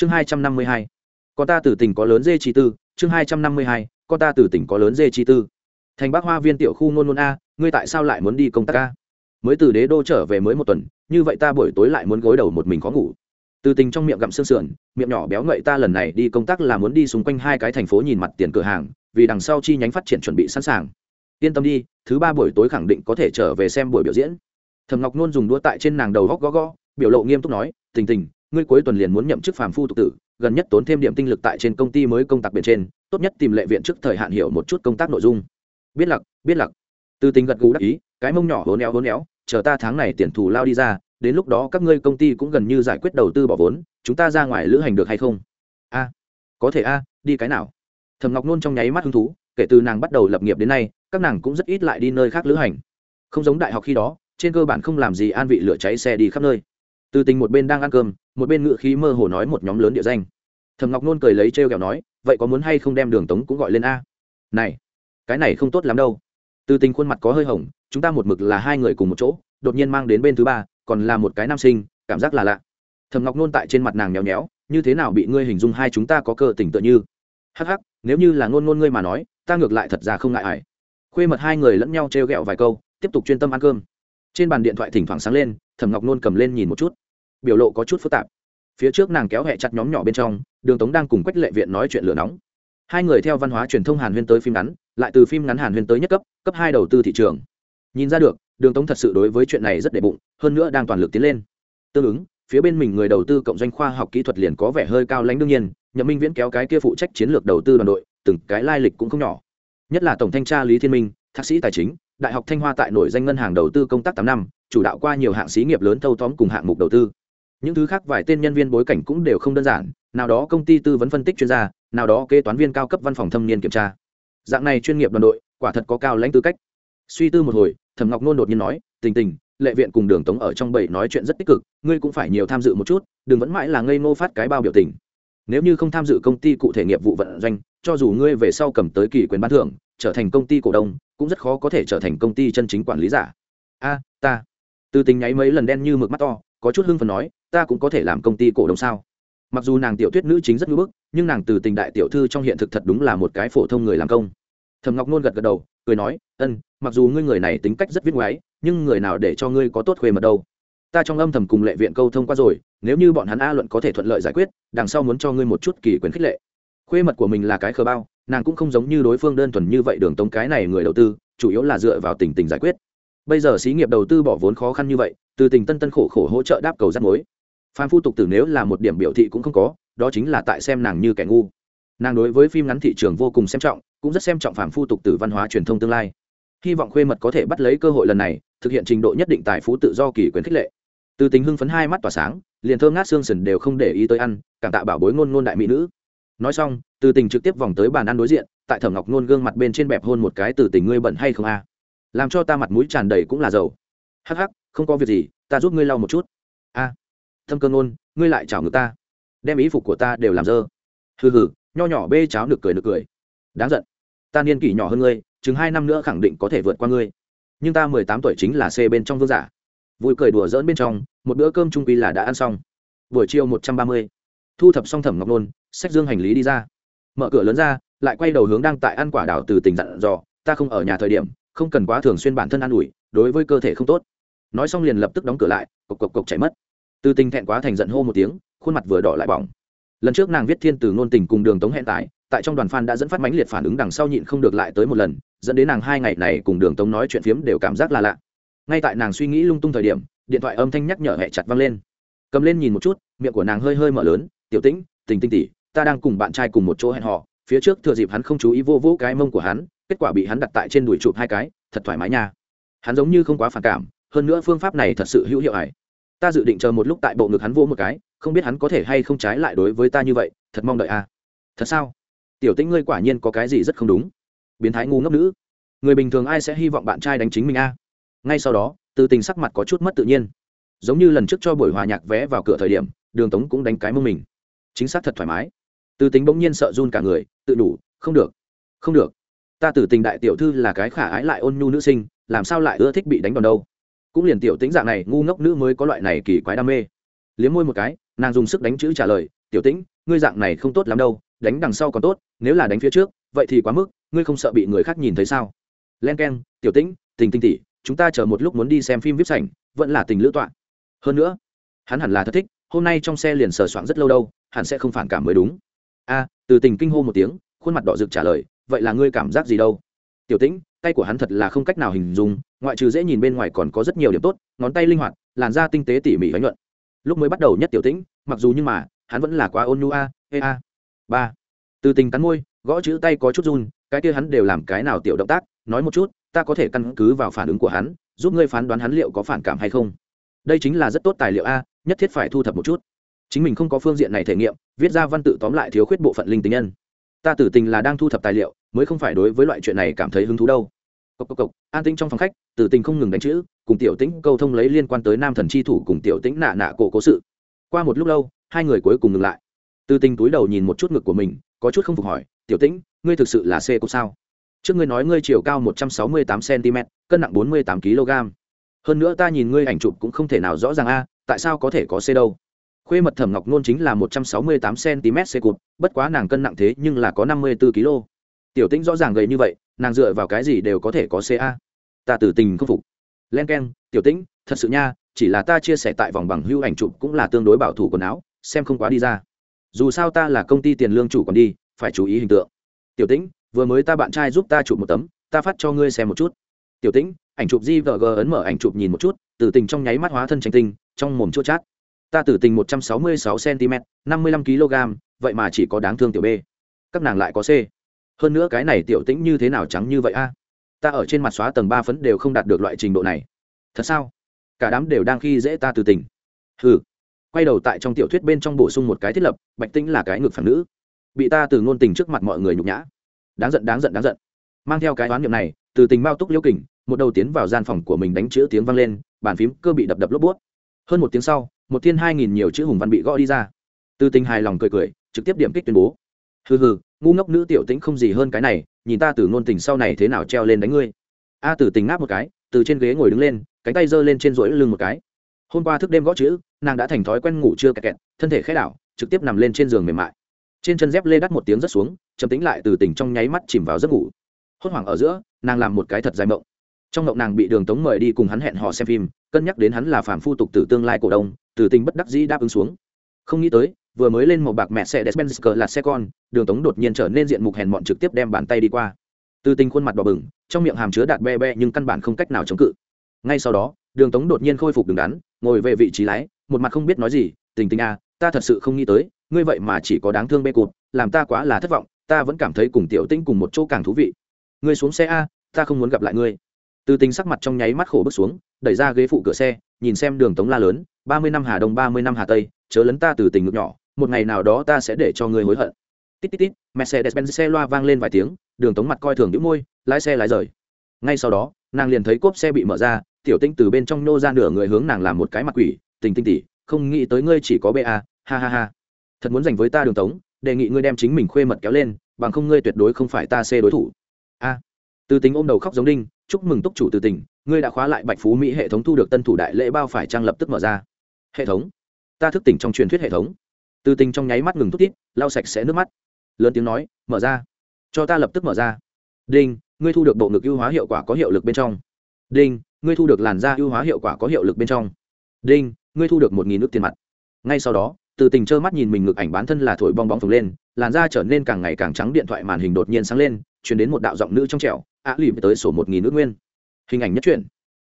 chương hai trăm năm mươi hai. Con ta từ tỉnh có lớn dê chi tư. Chương hai trăm năm mươi hai. Con ta từ tỉnh có lớn dê chi tư. Thành bắc hoa viên tiểu khu nôn nôn a, ngươi tại sao lại muốn đi công tác a? Mới từ đế đô trở về mới một tuần, như vậy ta buổi tối lại muốn gối đầu một mình khó ngủ. Từ tình trong miệng gặm xương sườn, miệng nhỏ béo ngậy ta lần này đi công tác là muốn đi xung quanh hai cái thành phố nhìn mặt tiền cửa hàng, vì đằng sau chi nhánh phát triển chuẩn bị sẵn sàng. Yên tâm đi, thứ ba buổi tối khẳng định có thể trở về xem buổi biểu diễn. Thầm ngọc nôn dùng đũa tại trên nàng đầu góc gó gó biểu lộ nghiêm túc nói, tình tình ngươi cuối tuần liền muốn nhậm chức phàm phu tục tử, gần nhất tốn thêm điểm tinh lực tại trên công ty mới công tác bên trên, tốt nhất tìm lệ viện trước thời hạn hiểu một chút công tác nội dung. Biết lặc biết lặc. Từ tình gật gù đắc ý, cái mông nhỏ hố néo hố néo, chờ ta tháng này tiền thù lao đi ra, đến lúc đó các ngươi công ty cũng gần như giải quyết đầu tư bỏ vốn, chúng ta ra ngoài lữ hành được hay không? A, có thể a, đi cái nào? Thầm ngọc nôn trong nháy mắt hứng thú, kể từ nàng bắt đầu lập nghiệp đến nay, các nàng cũng rất ít lại đi nơi khác lữ hành. Không giống đại học khi đó, trên cơ bản không làm gì an vị lửa cháy xe đi khắp nơi. Từ tình một bên đang ăn cơm một bên ngự khí mơ hồ nói một nhóm lớn địa danh. Thầm ngọc nôn cười lấy trêu kẹo nói vậy có muốn hay không đem đường tống cũng gọi lên a? Này cái này không tốt lắm đâu. Từ tình khuôn mặt có hơi hỏng, chúng ta một mực là hai người cùng một chỗ đột nhiên mang đến bên thứ ba còn là một cái nam sinh cảm giác là lạ. Thầm ngọc nôn tại trên mặt nàng nhéo nhéo như thế nào bị ngươi hình dung hai chúng ta có cơ tình tựa như? Hắc hắc nếu như là ngôn ngôn ngươi mà nói ta ngược lại thật ra không ngại ải khuê mật hai người lẫn nhau trêu ghẹo vài câu tiếp tục chuyên tâm ăn cơm. Trên bàn điện thoại thỉnh thoảng sáng lên thầm ngọc nôn cầm lên nhìn một chút biểu lộ có chút phức tạp. Phía trước nàng kéo hẹ chặt nhóm nhỏ bên trong, đường tống đang cùng quách lệ viện nói chuyện lửa nóng. Hai người theo văn hóa truyền thông hàn huyên tới phim ngắn, lại từ phim ngắn hàn huyên tới nhất cấp cấp hai đầu tư thị trường. Nhìn ra được, đường tống thật sự đối với chuyện này rất đệ bụng, hơn nữa đang toàn lực tiến lên. Tương ứng, phía bên mình người đầu tư cộng doanh khoa học kỹ thuật liền có vẻ hơi cao lãnh đương nhiên, nhậm minh viễn kéo cái kia phụ trách chiến lược đầu tư đoàn đội, từng cái lai lịch cũng không nhỏ. Nhất là tổng thanh tra lý thiên minh, thạc sĩ tài chính, đại học thanh hoa tại nổi danh ngân hàng đầu tư công tác tám năm, chủ đạo qua nhiều hạng xí nghiệp lớn thâu tóm cùng hạng mục đầu tư những thứ khác vài tên nhân viên bối cảnh cũng đều không đơn giản, nào đó công ty tư vấn phân tích chuyên gia, nào đó kế toán viên cao cấp văn phòng thâm niên kiểm tra. Dạng này chuyên nghiệp đoàn đội, quả thật có cao lãnh tư cách. Suy tư một hồi, thẩm ngọc nôn đột nhiên nói, tình tình, lệ viện cùng đường tống ở trong bầy nói chuyện rất tích cực, ngươi cũng phải nhiều tham dự một chút, đừng vẫn mãi là ngây ngô phát cái bao biểu tình. Nếu như không tham dự công ty cụ thể nghiệp vụ vận doanh, cho dù ngươi về sau cầm tới kỳ quyền bán thưởng, trở thành công ty cổ đông, cũng rất khó có thể trở thành công ty chân chính quản lý giả. A, ta. Từ tình nháy mấy lần đen như mực mắt to, có chút hưng phần nói ta cũng có thể làm công ty cổ đông sao? Mặc dù nàng tiểu thuyết nữ chính rất ngưỡng bức, nhưng nàng từ tình đại tiểu thư trong hiện thực thật đúng là một cái phổ thông người làm công. Thầm ngọc nôn gật gật đầu, cười nói, ân, mặc dù ngươi người này tính cách rất viết ngoáy, nhưng người nào để cho ngươi có tốt khuê mật đâu. Ta trong âm thầm cùng lệ viện câu thông qua rồi, nếu như bọn hắn a luận có thể thuận lợi giải quyết, đằng sau muốn cho ngươi một chút kỳ quyền khích lệ. Khuê mật của mình là cái khờ bao, nàng cũng không giống như đối phương đơn thuần như vậy đường tống cái này người đầu tư, chủ yếu là dựa vào tình tình giải quyết. Bây giờ xí nghiệp đầu tư bỏ vốn khó khăn như vậy, từ tình tân tân khổ khổ hỗ trợ đáp cầu rắt mối phan phu tục tử nếu là một điểm biểu thị cũng không có, đó chính là tại xem nàng như kẻ ngu. Nàng đối với phim ngắn thị trường vô cùng xem trọng, cũng rất xem trọng phản phu tục tử văn hóa truyền thông tương lai. Hy vọng khuê mật có thể bắt lấy cơ hội lần này, thực hiện trình độ nhất định tài phú tự do kỳ quyền khích lệ. Từ tình hưng phấn hai mắt tỏa sáng, liền thơ ngát xương sần đều không để ý tới ăn, cảm tạ bảo bối ngôn ngôn đại mỹ nữ. Nói xong, từ tình trực tiếp vòng tới bàn ăn đối diện, tại thẩm ngọc nôn gương mặt bên trên bẹp hôn một cái, từ tình ngươi bẩn hay không a? Làm cho ta mặt mũi tràn đầy cũng là dầu. Hắc hắc, không có việc gì, ta giúp ngươi lau một chút thâm cơ ngôn, ngươi lại chảo ngược ta. Đem ý phục của ta đều làm dơ. Hừ hừ, nho nhỏ bê cháo nực cười nực cười. Đáng giận. Ta niên kỷ nhỏ hơn ngươi, chừng hai năm nữa khẳng định có thể vượt qua ngươi. Nhưng ta mười tám tuổi chính là c bên trong vương giả. Vui cười đùa dỡn bên trong, một bữa cơm trung quy là đã ăn xong. Buổi chiều một trăm ba mươi, thu thập xong thẩm ngọc nôn, sách dương hành lý đi ra. Mở cửa lớn ra, lại quay đầu hướng đang tại ăn quả đảo từ tỉnh dặn dò, ta không ở nhà thời điểm, không cần quá thường xuyên bản thân ăn ủi, đối với cơ thể không tốt. Nói xong liền lập tức đóng cửa lại, cộc cộc cộc chạy mất từ tình thẹn quá thành giận hô một tiếng, khuôn mặt vừa đỏ lại bỏng. Lần trước nàng viết thiên từ ngôn tình cùng đường tống hẹn tại tại trong đoàn fan đã dẫn phát mãnh liệt phản ứng đằng sau nhịn không được lại tới một lần, dẫn đến nàng hai ngày này cùng đường tống nói chuyện phiếm đều cảm giác là lạ. Ngay tại nàng suy nghĩ lung tung thời điểm, điện thoại âm thanh nhắc nhở hẹ chặt văng lên. Cầm lên nhìn một chút, miệng của nàng hơi hơi mở lớn, tiểu tĩnh, tình tinh tỉ ta đang cùng bạn trai cùng một chỗ hẹn họ phía trước thừa dịp hắn không chú ý vô vũ cái mông của hắn, kết quả bị hắn đặt tại trên đùi chụp hai cái, thật thoải mái nha. Hắn giống như không quá phản cảm, hơn nữa phương pháp này thật sự hữu hiệu ải ta dự định chờ một lúc tại bộ ngực hắn vô một cái, không biết hắn có thể hay không trái lại đối với ta như vậy, thật mong đợi a thật sao? Tiểu tĩnh ngươi quả nhiên có cái gì rất không đúng. Biến thái ngu ngốc nữ. Người bình thường ai sẽ hy vọng bạn trai đánh chính mình a ngay sau đó, từ tình sắc mặt có chút mất tự nhiên. Giống như lần trước cho buổi hòa nhạc vé vào cửa thời điểm, đường tống cũng đánh cái mông mình. Chính xác thật thoải mái. Từ tính bỗng nhiên sợ run cả người, tự đủ, không được. Không được. Ta Từ tình đại tiểu thư là cái khả ái lại ôn nhu nữ sinh, làm sao lại ưa thích bị đánh đòn đâu? Cũng liền tiểu tính dạng này, ngu ngốc nữ mới có loại này kỳ quái đam mê. Liếm môi một cái, nàng dùng sức đánh chữ trả lời, tiểu tĩnh, ngươi dạng này không tốt lắm đâu, đánh đằng sau còn tốt, nếu là đánh phía trước, vậy thì quá mức, ngươi không sợ bị người khác nhìn thấy sao? Len k e n tiểu tĩnh, tình tinh tỉ, chúng ta chờ một lúc muốn đi xem phim vip sảnh, vẫn là tình lữ tọa. Hơn nữa, hắn hẳn là thất thích, hôm nay trong xe liền sờ soạn rất lâu đâu, hẳn sẽ không phản cảm mới đúng. A, từ tình kinh hô một tiếng, khuôn mặt đỏ rực trả lời, vậy là ngươi cảm giác gì đâu? Tiểu tĩnh tay của hắn thật là không cách nào hình dung, ngoại trừ dễ nhìn bên ngoài còn có rất nhiều điểm tốt, ngón tay linh hoạt, làn da tinh tế tỉ mỉ bánh nhuận. Lúc mới bắt đầu nhất tiểu tĩnh, mặc dù nhưng mà, hắn vẫn là quá ôn nhu a, ê a. Ba. Từ tình cắn môi, gõ chữ tay có chút run, cái kia hắn đều làm cái nào tiểu động tác, nói một chút, ta có thể căn cứ vào phản ứng của hắn, giúp ngươi phán đoán hắn liệu có phản cảm hay không. Đây chính là rất tốt tài liệu a, nhất thiết phải thu thập một chút. Chính mình không có phương diện này thể nghiệm, viết ra văn tự tóm lại thiếu khuyết bộ phận linh tính nhân. Ta tử tình là đang thu thập tài liệu, mới không phải đối với loại chuyện này cảm thấy hứng thú đâu cộc cộc cộc, an tĩnh trong phòng khách tử tình không ngừng đánh chữ, cùng tiểu tĩnh câu thông lấy liên quan tới nam thần chi thủ cùng tiểu tĩnh nạ nạ cổ cố sự. Qua một lúc lâu, hai người cuối cùng ngừng lại. Tử tình túi đầu nhìn một chút ngực của mình, có chút không phục hỏi, tiểu tĩnh, ngươi thực sự là c cục sao? Trước ngươi nói ngươi chiều cao một trăm sáu mươi tám cm cân nặng bốn mươi tám kg hơn nữa ta nhìn ngươi ảnh chụp cũng không thể nào rõ ràng a, tại sao có thể có c đâu? Khuê mật thẩm ngọc nôn chính là một trăm sáu mươi tám cm c cụt bất quá nàng cân nặng thế nhưng là có năm mươi bốn kg tiểu tĩnh rõ ràng gầy như vậy nàng dựa vào cái gì đều có thể có ca ta tử tình không phục. Len k e n tiểu tĩnh, thật sự nha, chỉ là ta chia sẻ tại vòng bằng hưu ảnh chụp cũng là tương đối bảo thủ quần áo, xem không quá đi ra. Dù sao ta là công ty tiền lương chủ còn đi, phải chú ý hình tượng. Tiểu tĩnh, vừa mới ta bạn trai giúp ta chụp một tấm, ta phát cho ngươi xem một chút. Tiểu tĩnh, ảnh chụp gvg ấn mở ảnh chụp nhìn một chút tử tình trong nháy mắt hóa thân tranh tinh, trong mồm chua chát. Ta tử tình một trăm sáu mươi sáu cm năm mươi lăm kg vậy mà chỉ có đáng thương tiểu b. Các nàng lại có c hơn nữa cái này tiểu tĩnh như thế nào trắng như vậy a? Ta ở trên mặt xóa tầng ba phấn đều không đạt được loại trình độ này. Thật sao? Cả đám đều đang khi dễ ta từ tình hừ. Quay đầu tại trong tiểu thuyết bên trong bổ sung một cái thiết lập, bạch tĩnh là cái ngược phản nữ. Bị ta từ ngôn tình trước mặt mọi người nhục nhã. Đáng giận đáng giận đáng giận. Mang theo cái đoán niệm này, từ tình bao túc liễu kình, một đầu tiến vào gian phòng của mình đánh chữ tiếng vang lên, bàn phím cơ bị đập đập lốp bút. Hơn một tiếng sau, một thiên hai nghìn nhiều chữ hùng văn bị gõ đi ra. Từ tình hài lòng cười cười, trực tiếp điểm kích tuyên bố hừ hừ, ngu ngốc nữ tiểu tĩnh không gì hơn cái này, nhìn ta từ ngôn tình sau này thế nào treo lên đánh ngươi. A từ tình ngáp một cái, từ trên ghế ngồi đứng lên, cánh tay giơ lên trên rỗi lưng một cái. Hôm qua thức đêm gõ chữ, nàng đã thành thói quen ngủ chưa kẹt kẹt, thân thể khẽ đảo, trực tiếp nằm lên trên giường mềm mại. Trên chân dép lê đắt một tiếng rất xuống chấm tính lại từ tỉnh trong nháy mắt chìm vào giấc ngủ. Hốt hoảng ở giữa, nàng làm một cái thật dài mộng. Trong mộng nàng bị đường tống mời đi cùng hắn hẹn hò xem phim, cân nhắc đến hắn là phản phu tục từ tương lai cổ đông, từ tình bất đắc dĩ đáp ứng xuống. Không nghĩ tới vừa mới lên một bạc mẹ xe despensker là xe con, đường tống đột nhiên trở nên diện mục hèn mọn trực tiếp đem bàn tay đi qua. Từ tình khuôn mặt đỏ bừng, trong miệng hàm chứa đạt be be nhưng căn bản không cách nào chống cự. Ngay sau đó, đường tống đột nhiên khôi phục đường đắn, ngồi về vị trí lái, một mặt không biết nói gì, tình tình à ta thật sự không nghĩ tới, ngươi vậy mà chỉ có đáng thương bê cụt, làm ta quá là thất vọng, ta vẫn cảm thấy cùng tiểu tinh cùng một chỗ càng thú vị. Ngươi xuống xe a, ta không muốn gặp lại ngươi. Từ tình sắc mặt trong nháy mắt khổ bước xuống, đẩy ra ghế phụ cửa xe, nhìn xem đường tống la lớn, ba mươi năm hà đông, ba mươi năm hà tây, chớ lấn ta từ tình ngực nhỏ một ngày nào đó ta sẽ để cho ngươi hối hận. Tít tít tít mercedes benz xe loa vang lên vài tiếng, đường tống mặt coi thường đĩu môi, lái xe lái rời. Ngay sau đó, nàng liền thấy cốp xe bị mở ra, tiểu tinh từ bên trong nô ra nửa người hướng nàng làm một cái mặt quỷ, tình tinh tỉ, không nghĩ tới ngươi chỉ có ba ha ha ha. Thật muốn dành với ta đường tống, đề nghị ngươi đem chính mình khuê mật kéo lên, bằng không ngươi tuyệt đối không phải ta xê đối thủ. A. Từ tính ôm đầu khóc giống đinh, chúc mừng túc chủ từ tỉnh, ngươi đã khóa lại bạch phú mỹ hệ thống thu được tân thủ đại lễ bao phải trang lập tức mở ra. Hệ thống? Ta thức tỉnh trong truyền thuyết hệ thống từ tình trong nháy mắt ngừng thút tít, lau sạch sẽ nước mắt. Lớn tiếng nói, mở ra. Cho ta lập tức mở ra. Đinh, ngươi thu được bộ ngực ưu hóa hiệu quả có hiệu lực bên trong. Đinh, ngươi thu được làn da ưu hóa hiệu quả có hiệu lực bên trong. Đinh, ngươi thu được một nghìn nước tiền mặt. Ngay sau đó từ tình trơ mắt nhìn mình ngực ảnh bán thân là thổi bong bóng phồng lên, làn da trở nên càng ngày càng trắng điện thoại màn hình đột nhiên sáng lên, chuyển đến một đạo giọng nữ trong trẻo ạ lìm tới sổ một nghìn nước nguyên. Hình ảnh nhất truyện.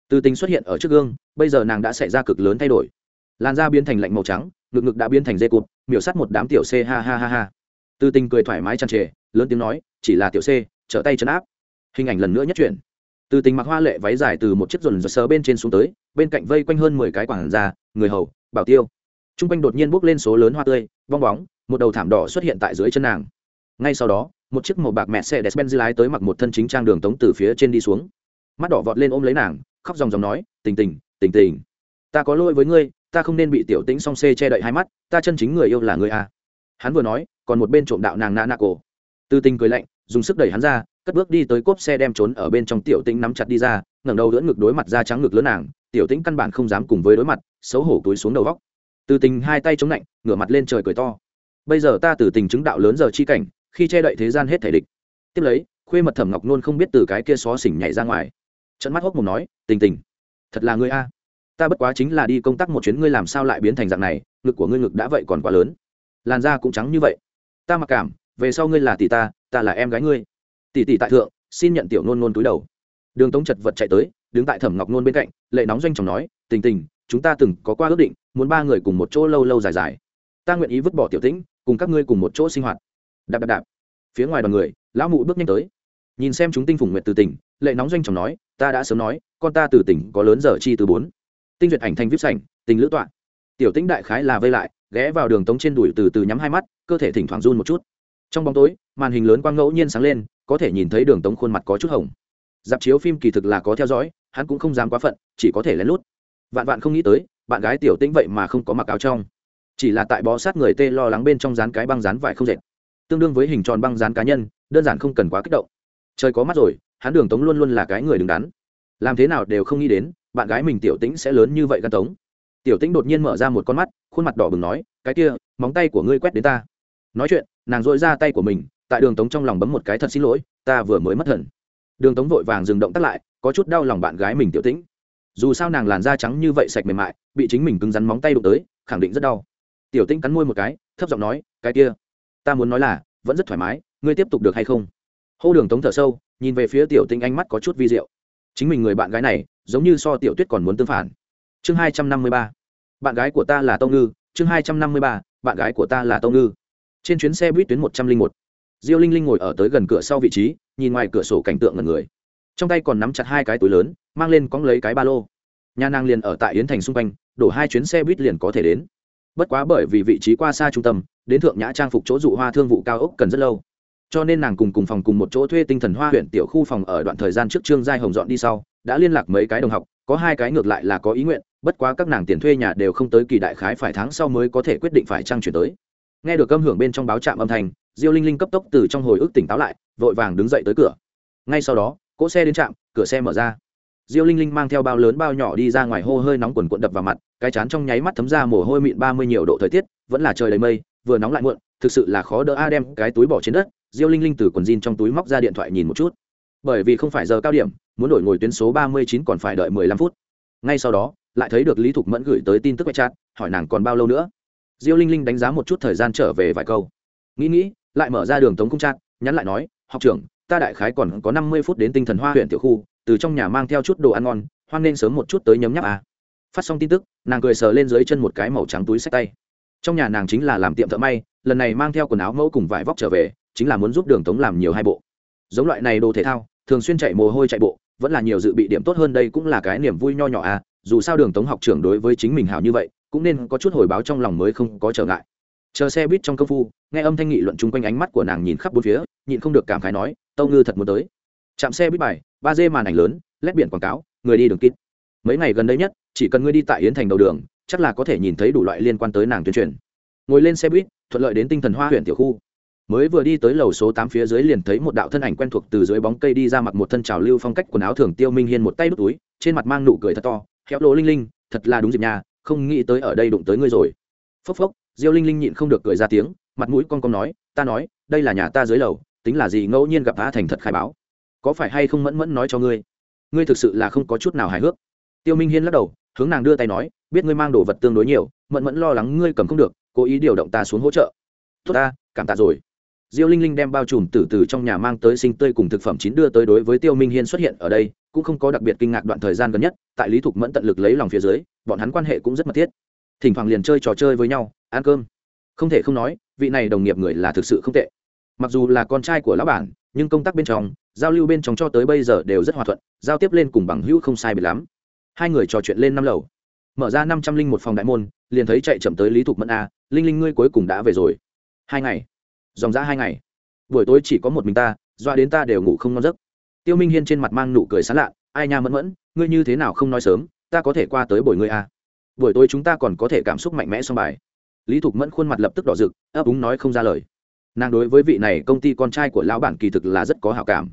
Từ tình xuất hiện ở trước gương, bây giờ nàng đã xảy ra cực lớn thay đổi. Làn da biến thành lạnh màu trắng, ngực ngực đã biến thành dây cụt miểu sát một đám tiểu c ha ha ha ha. Từ tình cười thoải mái chăn trề lớn tiếng nói chỉ là tiểu c trở tay chấn áp. Hình ảnh lần nữa nhất chuyển, từ tình mặc hoa lệ váy dài từ một chiếc dồn dơ sờ bên trên xuống tới bên cạnh vây quanh hơn mười cái quảng già người hầu bảo tiêu. T r u n g quanh đột nhiên bốc lên số lớn hoa tươi bong bóng một đầu thảm đỏ xuất hiện tại dưới chân nàng. Ngay sau đó một chiếc màu bạc mẹ xe despen lái tới mặc một thân chính trang đường tống từ phía trên đi xuống. Mắt đỏ vọt lên ôm lấy nàng khóc dòng dòng nói tình tình tình tình ta có lỗi với ngươi ta không nên bị tiểu tĩnh song xê che đậy hai mắt, ta chân chính người yêu là người a. Hắn vừa nói, còn một bên trộm đạo nàng nạ nạ cổ. Từ tình cười lạnh, dùng sức đẩy hắn ra, cất bước đi tới cốp xe đem trốn ở bên trong tiểu tĩnh nắm chặt đi ra, ngẩng đầu đỡ ngực đối mặt ra trắng ngực lớn nàng, tiểu tĩnh căn bản không dám cùng với đối mặt, xấu hổ túi xuống đầu vóc từ tình hai tay chống lạnh, ngửa mặt lên trời cười to. Bây giờ ta từ tình chứng đạo lớn giờ chi cảnh, khi che đậy thế gian hết thể địch. Tiếp lấy, khuê mật thẩm ngọc nôn không biết từ cái kia xó xỉnh nhảy ra ngoài. Trận mắt hốc mồm nói, tình tình, thật là người a ta bất quá chính là đi công tác một chuyến, ngươi làm sao lại biến thành dạng này? Ngực của ngươi ngực đã vậy còn quá lớn. Làn da cũng trắng như vậy. Ta mặc cảm, về sau ngươi là tỷ ta ta là em gái ngươi. Tỷ tỷ tại thượng, xin nhận tiểu nôn nôn túi đầu. Đường tống chật vật chạy tới, đứng tại thẩm ngọc nôn bên cạnh, lệ nóng doanh chồng nói, tình tình, chúng ta từng có qua ước định, muốn ba người cùng một chỗ lâu lâu dài dài. Ta nguyện ý vứt bỏ tiểu tĩnh, cùng các ngươi cùng một chỗ sinh hoạt. Đạp đạp đạp. Phía ngoài đoàn người, lão mụ bước nhanh tới. Nhìn xem chúng tinh phủng nguyệt từ tỉnh, lệ nóng doanh chồng nói, ta đã sớm nói, con ta từ tỉnh có lớn giờ chi từ bốn tinh duyệt ảnh thành vip sảnh, tình lữ tọa. Tiểu tĩnh đại khái là vây lại, ghé vào đường tống trên đùi từ từ nhắm hai mắt, cơ thể thỉnh thoảng run một chút. Trong bóng tối, màn hình lớn quang ngẫu nhiên sáng lên, có thể nhìn thấy đường tống khuôn mặt có chút hồng. Dạp chiếu phim kỳ thực là có theo dõi, hắn cũng không dám quá phận, chỉ có thể lén lút. Vạn vạn không nghĩ tới, bạn gái tiểu tĩnh vậy mà không có mặc áo trong. Chỉ là tại bó sát người tê lo lắng bên trong dán cái băng dán vải không dệt tương đương với hình tròn băng dán cá nhân, đơn giản không cần quá kích động. Trời có mắt rồi, hắn đường tống luôn luôn là cái người đứng đắn. Làm thế nào đều không nghĩ đến bạn gái mình tiểu tĩnh sẽ lớn như vậy gan tống. Tiểu tĩnh đột nhiên mở ra một con mắt, khuôn mặt đỏ bừng nói, cái kia, móng tay của ngươi quét đến ta. Nói chuyện, nàng dội ra tay của mình, tại đường tống trong lòng bấm một cái thật xin lỗi, ta vừa mới mất thần đường tống vội vàng dừng động tắt lại, có chút đau lòng bạn gái mình tiểu tĩnh. Dù sao nàng làn da trắng như vậy sạch mềm mại, bị chính mình cứng rắn móng tay đụng tới, khẳng định rất đau. Tiểu tĩnh cắn môi một cái, thấp giọng nói, cái kia, ta muốn nói là, vẫn rất thoải mái, ngươi tiếp tục được hay không? Hô đường tống thở sâu, nhìn về phía tiểu tĩnh ánh mắt có chút vi diệu. Chính mình người bạn gái này giống như so tiểu tuyết còn muốn tương phản. Chương hai trăm năm mươi ba. Bạn gái của ta là tông ngư. Chương hai trăm năm mươi ba. Bạn gái của ta là tông ngư. Trên chuyến xe buýt tuyến một trăm linh một. Diêu linh linh ngồi ở tới gần cửa sau vị trí, nhìn ngoài cửa sổ cảnh tượng ngần người. Trong tay còn nắm chặt hai cái túi lớn, mang lên cóng lấy cái ba lô. Nhà nàng liền ở tại yến thành xung quanh, đổ hai chuyến xe buýt liền có thể đến. Bất quá bởi vì vị trí qua xa trung tâm, đến thượng nhã trang phục chỗ dụ hoa thương vụ cao ốc cần rất lâu. Cho nên nàng cùng cùng phòng cùng một chỗ thuê tinh thần hoa huyện tiểu khu phòng ở đoạn thời gian trước trương giai hồng dọn đi sau đã liên lạc mấy cái đồng học, có hai cái ngược lại là có ý nguyện, bất quá các nàng tiền thuê nhà đều không tới kỳ đại khái phải tháng sau mới có thể quyết định phải trang chuyển tới. Nghe được âm hưởng bên trong báo trạm âm thanh, diêu linh linh cấp tốc từ trong hồi ức tỉnh táo lại, vội vàng đứng dậy tới cửa. Ngay sau đó, cỗ xe đến trạm, cửa xe mở ra. Diêu linh linh mang theo bao lớn bao nhỏ đi ra ngoài hô hơi nóng quần quận đập vào mặt, cái chán trong nháy mắt thấm ra mồ hôi mịn ba mươi nhiều độ thời tiết, vẫn là trời đầy mây, vừa nóng lại muộn, thực sự là khó đỡ a đem cái túi bỏ trên đất. Diêu linh linh từ quần jean trong túi móc ra điện thoại nhìn một chút bởi vì không phải giờ cao điểm, muốn đổi ngồi tuyến số ba mươi chín còn phải đợi mười lăm phút. Ngay sau đó, lại thấy được lý thục mẫn gửi tới tin tức quay chat hỏi nàng còn bao lâu nữa. Diêu linh linh đánh giá một chút thời gian trở về vài câu. Nghĩ nghĩ, lại mở ra đường tống cung chat nhắn lại nói, học trưởng, ta đại khái còn có năm mươi phút đến tinh thần hoa huyện tiểu khu, từ trong nhà mang theo chút đồ ăn ngon, hoan nên sớm một chút tới nhấm nháp à. phát xong tin tức, nàng cười sờ lên dưới chân một cái màu trắng túi sách tay. Trong nhà nàng chính là làm tiệm thợ may, lần này mang theo quần áo mẫu cùng vải vóc trở về, chính là muốn giúp đường tống làm nhiều hai bộ giống loại này đồ thể thao, thường xuyên chạy mồ hôi chạy bộ, vẫn là nhiều dự bị điểm tốt hơn đây cũng là cái niềm vui nho nhỏ à dù sao đường tống học trưởng đối với chính mình hảo như vậy, cũng nên có chút hồi báo trong lòng mới không có trở ngại. Chờ xe buýt trong công phu, nghe âm thanh nghị luận chung quanh ánh mắt của nàng nhìn khắp bốn phía, nhịn không được cảm khái nói, tâu ngư thật muốn tới. Chạm xe buýt bài, ba d màn ảnh lớn, lét biển quảng cáo, người đi đường kít. Mấy ngày gần đây nhất, chỉ cần ngươi đi tại yến thành đầu đường, chắc là có thể nhìn thấy đủ loại liên quan tới nàng tuyên truyền. Ngồi lên xe buýt, thuận lợi đến tinh thần hoa huyện tiểu khu mới vừa đi tới lầu số tám phía dưới liền thấy một đạo thân ảnh quen thuộc từ dưới bóng cây đi ra mặc một thân trào lưu phong cách quần áo thường tiêu minh hiên một tay đút túi, trên mặt mang nụ cười thật to, khéo lỗ linh linh, thật là đúng dịp nhà không nghĩ tới ở đây đụng tới ngươi rồi. Phốc phốc, diêu linh linh nhịn không được cười ra tiếng, mặt mũi con con nói, ta nói, đây là nhà ta dưới lầu, tính là gì ngẫu nhiên gặp ta thành thật khai báo. Có phải hay không mẫn mẫn nói cho ngươi? Ngươi thực sự là không có chút nào hài hước. Tiêu minh hiên lắc đầu, hướng nàng đưa tay nói, biết ngươi mang đồ vật tương đối nhiều, mẫn mẫn lo lắng ngươi cầm không được, cố ý điều động ta xuống hỗ trợ. Tốt ta, cảm tạ rồi diêu linh linh đem bao trùm từ từ trong nhà mang tới sinh tươi cùng thực phẩm chín đưa tới đối với tiêu minh hiên xuất hiện ở đây, cũng không có đặc biệt kinh ngạc đoạn thời gian gần nhất, tại lý thục mẫn tận lực lấy lòng phía dưới, bọn hắn quan hệ cũng rất mật thiết. Thỉnh thoảng liền chơi trò chơi với nhau, ăn cơm. Không thể không nói, vị này đồng nghiệp người là thực sự không tệ. Mặc dù là con trai của lão bản, nhưng công tác bên trong, giao lưu bên trong cho tới bây giờ đều rất hòa thuận, giao tiếp lên cùng bằng hữu không sai biệt lắm. Hai người trò chuyện lên năm lầu. Mở ra năm trăm linh một phòng đại môn, liền thấy chạy chậm tới lý thục mẫn a, linh linh ngươi cuối cùng đã về rồi. Hai ngày dòng ra hai ngày. Buổi tối chỉ có một mình ta, doa đến ta đều ngủ không ngon giấc. Tiêu minh hiên trên mặt mang nụ cười sán lạ, ai nha mẫn mẫn, ngươi như thế nào không nói sớm, ta có thể qua tới buổi ngươi à. Buổi tối chúng ta còn có thể cảm xúc mạnh mẽ xong bài. Lý thục mẫn khuôn mặt lập tức đỏ rực, ấp úng nói không ra lời. Nàng đối với vị này công ty con trai của lão bản kỳ thực là rất có hảo cảm.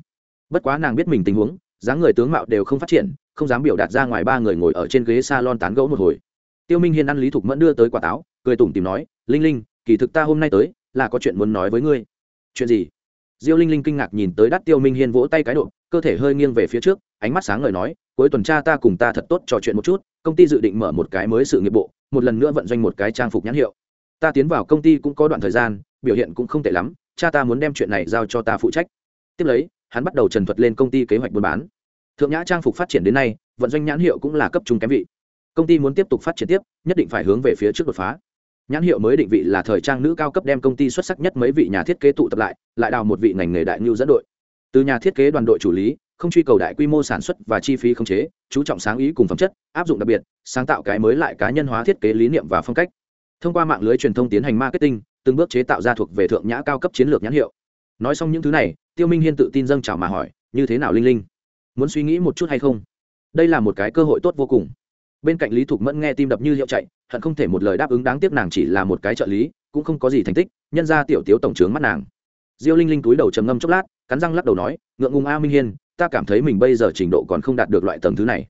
Bất quá nàng biết mình tình huống, dáng người tướng mạo đều không phát triển, không dám biểu đạt ra ngoài ba người ngồi ở trên ghế s a lon tán gẫu một hồi. Tiêu minh hiên ăn lý thục mẫn đưa tới quả táo, cười tủm tìm nói, linh linh, kỳ thực ta hôm nay tới là có chuyện muốn nói với ngươi. Chuyện gì? Diêu linh linh kinh ngạc nhìn tới đắt tiêu minh hiên vỗ tay cái độ, cơ thể hơi nghiêng về phía trước, ánh mắt sáng ngời nói, cuối tuần tra ta cùng ta thật tốt trò chuyện một chút, công ty dự định mở một cái mới sự nghiệp bộ, một lần nữa vận doanh một cái trang phục nhãn hiệu. Ta tiến vào công ty cũng có đoạn thời gian, biểu hiện cũng không tệ lắm, cha ta muốn đem chuyện này giao cho ta phụ trách. Tiếp lấy, hắn bắt đầu trần thuật lên công ty kế hoạch buôn bán. Thượng nhã trang phục phát triển đến nay, vận doanh nhãn hiệu cũng là cấp trung kém vị. Công ty muốn tiếp tục phát triển tiếp, nhất định phải hướng về phía trước đột phá nhãn hiệu mới định vị là thời trang nữ cao cấp đem công ty xuất sắc nhất mấy vị nhà thiết kế tụ tập lại lại đào một vị ngành nghề đại ngưu dẫn đội. Từ nhà thiết kế đoàn đội chủ lý, không truy cầu đại quy mô sản xuất và chi phí khống chế, chú trọng sáng ý cùng phẩm chất, áp dụng đặc biệt, sáng tạo cái mới lại cá nhân hóa thiết kế lý niệm và phong cách. Thông qua mạng lưới truyền thông tiến hành marketing, từng bước chế tạo ra thuộc về thượng nhã cao cấp chiến lược nhãn hiệu. Nói xong những thứ này, tiêu minh hiên tự tin dâng chào mà hỏi, như thế nào linh linh? Muốn suy nghĩ một chút hay không? Đây là một cái cơ hội tốt vô cùng bên cạnh lý thục mẫn nghe tim đập như hiệu chạy, hận không thể một lời đáp ứng đáng tiếc nàng chỉ là một cái trợ lý, cũng không có gì thành tích, nhân ra tiểu tiếu tổng trướng mắt nàng. Diêu linh linh túi đầu trầm ngâm chốc lát, cắn răng lắc đầu nói, ngượng ngùng a minh hiên, ta cảm thấy mình bây giờ trình độ còn không đạt được loại tầng thứ này.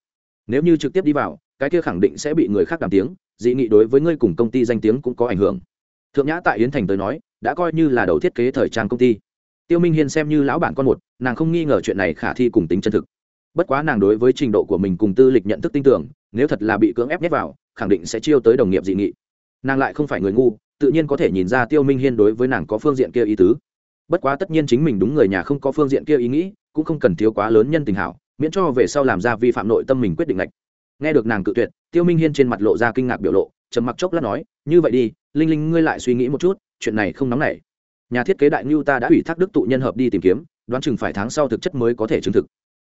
Nếu như trực tiếp đi vào, cái kia khẳng định sẽ bị người khác đàm tiếng, dị nghị đối với ngươi cùng công ty danh tiếng cũng có ảnh hưởng. Thượng nhã tại yến thành tới nói, đã coi như là đầu thiết kế thời trang công ty. Tiêu minh hiên xem như lão bản con một, nàng không nghi ngờ chuyện này khả thi cùng tính chân thực. Bất quá nàng đối với trình độ của mình cùng tư lịch nhận thức tin tưởng nếu thật là bị cưỡng ép nhét vào, khẳng định sẽ chiêu tới đồng nghiệp dị nghị. Nàng lại không phải người ngu, tự nhiên có thể nhìn ra tiêu minh hiên đối với nàng có phương diện kia ý tứ. Bất quá tất nhiên chính mình đúng người nhà không có phương diện kia ý nghĩ, cũng không cần thiếu quá lớn nhân tình hảo, miễn cho về sau làm ra vi phạm nội tâm mình quyết định lệch. Nghe được nàng cự tuyệt, tiêu minh hiên trên mặt lộ ra kinh ngạc biểu lộ, trầm mặc chốc lát nói, như vậy đi, linh linh ngươi lại suy nghĩ một chút, chuyện này không nóng nảy. Nhà thiết kế đại ngưu ta đã ủy thác đức tụ nhân hợp đi tìm kiếm, đoán chừng phải tháng sau thực chất mới có thể chứng thực.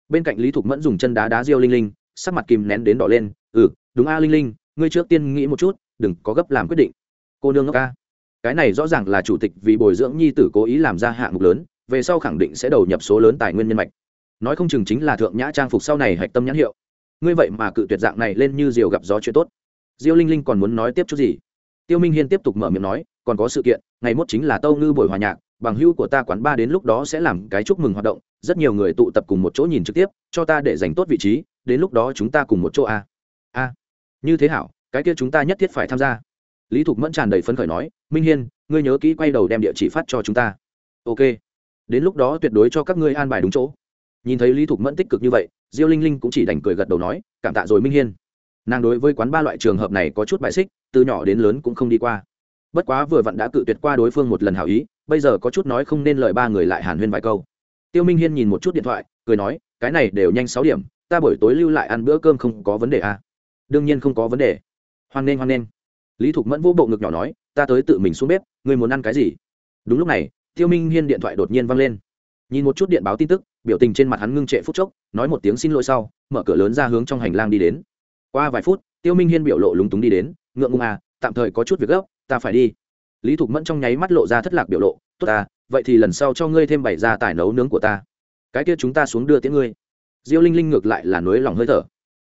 Bên cạnh lý thục mẫn dùng chân đá đá diêu linh linh, sắc mặt kìm nén đến đỏ lên ừ đúng a, linh linh, ngươi trước tiên nghĩ một chút, đừng có gấp làm quyết định. Cô nương ngốc a cái này rõ ràng là chủ tịch vì bồi dưỡng nhi tử cố ý làm ra hạng mục lớn, về sau khẳng định sẽ đầu nhập số lớn tài nguyên nhân mạch. Nói không chừng chính là thượng nhã trang phục sau này hạch tâm nhãn hiệu. Ngươi vậy mà cự tuyệt dạng này lên như diều gặp gió chuyện tốt. Diêu linh linh còn muốn nói tiếp chút gì? Tiêu minh hiên tiếp tục mở miệng nói, còn có sự kiện, ngày mốt chính là tâu ngư buổi hòa nhạc, bằng hữu của ta quán ba đến lúc đó sẽ làm cái chúc mừng hoạt động, rất nhiều người tụ tập cùng một chỗ nhìn trực tiếp, cho ta để dành tốt vị trí, đến lúc đó chúng ta cùng một chỗ a a như thế hảo, cái kia chúng ta nhất thiết phải tham gia. Lý thục mẫn tràn đầy phấn khởi nói, minh hiên, ngươi nhớ kỹ quay đầu đem địa chỉ phát cho chúng ta. Ok. Đến lúc đó tuyệt đối cho các ngươi an bài đúng chỗ. Nhìn thấy lý thục mẫn tích cực như vậy, diêu linh linh cũng chỉ đành cười gật đầu nói, cảm tạ rồi minh hiên. Nàng đối với quán ba loại trường hợp này có chút bài xích, từ nhỏ đến lớn cũng không đi qua. Bất quá vừa vặn đã cự tuyệt qua đối phương một lần hảo ý, bây giờ có chút nói không nên lời ba người lại hàn huyên vài câu. Tiêu minh hiên nhìn một chút điện thoại, cười nói, cái này đều nhanh sáu điểm, ta buổi tối lưu lại ăn bữa cơm không có vấn đề à? Đương nhiên không có vấn đề. Hoan nghênh hoan nghênh. Lý thục mẫn vỗ bộ ngực nhỏ nói, ta tới tự mình xuống bếp, ngươi muốn ăn cái gì? Đúng lúc này, tiêu minh hiên điện thoại đột nhiên văng lên. Nhìn một chút điện báo tin tức, biểu tình trên mặt hắn ngưng trệ phút chốc, nói một tiếng xin lỗi sau, mở cửa lớn ra hướng trong hành lang đi đến. Qua vài phút, tiêu minh hiên biểu lộ lúng túng đi đến, ngượng ngùng à tạm thời có chút việc gấp, ta phải đi. Lý thục mẫn trong nháy mắt lộ ra thất lạc biểu lộ, tốt ta, vậy thì lần sau cho ngươi thêm bảy ra tài nấu nướng của ta. Cái kia chúng ta xuống đưa tiễn ngươi. Diêu linh linh ngược lại là nối lòng hơi thở.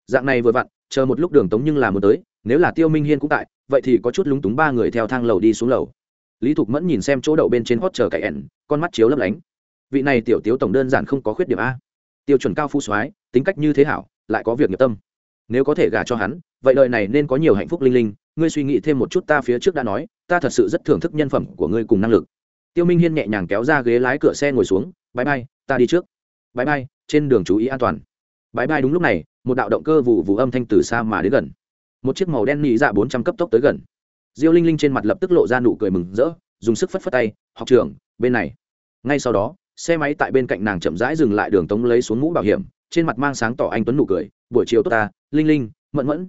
Dạng này vừa vặn chờ một lúc đường tống nhưng là muốn tới, nếu là tiêu minh hiên cũng tại, vậy thì có chút lúng túng ba người theo thang lầu đi xuống lầu. Lý thục mẫn nhìn xem chỗ đậu bên trên hót chờ cậy ẻn, con mắt chiếu lấp lánh. Vị này tiểu tiếu tổng đơn giản không có khuyết điểm a. Tiêu chuẩn cao phu soái, tính cách như thế hảo, lại có việc nghiệp tâm. Nếu có thể gả cho hắn, vậy đời này nên có nhiều hạnh phúc linh linh, ngươi suy nghĩ thêm một chút ta phía trước đã nói, ta thật sự rất thưởng thức nhân phẩm của ngươi cùng năng lực. Tiêu minh hiên nhẹ nhàng kéo ra ghế lái cửa xe ngồi xuống bãi bay ta đi trước. Bãi bay trên đường chú ý an toàn bãi bay đúng lúc này, một đạo động cơ vụ vụ âm thanh từ xa mà đến gần. Một chiếc màu đen nị dạ bốn trăm cấp tốc tới gần. Diêu linh linh trên mặt lập tức lộ ra nụ cười mừng rỡ, dùng sức phất phất tay, học trường bên này. Ngay sau đó, xe máy tại bên cạnh nàng chậm rãi dừng lại đường tống lấy xuống mũ bảo hiểm, trên mặt mang sáng tỏ anh tuấn nụ cười, buổi chiều tốt ta, linh linh, mẫn mẫn.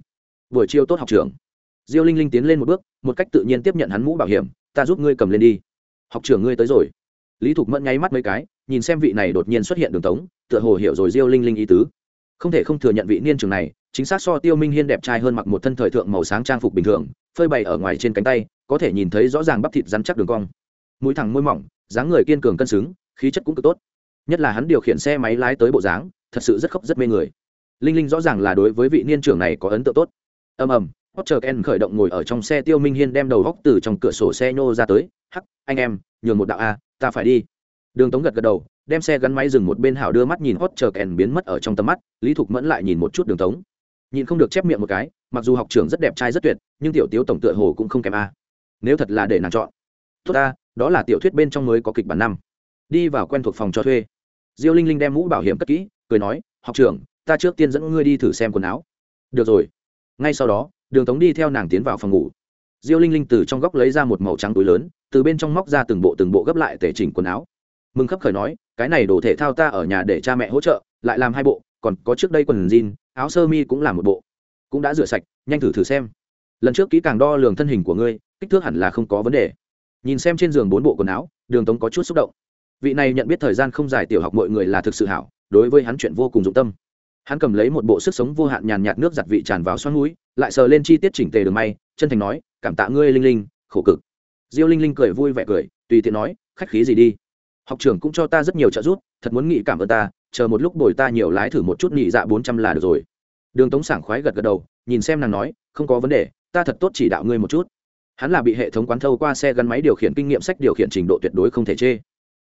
Buổi chiều tốt học trường diêu linh linh tiến lên một bước, một cách tự nhiên tiếp nhận hắn mũ bảo hiểm, ta giúp ngươi cầm lên đi. Học trưởng ngươi tới rồi. Lý thục mẫn nháy mắt mấy cái, nhìn xem vị này đột nhiên xuất hiện đường tống, tựa hồ hiểu rồi diêu linh linh ý tứ không thể không thừa nhận vị niên trường này chính xác so tiêu minh hiên đẹp trai hơn mặc một thân thời thượng màu sáng trang phục bình thường phơi bày ở ngoài trên cánh tay có thể nhìn thấy rõ ràng bắp thịt rắn chắc đường cong. Mũi thẳng môi mỏng dáng người kiên cường cân xứng khí chất cũng cực tốt. Nhất là hắn điều khiển xe máy lái tới bộ dáng thật sự rất khóc rất mê người. Linh linh rõ ràng là đối với vị niên trưởng này có ấn tượng tốt. Ầm ầm Potter Ken khởi động ngồi ở trong xe Tiêu Minh Hiên đem đầu góc từ trong cửa sổ xe nhô ra tới, "Hắc, anh em, nhường một đạo a, ta phải đi." Đường Tống gật gật đầu, đem xe gắn máy dừng một bên hảo đưa mắt nhìn hot chờ kèn biến mất ở trong tầm mắt, Lý Thục Mẫn lại nhìn một chút Đường Tống. Nhìn không được chép miệng một cái, mặc dù học trưởng rất đẹp trai rất tuyệt, nhưng tiểu Tiếu tổng tựa hồ cũng không kém a. Nếu thật là để nàng chọn, tốt ta đó là tiểu thuyết bên trong mới có kịch bản năm. Đi vào quen thuộc phòng cho thuê. Diêu linh linh đem mũ bảo hiểm cất kỹ cười nói học trưởng ta trước tiên dẫn ngươi đi thử xem quần áo. Được rồi. Ngay sau đó đường tống đi theo nàng tiến vào phòng ngủ. Diêu linh linh từ trong góc lấy ra một màu trắng túi lớn từ bên trong móc ra từng bộ từng bộ gấp lại tể chỉnh quần áo mừng khấp khởi nói, cái này đồ thể thao ta ở nhà để cha mẹ hỗ trợ, lại làm hai bộ, còn có trước đây quần jean, áo sơ mi cũng làm một bộ. Cũng đã rửa sạch, nhanh thử thử xem. Lần trước kỹ càng đo lường thân hình của ngươi, kích thước hẳn là không có vấn đề. Nhìn xem trên giường bốn bộ quần áo, đường tống có chút xúc động. Vị này nhận biết thời gian không dài tiểu học mọi người là thực sự hảo, đối với hắn chuyện vô cùng dụng tâm. Hắn cầm lấy một bộ sức sống vô hạn nhàn nhạt nước giặt vị tràn vào xoắn núi, lại sờ lên chi tiết chỉnh tề đường may, chân thành nói, cảm tạ ngươi, linh linh, khổ cực. Diêu linh linh cười vui vẻ cười, tùy tiện nói, khách khí gì đi học trưởng cũng cho ta rất nhiều trợ giúp, thật muốn nghĩ cảm ơn ta, chờ một lúc bồi ta nhiều lái thử một chút nhị dạ bốn trăm là được rồi. Đường tống sảng khoái gật gật đầu, nhìn xem nàng nói, không có vấn đề, ta thật tốt chỉ đạo ngươi một chút. Hắn là bị hệ thống quán thâu qua xe gắn máy điều khiển kinh nghiệm sách điều khiển trình độ tuyệt đối không thể chê.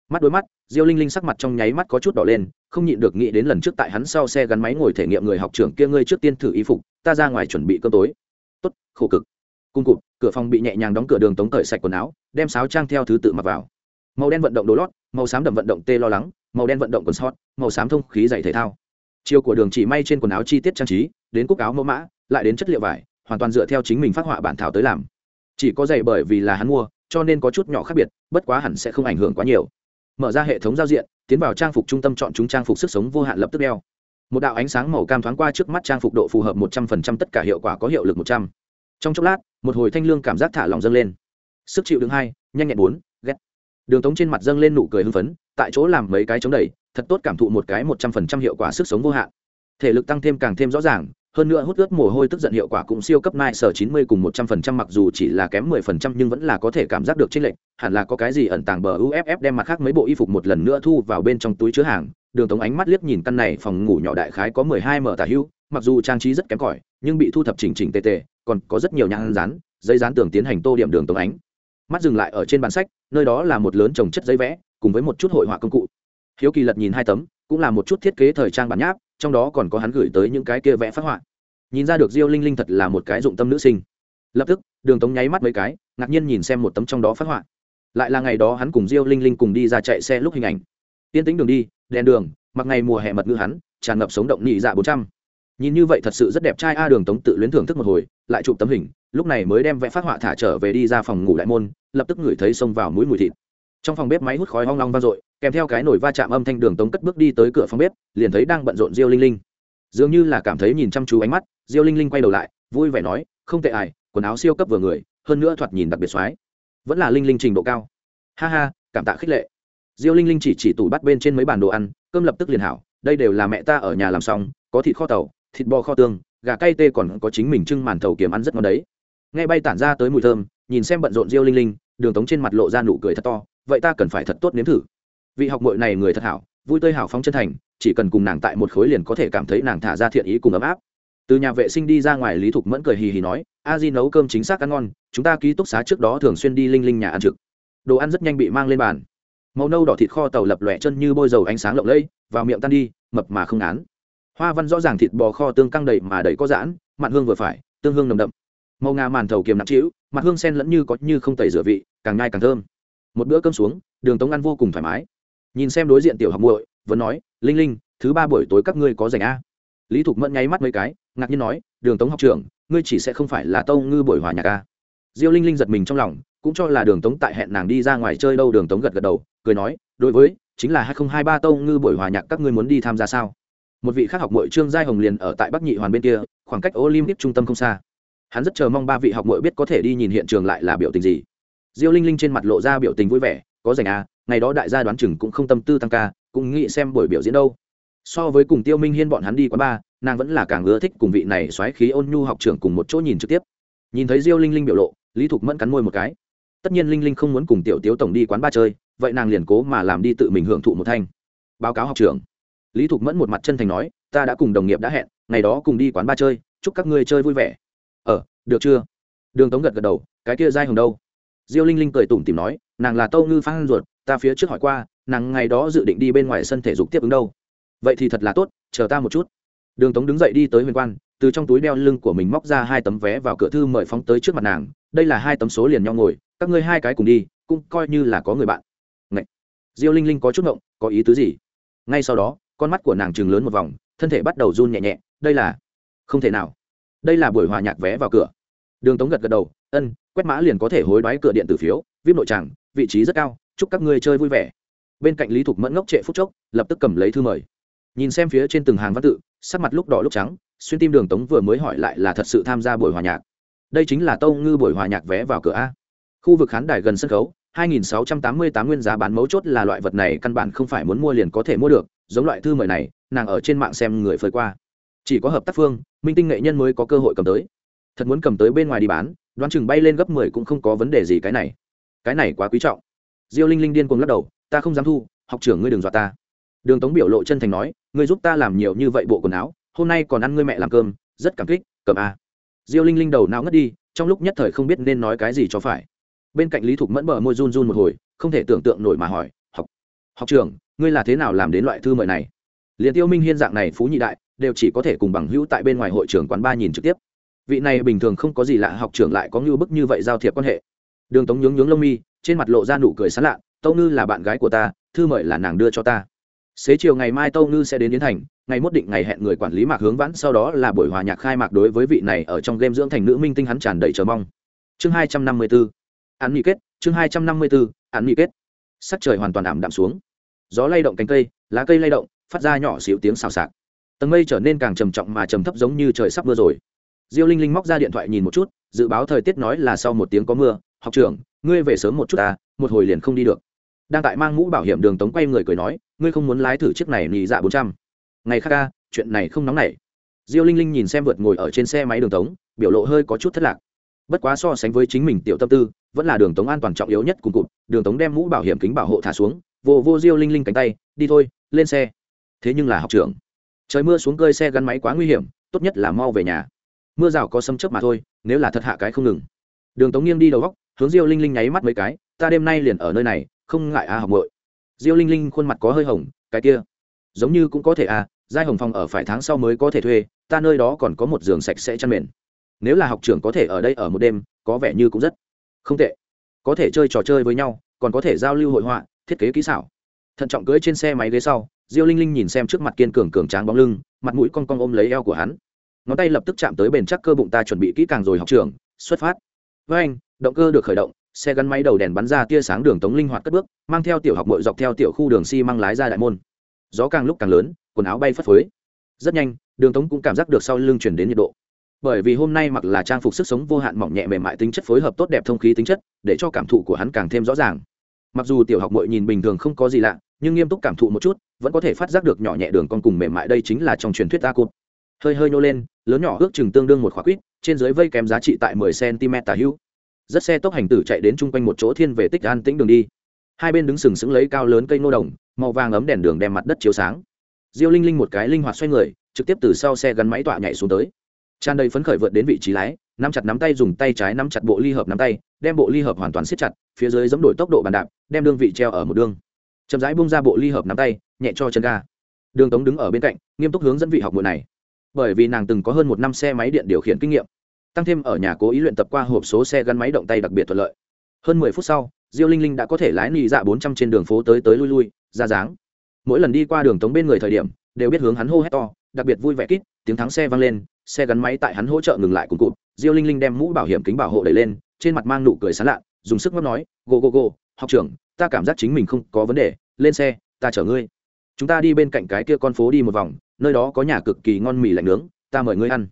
Mắt đối mắt, diêu linh linh sắc mặt trong nháy mắt có chút đỏ lên, không nhịn được nghĩ đến lần trước tại hắn sau xe gắn máy ngồi thể nghiệm người học trưởng kia ngươi trước tiên thử y phục, ta ra ngoài chuẩn bị cơm tối. Tốt, khổ cực. Cung cụt, cửa phòng bị nhẹ nhàng đóng cửa đường tống cởi sạch quần áo, đem sáo trang theo thứ tự mặc vào. Màu đen vận động đồ lót màu xám đậm vận động tê lo lắng, màu đen vận động quần sót màu xám thông khí dày thể thao. Chiều của đường chỉ may trên quần áo chi tiết trang trí, đến cúc áo mẫu mã, lại đến chất liệu vải, hoàn toàn dựa theo chính mình phát họa bản thảo tới làm. Chỉ có giày bởi vì là hắn mua, cho nên có chút nhỏ khác biệt, bất quá hẳn sẽ không ảnh hưởng quá nhiều. Mở ra hệ thống giao diện, tiến vào trang phục trung tâm chọn chúng trang phục sức sống vô hạn lập tức đeo. Một đạo ánh sáng màu cam thoáng qua trước mắt trang phục độ phù hợp một trăm phần trăm, tất cả hiệu quả có hiệu lực một trăm. Trong chốc lát, một hồi thanh lương cảm giác thả lòng dâng lên. Sức chịu đứng hai, nhanh nhẹn bốn đường tống trên mặt dâng lên nụ cười hưng phấn, tại chỗ làm mấy cái chống đẩy, thật tốt cảm thụ một cái một trăm phần trăm hiệu quả sức sống vô hạn. Thể lực tăng thêm càng thêm rõ ràng, hơn nữa hút ướt mồ hôi tức giận hiệu quả cũng siêu cấp nai sở chín mươi cùng một trăm phần trăm mặc dù chỉ là kém mười phần trăm nhưng vẫn là có thể cảm giác được chênh lệnh hẳn là có cái gì ẩn tàng bờ uff đem mặt khác mấy bộ y phục một lần nữa thu vào bên trong túi chứa hàng. Đường tống ánh mắt liếc nhìn căn này phòng ngủ nhỏ đại khái có mười hai mở tả hữu, mặc dù trang trí rất kém cỏi, nhưng bị thu thập chỉnh chỉnh tề tề, còn có rất nhiều nhãn rán, giấy dán tường tiến hành tô điểm đường tống ánh. Mắt dừng lại ở trên bàn sách nơi đó là một lớn trồng chất giấy vẽ, cùng với một chút hội họa công cụ. Hiếu kỳ lật nhìn hai tấm, cũng là một chút thiết kế thời trang bản nháp, trong đó còn có hắn gửi tới những cái kia vẽ phát họa. Nhìn ra được diêu linh linh thật là một cái dụng tâm nữ sinh. Lập tức, đường tống nháy mắt mấy cái, ngạc nhiên nhìn xem một tấm trong đó phát họa. Lại là ngày đó hắn cùng diêu linh linh cùng đi ra chạy xe lúc hình ảnh. Tiên tính đường đi, đèn đường, mặc ngày mùa hè mật ngữ hắn, tràn ngập sống động nhị dạ bốn trăm. Nhìn như vậy thật sự rất đẹp trai a, đường tống tự luyến thưởng thức một hồi, lại chụp tấm hình lúc này mới đem vẽ phát họa thả trở về đi ra phòng ngủ đại môn, lập tức ngửi thấy xông vào mũi mùi thịt. Trong phòng bếp máy hút khói hoang long vang dội, kèm theo cái nồi va chạm âm thanh đường tống cất bước đi tới cửa phòng bếp, liền thấy đang bận rộn diêu linh linh. Dường như là cảm thấy nhìn chăm chú ánh mắt, diêu linh linh quay đầu lại, vui vẻ nói, không tệ ải quần áo siêu cấp vừa người, hơn nữa thoạt nhìn đặc biệt soái vẫn là linh linh trình độ cao. Ha ha, cảm tạ khích lệ. Diêu linh linh chỉ chỉ tủ bắt bên trên mấy bàn đồ ăn, cơm lập tức liền hảo, đây đều là mẹ ta ở nhà làm xong, có thịt kho tàu, thịt bò kho tương, gà cay tê còn có chính mình trưng màn thầu kiếm ăn rất ngon đấy. Nghe bay tản ra tới mùi thơm, nhìn xem bận rộn diêu linh linh, đường tống trên mặt lộ ra nụ cười thật to, vậy ta cần phải thật tốt nếm thử. Vị học mội này người thật hảo, vui tươi hảo phóng chân thành, chỉ cần cùng nàng tại một khối liền có thể cảm thấy nàng thả ra thiện ý cùng ấm áp. Từ nhà vệ sinh đi ra ngoài lý thục mẫn cười hì hì nói, a di nấu cơm chính xác ăn ngon, chúng ta ký túc xá trước đó thường xuyên đi linh linh nhà ăn trực. Đồ ăn rất nhanh bị mang lên bàn. Màu nâu đỏ thịt kho tàu lập lòe chân như bôi dầu ánh sáng lộng lẫy, vào miệng tan đi, mập mà không án hoa văn rõ ràng thịt bò kho tương căng đầy mà đầy có giãn, mặn hương vừa phải, tương hương nồng đậm màu ngà màn thầu kiềm nặng trĩu, mặt hương sen lẫn như có như không tẩy rửa vị, càng ngai càng thơm. Một bữa cơm xuống, đường tống ăn vô cùng thoải mái. Nhìn xem đối diện tiểu học muội, vẫn nói, linh linh, thứ ba buổi tối các ngươi có dành a? Lý thục mẫn nháy mắt mấy cái, ngạc nhiên nói, đường tống học trưởng, ngươi chỉ sẽ không phải là tâu ngư buổi hòa nhạc a? Diêu linh linh giật mình trong lòng, cũng cho là đường tống tại hẹn nàng đi ra ngoài chơi đâu đường tống gật gật đầu, cười nói, đối với, chính là hai nghìn hai ba tâu ngư buổi hòa nhạc các ngươi muốn đi tham gia sao? Một vị khác học mội trương giai hồng liền ở tại bắc nhị hoàn bên kia, khoảng cách olympic trung tâm không xa hắn rất chờ mong ba vị học mội biết có thể đi nhìn hiện trường lại là biểu tình gì. Diêu linh linh trên mặt lộ ra biểu tình vui vẻ, có dành à ngày đó đại gia đoán chừng cũng không tâm tư tăng ca, cũng nghĩ xem buổi biểu diễn đâu. So với cùng tiêu minh hiên bọn hắn đi quán ba nàng vẫn là càng ưa thích cùng vị này xoáy khí ôn nhu học trưởng cùng một chỗ nhìn trực tiếp. Nhìn thấy diêu linh linh biểu lộ, lý thục mẫn cắn môi một cái. Tất nhiên linh linh không muốn cùng tiểu tiếu tổng đi quán ba chơi, vậy nàng liền cố mà làm đi tự mình hưởng thụ một thanh. Báo cáo học trưởng. Lý thục mẫn một mặt chân thành nói, ta đã cùng đồng nghiệp đã hẹn, ngày đó cùng đi quán ba chơi, chúc các ngươi chơi vui vẻ ờ được chưa? Đường tống gật gật đầu, cái kia dai hồng đâu? Diêu linh linh cười tủm tìm nói, nàng là tâu ngư phan ruột, ta phía trước hỏi qua, nàng ngày đó dự định đi bên ngoài sân thể dục tiếp ứng đâu. Vậy thì thật là tốt, chờ ta một chút. Đường tống đứng dậy đi tới huyền quan, từ trong túi đeo lưng của mình móc ra hai tấm vé vào cửa thư mời phóng tới trước mặt nàng, đây là hai tấm số liền nhau ngồi, các ngươi hai cái cùng đi, cũng coi như là có người bạn. Ngậy! diêu linh linh có chút ngộng, có ý tứ gì? Ngay sau đó, con mắt của nàng chừng lớn một vòng, thân thể bắt đầu run nhẹ nhẹ, đây là, không thể nào đây là buổi hòa nhạc vé vào cửa. Đường tống gật gật đầu, ân, quét mã liền có thể hối đoái cửa điện tử phiếu, vip nội tràng, vị trí rất cao, chúc các ngươi chơi vui vẻ. Bên cạnh lý thục mẫn ngốc trệ phút chốc, lập tức cầm lấy thư mời. Nhìn xem phía trên từng hàng văn tự, sắc mặt lúc đỏ lúc trắng, xuyên tim đường tống vừa mới hỏi lại là thật sự tham gia buổi hòa nhạc. Đây chính là tâu ngư buổi hòa nhạc vé vào cửa a. Khu vực khán đài gần sân khấu 2688 nguyên giá bán mấu chốt là loại vật này căn bản không phải muốn mua liền có thể mua được, giống loại thư mời này, nàng ở trên mạng xem người phơi qua chỉ có hợp tác phương, minh tinh nghệ nhân mới có cơ hội cầm tới. Thật muốn cầm tới bên ngoài đi bán, đoán chừng bay lên gấp mười cũng không có vấn đề gì cái này. Cái này quá quý trọng. Diêu linh linh điên cuồng lắc đầu, ta không dám thu, học trưởng ngươi đừng dọa ta. Đường tống biểu lộ chân thành nói, ngươi giúp ta làm nhiều như vậy bộ quần áo, hôm nay còn ăn ngươi mẹ làm cơm, rất cảm kích, cầm a. Diêu linh linh đầu não ngất đi, trong lúc nhất thời không biết nên nói cái gì cho phải. Bên cạnh lý thục mẫn bờ môi run run một hồi, không thể tưởng tượng nổi mà hỏi, học học trưởng, ngươi là thế nào làm đến loại thư mời này? Liền tiêu minh hiên dạng này phú nhị đại đều chỉ có thể cùng bằng hữu tại bên ngoài hội trưởng quán ba nhìn trực tiếp. Vị này bình thường không có gì lạ, học trưởng lại có như bức như vậy giao thiệp quan hệ. Đường tống nhướng nhướng lông mi, trên mặt lộ ra nụ cười sán lạ, tâu ngư là bạn gái của ta, thư mời là nàng đưa cho ta. Xế chiều ngày mai tâu ngư sẽ đến yến thành, ngày mốt định ngày hẹn người quản lý mạc hướng vãn, sau đó là buổi hòa nhạc khai mạc đối với vị này ở trong game dưỡng thành nữ minh tinh hắn tràn đầy chờ mong. Chương hai trăm năm mươi b ố án nghị kết, chương hai trăm năm mươi b ố án nghị kết. Sắc trời hoàn toàn ảm đạm xuống. Gió lay động cánh cây, lá cây lay động, phát ra nhỏ xíu tiếng xào xạc tầng mây trở nên càng trầm trọng mà trầm thấp giống như trời sắp mưa rồi. Diêu linh linh móc ra điện thoại nhìn một chút, dự báo thời tiết nói là sau một tiếng có mưa, học trưởng, ngươi về sớm một chút ta, một hồi liền không đi được. Đang tại mang mũ bảo hiểm đường tống quay người cười nói, ngươi không muốn lái thử chiếc này nhị dạ bốn trăm. Ngày khác ca chuyện này không nóng nảy. Diêu linh linh nhìn xem vượt ngồi ở trên xe máy đường tống, biểu lộ hơi có chút thất lạc. Bất quá so sánh với chính mình tiểu tâm tư, vẫn là đường tống an toàn trọng yếu nhất cùng cụt, đường tống đem mũ bảo hiểm kính bảo hộ thả xuống, vô vô diêu linh linh cánh tay, đi thôi, lên xe. Thế nhưng là học trưởng trời mưa xuống cơi xe gắn máy quá nguy hiểm, tốt nhất là mau về nhà. Mưa rào có xâm chớp mà thôi, nếu là thật hạ cái không ngừng. Đường tống nghiêng đi đầu góc, hướng diêu linh linh nháy mắt mấy cái, ta đêm nay liền ở nơi này, không ngại a học ngội diêu linh linh khuôn mặt có hơi hồng, cái kia, giống như cũng có thể à giai hồng phòng ở phải tháng sau mới có thể thuê, ta nơi đó còn có một giường sạch sẽ chăn mền. Nếu là học trưởng có thể ở đây ở một đêm, có vẻ như cũng rất không tệ. Có thể chơi trò chơi với nhau, còn có thể giao lưu hội họa, thiết kế kỹ xảo thận trọng cưỡi trên xe máy ghế sau, diêu linh linh nhìn xem trước mặt kiên cường cường tráng bóng lưng, mặt mũi con con ôm lấy eo của hắn. Ngón tay lập tức chạm tới bền chắc cơ bụng ta chuẩn bị kỹ càng rồi học trường, xuất phát. Với anh, động cơ được khởi động, xe gắn máy đầu đèn bắn ra tia sáng đường tống linh hoạt cất bước, mang theo tiểu học mội dọc theo tiểu khu đường xi、si、măng lái ra đại môn. Gió càng lúc càng lớn, quần áo bay phất phới. Rất nhanh, đường tống cũng cảm giác được sau lưng chuyển đến nhiệt độ. Bởi vì hôm nay mặc là trang phục sức sống vô hạn mỏng nhẹ mềm mại tính chất phối hợp tốt đẹp thông khí tính chất, để cho cảm thụ của hắn càng thêm rõ ràng. Mặc dù tiểu học mội nhìn bình thường không có gì lạ nhưng nghiêm túc cảm thụ một chút, vẫn có thể phát giác được nhỏ nhẹ đường con cùng mềm mại đây chính là trong truyền thuyết a cụt hơi hơi nhô lên, lớn nhỏ ước chừng tương đương một khóa quýt, trên dưới vây kém giá trị tại mười cm tả hữu. Rất xe tốc hành tử chạy đến chung quanh một chỗ thiên về tích an tĩnh đường đi. Hai bên đứng sừng sững lấy cao lớn cây nô đồng, màu vàng ấm đèn đường đem mặt đất chiếu sáng. Diêu linh linh một cái linh hoạt xoay người, trực tiếp từ sau xe gắn máy tọa nhảy xuống tới. Tràn đầy phấn khởi vượt đến vị trí lái, nắm chặt nắm tay dùng tay trái nắm chặt bộ ly hợp nắm tay, đem bộ ly hợp hoàn toàn siết chặt, phía dưới giấm đổi tốc độ bàn đạp, đem đương vị treo ở một đương chậm rãi bung ra bộ ly hợp nắm tay, nhẹ cho chân ga. Đường tống đứng ở bên cạnh, nghiêm túc hướng dẫn vị học mùa này. Bởi vì nàng từng có hơn một năm xe máy điện điều khiển kinh nghiệm, tăng thêm ở nhà cố ý luyện tập qua hộp số xe gắn máy động tay đặc biệt thuận lợi. Hơn mười phút sau, diêu linh linh đã có thể lái nị dạ bốn trăm trên đường phố tới tới lui lui, ra dáng. Mỗi lần đi qua đường tống bên người thời điểm, đều biết hướng hắn hô hét to, đặc biệt vui vẻ kít, tiếng thắng xe vang lên, xe gắn máy tại hắn hỗ trợ ngừng lại cùng cụt diêu linh linh đem mũ bảo hiểm kính bảo hộ đẩy lên, trên mặt mang nụ cười sán lạ, dùng sức ngóc nói, go go go học trưởng, ta cảm giác chính mình không có vấn đề, lên xe, ta chở ngươi. Chúng ta đi bên cạnh cái kia con phố đi một vòng, nơi đó có nhà cực kỳ ngon mì lạnh nướng, ta mời ngươi ăn.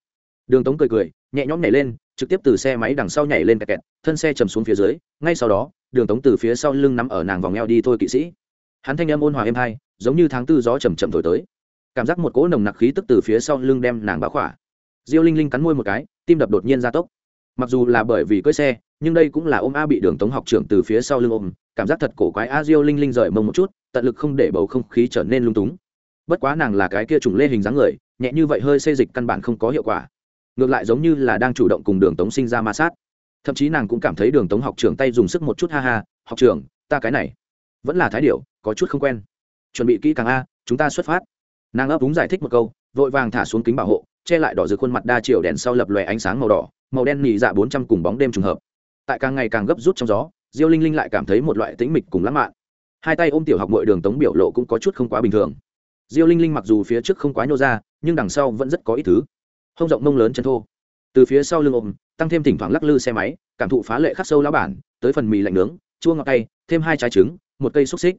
Đường tống cười cười, nhẹ nhõm nhảy lên, trực tiếp từ xe máy đằng sau nhảy lên kẹt kẹt, thân xe chầm xuống phía dưới, ngay sau đó, đường tống từ phía sau lưng nắm ở nàng vòng eo đi thôi kỵ sĩ. Hắn thanh âm ôn hòa êm hai giống như tháng tư gió chầm chậm thổi tới. Cảm giác một cỗ nồng nặc khí tức từ phía sau lưng đem nàng báo khỏa. Diêu linh linh cắn môi một cái, tim đập đột nhiên gia tốc. Mặc dù là bởi vì cưỡi xe nhưng đây cũng là ôm a bị đường tống học trưởng từ phía sau lưng ôm, cảm giác thật cổ quái a diêu linh linh rời mông một chút, tận lực không để bầu không khí trở nên lung túng. Bất quá nàng là cái kia trùng lê hình dáng người, nhẹ như vậy hơi xê dịch căn bản không có hiệu quả. Ngược lại giống như là đang chủ động cùng đường tống sinh ra ma sát. Thậm chí nàng cũng cảm thấy đường tống học trưởng tay dùng sức một chút, ha ha, học trưởng, ta cái này vẫn là thái điệu có chút không quen. Chuẩn bị kỹ càng a, chúng ta xuất phát. Nàng ấp úng giải thích một câu, vội vàng thả xuống kính bảo hộ, che lại đỏ dưới khuôn mặt đa chiều đèn sau lập lòe ánh sáng màu đỏ, màu đen nhị dạ bốn trăm cùng bóng đêm trùng hợp tại càng ngày càng gấp rút trong gió, diêu linh linh lại cảm thấy một loại tĩnh mịch cùng lãng mạn. Hai tay ôm tiểu học mọi đường tống biểu lộ cũng có chút không quá bình thường. Diêu linh linh mặc dù phía trước không quá nhô ra, nhưng đằng sau vẫn rất có ít thứ. Hông rộng mông lớn chân thô. Từ phía sau lưng ôm, tăng thêm thỉnh thoảng lắc lư xe máy, cảm thụ phá lệ khắc sâu lão bản, tới phần mì lạnh nướng, chua ngọt tay thêm hai trái trứng, một cây xúc xích.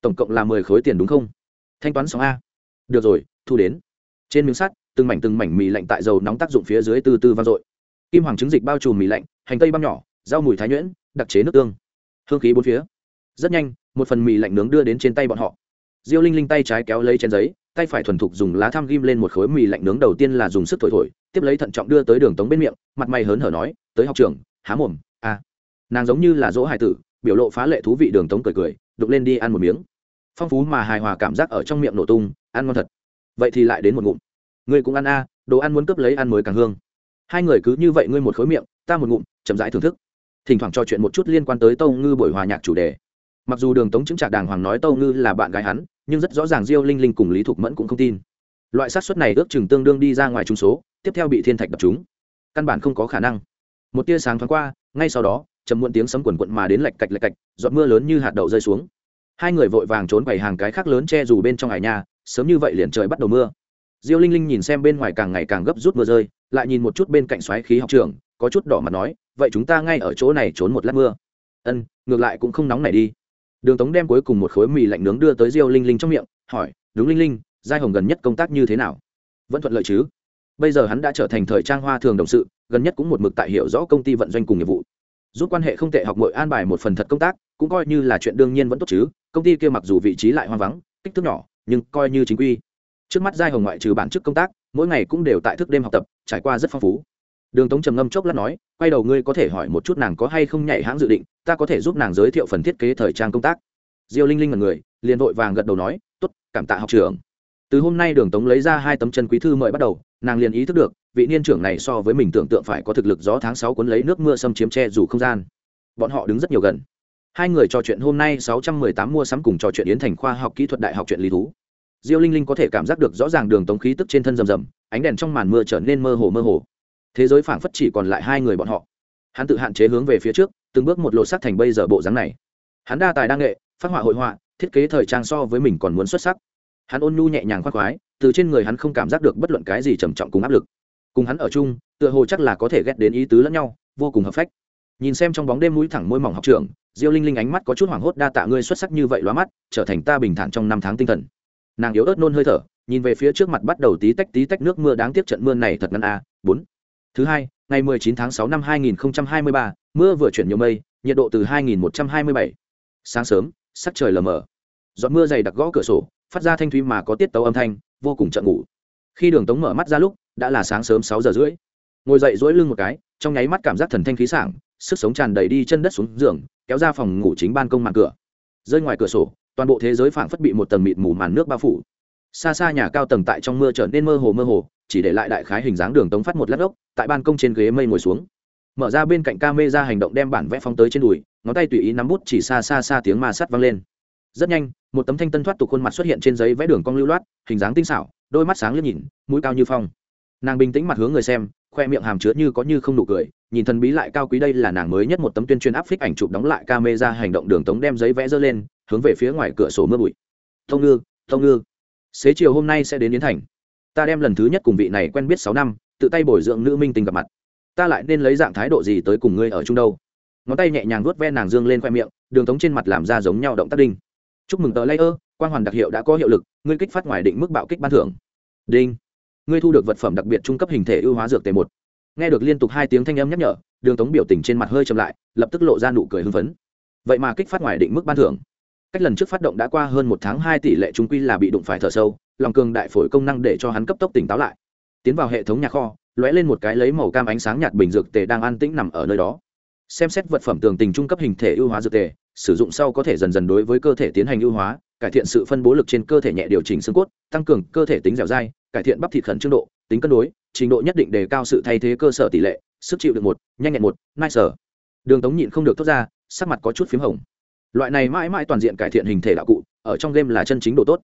Tổng cộng là mười khối tiền đúng không? Thanh toán sóng a. Được rồi, thu đến. Trên miếng sắt, từng mảnh từng mảnh mì lạnh tại dầu nóng tác dụng phía dưới từ từ vang dội. Kim hoàng trứng dịch bao trùm mì lạnh, hành tây băm nhỏ rau mùi thái nhuyễn, đặc chế nước tương. Hương khí bốn phía. Rất nhanh, một phần mì lạnh nướng đưa đến trên tay bọn họ. Diêu linh linh tay trái kéo lấy chén giấy, tay phải thuần thục dùng lá thăm ghim lên một khối mì lạnh nướng đầu tiên là dùng sức thổi thổi, tiếp lấy thận trọng đưa tới đường tống bên miệng, mặt mày hớn hở nói, tới học trường, há mồm à. Nàng giống như là dỗ hải tử, biểu lộ phá lệ thú vị đường tống cười cười, đục lên đi ăn một miếng. Phong phú mà hài hòa cảm giác ở trong miệng nổ tung, ăn ngon thật. Vậy thì lại đến một ngụm. Ngươi cũng ăn a, đồ ăn muốn cướp lấy ăn mới càng hương. Hai người cứ như vậy ngươi một khối miệng, ta một ngụm, chậm rãi thưởng thức thỉnh thoảng trò chuyện một chút liên quan tới tâu ngư buổi hòa nhạc chủ đề. Mặc dù đường tống chứng trạc đàng hoàng nói tâu ngư là bạn gái hắn, nhưng rất rõ ràng diêu linh linh cùng lý thục mẫn cũng không tin. Loại xác suất này ước chừng tương đương đi ra ngoài trung số, tiếp theo bị thiên thạch đập chúng căn bản không có khả năng. Một tia sáng thoáng qua, ngay sau đó chầm muộn tiếng sấm quần quận mà đến lạch cạch lạch cạch, giọt mưa lớn như hạt đậu rơi xuống. Hai người vội vàng trốn quầy hàng cái khác lớn che dù bên trong hải nhà, sớm như vậy liền trời bắt đầu mưa. Diêu linh linh nhìn xem bên ngoài càng ngày càng gấp rút mưa rơi, lại nhìn một chút bên cạnh xoáy khí học trường có chút đỏ mặt nói, vậy chúng ta ngay ở chỗ này trốn một lát mưa. Ân, ngược lại cũng không nóng này đi. Đường tống đem cuối cùng một khối mì lạnh nướng đưa tới diêu linh linh trong miệng, hỏi, đúng linh linh, giai hồng gần nhất công tác như thế nào? Vẫn thuận lợi chứ. Bây giờ hắn đã trở thành thời trang hoa thường đồng sự, gần nhất cũng một mực tại hiểu rõ công ty vận doanh cùng nghiệp vụ. Giúp quan hệ không tệ học mội an bài một phần thật công tác, cũng coi như là chuyện đương nhiên vẫn tốt chứ, công ty kia mặc dù vị trí lại hoang vắng, kích thước nhỏ, nhưng coi như chính quy. Trước mắt giai hồng ngoại trừ bản chức công tác, mỗi ngày cũng đều tại thức đêm học tập, trải qua rất phong phú đường tống trầm ngâm chốc lát nói, quay đầu ngươi có thể hỏi một chút nàng có hay không nhảy hãng dự định, ta có thể giúp nàng giới thiệu phần thiết kế thời trang công tác. Diêu linh linh là người, liền vội vàng gật đầu nói t ố t cảm tạ học trưởng. Từ hôm nay đường tống lấy ra hai tấm chân quý thư mời bắt đầu, nàng liền ý thức được, vị niên trưởng này so với mình tưởng tượng phải có thực lực gió tháng sáu cuốn lấy nước mưa xâm chiếm che dù không gian. Bọn họ đứng rất nhiều gần. Hai người trò chuyện hôm nay sáu trăm mười tám mua sắm cùng trò chuyện yến thành khoa học kỹ thuật đại học chuyện lý thú. Diêu linh linh có thể cảm giác được rõ ràng đường tống khí tức trên thân rầm rầm, ánh đèn trong màn mưa trở nên mơ hồ mơ hồ thế giới phảng phất chỉ còn lại hai người bọn họ hắn tự hạn chế hướng về phía trước từng bước một lột xác thành bây giờ bộ dáng này hắn đa tài đa nghệ phát họa hội họa thiết kế thời trang so với mình còn muốn xuất sắc hắn ôn nhu nhẹ nhàng khoác khoái từ trên người hắn không cảm giác được bất luận cái gì trầm trọng cùng áp lực cùng hắn ở chung tựa hồ chắc là có thể ghét đến ý tứ lẫn nhau vô cùng hợp phách nhìn xem trong bóng đêm mũi thẳng môi mỏng học trường diêu linh linh ánh mắt có chút hoảng hốt đa tạ ngươi xuất sắc như vậy lóa mắt trở thành ta bình thản trong năm tháng tinh thần nàng yếu ớt nôn hơi thở nhìn về phía trước mặt bắt đầu tí tách tí tách nước mưa đáng tiếc trận mưa này thật ngăn a bốn thứ hai ngày 19 tháng 6 năm 2023, mưa vừa chuyển nhiều mây nhiệt độ từ 2127. sáng sớm sắc trời lờ mờ. Giọt mưa dày đặc gõ cửa sổ phát ra thanh thúy mà có tiết tấu âm thanh vô cùng chợt ngủ. Khi đường tống mở mắt ra lúc đã là sáng sớm sáu giờ rưỡi. Ngồi dậy duỗi lưng một cái trong nháy mắt cảm giác thần thanh khí sảng sức sống tràn đầy đi chân đất xuống giường kéo ra phòng ngủ chính ban công màn cửa. Rơi ngoài cửa sổ toàn bộ thế giới phảng phất bị một tầng mịt mù màn nước bao phủ. Xa xa nhà cao tầng tại trong mưa trở nên mơ hồ mơ hồ chỉ để lại đại khái hình dáng đường tống phát một lát ốc, tại ban công trên ghế mây ngồi xuống. Mở ra bên cạnh ca mê ra hành động đem bản vẽ phóng tới trên đùi, ngón tay tùy ý nắm bút chỉ xa xa xa tiếng ma sắt vang lên. Rất nhanh, một tấm thanh tân thoát tục khuôn mặt xuất hiện trên giấy vẽ đường cong lưu loát, hình dáng tinh xảo, đôi mắt sáng liếc nhìn, mũi cao như phong. Nàng bình tĩnh mặt hướng người xem, khoe miệng hàm chứa như có như không nụ cười, nhìn thần bí lại cao quý đây là nàng mới nhất một tấm tuyên truyền áp phích ảnh chụp đóng lại camera hành động đường tống đem giấy vẽ dơ lên, hướng về phía ngoài cửa sổ mưa bụi. Thông ngư thông ngư. Xế chiều hôm nay sẽ đến yến thành ta đem lần thứ nhất cùng vị này quen biết sáu năm, tự tay bồi dưỡng nữ minh tình gặp mặt. Ta lại nên lấy dạng thái độ gì tới cùng ngươi ở chung đâu? Ngón tay nhẹ nhàng vuốt ve nàng dương lên khoe miệng, đường tống trên mặt làm ra giống nhau động tác đinh. Chúc mừng tờ layer quan hoàn đặc hiệu đã có hiệu lực, ngươi kích phát ngoài định mức bạo kích ban thưởng. Đinh. Ngươi thu được vật phẩm đặc biệt trung cấp hình thể ưu hóa dược t một. Nghe được liên tục hai tiếng thanh âm nhắc nhở, đường tống biểu tình trên mặt hơi chậm lại, lập tức lộ ra nụ cười hưng phấn. Vậy mà kích phát ngoài định mức ban thưởng. Cách lần trước phát động đã qua hơn một tháng hai tỷ lệ trung quy là bị đụng phải thở sâu lòng cường đại phổi công năng để cho hắn cấp tốc tỉnh táo lại. Tiến vào hệ thống nhà kho, lóe lên một cái lấy màu cam ánh sáng nhạt bình dược tề đang an tĩnh nằm ở nơi đó. Xem xét vật phẩm tường tình trung cấp hình thể ưu hóa dược tề, sử dụng sau có thể dần dần đối với cơ thể tiến hành ưu hóa, cải thiện sự phân bố lực trên cơ thể nhẹ điều chỉnh xương cốt, tăng cường cơ thể tính dẻo dai, cải thiện bắp thịt khẩn trương độ, tính cân đối, trình độ nhất định đề cao sự thay thế cơ sở tỷ lệ, sức chịu được một, nhanh nhẹn một, nai sở. Đường tống nhịn không được thốt ra, sắc mặt có chút p h í m hồng. Loại này mãi mãi toàn diện cải thiện hình thể đạo cụ, ở trong game là chân chính độ tốt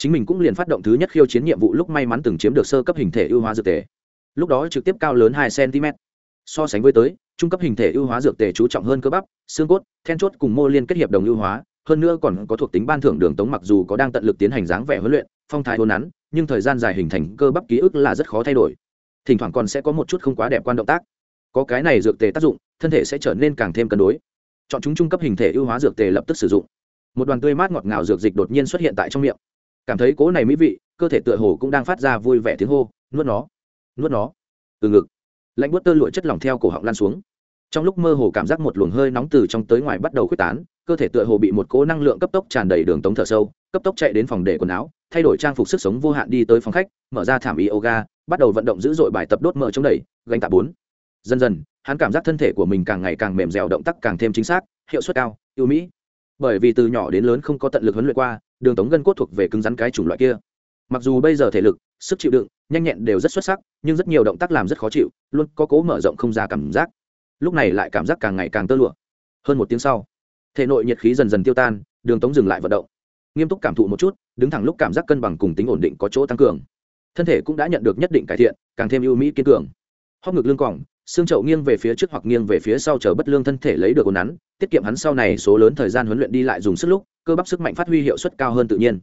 chính mình cũng liền phát động thứ nhất khiêu chiến nhiệm vụ lúc may mắn từng chiếm được sơ cấp hình thể ưu hóa dược tề. Lúc đó trực tiếp cao lớn hai cm. So sánh với tới, trung cấp hình thể ưu hóa dược tề chú trọng hơn cơ bắp, xương cốt, then chốt cùng mô liên kết hiệp đồng ưu hóa, hơn nữa còn có thuộc tính ban thưởng đường tống mặc dù có đang tận lực tiến hành dáng vẻ huấn luyện, phong thái hôn nắn, nhưng thời gian dài hình thành cơ bắp ký ức là rất khó thay đổi. Thỉnh thoảng còn sẽ có một chút không quá đẹp quan động tác. Có cái này dược tề tác dụng, thân thể sẽ trở nên càng thêm cân đối. Chọn chúng trung cấp hình thể ưu hóa dược tề lập tức sử dụng. Một đoàn tươi mát ngọt ngào dược dịch đột nhiên xuất hiện tại trong miệng cảm thấy cố này mỹ vị, cơ thể tựa hồ cũng đang phát ra vui vẻ tiếng hô, nuốt nó nuốt nó. Từ ngực, lạnh bớt tơ lụa chất lỏng theo cổ họng lan xuống. Trong lúc mơ hồ cảm giác một luồng hơi nóng từ trong tới ngoài bắt đầu khuếch tán, cơ thể tựa hồ bị một cố năng lượng cấp tốc tràn đầy đường tống thở sâu, cấp tốc chạy đến phòng để quần áo, thay đổi trang phục sức sống vô hạn đi tới phòng khách, mở ra thảm yoga, bắt đầu vận động dữ dội bài tập đốt mỡ chống đẩy, gánh tạ bốn. Dần dần, hắn cảm giác thân thể của mình càng ngày càng mềm dẻo động tác càng thêm chính xác, hiệu suất cao ưu mỹ. Bởi vì từ nhỏ đến lớn không có tận lực huấn luyện qua đường tống gân cốt thuộc về cứng rắn cái chủng loại kia. Mặc dù bây giờ thể lực, sức chịu đựng, nhanh nhẹn đều rất xuất sắc, nhưng rất nhiều động tác làm rất khó chịu, luôn có cố mở rộng không ra cảm giác. Lúc này lại cảm giác càng ngày càng tơ lụa. Hơn một tiếng sau, thể nội nhiệt khí dần dần tiêu tan, đường tống dừng lại vận động. Nghiêm túc cảm thụ một chút, đứng thẳng lúc cảm giác cân bằng cùng tính ổn định có chỗ tăng cường. Thân thể cũng đã nhận được nhất định cải thiện, càng thêm ưu mỹ kiên cường. Hóc ngực lưng cỏng xương chậu nghiêng về phía trước hoặc nghiêng về phía sau chờ bất lương thân thể lấy được ổn nắn, tiết kiệm hắn sau này số lớn thời gian huấn luyện đi lại dùng sức lúc, cơ bắp sức mạnh phát huy hiệu suất cao hơn tự nhiên.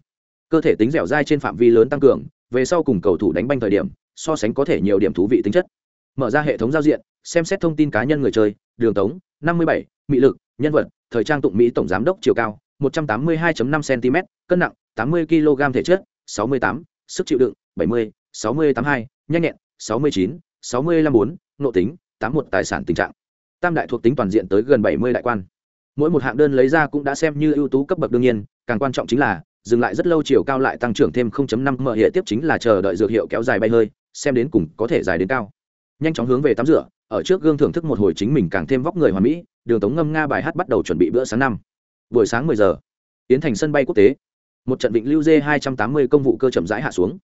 Cơ thể tính dẻo dai trên phạm vi lớn tăng cường, về sau cùng cầu thủ đánh banh thời điểm, so sánh có thể nhiều điểm thú vị tính chất. Mở ra hệ thống giao diện, xem xét thông tin cá nhân người chơi, đường tống, năm mươi bảy mỹ lực, nhân vật, thời trang tụng mỹ tổng giám đốc chiều cao 182.5 cm cân nặng 80 kg thể chất 68 sức chịu đựng 70 60 82 nhanh nhẹn 69 654 nội tính, tám một tài sản tình trạng. Tam đại thuộc tính toàn diện tới gần bảy mươi đại quan. Mỗi một hạng đơn lấy ra cũng đã xem như ưu tú cấp bậc đương nhiên, càng quan trọng chính là, dừng lại rất lâu chiều cao lại tăng trưởng thêm 0.5 m hệ tiếp chính là chờ đợi dược hiệu kéo dài bay hơi, xem đến cùng có thể dài đến cao. Nhanh chóng hướng về tắm rửa, ở trước gương thưởng thức một hồi chính mình càng thêm vóc người hoàn mỹ, đường tống ngâm nga bài hát bắt đầu chuẩn bị bữa sáng năm. Buổi sáng 10 giờ, tiến thành sân bay quốc tế. Một trận vịnh lưu dê 280 công vụ cơ chậm rãi hạ xuống.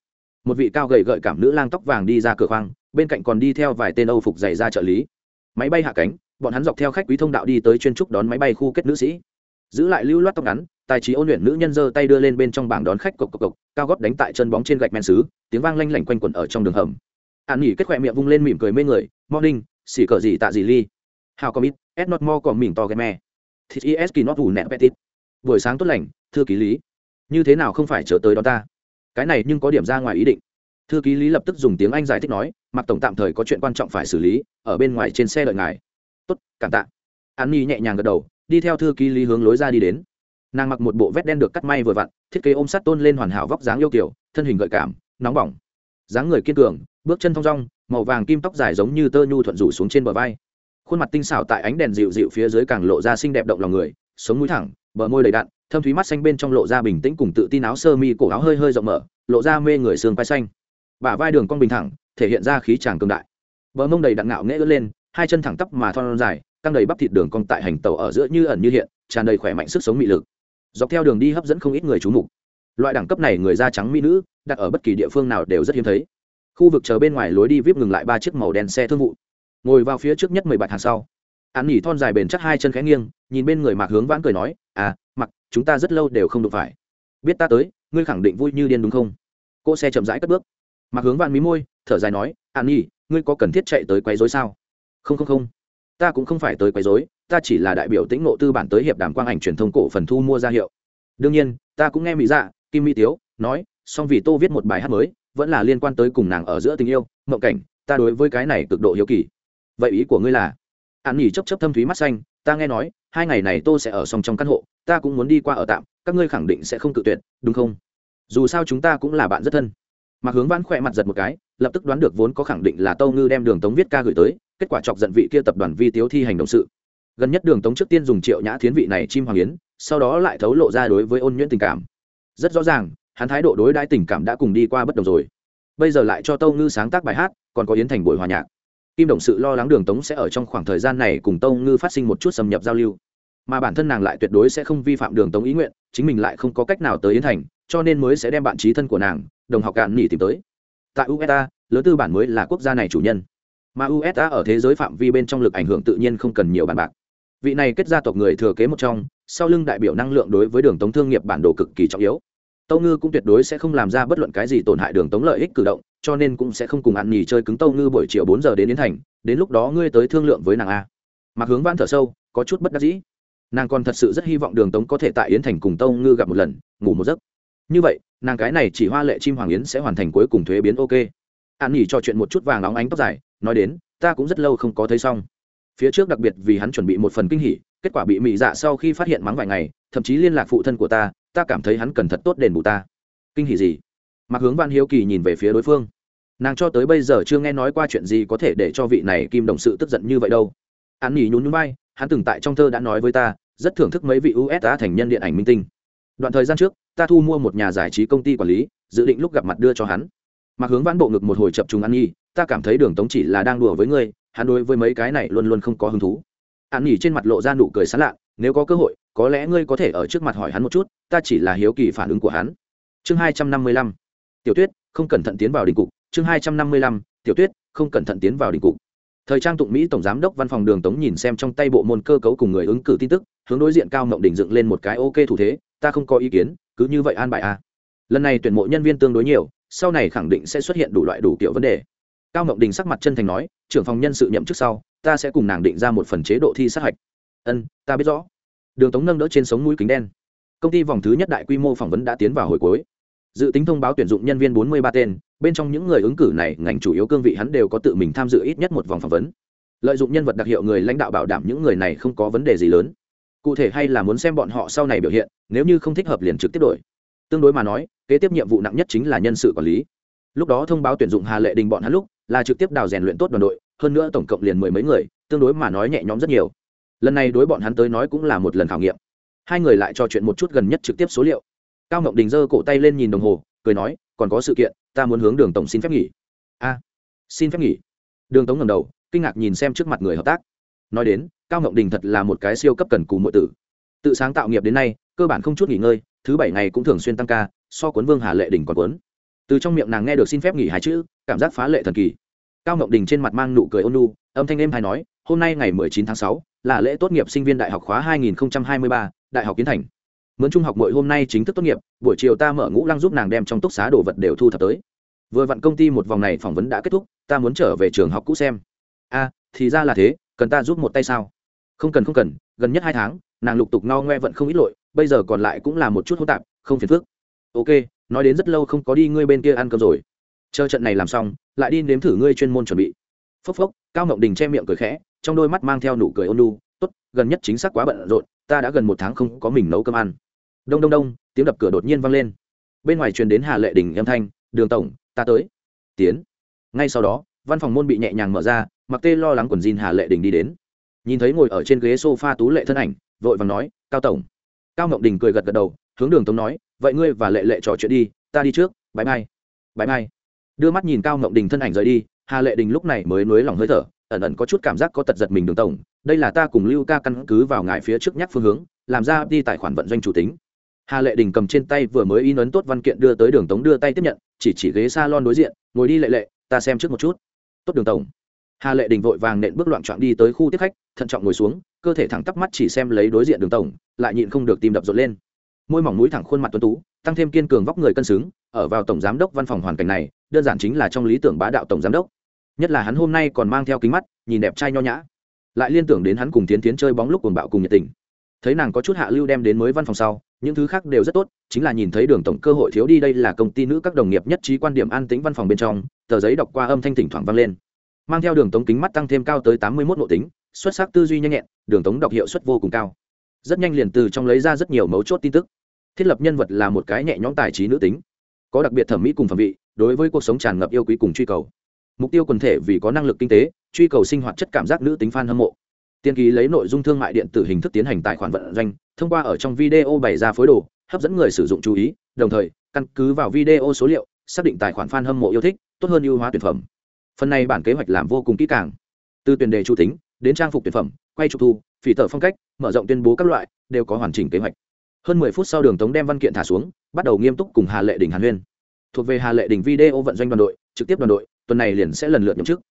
Một vị cao gầy gợi cảm nữ lang tóc vàng đi ra cửa khoang bên cạnh còn đi theo vài tên âu phục dày ra trợ lý. Máy bay hạ cánh, bọn hắn dọc theo khách quý thông đạo đi tới chuyên trúc đón máy bay khu kết nữ sĩ. Giữ lại lưu loát tóc ngắn, tài trí ôn luyện nữ nhân giơ tay đưa lên bên trong bảng đón khách cộc cộc cộc, cao gót đánh tại chân bóng trên gạch men xứ, tiếng vang lanh lảnh quanh quẩn ở trong đường hầm. An nghỉ kết khỏe miệng vung lên mỉm cười mê người, morning, xỉ cờ gì tạ gì ly? How come it s not more còn mỉm to game me. Thịt is kỳ not ủ nẹt petit buổi sáng tốt lành, thư ký lý. Như thế nào không phải chờ tới đó ta? Cái này nhưng có điểm ra ngoài ý định. Thư ký lý lập tức dùng tiếng anh giải thích nói mặc tổng tạm thời có chuyện quan trọng phải xử lý, ở bên ngoài trên xe đợi ngài. Tốt, cảm tạ. An nhi nhẹ nhàng gật đầu, đi theo thư ký lý hướng lối ra đi đến. Nàng mặc một bộ vét đen được cắt may vừa vặn, thiết kế ôm sát tôn lên hoàn hảo vóc dáng yêu kiểu thân hình gợi cảm, nóng bỏng. Dáng người kiên cường, bước chân thong dong, màu vàng kim tóc dài giống như tơ nhu thuận rủ xuống trên bờ vai. Khuôn mặt tinh xảo tại ánh đèn dịu dịu phía dưới càng lộ ra xinh đẹp động lòng người, sống mũi thẳng, bờ môi đầy đặn, thâm thúy mắt xanh bên trong lộ ra bình tĩnh cùng tự tin áo sơ mi cổ áo hơi hơi rộng mở, lộ ra mê người xương vai xanh. Bả vai đường cong bình thẳng thể hiện ra khí tràng cường đại. Bờ mông đầy đặn ngạo nghễ ướt lên, hai chân thẳng tắp mà thon dài, căng đầy bắp thịt đường cong tại hành tàu ở giữa như ẩn như hiện, tràn đầy khỏe mạnh sức sống mị lực. Dọc theo đường đi hấp dẫn không ít người trú mục. Loại đẳng cấp này người da trắng mỹ nữ, đặt ở bất kỳ địa phương nào đều rất hiếm thấy. Khu vực chờ bên ngoài lối đi vip ngừng lại ba chiếc màu đen xe thương vụ. Ngồi vào phía trước nhất mười bạch hàng sau. An nhỉ thon dài bền chắc hai chân khẽ nghiêng, nhìn bên người mạc hướng vãn cười nói à mặc chúng ta rất lâu đều không đụng phải. Biết ta tới, ngươi khẳng định vui như điên đúng không? Cô xe chậm rãi cất bước mạc hướng vạn mí môi, thở dài nói an nhỉ ngươi có cần thiết chạy tới quấy rối sao? Không không không. Ta cũng không phải tới quấy rối, ta chỉ là đại biểu tĩnh nộ tư bản tới hiệp đàm quang ảnh truyền thông cổ phần thu mua ra hiệu. Đương nhiên, ta cũng nghe mỹ dạ kim mỹ tiếu nói, song vì tô viết một bài hát mới, vẫn là liên quan tới cùng nàng ở giữa tình yêu, mộng cảnh, ta đối với cái này cực độ hiếu kỳ. Vậy ý của ngươi là? An nhỉ chấp chấp thâm thúy mắt xanh, ta nghe nói, hai ngày này tô sẽ ở song trong căn hộ, ta cũng muốn đi qua ở tạm, các ngươi khẳng định sẽ không cự tuyệt, đúng không? Dù sao chúng ta cũng là bạn rất thân mặc hướng vãn khỏe mặt giật một cái, lập tức đoán được vốn có khẳng định là tâu ngư đem đường tống viết ca gửi tới, kết quả chọc giận vị kia tập đoàn vi tiếu thi hành động sự. Gần nhất đường tống trước tiên dùng triệu nhã thiến vị này chim hoàng yến, sau đó lại thấu lộ ra đối với ôn nhuyễn tình cảm. Rất rõ ràng, hắn thái độ đối đãi tình cảm đã cùng đi qua bất đồng rồi. Bây giờ lại cho tâu ngư sáng tác bài hát, còn có yến thành buổi hòa nhạc. Kim đồng sự lo lắng đường tống sẽ ở trong khoảng thời gian này cùng tâu ngư phát sinh một chút xâm nhập giao lưu. Mà bản thân nàng lại tuyệt đối sẽ không vi phạm đường tống ý nguyện, chính mình lại không có cách nào tới yến thành, cho nên mới sẽ đem bạn trí thân của nàng đồng học cạn nỉ tìm tới. Tại usa lớn tư bản mới là quốc gia này chủ nhân. Mà usa ở thế giới phạm vi bên trong lực ảnh hưởng tự nhiên không cần nhiều bàn bạc. Vị này kết gia tộc người thừa kế một trong, sau lưng đại biểu năng lượng đối với đường tống thương nghiệp bản đồ cực kỳ trọng yếu. Tâu ngư cũng tuyệt đối sẽ không làm ra bất luận cái gì tổn hại đường tống lợi ích cử động, cho nên cũng sẽ không cùng ăn nhì chơi cứng tâu ngư buổi chiều bốn giờ đến đến thành, đến lúc đó ngươi tới thương lượng với nàng a. Mặc hướng van thở sâu, có chút bất đắc dĩ. Nàng còn thật sự rất hy vọng đường tống có thể tại yến thành cùng tâu ngư gặp một lần, ngủ một giấc như vậy, nàng cái này chỉ hoa lệ chim hoàng yến sẽ hoàn thành cuối cùng thuế biến ok. An nghỉ trò chuyện một chút vàng óng ánh tóc dài, nói đến, ta cũng rất lâu không có thấy xong. Phía trước đặc biệt vì hắn chuẩn bị một phần kinh hỉ, kết quả bị mị dạ sau khi phát hiện mắng vài ngày, thậm chí liên lạc phụ thân của ta ta cảm thấy hắn cần thật tốt đền bù ta. Kinh hỉ gì? Mặc hướng văn hiếu kỳ nhìn về phía đối phương. Nàng cho tới bây giờ chưa nghe nói qua chuyện gì có thể để cho vị này kim đồng sự tức giận như vậy đâu. An nghỉ nhún nhún bay hắn từng tại trong thơ đã nói với ta, rất thưởng thức mấy vị usa thành nhân điện ảnh minh tinh. Đoạn thời gian trước ta thu mua một nhà giải trí công ty quản lý, dự định lúc gặp mặt đưa cho hắn. Mặc hướng vãn bộ ngực một hồi chập trùng ăn nhi ta cảm thấy đường tống chỉ là đang đùa với ngươi, hắn đối với mấy cái này luôn luôn không có hứng thú. An nhi trên mặt lộ ra nụ cười sán lạ nếu có cơ hội, có lẽ ngươi có thể ở trước mặt hỏi hắn một chút, ta chỉ là hiếu kỳ phản ứng của hắn. Chương hai trăm năm mươi lăm. Tiểu tuyết, không cẩn thận tiến vào đình cục. Chương hai trăm năm mươi lăm. Tiểu tuyết, không cẩn thận tiến vào đình cục. Thời trang tụng mỹ tổng giám đốc văn phòng đường tống nhìn xem trong tay bộ môn cơ cấu cùng người ứng cử tin tức, hướng đối diện cao mộng đỉnh dựng lên một cái ok thủ thế, ta không có ý kiến cứ như vậy an bài a. Lần này tuyển mộ nhân viên tương đối nhiều, sau này khẳng định sẽ xuất hiện đủ loại đủ kiểu vấn đề. Cao ngọc đình sắc mặt chân thành nói, trưởng phòng nhân sự nhậm chức sau, ta sẽ cùng nàng định ra một phần chế độ thi sát hạch. Ân, ta biết rõ. Đường tống nâng đỡ trên sống mũi kính đen. Công ty vòng thứ nhất đại quy mô phỏng vấn đã tiến vào hồi cuối. Dự tính thông báo tuyển dụng nhân viên bốn mươi ba tên, bên trong những người ứng cử này, ngành chủ yếu cương vị hắn đều có tự mình tham dự ít nhất một vòng phỏng vấn. Lợi dụng nhân vật đặc hiệu người lãnh đạo bảo đảm những người này không có vấn đề gì lớn cụ thể hay là muốn xem bọn họ sau này biểu hiện, nếu như không thích hợp liền trực tiếp đổi. Tương đối mà nói, kế tiếp nhiệm vụ nặng nhất chính là nhân sự quản lý. Lúc đó thông báo tuyển dụng hà lệ đình bọn hắn lúc, là trực tiếp đào rèn luyện tốt đoàn đội, hơn nữa tổng cộng liền mười mấy người, tương đối mà nói nhẹ nhõm rất nhiều. Lần này đối bọn hắn tới nói cũng là một lần khảo nghiệm. Hai người lại trò chuyện một chút gần nhất trực tiếp số liệu. Cao ngọc đình giơ cổ tay lên nhìn đồng hồ, cười nói, còn có sự kiện, ta muốn hướng đường tổng xin phép nghỉ. A, xin phép nghỉ. Đường tống ngầm đầu, kinh ngạc nhìn xem trước mặt người hợp tác nói đến, cao ngọc đình thật là một cái siêu cấp cần cù mọi tử. Tự sáng tạo nghiệp đến nay, cơ bản không chút nghỉ ngơi, thứ bảy ngày cũng thường xuyên tăng ca, so cuốn vương hà lệ đình còn cuốn. Từ trong miệng nàng nghe được xin phép nghỉ hai chữ, cảm giác phá lệ thần kỳ. Cao ngọc đình trên mặt mang nụ cười ôn lu âm thanh êm hay nói, hôm nay ngày mười chín tháng sáu, là lễ tốt nghiệp sinh viên đại học khóa hai nghìn hai mươi ba, đại học kiến thành. Mướn trung học mỗi hôm nay chính thức tốt nghiệp, buổi chiều ta mở ngũ lăng giúp nàng đem trong túc xá đồ vật đều thu thập tới. Vừa vặn công ty một vòng này phỏng vấn đã kết thúc, ta muốn trở về trường học cũ xem. A, thì ra là thế cần ta giúp một tay sao? Không cần không cần, gần nhất hai tháng, nàng lục tục no ngoe vẫn không ít lội bây giờ còn lại cũng là một chút hỗn tạp, không phiền phức. Ok, nói đến rất lâu không có đi ngươi bên kia ăn cơm rồi. Chờ trận này làm xong, lại đi nếm thử ngươi chuyên môn chuẩn bị. Phốc phốc, cao ngọc đình che miệng cười khẽ, trong đôi mắt mang theo nụ cười ôn lu tốt, gần nhất chính xác quá bận rộn, ta đã gần một tháng không có mình nấu cơm ăn. Đông đông đông, tiếng đập cửa đột nhiên vang lên. Bên ngoài truyền đến hà lệ đình âm thanh, đường tổng, ta tới. Tiến. Ngay sau đó, văn phòng môn bị nhẹ nhàng mở ra mặc tê lo lắng quần jean hà lệ đình đi đến. Nhìn thấy ngồi ở trên ghế sofa tú lệ thân ảnh, vội vàng nói, cao tổng. Cao ngọc đình cười gật gật đầu, hướng đường tống nói, vậy ngươi và lệ lệ trò chuyện đi, ta đi trước bãi mai. Bãi mai? Đưa mắt nhìn cao ngọc đình thân ảnh rời đi, hà lệ đình lúc này mới nuối lòng hơi thở, ẩn ẩn có chút cảm giác có tật giật mình đường tổng, đây là ta cùng lưu ca căn cứ vào ngài phía trước nhắc phương hướng, làm ra đi tài khoản vận doanh chủ tính. Hà lệ đình cầm trên tay vừa mới in ấn tốt văn kiện đưa tới đường tống đưa tay tiếp nhận, chỉ chỉ ghế s a lon đối diện, ngồi đi lệ lệ, ta xem trước một chút. Tốt đường tổng hà lệ đình vội vàng nện bước loạn trọn đi tới khu tiếp khách, thận trọng ngồi xuống, cơ thể thẳng tắp mắt chỉ xem lấy đối diện đường tổng, lại nhịn không được tìm đập rộn lên. Môi mỏng mũi thẳng khuôn mặt tuấn tú, tăng thêm kiên cường vóc người cân xứng, ở vào tổng giám đốc văn phòng hoàn cảnh này, đơn giản chính là trong lý tưởng bá đạo tổng giám đốc. Nhất là hắn hôm nay còn mang theo kính mắt, nhìn đẹp trai nho nhã. Lại liên tưởng đến hắn cùng tiến tiến chơi bóng lúc cuồng bạo cùng nhiệt tình. Thấy nàng có chút hạ lưu đem đến mới văn phòng sau, những thứ khác đều rất tốt, chính là nhìn thấy đường tổng cơ hội thiếu đi đây là công ty nữ các đồng nghiệp nhất trí quan điểm an tính văn phòng bên trong, tờ giấy đọc qua âm thanh thỉnh thoảng vang lên mang theo đường tống kính mắt tăng thêm cao tới tám mươi một nội tính, xuất sắc tư duy nhanh nhẹn, đường tống đọc hiệu suất vô cùng cao. Rất nhanh liền từ trong lấy ra rất nhiều mấu chốt tin tức. Thiết lập nhân vật là một cái nhẹ nhõm tài trí nữ tính, có đặc biệt thẩm mỹ cùng phẩm vị, đối với cuộc sống tràn ngập yêu quý cùng truy cầu. Mục tiêu quần thể vì có năng lực kinh tế, truy cầu sinh hoạt chất cảm giác nữ tính f a n hâm mộ. Tiên ký lấy nội dung thương mại điện tử hình thức tiến hành tài khoản vận doanh, thông qua ở trong video bày ra phối đồ, hấp dẫn người sử dụng chú ý, đồng thời, căn cứ vào video số liệu, xác định tài khoản f a n hâm mộ yêu thích, tốt hơn ưu hóa tuyển phẩm phần này bản kế hoạch làm vô cùng kỹ càng. Từ tuyển đề chủ tính, đến trang phục tuyển phẩm, quay trục thu, phỉ tờ phong cách, mở rộng tuyên bố các loại, đều có hoàn chỉnh kế hoạch. Hơn mười phút sau đường tống đem văn kiện thả xuống, bắt đầu nghiêm túc cùng hà lệ đình hàn huyên. Thuộc về hà lệ đình video vận doanh đoàn đội, trực tiếp đoàn đội, tuần này liền sẽ lần lượt nhậm chức.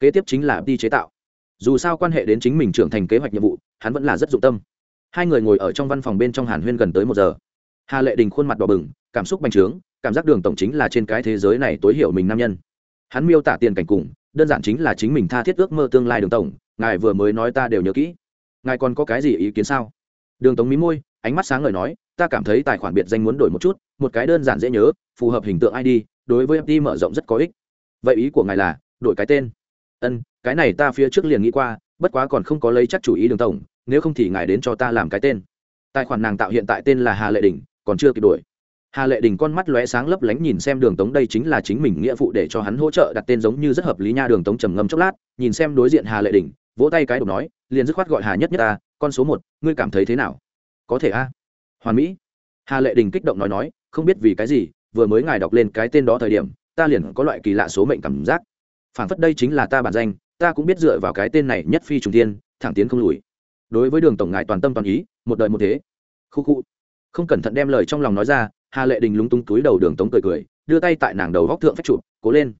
Kế tiếp chính là đi chế tạo. Dù sao quan hệ đến chính mình trưởng thành kế hoạch nhiệm vụ, hắn vẫn là rất dụng tâm. Hai người ngồi ở trong văn phòng bên trong hàn huyên gần tới một giờ. Hà lệ đình khuôn mặt đỏ bừng, cảm xúc bành trướng, cảm giác đường tổng chính là trên cái thế giới này tối hiểu mình nam nhân hắn miêu tả tiền cảnh cùng, đơn giản chính là chính mình tha thiết ước mơ tương lai đường tổng, ngài vừa mới nói ta đều nhớ kỹ. Ngài còn có cái gì ý kiến sao? Đường tống mí môi, ánh mắt sáng ngời nói, ta cảm thấy tài khoản biệt danh muốn đổi một chút, một cái đơn giản dễ nhớ, phù hợp hình tượng id đối với ft mở rộng rất có ích. Vậy ý của ngài là, đổi cái tên. Ân, cái này ta phía trước liền nghĩ qua, bất quá còn không có lấy chắc chủ ý đường tổng, nếu không thì ngài đến cho ta làm cái tên. Tài khoản nàng tạo hiện tại tên là hà lệ đình còn chưa kịp đổi hà lệ đình con mắt lóe sáng lấp lánh nhìn xem đường tống đây chính là chính mình nghĩa vụ để cho hắn hỗ trợ, đặt tên giống như rất hợp lý nha đường tống trầm ngâm chốc lát, nhìn xem đối diện hà lệ đình, vỗ tay cái đ nói, liền dứt khoát gọi hà nhất nhất ta, con số một, ngươi cảm thấy thế nào? Có thể a. Hoàn mỹ. Hà lệ đình kích động nói nói, không biết vì cái gì, vừa mới ngài đọc lên cái tên đó thời điểm, ta liền có loại kỳ lạ số mệnh cảm giác. Phản phất đây chính là ta bản danh, ta cũng biết dựa vào cái tên này nhất phi trùng tiên thẳng tiến không lùi. Đối với đường tổng ngài toàn tâm toàn ý, một đời một thế. Khu khu. Không cẩn thận đem lời trong lòng nói ra hà lệ đình lúng túng túi đầu đường tống cười cười, đưa tay tại nàng đầu góc thượng phép chụp, cố lên.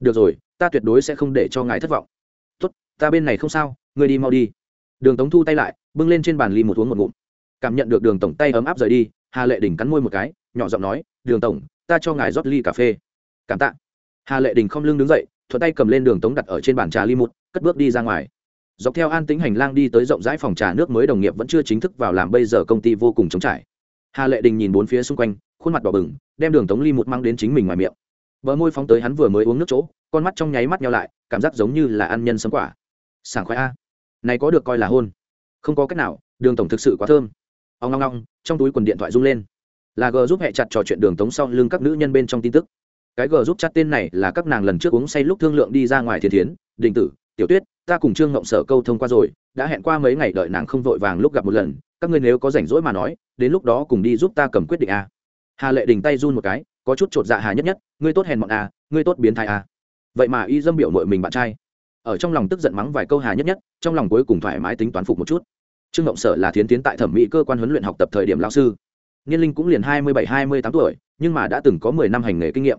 Được rồi, ta tuyệt đối sẽ không để cho ngài thất vọng. Tốt, ta bên này không sao, ngươi đi mau đi. Đường tống thu tay lại, bưng lên trên bàn ly một uống một ngụm. Cảm nhận được đường tổng tay ấm áp rời đi, hà lệ đình cắn môi một cái, nhỏ giọng nói, đường tổng, ta cho ngài rót ly cà phê. Cảm tạ. Hà lệ đình không lưng đứng dậy, thuận tay cầm lên đường tống đặt ở trên bàn trà ly một, cất bước đi ra ngoài. Dọc theo an tính hành lang đi tới rộng rãi phòng trà nước mới đồng nghiệp vẫn chưa chính thức vào làm bây giờ công ty vô cùng trống trải. Hà lệ đình nhìn bốn phía xung quanh khuôn mặt đỏ bừng, đem đường tống ly một mang đến chính mình ngoài miệng. Bờ môi phóng tới hắn vừa mới uống nước chỗ, con mắt trong nháy mắt nhau lại, cảm giác giống như là ăn nhân sấm quả. Sảng khoái a. Này có được coi là hôn. Không có cách nào, đường tổng thực sự quá thơm. Ông ngong ngong trong túi quần điện thoại rung lên. Là g giúp hẹ chặt trò chuyện đường tống sau lưng các nữ nhân bên trong tin tức. Cái g giúp chặt tên này là các nàng lần trước uống say lúc thương lượng đi ra ngoài thiên thiến, đình tử, tiểu tuyết, ta cùng trương ngộng sở câu thông qua rồi, đã hẹn qua mấy ngày đợi nàng không vội vàng lúc gặp một lần, các ngươi nếu có rảnh rỗi mà nói, đến lúc đó cùng đi giúp ta cầm quyết định a hà lệ đình tay run một cái có chút chột dạ hà nhất nhất ngươi tốt hèn mọn à, ngươi tốt biến thai à? vậy mà y dâm biểu mội mình bạn trai. Ở trong lòng tức giận mắng vài câu hà nhất nhất trong lòng cuối cùng thoải mái tính toán phục một chút. Trương ngộng sở là thiến tiến tại thẩm mỹ cơ quan huấn luyện học tập thời điểm lao sư. Niên linh cũng liền hai mươi bảy hai mươi tám tuổi nhưng mà đã từng có mười năm hành nghề kinh nghiệm.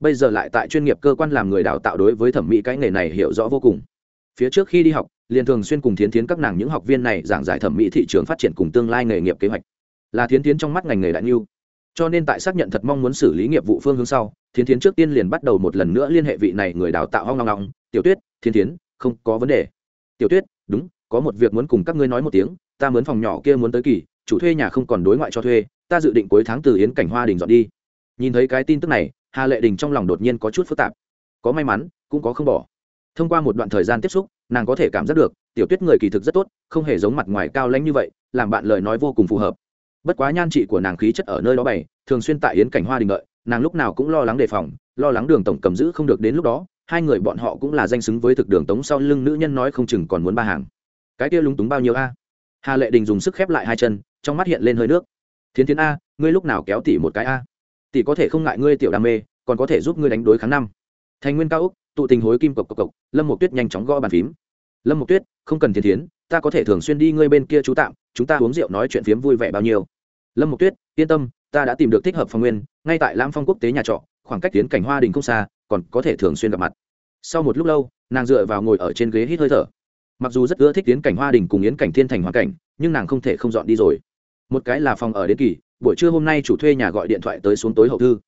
Bây giờ lại tại chuyên nghiệp cơ quan làm người đào tạo đối với thẩm mỹ cái nghề này hiểu rõ vô cùng. Phía trước khi đi học liền thường xuyên cùng thiến tiến các nàng những học viên này giảng giải thẩm mỹ thị trường phát triển cùng tương lai nghề nghiệp kế hoạch. Là thiến tiến trong mắt ngành nghề đại niu cho nên tại xác nhận thật mong muốn xử lý nghiệp vụ phương hướng sau thiến Thiến trước tiên liền bắt đầu một lần nữa liên hệ vị này người đào tạo hoang long long. Tiểu tuyết Thiến Thiến, không có vấn đề. Tiểu tuyết đúng có một việc muốn cùng các ngươi nói một tiếng ta mướn phòng nhỏ kia muốn tới kỳ chủ thuê nhà không còn đối ngoại cho thuê ta dự định cuối tháng từ yến cảnh hoa đình dọn đi. Nhìn thấy cái tin tức này hà lệ đình trong lòng đột nhiên có chút phức tạp. Có may mắn cũng có không bỏ. Thông qua một đoạn thời gian tiếp xúc nàng có thể cảm giác được tiểu tuyết người kỳ thực rất tốt không hề giống mặt ngoài cao lãnh như vậy làm bạn lời nói vô cùng phù hợp bất quá nhan trị của nàng khí chất ở nơi đó bày, thường xuyên tại yến cảnh hoa đình lợi nàng lúc nào cũng lo lắng đề phòng, lo lắng đường tổng cầm giữ không được đến lúc đó, hai người bọn họ cũng là danh xứng với thực đường tống sau lưng nữ nhân nói không chừng còn muốn ba hàng. Cái kia lúng túng bao nhiêu a? Hà lệ đình dùng sức khép lại hai chân, trong mắt hiện lên hơi nước. Thiến thiến a, ngươi lúc nào kéo tỷ một cái a? Tỷ có thể không ngại ngươi tiểu đam mê, còn có thể giúp ngươi đánh đối kháng năm. Thành nguyên cao úc tụ tình hối kim cộc cộc cộc, lâm một tuyết nhanh chóng gõ bàn phím lâm Mộc tuyết, không cần Thiên thiến, ta có thể thường xuyên đi ngươi bên kia chú tạm, chúng ta uống rượu nói chuyện phiếm vui vẻ bao nhiêu. Lâm Mộc tuyết, yên tâm, ta đã tìm được thích hợp phòng nguyên, ngay tại lam phong quốc tế nhà trọ, khoảng cách tiến cảnh hoa đình không xa, còn có thể thường xuyên gặp mặt. Sau một lúc lâu, nàng dựa vào ngồi ở trên ghế hít hơi thở. Mặc dù rất ưa thích tiến cảnh hoa đình cùng yến cảnh thiên thành hoàn cảnh, nhưng nàng không thể không dọn đi rồi. Một cái là phòng ở đến kỳ, buổi trưa hôm nay chủ thuê nhà gọi điện thoại tới xuống tối hậu thư.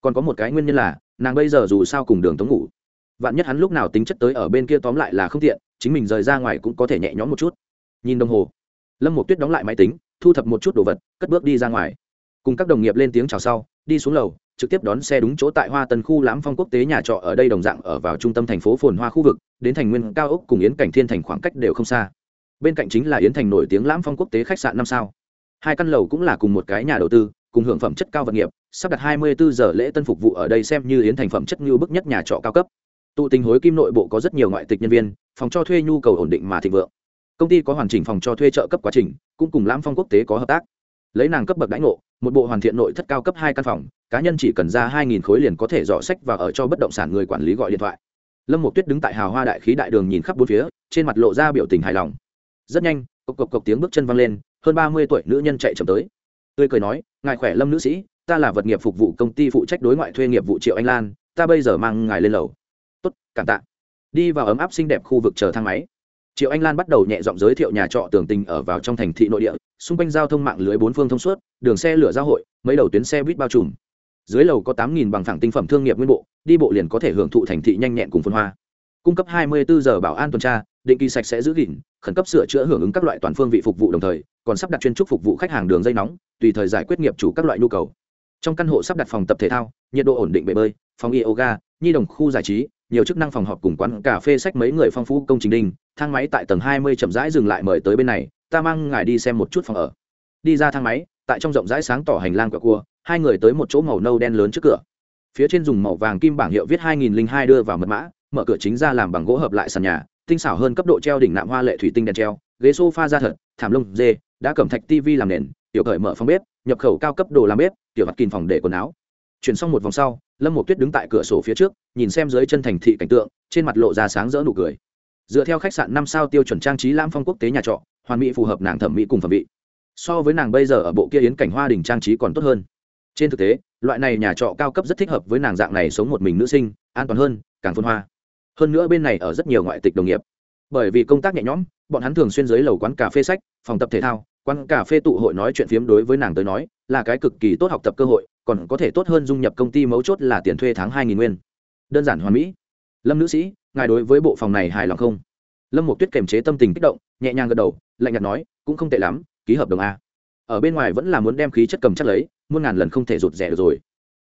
Còn có một cái nguyên nhân là, nàng bây giờ dù sao cùng đường tống ngủ vạn nhất hắn lúc nào tính chất tới ở bên kia tóm lại là không tiện, chính mình rời ra ngoài cũng có thể nhẹ nhõm một chút. Nhìn đồng hồ, lâm một tuyết đóng lại máy tính, thu thập một chút đồ vật, cất bước đi ra ngoài. Cùng các đồng nghiệp lên tiếng chào sau, đi xuống lầu, trực tiếp đón xe đúng chỗ tại hoa tân khu lãm phong quốc tế nhà trọ ở đây đồng dạng ở vào trung tâm thành phố phồn hoa khu vực, đến thành nguyên cao ốc cùng yến cảnh thiên thành khoảng cách đều không xa. Bên cạnh chính là yến thành nổi tiếng lãm phong quốc tế khách sạn năm sao. Hai căn lầu cũng là cùng một cái nhà đầu tư, cùng hưởng phẩm chất cao vật nghiệp, sắp đặt 24 giờ lễ tân phục vụ ở đây xem như yến thành phẩm chất như bức nhất nhà trọ cao cấp tụ tình hối kim nội bộ có rất nhiều ngoại tịch nhân viên, phòng cho thuê nhu cầu ổn định mà thịnh vượng. Công ty có hoàn chỉnh phòng cho thuê trợ cấp quá trình, cũng cùng lãm phong quốc tế có hợp tác. Lấy nàng cấp bậc đãi ngộ, một bộ hoàn thiện nội thất cao cấp hai căn phòng, cá nhân chỉ cần ra hai nghìn khối liền có thể dọ sách và ở cho bất động sản người quản lý gọi điện thoại. Lâm một tuyết đứng tại hào hoa đại khí đại đường nhìn khắp bốn phía, trên mặt lộ ra biểu tình hài lòng. Rất nhanh, cộc cộc cộc tiếng bước chân văng lên, hơn ba mươi tuổi nữ nhân chạy chậm tới. Tươi cười nói, ngài khỏe lâm nữ sĩ, ta là vật nghiệp phục vụ công ty phụ trách đối ngoại thuê nghiệp vụ triệu anh lan, ta bây giờ mang ngài lên lầu cảm tạ. Đi vào ấm áp xinh đẹp khu vực chờ thang máy, triệu anh lan bắt đầu nhẹ giọng giới thiệu nhà trọ tường tình ở vào trong thành thị nội địa, xung quanh giao thông mạng lưới bốn phương thông suốt, đường xe lửa giao hội, mấy đầu tuyến xe buýt bao trùm. Dưới lầu có tám nghìn bằng thẳng tinh phẩm thương nghiệp nguyên bộ, đi bộ liền có thể hưởng thụ thành thị nhanh nhẹn cùng phân hoa. Cung cấp 24 giờ bảo an tuần tra, định kỳ sạch sẽ giữ gìn, khẩn cấp sửa chữa hưởng ứng các loại toàn phương vị phục vụ đồng thời, còn sắp đặt chuyên trúc phục vụ khách hàng đường dây nóng, tùy thời giải quyết nghiệp chủ các loại nhu cầu. Trong căn hộ sắp đặt phòng tập thể thao, nhiệt độ ổn định bể bơi, phòng yoga, nhi đồng khu giải trí nhiều chức năng phòng họp cùng quán cà phê sách mấy người phong phú công trình đinh, thang máy tại tầng 20 chậm rãi dừng lại mời tới bên này, ta mang ngài đi xem một chút phòng ở. Đi ra thang máy, tại trong rộng rãi sáng tỏ hành lang quả cua, hai người tới một chỗ màu nâu đen lớn trước cửa. Phía trên dùng màu vàng kim bảng hiệu viết 2002 đưa vào mật mã, mở cửa chính ra làm bằng gỗ hợp lại sàn nhà, tinh xảo hơn cấp độ treo đỉnh nạm hoa lệ thủy tinh đèn treo, ghế sofa da thật, thảm lông dê, đã cẩm thạch tivi làm nền, tiểu cởi mở phòng bếp, nhập khẩu cao cấp đồ làm bếp, tiểu mặt kín phòng để quần áo chuyển xong một vòng sau, lâm một tuyết đứng tại cửa sổ phía trước, nhìn xem dưới chân thành thị cảnh tượng, trên mặt lộ ra sáng rỡ nụ cười. Dựa theo khách sạn năm sao tiêu chuẩn trang trí lam phong quốc tế nhà trọ, hoàn mỹ phù hợp nàng thẩm mỹ cùng phẩm vị. So với nàng bây giờ ở bộ kia yến cảnh hoa đình trang trí còn tốt hơn. Trên thực tế, loại này nhà trọ cao cấp rất thích hợp với nàng dạng này sống một mình nữ sinh, an toàn hơn, càng phân hoa. Hơn nữa bên này ở rất nhiều ngoại tịch đồng nghiệp. Bởi vì công tác nhẹ nhõm, bọn hắn thường xuyên dưới lầu quán cà phê sách, phòng tập thể thao, quán cà phê tụ hội nói chuyện phiếm đối với nàng tới nói là cái cực kỳ tốt học tập cơ hội còn có thể tốt hơn dung nhập công ty mấu chốt là tiền thuê tháng hai nghìn nguyên. Đơn giản hoàn mỹ. Lâm nữ sĩ, ngài đối với bộ phòng này hài lòng không? Lâm một tuyết kềm chế tâm tình kích động, nhẹ nhàng gật đầu, lạnh nhạt nói, cũng không tệ lắm, ký hợp đồng a. Ở bên ngoài vẫn là muốn đem khí chất cầm chắc lấy, muôn ngàn lần không thể rụt rẻ được rồi.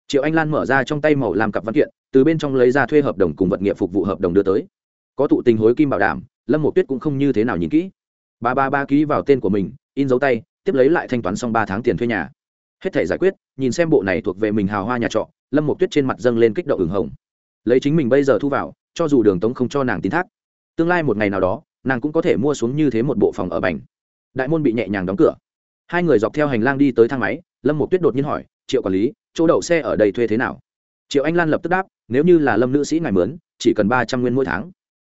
Triệu anh lan mở ra trong tay màu làm cặp văn kiện, từ bên trong lấy ra thuê hợp đồng cùng vật nghiệp phục vụ hợp đồng đưa tới. Có tụ tình hối kim bảo đảm, lâm một tuyết cũng không như thế nào nhìn kỹ. Ba ba ba ký vào tên của mình, in dấu tay, tiếp lấy lại thanh toán xong ba tháng tiền thuê nhà hết thể giải quyết, nhìn xem bộ này thuộc về mình hào hoa nhà trọ, lâm một tuyết trên mặt dâng lên kích động ửng hồng. Lấy chính mình bây giờ thu vào, cho dù đường tống không cho nàng tín thác, tương lai một ngày nào đó, nàng cũng có thể mua xuống như thế một bộ phòng ở bành. Đại môn bị nhẹ nhàng đóng cửa. Hai người dọc theo hành lang đi tới thang máy, lâm một tuyết đột nhiên hỏi, triệu quản lý, chỗ đậu xe ở đây thuê thế nào? Triệu anh lan lập tức đáp, nếu như là lâm nữ sĩ ngài mướn, chỉ cần ba trăm nguyên mỗi tháng.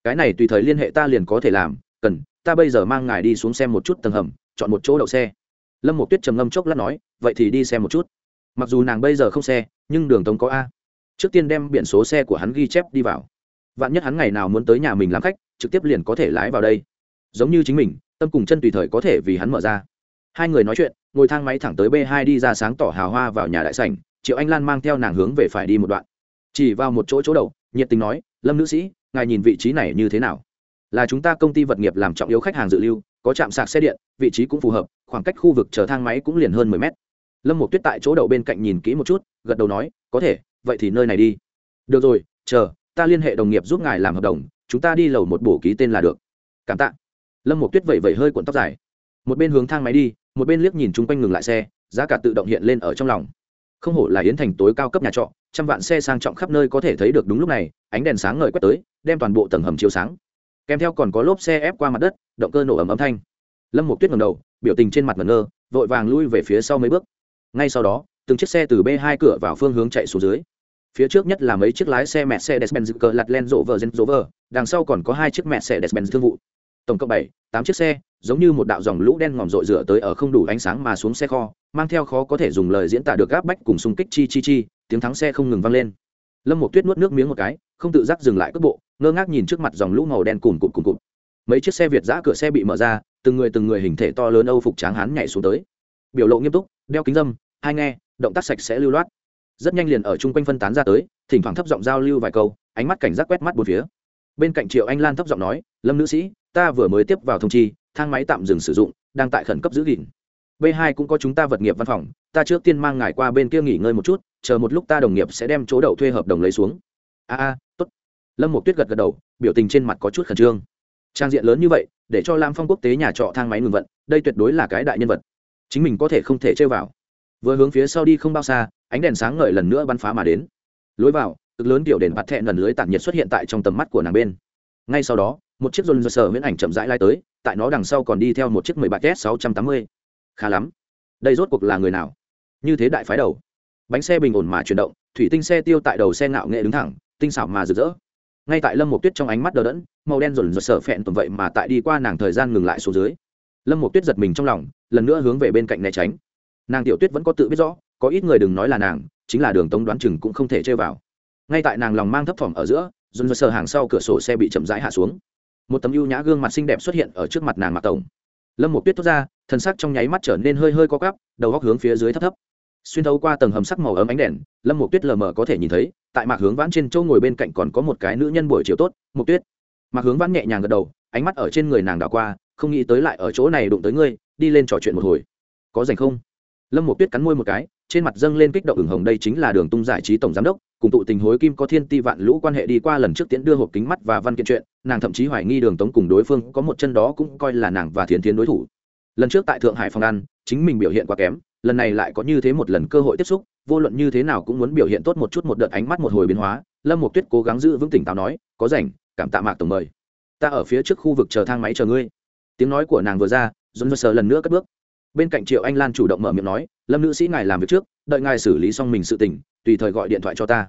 Cái này tùy thời liên hệ ta liền có thể làm, cần, ta bây giờ mang ngài đi xuống xem một chút tầng hầm, chọn một chỗ đậu xe lâm một tuyết trầm ngâm chốc lát nói, vậy thì đi xem một chút. Mặc dù nàng bây giờ không xe, nhưng đường tống có a. Trước tiên đem biển số xe của hắn ghi chép đi vào. Vạn nhất hắn ngày nào muốn tới nhà mình làm khách, trực tiếp liền có thể lái vào đây. Giống như chính mình, tâm cùng chân tùy thời có thể vì hắn mở ra. Hai người nói chuyện, ngồi thang máy thẳng tới b hai đi ra sáng tỏ hào hoa vào nhà đại sảnh, triệu anh lan mang theo nàng hướng về phải đi một đoạn. Chỉ vào một chỗ chỗ đầu, nhiệt tình nói, lâm nữ sĩ, ngài nhìn vị trí này như thế nào? Là chúng ta công ty vật nghiệp làm trọng yếu khách hàng dự lưu có trạm sạc xe điện, vị trí cũng phù hợp, khoảng cách khu vực chờ thang máy cũng liền hơn mười mét. Lâm một tuyết tại chỗ đậu bên cạnh nhìn kỹ một chút, gật đầu nói, có thể, vậy thì nơi này đi. Được rồi, chờ, ta liên hệ đồng nghiệp giúp ngài làm hợp đồng, chúng ta đi lầu một bổ ký tên là được. Cảm tạ. Lâm một tuyết vẩy vẩy hơi cuộn tóc dài. Một bên hướng thang máy đi, một bên liếc nhìn chung quanh ngừng lại xe, giá cả tự động hiện lên ở trong lòng. Không hổ là yến thành tối cao cấp nhà trọ, trăm vạn xe sang trọng khắp nơi có thể thấy được đúng lúc này, ánh đèn sáng ngời quét tới, đem toàn bộ tầng hầm chiếu sáng kèm theo còn có lốp xe ép qua mặt đất, động cơ nổ ầm âm thanh. Lâm một tuyết ngầm đầu, biểu tình trên mặt ngẩn ngơ, vội vàng lui về phía sau mấy bước. Ngay sau đó, từng chiếc xe từ b hai cửa vào phương hướng chạy xuống dưới. Phía trước nhất là mấy chiếc lái xe mẹ xe Mercedes-Benz cờ lặt len rộ vờ gen rover đằng sau còn có hai chiếc mẹ xe Mercedes-Benz thương vụ. Tổng cộng bảy, tám chiếc xe, giống như một đạo dòng lũ đen ngòm rội rửa tới ở không đủ ánh sáng mà xuống xe kho, mang theo khó có thể dùng lời diễn tả được gáp bách cùng xung kích chi chi chi, tiếng thắng xe không ngừng vang lên. Lâm một tuyết nuốt nước miếng một cái, không tự giác dừng lại cước bộ ngơ ngác nhìn trước mặt dòng lũ màu đen cùng cụm cùng cụm mấy chiếc xe việt giã cửa xe bị mở ra, từng người từng người hình thể to lớn âu phục tráng hán nhảy xuống tới. Biểu lộ nghiêm túc, đeo kính dâm, hai nghe, động tác sạch sẽ lưu loát. Rất nhanh liền ở chung quanh phân tán ra tới, thỉnh thoảng thấp giọng giao lưu vài câu, ánh mắt cảnh giác quét mắt bốn phía. Bên cạnh triệu anh lan thấp giọng nói, lâm nữ sĩ, ta vừa mới tiếp vào thông chi, thang máy tạm dừng sử dụng, đang tại khẩn cấp giữ gìn. B hai cũng có chúng ta vật nghiệp văn phòng, ta trước tiên mang ngài qua bên kia nghỉ ngơi một chút, chờ một lúc ta đồng nghiệp sẽ đem chỗ đậu thuê hợp đồng lấy xuống. A a lâm một tuyết gật gật đầu, biểu tình trên mặt có chút khẩn trương. Trang diện lớn như vậy, để cho lam phong quốc tế nhà trọ thang máy ngừng vận, đây tuyệt đối là cái đại nhân vật. Chính mình có thể không thể chơi vào. Vừa hướng phía sau đi không bao xa, ánh đèn sáng ngời lần nữa bắn phá mà đến. Lối vào, cực lớn tiểu đèn bạt thẹn lần lưới tản nhiệt xuất hiện tại trong tầm mắt của nàng bên. Ngay sau đó, một chiếc dồn dơ sờ miễn ảnh chậm rãi lai tới, tại nó đằng sau còn đi theo một chiếc mười bạc s sáu trăm tám mươi. Khá lắm. Đây rốt cuộc là người nào? Như thế đại phái đầu. Bánh xe bình ổn mà chuyển động, thủy tinh xe tiêu tại đầu xe ngạo nghệ đứng thẳng, tinh xảo mà rực rỡ ngay tại lâm một tuyết trong ánh mắt đờ đẫn, màu đen rồn rột sở phẹn tuần vậy mà tại đi qua nàng thời gian ngừng lại xuống dưới. Lâm một tuyết giật mình trong lòng, lần nữa hướng về bên cạnh né tránh. Nàng tiểu tuyết vẫn có tự biết rõ, có ít người đừng nói là nàng, chính là đường tống đoán chừng cũng không thể chơi vào. Ngay tại nàng lòng mang thấp thỏm ở giữa dồn dơ sờ hàng sau cửa sổ xe bị chậm rãi hạ xuống. Một tấm ưu nhã gương mặt xinh đẹp xuất hiện ở trước mặt nàng mặt tổng. Lâm một tuyết thốt ra thân xác trong nháy mắt trở nên hơi hơi co cắp đầu góc hướng phía dưới thấp thấp xuyên thấu qua tầng hầm sắc màu ấm ánh đèn, lâm một tuyết lờ mờ có thể nhìn thấy, tại mạc hướng vãn trên châu ngồi bên cạnh còn có một cái nữ nhân buổi chiều tốt một tuyết. Mạc hướng vãn nhẹ nhàng gật đầu, ánh mắt ở trên người nàng đảo qua, không nghĩ tới lại ở chỗ này đụng tới ngươi, đi lên trò chuyện một hồi. Có dành không? Lâm một tuyết cắn môi một cái, trên mặt dâng lên kích động ửng hồng, đây chính là đường tung giải trí tổng giám đốc, cùng tụ tình hối kim có thiên ti vạn lũ quan hệ đi qua lần trước tiễn đưa hộp kính mắt và văn kiện chuyện, nàng thậm chí hoài nghi đường tống cùng đối phương có một chân đó cũng coi là nàng và thiến Thiến đối thủ. Lần trước tại thượng hải phòng ăn, chính mình biểu hiện quá kém lần này lại có như thế một lần cơ hội tiếp xúc, vô luận như thế nào cũng muốn biểu hiện tốt một chút một đợt ánh mắt một hồi biến hóa, lâm một tuyết cố gắng giữ vững tỉnh táo nói, có rảnh, cảm tạ mạc tổng mời. Ta ở phía trước khu vực chờ thang máy chờ ngươi. Tiếng nói của nàng vừa ra dồn dơ sờ lần nữa cất bước. Bên cạnh triệu anh lan chủ động mở miệng nói, lâm nữ sĩ ngài làm việc trước, đợi ngài xử lý xong mình sự tình, tùy thời gọi điện thoại cho ta.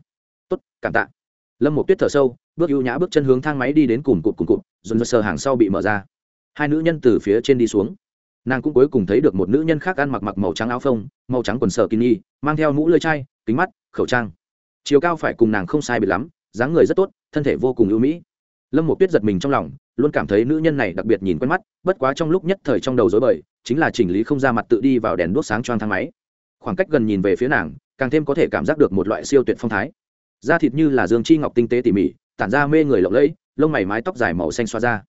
Tốt, cảm tạ. Lâm một tuyết thở sâu, bước ưu nhã bước chân hướng thang máy đi đến cùng cụt cùng cụt dồn dơ sờ hàng sau bị mở ra. Hai nữ nhân từ phía trên đi xuống nàng cũng cuối cùng thấy được một nữ nhân khác ăn mặc mặc màu trắng áo phông, màu trắng quần sờ kini mang theo mũ lơi chai, kính mắt, khẩu trang. Chiều cao phải cùng nàng không sai biệt lắm, dáng người rất tốt, thân thể vô cùng ưu mỹ. Lâm một tuyết giật mình trong lòng, luôn cảm thấy nữ nhân này đặc biệt nhìn quen mắt, bất quá trong lúc nhất thời trong đầu dối bời, chính là chỉnh lý không ra mặt tự đi vào đèn đuốc sáng choang thang máy. Khoảng cách gần nhìn về phía nàng, càng thêm có thể cảm giác được một loại siêu tuyệt phong thái. Da thịt như là dương chi ngọc tinh tế tỉ mỉ, tản ra mê người lộng lẫy, lông mày mái tóc dài màu xanh xoa ra.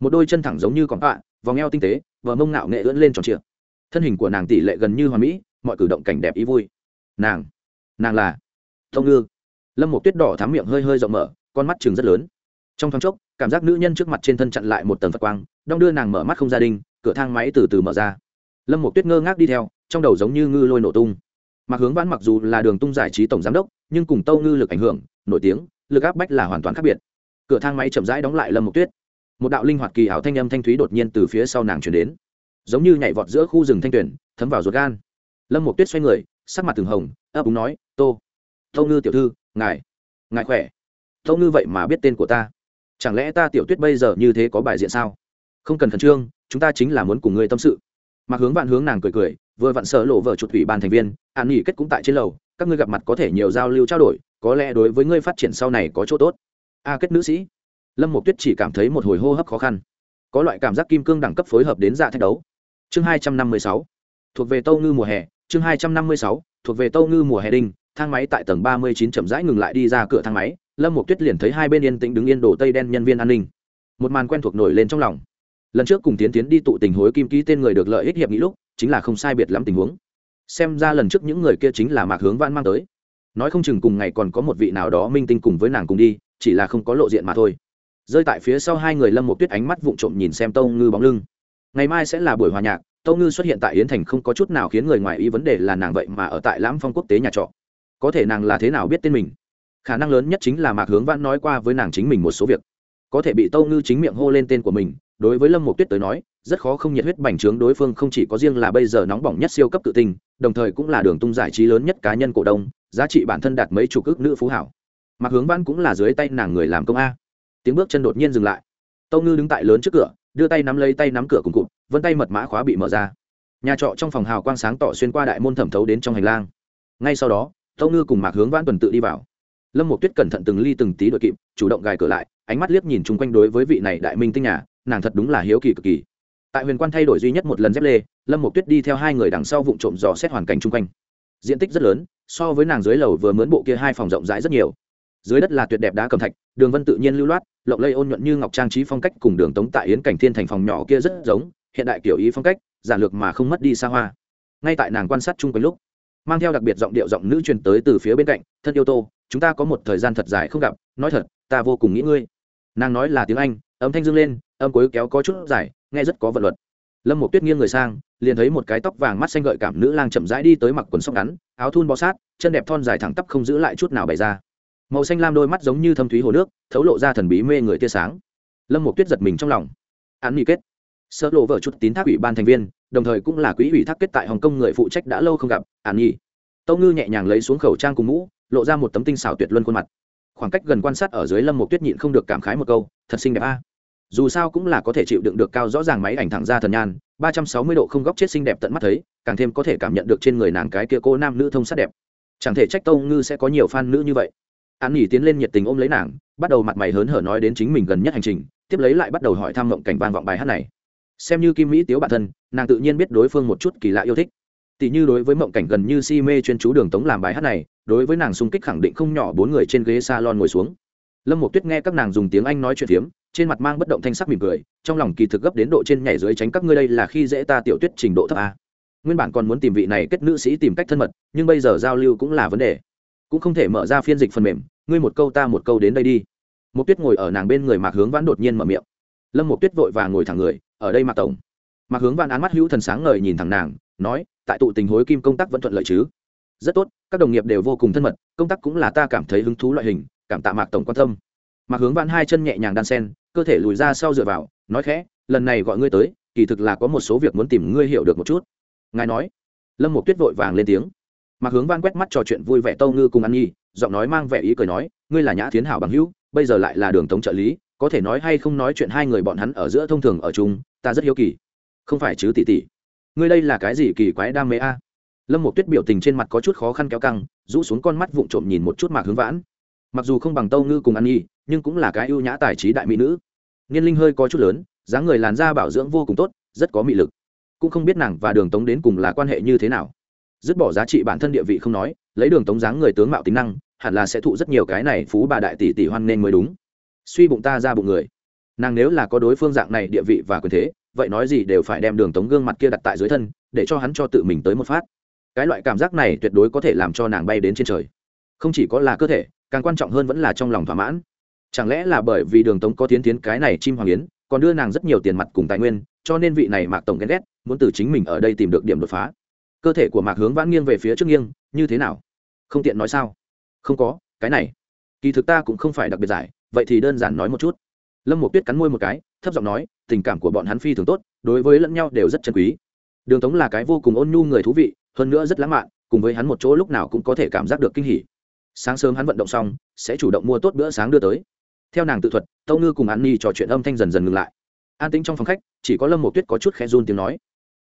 Một đôi chân thẳng giống như con tọa vòng eo tinh tế vờ mông ngạo nghệ ưỡn lên tròn trịa. Thân hình của nàng tỷ lệ gần như hoàn mỹ, mọi cử động cảnh đẹp ý vui. Nàng nàng là thông ngư. Lâm một tuyết đỏ thám miệng hơi hơi rộng mở, con mắt chừng rất lớn. Trong thoáng chốc, cảm giác nữ nhân trước mặt trên thân chặn lại một tầng phật quang, đong đưa nàng mở mắt không gia đình cửa thang máy từ từ mở ra. Lâm một tuyết ngơ ngác đi theo, trong đầu giống như ngư lôi nổ tung. Mặc hướng vãn mặc dù là đường tung giải trí tổng giám đốc, nhưng cùng tâu ngư lực ảnh hưởng, nổi tiếng, lực áp bách là hoàn toàn khác biệt. Cửa thang máy chậm rãi đóng lại lâm một tuyết một đạo linh hoạt kỳ ảo thanh âm thanh thúy đột nhiên từ phía sau nàng chuyển đến. Giống như nhảy vọt giữa khu rừng thanh tuyển, thấm vào ruột gan. Lâm một tuyết xoay người, sắc mặt từng hồng, ấp úng nói, tô tô ngư tiểu thư, ngài ngài khỏe? Tô ngư vậy mà biết tên của ta. Chẳng lẽ ta tiểu tuyết bây giờ như thế có bài diện sao? Không cần khẩn trương, chúng ta chính là muốn cùng ngươi tâm sự. Mặc hướng vạn hướng nàng cười cười, vừa vặn sợ lộ vợ chuột thủy ban thành viên, an nghỉ kết cũng tại trên lầu, các ngươi gặp mặt có thể nhiều giao lưu trao đổi, có lẽ đối với ngươi phát triển sau này có chỗ tốt. A kết nữ sĩ lâm một tuyết chỉ cảm thấy một hồi hô hấp khó khăn. Có loại cảm giác kim cương đẳng cấp phối hợp đến dạ thách đấu. Chương hai trăm năm mươi sáu. Thuộc về tâu ngư mùa hè. Chương hai trăm năm mươi sáu. Thuộc về tâu ngư mùa hè đinh. Thang máy tại tầng ba mươi chín chậm rãi ngừng lại đi ra cửa thang máy. Lâm một tuyết liền thấy hai bên yên tĩnh đứng yên đổ tây đen nhân viên an ninh. Một màn quen thuộc nổi lên trong lòng. Lần trước cùng tiến tiến đi tụ tình hối kim ký tên người được lợi ích hiệp nghĩ lúc, chính là không sai biệt lắm tình huống. Xem ra lần trước những người kia chính là mạc hướng văn mang tới. Nói không chừng cùng ngày còn có một vị nào đó minh tinh cùng với nàng cùng đi, chỉ là không có lộ diện mà thôi rơi tại phía sau hai người lâm một tuyết ánh mắt vụng trộm nhìn xem tâu ngư bóng lưng. Ngày mai sẽ là buổi hòa nhạc, tâu ngư xuất hiện tại yến thành không có chút nào khiến người ngoài ý vấn đề là nàng vậy mà ở tại lãm phong quốc tế nhà trọ. Có thể nàng là thế nào biết tên mình? Khả năng lớn nhất chính là mạc hướng văn nói qua với nàng chính mình một số việc. Có thể bị tâu ngư chính miệng hô lên tên của mình, đối với lâm một tuyết tới nói, rất khó không nhiệt huyết bành trướng đối phương không chỉ có riêng là bây giờ nóng bỏng nhất siêu cấp tự tình đồng thời cũng là đường tung giải trí lớn nhất cá nhân cổ đông, giá trị bản thân đạt mấy chục ước nữ phú hảo. Mặc hướng văn cũng là dưới tay nàng người làm công a tiếng bước chân đột nhiên dừng lại. Tâu ngư đứng tại lớn trước cửa, đưa tay nắm lấy tay nắm cửa cùng cụt, vân tay mật mã khóa bị mở ra. Nhà trọ trong phòng hào quang sáng tỏ xuyên qua đại môn thẩm thấu đến trong hành lang. Ngay sau đó, tâu ngư cùng mạc hướng vãn tuần tự đi vào. Lâm một tuyết cẩn thận từng ly từng tí đội kịp, chủ động gài cửa lại, ánh mắt liếc nhìn chung quanh đối với vị này đại minh tinh nhà, nàng thật đúng là hiếu kỳ cực kỳ. Tại huyền quan thay đổi duy nhất một lần dép lê, lâm một tuyết đi theo hai người đằng sau vụ trộm dò xét hoàn cảnh chung quanh. Diện tích rất lớn, so với nàng dưới lầu vừa mướn bộ kia hai phòng rộng rãi rất nhiều dưới đất là tuyệt đẹp đá cầm thạch, đường vân tự nhiên lưu loát, lộng lây ôn nhuận như ngọc trang trí phong cách cùng đường tống tại yến cảnh thiên thành phòng nhỏ kia rất giống, hiện đại kiểu ý phong cách, giản lược mà không mất đi xa hoa. Ngay tại nàng quan sát chung quanh lúc, mang theo đặc biệt giọng điệu giọng nữ truyền tới từ phía bên cạnh, thân yêu tô, chúng ta có một thời gian thật dài không gặp, nói thật, ta vô cùng nghĩ ngươi. Nàng nói là tiếng anh, âm thanh dương lên, âm cuối kéo có chút dài, nghe rất có vận luật. Lâm một tuyết nghiêng người sang, liền thấy một cái tóc vàng mắt xanh gợi cảm nữ lang chậm rãi đi tới mặc quần sóc ngắn, áo thun bó sát, chân đẹp thon dài thẳng tắp không giữ lại chút nào bày ra màu xanh lam đôi mắt giống như thâm thúy hồ nước, thấu lộ ra thần bí mê người tia sáng. Lâm một tuyết giật mình trong lòng. Án nghị kết. Sơ lộ vợ chút tín thác ủy ban thành viên, đồng thời cũng là quỹ ủy thác kết tại hồng kông người phụ trách đã lâu không gặp, án nghị. tâu ngư nhẹ nhàng lấy xuống khẩu trang cùng mũ, lộ ra một tấm tinh xảo tuyệt luân khuôn mặt. Khoảng cách gần quan sát ở dưới lâm một tuyết nhịn không được cảm khái một câu, thật xinh đẹp a. Dù sao cũng là có thể chịu đựng được cao rõ ràng máy ảnh thẳng ra thần nhan, ba trăm sáu mươi độ không góc chết xinh đẹp tận mắt thấy, càng thêm có thể cảm nhận được trên người nàng cái kia cô nam nữ thông sát đẹp. Chẳng thể trách tâu ngư sẽ có nhiều fan nữ như vậy an nghỉ tiến lên nhiệt tình ôm lấy nàng, bắt đầu mặt mày hớn hở nói đến chính mình gần nhất hành trình, tiếp lấy lại bắt đầu hỏi thăm mộng cảnh vang vọng bài hát này. Xem như kim mỹ tiếu bản thân, nàng tự nhiên biết đối phương một chút kỳ lạ yêu thích. Tỷ như đối với mộng cảnh gần như si mê chuyên chú đường tống làm bài hát này, đối với nàng xung kích khẳng định không nhỏ, bốn người trên ghế salon ngồi xuống. Lâm một tuyết nghe các nàng dùng tiếng anh nói chuyện phiếm, trên mặt mang bất động thanh sắc mỉm cười, trong lòng kỳ thực gấp đến độ trên nhảy dưới tránh các ngươi đây là khi dễ ta tiểu tuyết trình độ thấp a. Nguyên bản còn muốn tìm vị này kết nữ sĩ tìm cách thân mật, nhưng bây giờ giao lưu cũng là vấn đề cũng không thể mở ra phiên dịch phần mềm, ngươi một câu ta một câu đến đây đi. Một tuyết ngồi ở nàng bên người mạc hướng vãn đột nhiên mở miệng. Lâm một tuyết vội và ngồi thẳng người, ở đây mạc tổng. Mạc hướng vãn án mắt hữu thần sáng ngời nhìn thẳng nàng, nói, tại tụ tình hối kim công tác vẫn thuận lợi chứ? Rất tốt, các đồng nghiệp đều vô cùng thân mật, công tác cũng là ta cảm thấy hứng thú loại hình, cảm tạ mạc tổng quan tâm. Mạc hướng vãn hai chân nhẹ nhàng đan sen cơ thể lùi ra sau dựa vào, nói khẽ, lần này gọi ngươi tới, kỳ thực là có một số việc muốn tìm ngươi hiểu được một chút. Ngài nói. Lâm một tuyết vội vàng lên tiếng mạc hướng văn quét mắt trò chuyện vui vẻ tâu ngư cùng ăn nhi, giọng nói mang vẻ ý cười nói, ngươi là nhã thiến hảo bằng hữu, bây giờ lại là đường tống trợ lý, có thể nói hay không nói chuyện hai người bọn hắn ở giữa thông thường ở chung, ta rất hiếu kỳ. Không phải chứ tỷ tỷ, ngươi đây là cái gì kỳ quái đam mê a? Lâm một tuyết biểu tình trên mặt có chút khó khăn kéo căng, rũ xuống con mắt vụng trộm nhìn một chút mạc hướng vãn. Mặc dù không bằng tâu ngư cùng ăn nhi, nhưng cũng là cái ưu nhã tài trí đại mỹ nữ. Niên linh hơi có chút lớn, dáng người làn da bảo dưỡng vô cùng tốt, rất có mị lực. Cũng không biết nàng và đường tống đến cùng là quan hệ như thế nào dứt bỏ giá trị bản thân địa vị không nói, lấy đường tống dáng người tướng mạo tính năng, hẳn là sẽ thụ rất nhiều cái này phú bà đại tỷ tỷ hoan nên mới đúng. Suy bụng ta ra bụng người. Nàng nếu là có đối phương dạng này địa vị và quyền thế, vậy nói gì đều phải đem đường tống gương mặt kia đặt tại dưới thân, để cho hắn cho tự mình tới một phát. Cái loại cảm giác này tuyệt đối có thể làm cho nàng bay đến trên trời. Không chỉ có là cơ thể, càng quan trọng hơn vẫn là trong lòng thỏa mãn. Chẳng lẽ là bởi vì đường tống có tiến tiến cái này chim hoàng yến, còn đưa nàng rất nhiều tiền mặt cùng tài nguyên, cho nên vị này mạc tổng ghen ghét, muốn từ chính mình ở đây tìm được điểm đột phá cơ thể của mạc hướng vãn nghiêng về phía trước nghiêng, như thế nào? Không tiện nói sao? Không có, cái này. Kỳ thực ta cũng không phải đặc biệt giải, vậy thì đơn giản nói một chút. Lâm một tuyết cắn môi một cái, thấp giọng nói, tình cảm của bọn hắn phi thường tốt, đối với lẫn nhau đều rất chân quý. Đường tống là cái vô cùng ôn nhu người thú vị, hơn nữa rất lãng mạn, cùng với hắn một chỗ lúc nào cũng có thể cảm giác được kinh hỉ. Sáng sớm hắn vận động xong, sẽ chủ động mua tốt bữa sáng đưa tới. Theo nàng tự thuật, tâu ngư cùng an ni trò chuyện âm thanh dần dần ngừng lại. An tĩnh trong phòng khách, chỉ có lâm một tuyết có chút khẽ run tiếng nói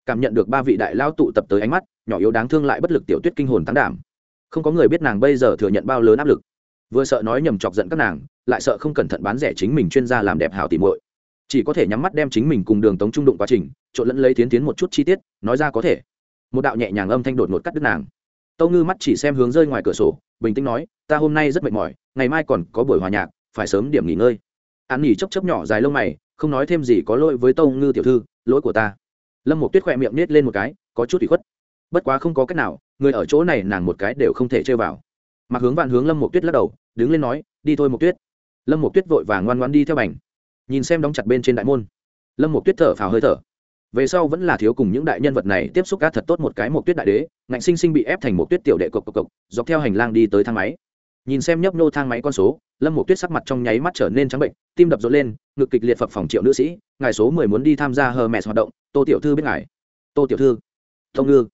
cảm nhận được ba vị đại lao tụ tập tới ánh mắt, nhỏ yếu đáng thương lại bất lực tiểu tuyết kinh hồn tán đảm. Không có người biết nàng bây giờ thừa nhận bao lớn áp lực. Vừa sợ nói nhầm chọc giận các nàng, lại sợ không cẩn thận bán rẻ chính mình chuyên gia làm đẹp hảo tỉ muội. Chỉ có thể nhắm mắt đem chính mình cùng đường tống trung đụng quá trình, trộn lẫn lấy tiến tiến một chút chi tiết, nói ra có thể. Một đạo nhẹ nhàng âm thanh đột ngột cắt đứt nàng. Tâu ngư mắt chỉ xem hướng rơi ngoài cửa sổ, bình tĩnh nói, ta hôm nay rất mệt mỏi, ngày mai còn có buổi hòa nhạc, phải sớm điểm nghỉ ngơi. An nghỉ chốc chốc nhỏ dài lông mày, không nói thêm gì có lỗi với tâu ngư tiểu thư, lỗi của ta lâm một tuyết khỏe miệng nết lên một cái, có chút bị khuất. Bất quá không có cách nào, người ở chỗ này nàng một cái đều không thể chơi vào. Mặc hướng vạn hướng lâm một tuyết lắc đầu, đứng lên nói, đi thôi một tuyết. Lâm một tuyết vội và ngoan ngoan đi theo bành. Nhìn xem đóng chặt bên trên đại môn. Lâm một tuyết thở phào hơi thở. Về sau vẫn là thiếu cùng những đại nhân vật này tiếp xúc cá thật tốt một cái một tuyết đại đế, ngạnh sinh sinh bị ép thành một tuyết tiểu đệ cộc cộc cộc, dọc theo hành lang đi tới thang máy. Nhìn xem nhấp nô thang máy con số, lâm một tuyết sắc mặt trong nháy mắt trở nên trắng bệnh, tim đập rộn lên, ngực kịch liệt phập phòng triệu nữ sĩ, ngài số mười muốn đi tham gia hờ mẹ hoạt động tô tiểu thư biết ngài. Tô tiểu thư. Thông ngư.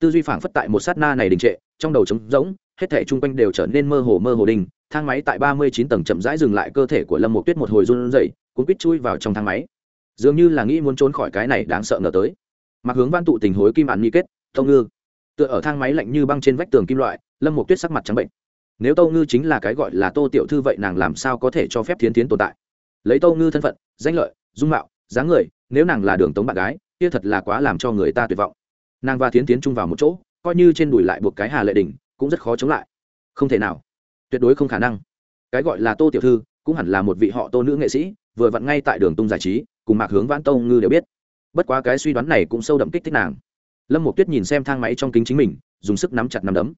Tư duy phảng phất tại một sát na này đình trệ, trong đầu trống rỗng, hết thể chung quanh đều trở nên mơ hồ mơ hồ đình. Thang máy tại ba mươi chín tầng chậm rãi dừng lại cơ thể của lâm một tuyết một hồi run rẩy, cuốn quýt chui vào trong thang máy. Dường như là nghĩ muốn trốn khỏi cái này đáng sợ ngờ tới. Mặc hướng văn tụ tình hối kim ạn nghi kết thông ngư. Tựa ở thang máy lạnh như băng trên vách tường kim loại, lâm một tuyết sắc mặt trắng bệnh. Nếu tâu ngư chính là cái gọi là tô tiểu thư vậy nàng làm sao có thể cho phép thiến tiến tồn tại? Lấy tâu ngư thân phận, danh lợi, dung mạo, dáng người, nếu nàng là đường tống bạn gái kia thật là quá làm cho người ta tuyệt vọng. Nàng và thiến tiến chung vào một chỗ, coi như trên đùi lại buộc cái hà lệ đình cũng rất khó chống lại. Không thể nào. Tuyệt đối không khả năng. Cái gọi là tô tiểu thư, cũng hẳn là một vị họ tô nữ nghệ sĩ, vừa vặn ngay tại đường tung giải trí, cùng mạc hướng vãn tông ngư đều biết. Bất quá cái suy đoán này cũng sâu đậm kích thích nàng. Lâm một tuyết nhìn xem thang máy trong kính chính mình, dùng sức nắm chặt nắm đấm.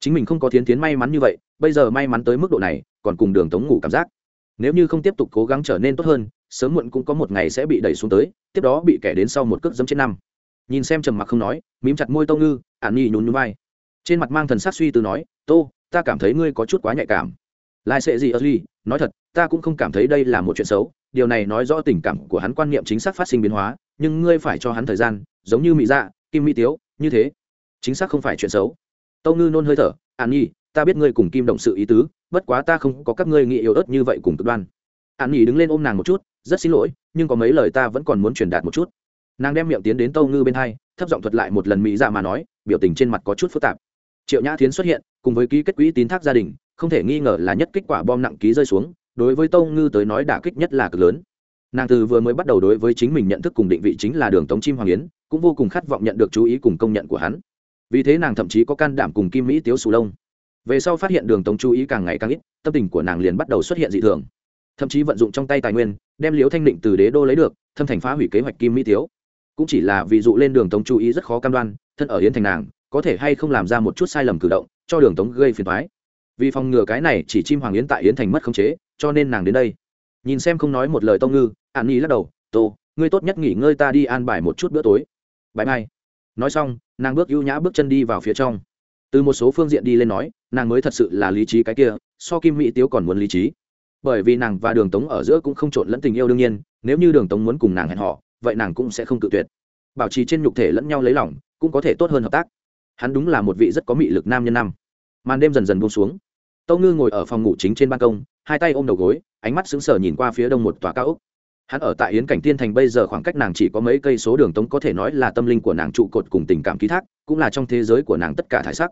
Chính mình không có thiến tiến may mắn như vậy, bây giờ may mắn tới mức độ này, còn cùng đường tống ngủ cảm giác. Nếu như không tiếp tục cố gắng trở nên tốt hơn sớm muộn cũng có một ngày sẽ bị đẩy xuống tới, tiếp đó bị kẻ đến sau một cước dấm trên năm. Nhìn xem trầm mặc không nói, mím chặt môi tâu ngư ạn nhi nhún nhún vai. Trên mặt mang thần sắc suy từ nói, tô, ta cảm thấy ngươi có chút quá nhạy cảm. Lai sệ gì ơ ly nói thật, ta cũng không cảm thấy đây là một chuyện xấu, điều này nói rõ tình cảm của hắn quan niệm chính xác phát sinh biến hóa, nhưng ngươi phải cho hắn thời gian, giống như mỹ dạ kim mỹ tiếu, như thế. Chính xác không phải chuyện xấu. Tâu ngư nôn hơi thở an nhi ta biết ngươi cùng kim động sự ý tứ, bất quá ta không có các ngươi nghĩ yếu ớt như vậy cùng cực đoan. An nhi đứng lên ôm nàng một chút rất xin lỗi, nhưng có mấy lời ta vẫn còn muốn truyền đạt một chút. Nàng đem miệng tiến đến tâu ngư bên hai, thấp giọng thuật lại một lần mỹ dạ mà nói, biểu tình trên mặt có chút phức tạp. Triệu nhã tiến xuất hiện, cùng với ký kết quỹ tín thác gia đình, không thể nghi ngờ là nhất kích quả bom nặng ký rơi xuống, đối với tâu ngư tới nói đả kích nhất là cực lớn. Nàng từ vừa mới bắt đầu đối với chính mình nhận thức cùng định vị chính là đường tống chim hoàng yến, cũng vô cùng khát vọng nhận được chú ý cùng công nhận của hắn. Vì thế nàng thậm chí có can đảm cùng kim mỹ tiếu sù lông. Về sau phát hiện đường tống chú ý càng ngày càng ít, tâm tình của nàng liền bắt đầu xuất hiện dị thường. Thậm chí vận dụng trong tay tài nguyên đem liễu thanh định từ đế đô lấy được, thâm thành phá hủy kế hoạch kim mỹ tiếu. Cũng chỉ là ví dụ lên đường tống chú ý rất khó cam đoan, thân ở yến thành nàng, có thể hay không làm ra một chút sai lầm cử động, cho đường tống gây phiền thoái vì phòng ngừa cái này chỉ chim hoàng yến tại yến thành mất khống chế, cho nên nàng đến đây. Nhìn xem không nói một lời tông ngư, an nhi lắc đầu, tô, ngươi tốt nhất nghỉ ngơi ta đi an bài một chút bữa tối. Bãi mai. Nói xong, nàng bước ưu nhã bước chân đi vào phía trong. Từ một số phương diện đi lên nói, nàng mới thật sự là lý trí cái kia, so kim mỹ tiếu còn muốn lý trí bởi vì nàng và đường tống ở giữa cũng không trộn lẫn tình yêu đương nhiên, nếu như đường tống muốn cùng nàng hẹn họ vậy nàng cũng sẽ không cự tuyệt. Bảo trì trên nhục thể lẫn nhau lấy lỏng cũng có thể tốt hơn hợp tác. Hắn đúng là một vị rất có mị lực nam nhân năm. Màn đêm dần dần buông xuống. Tâu ngư ngồi ở phòng ngủ chính trên ban công, hai tay ôm đầu gối, ánh mắt sững sờ nhìn qua phía đông một tòa cao ốc. Hắn ở tại yến cảnh tiên thành bây giờ khoảng cách nàng chỉ có mấy cây số đường tống có thể nói là tâm linh của nàng trụ cột cùng tình cảm ký thác, cũng là trong thế giới của nàng tất cả thải sắc.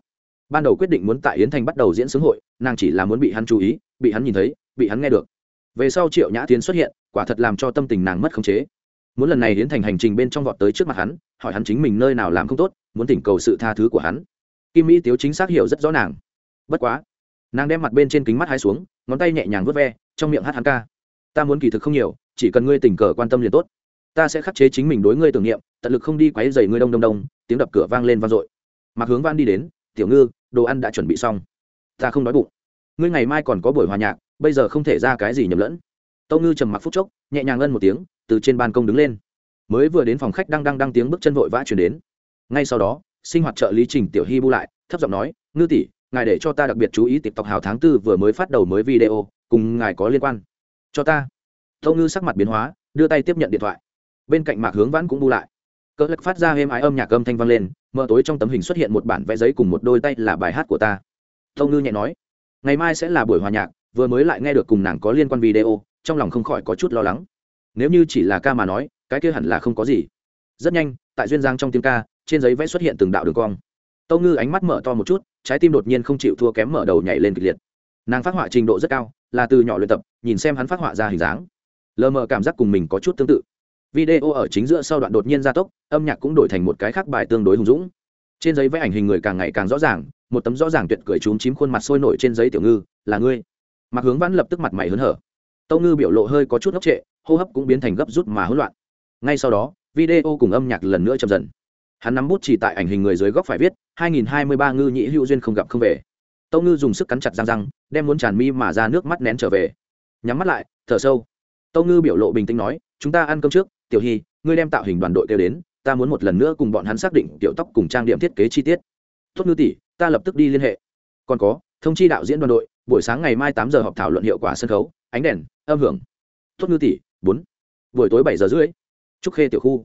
Ban đầu quyết định muốn tại yến thành bắt đầu diễn xướng hội, nàng chỉ là muốn bị hắn chú ý, bị hắn nhìn thấy bị hắn nghe được. Về sau triệu nhã tiến xuất hiện, quả thật làm cho tâm tình nàng mất khống chế. Muốn lần này hiến thành hành trình bên trong vọt tới trước mặt hắn, hỏi hắn chính mình nơi nào làm không tốt, muốn tỉnh cầu sự tha thứ của hắn. Kim mỹ tiếu chính xác hiểu rất rõ nàng. Bất quá, nàng đem mặt bên trên kính mắt hai xuống, ngón tay nhẹ nhàng vớt ve, trong miệng hát hắn ca. Ta muốn kỳ thực không nhiều, chỉ cần ngươi tình cờ quan tâm liền tốt. Ta sẽ khắc chế chính mình đối ngươi tưởng niệm, tận lực không đi quáy dày ngươi đông đông đông, tiếng đập cửa vang lên vang dội. Mặc hướng van đi đến, tiểu ngư, đồ ăn đã chuẩn bị xong. Ta không đói bụng. Ngươi ngày mai còn có buổi hòa nhạc bây giờ không thể ra cái gì nhầm lẫn. Tâu ngư trầm mặc phút chốc, nhẹ nhàng ngân một tiếng, từ trên ban công đứng lên. Mới vừa đến phòng khách đang đang đang tiếng bước chân vội vã chuyển đến. Ngay sau đó, sinh hoạt trợ lý trình tiểu hy bu lại, thấp giọng nói, ngư tỷ, ngài để cho ta đặc biệt chú ý tiktok hào tháng tư vừa mới phát đầu mới video, cùng ngài có liên quan. Cho ta. Tâu ngư sắc mặt biến hóa, đưa tay tiếp nhận điện thoại. Bên cạnh mạc hướng vãn cũng bu lại. Cỡ lắc phát ra êm ái âm nhạc âm thanh vang lên mờ tối trong tấm hình xuất hiện một bản vẽ giấy cùng một đôi tay là bài hát của ta. Tâu ngư nhẹ nói, ngày mai sẽ là buổi hòa nhạc vừa mới lại nghe được cùng nàng có liên quan video, trong lòng không khỏi có chút lo lắng. Nếu như chỉ là ca mà nói, cái kia hẳn là không có gì. Rất nhanh, tại duyên giang trong tiếng ca, trên giấy vẽ xuất hiện từng đạo đường cong. Tâu ngư ánh mắt mở to một chút, trái tim đột nhiên không chịu thua kém mở đầu nhảy lên kịch liệt. Nàng phát họa trình độ rất cao, là từ nhỏ luyện tập, nhìn xem hắn phát họa ra hình dáng. Lờ mờ cảm giác cùng mình có chút tương tự. Video ở chính giữa sau đoạn đột nhiên gia tốc, âm nhạc cũng đổi thành một cái khác bài tương đối hùng dũng. Trên giấy vẽ ảnh hình người càng ngày càng rõ ràng, một tấm rõ ràng tuyệt cười trúng chím khuôn mặt sôi nổi trên giấy tiểu ngư, là ngươi mặc hướng vãn lập tức mặt mày hớn hở. Tâu ngư biểu lộ hơi có chút ngốc trệ, hô hấp cũng biến thành gấp rút mà hỗn loạn. Ngay sau đó, video cùng âm nhạc lần nữa chậm dần. Hắn nắm bút chỉ tại ảnh hình người dưới góc phải viết 2023 ngư nhĩ hữu duyên không gặp không về. Tâu ngư dùng sức cắn chặt răng răng, đem muốn tràn mi mà ra nước mắt nén trở về. Nhắm mắt lại, thở sâu. Tâu ngư biểu lộ bình tĩnh nói, chúng ta ăn cơm trước, tiểu hy, ngươi đem tạo hình đoàn đội kêu đến, ta muốn một lần nữa cùng bọn hắn xác định tiểu tóc cùng trang điểm thiết kế chi tiết. Tốt ngư tỷ, ta lập tức đi liên hệ. Còn có, thông chi đạo diễn đoàn đội buổi sáng ngày mai tám giờ họp thảo luận hiệu quả sân khấu ánh đèn âm hưởng tốt ngư tỷ bốn buổi tối bảy giờ rưỡi trúc khê tiểu khu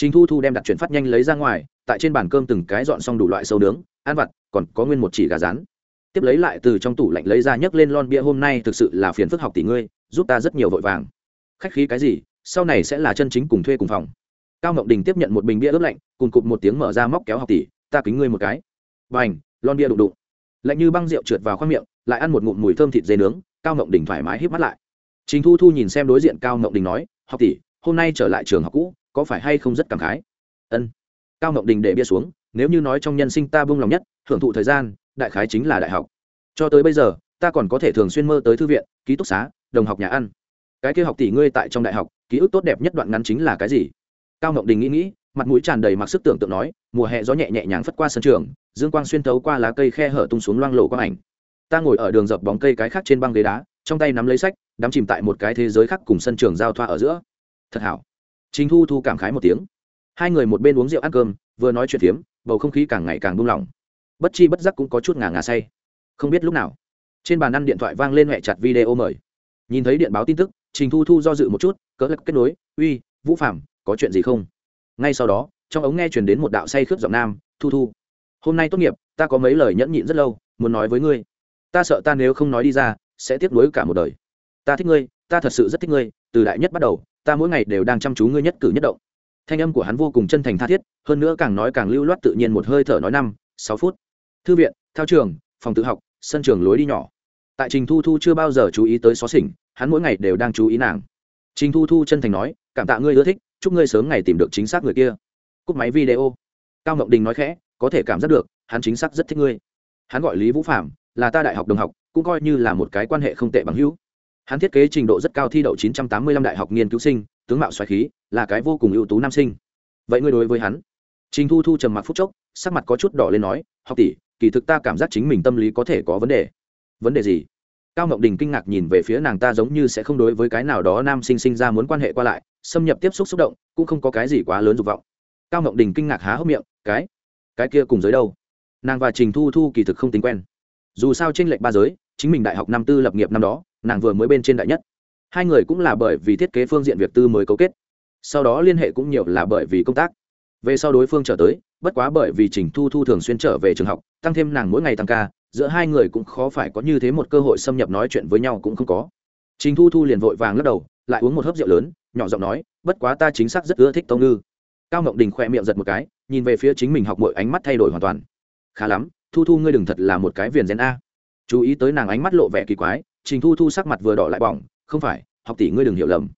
Trình Thu Thu đem đặt chuyển phát nhanh lấy ra ngoài, tại trên bàn cơm từng cái dọn xong đủ loại sâu nướng, ăn vặt, còn có nguyên một chỉ gà rán. Tiếp lấy lại từ trong tủ lạnh lấy ra nhấc lên lon bia hôm nay thực sự là phiền phức học tỷ ngươi, giúp ta rất nhiều vội vàng. Khách khí cái gì, sau này sẽ là chân chính cùng thuê cùng phòng. Cao Ngọc Đình tiếp nhận một bình bia ướp lạnh, cùng cụp một tiếng mở ra móc kéo học tỷ, ta kính ngươi một cái. Bành, lon bia đụng đụng. Lạnh như băng rượu trượt vào khoang miệng, lại ăn một ngụm mùi thơm thịt dê nướng, Cao Ngọc Đình thoải mái hít mắt lại. chính Thu Thu nhìn xem đối diện Cao Ngọc Đình nói, học tỷ, hôm nay trở lại trường học cũ, có phải hay không rất cảm khái? Ân. Cao ngọc đình để bia xuống nếu như nói trong nhân sinh ta buông lòng nhất hưởng thụ thời gian đại khái chính là đại học. Cho tới bây giờ ta còn có thể thường xuyên mơ tới thư viện ký túc xá đồng học nhà ăn. Cái kia học tỷ ngươi tại trong đại học ký ức tốt đẹp nhất đoạn ngắn chính là cái gì? Cao ngọc đình nghĩ nghĩ mặt mũi tràn đầy mặc sức tưởng tượng nói mùa hè gió nhẹ nhẹ nhàng phất qua sân trường dương quang xuyên thấu qua lá cây khe hở tung xuống loang lộ quang ảnh ta ngồi ở đường dập bóng cây cái khác trên băng ghế đá trong tay nắm lấy sách đắm chìm tại một cái thế giới khác cùng sân trường giao thoa ở giữa thật hảo Trình Thu Thu cảm khái một tiếng. Hai người một bên uống rượu ăn cơm, vừa nói chuyện phiếm, bầu không khí càng ngày càng buông lỏng. Bất chi bất giác cũng có chút ngà ngà say. Không biết lúc nào, trên bàn ăn điện thoại vang lên mẹ chặt video mời. Nhìn thấy điện báo tin tức, Trình Thu Thu do dự một chút, cỡ lắc kết nối, "Uy, Vũ phạm có chuyện gì không?" Ngay sau đó, trong ống nghe truyền đến một đạo say khướt giọng nam, "Thu Thu, hôm nay tốt nghiệp, ta có mấy lời nhẫn nhịn rất lâu, muốn nói với ngươi. Ta sợ ta nếu không nói đi ra, sẽ tiếc nuối cả một đời. Ta thích ngươi, ta thật sự rất thích ngươi, từ đại nhất bắt đầu, ta mỗi ngày đều đang chăm chú ngươi nhất cử nhất động. Thanh âm của hắn vô cùng chân thành tha thiết hơn nữa càng nói càng lưu loát tự nhiên một hơi thở nói năm sáu phút. Thư viện thao trường phòng tự học sân trường lối đi nhỏ. Tại trình thu thu chưa bao giờ chú ý tới xó xỉnh hắn mỗi ngày đều đang chú ý nàng. Trình thu thu chân thành nói cảm tạ ngươi ưa thích chúc ngươi sớm ngày tìm được chính xác người kia. Cúp máy video. Cao ngọc đình nói khẽ có thể cảm giác được hắn chính xác rất thích ngươi. Hắn gọi lý vũ phạm là ta đại học đồng học, cũng coi như là một cái quan hệ không tệ bằng hữu. Hắn thiết kế trình độ rất cao thi đậu 985 đại học nghiên cứu sinh, tướng mạo xoáy khí, là cái vô cùng ưu tú nam sinh. Vậy ngươi đối với hắn? Trình thu thu trầm mặc phút chốc, sắc mặt có chút đỏ lên nói, học tỷ, kỳ thực ta cảm giác chính mình tâm lý có thể có vấn đề. Vấn đề gì? Cao ngọc đình kinh ngạc nhìn về phía nàng ta giống như sẽ không đối với cái nào đó nam sinh sinh ra muốn quan hệ qua lại, xâm nhập tiếp xúc xúc động, cũng không có cái gì quá lớn dục vọng. Cao ngọc đình kinh ngạc há hốc miệng, cái cái kia cùng giới đâu? Nàng và trình thu thu kỳ thực không tính quen dù sao tranh lệch ba giới, chính mình đại học năm tư lập nghiệp năm đó, nàng vừa mới bên trên đại nhất. Hai người cũng là bởi vì thiết kế phương diện việc tư mới cấu kết. Sau đó liên hệ cũng nhiều là bởi vì công tác. Về sau đối phương trở tới, bất quá bởi vì trình thu thu thường xuyên trở về trường học, tăng thêm nàng mỗi ngày tăng ca, giữa hai người cũng khó phải có như thế một cơ hội xâm nhập nói chuyện với nhau cũng không có. Trình thu thu liền vội vàng lắc đầu, lại uống một hớp rượu lớn, nhỏ giọng nói, bất quá ta chính xác rất ưa thích tông ngư. Cao ngộng đình khoe miệng giật một cái, nhìn về phía chính mình học mọi ánh mắt thay đổi hoàn toàn. Khá lắm thu thu ngươi đừng thật là một cái viền gen a. Chú ý tới nàng ánh mắt lộ vẻ kỳ quái, trình thu thu sắc mặt vừa đỏ lại bỏng, không phải, học tỷ ngươi đừng hiểu lầm.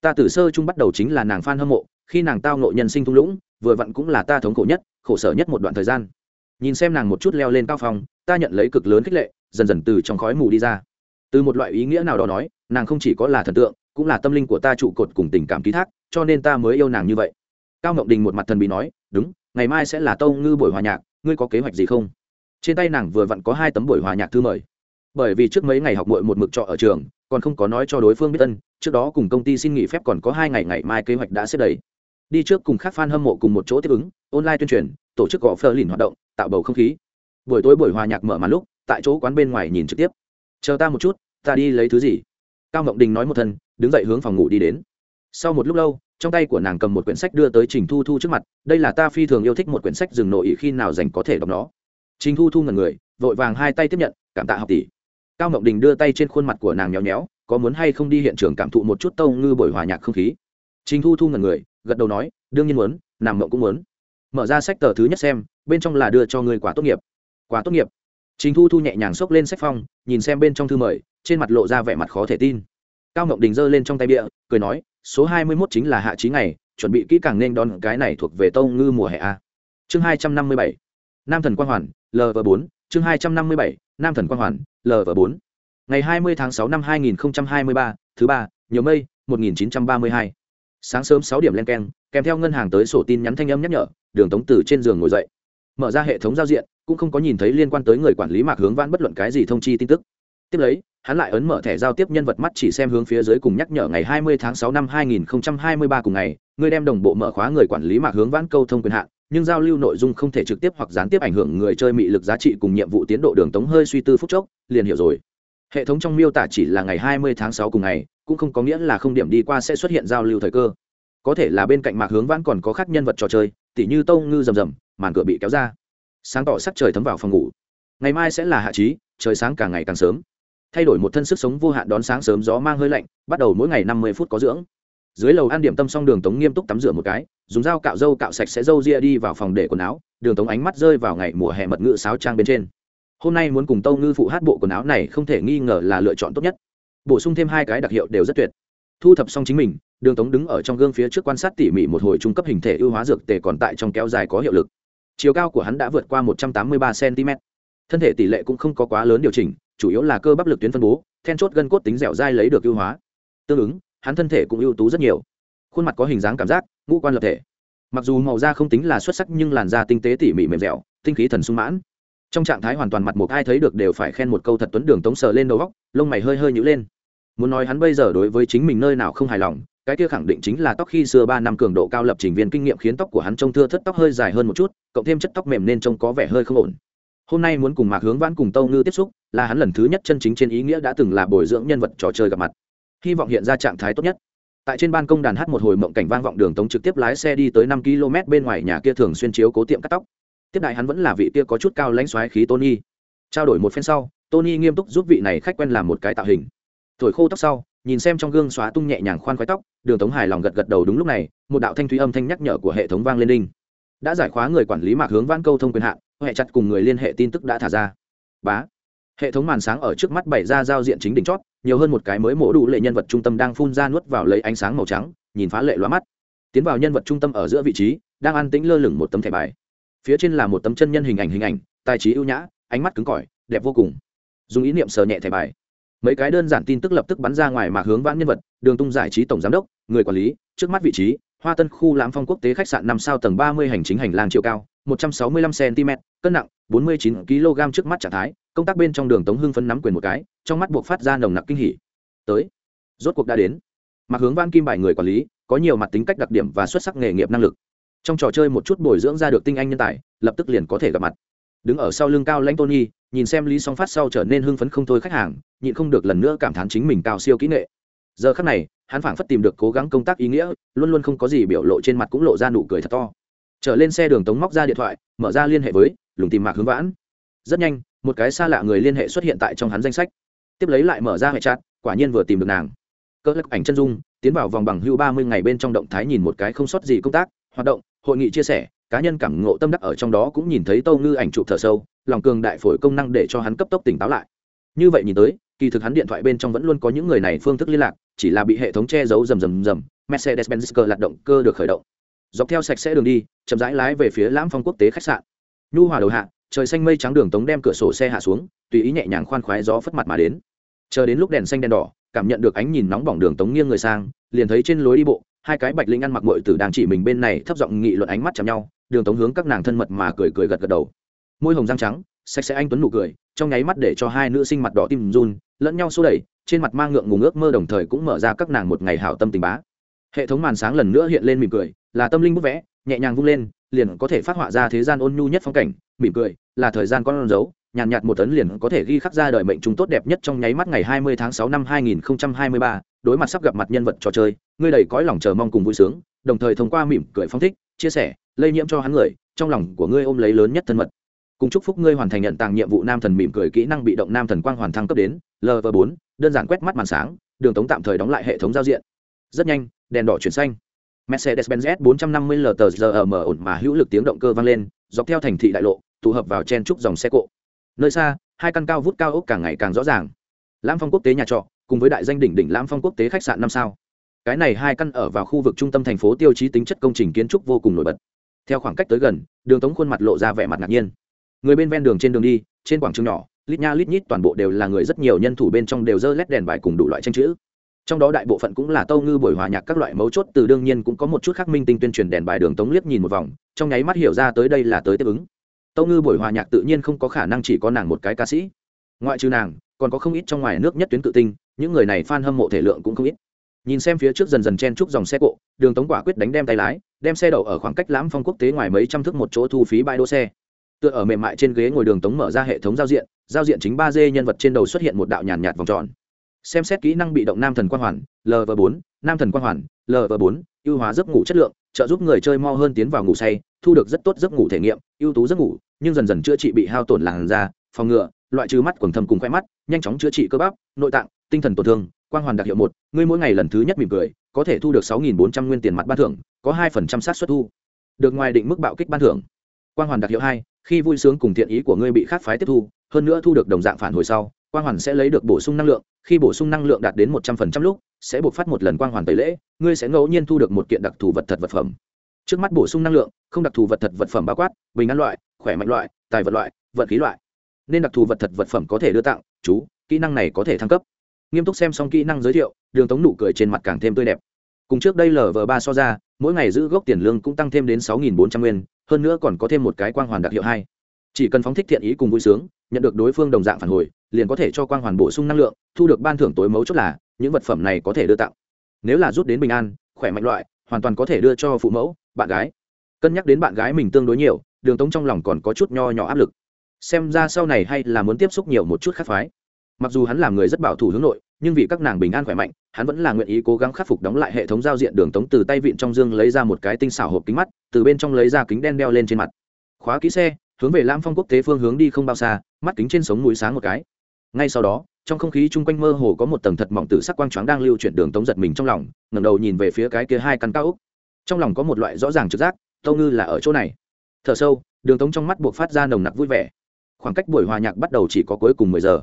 Ta từ sơ chung bắt đầu chính là nàng f hâm mộ, khi nàng tao nộ nhân sinh thung lũng, vừa vặn cũng là ta thống khổ nhất, khổ sở nhất một đoạn thời gian. Nhìn xem nàng một chút leo lên cao phong, ta nhận lấy cực lớn khích lệ, dần dần từ trong khói mù đi ra. Từ một loại ý nghĩa nào đó nói, nàng không chỉ có là thần tượng, cũng là tâm linh của ta trụ cột cùng tình cảm ký thác, cho nên ta mới yêu nàng như vậy. Cao ngọc đình một mặt thần bí nói, đúng, ngày mai sẽ là tâu ngư buổi hòa nhạc, ngươi có kế hoạch gì không? Trên tay nàng vừa vặn có hai tấm buổi hòa nhạc thư mời. Bởi vì trước mấy ngày học muội một mực trọ ở trường, còn không có nói cho đối phương biết tân trước đó cùng công ty xin nghỉ phép còn có hai ngày ngày mai kế hoạch đã xếp đầy. Đi trước cùng các fan hâm mộ cùng một chỗ tiếp ứng, online tuyên truyền, tổ chức gõ phơ lìn hoạt động, tạo bầu không khí. Buổi tối buổi hòa nhạc mở màn lúc, tại chỗ quán bên ngoài nhìn trực tiếp. Chờ ta một chút, ta đi lấy thứ gì? Cao ngọc đình nói một thân, đứng dậy hướng phòng ngủ đi đến. Sau một lúc lâu, trong tay của nàng cầm một quyển sách đưa tới trình thu thu trước mặt, đây là ta phi thường yêu thích một quyển sách, dừng nội khi nào dành có thể đọc nó trình thu thu ngần người, vội vàng hai tay tiếp nhận, cảm tạ học tỷ. Cao ngọc đình đưa tay trên khuôn mặt của nàng nhéo nhéo, có muốn hay không đi hiện trường cảm thụ một chút tâu ngư buổi hòa nhạc không khí? Trình thu thu ngần người, gật đầu nói, đương nhiên muốn, nàng mộng cũng muốn. Mở ra sách tờ thứ nhất xem, bên trong là đưa cho người quả tốt nghiệp. Quả tốt nghiệp. Trình thu thu nhẹ nhàng xốc lên sách phong, nhìn xem bên trong thư mời, trên mặt lộ ra vẻ mặt khó thể tin. Cao ngọc đình giơ lên trong tay bịa cười nói, số hai mươi mốt chính là hạ trí ngày, chuẩn bị kỹ càng nên đón cái này thuộc về tâu ngư mùa hè a. Chương hai trăm năm mươi bảy. Nam thần quang hoàn lv bốn, chương hai trăm năm mươi bảy, nam thần quang hoàn lv bốn. Ngày hai mươi tháng sáu năm hai nghìn hai mươi ba, thứ ba, nhiều mây, một nghìn chín trăm ba mươi hai. Sáng sớm sáu điểm len keng, kèm theo ngân hàng tới sổ tin nhắn thanh âm nhắc nhở, đường tống từ trên giường ngồi dậy. Mở ra hệ thống giao diện, cũng không có nhìn thấy liên quan tới người quản lý mạc hướng vãn bất luận cái gì thông chi tin tức. Tiếp lấy, hắn lại ấn mở thẻ giao tiếp nhân vật mắt chỉ xem hướng phía dưới cùng nhắc nhở ngày 20 tháng 6 năm 2023 cùng ngày, người đem đồng bộ mở khóa người quản lý mạc hướng vãn câu thông quyền hạn nhưng giao lưu nội dung không thể trực tiếp hoặc gián tiếp ảnh hưởng người chơi mị lực giá trị cùng nhiệm vụ tiến độ đường tống hơi suy tư phút chốc, liền hiểu rồi. Hệ thống trong miêu tả chỉ là ngày 20 tháng 6 cùng ngày, cũng không có nghĩa là không điểm đi qua sẽ xuất hiện giao lưu thời cơ. Có thể là bên cạnh mạc hướng vãn còn có khác nhân vật trò chơi, tỉ như tông ngư rầm rầm, màn cửa bị kéo ra. Sáng tỏ sắc trời thấm vào phòng ngủ. Ngày mai sẽ là hạ trí, trời sáng càng ngày càng sớm. Thay đổi một thân sức sống vô hạn đón sáng sớm gió mang hơi lạnh, bắt đầu mỗi ngày năm mươi phút có dưỡng dưới lầu ăn điểm tâm xong đường tống nghiêm túc tắm rửa một cái, dùng dao cạo râu cạo sạch sẽ râu ria đi vào phòng để quần áo, đường tống ánh mắt rơi vào ngày mùa hè mật ngữ sáo trang bên trên. Hôm nay muốn cùng tâu ngư phụ hát bộ quần áo này không thể nghi ngờ là lựa chọn tốt nhất. Bổ sung thêm hai cái đặc hiệu đều rất tuyệt. Thu thập xong chính mình, đường tống đứng ở trong gương phía trước quan sát tỉ mỉ một hồi trung cấp hình thể ưu hóa dược tề còn tại trong kéo dài có hiệu lực. Chiều cao của hắn đã vượt qua một trăm tám mươi ba cm thân thể tỷ lệ cũng không có quá lớn điều chỉnh, chủ yếu là cơ bắp lực tuyến phân bố, then chốt gân cốt tính dẻo dai lấy được ưu hóa. Tương ứng hắn thân thể cũng ưu tú rất nhiều. Khuôn mặt có hình dáng cảm giác, ngũ quan lập thể. Mặc dù màu da không tính là xuất sắc nhưng làn da tinh tế tỉ mỉ mềm dẻo, tinh khí thần sung mãn. Trong trạng thái hoàn toàn mặt một ai thấy được đều phải khen một câu thật tuấn đường tống sờ lên đầu góc, lông mày hơi hơi nhữ lên. Muốn nói hắn bây giờ đối với chính mình nơi nào không hài lòng, cái kia khẳng định chính là tóc khi xưa ba năm cường độ cao lập trình viên kinh nghiệm khiến tóc của hắn trông thưa thất tóc hơi dài hơn một chút, cộng thêm chất tóc mềm nên trông có vẻ hơi không ổn. Hôm nay muốn cùng mạc hướng vãn cùng tâu ngư tiếp xúc, là hắn lần thứ nhất chân chính trên ý nghĩa đã từng là bồi dưỡng nhân vật trò chơi gặp mặt hy vọng hiện ra trạng thái tốt nhất. Tại trên ban công đàn hát một hồi mộng cảnh vang vọng đường tống trực tiếp lái xe đi tới năm km bên ngoài nhà kia thường xuyên chiếu cố tiệm cắt tóc. Tiếp đại hắn vẫn là vị kia có chút cao lãnh xoáy khí tony. Trao đổi một phen sau, tony nghiêm túc giúp vị này khách quen làm một cái tạo hình. Thổi khô tóc sau, nhìn xem trong gương xóa tung nhẹ nhàng khoan khoái tóc, đường tống hài lòng gật gật đầu đúng lúc này, một đạo thanh thúy âm thanh nhắc nhở của hệ thống vang lên đinh. Đã giải khóa người quản lý mạc hướng vãn câu thông quyền hạn, hệ chặt cùng người liên hệ tin tức đã thả ra. Bá. Hệ thống màn sáng ở trước mắt bày ra giao diện chính đỉnh chót nhiều hơn một cái mới mổ đủ lệ nhân vật trung tâm đang phun ra nuốt vào lấy ánh sáng màu trắng, nhìn phá lệ loa mắt. Tiến vào nhân vật trung tâm ở giữa vị trí, đang an tĩnh lơ lửng một tấm thẻ bài. Phía trên là một tấm chân nhân hình ảnh hình ảnh, tài trí ưu nhã, ánh mắt cứng cỏi, đẹp vô cùng. Dùng ý niệm sờ nhẹ thẻ bài. Mấy cái đơn giản tin tức lập tức bắn ra ngoài mạc hướng vãn nhân vật, đường tung giải trí tổng giám đốc, người quản lý, trước mắt vị trí, hoa tân khu lãm phong quốc tế khách sạn năm sao tầng ba mươi hành chính hành lang chiều cao, một trăm sáu mươi lăm cm cân nặng, bốn mươi chín kg trước mắt trạng thái công tác bên trong đường tống hưng phấn nắm quyền một cái, trong mắt buộc phát ra nồng nặc kinh hỉ. Tới, rốt cuộc đã đến. Mặc hướng van kim bài người quản lý, có nhiều mặt tính cách đặc điểm và xuất sắc nghề nghiệp năng lực. Trong trò chơi một chút bồi dưỡng ra được tinh anh nhân tài, lập tức liền có thể gặp mặt. Đứng ở sau lưng cao lãnh tony, nhìn xem lý song phát sau trở nên hưng phấn không thôi khách hàng, nhịn không được lần nữa cảm thán chính mình cao siêu kỹ nghệ. Giờ khắc này, hắn phảng phất tìm được cố gắng công tác ý nghĩa, luôn luôn không có gì biểu lộ trên mặt cũng lộ ra nụ cười thật to. Trở lên xe đường tống móc ra điện thoại, mở ra liên hệ với, lùng tìm mạc hướng vãn. Rất nhanh một cái xa lạ người liên hệ xuất hiện tại trong hắn danh sách. Tiếp lấy lại mở ra hệ chat, quả nhiên vừa tìm được nàng. Cỡ lắc ảnh chân dung, tiến vào vòng bằng hưu ba mươi ngày bên trong động thái nhìn một cái không sót gì công tác, hoạt động, hội nghị chia sẻ, cá nhân cảm ngộ tâm đắc ở trong đó cũng nhìn thấy tâu ngư ảnh chụp thở sâu, lòng cường đại phổi công năng để cho hắn cấp tốc tỉnh táo lại. Như vậy nhìn tới, kỳ thực hắn điện thoại bên trong vẫn luôn có những người này phương thức liên lạc, chỉ là bị hệ thống che giấu rầm rầm rầm mercedes benz cơ lạc động cơ được khởi động. Dọc theo sạch sẽ đường đi, chậm rãi lái về phía lãm phong quốc tế khách sạn. Nhu hòa đầu hạ trời xanh mây trắng đường tống đem cửa sổ xe hạ xuống, tùy ý nhẹ nhàng khoan khoái gió phất mặt mà đến. Chờ đến lúc đèn xanh đèn đỏ, cảm nhận được ánh nhìn nóng bỏng đường tống nghiêng người sang, liền thấy trên lối đi bộ, hai cái bạch linh ăn mặc mội tử đang chỉ mình bên này thấp giọng nghị luận ánh mắt chạm nhau, đường tống hướng các nàng thân mật mà cười cười gật gật đầu. Môi hồng răng trắng, sạch sẽ anh tuấn nụ cười, trong nháy mắt để cho hai nữ sinh mặt đỏ tim run, lẫn nhau xô đẩy, trên mặt mang ngượng ngùng ước mơ đồng thời cũng mở ra các nàng một ngày hảo tâm tình bá. Hệ thống màn sáng lần nữa hiện lên mỉm cười, là tâm linh bút vẽ, nhẹ nhàng vung lên liền có thể phát họa ra thế gian ôn nhu nhất phong cảnh mỉm cười là thời gian con dấu nhàn nhạt, một tấn liền có thể ghi khắc ra đời mệnh chúng tốt đẹp nhất trong nháy mắt ngày 20 tháng 6 năm 2023, đối mặt sắp gặp mặt nhân vật trò chơi, ngươi đầy cõi lòng chờ mong cùng vui sướng, đồng thời thông qua mỉm cười phong thích, chia sẻ, lây nhiễm cho hắn người, trong lòng của ngươi ôm lấy lớn nhất thân mật. Cùng chúc phúc ngươi hoàn thành nhận tàng nhiệm vụ nam thần mỉm cười kỹ năng bị động nam thần quang hoàn thăng cấp đến, LV4, đơn giản quét mắt màn sáng, đường tống tạm thời đóng lại hệ thống giao diện. Rất nhanh, đèn đỏ chuyển xanh. Mercedes-Benz S450 LTZM ổn mà hữu lực tiếng động cơ vang lên, dọc theo thành thị đại lộ, tụ hợp vào chen trúc dòng xe cộ. Nơi xa hai căn cao vút cao ốc càng ngày càng rõ ràng. Lãm phong quốc tế nhà trọ cùng với đại danh đỉnh đỉnh Lãm phong quốc tế khách sạn năm sao. Cái này hai căn ở vào khu vực trung tâm thành phố tiêu chí tính chất công trình kiến trúc vô cùng nổi bật. Theo khoảng cách tới gần đường tống khuôn mặt lộ ra vẻ mặt ngạc nhiên. Người bên ven đường trên đường đi trên quảng trường nhỏ lít nha lít nhít toàn bộ đều là người rất nhiều nhân thủ bên trong đều dơ lét đèn bài cùng đủ loại tranh chữ trong đó đại bộ phận cũng là tâu ngư buổi hòa nhạc các loại mấu chốt, từ đương nhiên cũng có một chút khắc minh tinh tuyên truyền đèn bài đường tống liếc nhìn một vòng, trong nháy mắt hiểu ra tới đây là tới tiếp ứng. Tâu ngư buổi hòa nhạc tự nhiên không có khả năng chỉ có nàng một cái ca sĩ. Ngoại trừ nàng, còn có không ít trong ngoài nước nhất tuyến tự tinh, những người này f a n hâm mộ thể lượng cũng không ít. Nhìn xem phía trước dần dần chen chúc dòng xe cộ, đường tống quả quyết đánh đem tay lái, đem xe đậu ở khoảng cách lãm phong quốc tế ngoài mấy trăm thước một chỗ thu phí bãi đỗ xe. Tựa ở mềm mại trên ghế ngồi đường tống mở ra hệ thống giao diện giao diện chính ba d nhân vật trên đầu xuất hiện một đạo nhàn nhạt vòng tròn xem xét kỹ năng bị động nam thần quang hoàn lv bốn, nam thần quang hoàn lv bốn, ưu hóa giấc ngủ chất lượng, trợ giúp người chơi mo hơn tiến vào ngủ say, thu được rất tốt giấc ngủ thể nghiệm, ưu tú giấc ngủ, nhưng dần dần chữa trị bị hao tổn làn da, phòng ngừa, loại trừ mắt quần thâm cùng khoe mắt, nhanh chóng chữa trị cơ bắp, nội tạng, tinh thần tổn thương, quang hoàn đặc hiệu một, ngươi mỗi ngày lần thứ nhất mỉm cười, có thể thu được sáu nghìn bốn trăm nguyên tiền mặt ban thưởng, có hai phần trăm sát xuất thu. Được ngoài định mức bạo kích ban thưởng. Quang hoàn đặc hiệu hai, khi vui sướng cùng thiện ý của ngươi bị khác phái tiếp thu, hơn nữa thu được đồng dạng phản hồi sau quang hoàn sẽ lấy được bổ sung năng lượng, khi bổ sung năng lượng đạt đến một trăm phần trăm lúc, sẽ buộc phát một lần quang hoàn tẩy lễ, ngươi sẽ ngẫu nhiên thu được một kiện đặc thù vật thật vật phẩm. Trước mắt bổ sung năng lượng, không đặc thù vật thật vật phẩm bao quát, bình an loại, khỏe mạnh loại, tài vật loại, vật khí loại. Nên đặc thù vật thật vật phẩm có thể đưa tặng, chú, kỹ năng này có thể thăng cấp. Nghiêm túc xem xong kỹ năng giới thiệu, đường tống nụ cười trên mặt càng thêm tươi đẹp. Cùng trước đây lv ba so ra, mỗi ngày giữ gốc tiền lương cũng tăng thêm đến sáu bốn trăm nguyên, hơn nữa còn có thêm một cái quang hoàn đặc hiệu hai chỉ cần phóng thích thiện ý cùng vui sướng, nhận được đối phương đồng dạng phản hồi, liền có thể cho quang hoàn bổ sung năng lượng, thu được ban thưởng tối mấu chốt là, những vật phẩm này có thể đưa tặng. Nếu là rút đến bình an, khỏe mạnh loại, hoàn toàn có thể đưa cho phụ mẫu, bạn gái. Cân nhắc đến bạn gái mình tương đối nhiều, đường tống trong lòng còn có chút nho nhỏ áp lực. Xem ra sau này hay là muốn tiếp xúc nhiều một chút khác phái. Mặc dù hắn là người rất bảo thủ hướng nội, nhưng vì các nàng bình an khỏe mạnh, hắn vẫn là nguyện ý cố gắng khắc phục đóng lại hệ thống giao diện đường tống từ tay vịn trong dương lấy ra một cái tinh xảo hộp kính mắt, từ bên trong lấy ra kính đen đeo lên trên mặt. Khóa kỹ xe hướng về lam phong quốc tế phương hướng đi không bao xa, mắt kính trên sống mũi sáng một cái. Ngay sau đó, trong không khí chung quanh mơ hồ có một tầng thật mỏng tử sắc quang choáng đang lưu chuyển đường tống giật mình trong lòng, ngẩng đầu nhìn về phía cái kia hai căn cao úc trong lòng có một loại rõ ràng trực giác, tâu ngư là ở chỗ này. Thở sâu, đường tống trong mắt buộc phát ra nồng nặc vui vẻ. Khoảng cách buổi hòa nhạc bắt đầu chỉ có cuối cùng mười giờ.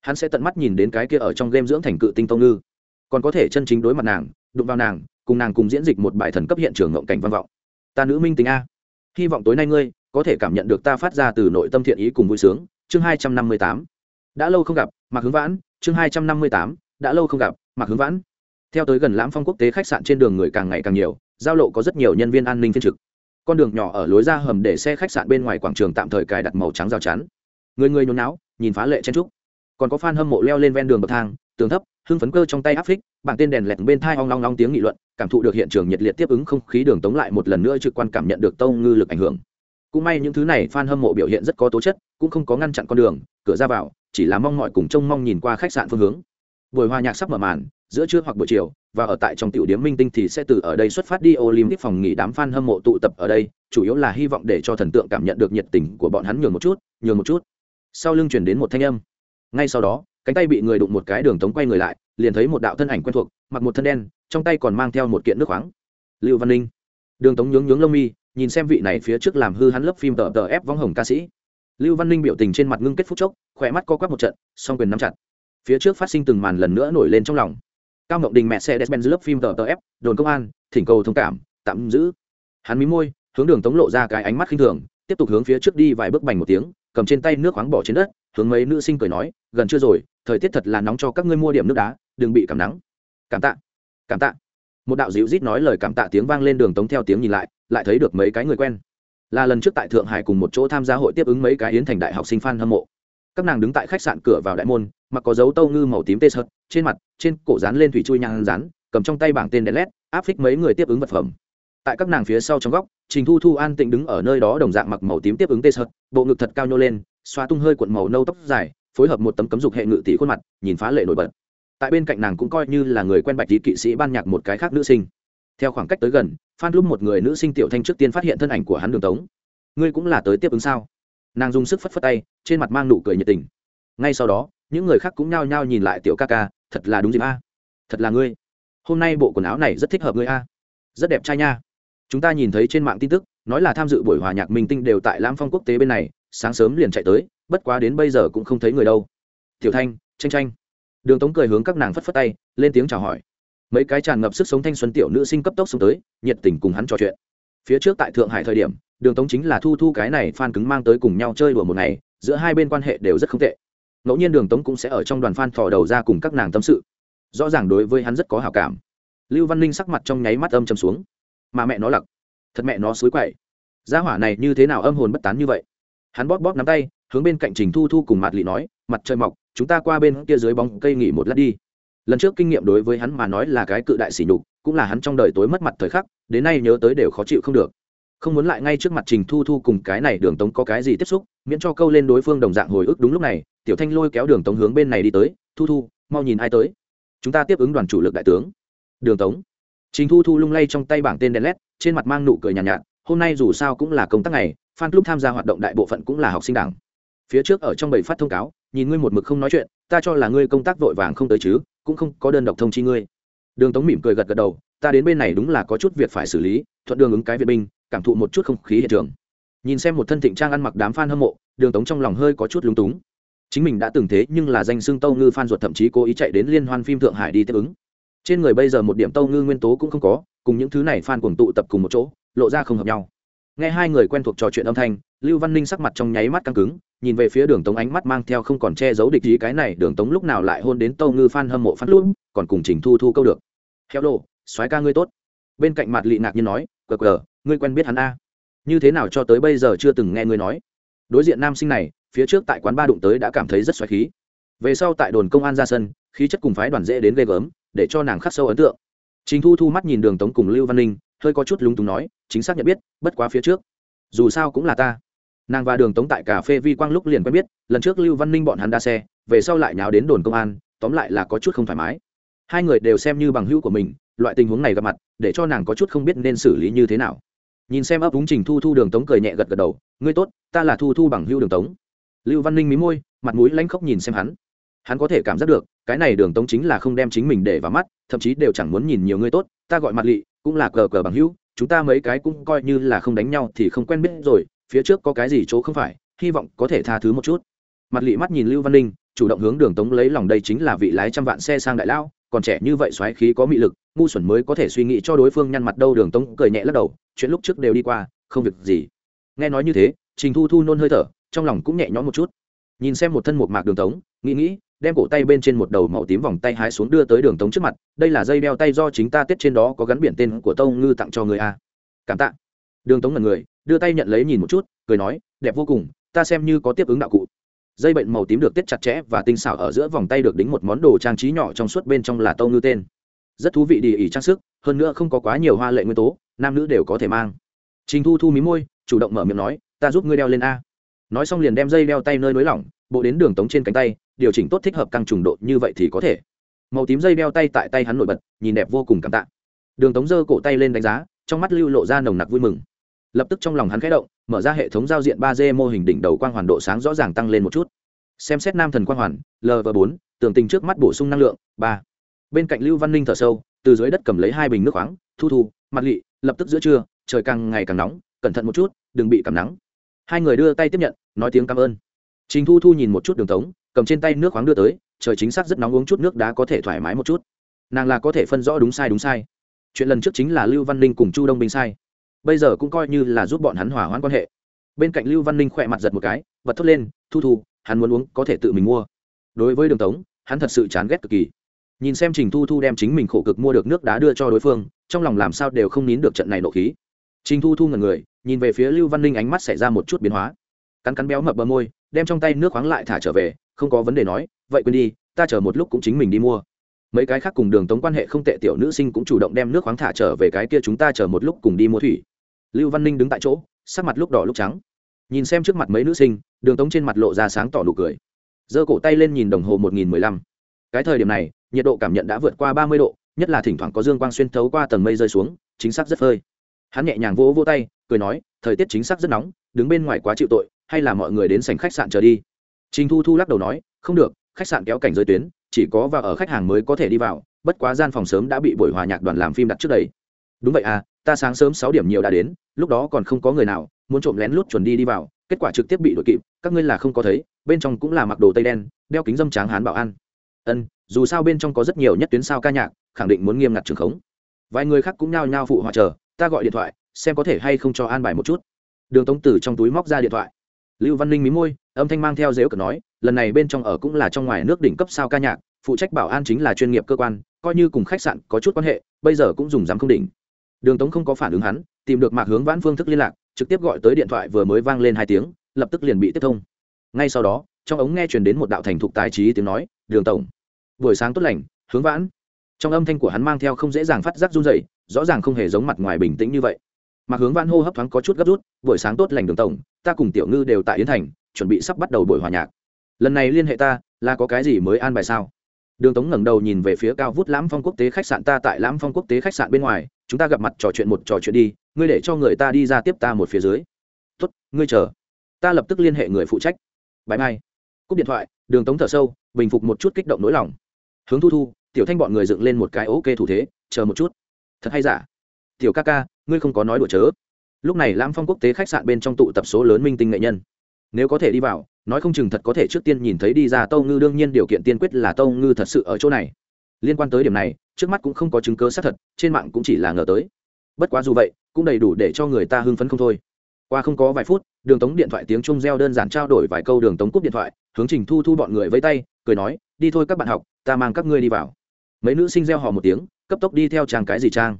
Hắn sẽ tận mắt nhìn đến cái kia ở trong game dưỡng thành cự tinh tâu ngư. Còn có thể chân chính đối mặt nàng, đụng vào nàng, cùng nàng cùng diễn dịch một bài thần cấp hiện trường ngộng cảnh văn vọng. Ta nữ minh tính a. Hy vọng tối nay ngươi có thể cảm nhận được ta phát ra từ nội tâm thiện ý cùng vui sướng. Chương hai trăm năm mươi tám. Đã lâu không gặp, mạc hướng vãn. Chương hai trăm năm mươi tám. Đã lâu không gặp, mạc hướng vãn. Theo tới gần lãm phong quốc tế khách sạn trên đường người càng ngày càng nhiều, giao lộ có rất nhiều nhân viên an ninh phiên trực. Con đường nhỏ ở lối ra hầm để xe khách sạn bên ngoài quảng trường tạm thời cài đặt màu trắng rào chắn. Người người nhốn náo nhìn phá lệ chen trúc. Còn có fan hâm mộ leo lên ven đường bậc thang, tường thấp, hưng phấn cơ trong tay áp phích, bảng tên đèn lẹt bên thai ong long long tiếng nghị luận, cảm thụ được hiện trường nhiệt liệt tiếp ứng không khí đường tống lại một lần nữa trực quan cảm nhận được tâu ngư lực ảnh hưởng cũng may những thứ này fan hâm mộ biểu hiện rất có tố chất cũng không có ngăn chặn con đường cửa ra vào chỉ là mong mọi cùng trông mong nhìn qua khách sạn phương hướng buổi hòa nhạc sắp mở màn giữa trưa hoặc buổi chiều và ở tại trong tiểu điểm minh tinh thì sẽ từ ở đây xuất phát đi Olympic phòng nghỉ đám fan hâm mộ tụ tập ở đây, chủ yếu là hy vọng để cho thần tượng cảm nhận được nhiệt tình của bọn hắn nhường một chút, nhường một chút. Sau lưng chuyển đến một thanh âm. Ngay sau đó, cánh tay bị người đụng một cái đường tống quay người lại, liền thấy một đạo thân ảnh quen thuộc, mặc một thân đen, trong tay còn mang theo một kiện nước khoáng. Lưu Văn Ninh. Đường tống nhướng nhướng lông mi, nhìn xem vị này phía trước làm hư hắn lớp phim tờ tờ ép vong hồng ca sĩ. Lưu Văn Ninh biểu tình trên mặt ngưng kết phúc chốc, khỏe mắt co quắp một trận, song quyền nắm chặt. Phía trước phát sinh từng màn lần nữa nổi lên trong lòng cao ngọc đình mẹ xe despen lớp phim tờ tờ ép đồn công an thỉnh cầu thông cảm tạm giữ hắn mí môi hướng đường tống lộ ra cái ánh mắt khinh thường tiếp tục hướng phía trước đi vài bước bành một tiếng cầm trên tay nước khoáng bỏ trên đất hướng mấy nữ sinh cười nói gần chưa rồi thời tiết thật là nóng cho các ngươi mua điểm nước đá đừng bị cảm nắng cảm tạ cảm tạ một đạo dịu rít nói lời cảm tạ tiếng vang lên đường tống theo tiếng nhìn lại lại thấy được mấy cái người quen. Là lần trước tại thượng hải cùng một chỗ tham gia hội tiếp ứng mấy cái yến thành đại học sinh f hâm mộ. Các nàng đứng tại khách sạn cửa vào đại môn, mặc có dấu tâu ngư màu tím tê sợt, trên mặt, trên cổ dán lên thủy chui nhang rán, cầm trong tay bảng tên đèn led áp phích mấy người tiếp ứng vật phẩm. Tại các nàng phía sau trong góc, trình thu thu, an tịnh đứng ở nơi đó đồng dạng mặc màu tím tiếp ứng tê sợt, bộ ngực thật cao nhô lên, xoa tung hơi cuộn màu nâu tóc dài, phối hợp một tấm cấm dục hệ ngự tỷ khuôn mặt, nhìn phá lệ nổi bật. Tại bên cạnh nàng cũng coi như là người quen bạch tí kỵ sĩ ban nhạc một cái khác nữ sinh theo khoảng cách tới gần, phan lúc một người nữ sinh tiểu thanh trước tiên phát hiện thân ảnh của hắn đường tống. Ngươi cũng là tới tiếp ứng sao? Nàng dùng sức phất phất tay, trên mặt mang nụ cười nhiệt tình. Ngay sau đó, những người khác cũng nhao nhao nhìn lại tiểu ca ca, thật là đúng dịp a. Thật là ngươi. Hôm nay bộ quần áo này rất thích hợp ngươi a. Rất đẹp trai nha. Chúng ta nhìn thấy trên mạng tin tức, nói là tham dự buổi hòa nhạc minh tinh đều tại lam phong quốc tế bên này, sáng sớm liền chạy tới, bất quá đến bây giờ cũng không thấy người đâu. Tiểu thanh tranh tranh đường tống cười hướng các nàng phất phất tay, lên tiếng chào hỏi mấy cái tràn ngập sức sống thanh xuân tiểu nữ sinh cấp tốc xuống tới, nhiệt tình cùng hắn trò chuyện. Phía trước tại thượng hải thời điểm, đường tống chính là thu thu cái này phan cứng mang tới cùng nhau chơi đùa một ngày, giữa hai bên quan hệ đều rất không tệ. Ngẫu nhiên đường tống cũng sẽ ở trong đoàn phan thò đầu ra cùng các nàng tâm sự. Rõ ràng đối với hắn rất có hào cảm. Lưu văn ninh sắc mặt trong nháy mắt âm chầm xuống. Mà mẹ nó lặc. Thật mẹ nó xối quậy. Gia hỏa này như thế nào âm hồn bất tán như vậy? Hắn bóp bóp nắm tay, hướng bên cạnh trình thu thu cùng mặt lị nói, mặt trời mọc, chúng ta qua bên kia dưới bóng cây nghỉ một lát đi lần trước kinh nghiệm đối với hắn mà nói là cái cự đại sỉ nhục cũng là hắn trong đời tối mất mặt thời khắc đến nay nhớ tới đều khó chịu không được. Không muốn lại ngay trước mặt trình thu thu cùng cái này đường tống có cái gì tiếp xúc miễn cho câu lên đối phương đồng dạng hồi ức đúng lúc này tiểu thanh lôi kéo đường tống hướng bên này đi tới thu thu mau nhìn ai tới? Chúng ta tiếp ứng đoàn chủ lực đại tướng. Đường tống. Trình thu thu lung lay trong tay bảng tên đèn led trên mặt mang nụ cười nhàn nhạt, nhạt hôm nay dù sao cũng là công tác ngày fan club tham gia hoạt động đại bộ phận cũng là học sinh đảng. Phía trước ở trong bầy phát thông cáo nhìn ngươi một mực không nói chuyện ta cho là ngươi công tác vội vàng không tới chứ? Cũng không có đơn độc thông chi ngươi. Đường tống mỉm cười gật gật đầu, ta đến bên này đúng là có chút việc phải xử lý, thuận đường ứng cái viện binh, cảm thụ một chút không khí hiện trường. Nhìn xem một thân thịnh trang ăn mặc đám f a n hâm mộ, đường tống trong lòng hơi có chút lúng túng. Chính mình đã từng thế nhưng là danh xưng tâu ngư f a n ruột thậm chí cố ý chạy đến liên hoan phim thượng hải đi tiếp ứng. Trên người bây giờ một điểm tâu ngư nguyên tố cũng không có, cùng những thứ này f a n cùng tụ tập cùng một chỗ, lộ ra không hợp nhau. Nghe hai người quen thuộc trò chuyện âm thanh lưu văn ninh sắc mặt trong nháy mắt căng cứng, nhìn về phía đường tống ánh mắt mang theo không còn che giấu địch ý cái này, đường tống lúc nào lại hôn đến tâu ngư phan hâm mộ phát luôn còn cùng trình thu thu câu được. Heo đồ, soái ca ngươi tốt. Bên cạnh mặt lị ngạc nhiên nói cờ cờ ngươi quen biết hắn a? Như thế nào cho tới bây giờ chưa từng nghe ngươi nói? Đối diện nam sinh này, phía trước tại quán ba đụng tới đã cảm thấy rất xoáy khí. Về sau tại đồn công an ra sân, khí chất cùng phái đoàn dễ đến ghê gớm, để cho nàng khắc sâu ấn tượng. Chính thu thu mắt nhìn đường tống cùng lưu văn ninh, hơi có chút lúng túng nói, chính xác nhận biết, bất quá phía trước. Dù sao cũng là ta nàng và đường tống tại cà phê vi quang lúc liền quen biết, lần trước lưu văn ninh bọn hắn đa xe, về sau lại nháo đến đồn công an, tóm lại là có chút không thoải mái. Hai người đều xem như bằng hữu của mình, loại tình huống này gặp mặt, để cho nàng có chút không biết nên xử lý như thế nào. Nhìn xem ấp úng trình thu thu, đường tống cười nhẹ gật gật đầu, ngươi tốt, ta là thu thu bằng hữu đường tống. Lưu văn ninh mí môi, mặt mũi lanh khóc nhìn xem hắn. Hắn có thể cảm giác được, cái này đường tống chính là không đem chính mình để vào mắt, thậm chí đều chẳng muốn nhìn nhiều ngươi tốt, ta gọi mặt lị, cũng là cờ cờ bằng hữu, chúng ta mấy cái cũng coi như là không đánh nhau thì không quen biết rồi phía trước có cái gì chỗ không phải, hy vọng có thể tha thứ một chút. Mặt lị mắt nhìn lưu văn ninh, chủ động hướng đường tống lấy lòng đây chính là vị lái trăm vạn xe sang đại lao còn trẻ như vậy xoáy khí có mị lực, ngu xuẩn mới có thể suy nghĩ cho đối phương nhăn mặt đâu, đường tống cười nhẹ lắc đầu, chuyện lúc trước đều đi qua, không việc gì. Nghe nói như thế, trình thu thu nôn hơi thở, trong lòng cũng nhẹ nhõm một chút. Nhìn xem một thân một mạc đường tống, nghĩ nghĩ, đem cổ tay bên trên một đầu màu tím vòng tay hái xuống đưa tới đường tống trước mặt, đây là dây đeo tay do chính ta tết trên đó có gắn biển tên của tâu ngư tặng cho người a. Cảm tạ. Đường tống là người đưa tay nhận lấy nhìn một chút, cười nói, đẹp vô cùng, ta xem như có tiếp ứng đạo cụ. Dây bệnh màu tím được tiết chặt chẽ và tinh xảo ở giữa vòng tay được đính một món đồ trang trí nhỏ trong suốt bên trong là tâu ngư tên. Rất thú vị địa ỉ trang sức, hơn nữa không có quá nhiều hoa lệ nguyên tố, nam nữ đều có thể mang. Trình thu thu mí môi, chủ động mở miệng nói, ta giúp ngươi đeo lên a. Nói xong liền đem dây đeo tay nơi nới lỏng, bộ đến đường tống trên cánh tay, điều chỉnh tốt thích hợp căng trùng độ như vậy thì có thể. Màu tím dây đeo tay tại tay hắn nổi bật, nhìn đẹp vô cùng cảm tạ. Đường tống giơ cổ tay lên đánh giá, trong mắt lưu lộ ra nồng nặc vui mừng lập tức trong lòng hắn khẽ động, mở ra hệ thống giao diện ba d mô hình đỉnh đầu quang hoàn độ sáng rõ ràng tăng lên một chút. Xem xét nam thần quang hoàn lv bốn, tường tình trước mắt bổ sung năng lượng, ba. Bên cạnh lưu văn ninh thở sâu, từ dưới đất cầm lấy hai bình nước khoáng, thu thu, mặt lị, lập tức giữa trưa, trời càng ngày càng nóng, cẩn thận một chút, đừng bị cảm nắng. Hai người đưa tay tiếp nhận, nói tiếng cảm ơn. Trình thu thu nhìn một chút đường tống, cầm trên tay nước khoáng đưa tới, trời chính xác rất nóng uống chút nước đá có thể thoải mái một chút. Nàng là có thể phân rõ đúng sai đúng sai. Chuyện lần trước chính là lưu văn ninh cùng chu đông binh sai bây giờ cũng coi như là giúp bọn hắn hỏa hoãn quan hệ. Bên cạnh lưu văn ninh khỏe mặt giật một cái, bật thốt lên, thu thu, hắn muốn uống, có thể tự mình mua. Đối với đường tống, hắn thật sự chán ghét cực kỳ. Nhìn xem trình thu thu đem chính mình khổ cực mua được nước đá đưa cho đối phương, trong lòng làm sao đều không nín được trận này nộ khí. Trình thu thu ngần người, nhìn về phía lưu văn ninh ánh mắt xảy ra một chút biến hóa. Cắn cắn béo mập bờ môi, đem trong tay nước khoáng lại thả trở về, không có vấn đề nói, vậy quên đi, ta chờ một lúc cũng chính mình đi mua. Mấy cái khác cùng đường tống quan hệ không tệ, tiểu nữ sinh cũng chủ động đem nước khoáng thả trở về cái kia chúng ta chờ một lúc cùng đi mua thủy lưu văn ninh đứng tại chỗ, sắc mặt lúc đỏ lúc trắng. Nhìn xem trước mặt mấy nữ sinh, đường tống trên mặt lộ ra sáng tỏ nụ cười. Giơ cổ tay lên nhìn đồng hồ một nghìn mười lăm. Cái thời điểm này, nhiệt độ cảm nhận đã vượt qua ba mươi độ, nhất là thỉnh thoảng có dương quang xuyên thấu qua tầng mây rơi xuống, chính xác rất phơi. Hắn nhẹ nhàng vỗ vỗ tay, cười nói, thời tiết chính xác rất nóng, đứng bên ngoài quá chịu tội, hay là mọi người đến sảnh khách sạn chờ đi. Trình thu thu lắc đầu nói, không được, khách sạn kéo cảnh giới tuyến, chỉ có và ở khách hàng mới có thể đi vào, bất quá gian phòng sớm đã bị buổi hòa nhạc đoàn làm phim đặt trước đây. Đúng vậy à ta sáng sớm sáu điểm nhiều đã đến, lúc đó còn không có người nào, muốn trộm lén lút chuẩn đi đi vào, kết quả trực tiếp bị đội kịp, các ngươi là không có thấy, bên trong cũng là mặc đồ tây đen, đeo kính dâm tráng hán bảo an. Ân, dù sao bên trong có rất nhiều nhất tuyến sao ca nhạc, khẳng định muốn nghiêm ngặt trường khống. Vài người khác cũng nhao nhao phụ họa chờ, ta gọi điện thoại, xem có thể hay không cho an bài một chút. Đường tống tử trong túi móc ra điện thoại. Lưu văn ninh mí môi, âm thanh mang theo dếu cờ nói, lần này bên trong ở cũng là trong ngoài nước đỉnh cấp sao ca nhạc, phụ trách bảo an chính là chuyên nghiệp cơ quan, coi như cùng khách sạn có chút quan hệ, bây giờ cũng dùng dám không đỉnh đường tống không có phản ứng hắn, tìm được mạc hướng vãn phương thức liên lạc, trực tiếp gọi tới điện thoại vừa mới vang lên hai tiếng, lập tức liền bị tiếp thông. Ngay sau đó, trong ống nghe truyền đến một đạo thành thục tài trí tiếng nói, đường tổng, buổi sáng tốt lành, hướng vãn. Trong âm thanh của hắn mang theo không dễ dàng phát giác run dậy rõ ràng không hề giống mặt ngoài bình tĩnh như vậy. Mạc hướng vãn hô hấp thoáng có chút gấp rút, buổi sáng tốt lành, đường tổng, ta cùng tiểu ngư đều tại yến thành, chuẩn bị sắp bắt đầu buổi hòa nhạc. Lần này liên hệ ta, là có cái gì mới an bài sao? Đường tống ngẩng đầu nhìn về phía cao vút lãm phong quốc tế khách sạn, ta tại lãm phong quốc tế khách sạn bên ngoài chúng ta gặp mặt trò chuyện một trò chuyện đi, ngươi để cho người ta đi ra tiếp ta một phía dưới. Tốt, ngươi chờ. Ta lập tức liên hệ người phụ trách. Bãi mai. Cúp điện thoại, đường tống thở sâu, bình phục một chút kích động nỗi lòng. Hướng thu thu, tiểu thanh bọn người dựng lên một cái ok thủ thế, chờ một chút. Thật hay giả? Tiểu ca ca, ngươi không có nói đùa chớ. Lúc này lãm phong quốc tế khách sạn bên trong tụ tập số lớn minh tinh nghệ nhân. Nếu có thể đi vào, nói không chừng thật có thể trước tiên nhìn thấy đi ra tâu ngư, đương nhiên điều kiện tiên quyết là tâu ngư thật sự ở chỗ này liên quan tới điểm này, trước mắt cũng không có chứng cơ xác thật, trên mạng cũng chỉ là ngờ tới. Bất quá dù vậy, cũng đầy đủ để cho người ta hưng phấn không thôi. Qua không có vài phút, đường tống điện thoại tiếng trung reo đơn giản trao đổi vài câu đường tống cúp điện thoại, hướng trình thu thu bọn người với tay, cười nói, đi thôi các bạn học, ta mang các ngươi đi vào. Mấy nữ sinh reo hò một tiếng, cấp tốc đi theo trang cái gì trang.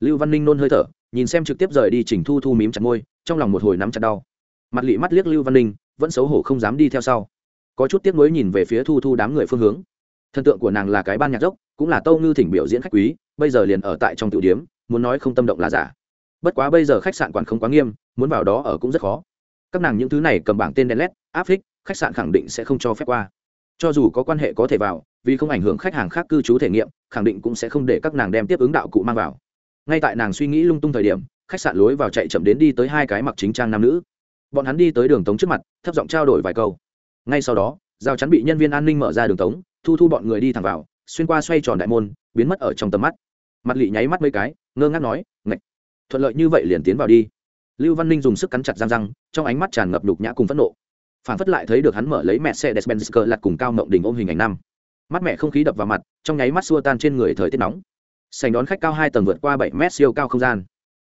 Lưu văn ninh nôn hơi thở, nhìn xem trực tiếp rời đi trình thu thu mím chặt môi, trong lòng một hồi nắm chặt đau. Mặt lị mắt liếc lưu văn ninh, vẫn xấu hổ không dám đi theo sau. Có chút tiếc nuối nhìn về phía thu thu đám người phương hướng thần tượng của nàng là cái ban nhạc dốc, cũng là tâu ngư thỉnh biểu diễn khách quý, bây giờ liền ở tại trong tiểu điếm, muốn nói không tâm động là giả. Bất quá bây giờ khách sạn quản không quá nghiêm, muốn vào đó ở cũng rất khó. Các nàng những thứ này cầm bảng tên đen led áp phích, khách sạn khẳng định sẽ không cho phép qua. Cho dù có quan hệ có thể vào, vì không ảnh hưởng khách hàng khác cư trú thể nghiệm, khẳng định cũng sẽ không để các nàng đem tiếp ứng đạo cụ mang vào. Ngay tại nàng suy nghĩ lung tung thời điểm, khách sạn lối vào chạy chậm đến đi tới hai cái mặc chính trang nam nữ. Bọn hắn đi tới đường tống trước mặt, thấp giọng trao đổi vài câu. Ngay sau đó, giao chắn bị nhân viên an ninh mở ra đường tống thu thu bọn người đi thẳng vào, xuyên qua xoay tròn đại môn, biến mất ở trong tầm mắt. Mặt lị nháy mắt mấy cái, ngơ ngác nói, ngạch, thuận lợi như vậy liền tiến vào đi. Lưu văn ninh dùng sức cắn chặt răng răng, trong ánh mắt tràn ngập nhục nhã cùng phẫn nộ. Phản phất lại thấy được hắn mở lấy mẹ xe despensker lặt cùng cao mộng đình ôm hình ảnh năm. Mắt mẹ không khí đập vào mặt, trong nháy mắt xua tan trên người thời tiết nóng. Sành đón khách cao hai tầng vượt qua bảy mét siêu cao không gian.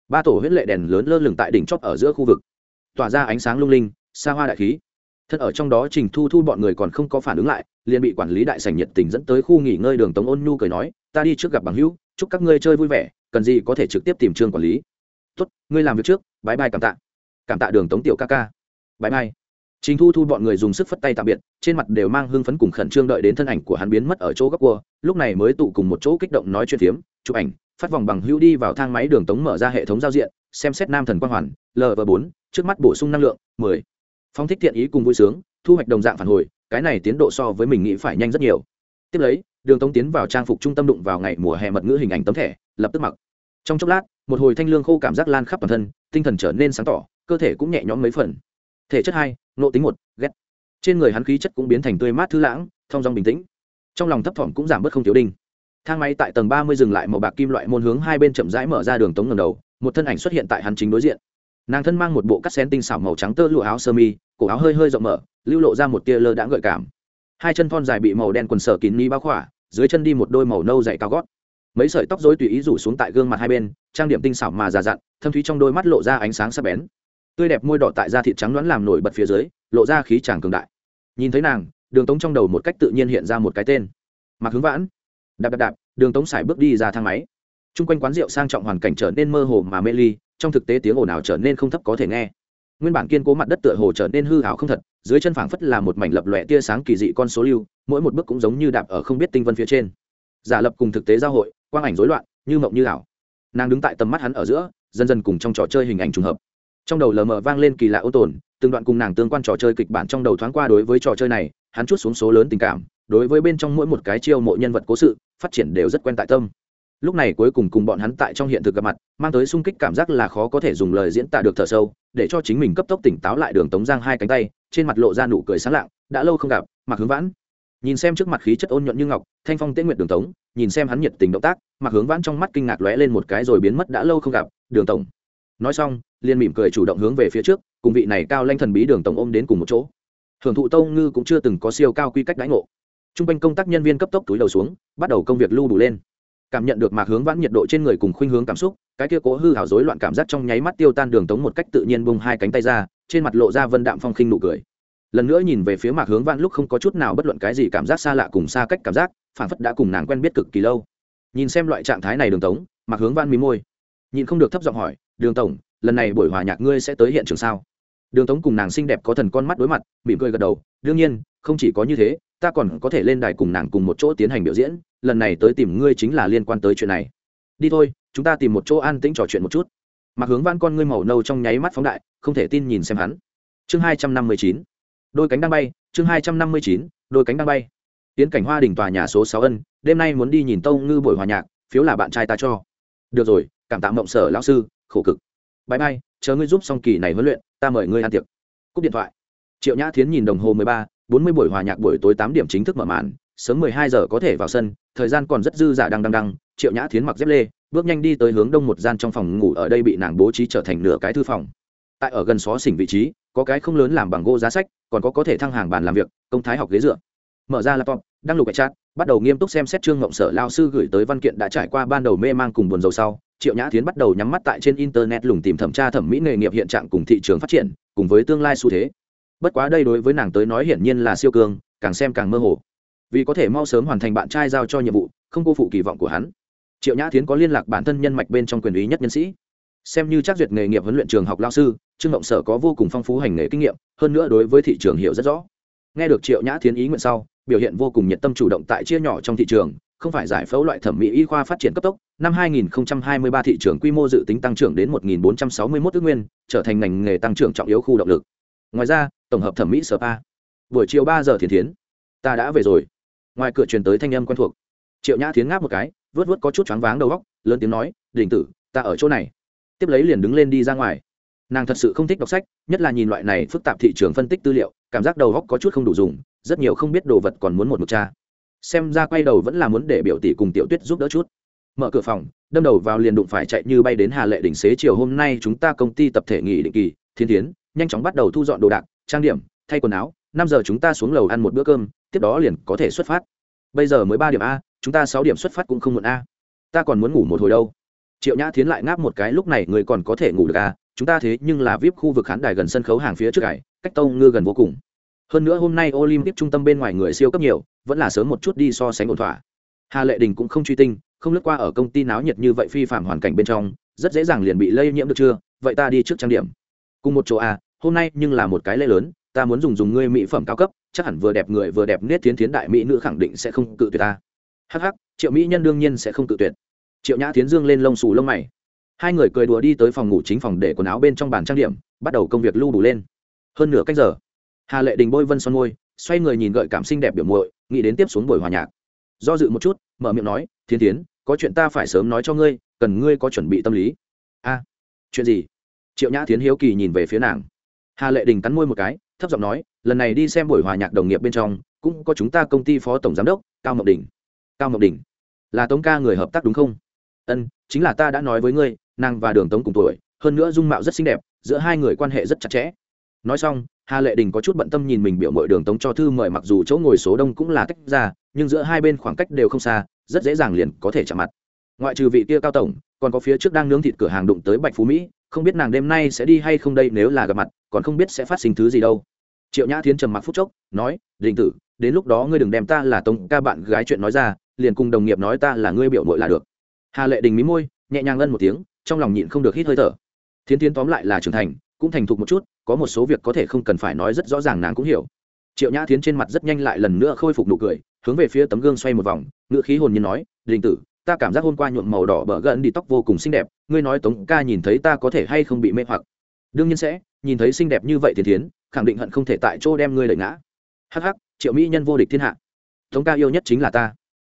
Ba tổ huyết lệ đèn lớn lơ lửng tại đỉnh chóp ở giữa khu vực. Tỏa ra ánh sáng lung linh, xa hoa đại khí. Thân ở trong đó trình thu thu bọn người còn không có phản ứng lại liền bị quản lý đại sảnh nhiệt tình dẫn tới khu nghỉ ngơi đường tống ôn nhu cười nói ta đi trước gặp bằng hữu chúc các ngươi chơi vui vẻ cần gì có thể trực tiếp tìm trường quản lý. Tốt ngươi làm việc trước bãi bai cảm tạ. Cảm tạ đường tống tiểu ca ca. Bãi bai. Trình Thu Thu bọn người dùng sức phất tay tạm biệt, trên mặt đều mang hưng phấn cùng khẩn trương đợi đến thân ảnh của hắn biến mất ở chỗ góc cua, lúc này mới tụ cùng một chỗ kích động nói chuyện phiếm, chụp ảnh, phát vòng bằng hữu đi vào thang máy đường tống mở ra hệ thống giao diện, xem xét nam thần quang hoàn, lv bốn trước mắt bổ sung năng lượng, 10. Phong thích thiện ý cùng vui sướng, thu hoạch đồng dạng phản hồi, cái này tiến độ so với mình nghĩ phải nhanh rất nhiều. Tiếp lấy, đường tống tiến vào trang phục trung tâm đụng vào ngày mùa hè mật ngữ hình ảnh tấm thẻ, lập tức mặc. Trong chốc lát, một hồi thanh lương khô cảm giác lan khắp toàn thân, tinh thần trở nên sáng tỏ, cơ thể cũng nhẹ nhõm mấy phần. Thể chất hai, nộ tính một, ghét trên người hắn khí chất cũng biến thành tươi mát thư lãng thong dong bình tĩnh trong lòng thấp thỏm cũng giảm bớt không thiếu đinh thang máy tại tầng ba mươi dừng lại màu bạc kim loại môn hướng hai bên chậm rãi mở ra đường tống ngầm đầu một thân ảnh xuất hiện tại hắn chính đối diện nàng thân mang một bộ cắt xén tinh xảo màu trắng tơ lụa áo sơ mi, cổ áo hơi hơi rộng mở, lưu lộ ra một tia lơ đãng gợi cảm. Hai chân thon dài bị màu đen quần sở kín ni bao khỏa, dưới chân đi một đôi màu nâu dày cao gót. Mấy sợi tóc dối tùy ý rủ xuống tại gương mặt hai bên, trang điểm tinh xảo mà già dặn, thâm thúy trong đôi mắt lộ ra ánh sáng sắc bén. Tươi đẹp môi đỏ tại da thịt trắng đoán làm nổi bật phía dưới, lộ ra khí tràng cường đại. Nhìn thấy nàng, đường tống trong đầu một cách tự nhiên hiện ra một cái tên. Mặc hướng vãn. Đạp đạp đạp, đường tống xài bước đi ra thang máy. Chung quanh quán rượu sang trọng hoàn cảnh trở nên mơ hồ mà mê ly trong thực tế tiếng ồn ào trở nên không thấp có thể nghe. Nguyên bản kiên cố mặt đất tựa hồ trở nên hư hảo không thật, dưới chân phảng phất là một mảnh lập lòe tia sáng kỳ dị con số lưu, mỗi một bước cũng giống như đạp ở không biết tinh vân phía trên. Giả lập cùng thực tế giao hội, quang ảnh rối loạn, như mộng như ảo. Nàng đứng tại tầm mắt hắn ở giữa, dần dần cùng trong trò chơi hình ảnh trùng hợp. Trong đầu lờ mờ vang lên kỳ lạ ô tồn, từng đoạn cùng nàng tương quan trò chơi kịch bản trong đầu thoáng qua đối với trò chơi này, hắn chút xuống số lớn tình cảm, đối với bên trong mỗi một cái chiêu mộ nhân vật cố sự, phát triển đều rất quen tại tâm. Lúc này cuối cùng cùng bọn hắn tại trong hiện thực gặp mặt mang tới sung kích cảm giác là khó có thể dùng lời diễn tả được thở sâu, để cho chính mình cấp tốc tỉnh táo lại đường tống giang hai cánh tay, trên mặt lộ ra nụ cười sáng lạng, đã lâu không gặp mặc hướng vãn. Nhìn xem trước mặt khí chất ôn nhuận như ngọc, thanh phong tế nguyện đường tống, nhìn xem hắn nhiệt tình động tác mặc hướng vãn trong mắt kinh ngạc lóe lên một cái rồi biến mất đã lâu không gặp, đường tổng nói xong, liền mỉm cười chủ động hướng về phía trước, cùng vị này cao lanh thần bí đường tổng ôm đến cùng một chỗ. Hưởng thụ tâu ngư cũng chưa từng có siêu cao quy cách đãi ngộ. T r u n g quanh công tác nhân viên cấp tốc túi đầu xuống, bắt đầu công việc lưu đủ lên cảm nhận được mạc hướng vãn nhiệt độ trên người cùng khuynh hướng cảm xúc, cái kia cố hư hảo dối loạn cảm giác trong nháy mắt tiêu tan đường tống một cách tự nhiên bung hai cánh tay ra, trên mặt lộ ra vân đạm phong khinh nụ cười. Lần nữa nhìn về phía mạc hướng vãn lúc không có chút nào bất luận cái gì cảm giác xa lạ cùng xa cách cảm giác, phản phất đã cùng nàng quen biết cực kỳ lâu. Nhìn xem loại trạng thái này đường tống, mạc hướng vãn mí môi. Nhìn không được thấp giọng hỏi, đường tổng, lần này buổi hòa nhạc ngươi sẽ tới hiện trường sao? Đường tống cùng nàng xinh đẹp có thần con mắt đối mặt, mỉm cười gật đầu, đương nhiên, không chỉ có như thế ta còn có thể lên đài cùng nàng cùng một chỗ tiến hành biểu diễn, lần này tới tìm ngươi chính là liên quan tới chuyện này. Đi thôi, chúng ta tìm một chỗ an tĩnh trò chuyện một chút. Mặc hướng văn con ngươi màu nâu trong nháy mắt phóng đại, không thể tin nhìn xem hắn. Chương hai trăm năm mươi chín. Đôi cánh đang bay, chương hai trăm năm mươi chín, đôi cánh đang bay. Tiến cảnh hoa đỉnh tòa nhà số sáu ân, đêm nay muốn đi nhìn tâu ngư buổi hòa nhạc, phiếu là bạn trai ta cho. Được rồi, cảm tạ mộng sở lão sư, khổ cực. Bãi bay chờ ngươi giúp xong kỳ này huấn luyện, ta mời ngươi ăn tiệc. Cúp điện thoại. Triệu nhã thiến nhìn đồng hồ mười ba bốn mươi buổi hòa nhạc buổi tối tám điểm chính thức mở màn, sớm mười hai giờ có thể vào sân, thời gian còn rất dư giả đang đang đang. triệu nhã thiến mặc dép lê, bước nhanh đi tới hướng đông một gian trong phòng ngủ, ở đây bị nàng bố trí trở thành nửa cái thư phòng tại ở gần xó xỉnh vị trí, có cái không lớn làm bằng gỗ giá sách, còn có có thể thăng hàng bàn làm việc, công thái học ghế dựa mở ra laptop đăng lục chat, bắt đầu nghiêm túc xem xét trương ngộng sở lao sư gửi tới văn kiện đã trải qua ban đầu mê mang cùng buồn rầu sau, triệu nhã Thiến bắt đầu nhắm mắt tại trên internet lùng tìm thẩm tra thẩm mỹ nghề nghiệp hiện trạng cùng thị trường phát triển, cùng với tương lai xu thế bất quá đây đối với nàng tới nói hiển nhiên là siêu cường, càng xem càng mơ hồ. Vì có thể mau sớm hoàn thành bạn trai giao cho nhiệm vụ, không cô phụ kỳ vọng của hắn. Triệu nhã tiến có liên lạc bản thân nhân mạch bên trong quyền ý nhất nhân sĩ. Xem như chắc duyệt nghề nghiệp huấn luyện trường học lao sư, trương ngộng sở có vô cùng phong phú hành nghề kinh nghiệm, hơn nữa đối với thị trường hiểu rất rõ. Nghe được triệu nhã tiến ý nguyện sau, biểu hiện vô cùng nhiệt tâm chủ động tại chia nhỏ trong thị trường, không phải giải phẫu loại thẩm mỹ y khoa phát triển cấp tốc, năm 2023 thị trường quy mô dự tính tăng trưởng đến 1.461 ước nguyên, trở thành ngành nghề tăng trưởng trọng yếu khu động lực ngoài ra, tổng hợp thẩm mỹ spa buổi chiều ba giờ thiền thiến. Ta đã về rồi. Ngoài cửa truyền tới thanh âm quen thuộc. Triệu nhã thiến ngáp một cái, vớt vớt có chút choáng váng đầu góc lớn tiếng nói, đình tử, ta ở chỗ này. Tiếp lấy liền đứng lên đi ra ngoài. Nàng thật sự không thích đọc sách, nhất là nhìn loại này phức tạp thị trường phân tích tư liệu, cảm giác đầu góc có chút không đủ dùng, rất nhiều không biết đồ vật còn muốn một mực cha xem ra quay đầu vẫn là muốn để biểu tỷ cùng tiểu tuyết giúp đỡ chút. Mở cửa phòng, đâm đầu vào liền đụng phải chạy như bay đến hà lệ đỉnh xế chiều hôm nay chúng ta công ty tập thể nghỉ định kỳ thiên tiến nhanh chóng bắt đầu thu dọn đồ đạc, trang điểm, thay quần áo, năm giờ chúng ta xuống lầu ăn một bữa cơm, tiếp đó liền có thể xuất phát. Bây giờ mới ba điểm a, chúng ta sáu điểm xuất phát cũng không muộn a. Ta còn muốn ngủ một hồi đâu. Triệu nhã thiến lại ngáp một cái, lúc này người còn có thể ngủ được à? chúng ta thế nhưng là vip khu vực khán đài gần sân khấu hàng phía trước cải cách tông ngư gần vô cùng. Hơn nữa hôm nay olympic trung tâm bên ngoài người siêu cấp nhiều, vẫn là sớm một chút đi so sánh ổn thỏa. Hà lệ đình cũng không truy tinh, không lướt qua ở công ty náo nhiệt như vậy phi phạm hoàn cảnh bên trong, rất dễ dàng liền bị lây nhiễm được chưa? Vậy ta đi trước trang điểm. Cùng một chỗ à hôm nay nhưng là một cái lễ lớn, ta muốn dùng dùng ngươi mỹ phẩm cao cấp, chắc hẳn vừa đẹp người vừa đẹp nết thiến thiến đại mỹ nữ khẳng định sẽ không cự tuyệt ta. Hắc hắc, triệu mỹ nhân đương nhiên sẽ không cự tuyệt. Triệu nhã thiến dương lên lông xù lông mày. Hai người cười đùa đi tới phòng ngủ chính phòng để quần áo bên trong bàn trang điểm, bắt đầu công việc lưu đủ lên. Hơn nửa cách giờ, hà lệ đình bôi vân son môi, xoay người nhìn gợi cảm xinh đẹp biểu muội, nghĩ đến tiếp xuống buổi hòa nhạc. Do dự một chút, mở miệng nói thiên tiến có chuyện ta phải sớm nói cho ngươi, cần ngươi có chuẩn bị tâm lý. A, chuyện gì? Triệu nhã tiến hiếu kỳ nhìn về phía nàng hà lệ đình cắn môi một cái, thấp giọng nói, lần này đi xem buổi hòa nhạc đồng nghiệp bên trong, cũng có chúng ta công ty phó tổng giám đốc, cao ngọc đình. Cao ngọc đình? Là tống ca người hợp tác đúng không? Ân, chính là ta đã nói với ngươi, nàng và đường tống cùng tuổi, hơn nữa dung mạo rất xinh đẹp, giữa hai người quan hệ rất chặt chẽ. Nói xong, hà lệ đình có chút bận tâm nhìn mình biểu mội đường tống cho thư mời mặc dù chỗ ngồi số đông cũng là tách ra, nhưng giữa hai bên khoảng cách đều không xa, rất dễ dàng liền có thể chạm mặt. Ngoại trừ vị kia cao tổng, còn có phía trước đang nướng thịt cửa hàng đụng tới bạch phú mỹ không biết nàng đêm nay sẽ đi hay không đây, nếu là gặp mặt, còn không biết sẽ phát sinh thứ gì đâu. Triệu nhã thiến trầm mặc phút chốc, nói, đình tử, đến lúc đó ngươi đừng đem ta là tống ca bạn gái chuyện nói ra, liền cùng đồng nghiệp nói ta là ngươi biểu mội là được. Hà lệ đình mí môi, nhẹ nhàng ngân một tiếng, trong lòng nhịn không được hít hơi thở. Thiến tiến tóm lại là trưởng thành, cũng thành thục một chút, có một số việc có thể không cần phải nói rất rõ ràng nàng cũng hiểu. Triệu nhã thiến trên mặt rất nhanh lại lần nữa khôi phục nụ cười, hướng về phía tấm gương xoay một vòng, ngựa khí hồn nhiên nói, đình tử ta cảm giác hôm qua nhuộm màu đỏ bờ gân đi tóc vô cùng xinh đẹp, ngươi nói tống ca nhìn thấy ta có thể hay không bị mê hoặc? Đương nhiên sẽ, nhìn thấy xinh đẹp như vậy thiên thiến, khẳng định hận không thể tại chỗ đem ngươi lợi ngã. Hắc hắc, triệu mỹ nhân vô địch thiên hạ. Tống ca yêu nhất chính là ta.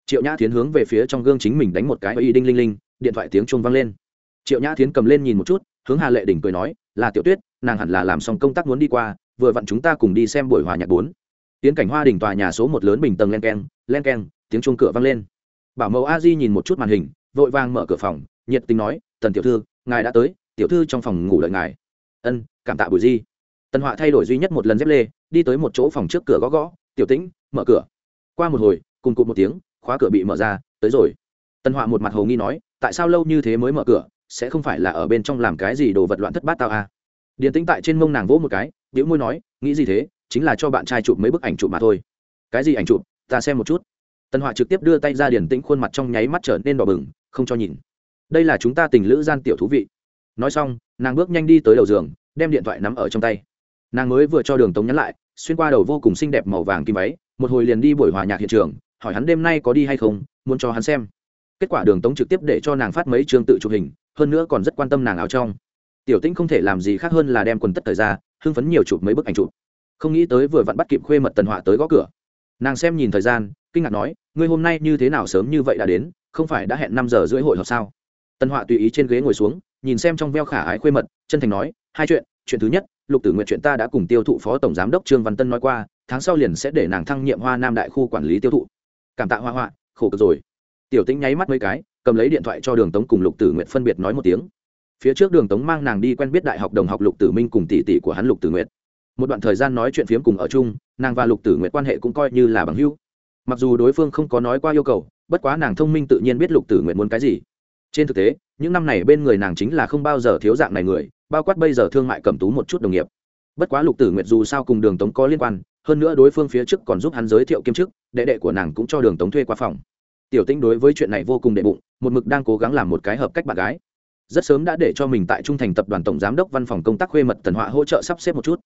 Triệu nhã thiến hướng về phía trong gương chính mình đánh một cái y đinh linh linh, điện thoại tiếng chuông vang lên. Triệu nhã thiến cầm lên nhìn một chút, hướng hà lệ đỉnh cười nói, là tiểu tuyết, nàng hẳn là làm xong công tác muốn đi qua, vừa vặn chúng ta cùng đi xem buổi hòa nhạc bốn. Tiến cảnh hoa đỉnh tòa nhà số một lớn bình tầng len keng len keng, tiếng chuông cửa vang lên bảo mẫu a di nhìn một chút màn hình, vội vàng mở cửa phòng, nhiệt tình nói, tần tiểu thư, ngài đã tới, tiểu thư trong phòng ngủ đợi ngài. Ân, cảm tạ bùi di. Tần họa thay đổi duy nhất một lần dép lê, đi tới một chỗ phòng trước cửa gõ gõ, tiểu tĩnh, mở cửa. Qua một hồi, cùng cụt một tiếng, khóa cửa bị mở ra, tới rồi. Tần họa một mặt hồ nghi nói, tại sao lâu như thế mới mở cửa? Sẽ không phải là ở bên trong làm cái gì đồ vật loạn thất bát tao à. điền tĩnh tại trên mông nàng vỗ một cái biểu môi nói, nghĩ gì thế? Chính là cho bạn trai chụp mấy bức ảnh chụp mà thôi. Cái gì ảnh chụp? Ta xem một chút tần họa trực tiếp đưa tay ra điển tĩnh khuôn mặt trong nháy mắt trở nên đỏ bừng, không cho nhìn. Đây là chúng ta tình lữ gian tiểu thú vị. Nói xong, nàng bước nhanh đi tới đầu giường, đem điện thoại nắm ở trong tay. Nàng mới vừa cho đường tống nhắn lại, xuyên qua đầu vô cùng xinh đẹp màu vàng kim váy, một hồi liền đi buổi hòa nhạc hiện trường, hỏi hắn đêm nay có đi hay không, muốn cho hắn xem. Kết quả đường tống trực tiếp để cho nàng phát mấy chương tự chụp hình, hơn nữa còn rất quan tâm nàng áo trong. Tiểu tĩnh không thể làm gì khác hơn là đem quần tất thời ra, hưng phấn nhiều chụp mấy bức ảnh chụp. Không nghĩ tới vừa vặn bắt kịp khuê mật tần họa tới gõ cửa. Nàng xem nhìn thời gian, kinh ngạc nói ngươi hôm nay như thế nào sớm như vậy đã đến, không phải đã hẹn năm giờ rưỡi hội họp sao? Tân họa tùy ý trên ghế ngồi xuống, nhìn xem trong veo khả ái khuê mật, chân thành nói, hai chuyện chuyện thứ nhất, lục tử nguyện chuyện ta đã cùng tiêu thụ phó tổng giám đốc trương văn tân nói qua, tháng sau liền sẽ để nàng thăng nhiệm hoa nam đại khu quản lý tiêu thụ. Cảm tạ hoa hoa, khổ cực rồi. Tiểu tĩnh nháy mắt mấy cái, cầm lấy điện thoại cho đường tống cùng lục tử nguyện phân biệt nói một tiếng. Phía trước đường tống mang nàng đi quen biết đại học đồng học lục tử minh cùng tỷ tỷ của hắn lục tử nguyện một đoạn thời gian nói chuyện phiếm cùng ở chung, nàng và lục tử nguyện quan hệ cũng coi như là bằng hữu mặc dù đối phương không có nói qua yêu cầu, bất quá nàng thông minh tự nhiên biết lục tử nguyện muốn cái gì. Trên thực tế, những năm này bên người nàng chính là không bao giờ thiếu dạng này người, bao quát bây giờ thương mại cầm tú một chút đồng nghiệp. Bất quá lục tử nguyệt dù sao cùng đường tống có liên quan, hơn nữa đối phương phía trước còn giúp hắn giới thiệu kiêm chức, đệ đệ của nàng cũng cho đường tống thuê qua phòng. Tiểu tinh đối với chuyện này vô cùng đệ bụng, một mực đang cố gắng làm một cái hợp cách bạn gái. Rất sớm đã để cho mình tại trung thành tập đoàn tổng giám đốc văn phòng công tác khuê mật tần họa hỗ trợ sắp xếp một chút.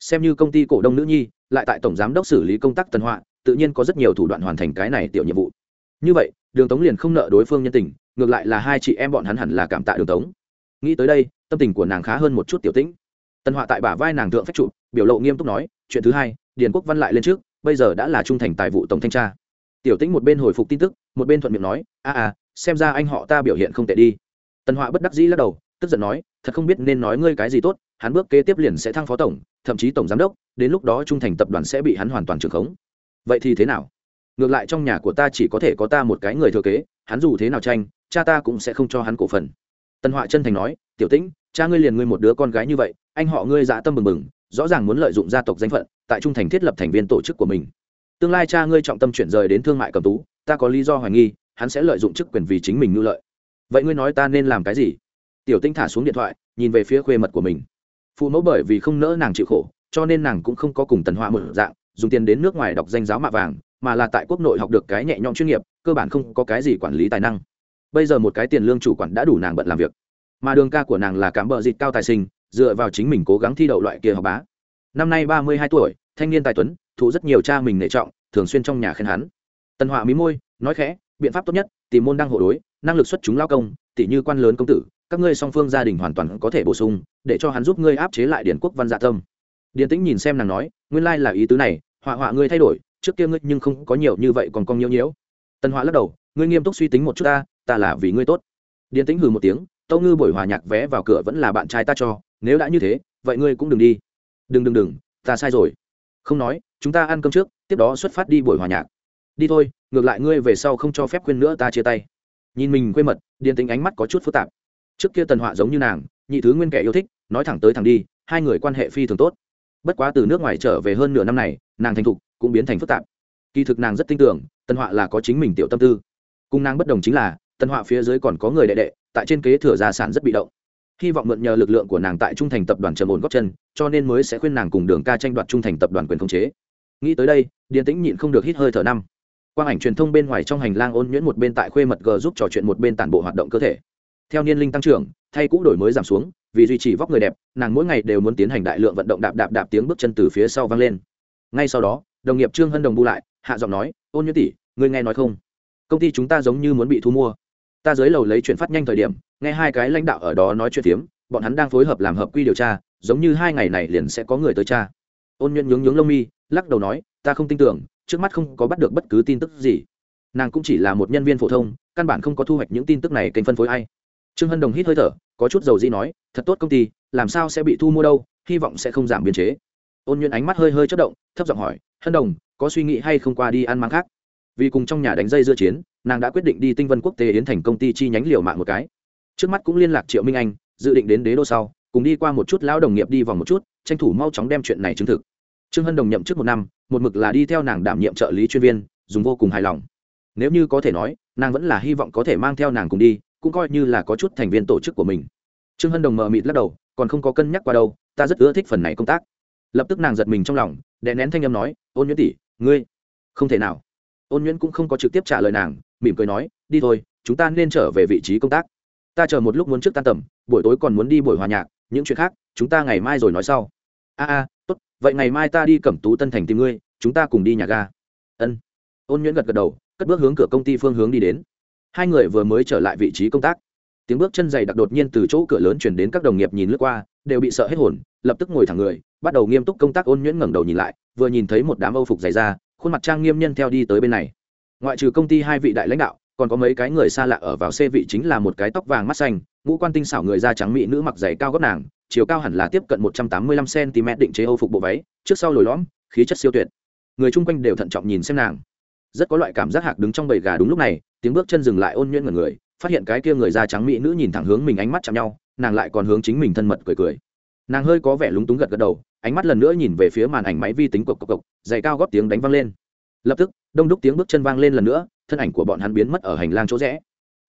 Xem như công ty cổ đông nữ nhi, lại tại tổng giám đốc xử lý công tác tần họa tự nhiên có rất nhiều thủ đoạn hoàn thành cái này tiểu nhiệm vụ. Như vậy, đường tống liền không nợ đối phương nhân tình, ngược lại là hai chị em bọn hắn hẳn là cảm tạ đường tống. Nghĩ tới đây, tâm tình của nàng khá hơn một chút tiểu tĩnh. Tần họa tại bả vai nàng thượng phách trụ, biểu lộ nghiêm túc nói, chuyện thứ hai, điền quốc văn lại lên trước, bây giờ đã là trung thành tài vụ tổng thanh tra. Tiểu tĩnh một bên hồi phục tin tức, một bên thuận miệng nói, a a, xem ra anh họ ta biểu hiện không tệ đi. Tần họa bất đắc dĩ lắc đầu, tức giận nói, thật không biết nên nói ngươi cái gì tốt, hắn bước kế tiếp liền sẽ thăng phó tổng, thậm chí tổng giám đốc, đến lúc đó trung thành tập đoàn sẽ bị hắn hoàn toàn trưởng khống vậy thì thế nào? Ngược lại trong nhà của ta chỉ có thể có ta một cái người thừa kế, hắn dù thế nào tranh, cha ta cũng sẽ không cho hắn cổ phần. Tân họa chân thành nói, tiểu tĩnh, cha ngươi liền ngươi một đứa con gái như vậy, anh họ ngươi dã tâm bừng bừng, rõ ràng muốn lợi dụng gia tộc danh phận, tại trung thành thiết lập thành viên tổ chức của mình. Tương lai cha ngươi trọng tâm chuyển rời đến thương mại cầm tú, ta có lý do hoài nghi, hắn sẽ lợi dụng chức quyền vì chính mình ngư lợi. Vậy ngươi nói ta nên làm cái gì? Tiểu tinh thả xuống điện thoại, nhìn về phía khuê mật của mình. Phụ mẫu bởi vì không nỡ nàng chịu khổ, cho nên nàng cũng không có cùng tần họa một dạng dùng tiền đến nước ngoài đọc danh giáo mạ vàng, mà là tại quốc nội học được cái nhẹ nhõm chuyên nghiệp, cơ bản không có cái gì quản lý tài năng. Bây giờ một cái tiền lương chủ quản đã đủ nàng bận làm việc. Mà đường ca của nàng là cám bờ dịt cao tài sinh, dựa vào chính mình cố gắng thi đậu loại kia học bá. Năm nay ba mươi hai tuổi, thanh niên tài tuấn, thụ rất nhiều cha mình nể trọng, thường xuyên trong nhà khen hắn. Tần họa mí môi, nói khẽ, biện pháp tốt nhất, tìm môn đăng hộ đối, năng lực xuất chúng lao công tỷ như quan lớn công tử, các ngươi song phương gia đình hoàn toàn có thể bổ sung, để cho hắn giúp ngươi áp chế lại điển quốc văn dạ tâm điền tĩnh nhìn xem nàng nói, nguyên lai là ý tứ này, họa họa ngươi thay đổi, trước kia ngươi nhưng không có nhiều như vậy còn con nhiễu nhiễu. Tần họa lắc đầu, ngươi nghiêm túc suy tính một chút ta ta là vì ngươi tốt. Điền tĩnh hừ một tiếng, tâu ngư buổi hòa nhạc vé vào cửa vẫn là bạn trai ta cho, nếu đã như thế, vậy ngươi cũng đừng đi. Đừng đừng đừng, ta sai rồi. Không nói, chúng ta ăn cơm trước, tiếp đó xuất phát đi buổi hòa nhạc. Đi thôi, ngược lại ngươi về sau không cho phép khuyên nữa ta chia tay. Nhìn mình quê mật, điền tính ánh mắt có chút phức tạp. Trước kia tần họa giống như nàng, nhị thứ nguyên kẻ yêu thích, nói thẳng tới thẳng đi, hai người quan hệ phi thường tốt bất quá từ nước ngoài trở về hơn nửa năm này, nàng thành thục cũng biến thành phức tạp. Kỳ thực nàng rất tin tưởng, tân họa là có chính mình tiểu tâm tư. Cung nàng bất đồng chính là, tân họa phía dưới còn có người đệ đệ, tại trên kế thừa gia sản rất bị động. Hy vọng mượn nhờ lực lượng của nàng tại trung thành tập đoàn trầm ổn góp chân, cho nên mới sẽ khuyên nàng cùng đường ca tranh đoạt trung thành tập đoàn quyền khống chế. Nghĩ tới đây, điền tĩnh nhịn không được hít hơi thở năm. Quang ảnh truyền thông bên ngoài trong hành lang ôn nhuyễn một bên tại khuê mật g giúp trò chuyện một bên tản bộ hoạt động cơ thể. Theo niên linh tăng trưởng, thay cũ đổi mới giảm xuống vì duy trì vóc người đẹp, nàng mỗi ngày đều muốn tiến hành đại lượng vận động đạp đạp đạp tiếng bước chân từ phía sau vang lên. Ngay sau đó, đồng nghiệp trương hân đồng bu lại, hạ giọng nói, ôn nhuyễn tỷ, ngươi nghe nói không? Công ty chúng ta giống như muốn bị thu mua. Ta dưới lầu lấy chuyển phát nhanh thời điểm, nghe hai cái lãnh đạo ở đó nói chuyện phiếm, bọn hắn đang phối hợp làm hợp quy điều tra, giống như hai ngày này liền sẽ có người tới cha ôn nhuận nhướng nhướng lông mi, lắc đầu nói, ta không tin tưởng, trước mắt không có bắt được bất cứ tin tức gì. Nàng cũng chỉ là một nhân viên phổ thông, căn bản không có thu hoạch những tin tức này kênh phân phối ai trương hân đồng hít hơi thở, có chút dầu dĩ nói, thật tốt công ty, làm sao sẽ bị thu mua đâu, hy vọng sẽ không giảm biên chế. Ôn nhuận ánh mắt hơi hơi chất động, thấp giọng hỏi, hân đồng, có suy nghĩ hay không qua đi ăn mang khác? Vì cùng trong nhà đánh dây dưa chiến, nàng đã quyết định đi tinh vân quốc tế yến thành công ty chi nhánh liều mạng một cái. Trước mắt cũng liên lạc triệu minh anh, dự định đến đế đô sau, cùng đi qua một chút lão đồng nghiệp đi vòng một chút, tranh thủ mau chóng đem chuyện này chứng thực. Trương hân đồng nhậm trước một năm, một mực là đi theo nàng đảm nhiệm trợ lý chuyên viên, dùng vô cùng hài lòng. Nếu như có thể nói, nàng vẫn là hy vọng có thể mang theo nàng cùng đi cũng coi như là có chút thành viên tổ chức của mình. Trương hân đồng mờ mịt lắc đầu, còn không có cân nhắc qua đâu, ta rất ưa thích phần này công tác. Lập tức nàng giật mình trong lòng, đè nén thanh âm nói, ôn nhuyễn tỷ, ngươi không thể nào. Ôn nhuyễn cũng không có trực tiếp trả lời nàng, mỉm cười nói, đi thôi, chúng ta nên trở về vị trí công tác. Ta chờ một lúc muốn trước tan tầm, buổi tối còn muốn đi buổi hòa nhạc, những chuyện khác, chúng ta ngày mai rồi nói sau. A a, tốt, vậy ngày mai ta đi cẩm tú tân thành tìm ngươi, chúng ta cùng đi nhà ga. Ân. Ôn nhuyễn gật gật đầu, cất bước hướng cửa công ty phương hướng đi đến hai người vừa mới trở lại vị trí công tác. Tiếng bước chân dày đặc đột nhiên từ chỗ cửa lớn chuyển đến các đồng nghiệp nhìn lướt qua, đều bị sợ hết hồn, lập tức ngồi thẳng người, bắt đầu nghiêm túc công tác ôn nhuyễn ngẩng đầu nhìn lại, vừa nhìn thấy một đám âu phục dày ra khuôn mặt trang nghiêm nhân theo đi tới bên này. Ngoại trừ công ty hai vị đại lãnh đạo, còn có mấy cái người xa lạ ở vào xe vị chính là một cái tóc vàng mắt xanh, ngũ quan tinh xảo người da trắng mỹ nữ mặc giày cao gót nàng, chiều cao hẳn là tiếp cận một trăm tám mươi lăm cm định chế âu phục bộ váy, trước sau lồi lõm, khí chất siêu tuyệt. Người chung quanh đều thận trọng nhìn xem nàng rất có loại cảm giác hạc đứng trong bầy gà đúng lúc này, tiếng bước chân dừng lại ôn nhuyễn ngần người, phát hiện cái kia người da trắng mỹ nữ nhìn thẳng hướng mình ánh mắt chạm nhau, nàng lại còn hướng chính mình thân mật cười cười. Nàng hơi có vẻ lúng túng gật gật đầu, ánh mắt lần nữa nhìn về phía màn ảnh máy vi tính cộc cộc cộc, giày cao góp tiếng đánh vang lên. Lập tức, đông đúc tiếng bước chân vang lên lần nữa, thân ảnh của bọn hắn biến mất ở hành lang chỗ rẽ.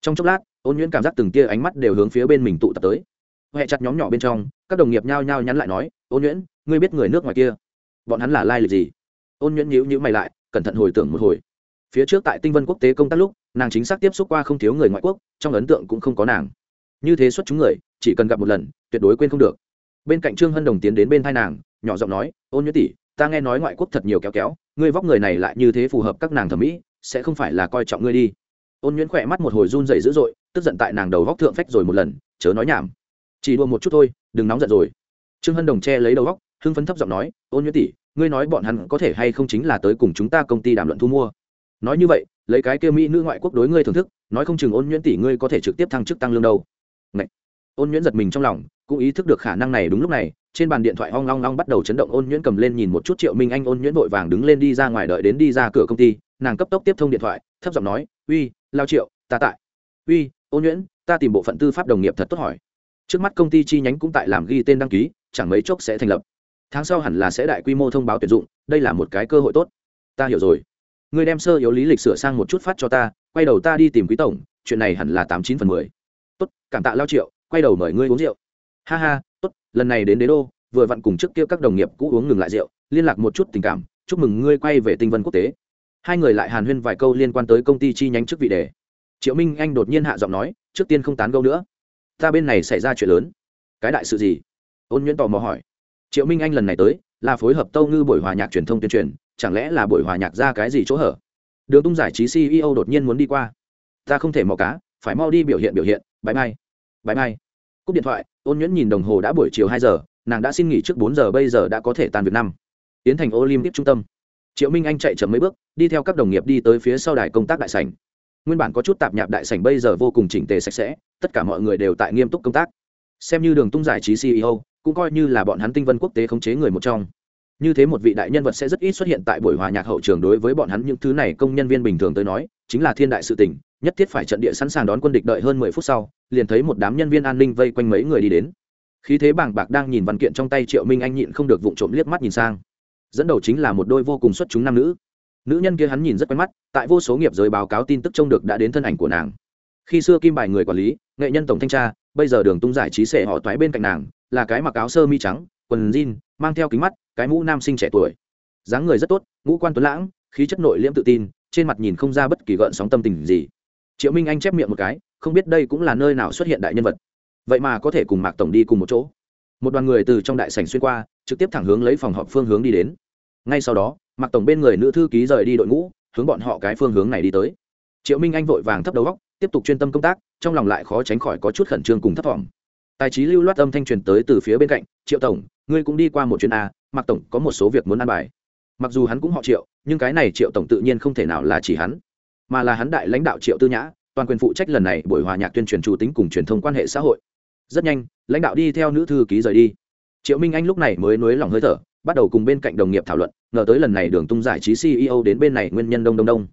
Trong chốc lát, ôn nhuyễn cảm giác từng tia ánh mắt đều hướng phía bên mình tụ tập tới. Huệ chặt nhóm nhỏ bên trong, các đồng nghiệp nhao nhao nhắn lại nói, ôn nhuyễn, ngươi biết người nước ngoài kia? Bọn hắn là lai lịch gì? Ôn nhuyễn nhíu nhíu mày lại, cẩn thận hồi tưởng một hồi phía trước tại tinh vân quốc tế công tác lúc, nàng chính xác tiếp xúc qua không thiếu người ngoại quốc, trong ấn tượng cũng không có nàng. Như thế xuất chúng người, chỉ cần gặp một lần, tuyệt đối quên không được. Bên cạnh trương hân đồng tiến đến bên thai nàng, nhỏ giọng nói, ôn nhuyễn tỷ, ta nghe nói ngoại quốc thật nhiều kéo kéo, ngươi vóc người này lại như thế phù hợp các nàng thẩm mỹ, sẽ không phải là coi trọng ngươi đi. Ôn nhuyễn khỏe mắt một hồi run dày dữ dội, tức giận tại nàng đầu góc thượng phách rồi một lần, chớ nói nhảm. Chỉ đua một chút thôi, đừng nóng giận rồi. Trương hân đồng che lấy đầu góc hưng phấn thấp giọng nói, ôn nhuyễn tỷ, ngươi nói bọn hắn có thể hay không chính là tới cùng chúng ta công ty đàm luận thu mua? Nói như vậy, lấy cái kia mỹ nữ ngoại quốc đối ngươi thưởng thức, nói không chừng ôn nhuyễn tỷ ngươi có thể trực tiếp thăng chức tăng lương đâu. Ngậy! ôn nhuyễn giật mình trong lòng, cũng ý thức được khả năng này đúng lúc này, trên bàn điện thoại hoang long long bắt đầu chấn động, ôn nhuyễn cầm lên nhìn một chút triệu minh anh, ôn nhuyễn vội vàng đứng lên đi ra ngoài đợi đến đi ra cửa công ty, nàng cấp tốc tiếp thông điện thoại, thấp giọng nói, uy, lao triệu, ta tại. Uy, ôn nhuyễn, ta tìm bộ phận tư pháp đồng nghiệp thật tốt hỏi. Trước mắt công ty chi nhánh cũng tại làm ghi tên đăng ký, chẳng mấy chốc sẽ thành lập. Tháng sau hẳn là sẽ đại quy mô thông báo tuyển dụng, đây là một cái cơ hội tốt. Ta hiểu rồi. Ngươi đem sơ yếu lý lịch sửa sang một chút phát cho ta, quay đầu ta đi tìm quý tổng, chuyện này hẳn là tám chín phần mười. Tốt, cảm tạ lao triệu, quay đầu mời ngươi uống rượu. Ha ha, tốt, lần này đến đế đô, vừa vặn cùng trước kia các đồng nghiệp cũ uống ngừng lại rượu, liên lạc một chút tình cảm, chúc mừng ngươi quay về tinh vân quốc tế. Hai người lại hàn huyên vài câu liên quan tới công ty chi nhánh chức vị đề. Triệu minh anh đột nhiên hạ giọng nói, trước tiên không tán gâu nữa. Ta bên này xảy ra chuyện lớn. Cái đại sự gì? Ôn nhuyễn tò mò hỏi. Triệu minh anh lần này tới, là phối hợp tâu ngư buổi hòa nhạc truyền thông tuyên truyền chẳng lẽ là buổi hòa nhạc ra cái gì chỗ hở? Đường tung giải trí ceo đột nhiên muốn đi qua. Ta không thể mò cá, phải mau đi biểu hiện biểu hiện. Bãi mai bãi mai cúp điện thoại, ôn nhuyễn nhìn đồng hồ đã buổi chiều hai giờ, nàng đã xin nghỉ trước bốn giờ, bây giờ đã có thể tan việc năm. Tiến thành olympic trung tâm. Triệu minh anh chạy chậm mấy bước, đi theo các đồng nghiệp đi tới phía sau đài công tác đại sảnh. Nguyên bản có chút tạp nhạp đại sảnh bây giờ vô cùng chỉnh tề sạch sẽ, tất cả mọi người đều tại nghiêm túc công tác. Xem như đường tung giải trí ceo cũng coi như là bọn hắn tinh vân quốc tế khống chế người một trong như thế một vị đại nhân vật sẽ rất ít xuất hiện tại buổi hòa nhạc hậu trường đối với bọn hắn những thứ này công nhân viên bình thường tới nói, chính là thiên đại sự tình, nhất thiết phải trận địa sẵn sàng đón quân địch đợi hơn mười phút sau, liền thấy một đám nhân viên an ninh vây quanh mấy người đi đến. Khí thế bảng bạc đang nhìn văn kiện trong tay triệu minh anh nhịn không được vụng trộm liếc mắt nhìn sang. Dẫn đầu chính là một đôi vô cùng xuất chúng nam nữ. Nữ nhân kia hắn nhìn rất quen mắt, tại vô số nghiệp giới báo cáo tin tức trông được đã đến thân ảnh của nàng. Khi xưa kim bài người quản lý, nghệ nhân tổng thanh tra, bây giờ đường tung giải trí sệ họ toái bên cạnh nàng, là cái mặc áo sơ mi trắng quần jean, mang theo kính mắt, cái mũ nam sinh trẻ tuổi. Dáng người rất tốt, ngũ quan tuấn lãng, khí chất nội liễm tự tin, trên mặt nhìn không ra bất kỳ gợn sóng tâm tình gì. Triệu minh anh chép miệng một cái, không biết đây cũng là nơi nào xuất hiện đại nhân vật. Vậy mà có thể cùng mạc tổng đi cùng một chỗ. Một đoàn người từ trong đại sảnh xuyên qua, trực tiếp thẳng hướng lấy phòng họp phương hướng đi đến. Ngay sau đó, mạc tổng bên người nữ thư ký rời đi đội ngũ, hướng bọn họ cái phương hướng này đi tới. Triệu minh anh vội vàng thấp đầu góc tiếp tục chuyên tâm công tác, trong lòng lại khó tránh khỏi có chút khẩn trương cùng thấp thỏm tài trí lưu loát âm thanh truyền tới từ phía bên cạnh, triệu tổng, ngươi cũng đi qua một chuyến a mặc tổng có một số việc muốn ăn bài. Mặc dù hắn cũng họ triệu, nhưng cái này triệu tổng tự nhiên không thể nào là chỉ hắn, mà là hắn đại lãnh đạo triệu tư nhã, toàn quyền phụ trách lần này buổi hòa nhạc tuyên truyền chủ tính cùng truyền thông quan hệ xã hội. Rất nhanh, lãnh đạo đi theo nữ thư ký rời đi. Triệu minh anh lúc này mới nối lòng hơi thở, bắt đầu cùng bên cạnh đồng nghiệp thảo luận, ngờ tới lần này đường tung giải trí ceo đến bên này nguyên nhân đông đông đông.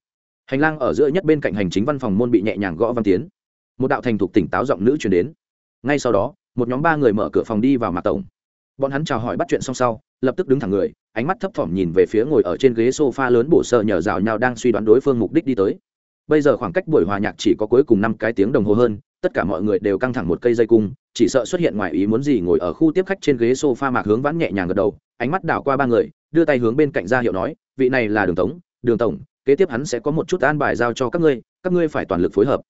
Hành lang ở giữa nhất bên cạnh hành chính văn phòng môn bị nhẹ nhàng gõ văn tiến một đạo thành thục tỉnh táo giọng nữ chuyển đến ngay sau đó, một nhóm ba người mở cửa phòng đi vào mạc tổng. Bọn hắn chào hỏi bắt chuyện xong sau, lập tức đứng thẳng người, ánh mắt thấp thỏm nhìn về phía ngồi ở trên ghế sofa lớn bổ sợ nhờ rào nhau đang suy đoán đối phương mục đích đi tới. Bây giờ khoảng cách buổi hòa nhạc chỉ có cuối cùng năm cái tiếng đồng hồ hơn, tất cả mọi người đều căng thẳng một cây dây cung, chỉ sợ xuất hiện ngoài ý muốn gì ngồi ở khu tiếp khách trên ghế sofa mạc hướng vãn nhẹ nhàng gật đầu, ánh mắt đảo qua ba người, đưa tay hướng bên cạnh ra hiệu nói, vị này là đường tống đường tổng, kế tiếp hắn sẽ có một chút an bài giao cho các ngươi các ngươi phải toàn lực phối hợp.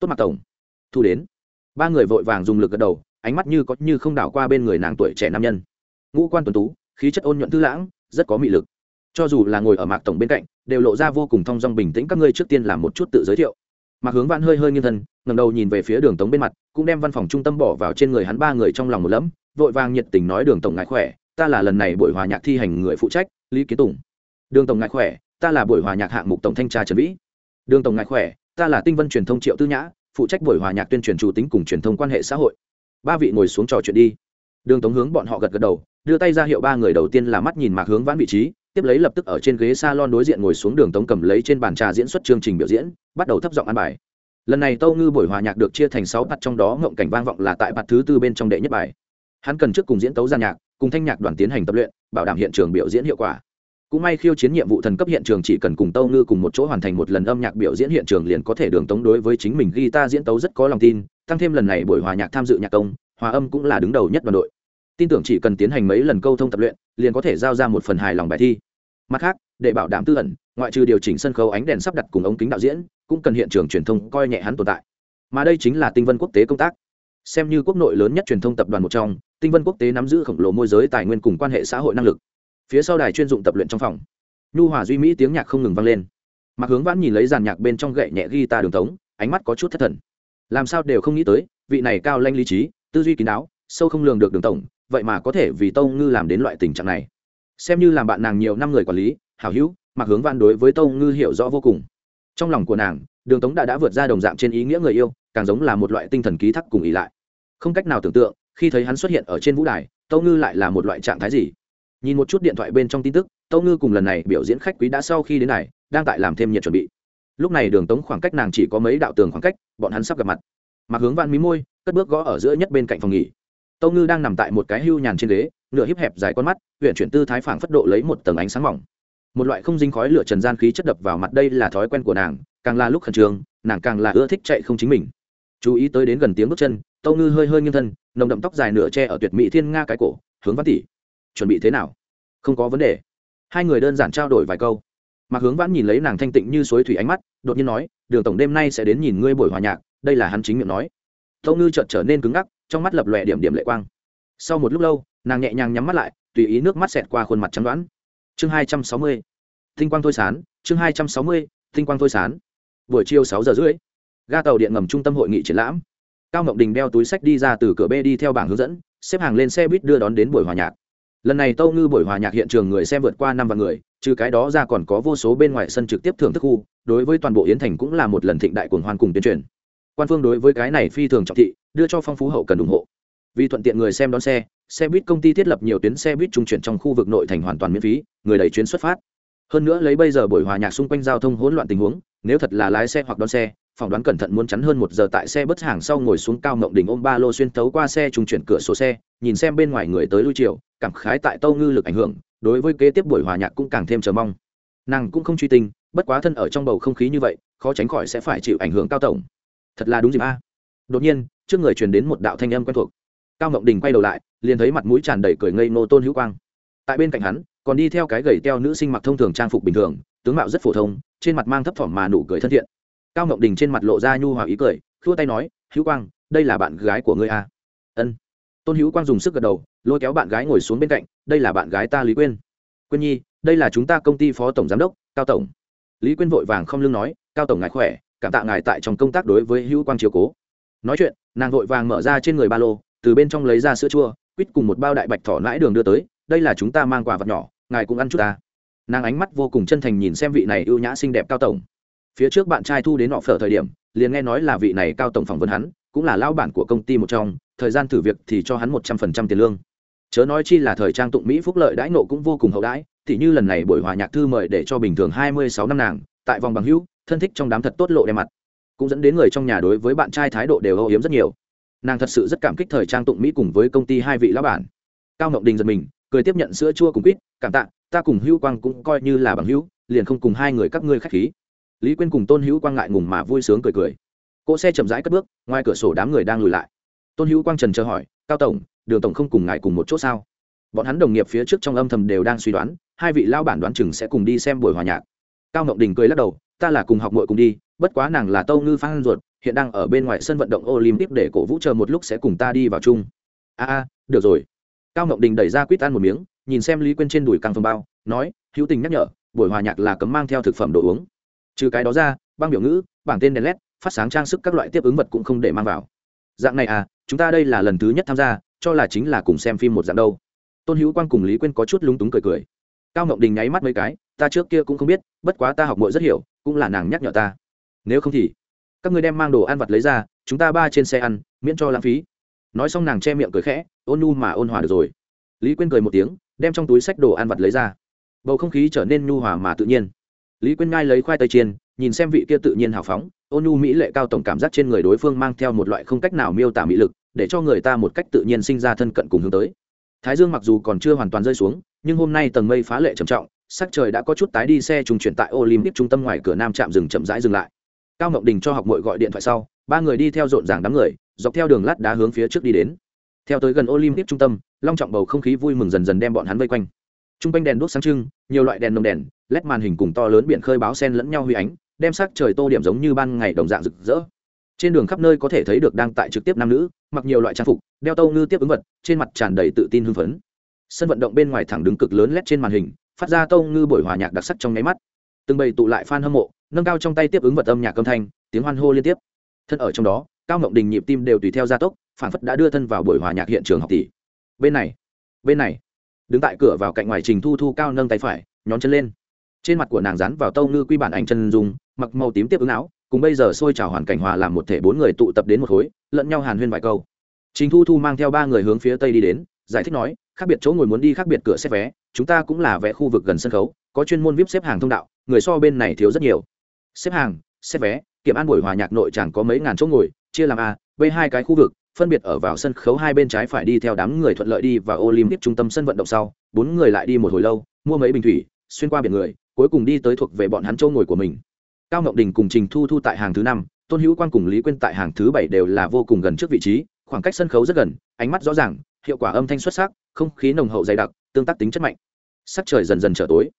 Tốt mặt tổng. Thu đến ba người vội vàng dùng lực gật đầu, ánh mắt như có như không đảo qua bên người nàng tuổi trẻ nam nhân. Ngũ quan tuần tú, khí chất ôn nhuận thư lãng, rất có mị lực. Cho dù là ngồi ở mạc tổng bên cạnh, đều lộ ra vô cùng thong dong bình tĩnh, các ngươi trước tiên làm một chút tự giới thiệu. Mạc hướng vạn hơi hơi nghiêng thân ngầm đầu nhìn về phía đường tống bên mặt, cũng đem văn phòng trung tâm bỏ vào trên người hắn ba người trong lòng một lẫm, vội vàng nhiệt tình nói, đường tổng ngại khỏe, ta là lần này buổi hòa nhạc thi hành người phụ trách, lý kiến tùng. Đường tổng ngại khỏe, ta là buổi hòa nhạc hạng mục tổng thanh tra trần vĩ. Đường tổng ngại khỏe, ta là tinh vân truyền thông triệu tư nhã phụ trách buổi hòa nhạc tuyên truyền chủ tính cùng truyền thông quan hệ xã hội. Ba vị ngồi xuống trò chuyện đi. Đường tống hướng bọn họ gật gật đầu, đưa tay ra hiệu ba người đầu tiên là mắt nhìn mạc hướng vãn vị trí, tiếp lấy lập tức ở trên ghế salon đối diện ngồi xuống đường tống cầm lấy trên bàn trà diễn xuất chương trình biểu diễn, bắt đầu thấp giọng ăn bài. Lần này tâu ngư buổi hòa nhạc được chia thành sáu bạt, trong đó ngộng cảnh vang vọng là tại bạt thứ tư bên trong đệ nhất bài. Hắn cần trước cùng diễn tấu gian nhạc, cùng thanh nhạc đoàn tiến hành tập luyện, bảo đảm hiện trường biểu diễn hiệu quả cũng may khiêu chiến nhiệm vụ thần cấp hiện trường chỉ cần cùng tâu ngư cùng một chỗ hoàn thành một lần âm nhạc biểu diễn hiện trường liền có thể đường tống đối với chính mình guitar diễn tấu rất có lòng tin, tăng thêm lần này buổi hòa nhạc tham dự nhạc công, hòa âm cũng là đứng đầu nhất đoàn đội. Tin tưởng chỉ cần tiến hành mấy lần câu thông tập luyện, liền có thể giao ra một phần hài lòng bài thi. Mặt khác, để bảo đảm tư ẩn, ngoại trừ điều chỉnh sân khấu ánh đèn sắp đặt cùng ống kính đạo diễn, cũng cần hiện trường truyền thông coi nhẹ hắn tồn tại. Mà đây chính là tinh vân quốc tế công tác. Xem như quốc nội lớn nhất truyền thông tập đoàn một trong, tinh vân quốc tế nắm giữ khổng lồ môi giới tài nguyên cùng quan hệ xã hội năng lực phía sau đài chuyên dụng tập luyện trong phòng. Nhu hòa duy mỹ tiếng nhạc không ngừng vang lên. Mặc hướng vãn nhìn lấy dàn nhạc bên trong gậy nhẹ ghi ta đường tống, ánh mắt có chút thất thần. Làm sao đều không nghĩ tới, vị này cao lanh lý trí, tư duy kín đáo, sâu không lường được đường tổng, vậy mà có thể vì tâu ngư làm đến loại tình trạng này. Xem như làm bạn nàng nhiều năm người quản lý, hảo hữu mặc hướng văn đối với tâu ngư hiểu rõ vô cùng. Trong lòng của nàng, đường tống đã đã vượt ra đồng dạng trên ý nghĩa người yêu, càng giống là một loại tinh thần ký thác cùng ý lại. Không cách nào tưởng tượng, khi thấy hắn xuất hiện ở trên vũ đài, tâu ngư lại là một loại trạng thái gì? Nhìn một chút điện thoại bên trong tin tức, tâu ngư cùng lần này biểu diễn khách quý đã sau khi đến này, đang tại làm thêm nhiệt chuẩn bị. Lúc này đường tống khoảng cách nàng chỉ có mấy đạo tường khoảng cách, bọn hắn sắp gặp mặt. Mặc hướng văn mí môi, cất bước gõ ở giữa nhất bên cạnh phòng nghỉ. Tâu ngư đang nằm tại một cái hưu nhàn trên ghế, nửa híp hẹp dài con mắt huyện chuyển tư thái phảng phất độ lấy một tầng ánh sáng mỏng. Một loại không dính khói lửa trần gian khí chất đập vào mặt đây là thói quen của nàng, càng là lúc khẩn trương, nàng càng là ưa thích chạy không chính mình. Chú ý tới đến gần tiếng bước chân, tâu ngư hơi hơi nghiêng thân, nồng đậm tóc dài nửa tre ở tuyệt mỹ thiên nga cái cổ, hướng văn tỷ chuẩn bị thế nào? Không có vấn đề. Hai người đơn giản trao đổi vài câu. Mạc hướng vãn nhìn lấy nàng thanh tịnh như suối thủy ánh mắt, đột nhiên nói, đường tổng đêm nay sẽ đến nhìn ngươi buổi hòa nhạc, đây là hắn chính miệng nói. Tâu ngư chợt trở nên cứng ngắc, trong mắt lập lòe điểm điểm lệ quang. Sau một lúc lâu, nàng nhẹ nhàng nhắm mắt lại, tùy ý nước mắt xẹt qua khuôn mặt trắng đoán. Chương hai trăm sáu mươi. Tinh quang thôi sán, chương hai trăm sáu mươi, tinh quang thôi sán. Buổi chiều sáu giờ rưỡi, ga tàu điện ngầm trung tâm hội nghị triển lãm. Cao ngọc đình đeo túi sách đi ra từ cửa b đi theo bảng hướng dẫn, xếp hàng lên xe buýt đưa đón đến buổi hòa nhạc lần này tâu ngư buổi hòa nhạc hiện trường người xem vượt qua năm vạn người, trừ cái đó ra còn có vô số bên ngoài sân trực tiếp thưởng thức khu, đối với toàn bộ yến thành cũng là một lần thịnh đại cuồng hoan cùng tuyên truyền. Quan phương đối với cái này phi thường trọng thị, đưa cho phong phú hậu cần ủng hộ. Vì thuận tiện người xem đón xe xe buýt công ty thiết lập nhiều tuyến xe buýt trung chuyển trong khu vực nội thành hoàn toàn miễn phí, người đẩy chuyến xuất phát. Hơn nữa lấy bây giờ buổi hòa nhạc xung quanh giao thông hỗn loạn tình huống, nếu thật là lái xe hoặc đón xe, phỏng đoán cẩn thận muốn chắn hơn một giờ tại xe bất hàng sau ngồi xuống cao mộng đỉnh ôm ba lô xuyên tấu qua xe trung chuyển cửa sổ xe, nhìn xem bên ngoài người tới lui chiều cảm khái tại tâu ngư lực ảnh hưởng, đối với kế tiếp buổi hòa nhạc cũng càng thêm chờ mong. Nàng cũng không truy tinh bất quá thân ở trong bầu không khí như vậy, khó tránh khỏi sẽ phải chịu ảnh hưởng cao tổng. Thật là đúng dịp a. Đột nhiên, trước người truyền đến một đạo thanh âm quen thuộc. Cao ngọc đình quay đầu lại, liền thấy mặt mũi tràn đầy cười ngây nô tôn hữu quang. Tại bên cạnh hắn, còn đi theo cái gầy teo nữ sinh mặc thông thường trang phục bình thường, tướng mạo rất phổ thông, trên mặt mang thấp thỏm mà nụ cười thân thiện. Cao ngọc đình trên mặt lộ ra nhu hòa ý cười, khua tay nói, hữu quang, đây là bạn gái của ngươi a. Ân tôn hữu quang dùng sức gật đầu, lôi kéo bạn gái ngồi xuống bên cạnh, đây là bạn gái ta lý quyên. Quyên nhi, đây là chúng ta công ty phó tổng giám đốc, cao tổng. Lý quyên vội vàng không lưng nói, cao tổng ngài khỏe, cảm tạ ngài tại trong công tác đối với hữu quang chiều cố. Nói chuyện, nàng vội vàng mở ra trên người ba lô, từ bên trong lấy ra sữa chua, quýt cùng một bao đại bạch thỏ nãi đường đưa tới, đây là chúng ta mang quà vật nhỏ, ngài cũng ăn chút ta. Nàng ánh mắt vô cùng chân thành nhìn xem vị này ưu nhã xinh đẹp cao tổng. Phía trước bạn trai thu đến họ phở thời điểm, liền nghe nói là vị này cao tổng phỏng vấn hắn, cũng là lao bản của công ty một trong thời gian thử việc thì cho hắn một trăm phần trăm tiền lương. Chớ nói chi là thời trang tụng mỹ phúc lợi đãi nộ cũng vô cùng hậu đãi thì như lần này buổi hòa nhạc thư mời để cho bình thường hai mươi sáu năm nàng, tại vòng bằng hữu, thân thích trong đám thật tốt lộ đem mặt. Cũng dẫn đến người trong nhà đối với bạn trai thái độ đều âu yếm rất nhiều. Nàng thật sự rất cảm kích thời trang tụng mỹ cùng với công ty hai vị lão bản. Cao ngọc đình giật mình, cười tiếp nhận sữa chua cùng quýt, cảm tạ, ta cùng hữu quang cũng coi như là bằng hữu, liền không cùng hai người các ngươi khách khí. Lý quyên cùng tôn hữu quang ngại ngùng mà vui sướng cười cười. Cỗ xe chậm rãi cất bước, ngoài cửa sổ đám người đang lùi lại tôn hữu quang trần chờ hỏi, cao tổng, đường tổng không cùng ngài cùng một chỗ sao? Bọn hắn đồng nghiệp phía trước trong âm thầm đều đang suy đoán, hai vị lao bản đoán chừng sẽ cùng đi xem buổi hòa nhạc. Cao ngọc đình cười lắc đầu, ta là cùng học mội cùng đi, bất quá nàng là tâu ngư phan ruột, hiện đang ở bên ngoài sân vận động olympic để cổ vũ chờ một lúc sẽ cùng ta đi vào chung. A a, được rồi. Cao ngọc đình đẩy ra quýt ăn một miếng, nhìn xem lý quên trên đùi căng phồng bao, nói, hữu tình nhắc nhở, buổi hòa nhạc là cấm mang theo thực phẩm đồ uống. Trừ cái đó ra, băng biểu ngữ, bảng tên đèn led phát sáng trang sức các loại tiếp ứng vật cũng không để mang vào dạng này à chúng ta đây là lần thứ nhất tham gia, cho là chính là cùng xem phim một dạng đâu. Tôn hữu quang cùng lý quyên có chút lúng túng cười cười. Cao ngọc đình nháy mắt mấy cái, ta trước kia cũng không biết, bất quá ta học mội rất hiểu, cũng là nàng nhắc nhở ta. Nếu không thì, các người đem mang đồ ăn vặt lấy ra, chúng ta ba trên xe ăn, miễn cho lãng phí. Nói xong nàng che miệng cười khẽ, ôn nu mà ôn hòa được rồi. Lý quyên cười một tiếng, đem trong túi sách đồ ăn vặt lấy ra. Bầu không khí trở nên nhu hòa mà tự nhiên. Lý quyên ngai lấy khoai tây chiên, nhìn xem vị kia tự nhiên hào phóng ôn nhu mỹ lệ cao tổng cảm giác trên người đối phương mang theo một loại không cách nào miêu tả mỹ lực, để cho người ta một cách tự nhiên sinh ra thân cận cùng hướng tới. Thái dương mặc dù còn chưa hoàn toàn rơi xuống, nhưng hôm nay tầng mây phá lệ trầm trọng, sắc trời đã có chút tái đi, xe trùng chuyển tại olympic trung tâm ngoài cửa nam trạm dừng chậm rãi dừng lại. Cao ngọc đình cho học mội gọi điện thoại sau, ba người đi theo rộn ràng đám người, dọc theo đường lát đá hướng phía trước đi đến. Theo tới gần olympic trung tâm, long trọng bầu không khí vui mừng dần dần đem bọn hắn vây quanh. T r u n g quanh đèn đuốc sáng trưng, nhiều loại đèn nồng đèn, lét màn hình cùng to lớn biển khơi báo sen lẫn nhau huy ánh đem sắc trời tô điểm giống như ban ngày đồng dạng rực rỡ. Trên đường khắp nơi có thể thấy được đang tại trực tiếp nam nữ, mặc nhiều loại trang phục, đeo tâu ngư tiếp ứng vật, trên mặt tràn đầy tự tin hưng phấn. Sân vận động bên ngoài thẳng đứng cực lớn lét trên màn hình, phát ra tâu ngư buổi hòa nhạc đặc sắc trong nháy mắt. Từng bầy tụ lại f a n hâm mộ, nâng cao trong tay tiếp ứng vật âm nhạc âm thanh, tiếng hoan hô liên tiếp. Thân ở trong đó, cao ngọc đình nhịp tim đều tùy theo gia tốc, phản phất đã đưa thân vào buổi hòa nhạc hiện trường học tỷ. Bên này bên này, đứng tại cửa vào cạnh ngoài trình thu thu cao nâng tay phải, nhón chân lên. Trên mặt của nàng dán vào tâu ngư quy bản ảnh chân dùng mặc màu tím tiếp ứng áo, cùng bây giờ xôi trào hoàn cảnh hòa làm một thể bốn người tụ tập đến một khối, lẫn nhau hàn huyên vài câu. Trình thu thu mang theo ba người hướng phía tây đi đến, giải thích nói, khác biệt chỗ ngồi muốn đi khác biệt cửa xếp vé, chúng ta cũng là vé khu vực gần sân khấu, có chuyên môn vip xếp hàng thông đạo, người so bên này thiếu rất nhiều. Xếp hàng, xếp vé, kiểm an buổi hòa nhạc nội chẳng có mấy ngàn chỗ ngồi, chia làm a, b hai cái khu vực, phân biệt ở vào sân khấu hai bên trái phải đi theo đám người thuận lợi đi và olympic trung tâm sân vận động sau, bốn người lại đi một hồi lâu, mua mấy bình thủy, xuyên qua biển người, cuối cùng đi tới thuộc về bọn hắn chỗ ngồi của mình cao ngọc đình cùng trình thu thu tại hàng thứ năm, tôn hữu quan cùng lý quyên tại hàng thứ bảy đều là vô cùng gần trước vị trí, khoảng cách sân khấu rất gần, ánh mắt rõ ràng, hiệu quả âm thanh xuất sắc, không khí nồng hậu dày đặc, tương tác tính chất mạnh. Sắc trời dần dần trở tối.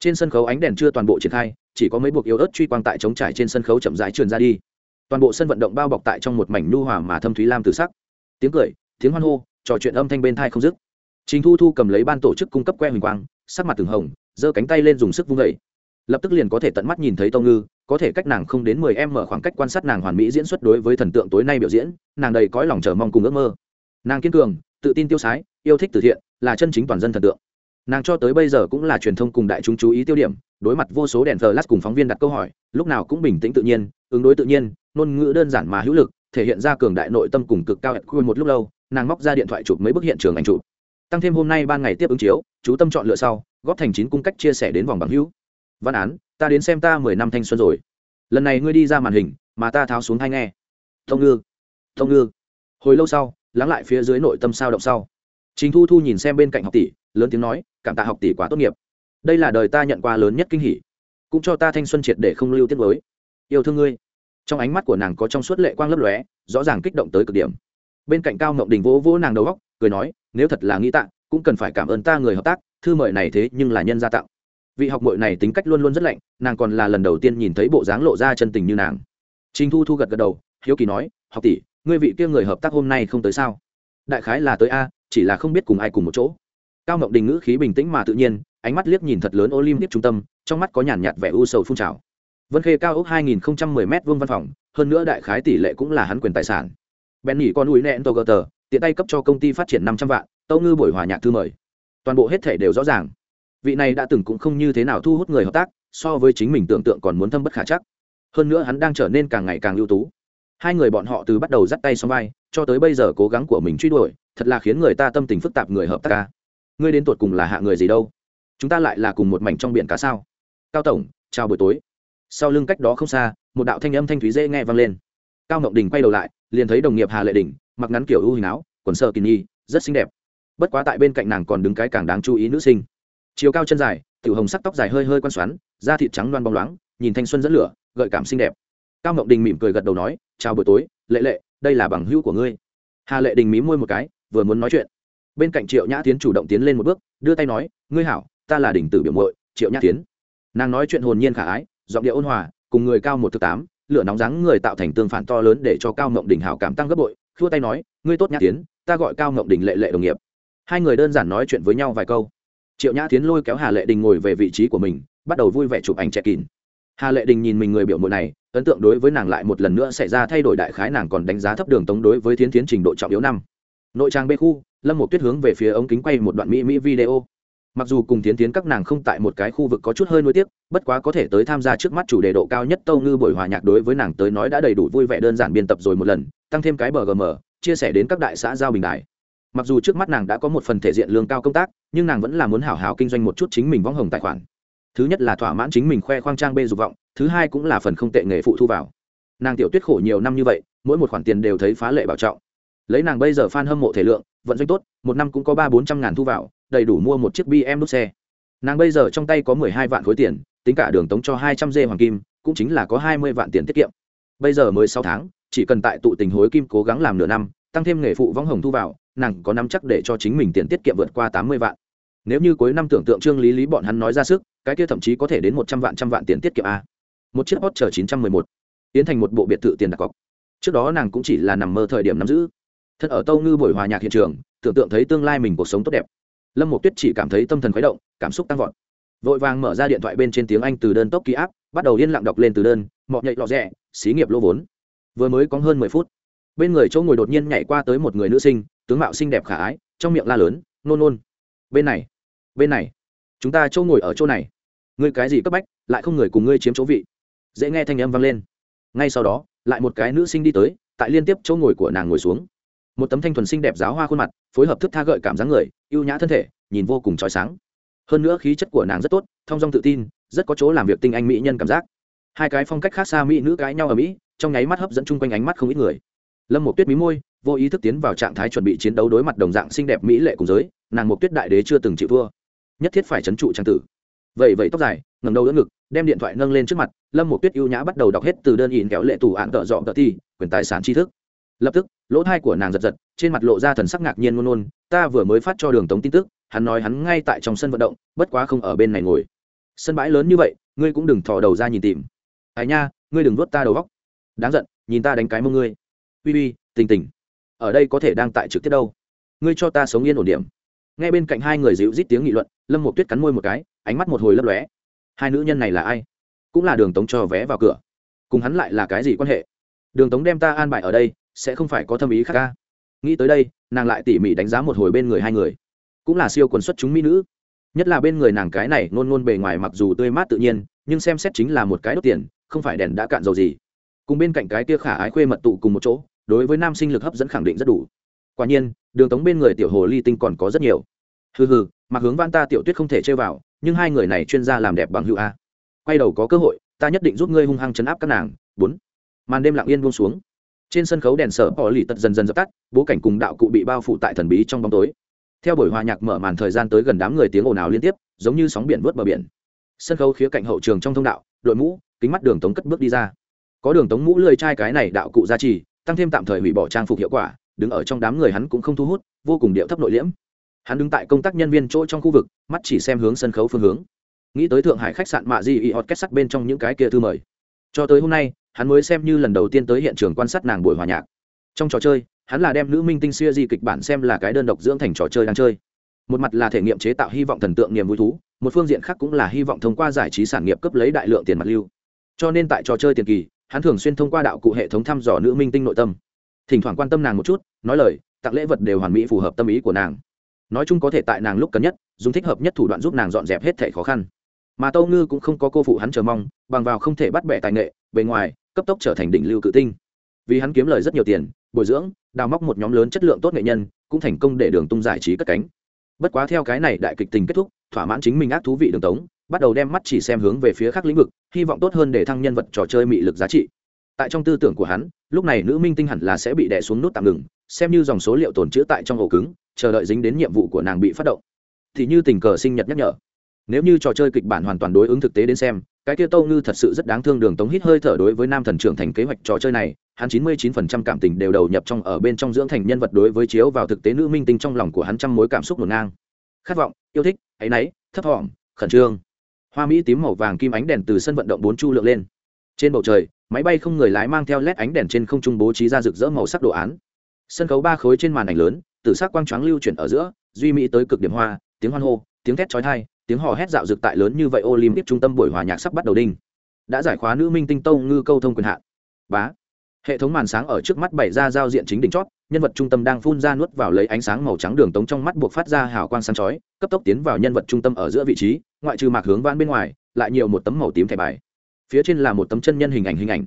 Trên sân khấu ánh đèn chưa toàn bộ triển khai, chỉ có mấy buộc yếu ớt truy quang tại chống trải trên sân khấu chậm rãi truyền ra đi. Toàn bộ sân vận động bao bọc tại trong một mảnh nhu hòa mà thâm thúy lam từ sắc. Tiếng cười, tiếng hoan hô, trò chuyện âm thanh bên thai không dứt. Trình thu thu cầm lấy ban tổ chức cung cấp que huỳnh quang, sắc mặt từng hồng, giơ cánh tay lên dùng sức vung vẩy lập tức liền có thể tận mắt nhìn thấy tông ngư có thể cách nàng không đến mười em mở khoảng cách quan sát nàng hoàn mỹ diễn xuất đối với thần tượng tối nay biểu diễn, nàng đầy cõi lòng chờ mong cùng ước mơ. Nàng kiên cường, tự tin tiêu sái, yêu thích từ thiện, là chân chính toàn dân thần tượng. Nàng cho tới bây giờ cũng là truyền thông cùng đại chúng chú ý tiêu điểm, đối mặt vô số đèn flash lát cùng phóng viên đặt câu hỏi, lúc nào cũng bình tĩnh tự nhiên, ứng đối tự nhiên, ngôn ngữ đơn giản mà hữu lực, thể hiện ra cường đại nội tâm cùng cực cao khuôn một lúc lâu, nàng móc ra điện thoại chụp mấy bức hiện trường ảnh chụp. Tăng thêm hôm nay ban ngày tiếp ứng chiếu, chú tâm chọn lựa sau, góp thành chín cung cách chia sẻ đến vòng bằng hữu. Văn án ta đến xem ta mười năm thanh xuân rồi. Lần này ngươi đi ra màn hình mà ta tháo xuống hay nghe. Thông ngư thông ngư. Hồi lâu sau lắng lại phía dưới nội tâm sao động sau. Chính thu thu nhìn xem bên cạnh học tỷ lớn tiếng nói cảm tạ học tỷ quá tốt nghiệp. Đây là đời ta nhận qua lớn nhất kinh hỷ cũng cho ta thanh xuân triệt để không lưu tiết mới yêu thương ngươi. Trong ánh mắt của nàng có trong suốt lệ quang lấp lóe rõ ràng kích động tới cực điểm. Bên cạnh cao ngộng đình vỗ vỗ nàng đầu góc cười nói nếu thật là nghĩ tặng, cũng cần phải cảm ơn ta người hợp tác thư mời này thế nhưng là nhân gia tặng vị học mội này tính cách luôn luôn rất lạnh, nàng còn là lần đầu tiên nhìn thấy bộ dáng lộ ra chân tình như nàng. Trình thu thu gật gật đầu, hiếu kỳ nói, học tỷ, ngươi vị kia người hợp tác hôm nay không tới sao? Đại khái là tới a, chỉ là không biết cùng ai cùng một chỗ. Cao mộng đình ngữ khí bình tĩnh mà tự nhiên, ánh mắt liếc nhìn thật lớn olympic trung tâm, trong mắt có nhàn nhạt vẻ u sầu phun trào. Vân khê cao ốc 2010 m vuông văn phòng, hơn nữa đại khái tỷ lệ cũng là hắn quyền tài sản. Bèn nhỉ con ui nẹn tô gờ tờ, tiện tay cấp cho công ty phát triển 500 vạn, tâu ngư buổi hòa nhạc thư mời. Toàn bộ hết thể đều rõ ràng vị này đã từng cũng không như thế nào thu hút người hợp tác, so với chính mình tưởng tượng còn muốn thâm bất khả chắc. Hơn nữa hắn đang trở nên càng ngày càng ưu tú. Hai người bọn họ từ bắt đầu dắt tay xong vai, cho tới bây giờ cố gắng của mình truy đuổi, thật là khiến người ta tâm tình phức tạp người hợp tác ca. Ngươi đến tột cùng là hạ người gì đâu? Chúng ta lại là cùng một mảnh trong biển cá sao? Cao tổng, chào buổi tối. Sau lưng cách đó không xa, một đạo thanh âm thanh thúy dễ nghe vang lên. Cao ngọc đình quay đầu lại, liền thấy đồng nghiệp hà lệ đình, mặc ngắn kiểu ưu hình áo, quần sơ kỳ nhi, rất xinh đẹp. Bất quá tại bên cạnh nàng còn đứng cái càng đáng chú ý nữ sinh chiều cao chân dài, tiểu hồng sắc tóc dài hơi hơi quan xoắn, da thịt trắng loan bóng loáng, nhìn thanh xuân dẫn lửa, gợi cảm xinh đẹp. Cao ngọc đình mỉm cười gật đầu nói, chào buổi tối, lệ lệ, đây là bằng hữu của ngươi. Hà lệ đình mí môi một cái, vừa muốn nói chuyện, bên cạnh triệu nhã tiến chủ động tiến lên một bước, đưa tay nói, ngươi hảo, ta là đình tử biểu mội triệu nhã tiến nàng nói chuyện hồn nhiên khả ái, giọng điệu ôn hòa, cùng người cao một thứ tám, lửa nóng dáng người tạo thành tương phản to lớn để cho cao ngộng đình hảo cảm tăng gấp bội, khua tay nói, ngươi tốt nhã tiến ta gọi cao ngộng đình lệ lệ đồng nghiệp. Hai người đơn giản nói chuyện với nhau vài câu triệu nhã tiến lôi kéo hà lệ đình ngồi về vị trí của mình, bắt đầu vui vẻ chụp ảnh trẻ kín. hà lệ đình nhìn mình người biểu mội này, ấn tượng đối với nàng lại một lần nữa xảy ra thay đổi đại khái nàng còn đánh giá thấp đường tống đối với thiến thiến trình độ trọng yếu năm. Nội trang bê khu, lâm một tuyết hướng về phía ống kính quay một đoạn mỹ mỹ video. Mặc dù cùng tiến tiến các nàng không tại một cái khu vực có chút hơi nuối tiếc, bất quá có thể tới tham gia trước mắt chủ đề độ cao nhất tâu ngư buổi hòa nhạc đối với nàng tới nói đã đầy đủ vui vẻ đơn giản biên tập rồi một lần, tăng thêm cái bờ gm chia sẻ đến các đại xã giao bình đại mặc dù trước mắt nàng đã có một phần thể diện lương cao công tác, nhưng nàng vẫn là muốn hảo hảo kinh doanh một chút chính mình võng hồng tài khoản. Thứ nhất là thỏa mãn chính mình khoe khoang trang bê dục vọng, thứ hai cũng là phần không tệ nghề phụ thu vào. Nàng tiểu tuyết khổ nhiều năm như vậy, mỗi một khoản tiền đều thấy phá lệ bảo trọng. Lấy nàng bây giờ f a n hâm mộ thể lượng, vận doanh tốt, một năm cũng có ba bốn trăm ngàn thu vào, đầy đủ mua một chiếc bm đốt xe. Nàng bây giờ trong tay có mười hai vạn khối tiền, tính cả đường tống cho hai trăm dê hoàng kim, cũng chính là có hai mươi vạn tiền tiết kiệm. Bây giờ mới sáu tháng, chỉ cần tại tụ tình hối kim cố gắng làm nửa năm, tăng thêm nghề phụ võng hồng thu vào nàng có nắm chắc để cho chính mình tiền tiết kiệm vượt qua tám mươi vạn. Nếu như cuối năm tưởng tượng trương lý lý bọn hắn nói ra sức, cái kia thậm chí có thể đến một trăm vạn trăm vạn tiền tiết kiệm a. Một chiếc hot chờ chín trăm mười một, tiến thành một bộ biệt thự tiền đặt cọc. Trước đó nàng cũng chỉ là nằm mơ thời điểm nắm giữ. Thật ở tâu ngư buổi hòa nhạc hiện trường, tưởng tượng thấy tương lai mình cuộc sống tốt đẹp. Lâm một tuyết chỉ cảm thấy tâm thần khuấy động, cảm xúc tăng vọt. Vội vàng mở ra điện thoại bên trên tiếng anh từ đơn tốc ký áp, bắt đầu yên lặng đọc lên từ đơn, mọ nhạy lọ rẽ xí nghiệp lô vốn. Vừa mới có hơn mười phút, bên người chỗ ngồi đột nhiên nhảy qua tới một người nữ sinh tướng mạo xinh đẹp khả ái, trong miệng la lớn, nôn nôn, bên này bên này, chúng ta chỗ ngồi ở chỗ này. Ngươi cái gì cấp bách, lại không người cùng ngươi chiếm chỗ vị. Dễ nghe thanh âm vang lên. Ngay sau đó, lại một cái nữ sinh đi tới, tại liên tiếp chỗ ngồi của nàng ngồi xuống. Một tấm thanh thuần xinh đẹp giáo hoa khuôn mặt, phối hợp thức tha gợi cảm giác người, ưu nhã thân thể, nhìn vô cùng trói sáng. Hơn nữa khí chất của nàng rất tốt thong dong tự tin, rất có chỗ làm việc tinh anh mỹ nhân cảm giác. Hai cái phong cách khác xa mỹ nữ cãi nhau ở mỹ, trong nháy mắt hấp dẫn chung quanh ánh mắt không ít người. Lâm một tuyết mí môi vô ý thức tiến vào trạng thái chuẩn bị chiến đấu đối mặt đồng dạng xinh đẹp mỹ lệ cùng giới, nàng mục tuyết đại đế chưa từng chịu thua. Nhất thiết phải c h ấ n trụ trang tử. Vậy vậy tóc dài ngầm đầu đỡ ngực, đem điện thoại nâng lên trước mặt, lâm mục tuyết ưu nhã bắt đầu đọc hết từ đơn ỉn kéo lệ tù ạn tợ dọn tợ thi, quyền tài sản tri thức. Lập tức, lỗ thai của nàng giật giật, trên mặt lộ ra thần sắc ngạc nhiên ngôn ngôn ta vừa mới phát cho đường tống tin tức, hắn nói hắn ngay tại trong sân vận động, bất quá không ở bên này ngồi. Sân bãi lớn như vậy, ngươi cũng đừng thò đầu ra nhìn tìm. Ai nha, ngươi đừng vuốt ta đầu góc đáng giận, nhìn ta đánh cái mông ngươi. Uy uy, tình tình ở đây có thể đang tại trực tiếp đâu. Ngươi cho ta sống yên ổn điểm. Nghe bên cạnh hai người dịu rít tiếng nghị luận, lâm một tuyết cắn môi một cái, ánh mắt một hồi lấp lóe. Hai nữ nhân này là ai? Cũng là đường tống cho vé vào cửa. Cùng hắn lại là cái gì quan hệ? Đường tống đem ta an bài ở đây, sẽ không phải có thâm ý khác ca. Nghĩ tới đây, nàng lại tỉ mỉ đánh giá một hồi bên người hai người. Cũng là siêu quần xuất chúng mỹ nữ. Nhất là bên người nàng cái này nôn nôn bề ngoài mặc dù tươi mát tự nhiên, nhưng xem xét chính là một cái đốt tiền, không phải đèn đã cạn dầu gì. Cùng bên cạnh cái tia khả ái khuê mật tụ cùng một chỗ đối với nam sinh lực hấp dẫn khẳng định rất đủ. Quả nhiên, đường tống bên người tiểu hồ ly tinh còn có rất nhiều. Hừ hừ, mặc hướng vãn ta tiểu tuyết không thể chơi vào, nhưng hai người này chuyên gia làm đẹp bằng hữu a. Quay đầu có cơ hội, ta nhất định giúp ngươi hung hăng chấn áp các nàng. Bốn. Màn đêm lặng yên buông xuống. Trên sân khấu đèn sở bỏ lì tật dần dần dập tắt, bố cảnh cùng đạo cụ bị bao phủ tại thần bí trong bóng tối. Theo buổi hòa nhạc mở màn thời gian tới gần đám người tiếng ồn ào liên tiếp, giống như sóng biển vớt bờ biển. Sân khấu khía cạnh hậu trường trong thông đạo, đội mũ, kính mắt đường tống cất bước đi ra. Có đường tống mũ lười trai cái này đạo cụ gia trì tăng thêm tạm thời hủy bỏ trang phục hiệu quả, đứng ở trong đám người hắn cũng không thu hút, vô cùng điệu thấp nội liễm. Hắn đứng tại công tác nhân viên chỗ trong khu vực, mắt chỉ xem hướng sân khấu phương hướng. Nghĩ tới thượng hải khách sạn mạ di y hot kết sắt bên trong những cái kia thư mời. Cho tới hôm nay, hắn mới xem như lần đầu tiên tới hiện trường quan sát nàng buổi hòa nhạc. Trong trò chơi, hắn là đem nữ minh tinh siêu di kịch bản xem là cái đơn độc dưỡng thành trò chơi đang chơi. Một mặt là thể nghiệm chế tạo hy vọng thần tượng niềm vui thú, một phương diện khác cũng là hy vọng thông qua giải trí sản nghiệp cấp lấy đại lượng tiền mặt lưu. Cho nên tại trò chơi tiền kỳ hắn thường xuyên thông qua đạo cụ hệ thống thăm dò nữ minh tinh nội tâm. Thỉnh thoảng quan tâm nàng một chút, nói lời, tặng lễ vật đều hoàn mỹ phù hợp tâm ý của nàng. Nói chung có thể tại nàng lúc cần nhất, dùng thích hợp nhất thủ đoạn giúp nàng dọn dẹp hết thể khó khăn. Mà tâu ngư cũng không có cô phụ hắn chờ mong, bằng vào không thể bắt bẻ tài nghệ, bề ngoài, cấp tốc trở thành đỉnh lưu cự tinh. Vì hắn kiếm lời rất nhiều tiền, bồi dưỡng, đào móc một nhóm lớn chất lượng tốt nghệ nhân, cũng thành công để đường tung giải trí cất cánh. Bất quá theo cái này đại kịch tình kết thúc, thỏa mãn chính mình ác thú vị đường tống bắt đầu đem mắt chỉ xem hướng về phía khác lĩnh vực, hy vọng tốt hơn để thăng nhân vật trò chơi mị lực giá trị. Tại trong tư tưởng của hắn, lúc này nữ minh tinh hẳn là sẽ bị đè xuống nút tạm ngừng, xem như dòng số liệu tồn chữ tại trong ổ cứng, chờ đợi dính đến nhiệm vụ của nàng bị phát động. Thì như tình cờ sinh nhật nhắc nhở. Nếu như trò chơi kịch bản hoàn toàn đối ứng thực tế đến xem, cái kia tâu ngư thật sự rất đáng thương đường tống hít hơi thở đối với nam thần trưởng thành kế hoạch trò chơi này, hắn chín mươi chín phần trăm cảm tình đều đầu nhập trong ở bên trong dưỡng thành nhân vật đối với chiếu vào thực tế nữ minh tinh trong lòng của hắn trăm mối cảm xúc ngổn ngang. Khát vọng, yêu thích, áy náy, thấp thỏm, khẩn trương hoa mỹ tím màu vàng kim ánh đèn từ sân vận động bốn chu lượng lên. Trên bầu trời, máy bay không người lái mang theo led ánh đèn trên không trung bố trí ra rực rỡ màu sắc đồ án. Sân khấu ba khối trên màn ảnh lớn từ sắc quang tráng lưu chuyển ở giữa, duy mỹ tới cực điểm hoa, tiếng hoan hô, tiếng thét chói tai, tiếng hò hét dạo dực tại lớn như vậy olympic trung tâm buổi hòa nhạc sắp bắt đầu đinh. Đã giải khóa nữ minh tinh tâu ngư câu thông quyền hạn. Bá hệ thống màn sáng ở trước mắt bày ra giao diện chính đỉnh chót, nhân vật trung tâm đang phun ra nuốt vào lấy ánh sáng màu trắng đường tống trong mắt buộc phát ra hào quang sáng chói, cấp tốc tiến vào nhân vật trung tâm ở giữa vị trí, ngoại trừ mạc hướng vãn bên ngoài, lại nhiều một tấm màu tím thẻ bài. Phía trên là một tấm chân nhân hình ảnh hình ảnh.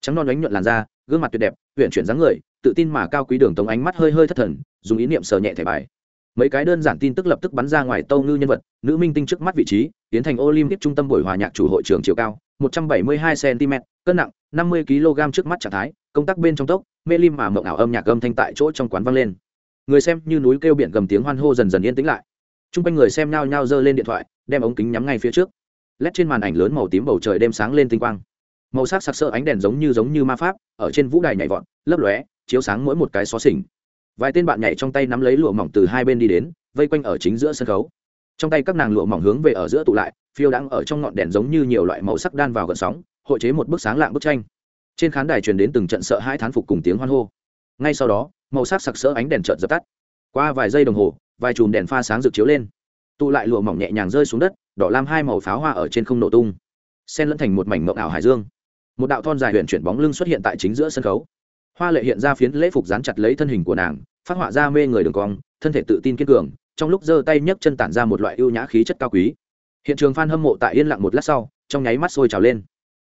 Trắng non đánh nhuận làn da, gương mặt tuyệt đẹp huyện chuyển dáng người, tự tin mà cao quý đường tống ánh mắt hơi hơi thất thần, dùng ý niệm sờ nhẹ thẻ bài. Mấy cái đơn giản tin tức lập tức bắn ra ngoài tâu ngư nhân vật, nữ minh tinh trước mắt vị trí, tiến thành olympic trung tâm buổi hòa nhạc chủ hội trưởng chiều cao 172 cm cân nặng 50 kg trước mắt trạng thái công tác bên trong tốc, mê lim mà mộng ảo âm nhạc âm thanh tại chỗ trong quán vang lên. Người xem như núi kêu biển gầm tiếng hoan hô dần dần yên tĩnh lại. T r u n g quanh người xem nhao nhao giơ lên điện thoại, đem ống kính nhắm ngay phía trước. Lét trên màn ảnh lớn màu tím bầu trời đêm sáng lên tinh quang. Màu sắc sặc sỡ ánh đèn giống như giống như ma pháp, ở trên vũ đài nhảy vọt, lấp lóe, chiếu sáng mỗi một cái xó xỉnh. Vài tên bạn nhảy trong tay nắm lấy lụa mỏng từ hai bên đi đến, vây quanh ở chính giữa sân khấu. Trong tay các nàng lụa mỏng hướng về ở giữa tụ lại, phiêu đãng ở trong ngọn đèn giống như nhiều loại màu sắc đan vào gợn sóng, hội chế một bức sáng lạng bức tranh trên khán đài truyền đến từng trận sợ hai thán phục cùng tiếng hoan hô. Ngay sau đó, màu sắc sặc sỡ ánh đèn trợn dập tắt. Qua vài giây đồng hồ, vài chùm đèn pha sáng rực chiếu lên. Tụ lại lụa mỏng nhẹ nhàng rơi xuống đất, đỏ lam hai màu pháo hoa ở trên không nổ tung. Xen lẫn thành một mảnh mộng ảo hải dương. Một đạo thon dài huyện chuyển bóng lưng xuất hiện tại chính giữa sân khấu. Hoa lệ hiện ra phiến lễ phục dán chặt lấy thân hình của nàng, phát họa ra mê người đường cong, thân thể tự tin kiên cường, trong lúc giơ tay nhấc chân tản ra một loại ưu nhã khí chất cao quý. Hiện trường f hâm mộ tại yên lặng một lát sau, trong nháy mắt sôi trào lên.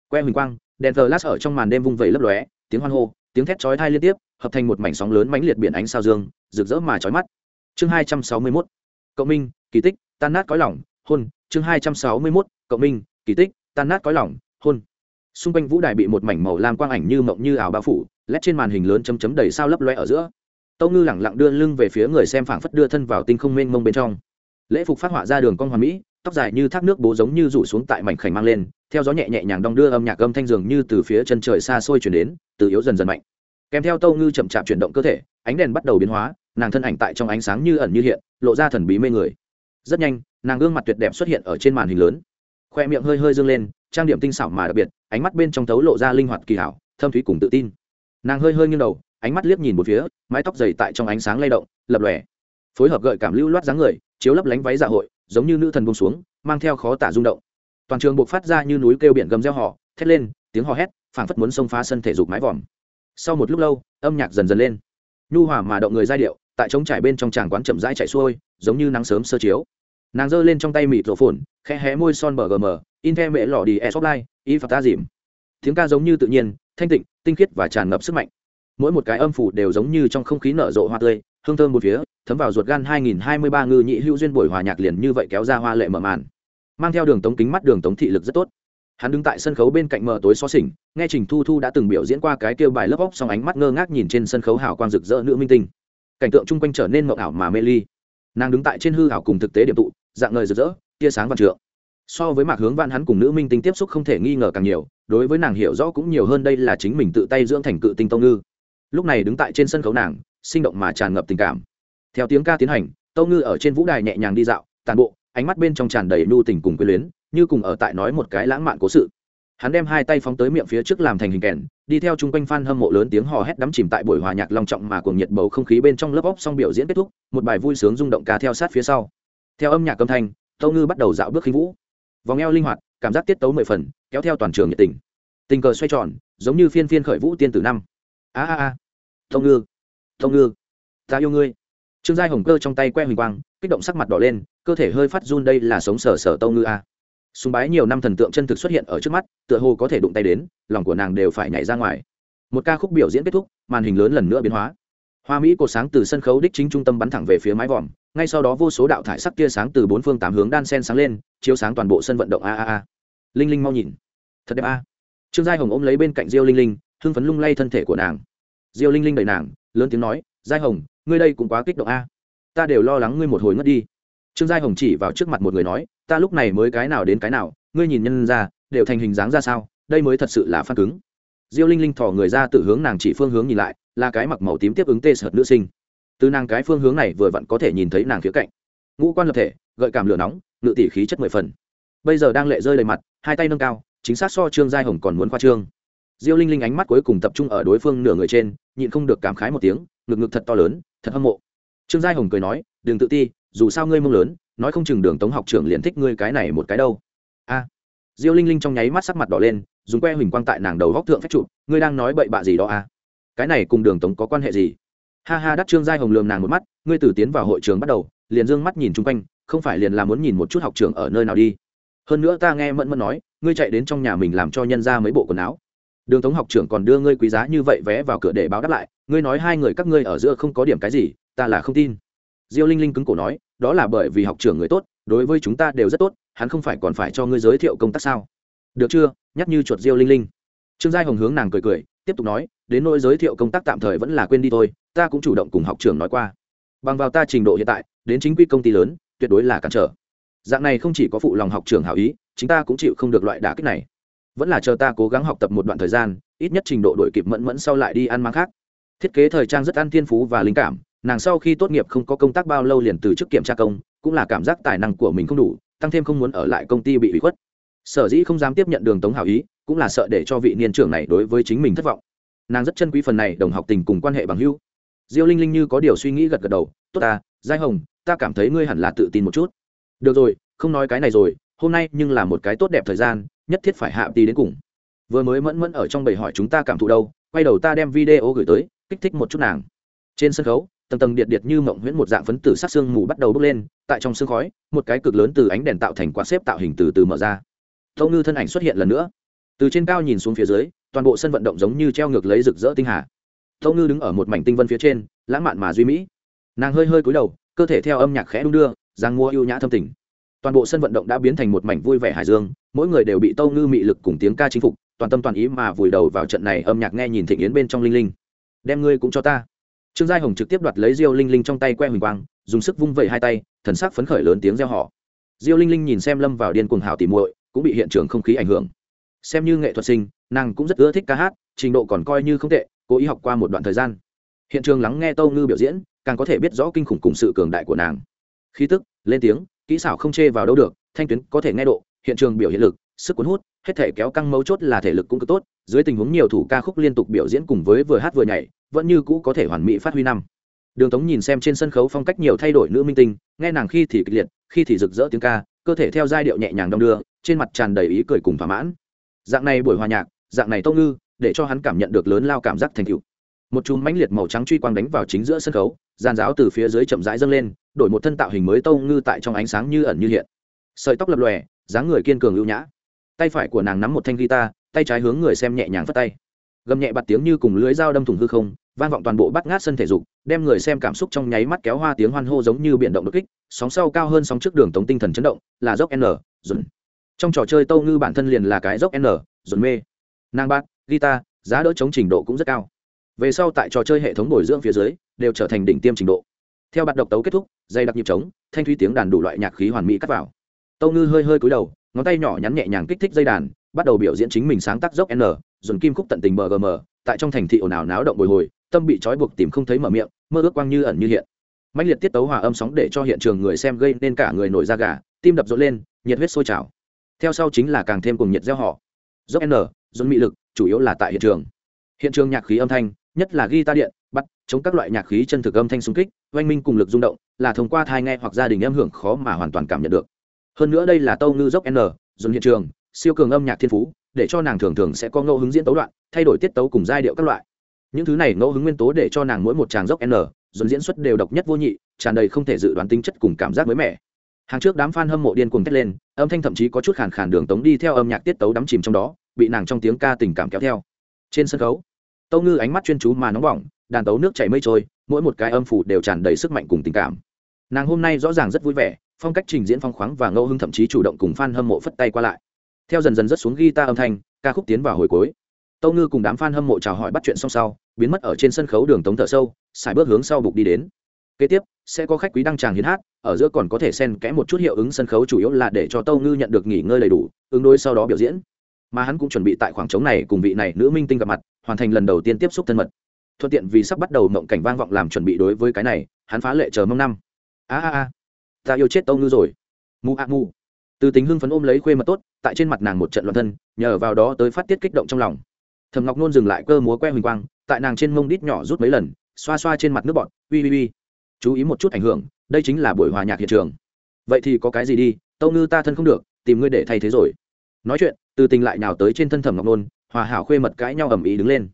Que huỳnh quang đèn thờ lát ở trong màn đêm vung vẩy lấp lóe, tiếng hoan hô, tiếng thét chói thai liên tiếp, hợp thành một mảnh sóng lớn mãnh liệt biển ánh sao dương, rực rỡ mà chói mắt. Chương hai trăm sáu mươi mốt, cộng minh, kỳ tích, tan nát cõi lỏng hôn. Chương hai trăm sáu mươi mốt, cộng minh, kỳ tích, tan nát cõi lỏng hôn. Xung quanh vũ đài bị một mảnh màu lam quang ảnh như mộng như ảo bao phủ, lét trên màn hình lớn chấm chấm đầy sao lấp loe ở giữa. Tâu ngư lẳng lặng đưa lưng về phía người xem phảng phất đưa thân vào tinh không mênh mông bên trong. Lễ phục phát họa ra đường con hoàn mỹ tóc dài như thác nước bố giống như rủ xuống tại mảnh khảnh mang lên, theo gió nhẹ nhẹ nhàng đong đưa âm nhạc âm thanh dường như từ phía chân trời xa xôi chuyển đến, từ yếu dần dần mạnh. Kèm theo tâu ngư chậm chạp chuyển động cơ thể, ánh đèn bắt đầu biến hóa, nàng thân ảnh tại trong ánh sáng như ẩn như hiện, lộ ra thần bí mê người. Rất nhanh, nàng gương mặt tuyệt đẹp xuất hiện ở trên màn hình lớn. Khoe miệng hơi hơi dương lên, trang điểm tinh xảo mà đặc biệt, ánh mắt bên trong thấu lộ ra linh hoạt kỳ hảo, thâm thúy cùng tự tin. Nàng hơi hơi nghiêng đầu, ánh mắt liếc nhìn một phía, mái tóc dày tại trong ánh sáng lay động, lập lòe. Phối hợp gợi cảm lưu loát dáng người, chiếu lấp lánh váy dạ hội giống như nữ thần buông xuống, mang theo khó tả rung động. Toàn trường buộc phát ra như núi kêu biển gầm reo họ thét lên, tiếng hò hét, phảng phất muốn xông phá sân thể dục mái vòm. Sau một lúc lâu, âm nhạc dần dần lên. Nhu hòa mà động người giai điệu, tại trống trải bên trong tràng quán chậm rãi chạy xuôi, giống như nắng sớm sơ chiếu. Nàng giơ lên trong tay mịt rổ phồn, khẽ hé môi son bờ gm in the mẹ lò đi e shop line y phạt ta dìm. Tiếng ca giống như tự nhiên, thanh tịnh, tinh khiết và tràn ngập sức mạnh. Mỗi một cái âm phủ đều giống như trong không khí nở rộ hoa tươi, hương thơm một phía thấm vào ruột gan 2023 ngư nhị hữu duyên buổi hòa nhạc liền như vậy kéo ra hoa lệ mở màn. Mang theo đường tống kính mắt đường tống thị lực rất tốt. Hắn đứng tại sân khấu bên cạnh mờ tối xó xỉnh, nghe trình thu thu đã từng biểu diễn qua cái kêu bài lớp óc song ánh mắt ngơ ngác nhìn trên sân khấu hào quang rực rỡ nữ minh tinh. Cảnh tượng chung quanh trở nên mộng ảo mà mê ly. Nàng đứng tại trên hư ảo cùng thực tế điểm tụ, dạng ngời rực rỡ, tia sáng văn trượng. So với mạc hướng văn hắn cùng nữ minh tinh tiếp xúc không thể nghi ngờ càng nhiều, đối với nàng hiểu rõ cũng nhiều hơn đây là chính mình tự tay dưỡng thành cự tinh tông ngư. Lúc này đứng tại trên sân khấu nàng, sinh động mà tràn ngập tình cảm theo tiếng ca tiến hành, tâu ngư ở trên vũ đài nhẹ nhàng đi dạo, tàn bộ, ánh mắt bên trong tràn đầy nhu tình cùng quyến luyến, như cùng ở tại nói một cái lãng mạn cố sự. Hắn đem hai tay phóng tới miệng phía trước làm thành hình kèn, đi theo chung quanh f a n hâm mộ lớn tiếng hò hét đắm chìm tại buổi hòa nhạc long trọng mà cuồng nhiệt bầu không khí bên trong lớp óc xong biểu diễn kết thúc, một bài vui sướng rung động ca theo sát phía sau. Theo âm nhạc âm thanh, tâu ngư bắt đầu dạo bước khí vũ. Vòng eo linh hoạt, cảm giác tiết tấu mười phần, kéo theo toàn trường nhiệt tình. Tình cờ xoay tròn, giống như phiên phiên khởi vũ tiên tử năm. A a a. Tâu ngư tâu ngư, ta yêu ngươi trương giai hồng cơ trong tay que huỳnh quang, kích động sắc mặt đỏ lên, cơ thể hơi phát run đây là sống sờ sờ tâu ngư a. Súng bái nhiều năm thần tượng chân thực xuất hiện ở trước mắt, tựa hồ có thể đụng tay đến, lòng của nàng đều phải nhảy ra ngoài. Một ca khúc biểu diễn kết thúc, màn hình lớn lần nữa biến hóa. Hoa mỹ cột sáng từ sân khấu đích chính trung tâm bắn thẳng về phía mái vòm, ngay sau đó vô số đạo thải sắc tia sáng từ bốn phương tám hướng đan sen sáng lên, chiếu sáng toàn bộ sân vận động a a a. Linh linh mau nhìn. Thật đẹp a. Trương giai hồng ôm lấy bên cạnh diêu linh linh, hưng phấn lung lay thân thể của nàng. Diêu linh linh đẩy nàng, lớn tiếng nói, giai hồng ngươi đây cũng quá kích động a. Ta đều lo lắng ngươi một hồi ngất đi. Trương giai hồng chỉ vào trước mặt một người nói, ta lúc này mới cái nào đến cái nào, ngươi nhìn nhân ra, đều thành hình dáng ra sao, đây mới thật sự là phan cứng. Diêu linh linh thỏ người ra từ hướng nàng chỉ phương hướng nhìn lại, là cái mặc màu tím tiếp ứng tê sợt nữ sinh. Từ nàng cái phương hướng này vừa vặn có thể nhìn thấy nàng khía cạnh. Ngũ quan lập thể, gợi cảm lửa nóng, ngự tỉ khí chất mười phần. Bây giờ đang lệ rơi đầy mặt, hai tay nâng cao, chính xác so trương giai hồng còn muốn khoa trương diêu linh linh ánh mắt cuối cùng tập trung ở đối phương nửa người trên, nhịn không được cảm khái một tiếng, ngực ngực thật to lớn, thật hâm mộ. Trương giai hồng cười nói, đừng tự ti, dù sao ngươi mông lớn, nói không chừng đường tống học trưởng liền thích ngươi cái này một cái đâu. A. Diêu linh linh trong nháy mắt sắc mặt đỏ lên, dùng que huỳnh quang tại nàng đầu góc thượng phép trụ, ngươi đang nói bậy bạ gì đó a cái này cùng đường tống có quan hệ gì? Ha ha đắc trương giai hồng lường nàng một mắt, ngươi từ tiến vào hội trường bắt đầu, liền d ư ơ n g mắt nhìn chung quanh, không phải liền là muốn nhìn một chút học trường ở nơi nào đi? Hơn nữa ta nghe mẫn mẫn nói, ngươi chạy đến trong nhà mình làm cho nhân ra mấy bộ quần áo đường tống học trưởng còn đưa ngươi quý giá như vậy vé vào cửa để báo đáp lại, ngươi nói hai người các ngươi ở giữa không có điểm cái gì, ta là không tin. Diêu linh linh cứng cổ nói, đó là bởi vì học trưởng người tốt, đối với chúng ta đều rất tốt, hắn không phải còn phải cho ngươi giới thiệu công tác sao? Được chưa? Nhắc như chuột diêu linh linh. Trương giai hồng hướng nàng cười cười, tiếp tục nói, đến nỗi giới thiệu công tác tạm thời vẫn là quên đi thôi, ta cũng chủ động cùng học trưởng nói qua. Bằng vào ta trình độ hiện tại, đến chính quy công ty lớn, tuyệt đối là cản trở. Dạng này không chỉ có phụ lòng học trưởng hảo ý chúng ta cũng chịu không được loại đả kích này vẫn là chờ ta cố gắng học tập một đoạn thời gian, ít nhất trình độ đổi kịp mẫn mẫn sau lại đi ăn mang khác. Thiết kế thời trang rất ăn thiên phú và linh cảm, nàng sau khi tốt nghiệp không có công tác bao lâu liền từ chức kiểm tra công, cũng là cảm giác tài năng của mình không đủ, tăng thêm không muốn ở lại công ty bị bị khuất. Sở dĩ không dám tiếp nhận đường tống hảo ý, cũng là sợ để cho vị niên trưởng này đối với chính mình thất vọng. Nàng rất chân quý phần này đồng học tình cùng quan hệ bằng hữu. Diêu linh linh như có điều suy nghĩ gật gật đầu, tốt ta, giai hồng, ta cảm thấy ngươi hẳn là tự tin một chút. Được rồi, không nói cái này rồi, hôm nay nhưng là một cái tốt đẹp thời gian nhất thiết phải hạ tí đến cùng. Vừa mới mẫn mẫn ở trong bầy hỏi chúng ta cảm thụ đâu, quay đầu ta đem video gửi tới, kích thích một chút nàng. Trên sân khấu, tầng tầng điện điện như mộng huyễn một dạng phấn tử sắc xương mù bắt đầu bốc lên, tại trong sương khói, một cái cực lớn từ ánh đèn tạo thành quạt xếp tạo hình từ từ mở ra. Tâu ngư thân ảnh xuất hiện lần nữa. Từ trên cao nhìn xuống phía dưới, toàn bộ sân vận động giống như treo ngược lấy rực rỡ tinh hà. Tâu ngư đứng ở một mảnh tinh vân phía trên, lãng mạn mà duy mỹ. Nàng hơi hơi cúi đầu, cơ thể theo âm nhạc khẽ đung đưa giang mua ưu nhã thâm tình toàn bộ sân vận động đã biến thành một mảnh vui vẻ hải dương, mỗi người đều bị tâu ngư mị lực cùng tiếng ca chinh phục, toàn tâm toàn ý mà vùi đầu vào trận này âm nhạc nghe nhìn thịnh yến bên trong linh linh. Đem ngươi cũng cho ta. Trương giai hồng trực tiếp đoạt lấy diêu linh linh trong tay que huỳnh quang, dùng sức vung vẩy hai tay, thần sắc phấn khởi lớn tiếng reo họ diêu linh linh nhìn xem lâm vào điên cuồng hào tỉ muội, cũng bị hiện trường không khí ảnh hưởng. Xem như nghệ thuật sinh, nàng cũng rất ưa thích ca hát, trình độ còn coi như không tệ, cố ý học qua một đoạn thời gian. Hiện trường lắng nghe tâu ngư biểu diễn, càng có thể biết rõ kinh khủng cùng sự cường đại của nàng. Khí tức, lên tiếng kỹ xảo không chê vào đâu được, thanh tuyến có thể nghe độ, hiện trường biểu hiện lực, sức cuốn hút, hết thể kéo căng mấu chốt là thể lực cũng cứ tốt, dưới tình huống nhiều thủ ca khúc liên tục biểu diễn cùng với vừa hát vừa nhảy, vẫn như cũ có thể hoàn mỹ phát huy năm. Đường tống nhìn xem trên sân khấu phong cách nhiều thay đổi nữ minh tinh, nghe nàng khi thì kịch liệt, khi thì rực rỡ tiếng ca, cơ thể theo giai điệu nhẹ nhàng đong đưa, trên mặt tràn đầy ý cười cùng thỏa mãn. Dạng này buổi hòa nhạc, dạng này tâu ngư, để cho hắn cảm nhận được lớn lao cảm giác thành tựu một chùm mãnh liệt màu trắng truy quang đánh vào chính giữa sân khấu, giàn giáo từ phía dưới chậm rãi dâng lên, đổi một thân tạo hình mới tâu ngư tại trong ánh sáng như ẩn như hiện. Sợi tóc lập lòe, dáng người kiên cường ưu nhã. Tay phải của nàng nắm một thanh guitar, tay trái hướng người xem nhẹ nhàng phất tay. Gầm nhẹ bạt tiếng như cùng lưới dao đâm thủng hư không, vang vọng toàn bộ bắt ngát sân thể dục, đem người xem cảm xúc trong nháy mắt kéo hoa tiếng hoan hô giống như biển động đột kích, sóng sau cao hơn sóng trước đường tống tinh thần chấn động, là dốc n dồn trong trò chơi tâu ngư bản thân liền là cái dốc n dồn mê. Nàng bát guitar, giá đỡ chống trình độ cũng rất cao về sau tại trò chơi hệ thống bồi dưỡng phía dưới, đều trở thành đỉnh tiêm trình độ. Theo bạn độc tấu kết thúc, dây đặc nhịp trống, thanh thúy tiếng đàn đủ loại nhạc khí hoàn mỹ cắt vào. Tâu ngư hơi hơi cúi đầu, ngón tay nhỏ nhắn nhẹ nhàng kích thích dây đàn, bắt đầu biểu diễn chính mình sáng tác dốc n dồn kim khúc tận tình mgm tại trong thành thị ồn ào náo động bồi hồi, tâm bị trói buộc tìm không thấy mở miệng, mơ ước quang như ẩn như hiện. Mạnh liệt tiết tấu hòa âm sóng để cho hiện trường người xem gây nên cả người nổi da gà, tim đập rộn lên, nhiệt huyết sôi trào. Theo sau chính là càng thêm cùng nhiệt gieo họ. Dốc n dồn mị lực, chủ yếu là tại hiện trường. Hiện trường nhạc khí âm thanh nhất là guitar điện bắt chống các loại nhạc khí chân thực âm thanh xung kích, oanh minh cùng lực rung động, là thông qua thai nghe hoặc gia đình âm hưởng khó mà hoàn toàn cảm nhận được. Hơn nữa đây là tâu ngư dốc n, dồn hiện trường, siêu cường âm nhạc thiên phú, để cho nàng thường thường sẽ có ngẫu hứng diễn tấu đoạn, thay đổi tiết tấu cùng giai điệu các loại. Những thứ này ngẫu hứng nguyên tố để cho nàng mỗi một tràng dốc n, dồn diễn xuất đều độc nhất vô nhị, tràn đầy không thể dự đoán tính chất cùng cảm giác mới mẻ. Hàng trước đám f a n hâm mộ điên cuồng thét lên, âm thanh thậm chí có chút khàn khàn đường tống đi theo âm nhạc tiết tấu đắm chìm trong đó, bị nàng trong tiếng ca tình cảm kéo theo. Trên sân khấu tâu ngư ánh mắt chuyên chú mà nóng bỏng, đàn tấu nước chảy mây trôi, mỗi một cái âm phủ đều tràn đầy sức mạnh cùng tình cảm. Nàng hôm nay rõ ràng rất vui vẻ, phong cách trình diễn phong khoáng và ngẫu hưng thậm chí chủ động cùng f a n hâm mộ phất tay qua lại. Theo dần dần rất xuống guitar âm thanh, ca khúc tiến vào hồi cuối. Tâu ngư cùng đám f a n hâm mộ chào hỏi bắt chuyện xong sau, biến mất ở trên sân khấu đường tống thở sâu xài bước hướng sau bục đi đến. Kế tiếp, sẽ có khách quý đăng tràng hiến hát, ở giữa còn có thể xen kẽ một chút hiệu ứng sân khấu chủ yếu là để cho tâu ngư nhận được nghỉ ngơi đầy đủ, ứng đối sau đó biểu diễn. Mà hắn cũng chuẩn bị tại khoảng trống này cùng vị này nữ minh tinh gặp mặt hoàn thành lần đầu tiên tiếp xúc thân mật. Thuận tiện vì sắp bắt đầu mộng cảnh vang vọng làm chuẩn bị đối với cái này, hắn phá lệ chờ mong năm. A a a, ta yêu chết tâu ngư rồi. Mu a mu. Từ tính hưng phấn ôm lấy khuê mật tốt, tại trên mặt nàng một trận loạn thân, nhờ vào đó tới phát tiết kích động trong lòng. Thầm ngọc nôn dừng lại cơ múa que huỳnh quang, tại nàng trên mông đít nhỏ rút mấy lần, xoa xoa trên mặt nước bọt ui ui ui chú ý một chút ảnh hưởng, đây chính là buổi hòa nhạc hiện trường. Vậy thì có cái gì đi, tâu ngư ta thân không được, tìm ngươi để thay thế rồi. Nói chuyện, từ tình lại nào tới trên thân thẩm ngọc nôn hòa hảo khuê mật cãi nhau ầm ĩ đứng lên.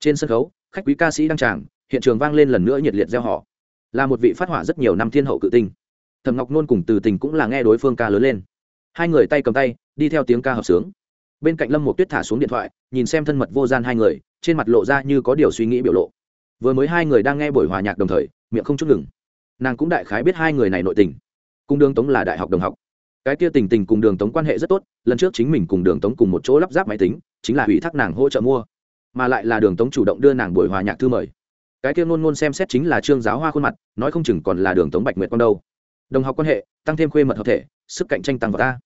Trên sân khấu, khách quý ca sĩ đăng tràng, hiện trường vang lên lần nữa nhiệt liệt gieo họ là một vị phát hỏa rất nhiều năm thiên hậu cự tinh. Thẩm ngọc nôn cùng từ tình cũng là nghe đối phương ca lớn lên. Hai người tay cầm tay, đi theo tiếng ca hợp sướng. Bên cạnh lâm một tuyết thả xuống điện thoại, nhìn xem thân mật vô gian hai người, trên mặt lộ ra như có điều suy nghĩ biểu lộ. Vừa mới hai người đang nghe buổi hòa nhạc đồng thời, miệng không chút ngừng. Nàng cũng đại khái biết hai người này nội tình. Cùng đường tống là đại học đồng học cái kia tình tình cùng đường tống quan hệ rất tốt, lần trước chính mình cùng đường tống cùng một chỗ lắp ráp máy tính, chính là ủy thác nàng hỗ trợ mua, mà lại là đường tống chủ động đưa nàng buổi hòa nhạc thư mời. Cái kia ngôn ngôn xem xét chính là trương giáo hoa khuôn mặt, nói không chừng còn là đường tống bạch nguyệt con đâu. Đồng học quan hệ, tăng thêm khuê mật hợp thể, sức cạnh tranh tăng vào ta.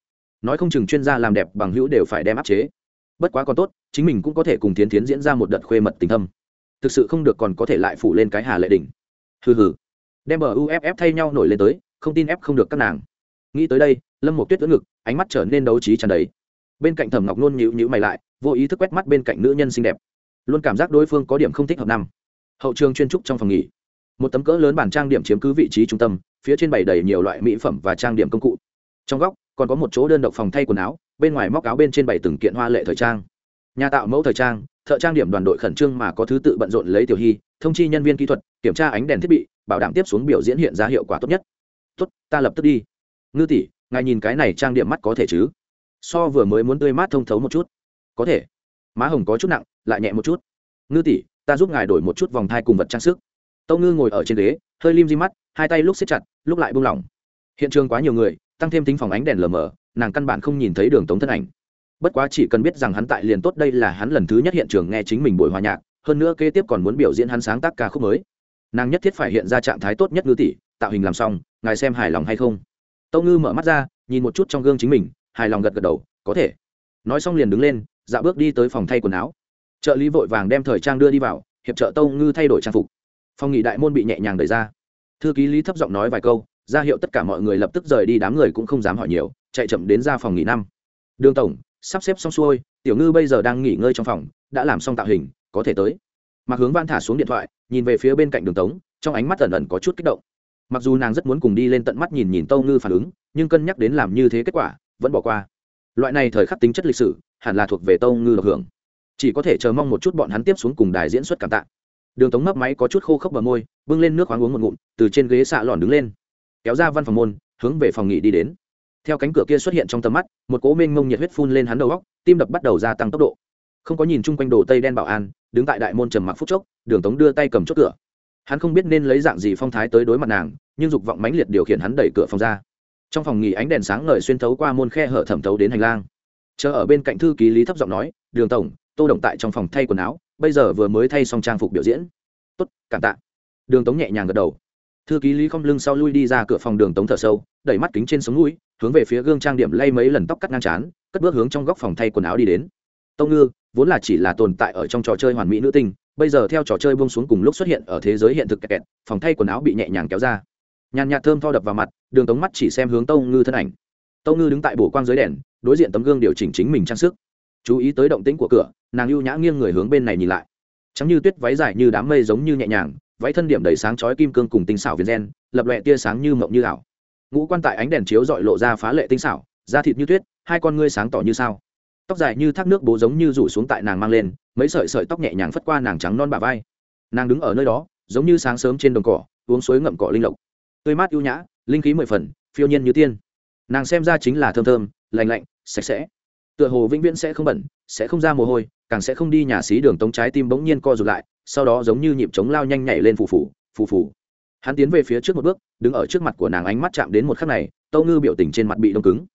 Nói không chừng chuyên gia làm đẹp bằng hữu đều phải đem áp chế. Bất quá còn tốt, chính mình cũng có thể cùng tiến tiến diễn ra một đợt khuê mật tình thâm. Thực sự không được còn có thể lại phủ lên cái hà lệ đỉnh. Hừ hừ. Đem bờ uff thay nhau nổi lên tới, không tin ép không được các nàng nghĩ tới đây, lâm một tuyết ưỡn ngực, ánh mắt trở nên đấu trí tràn đầy. Bên cạnh thẩm ngọc nôn nhịu nhịu mày lại, vô ý thức quét mắt bên cạnh nữ nhân xinh đẹp. Luôn cảm giác đối phương có điểm không thích hợp năm. Hậu trường chuyên trúc trong phòng nghỉ. Một tấm cỡ lớn bản trang điểm chiếm cứ vị trí trung tâm, phía trên bày đầy nhiều loại mỹ phẩm và trang điểm công cụ. Trong góc, còn có một chỗ đơn độc phòng thay quần áo, bên ngoài móc áo bên trên bày từng kiện hoa lệ thời trang. Nhà tạo mẫu thời trang, thợ trang điểm đoàn đội khẩn trương mà có thứ tự bận rộn lấy tiểu hy, thông chi nhân viên kỹ thuật, kiểm tra ánh đèn thiết bị, bảo đảm tiếp xuống biểu diễn hiện ra hiệu quả tốt nhất. Tốt, ta lập tức đi ngư tỷ, ngài nhìn cái này trang điểm mắt có thể chứ? So vừa mới muốn tươi mát thông thấu một chút. Có thể. Má hồng có chút nặng, lại nhẹ một chút. Ngư tỷ, ta giúp ngài đổi một chút vòng thai cùng vật trang sức. Tâu ngư ngồi ở trên ghế, hơi lim di mắt, hai tay lúc xếp chặt, lúc lại buông lỏng. Hiện trường quá nhiều người, tăng thêm tính phòng ánh đèn lờ mờ, nàng căn bản không nhìn thấy đường tống thân ảnh. Bất quá chỉ cần biết rằng hắn tại liền tốt, đây là hắn lần thứ nhất hiện trường nghe chính mình buổi hòa nhạc, hơn nữa kế tiếp còn muốn biểu diễn hắn sáng tác ca khúc mới. Nàng nhất thiết phải hiện ra trạng thái tốt nhất ngư tỷ, tạo hình làm xong, ngài xem hài lòng hay không? Tâu ngư mở mắt ra, nhìn một chút trong gương chính mình, hài lòng gật gật đầu, có thể. Nói xong liền đứng lên dạo bước đi tới phòng thay quần áo. Trợ lý vội vàng đem thời trang đưa đi vào, hiệp trợ tâu ngư thay đổi trang phục. Phòng nghỉ đại môn bị nhẹ nhàng đẩy ra. Thư ký lý thấp giọng nói vài câu, ra hiệu tất cả mọi người lập tức rời đi, đám người cũng không dám hỏi nhiều, chạy chậm đến ra phòng nghỉ năm. Đường tổng, sắp xếp xong xuôi, tiểu ngư bây giờ đang nghỉ ngơi trong phòng, đã làm xong tạo hình, có thể tới. Mặc hướng văn thả xuống điện thoại, nhìn về phía bên cạnh đường tống, trong ánh mắt ẩn ẩn có chút kích động mặc dù nàng rất muốn cùng đi lên tận mắt nhìn nhìn tâu ngư phản ứng, nhưng cân nhắc đến làm như thế kết quả, vẫn bỏ qua. Loại này thời khắc tính chất lịch sử, hẳn là thuộc về tâu ngư được hưởng. Chỉ có thể chờ mong một chút bọn hắn tiếp xuống cùng đài diễn xuất cảm tạ. Đường tống mấp máy có chút khô khốc bờ môi, bưng lên nước khoáng uống một ngụm, từ trên ghế xạ lòn đứng lên. Kéo ra văn phòng môn, hướng về phòng nghỉ đi đến. Theo cánh cửa kia xuất hiện trong tầm mắt, một cố mênh mông nhiệt huyết phun lên hắn đầu góc tim đập bắt đầu gia tăng tốc độ. Không có nhìn chung quanh đồ tây đen bảo an, đứng tại đại môn trầm mặc phút chốc, đường tống đưa tay cầm chốt cửa hắn không biết nên lấy dạng gì phong thái tới đối mặt nàng, nhưng dục vọng mãnh liệt điều khiển hắn đẩy cửa phòng ra. Trong phòng nghỉ ánh đèn sáng ngời xuyên thấu qua môn khe hở thẩm thấu đến hành lang. Chờ ở bên cạnh thư ký lý thấp giọng nói, đường tổng, tô động tại trong phòng thay quần áo, bây giờ vừa mới thay xong trang phục biểu diễn. Tốt, cảm tạ. Đường tống nhẹ nhàng gật đầu. Thư ký lý không lưng sau lui đi ra cửa phòng đường tống thở sâu, đẩy mắt kính trên sống mũi hướng về phía gương trang điểm lay mấy lần tóc cắt ngang chán cất bước hướng trong góc phòng thay quần áo đi đến. Tông ngư, vốn là chỉ là tồn tại ở trong trò chơi hoàn mỹ nữ tinh bây giờ theo trò chơi buông xuống cùng lúc xuất hiện ở thế giới hiện thực kẹt phòng thay quần áo bị nhẹ nhàng kéo ra. Nhàn nhạt thơm tho đập vào mặt, đường tống mắt chỉ xem hướng tông ngư thân ảnh. Tông ngư đứng tại bổ quang dưới đèn, đối diện tấm gương điều chỉnh chính mình trang sức. Chú ý tới động tĩnh của cửa, nàng ưu nhã nghiêng người hướng bên này nhìn lại. Trắng như tuyết váy dài như đám mây giống như nhẹ nhàng, váy thân điểm đầy sáng chói kim cương cùng tinh xảo viền gen, lập lòe tia sáng như mộng như ảo. Ngũ quan tại ánh đèn chiếu dọi lộ ra phá lệ tinh xảo, da thịt như tuyết, hai con ngươi sáng tỏ như sao. Tóc dài như thác nước bố giống như rủ xuống tại nàng mang lên mấy sợi sợi tóc nhẹ nhàng phất qua nàng trắng non bà vai. Nàng đứng ở nơi đó, giống như sáng sớm trên đồng cỏ, uống suối ngậm cỏ linh lộc. Tươi mát ưu nhã, linh khí mười phần, phiêu nhiên như tiên. Nàng xem ra chính là thơm thơm lành lạnh, sạch sẽ. Tựa hồ vĩnh viễn sẽ không bẩn, sẽ không ra mồ hôi, càng sẽ không đi nhà xí đường tống trái tim bỗng nhiên co rụt lại, sau đó giống như nhịp chống lao nhanh nhảy lên phù phù phù phù. Hắn tiến về phía trước một bước, đứng ở trước mặt của nàng ánh mắt chạm đến một khắc này tâu ngư biểu tình trên mặt bị đông cứng.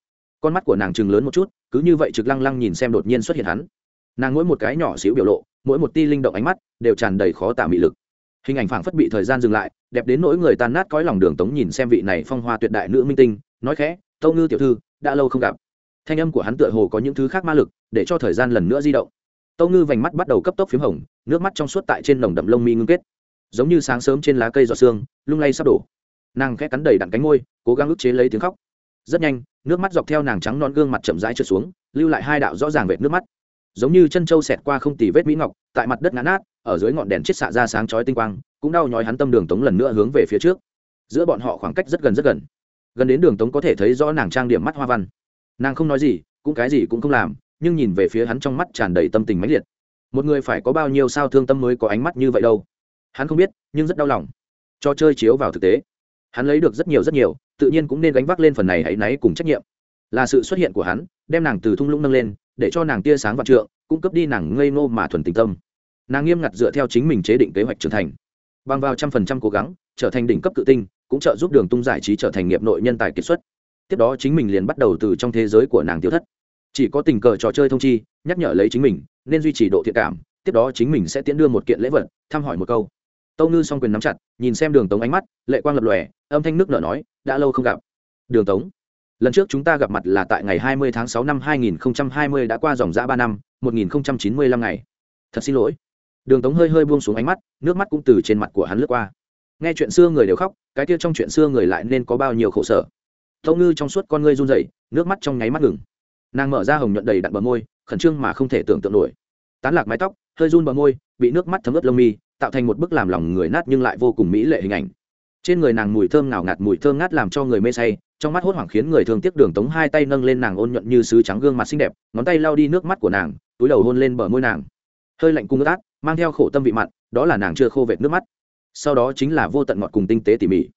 Con mắt của nàng chừng lớn một chút, cứ như vậy trực lăng lăng nhìn xem đột nhiên xuất hiện hắn nàng mỗi một cái nhỏ xíu biểu lộ, mỗi một ti linh động ánh mắt đều tràn đầy khó tả mị lực. Hình ảnh phảng phất bị thời gian dừng lại, đẹp đến nỗi người tan nát cõi lòng đường tống nhìn xem vị này phong hoa tuyệt đại nữ minh tinh, nói khẽ, tâu ngư tiểu thư, đã lâu không gặp. Thanh âm của hắn tựa hồ có những thứ khác ma lực, để cho thời gian lần nữa di động. Tâu ngư vành mắt bắt đầu cấp tốc p h í m hồng, nước mắt trong suốt tại trên nồng đậm lông mi ngưng kết. Giống như sáng sớm trên lá cây giọt xương lung lay sắp đổ. Nàng khẽ cắn đầy đặn cánh ngôi cố gắng ức chế lấy tiếng khóc. Rất nhanh, nước mắt dọc theo nàng trắng non gương mặt chậm rãi trượt xuống, lưu lại hai đạo rõ ràng vệt nước mắt giống như chân trâu xẹt qua không tì vết mỹ ngọc, tại mặt đất ngã nát, ở dưới ngọn đèn chết xạ ra sáng chói tinh quang, cũng đau nhói hắn tâm đường tống lần nữa hướng về phía trước. Giữa bọn họ khoảng cách rất gần rất gần. Gần đến đường tống có thể thấy rõ nàng trang điểm mắt hoa văn. Nàng không nói gì, cũng cái gì cũng không làm, nhưng nhìn về phía hắn trong mắt tràn đầy tâm tình mãnh liệt. Một người phải có bao nhiêu sao thương tâm mới có ánh mắt như vậy đâu? Hắn không biết, nhưng rất đau lòng. Cho chơi chiếu vào thực tế. Hắn lấy được rất nhiều rất nhiều, tự nhiên cũng nên gánh vác lên phần này hãy náy cùng trách nhiệm. Là sự xuất hiện của hắn, đem nàng từ thung lũng nâng lên để cho nàng tia sáng vạn trượng cung cấp đi nàng ngây ngô mà thuần tình tâm. Nàng nghiêm ngặt dựa theo chính mình chế định kế hoạch trưởng thành. Bằng vào trăm phần trăm cố gắng, trở thành đỉnh cấp tự tinh, cũng trợ giúp đường tung giải trí trở thành nghiệp nội nhân tài kiệt xuất. Tiếp đó chính mình liền bắt đầu từ trong thế giới của nàng tiêu thất. Chỉ có tình cờ trò chơi thông chi, nhắc nhở lấy chính mình, nên duy trì độ thiện cảm, tiếp đó chính mình sẽ tiễn đưa một kiện lễ vật, thăm hỏi một câu. Tâu ngư s o n g quyền nắm chặt, nhìn xem đường tống ánh mắt, lệ quang lập lòe, âm thanh nước nở nói, đã lâu không gặp. Đường tống? Lần trước chúng ta gặp mặt là tại ngày hai mươi tháng 6 năm hai nghìn hai mươi đã qua dòng giã ba năm, một nghìn chín mươi lăm ngày. Thật xin lỗi. Đường tống hơi hơi buông xuống ánh mắt, nước mắt cũng từ trên mặt của hắn lướt qua. Nghe chuyện xưa người đều khóc, cái kia trong chuyện xưa người lại nên có bao nhiêu khổ sở. Tâu ngư trong suốt con ngươi run rẩy, nước mắt trong nháy mắt ngừng. Nàng mở ra hồng nhuận đầy đặn bờ môi, khẩn trương mà không thể tưởng tượng nổi. Tán lạc mái tóc, hơi run bờ môi, bị nước mắt thấm ướt lông mi, tạo thành một bức làm lòng người nát nhưng lại vô cùng mỹ lệ hình ảnh. Trên người nàng mùi thơm nào ngạt, mùi thơm ngát làm cho người mê say trong mắt hốt hoảng khiến người thường tiếc đường tống hai tay nâng lên nàng ôn nhuận như sứ trắng gương mặt xinh đẹp ngón tay lao đi nước mắt của nàng túi đầu hôn lên bờ môi nàng. Hơi lạnh cung ướt át mang theo khổ tâm vị mặn đó là nàng chưa khô vệt nước mắt. Sau đó chính là vô tận ngọt cùng tinh tế tỉ mỉ.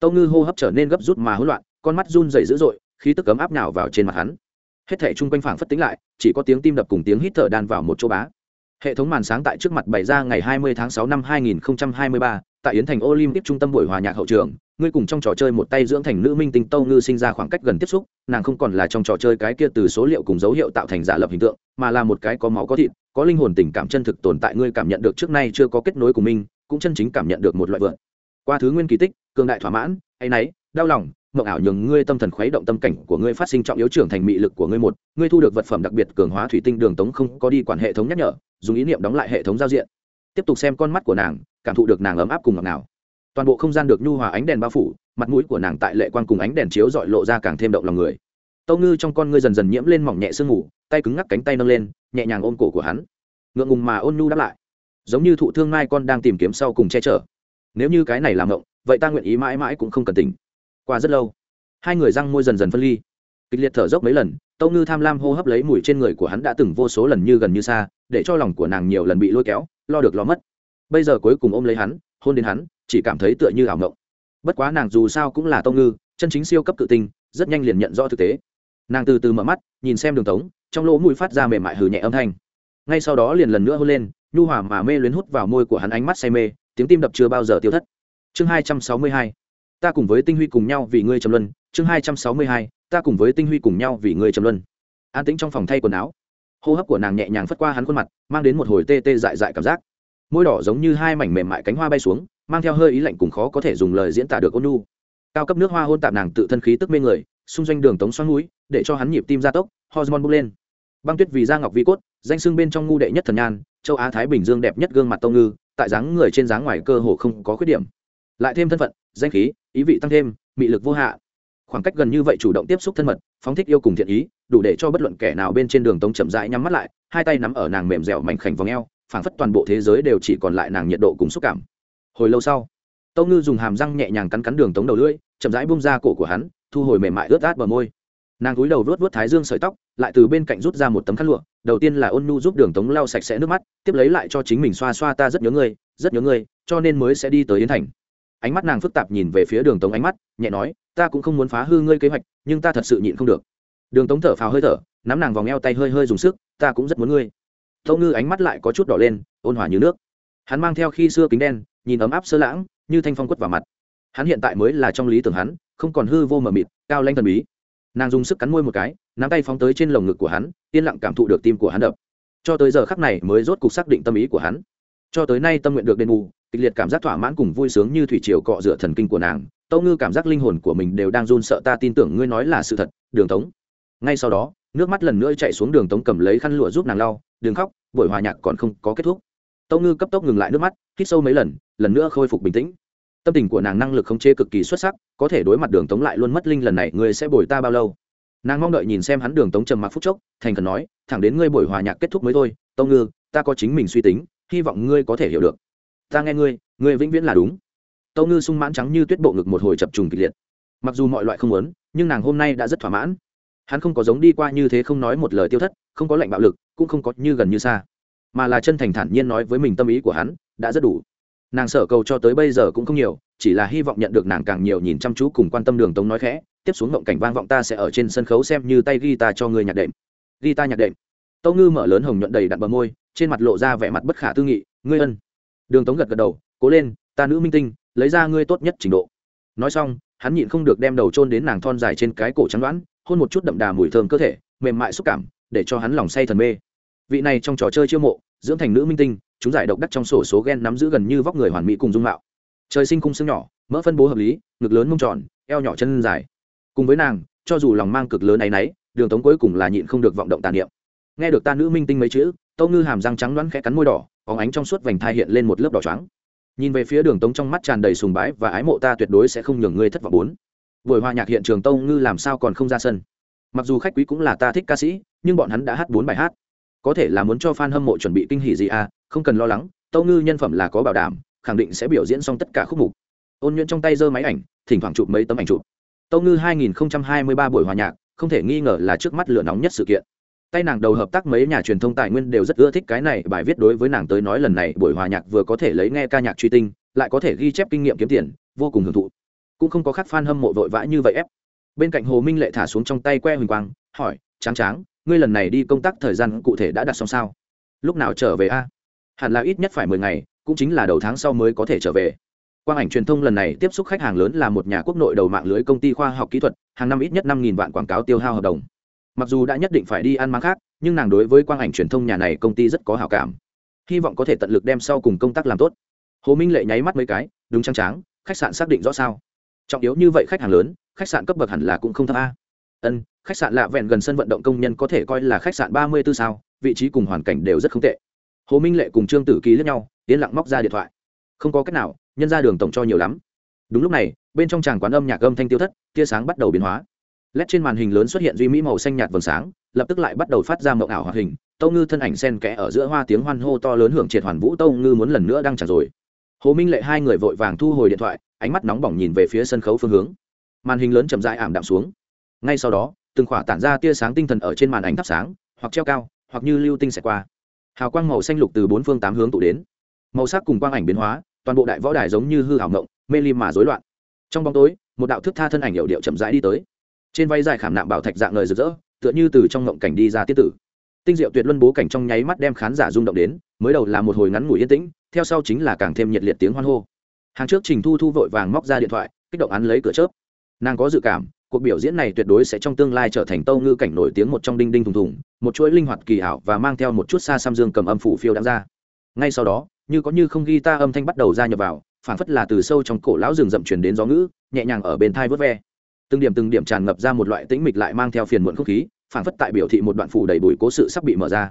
Tâu ngư hô hấp trở nên gấp rút mà hỗn loạn con mắt run dày dữ dội khí tức cấm áp nào vào trên mặt hắn. Hết thể chung quanh phảng phất tính lại chỉ có tiếng tim đập cùng tiếng hít thở đan vào một chỗ bá. Hệ thống màn sáng tại trước mặt bày ra ngày 20 tháng 6 năm 2023, tại yến thành olympic trung tâm buổi hòa nhạc hậu trường ngươi cùng trong trò chơi một tay dưỡng thành nữ minh tinh tâu ngư sinh ra khoảng cách gần tiếp xúc, nàng không còn là trong trò chơi cái kia từ số liệu cùng dấu hiệu tạo thành giả lập hình tượng, mà là một cái có máu có thịt, có linh hồn tình cảm chân thực tồn tại ngươi cảm nhận được trước nay chưa có kết nối của mình, cũng chân chính cảm nhận được một loại vượn qua thứ nguyên kỳ tích, cường đại thỏa mãn hay nấy đau lòng, mộng ảo nhường ngươi tâm thần khuấy động tâm cảnh của ngươi phát sinh trọng yếu trưởng thành mị lực của ngươi một, ngươi thu được vật phẩm đặc biệt cường hóa thủy tinh đường tống không có đi quản hệ thống nhắc nhở, dùng ý niệm đóng lại hệ thống giao diện tiếp tục xem con mắt của nàng, cảm thụ được nàng ấm áp cùng ngọt ngào toàn bộ không gian được nhu hòa ánh đèn bao phủ, mặt mũi của nàng tại lệ quang cùng ánh đèn chiếu dọi lộ ra càng thêm động lòng người. Tâu ngư trong con ngươi dần dần nhiễm lên mỏng nhẹ sương ngủ tay cứng ngắc cánh tay nâng lên, nhẹ nhàng ôm cổ của hắn. Ngượng ngùng mà ôn nhu đáp lại. Giống như thụ thương mai con đang tìm kiếm sau cùng che chở. Nếu như cái này làm ngộng vậy ta nguyện ý mãi mãi cũng không cần tỉnh. Qua rất lâu, hai người răng môi dần dần phân ly. Kịch liệt thở dốc mấy lần, tâu ngư tham lam hô hấp lấy mùi trên người của hắn đã từng vô số lần như gần như xa, để cho lòng của nàng nhiều lần bị lôi kéo, lo được lo mất. Bây giờ cuối cùng ôm lấy hắn, hôn đến hắn chỉ cảm thấy tựa như ảo ngộng bất quá nàng dù sao cũng là tông ngư, chân chính siêu cấp cự tinh, rất nhanh liền nhận rõ thực tế. Nàng từ từ mở mắt, nhìn xem đường tống, trong lỗ mũi phát ra mềm mại hừ nhẹ âm thanh. Ngay sau đó liền lần nữa hôn lên, nhu hòa mà mê luyến hút vào môi của hắn ánh mắt say mê, tiếng tim đập chưa bao giờ tiêu thất. Chương hai trăm sáu mươi hai, ta cùng với tinh huy cùng nhau vì ngươi trầm luân. Chương hai trăm sáu mươi hai, ta cùng với tinh huy cùng nhau vì ngươi trầm luân. An tĩnh trong phòng thay quần áo. Hô hấp của nàng nhẹ nhàng phất qua hắn khuôn mặt, mang đến một hồi tê tê dại dại cảm giác. Môi đỏ giống như hai mảnh mềm mại cánh hoa bay xuống mang theo hơi ý lạnh cùng khó có thể dùng lời diễn tả được ôn nu cao cấp nước hoa hôn tạm nàng tự thân khí tức mê người, xung doanh đường tống xoắn núi để cho hắn nhịp tim gia tốc, hormone bốc lên. Băng tuyết vì da ngọc vi cốt, danh xưng bên trong ngu đệ nhất thần nhan, châu á thái bình dương đẹp nhất gương mặt tông ngư, tại dáng người trên dáng ngoài cơ hồ không có khuyết điểm. Lại thêm thân phận, danh khí, ý vị tăng thêm, mị lực vô hạ. Khoảng cách gần như vậy chủ động tiếp xúc thân mật, phóng thích yêu cùng thiện ý, đủ để cho bất luận kẻ nào bên trên đường tống chậm rãi nhắm mắt lại, hai tay nắm ở nàng mềm dẻo mảnh khảnh vòng eo, phảng phất toàn bộ thế giới đều chỉ còn lại nàng nhiệt độ cùng xúc cảm hồi lâu sau, tâu ngư dùng hàm răng nhẹ nhàng cắn cắn đường tống đầu lưỡi, chậm rãi bung ra cổ của hắn, thu hồi mềm mại ướt át bờ môi. Nàng cúi đầu vớt vớt thái dương sợi tóc, lại từ bên cạnh rút ra một tấm khăn lụa, đầu tiên là ôn nu giúp đường tống lau sạch sẽ nước mắt, tiếp lấy lại cho chính mình xoa xoa ta rất nhớ ngươi, rất nhớ ngươi, cho nên mới sẽ đi tới yến thành. Ánh mắt nàng phức tạp nhìn về phía đường tống ánh mắt, nhẹ nói, ta cũng không muốn phá hư ngươi kế hoạch, nhưng ta thật sự nhịn không được. Đường tống thở phào hơi thở, nắm nàng vòng eo tay hơi hơi dùng sức, ta cũng rất muốn ngươi. Tâu ngư ánh mắt lại có chút đỏ lên, ôn hòa như nước. Hắn mang theo khi xưa kính đen nhìn ấm áp sơ lãng, như thanh phong quất vào mặt. Hắn hiện tại mới là trong lý tưởng hắn, không còn hư vô mờ mịt, cao lanh thần bí. Nàng dùng sức cắn môi một cái, nắm tay phóng tới trên lồng ngực của hắn, yên lặng cảm thụ được tim của hắn đập. Cho tới giờ khắc này mới rốt cuộc xác định tâm ý của hắn. Cho tới nay tâm nguyện được đền bù, kịch liệt cảm giác thỏa mãn cùng vui sướng như thủy triều cọ rửa thần kinh của nàng tâu ngư cảm giác linh hồn của mình đều đang run sợ ta tin tưởng ngươi nói là sự thật, đường tống. Ngay sau đó, nước mắt lần nữa chạy xuống đường tống cầm lấy khăn lụa giúp nàng lau đường khóc, buổi hòa nhạc còn không có kết thúc tâu ngư cấp tốc ngừng lại nước mắt, hít sâu mấy lần lần nữa khôi phục bình tĩnh. Tâm tình của nàng năng lực không chế cực kỳ xuất sắc, có thể đối mặt đường tống lại luôn mất linh lần này, ngươi sẽ bồi ta bao lâu? Nàng mong đợi nhìn xem hắn đường tống trầm mặc phúc chốc, thành cần nói, thẳng đến ngươi buổi hòa nhạc kết thúc mới thôi, tâu ngư, ta có chính mình suy tính, hy vọng ngươi có thể hiểu được. Ta nghe ngươi ngươi vĩnh viễn là đúng. Tâu ngư sung mãn trắng như tuyết bộ ngực một hồi chập trùng kịch liệt. Mặc dù mọi loại không muốn, nhưng nàng hôm nay đã rất thỏa mãn. Hắn không có giống đi qua như thế không nói một lời tiêu thất, không có lệnh bạo lực, cũng không có như gần như xa mà là chân thành thản nhiên nói với mình tâm ý của hắn, đã rất đủ. Nàng sở cầu cho tới bây giờ cũng không nhiều, chỉ là hy vọng nhận được nàng càng nhiều nhìn chăm chú cùng quan tâm đường tống nói khẽ, tiếp xuống ngộng cảnh vang vọng ta sẽ ở trên sân khấu xem như tay ghi ta cho ngươi nhạc đệm. Ghi ta nhạc đệm. Tâu ngư mở lớn hồng nhuận đầy đặn bờ môi, trên mặt lộ ra vẻ mặt bất khả tư nghị, ngươi ân. Đường tống gật gật đầu, cố lên, ta nữ minh tinh, lấy ra ngươi tốt nhất trình độ. Nói xong, hắn nhịn không được đem đầu trôn đến nàng thon dài trên cái cổ trắng đoán, hôn một chút đậm đà mùi thơm cơ thể, mềm mại xúc cảm, để cho hắn lòng say thần mê vị này trong trò chơi chiêu mộ, dưỡng thành nữ minh tinh, chúng giải độc đắc trong sổ số gen nắm giữ gần như vóc người hoàn mỹ cùng dung mạo. Trời sinh cung xương nhỏ, mỡ phân bố hợp lý, ngực lớn mông tròn, eo nhỏ chân dài. Cùng với nàng, cho dù lòng mang cực lớn áy náy, đường tống cuối cùng là nhịn không được vọng động tàn niệm. Nghe được ta nữ minh tinh mấy chữ tâu ngư hàm răng trắng đoán khẽ cắn môi đỏ có ánh trong suốt vành thai hiện lên một lớp đỏ trắng nhìn về phía đường tống trong mắt tràn đầy sùng bái và ái mộ ta tuyệt đối sẽ không nhường ngươi thất vọng bốn. Buổi hòa nhạc hiện trường tâu ngư làm sao còn không ra sân. Mặc dù khách quý cũng là ta thích ca sĩ, nhưng bọn hắn đã hát bốn bài hát có thể là muốn cho f a n hâm mộ chuẩn bị kinh hỉ gì à không cần lo lắng, tâu ngư nhân phẩm là có bảo đảm, khẳng định sẽ biểu diễn xong tất cả khúc mục. Ôn nhuận trong tay giơ máy ảnh, thỉnh thoảng chụp mấy tấm ảnh chụp. Tâu ngư 2023 buổi hòa nhạc, không thể nghi ngờ là trước mắt lửa nóng nhất sự kiện. Tay nàng đầu hợp tác mấy nhà truyền thông tài nguyên đều rất ưa thích cái này, bài viết đối với nàng tới nói lần này buổi hòa nhạc vừa có thể lấy nghe ca nhạc truy tinh, lại có thể ghi chép kinh nghiệm kiếm tiền, vô cùng hưởng thụ. Cũng không có khác fan hâm mộ vội vã như vậy ép. Bên cạnh hồ minh lệ thả xuống trong tay que huỳnh quang, hỏi, tráng tráng ngươi lần này đi công tác thời gian cụ thể đã đặt xong sao? Lúc nào trở về a? Hẳn là ít nhất phải mười ngày, cũng chính là đầu tháng sau mới có thể trở về. Quang ảnh truyền thông lần này tiếp xúc khách hàng lớn là một nhà quốc nội đầu mạng lưới công ty khoa học kỹ thuật, hàng năm ít nhất năm vạn quảng cáo tiêu hao hợp đồng. Mặc dù đã nhất định phải đi ăn máng khác, nhưng nàng đối với quang ảnh truyền thông nhà này công ty rất có hào cảm. Hy vọng có thể tận lực đem sau cùng công tác làm tốt. Hồ minh lệ nháy mắt mấy cái, đúng trăng tráng, khách sạn xác định rõ sao. Trọng yếu như vậy khách hàng lớn, khách sạn cấp bậc hẳn là cũng không thấp a ân, khách sạn lạ vẹn gần sân vận động công nhân có thể coi là khách sạn ba mươi b ố sao, vị trí cùng hoàn cảnh đều rất không tệ. Hồ minh lệ cùng trương tử ký lẫn nhau, yên lặng móc ra điện thoại. Không có cách nào, nhân ra đường tổng cho nhiều lắm. Đúng lúc này, bên trong tràng quán âm nhạc âm thanh tiêu thất, tia sáng bắt đầu biến hóa. Led trên màn hình lớn xuất hiện duy mỹ màu xanh nhạt vầng sáng, lập tức lại bắt đầu phát ra mộng ảo hoạt hình. Tâu ngư thân ảnh sen kẽ ở giữa hoa tiếng hoan hô to lớn hưởng triệt hoàn vũ, tâu ngư muốn lần nữa đang trả rồi. Hồ minh lệ hai người vội vàng thu hồi điện thoại, ánh mắt nóng bỏng nhìn về phía sân khấu phương hướng. Màn hình lớn chậm dại ảm đạm xuống ngay sau đó, từng khỏa tản ra tia sáng tinh thần ở trên màn ảnh thắp sáng, hoặc treo cao, hoặc như lưu tinh xẹt qua. Hào quang màu xanh lục từ bốn phương tám hướng tụ đến. Màu sắc cùng quang ảnh biến hóa, toàn bộ đại võ đài giống như hư hảo ngộng, mê lim mà rối loạn. Trong bóng tối, một đạo thức tha thân ảnh hiệu điệu chậm rãi đi tới. Trên váy dài khảm nạm bảo thạch dạng lời rực rỡ, tựa như từ trong ngộng cảnh đi ra tiết tử. Tinh diệu tuyệt luân bố cảnh trong nháy mắt đem khán giả rung động đến, mới đầu là một hồi ngắn ngủi yên tĩnh, theo sau chính là càng thêm nhiệt liệt tiếng hoan hô. Hàng trước trình thu thu vội vàng móc ra điện thoại, kích động án lấy cửa chớp. Nàng có dự cảm cuộc biểu diễn này tuyệt đối sẽ trong tương lai trở thành tâu ngư cảnh nổi tiếng một trong đinh đinh thùng thùng, một chuỗi linh hoạt kỳ ảo và mang theo một chút xa xăm dương cầm âm phủ phiêu đáng ra. Ngay sau đó, như có như không ghi ta âm thanh bắt đầu ra nhập vào phản phất là từ sâu trong cổ lão rừng rậm truyền đến gió ngữ, nhẹ nhàng ở bên thai vớt ve. Từng điểm từng điểm tràn ngập ra một loại tĩnh mịch lại mang theo phiền muộn không khí phản phất tại biểu thị một đoạn phủ đầy bụi cố sự sắp bị mở ra.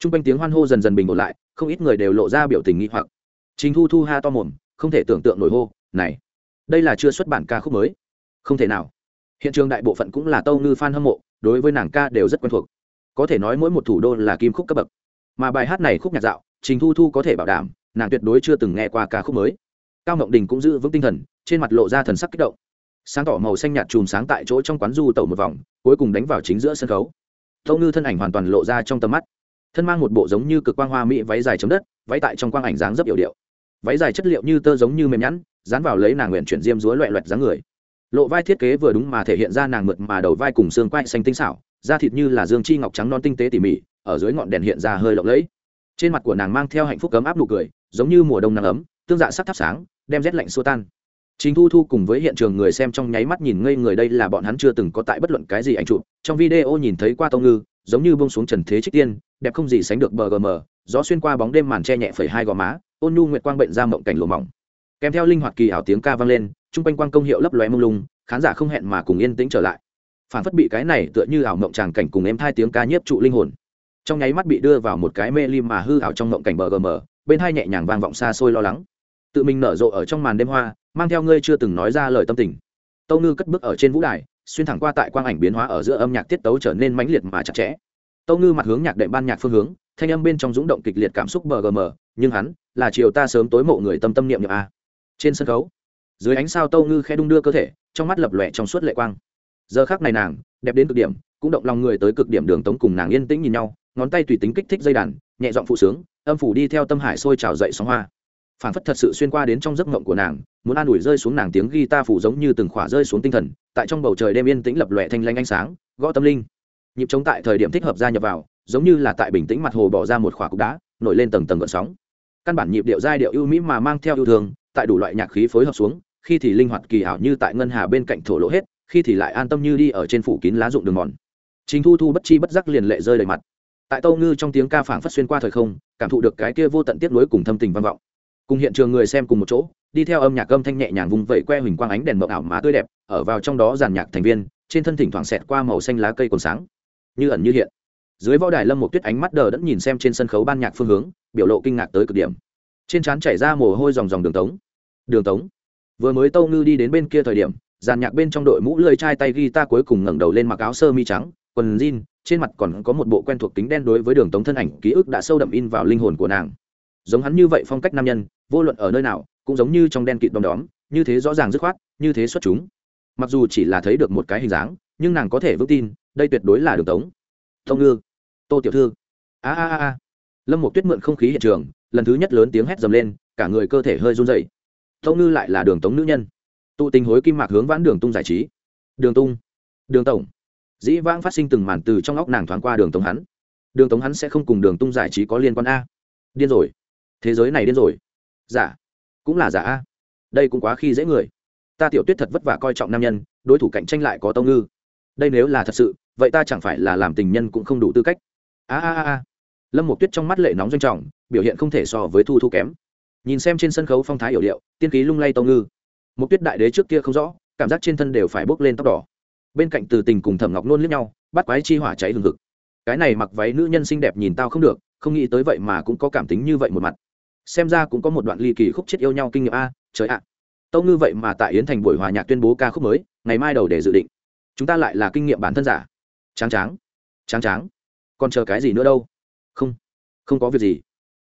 T r u n g quanh tiếng hoan hô dần dần bình ổn lại, không ít người đều lộ ra biểu tình nghi hoặc. Chính thu thu ha to mồm, không thể tưởng tượng nổi hô, này, đây là chưa xuất bản ca khúc mới. Không thể nào hiện trường đại bộ phận cũng là tâu ngư f a n hâm mộ, đối với nàng ca đều rất quen thuộc. Có thể nói mỗi một thủ đô là kim khúc cấp bậc. Mà bài hát này khúc nhạc dạo, trình thu thu có thể bảo đảm, nàng tuyệt đối chưa từng nghe qua ca khúc mới. Cao ngọc đình cũng giữ vững tinh thần, trên mặt lộ ra thần sắc kích động. Sáng tỏ màu xanh nhạt chùm sáng tại chỗ trong quán du tẩu một vòng, cuối cùng đánh vào chính giữa sân khấu. Tâu ngư thân ảnh hoàn toàn lộ ra trong tầm mắt. Thân mang một bộ giống như cực quang hoa mỹ váy dài chấm đất, váy tại trong quang ảnh dáng rất hiệu điệu. Váy dài chất liệu như tơ giống như mềm nhẵn, dán vào lấy nàng nguyện chuyển diêm rúa loẹ loẹt dáng người lộ vai thiết kế vừa đúng mà thể hiện ra nàng mượt mà đầu vai cùng xương quai xanh tinh xảo da thịt như là dương chi ngọc trắng non tinh tế tỉ mỉ ở dưới ngọn đèn hiện ra hơi lộng lẫy trên mặt của nàng mang theo hạnh phúc ấm áp nụ cười giống như mùa đông nắng ấm tương dạ sắc thắp sáng đem rét lạnh xua tan chính Thu Thu cùng với hiện trường người xem trong nháy mắt nhìn ngây người đây là bọn hắn chưa từng có tại bất luận cái gì ảnh chụp. Trong video nhìn thấy qua Tông Ngư, giống như buông xuống trần thế trích tiên, đẹp không gì sánh được bờ gm gió xuyên qua bóng đêm màn che nhẹ phẩy hai gò má, ôn nhu nguyệt quang bệnh ra mộng cảnh lùa mỏng. Kèm theo linh hoạt kỳ ảo tiếng ca vang lên, trung quanh quang công hiệu lấp lóe mông lung, khán giả không hẹn mà cùng yên tĩnh trở lại. Phản phất bị cái này tựa như ảo mộng tràng cảnh cùng em hai tiếng ca nhiếp trụ linh hồn. Trong nháy mắt bị đưa vào một cái mê lim mà hư ảo trong mộng cảnh bờ BGM, bên hai nhẹ nhàng vang vọng xa xôi lo lắng tự mình nở rộ ở trong màn đêm hoa mang theo ngươi chưa từng nói ra lời tâm tình tâu ngư cất bước ở trên vũ đài xuyên thẳng qua tại quang ảnh biến hóa ở giữa âm nhạc tiết tấu trở nên mãnh liệt mà chặt chẽ tâu ngư mặt hướng nhạc đệm ban nhạc phương hướng thanh âm bên trong rúng động kịch liệt cảm xúc bgm nhưng hắn là chiều ta sớm tối mộ người tâm tâm niệm niệm a trên sân khấu dưới ánh sao tâu ngư khe đung đưa cơ thể, trong mắt lập lòe trong suốt lệ quang. Giờ khác này nàng, đẹp đến cực điểm, cũng động lòng người tới cực điểm đường tống cùng nàng yên tĩnh nhìn nhau, ngón tay tùy tính kích thích dây đàn, nhẹ giọng phụ sướng, âm phủ đi theo tâm hải sôi trào dậy sóng hoa. Phản phất thật sự xuyên qua đến trong giấc mộng của nàng, muốn an ủi rơi xuống nàng tiếng ghi ta phủ giống như từng khỏa rơi xuống tinh thần, tại trong bầu trời đêm yên tĩnh lập lòe thanh lanh ánh sáng, gõ tâm linh. Nhịp chống tại thời điểm thích hợp gia nhập vào, giống như là tại bình tĩnh mặt hồ bỏ ra một khỏa cục đá, nổi lên tầng tầng gợn sóng. Căn bản nhịp điệu giai điệu ưu mỹ mà mang theo yêu thương, tại đủ loại nhạc khí phối hợp xuống khi thì linh hoạt kỳ ảo như tại ngân hà bên cạnh thổ lỗ hết, khi thì lại an tâm như đi ở trên phủ kín lá dụng đường mòn. Chính thu thu bất chi bất giác liền lệ rơi đầy mặt. Tại tâu ngư trong tiếng ca phảng phất xuyên qua thời không, cảm thụ được cái kia vô tận tiếp nối cùng thâm tình văn vọng. Cùng hiện trường người xem cùng một chỗ, đi theo âm nhạc âm thanh nhẹ nhàng vùng vẫy que huỳnh quang ánh đèn mộng ảo má tươi đẹp, ở vào trong đó giàn nhạc thành viên, trên thân thỉnh thoảng xẹt qua màu xanh lá cây còn sáng. Như ẩn như hiện. Dưới võ đài lâm một tuyết ánh mắt đờ đẫn nhìn xem trên sân khấu ban nhạc phương hướng, biểu lộ kinh ngạc tới cực điểm. Trên trán chảy ra mồ hôi dòng dòng đường tống. Đường tống vừa mới tâu ngư đi đến bên kia thời điểm, giàn nhạc bên trong đội mũ lơi chai tay guitar cuối cùng ngẩng đầu lên mặc áo sơ mi trắng, quần jean, trên mặt còn có một bộ quen thuộc kính đen đối với đường tống thân ảnh, ký ức đã sâu đậm in vào linh hồn của nàng. Giống hắn như vậy phong cách nam nhân, vô luận ở nơi nào, cũng giống như trong đen kịt đom đóm, như thế rõ ràng dứt khoát, như thế xuất chúng. Mặc dù chỉ là thấy được một cái hình dáng, nhưng nàng có thể vững tin, đây tuyệt đối là đường tống. Thông ngư, tô tiểu thư. A a a lâm một tuyết mượn không khí hiện trường, lần thứ nhất lớn tiếng hét dầm lên, cả người cơ thể hơi run dậy tâu ngư lại là đường tống nữ nhân. Tụ tình hối kim mạc hướng vãn đường tung giải trí. Đường tung. Đường tổng. Dĩ vãng phát sinh từng màn từ trong óc nàng thoáng qua đường tống hắn. Đường tống hắn sẽ không cùng đường tung giải trí có liên quan a. Điên rồi. Thế giới này điên rồi. Giả cũng là giả a. Đây cũng quá khi dễ người. Ta tiểu tuyết thật vất vả coi trọng nam nhân, đối thủ cạnh tranh lại có tông ngư. Đây nếu là thật sự, vậy ta chẳng phải là làm tình nhân cũng không đủ tư cách. A a a lâm một tuyết trong mắt lệ nóng doanh trọng, biểu hiện không thể so với thu thu kém nhìn xem trên sân khấu phong thái hiểu điệu, tiên ký lung lay tông ngư. Một tuyết đại đế trước kia không rõ, cảm giác trên thân đều phải bốc lên tóc đỏ. Bên cạnh từ tình cùng thẩm ngọc nôn lướt nhau, bắt quái chi hỏa cháy lừng ngực cái này mặc váy nữ nhân xinh đẹp nhìn tao không được, không nghĩ tới vậy mà cũng có cảm tính như vậy một mặt. Xem ra cũng có một đoạn ly kỳ khúc chết yêu nhau kinh nghiệm a, trời ạ. Tâu ngư vậy mà tại yến thành buổi hòa nhạc tuyên bố ca khúc mới, ngày mai đầu để dự định. Chúng ta lại là kinh nghiệm bản thân giả. Tráng tráng. Tráng tráng. Còn chờ cái gì nữa đâu? Không. Không có việc gì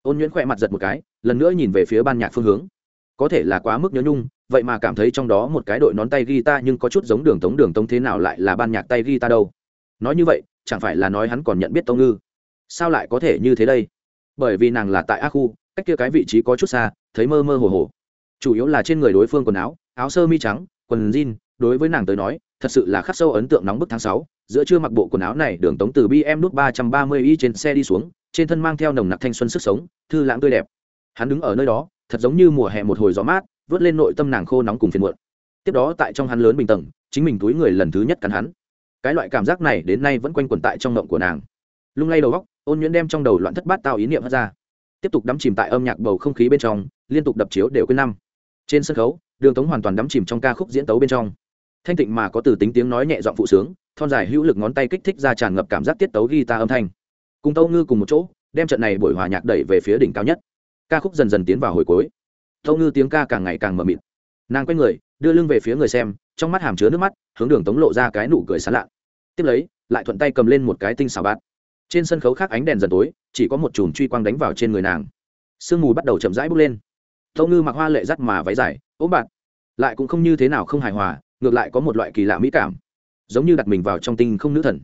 ôn nhuyễn khỏe mặt giật một cái, lần nữa nhìn về phía ban nhạc phương hướng. Có thể là quá mức nhớ nhung, vậy mà cảm thấy trong đó một cái đội nón tay guitar nhưng có chút giống đường tống đường tống thế nào lại là ban nhạc tay guitar đâu. Nói như vậy, chẳng phải là nói hắn còn nhận biết tông ngư? Sao lại có thể như thế đây? Bởi vì nàng là tại a khu, cách kia cái vị trí có chút xa, thấy mơ mơ hồ hồ. Chủ yếu là trên người đối phương quần áo áo sơ mi trắng, quần jean đối với nàng tới nói, thật sự là khắc sâu ấn tượng nóng bức tháng sáu, giữa trưa mặc bộ quần áo này, đường tống từ bm nút ba trăm ba mươi y trên xe đi xuống, trên thân mang theo nồng nặc thanh xuân sức sống, thư lãng tươi đẹp. Hắn đứng ở nơi đó, thật giống như mùa hè một hồi gió mát, vớt lên nội tâm nàng khô nóng cùng phiền muộn. Tiếp đó tại trong hắn lớn bình tầng, chính mình túi người lần thứ nhất cắn hắn. Cái loại cảm giác này đến nay vẫn quanh quẩn tại trong ngộng của nàng. Lung lay đầu góc, ôn nhuyễn đem trong đầu loạn thất bát tao ý niệm hất ra. Tiếp tục đắm chìm tại âm nhạc bầu không khí bên trong, liên tục đập chiếu đều quên năm. Trên sân khấu, đường tống hoàn toàn đắm chìm trong ca khúc diễn tấu bên trong thanh tịnh mà có từ tính tiếng nói nhẹ giọng phụ sướng, thon dài hữu lực ngón tay kích thích ra tràn ngập cảm giác tiết tấu guitar âm thanh. Cùng tâu ngư cùng một chỗ, đem trận này buổi hòa nhạc đẩy về phía đỉnh cao nhất. Ca khúc dần dần tiến vào hồi cuối. Tâu ngư tiếng ca càng ngày càng mờ mịt. Nàng quay người, đưa lưng về phía người xem, trong mắt hàm chứa nước mắt, hướng đường tống lộ ra cái nụ cười sán lạ. Tiếp lấy, lại thuận tay cầm lên một cái tinh xào bát trên sân khấu khác ánh đèn dần tối, chỉ có một chùm truy quang đánh vào trên người nàng. Sương mù bắt đầu chậm rãi bốc lên. Tâu ngư mặc hoa lệ rắt mà váy dài ốm bạt lại cũng không như thế nào không hài hòa ngược lại có một loại kỳ lạ mỹ cảm giống như đặt mình vào trong tinh không nữ thần.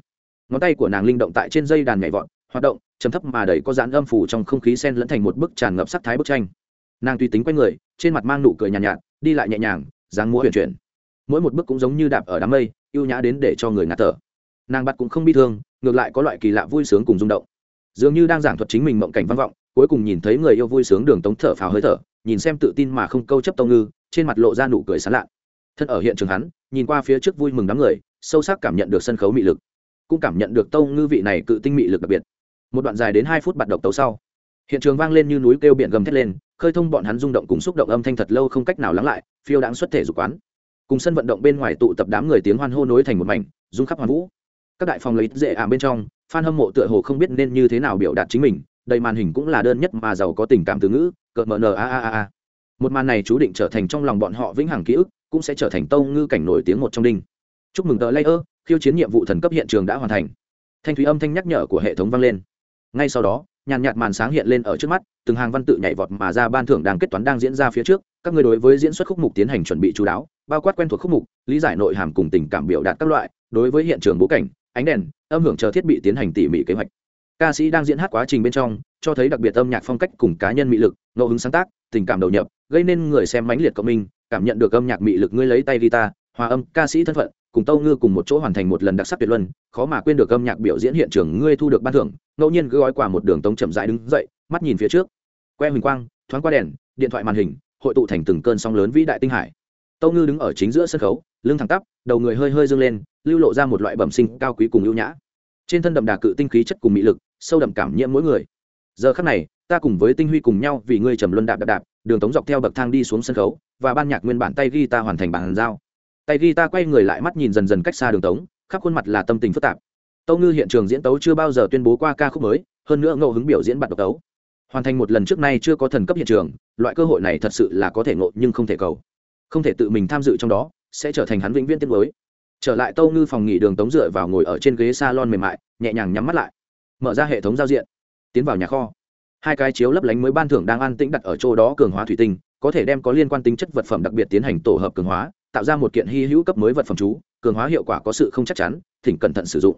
Ngón tay của nàng linh động tại trên dây đàn nhảy vọt hoạt động chấm thấp mà đầy có dán âm phủ trong không khí sen lẫn thành một bức tràn ngập sắc thái bức tranh. Nàng tùy tính quanh người trên mặt mang nụ cười nhàn nhạt, nhạt đi lại nhẹ nhàng dáng múa huyền chuyển. Mỗi một bước cũng giống như đạp ở đám mây ưu nhã đến để cho người ngạt thở. Nàng bắt cũng không bi thương ngược lại có loại kỳ lạ vui sướng cùng rung động. Dường như đang giảng thuật chính mình mộng cảnh văn vọng cuối cùng nhìn thấy người yêu vui sướng đường tống thở phào hơi thở nhìn xem tự tin mà không câu chấp tông ngư trên mặt lộ ra nụ cười sán lạn thân ở hiện trường hắn, nhìn qua phía trước vui mừng đám người, sâu sắc cảm nhận được sân khấu mị lực, cũng cảm nhận được tông ngư vị này cự tinh mị lực đặc biệt. Một đoạn dài đến hai phút bạt độc tấu sau, hiện trường vang lên như núi kêu biển gầm thét lên, khơi thông bọn hắn rung động cùng xúc động âm thanh thật lâu không cách nào lắng lại, phiêu đáng xuất thể dục quán. Cùng sân vận động bên ngoài tụ tập đám người tiếng hoan hô nối thành một mảnh, rung khắp hoàn vũ. Các đại phòng lấy dễ ảm bên trong, fan hâm mộ tựa hồ không biết nên như thế nào biểu đạt chính mình, đầy màn hình cũng là đơn nhất mà giàu có tình cảm từ ngữ, cợt mờ nờ a a a. Một màn này chú định trở thành trong lòng bọn họ vĩnh hằng ký ức cũng sẽ trở thành tông ngư cảnh nổi tiếng một trong đinh. Chúc mừng tờ layer, khiêu chiến nhiệm vụ thần cấp hiện trường đã hoàn thành. Thanh thúy âm thanh nhắc nhở của hệ thống vang lên. Ngay sau đó, nhàn nhạt màn sáng hiện lên ở trước mắt, từng hàng văn tự nhảy vọt mà ra ban thưởng đang kết toán đang diễn ra phía trước. Các người đối với diễn xuất khúc mục tiến hành chuẩn bị chú đáo, bao quát quen thuộc khúc mục, lý giải nội hàm cùng tình cảm biểu đạt các loại. Đối với hiện trường bố cảnh, ánh đèn, âm hưởng chờ thiết bị tiến hành tỉ mỉ kế hoạch. Ca sĩ đang diễn hát quá trình bên trong, cho thấy đặc biệt âm nhạc phong cách cùng cá nhân mị lực, ngẫu hứng sáng tác, tình cảm đầu nhập, gây nên người xem mãnh liệt cộng minh cảm nhận được âm nhạc mị lực ngươi lấy tay guitar, hòa âm, ca sĩ thân phận, cùng tâu ngư cùng một chỗ hoàn thành một lần đặc sắc tuyệt luân, khó mà quên được âm nhạc biểu diễn hiện trường ngươi thu được ban thưởng, ngẫu nhiên cứ gói quà một đường tống chậm rãi đứng dậy, mắt nhìn phía trước. Que huỳnh quang, thoáng qua đèn, điện thoại màn hình, hội tụ thành từng cơn sóng lớn vĩ đại tinh hải. Tâu ngư đứng ở chính giữa sân khấu, lưng thẳng tắp, đầu người hơi hơi dâng lên, lưu lộ ra một loại bẩm sinh cao quý cùng ưu nhã. Trên thân đậm đà cự tinh khí chất cùng mỹ lực, sâu đậm cảm nhiễm mỗi người. Giờ khắc này, ta cùng với tinh huy cùng nhau vì ngươi trầm luân đạp đạp đạp đường tống dọc theo bậc thang đi xuống sân khấu, và ban nhạc nguyên bản tay ghi ta hoàn thành bàn giao. Tay ghi ta quay người lại mắt nhìn dần dần cách xa đường tống, khắp khuôn mặt là tâm tình phức tạp. Tâu ngư hiện trường diễn tấu chưa bao giờ tuyên bố qua ca khúc mới, hơn nữa ngẫu hứng biểu diễn bản độc tấu. Hoàn thành một lần trước nay chưa có thần cấp hiện trường, loại cơ hội này thật sự là có thể ngộ nhưng không thể cầu. Không thể tự mình tham dự trong đó, sẽ trở thành hắn vĩnh viễn tiết mới trở lại tâu ngư phòng nghỉ đường tống dựa vào ngồi ở trên ghế s a lon mềm mại, nhẹ nhàng nhắm mắt lại. Mở ra hệ thống giao diện. Tiến vào nhà kho hai cái chiếu lấp lánh mới ban thưởng đang an tĩnh đặt ở chỗ đó cường hóa thủy tinh, có thể đem có liên quan tính chất vật phẩm đặc biệt tiến hành tổ hợp cường hóa, tạo ra một kiện hy hữu cấp mới vật phẩm chú, cường hóa hiệu quả có sự không chắc chắn, thỉnh cẩn thận sử dụng.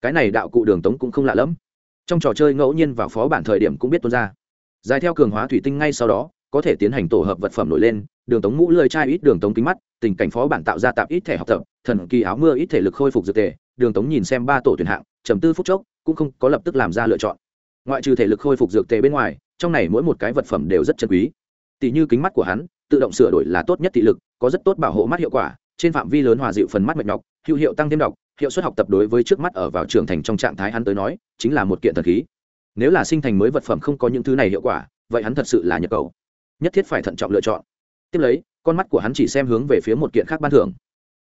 Cái này đạo cụ đường tống cũng không lạ lẫm. Trong trò chơi ngẫu nhiên vào phó bản thời điểm cũng biết tuôn ra. Dài theo cường hóa thủy tinh ngay sau đó, có thể tiến hành tổ hợp vật phẩm nổi lên, đường tống mũ lơi chai ít đường tống kính mắt, tình cảnh phó bản tạo ra tạp ít thẻ học tập, thần kỳ áo mưa ít thể lực khôi phục dược tề, đường tống nhìn xem ba tổ tuyển hạng, trầm tư phút chốc, cũng không có lập tức làm ra lựa chọn ngoại trừ thể lực khôi phục dược tề bên ngoài, trong này mỗi một cái vật phẩm đều rất chân quý. Tỷ như kính mắt của hắn, tự động sửa đổi là tốt nhất thị lực, có rất tốt bảo hộ mắt hiệu quả, trên phạm vi lớn hòa dịu phần mắt mệt nhọc, hữu hiệu tăng thêm đọc hiệu suất học tập đối với trước mắt ở vào trường thành trong trạng thái hắn tới nói, chính là một kiện thần khí. Nếu là sinh thành mới vật phẩm không có những thứ này hiệu quả, vậy hắn thật sự là nhập cầu. Nhất thiết phải thận trọng lựa chọn. Tiếp lấy, con mắt của hắn chỉ xem hướng về phía một kiện khác ban thưởng.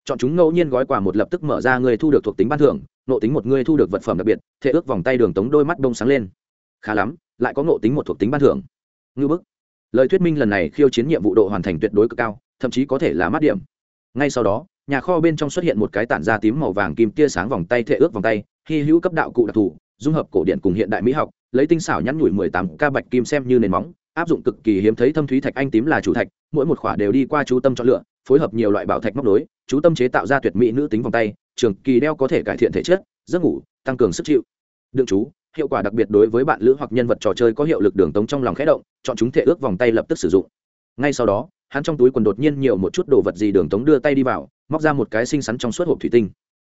Chọn chúng ngẫu nhiên gói quà một lập tức mở ra người thu được thuộc tính ban thưởng nộ tính một người thu được vật phẩm đặc biệt, thể ước vòng tay đường tống đôi mắt đông sáng lên khá lắm, lại có ngộ tính một thuộc tính ban thưởng. Ngư bức. Lời thuyết minh lần này khiêu chiến nhiệm vụ độ hoàn thành tuyệt đối cực cao, thậm chí có thể là mát điểm. Ngay sau đó, nhà kho bên trong xuất hiện một cái tản da tím màu vàng kim tia sáng vòng tay thệ ước vòng tay, hy hữu cấp đạo cụ đặc thù, dung hợp cổ điện cùng hiện đại mỹ học, lấy tinh xảo nhắn nhủi mười tám ca bạch kim xem như nền móng, áp dụng cực kỳ hiếm thấy thâm thúy thạch anh tím là chủ thạch, mỗi một khỏa đều đi qua chú tâm chọn lựa, phối hợp nhiều loại bảo thạch móc nối, chú tâm chế tạo ra tuyệt mỹ nữ tính vòng tay, trường kỳ đeo có thể cải thiện thể chất, giấc ngủ, tăng cường sức chịu. Đương chú hiệu quả đặc biệt đối với bạn lữ hoặc nhân vật trò chơi có hiệu lực đường tống trong lòng khẽ động, chọn chúng thể ước vòng tay lập tức sử dụng. Ngay sau đó, hắn trong túi quần đột nhiên nhiều một chút đồ vật gì đường tống đưa tay đi vào, móc ra một cái xinh xắn trong suốt hộp thủy tinh.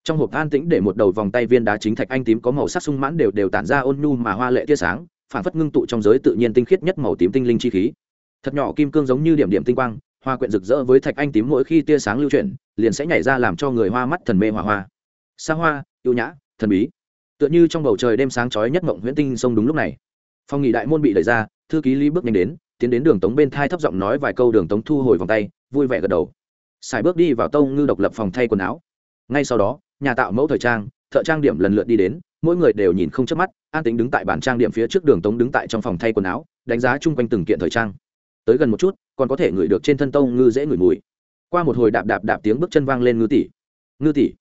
Trong hộp an tĩnh để một đầu vòng tay viên đá chính thạch anh tím có màu sắc sung mãn đều đều tản ra ôn nhu mà hoa lệ tia sáng, phản phất ngưng tụ trong giới tự nhiên tinh khiết nhất màu tím tinh linh chi khí. Thật nhỏ kim cương giống như điểm điểm tinh quang, hoa quyện rực rỡ với thạch anh tím mỗi khi tia sáng lưu chuyển, liền sẽ nhảy ra làm cho người hoa mắt thần mê hỏa hoa. Xa hoa, yêu nhã, thần bí tựa như trong bầu trời đêm sáng chói nhất mộng huyễn tinh sông đúng lúc này. Phòng nghỉ đại môn bị đẩy ra, thư ký lý bước nhanh đến, tiến đến đường tống bên thai thấp giọng nói vài câu, đường tống thu hồi vòng tay, vui vẻ gật đầu. Xài bước đi vào tông ngư độc lập phòng thay quần áo. Ngay sau đó, nhà tạo mẫu thời trang, thợ trang điểm lần lượt đi đến, mỗi người đều nhìn không chớp mắt, an tính đứng tại bàn trang điểm phía trước đường tống đứng tại trong phòng thay quần áo, đánh giá chung quanh từng kiện thời trang. Tới gần một chút, còn có thể ngửi được trên thân tông ngư dễ ngửi mùi. Qua một hồi đạp đạp đạp tiếng bước chân vang lên ngư tỷ. Ngư tỷ,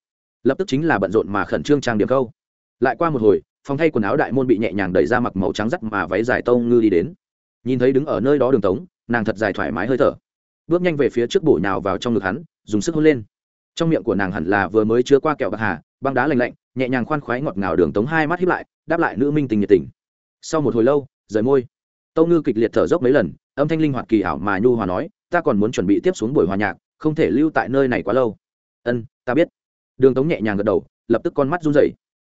lập tức chính là bận rộn mà khẩn trương trang điểm câu lại qua một hồi, phòng thay quần áo đại môn bị nhẹ nhàng đẩy ra mặc màu trắng rắt mà váy dài tông ngư đi đến. Nhìn thấy đứng ở nơi đó đường tống, nàng thật dài thoải mái hơi thở. Bước nhanh về phía trước bổ nhào vào trong ngực hắn, dùng sức hôn lên. Trong miệng của nàng hẳn là vừa mới chứa qua kẹo bạc hà, băng đá lành lạnh, nhẹ nhàng khoan khoái ngọt ngào đường tống hai mắt hiếp lại, đáp lại nữ minh tình nhiệt tình. Sau một hồi lâu, rời môi. Tâu ngư kịch liệt thở dốc mấy lần, âm thanh linh hoạt kỳ ảo mà nhu hòa nói, ta còn muốn chuẩn bị tiếp xuống buổi hòa nhạc, không thể lưu tại nơi này quá lâu. Ân, ta biết. Đường tống nhẹ nhàng gật đầu, lập tức con mắt run rẩy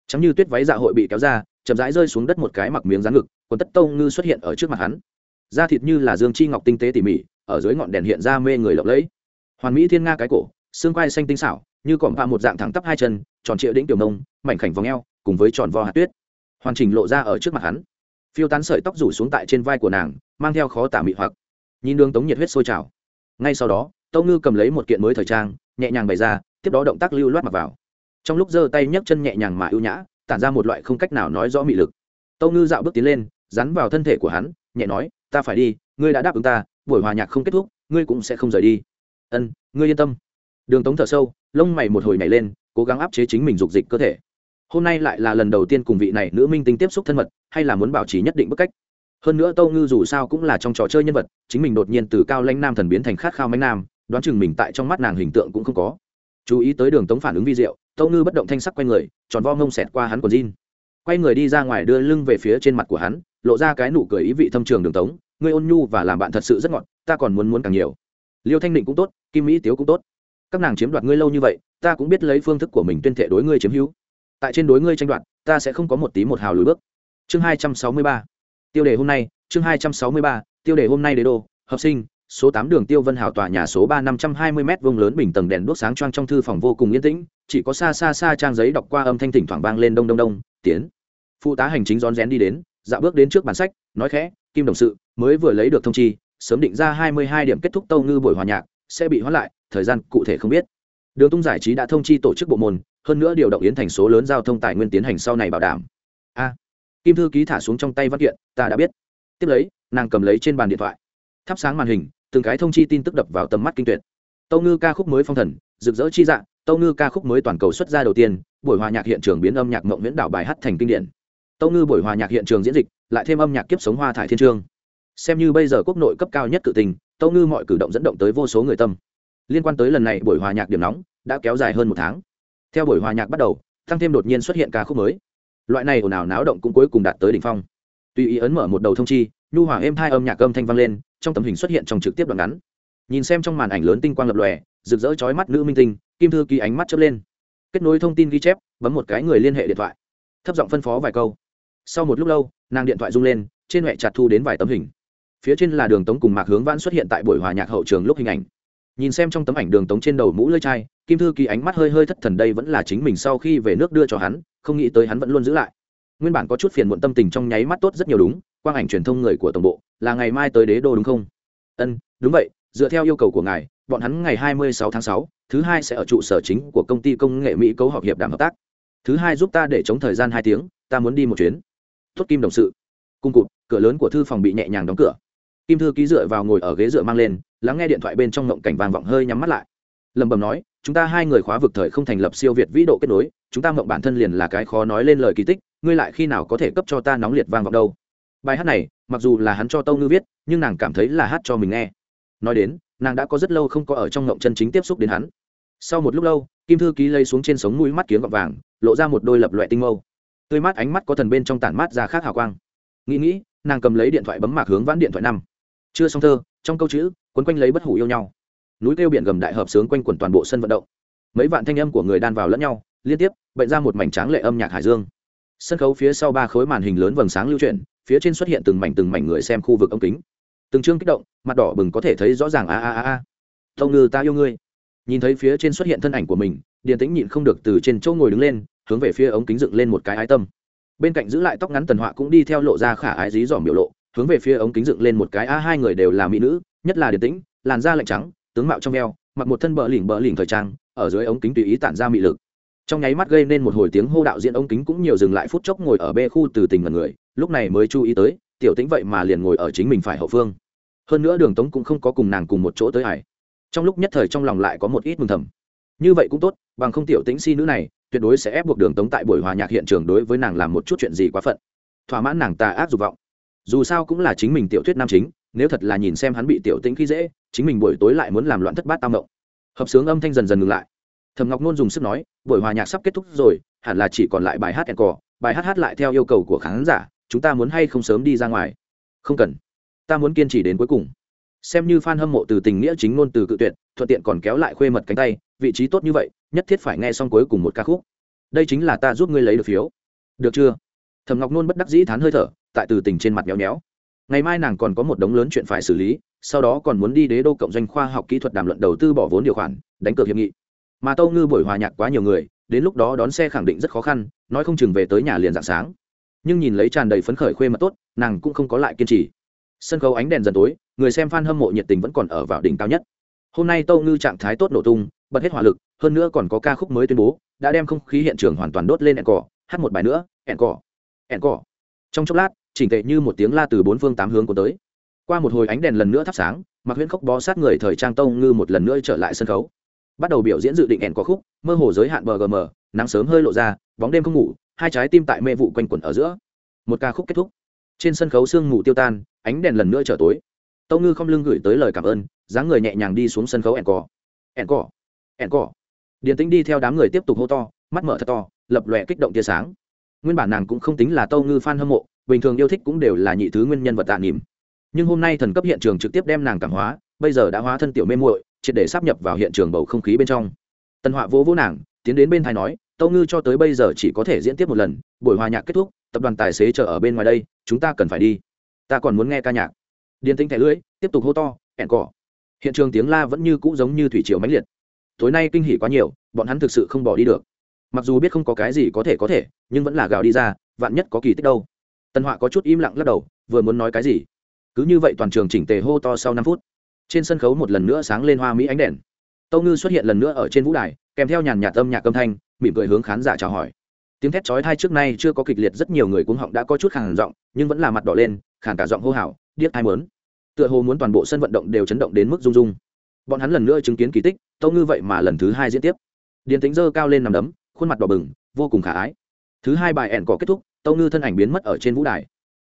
chẳng như tuyết váy dạ hội bị kéo ra, chậm rãi rơi xuống đất một cái mặc miếng rán ngực còn tất tâu ngư xuất hiện ở trước mặt hắn. Da thịt như là dương chi ngọc tinh tế tỉ mỉ, ở dưới ngọn đèn hiện ra mê người lộng lẫy. Hoàn mỹ thiên nga cái cổ, xương quai xanh tinh xảo, như cọm pa một dạng thẳng tắp hai chân, tròn trịa đĩnh tiểu nông mảnh khảnh vòng eo, cùng với tròn vo hạt tuyết. Hoàn chỉnh lộ ra ở trước mặt hắn. Phiêu tán sợi tóc rủ xuống tại trên vai của nàng, mang theo khó tả mị hoặc. Nhìn đường tống nhiệt huyết sôi trào. Ngay sau đó tâu ngư cầm lấy một kiện mới thời trang, nhẹ nhàng bày ra, tiếp đó động tác lưu loát mặc vào trong lúc giơ tay nhấc chân nhẹ nhàng mà ưu nhã, tản ra một loại không cách nào nói rõ mị lực. Tâu ngư dạo bước tiến lên, dán vào thân thể của hắn, nhẹ nói, ta phải đi, ngươi đã đáp ứng ta, buổi hòa nhạc không kết thúc, ngươi cũng sẽ không rời đi. Ân, ngươi yên tâm. Đường tống thở sâu, lông mày một hồi nhảy lên, cố gắng áp chế chính mình dục dịch cơ thể. Hôm nay lại là lần đầu tiên cùng vị này nữ minh tinh tiếp xúc thân mật, hay là muốn bảo trì nhất định bức cách? Hơn nữa tâu ngư dù sao cũng là trong trò chơi nhân vật, chính mình đột nhiên từ cao lãnh nam thần biến thành khát khao mánh nam, đoán chừng mình tại trong mắt nàng hình tượng cũng không có chú ý tới đường tống phản ứng vi diệu, tâu ngư bất động thanh sắc quay người, tròn vo ngông xẹt qua hắn còn jean. Quay người đi ra ngoài đưa lưng về phía trên mặt của hắn, lộ ra cái nụ cười ý vị thâm trường đường tống. Ngươi ôn nhu và làm bạn thật sự rất ngọt, ta còn muốn muốn càng nhiều. Liêu thanh định cũng tốt, kim mỹ tiếu cũng tốt. Các nàng chiếm đoạt ngươi lâu như vậy, ta cũng biết lấy phương thức của mình tuyên thệ đối ngươi chiếm hữu. Tại trên đối ngươi tranh đoạt, ta sẽ không có một tí một hào lùi bước. Chương hai trăm sáu mươi ba. Tiêu đề hôm nay, chương hai trăm sáu mươi ba. Tiêu đề hôm nay đế đô học sinh số tám đường tiêu vân hảo tòa nhà số ba năm trăm hai mươi m vuông lớn bình tầng đèn đuốc sáng choang trong thư phòng vô cùng yên tĩnh, chỉ có xa xa xa trang giấy đọc qua âm thanh thỉnh thoảng vang lên đông đông đông, tiến. Phụ tá hành chính rón rén đi đến dạo bước đến trước bản sách, nói khẽ, kim đồng sự, mới vừa lấy được thông chi, sớm định ra hai mươi hai điểm kết thúc tâu ngư buổi hòa nhạc, sẽ bị hoãn lại, thời gian cụ thể không biết. Đường tung giải trí đã thông chi tổ chức bộ môn, hơn nữa điều động yến thành số lớn giao thông tài nguyên tiến hành sau này bảo đảm. A, kim thư ký thả xuống trong tay văn kiện, ta đã biết. Tiếp lấy, nàng cầm lấy trên bàn điện thoại. Thắp sáng màn hình từng cái thông chi tin tức đập vào tầm mắt kinh tuyệt. Tâu ngư ca khúc mới phong thần, rực rỡ chi dạng tâu ngư ca khúc mới toàn cầu xuất ra đầu tiên, buổi hòa nhạc hiện trường biến âm nhạc mộng viễn đảo bài hát thành kinh điển. Tâu ngư buổi hòa nhạc hiện trường diễn dịch, lại thêm âm nhạc kiếp sống hoa thải thiên trương. Xem như bây giờ quốc nội cấp cao nhất cự tình, tâu ngư mọi cử động dẫn động tới vô số người tâm. Liên quan tới lần này buổi hòa nhạc điểm nóng, đã kéo dài hơn một tháng. Theo buổi hòa nhạc bắt đầu tăng thêm đột nhiên xuất hiện ca khúc mới. Loại này ồn ào náo động cũng cuối cùng đạt tới đỉnh phong. Tùy ý ấn mở một đầu thông chi, nhu hòa êm hai âm nhạc âm thanh vang lên trong tấm hình xuất hiện trong trực tiếp đoạn ngắn. Nhìn xem trong màn ảnh lớn tinh quang lập lòe, rực rỡ chói mắt nữ minh tinh, kim thư ký ánh mắt chớp lên. Kết nối thông tin ghi chép, bấm một cái người liên hệ điện thoại. Thấp giọng phân phó vài câu. Sau một lúc lâu, nàng điện thoại rung lên, trên huệ chặt thu đến vài tấm hình. Phía trên là đường tống cùng mạc hướng vãn xuất hiện tại buổi hòa nhạc hậu trường lúc hình ảnh. Nhìn xem trong tấm ảnh đường tống trên đầu mũ lơi chai, kim thư ký ánh mắt hơi hơi thất thần đây vẫn là chính mình sau khi về nước đưa cho hắn, không nghĩ tới hắn vẫn luôn giữ lại. Nguyên bản có chút phiền muộn tâm tình trong nháy mắt tốt rất nhiều đúng quang ảnh truyền thông người của tổng bộ là ngày mai tới đế đô đúng không? Ân đúng vậy dựa theo yêu cầu của ngài bọn hắn ngày 26 tháng 6, thứ hai sẽ ở trụ sở chính của công ty công nghệ mỹ cấu họp hiệp đàm hợp tác. Thứ hai giúp ta để chống thời gian hai tiếng ta muốn đi một chuyến. Tốt kim đồng sự. Cung cụt cửa lớn của thư phòng bị nhẹ nhàng đóng cửa. Kim thư ký dựa vào ngồi ở ghế dựa mang lên lắng nghe điện thoại bên trong ngộng cảnh vàng vọng hơi nhắm mắt lại. Lẩm bẩm nói chúng ta hai người khóa vực thời không thành lập siêu việt vĩ độ kết nối chúng ta ngộng bản thân liền là cái khó nói lên lời kỳ tích ngươi lại khi nào có thể cấp cho ta nóng liệt vang vọng đâu? Bài hát này, mặc dù là hắn cho tâu ngư viết, nhưng nàng cảm thấy là hát cho mình nghe. Nói đến, nàng đã có rất lâu không có ở trong ngộng chân chính tiếp xúc đến hắn. Sau một lúc lâu, kim thư ký lây xuống trên sống mũi mắt kiếm gọt vàng, lộ ra một đôi lập loại tinh mâu. Tươi mát ánh mắt có thần bên trong tản mát ra khác hào quang. Nghĩ nghĩ, nàng cầm lấy điện thoại bấm mạc hướng vãn điện thoại năm. Chưa xong thơ, trong câu chữ, quấn quanh lấy bất hủ yêu nhau. Núi kêu biển gầm đại hợp sướng quanh quẩn toàn bộ sân vận động. Mấy vạn thanh âm của người đan vào lẫn nhau, liên tiếp bệnh ra một mảnh tráng lệ âm nhạc hải dương. Sân khấu phía sau ba khối màn hình lớn vầng sáng lưu chuyển phía trên xuất hiện từng mảnh từng mảnh người xem khu vực ống kính. Từng chương kích động, mặt đỏ bừng có thể thấy rõ ràng, a a a a. Tâu ngư, ta yêu ngươi. Nhìn thấy phía trên xuất hiện thân ảnh của mình, điền tĩnh nhịn không được từ trên chỗ ngồi đứng lên, hướng về phía ống kính dựng lên một cái ái tâm. Bên cạnh giữ lại tóc ngắn tần họa cũng đi theo lộ ra khả ái dí dỏm biểu lộ, hướng về phía ống kính dựng lên một cái, a, hai người đều là mỹ nữ, nhất là điền tĩnh, làn da lạnh trắng, tướng mạo trong eo mặc một thân bờ lỉnh bờ lỉnh thời trang, ở dưới ống kính tùy ý tản ra mị lực trong nháy mắt gây nên một hồi tiếng hô đạo diễn ông kính cũng nhiều dừng lại phút chốc ngồi ở bê khu từ tình mật người, lúc này mới chú ý tới, tiểu tĩnh vậy mà liền ngồi ở chính mình phải hậu phương. Hơn nữa đường tống cũng không có cùng nàng cùng một chỗ tới hải trong lúc nhất thời trong lòng lại có một ít mừng thầm. Như vậy cũng tốt, bằng không tiểu tĩnh si nữ này, tuyệt đối sẽ ép buộc đường tống tại buổi hòa nhạc hiện trường đối với nàng làm một chút chuyện gì quá phận. Thỏa mãn nàng tà ác dục vọng. Dù sao cũng là chính mình tiểu thuyết nam chính, nếu thật là nhìn xem hắn bị tiểu tĩnh khi dễ, chính mình buổi tối lại muốn làm loạn thất bát tam mộng hợp sướng âm thanh dần dần ngừng lại thầm ngọc nôn dùng sức nói, buổi hòa nhạc sắp kết thúc rồi, hẳn là chỉ còn lại bài hát encore. Bài hát hát lại theo yêu cầu của khán giả, chúng ta muốn hay không sớm đi ra ngoài? Không cần. Ta muốn kiên trì đến cuối cùng. Xem như f a n hâm mộ từ tình nghĩa chính ngôn từ cự tuyệt, thuận tiện còn kéo lại khuê mật cánh tay, vị trí tốt như vậy, nhất thiết phải nghe xong cuối cùng một ca khúc. Đây chính là ta giúp ngươi lấy được phiếu. Được chưa? Thầm ngọc nôn bất đắc dĩ thán hơi thở, tại từ tình trên mặt nhéo nhéo. ngày mai nàng còn có một đống lớn chuyện phải xử lý, sau đó còn muốn đi đế đô cộng doanh khoa học kỹ thuật đàm luận đầu tư bỏ vốn điều khoản, đánh cược hiệp nghị mà tâu ngư buổi hòa nhạc quá nhiều người, đến lúc đó đón xe khẳng định rất khó khăn, nói không chừng về tới nhà liền dạng sáng. Nhưng nhìn lấy tràn đầy phấn khởi khuê mật tốt, nàng cũng không có lại kiên trì. Sân khấu ánh đèn dần tối, người xem f a n hâm mộ nhiệt tình vẫn còn ở vào đỉnh cao nhất. Hôm nay tâu ngư trạng thái tốt nổ tung, bật hết hỏa lực, hơn nữa còn có ca khúc mới tuyên bố, đã đem không khí hiện trường hoàn toàn đốt lên ẹn cỏ, hát một bài nữa, ẹn cỏ ẹn cỏ. Trong chốc lát, chỉnh tệ như một tiếng la từ bốn phương tám hướng của tới. Qua một hồi ánh đèn lần nữa thắp sáng mặc huyễn khóc bó sát người thời trang tâu ngư một lần nữa trở lại sân khấu bắt đầu biểu diễn dự định ẻn có khúc, mơ hồ giới hạn bgm nắng sớm hơi lộ ra, bóng đêm không ngủ, hai trái tim tại mê vụ quanh quẩn ở giữa. Một ca khúc kết thúc. Trên sân khấu sương ngủ tiêu tan, ánh đèn lần nữa trở tối. Tâu ngư không lưng gửi tới lời cảm ơn, dáng người nhẹ nhàng đi xuống sân khấu ẻn cỏ ẻn cỏ ẻn cỏ điền tính đi theo đám người tiếp tục hô to, mắt mở thật to, lập lòe kích động tia sáng. Nguyên bản nàng cũng không tính là tâu ngư f a n hâm mộ, bình thường yêu thích cũng đều là nhị thứ nguyên nhân vật tạ nỉm. Nhưng hôm nay thần cấp hiện trường trực tiếp đem nàng cảm hóa, bây giờ đã hóa thân tiểu mê muội triệt để sắp nhập vào hiện trường bầu không khí bên trong. Tân họa vỗ vỗ nàng, tiến đến bên thái nói, tâu ngư cho tới bây giờ chỉ có thể diễn tiếp một lần, buổi hòa nhạc kết thúc, tập đoàn tài xế chờ ở bên ngoài đây, chúng ta cần phải đi. Ta còn muốn nghe ca nhạc. Điền tính thẻ lưỡi, tiếp tục hô to ẹn cỏ hiện trường tiếng la vẫn như cũ giống như thủy triều mãnh liệt. Tối nay kinh hỉ quá nhiều, bọn hắn thực sự không bỏ đi được. Mặc dù biết không có cái gì có thể có thể, nhưng vẫn là gào đi ra, vạn nhất có kỳ tích đâu. Tân họa có chút im lặng lắc đầu, vừa muốn nói cái gì? Cứ như vậy toàn trường chỉnh tề hô to sau năm phút trên sân khấu một lần nữa sáng lên hoa mỹ ánh đèn. Tâu ngư xuất hiện lần nữa ở trên vũ đài, kèm theo nhàn nhạt âm nhạc âm thanh, mỉm cười hướng khán giả chào hỏi. Tiếng thét chói thai trước nay chưa có kịch liệt, rất nhiều người cuống họng đã có chút khàn giọng, nhưng vẫn là mặt đỏ lên, khàn cả giọng hô hào, điếc thai mớn tựa hồ muốn toàn bộ sân vận động đều chấn động đến mức rung rung. Bọn hắn lần nữa chứng kiến kỳ tích, tâu ngư vậy mà lần thứ hai diễn tiếp. Điền tính dơ cao lên nằm đấm, khuôn mặt đỏ bừng, vô cùng khả ái. Thứ hai bài ẻn có kết thúc, tâu ngư thân ảnh biến mất ở trên vũ đài.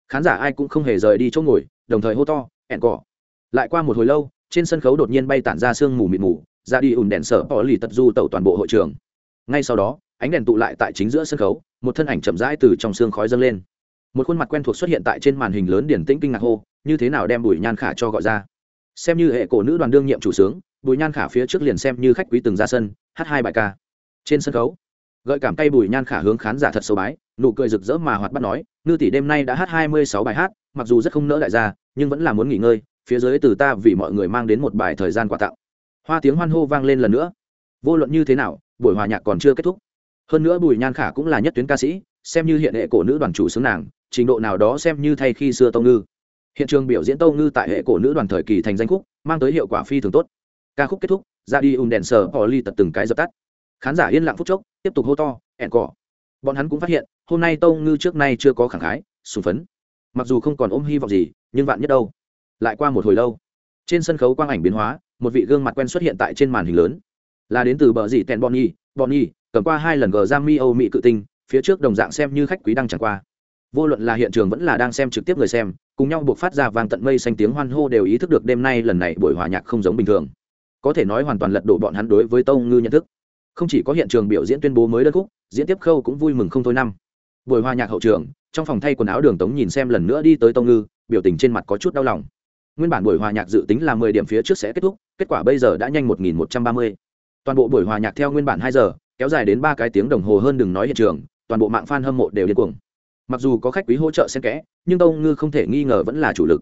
Khán giả ai cũng không hề rời đi chỗ ngồi, đồng thời hô to, ẻn cỏ lại qua một hồi lâu, trên sân khấu đột nhiên bay tản ra sương mù mịt mù, ra đi ủn đèn sở bỏ lì tật du tẩu toàn bộ hội trường. Ngay sau đó, ánh đèn tụ lại tại chính giữa sân khấu, một thân ảnh chậm rãi từ trong sương khói dâng lên. Một khuôn mặt quen thuộc xuất hiện tại trên màn hình lớn điển tĩnh kinh ngạc hô, như thế nào đem bùi nhan khả cho gọi ra? Xem như hệ cổ nữ đoàn đương nhiệm chủ sướng, bùi nhan khả phía trước liền xem như khách quý từng ra sân, hát hai bài ca. Trên sân khấu, gợi cảm tay bùi nhan khả hướng khán giả thật sâu bái, nụ cười rực rỡ mà hoạt bắt nói, ngư tỷ đêm nay đã hát hai mươi sáu bài hát, mặc dù rất không nỡ đại gia, nhưng vẫn là muốn nghỉ ngơi phía dưới từ ta vì mọi người mang đến một bài thời gian quà tặng. Hoa tiếng hoan hô vang lên lần nữa. Vô luận như thế nào, buổi hòa nhạc còn chưa kết thúc. Hơn nữa bùi nhan khả cũng là nhất tuyến ca sĩ, xem như hiện hệ cổ nữ đoàn chủ xướng nàng, trình độ nào đó xem như thay khi xưa tâu ngư. Hiện trường biểu diễn tâu ngư tại hệ cổ nữ đoàn thời kỳ thành danh khúc, mang tới hiệu quả phi thường tốt. Ca khúc kết thúc, ra đi ùn đèn sờ họ ly tật từng cái dập tắt. Khán giả yên lặng phút chốc, tiếp tục hô to, ẹn cỏ. Bọn hắn cũng phát hiện, hôm nay tâu ngư trước nay chưa có khẳng khái, sùng phấn. Mặc dù không còn ôm hy vọng gì, nhưng vạn nhất đâu lại qua một hồi lâu. Trên sân khấu quang ảnh biến hóa, một vị gương mặt quen xuất hiện tại trên màn hình lớn. Là đến từ bờ dì tèn bonny bonny cầm qua hai lần gờ ra mi âu mỹ cự tinh, phía trước đồng dạng xem như khách quý đang chẳng qua. Vô luận là hiện trường vẫn là đang xem trực tiếp người xem, cùng nhau buộc phát ra vang tận mây xanh tiếng hoan hô đều ý thức được đêm nay lần này buổi hòa nhạc không giống bình thường. Có thể nói hoàn toàn lật đổ bọn hắn đối với tâu ngư nhận thức. Không chỉ có hiện trường biểu diễn tuyên bố mới đất khúc, diễn tiếp khâu cũng vui mừng không thôi năm. Buổi hòa nhạc hậu trường, trong phòng thay quần áo đường tống nhìn xem lần nữa đi tới tâu ngư, biểu tình trên mặt có chút đau lòng nguyên bản buổi hòa nhạc dự tính là mười điểm phía trước sẽ kết thúc, kết quả bây giờ đã nhanh một nghìn một trăm ba mươi. Toàn bộ buổi hòa nhạc theo nguyên bản hai giờ, kéo dài đến ba cái tiếng đồng hồ hơn đừng nói hiện trường, toàn bộ mạng f a n hâm mộ đều điên cuồng. Mặc dù có khách quý hỗ trợ xen kẽ, nhưng Tông ngư không thể nghi ngờ vẫn là chủ lực.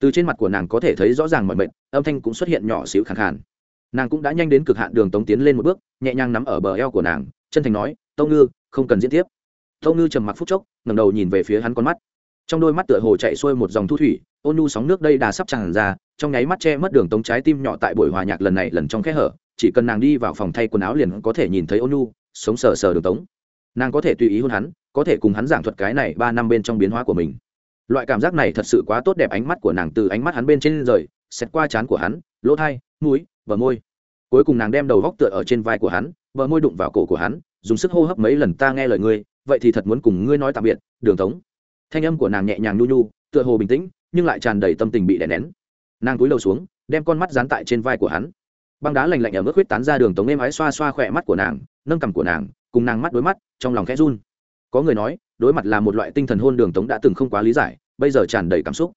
Từ trên mặt của nàng có thể thấy rõ ràng mọi mệnh âm thanh cũng xuất hiện nhỏ xíu khẳng khàn. Nàng cũng đã nhanh đến cực hạn đường tống tiến lên một bước, nhẹ nhàng nắm ở bờ eo của nàng, chân thành nói, Tông ngư, không cần diễn tiếp. Tông ngư trầm mặc phút chốc ngầm đầu nhìn về phía hắn con mắt trong đôi mắt tựa hồ chạy xuôi một dòng thu thủy, ôn nu sóng nước đây đà sắp tràn ra, trong nháy mắt che mất đường tống trái tim nhỏ tại buổi hòa nhạc lần này lần trong kẽ hở, chỉ cần nàng đi vào phòng thay quần áo liền có thể nhìn thấy ôn nu sống sờ sờ đường tống. Nàng có thể tùy ý hôn hắn, có thể cùng hắn giảng thuật cái này ba năm bên trong biến hóa của mình. Loại cảm giác này thật sự quá tốt đẹp, ánh mắt của nàng từ ánh mắt hắn bên trên rời xét qua trán của hắn, lỗ thai, mũi và môi. Cuối cùng nàng đem đầu góc tựa ở trên vai của hắn vợ môi đụng vào cổ của hắn, dùng sức hô hấp mấy lần, ta nghe lời ngươi, vậy thì thật muốn cùng ngươi nói tạm biệt, đường tống thanh âm của nàng nhẹ nhàng nhu nhu, tựa hồ bình tĩnh, nhưng lại tràn đầy tâm tình bị đè nén. Nàng cúi đầu xuống, đem con mắt dán tại trên vai của hắn. Băng đá lành lạnh ở mức huyết tán ra đường tống êm ái xoa xoa khỏe mắt của nàng, nâng cằm của nàng, cùng nàng mắt đối mắt, trong lòng khẽ run. Có người nói, đối mặt là một loại tinh thần hôn đường tống đã từng không quá lý giải, bây giờ tràn đầy cảm xúc.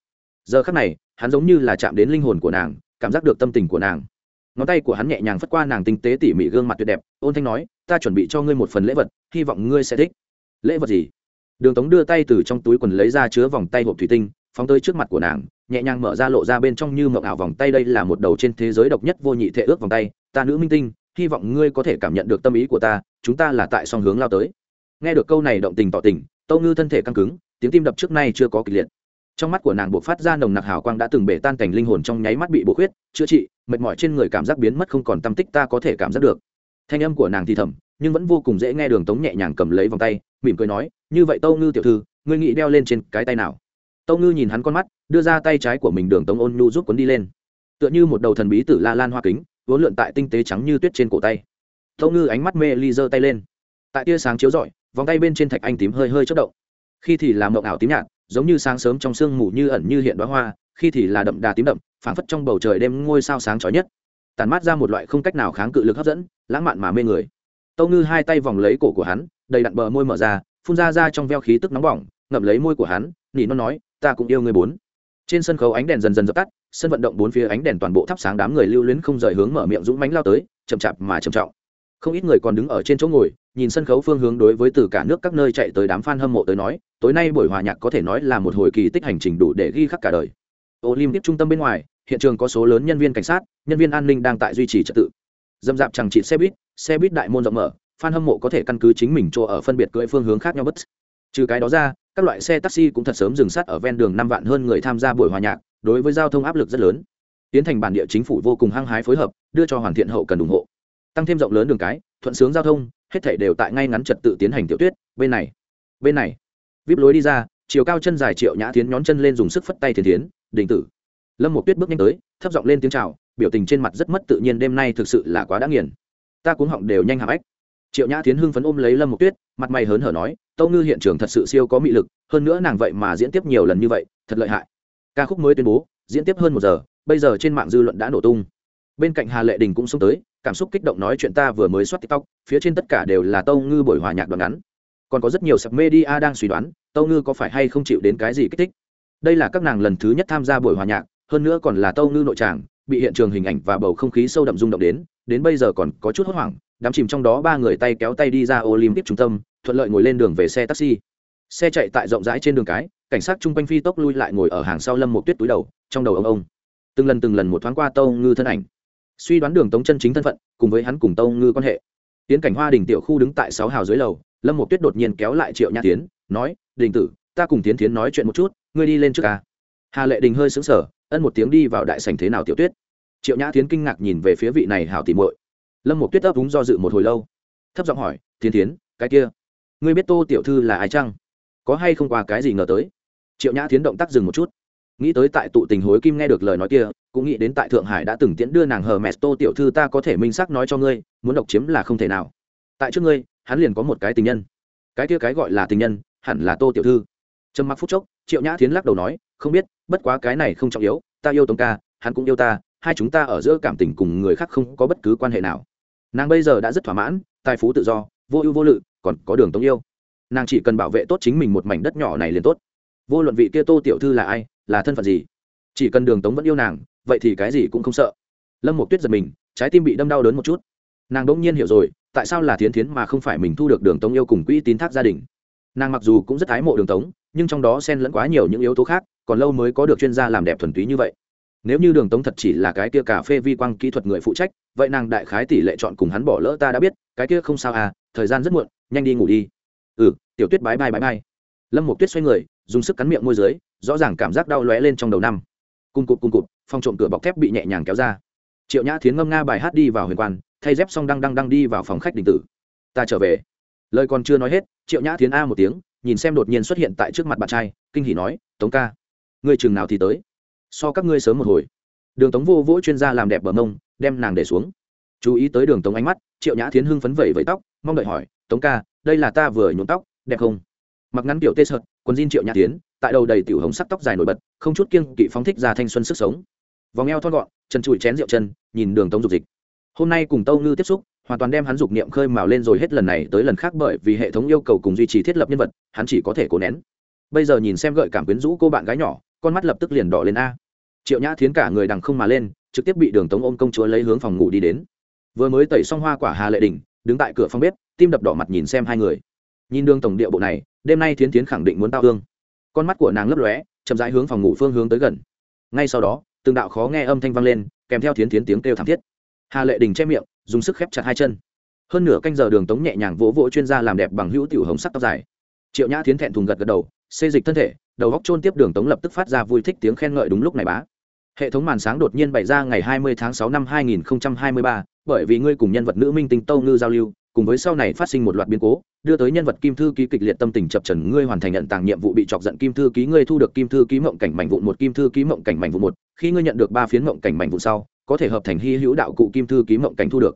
Giờ khắc này, hắn giống như là chạm đến linh hồn của nàng, cảm giác được tâm tình của nàng. Ngón tay của hắn nhẹ nhàng phất qua nàng tinh tế tỉ mỉ gương mặt tuyệt đẹp, ôn thanh nói, ta chuẩn bị cho ngươi một phần lễ vật, hy vọng ngươi sẽ thích. Lễ vật gì? Đường tống đưa tay từ trong túi quần lấy ra chứa vòng tay hộp thủy tinh, phóng tới trước mặt của nàng, nhẹ nhàng mở ra lộ ra bên trong như mộng ảo vòng tay. Đây là một đầu trên thế giới độc nhất vô nhị thể ước vòng tay. Ta nữ minh tinh, hy vọng ngươi có thể cảm nhận được tâm ý của ta, chúng ta là tại song hướng lao tới. Nghe được câu này động tình tỏ tình, tâu ngư thân thể căng cứng, tiếng tim đập trước nay chưa có kịch liệt. Trong mắt của nàng buộc phát ra nồng nặc hào quang đã từng bể tan cảnh linh hồn trong nháy mắt bị bổ khuyết, chữa trị, mệt mỏi trên người cảm giác biến mất không còn tâm tích ta có thể cảm giác được. Thanh âm của nàng thì thầm, nhưng vẫn vô cùng dễ nghe. Đường tống nhẹ nhàng cầm lấy vòng tay, mỉm cười nói như vậy tâu ngư tiểu thư, ngươi nghĩ đeo lên trên cái tay nào? Tâu ngư nhìn hắn con mắt, đưa ra tay trái của mình đường tống ôn nhu giúp cuốn đi lên. Tựa như một đầu thần bí tử la lan hoa kính, vốn lượn tại tinh tế trắng như tuyết trên cổ tay. Tâu ngư ánh mắt mê ly giơ tay lên. Tại tia sáng chiếu rọi, vòng tay bên trên thạch anh tím hơi hơi chất động. Khi thì làm mộng ảo tím nhạt, giống như sáng sớm trong sương mù như ẩn như hiện đoá hoa, khi thì là đậm đà tím đậm, phảng phất trong bầu trời đêm ngôi sao sáng chói nhất. Tàn mát ra một loại không cách nào kháng cự lực hấp dẫn, lãng mạn mà mê người. Tâu ngư hai tay vòng lấy cổ của hắn, đầy đặn bờ môi mở ra phun ra ra trong veo khí tức nóng bỏng, ngậm lấy môi của hắn, nỉ nó nói, ta cũng yêu người bốn. Trên sân khấu ánh đèn dần dần dập tắt, sân vận động bốn phía ánh đèn toàn bộ thắp sáng đám người lưu luyến không rời hướng mở miệng dũng mánh lao tới, chậm chạp mà trầm trọng. Không ít người còn đứng ở trên chỗ ngồi, nhìn sân khấu phương hướng đối với từ cả nước các nơi chạy tới đám fan hâm mộ tới nói, tối nay buổi hòa nhạc có thể nói là một hồi kỳ tích hành trình đủ để ghi khắc cả đời. Olympic trung tâm bên ngoài, hiện trường có số lớn nhân viên cảnh sát, nhân viên an ninh đang tại duy trì trật tự. Dâm dạp chẳng trị xe buýt xe buýt đại môn rộng mở fan hâm mộ có thể căn cứ chính mình chỗ ở phân biệt cưỡi phương hướng khác nhau bất. Trừ cái đó ra các loại xe taxi cũng thật sớm dừng sát ở ven đường năm vạn hơn người tham gia buổi hòa nhạc đối với giao thông áp lực rất lớn. Tiến thành bản địa chính phủ vô cùng hăng hái phối hợp đưa cho hoàn thiện hậu cần ủng hộ. Tăng thêm rộng lớn đường cái thuận sướng giao thông hết thảy đều tại ngay ngắn trật tự tiến hành tiểu tuyết. Bên này bên này. Vip lối đi ra chiều cao chân dài triệu nhã tiến nhón chân lên dùng sức phất tay thiên thiến, đình tử. Lâm một tuyết bước nhanh tới thấp giọng lên tiếng chào biểu tình trên mặt rất mất tự nhiên đêm nay thực sự là quá đã nghiền. Ta cuống họng đều nhanh hạ ếch triệu nhã tiến hưng phấn ôm lấy lâm Mộc tuyết, mặt mày hớn hở nói, tâu ngư hiện trường thật sự siêu có mị lực, hơn nữa nàng vậy mà diễn tiếp nhiều lần như vậy, thật lợi hại. Ca khúc mới tuyên bố, diễn tiếp hơn một giờ, bây giờ trên mạng dư luận đã nổ tung. Bên cạnh hà lệ đình cũng xông tới, cảm xúc kích động nói chuyện ta vừa mới soát tiktok, phía trên tất cả đều là tâu ngư buổi hòa nhạc đoạn ngắn. Còn có rất nhiều sập media đang suy đoán, tâu ngư có phải hay không chịu đến cái gì kích thích. Đây là các nàng lần thứ nhất tham gia buổi hòa nhạc, hơn nữa còn là tâu ngư nội tràng bị hiện trường hình ảnh và bầu không khí sâu đậm rung động đến đến bây giờ còn có chút hốt hoảng, đám chìm trong đó ba người tay kéo tay đi ra olympic trung tâm, thuận lợi ngồi lên đường về xe taxi. Xe chạy tại rộng rãi trên đường cái, cảnh sát chung quanh phi tốc lui lại ngồi ở hàng sau lâm một tuyết túi đầu, trong đầu ông ông. Từng lần từng lần một thoáng qua tâu ngư thân ảnh. Suy đoán đường tống chân chính thân phận, cùng với hắn cùng tâu ngư quan hệ. Tiến cảnh hoa đình tiểu khu đứng tại sáu hào dưới lầu, lâm một tuyết đột nhiên kéo lại triệu nhã tiến, nói, đình tử, ta cùng tiến tiến nói chuyện một chút, ngươi đi lên trước ca hà lệ đình hơi xứng sở ân một tiếng đi vào đại sành thế nào tiểu tuyết? Triệu nhã tiến kinh ngạc nhìn về phía vị này hảo tỉ muội. Lâm một tuyết ấp úng do dự một hồi lâu, thấp giọng hỏi tiến tiến cái kia, ngươi biết tô tiểu thư là ai chăng? Có hay không qua cái gì ngờ tới? Triệu nhã tiến động tác dừng một chút. Nghĩ tới tại tụ tình hối kim nghe được lời nói kia, cũng nghĩ đến tại thượng hải đã từng tiễn đưa nàng hờ mẹ tô tiểu thư ta có thể minh xác nói cho ngươi, muốn độc chiếm là không thể nào. Tại trước ngươi, hắn liền có một cái tình nhân. Cái kia cái gọi là tình nhân, hẳn là tô tiểu thư. Trầm mặc phút chốc, triệu nhã tiến lắc đầu nói không biết, bất quá cái này không trọng yếu, ta yêu tống ca, hắn cũng yêu ta, hai chúng ta ở giữa cảm tình cùng người khác không có bất cứ quan hệ nào. Nàng bây giờ đã rất thỏa mãn, tài phú tự do, vô ưu vô lự, còn có đường tống yêu. Nàng chỉ cần bảo vệ tốt chính mình một mảnh đất nhỏ này liền tốt. Vô luận vị kia tô tiểu thư là ai, là thân phận gì, chỉ cần đường tống vẫn yêu nàng, vậy thì cái gì cũng không sợ. Lâm một tuyết giật mình, trái tim bị đâm đau đớn một chút. Nàng đ nhiên hiểu rồi, tại sao là thiến thiến mà không phải mình thu được đường tống yêu cùng quỹ tín thác gia đình. Nàng mặc dù cũng rất ái mộ đường tống, nhưng trong đó xen lẫn quá nhiều những yếu tố khác còn lâu mới có được chuyên gia làm đẹp thuần túy như vậy. Nếu như đường tống thật chỉ là cái kia cà phê vi quang kỹ thuật người phụ trách, vậy nàng đại khái tỷ lệ chọn cùng hắn bỏ lỡ ta đã biết, cái kia không sao à thời gian rất muộn, nhanh đi ngủ đi. Ừ tiểu tuyết bái bai bái bai. Lâm một tuyết xoay người, dùng sức cắn miệng môi dưới, rõ ràng cảm giác đau lóe lên trong đầu năm. Cung cụt cung cụt phong trộm cửa bọc thép bị nhẹ nhàng kéo ra. Triệu nhã thiến ngâm nga bài hát đi vào huyền quan, thay dép xong đang đang đang đi vào phòng khách đình tử. Ta trở về. Lời còn chưa nói hết, triệu nhã thiến a một tiếng, nhìn xem đột nhiên xuất hiện tại trước mặt bạn trai, kinh hỉ nói, tống ca ngươi chừng nào thì tới. So các ngươi sớm một hồi. Đường tống vô vỗ chuyên gia làm đẹp bờ mông, đem nàng để xuống. Chú ý tới đường tống ánh mắt, triệu nhã thiến hưng phấn vẩy vẫy tóc, mong đợi hỏi, tống ca, đây là ta vừa nhuộm tóc, đẹp không? Mặc ngắn kiểu tê sợt, quần jean triệu nhã tiến tại đầu đầy tiểu hồng sắc tóc dài nổi bật, không chút kiêng kỵ phóng thích ra thanh xuân sức sống. Vòng eo thon gọn chân trụi chén rượu chân, nhìn đường tống dục dịch. Hôm nay cùng tâu ngư tiếp xúc, hoàn toàn đem hắn dục niệm khơi mào lên rồi hết lần này tới lần khác bởi vì hệ thống yêu cầu cùng duy trì thiết lập nhân vật, hắn chỉ có thể cố nén. Bây giờ nhìn xem gợi cảm quyến rũ cô bạn gái nhỏ con mắt lập tức liền đỏ lên a. Triệu nhã thiến cả người đằng không mà lên, trực tiếp bị đường tống ôm công chúa lấy hướng phòng ngủ đi đến. Vừa mới tẩy xong hoa quả hà lệ đình, đứng tại cửa phòng bếp, tim đập đỏ mặt nhìn xem hai người. Nhìn đường tổng điệu bộ này, đêm nay thiến thiến khẳng định muốn tao hương con mắt của nàng lấp lóe, chậm rãi hướng phòng ngủ phương hướng tới gần. Ngay sau đó, từng đạo khó nghe âm thanh vang lên, kèm theo thiến thiến tiếng kêu thảm thiết. Hà lệ đình che miệng, dùng sức khép chặt hai chân. Hơn nửa canh giờ đường tống nhẹ nhàng vỗ vỗ chuyên gia làm đẹp bằng hữu tiểu hồng sắc tóc dài. Triệu nhã thiến thẹn thùng gật gật đầu xê dịch thân thể đầu góc trôn tiếp đường tống lập tức phát ra vui thích tiếng khen ngợi đúng lúc này bá. Hệ thống màn sáng đột nhiên bày ra ngày 20 tháng 6 năm 2023, bởi vì ngươi cùng nhân vật nữ minh tinh tâu ngư giao lưu cùng với sau này phát sinh một loạt biến cố đưa tới nhân vật kim thư ký kịch liệt tâm tình chập trần ngươi hoàn thành nhận tàng nhiệm vụ bị chọc giận kim thư ký ngươi thu được kim thư ký mộng cảnh mảnh vụn một kim thư ký mộng cảnh mảnh vụn một. Khi ngươi nhận được ba phiến mộng cảnh mảnh vụn sau có thể hợp thành hy hữu đạo cụ kim thư ký mộng cảnh thu được.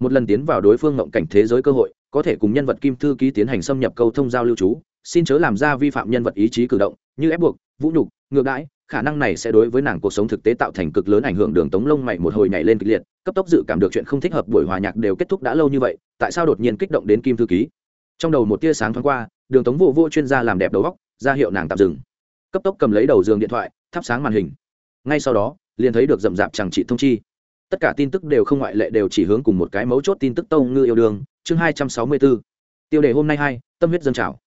Một lần tiến vào đối phương mộng cảnh thế giới cơ hội có thể cùng nhân vật kim thư ký tiến hành xâm nhập câu thông giao lưu trú xin chớ làm ra vi phạm nhân vật ý chí cử động, như ép buộc, vũ nhục, ngược đãi, khả năng này sẽ đối với nàng cuộc sống thực tế tạo thành cực lớn ảnh hưởng. Đường tống lông mày một hồi nhảy lên kịch liệt, cấp tốc dự cảm được chuyện không thích hợp buổi hòa nhạc đều kết thúc đã lâu như vậy, tại sao đột nhiên kích động đến kim thư ký? Trong đầu một tia sáng thoáng qua, đường tống vô vô chuyên gia làm đẹp đầu góc ra hiệu nàng tạm dừng. Cấp tốc cầm lấy đầu giường điện thoại, thắp sáng màn hình. Ngay sau đó, liền thấy được rậm rạp chẳng trị thông chi. Tất cả tin tức đều không ngoại lệ, đều chỉ hướng cùng một cái mấu chốt tin tức tông ngư yêu đương, chương hai trăm sáu mươi bốn tiêu đề hôm nay hai, tâm huyết dân trào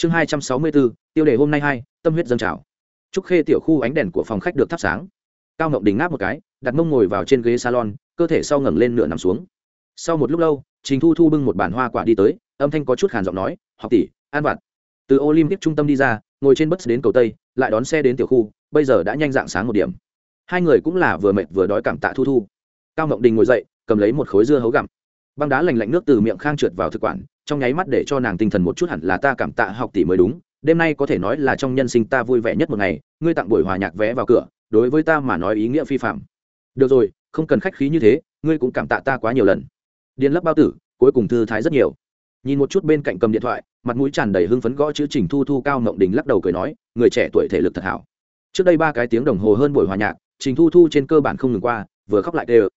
chương hai trăm sáu mươi 264. tiêu đề hôm nay hai, tâm huyết dân trào. Trúc khê tiểu khu ánh đèn của phòng khách được thắp sáng. Cao ngọc đình ngáp một cái, đặt mông ngồi vào trên ghế salon, cơ thể sau ngẩng lên nửa nằm xuống. Sau một lúc lâu, trình thu thu bưng một bản hoa quả đi tới, âm thanh có chút khàn giọng nói, học tỷ an vặt. Từ olympic trung tâm đi ra, ngồi trên bus đến cầu tây, lại đón xe đến tiểu khu, bây giờ đã nhanh dạng sáng một điểm. Hai người cũng là vừa mệt vừa đói cảm tạ thu thu. Cao ngọc đình ngồi dậy, cầm lấy một khối dưa hấu gặm băng đá lành lạnh nước từ miệng khang trượt vào thực quản, trong nháy mắt để cho nàng tinh thần một chút hẳn là ta cảm tạ học tỷ mới đúng, đêm nay có thể nói là trong nhân sinh ta vui vẻ nhất một ngày, ngươi tặng buổi hòa nhạc vé vào cửa, đối với ta mà nói ý nghĩa phi phạm. Được rồi, không cần khách khí như thế, ngươi cũng cảm tạ ta quá nhiều lần. Điền lấp bao tử, cuối cùng thư thái rất nhiều. Nhìn một chút bên cạnh cầm điện thoại, mặt mũi tràn đầy hưng phấn gõ chữ trình thu thu cao mộng đình lắc đầu cười nói, người trẻ tuổi thể lực thật hảo. Trước đây ba cái tiếng đồng hồ hơn buổi hòa nhạc, trình thu thu trên cơ bản không ngừng qua, vừa khóc lại đều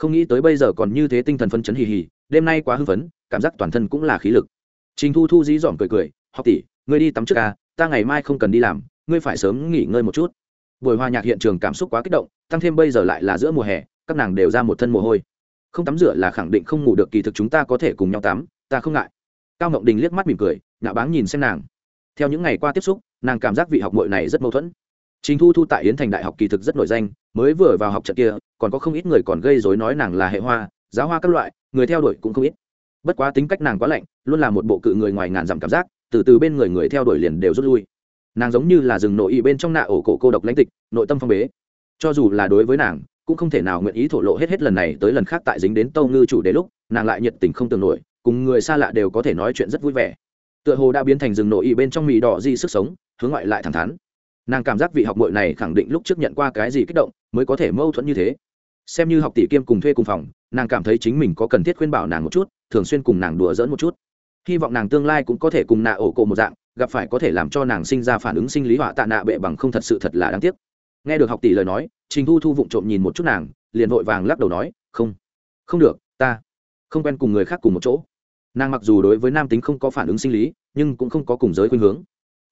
không nghĩ tới bây giờ còn như thế tinh thần phấn chấn hì hì, đêm nay quá hưng phấn, cảm giác toàn thân cũng là khí lực. Trình thu thu dí dỏm cười cười, học tỷ, ngươi đi tắm trước à ta ngày mai không cần đi làm, ngươi phải sớm nghỉ ngơi một chút. Buổi hòa nhạc hiện trường cảm xúc quá kích động, tăng thêm bây giờ lại là giữa mùa hè, các nàng đều ra một thân mồ hôi. Không tắm rửa là khẳng định không ngủ được, kỳ thực chúng ta có thể cùng nhau tắm, ta không ngại. Cao ngọc đình liếc mắt mỉm cười, nhạo báng nhìn xem nàng. Theo những ngày qua tiếp xúc, nàng cảm giác vị học mội này rất mâu thuẫn chính thu thu tại yến thành đại học kỳ thực rất nổi danh, mới vừa vào học trận kia, còn có không ít người còn gây dối nói nàng là hệ hoa, giáo hoa các loại, người theo đuổi cũng không ít. Bất quá tính cách nàng quá lạnh, luôn là một bộ cự người ngoài ngàn dặm cảm giác, từ từ bên người người theo đuổi liền đều rút lui. Nàng giống như là rừng nội y bên trong nạ ổ cổ cô độc lãnh tịch, nội tâm phong bế. Cho dù là đối với nàng, cũng không thể nào nguyện ý thổ lộ hết hết lần này tới lần khác tại dính đến tâu ngư chủ đề lúc, nàng lại nhiệt tình không tưởng nổi, cùng người xa lạ đều có thể nói chuyện rất vui vẻ. Tựa hồ đã biến thành rừng nội y bên trong mì đỏ di sức sống, hướng ngoại lại thẳng thắn nàng cảm giác vị học bội này khẳng định lúc trước nhận qua cái gì kích động, mới có thể mâu thuẫn như thế. Xem như học tỷ kiêm cùng thuê cùng phòng, nàng cảm thấy chính mình có cần thiết khuyên bảo nàng một chút, thường xuyên cùng nàng đùa dỡn một chút. Hy vọng nàng tương lai cũng có thể cùng nạ ổ cộ một dạng, gặp phải có thể làm cho nàng sinh ra phản ứng sinh lý họa tạ nạ bệ bằng không thật sự thật là đáng tiếc. Nghe được học tỷ lời nói, trình thu thu vụng trộm nhìn một chút nàng, liền vội vàng lắc đầu nói, không không được, ta không quen cùng người khác cùng một chỗ. Nàng mặc dù đối với nam tính không có phản ứng sinh lý, nhưng cũng không có cùng giới khuynh hướng.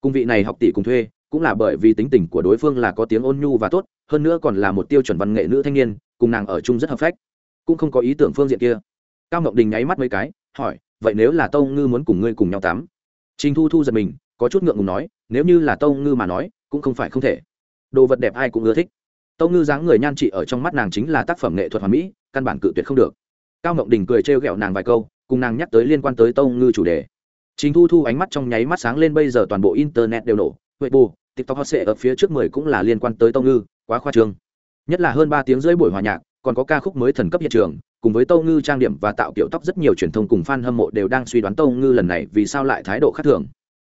Cùng vị này học tỷ cùng thuê cũng là bởi vì tính tình của đối phương là có tiếng ôn nhu và tốt hơn nữa còn là một tiêu chuẩn văn nghệ nữ thanh niên cùng nàng ở chung rất hợp phách. Cũng không có ý tưởng phương diện kia. Cao ngọc đình nháy mắt mấy cái hỏi vậy nếu là tâu ngư muốn cùng ngươi cùng nhau tắm? Trình thu thu giật mình có chút ngượng ngùng nói nếu như là tâu ngư mà nói cũng không phải không thể. Đồ vật đẹp ai cũng ưa thích. Tâu ngư dáng người nhan trị ở trong mắt nàng chính là tác phẩm nghệ thuật hoàn mỹ căn bản cự tuyệt không được. Cao ngọc đình cười trêu ghẹo nàng vài câu cùng nàng nhắc tới liên quan tới tâu ngư chủ đề. Trình Thu Thu ánh mắt trong nháy mắt sáng lên bây giờ toàn bộ internet đều nổ, Weibo, TikTok hot sẽ ở phía trước 10 cũng là liên quan tới Tông Ngư, quá khoa trương. Nhất là hơn ba tiếng rưỡi buổi hòa nhạc, còn có ca khúc mới thần cấp hiện trường, cùng với Tông Ngư trang điểm và tạo kiểu tóc rất nhiều truyền thông cùng fan hâm mộ đều đang suy đoán Tông Ngư lần này vì sao lại thái độ khác thường.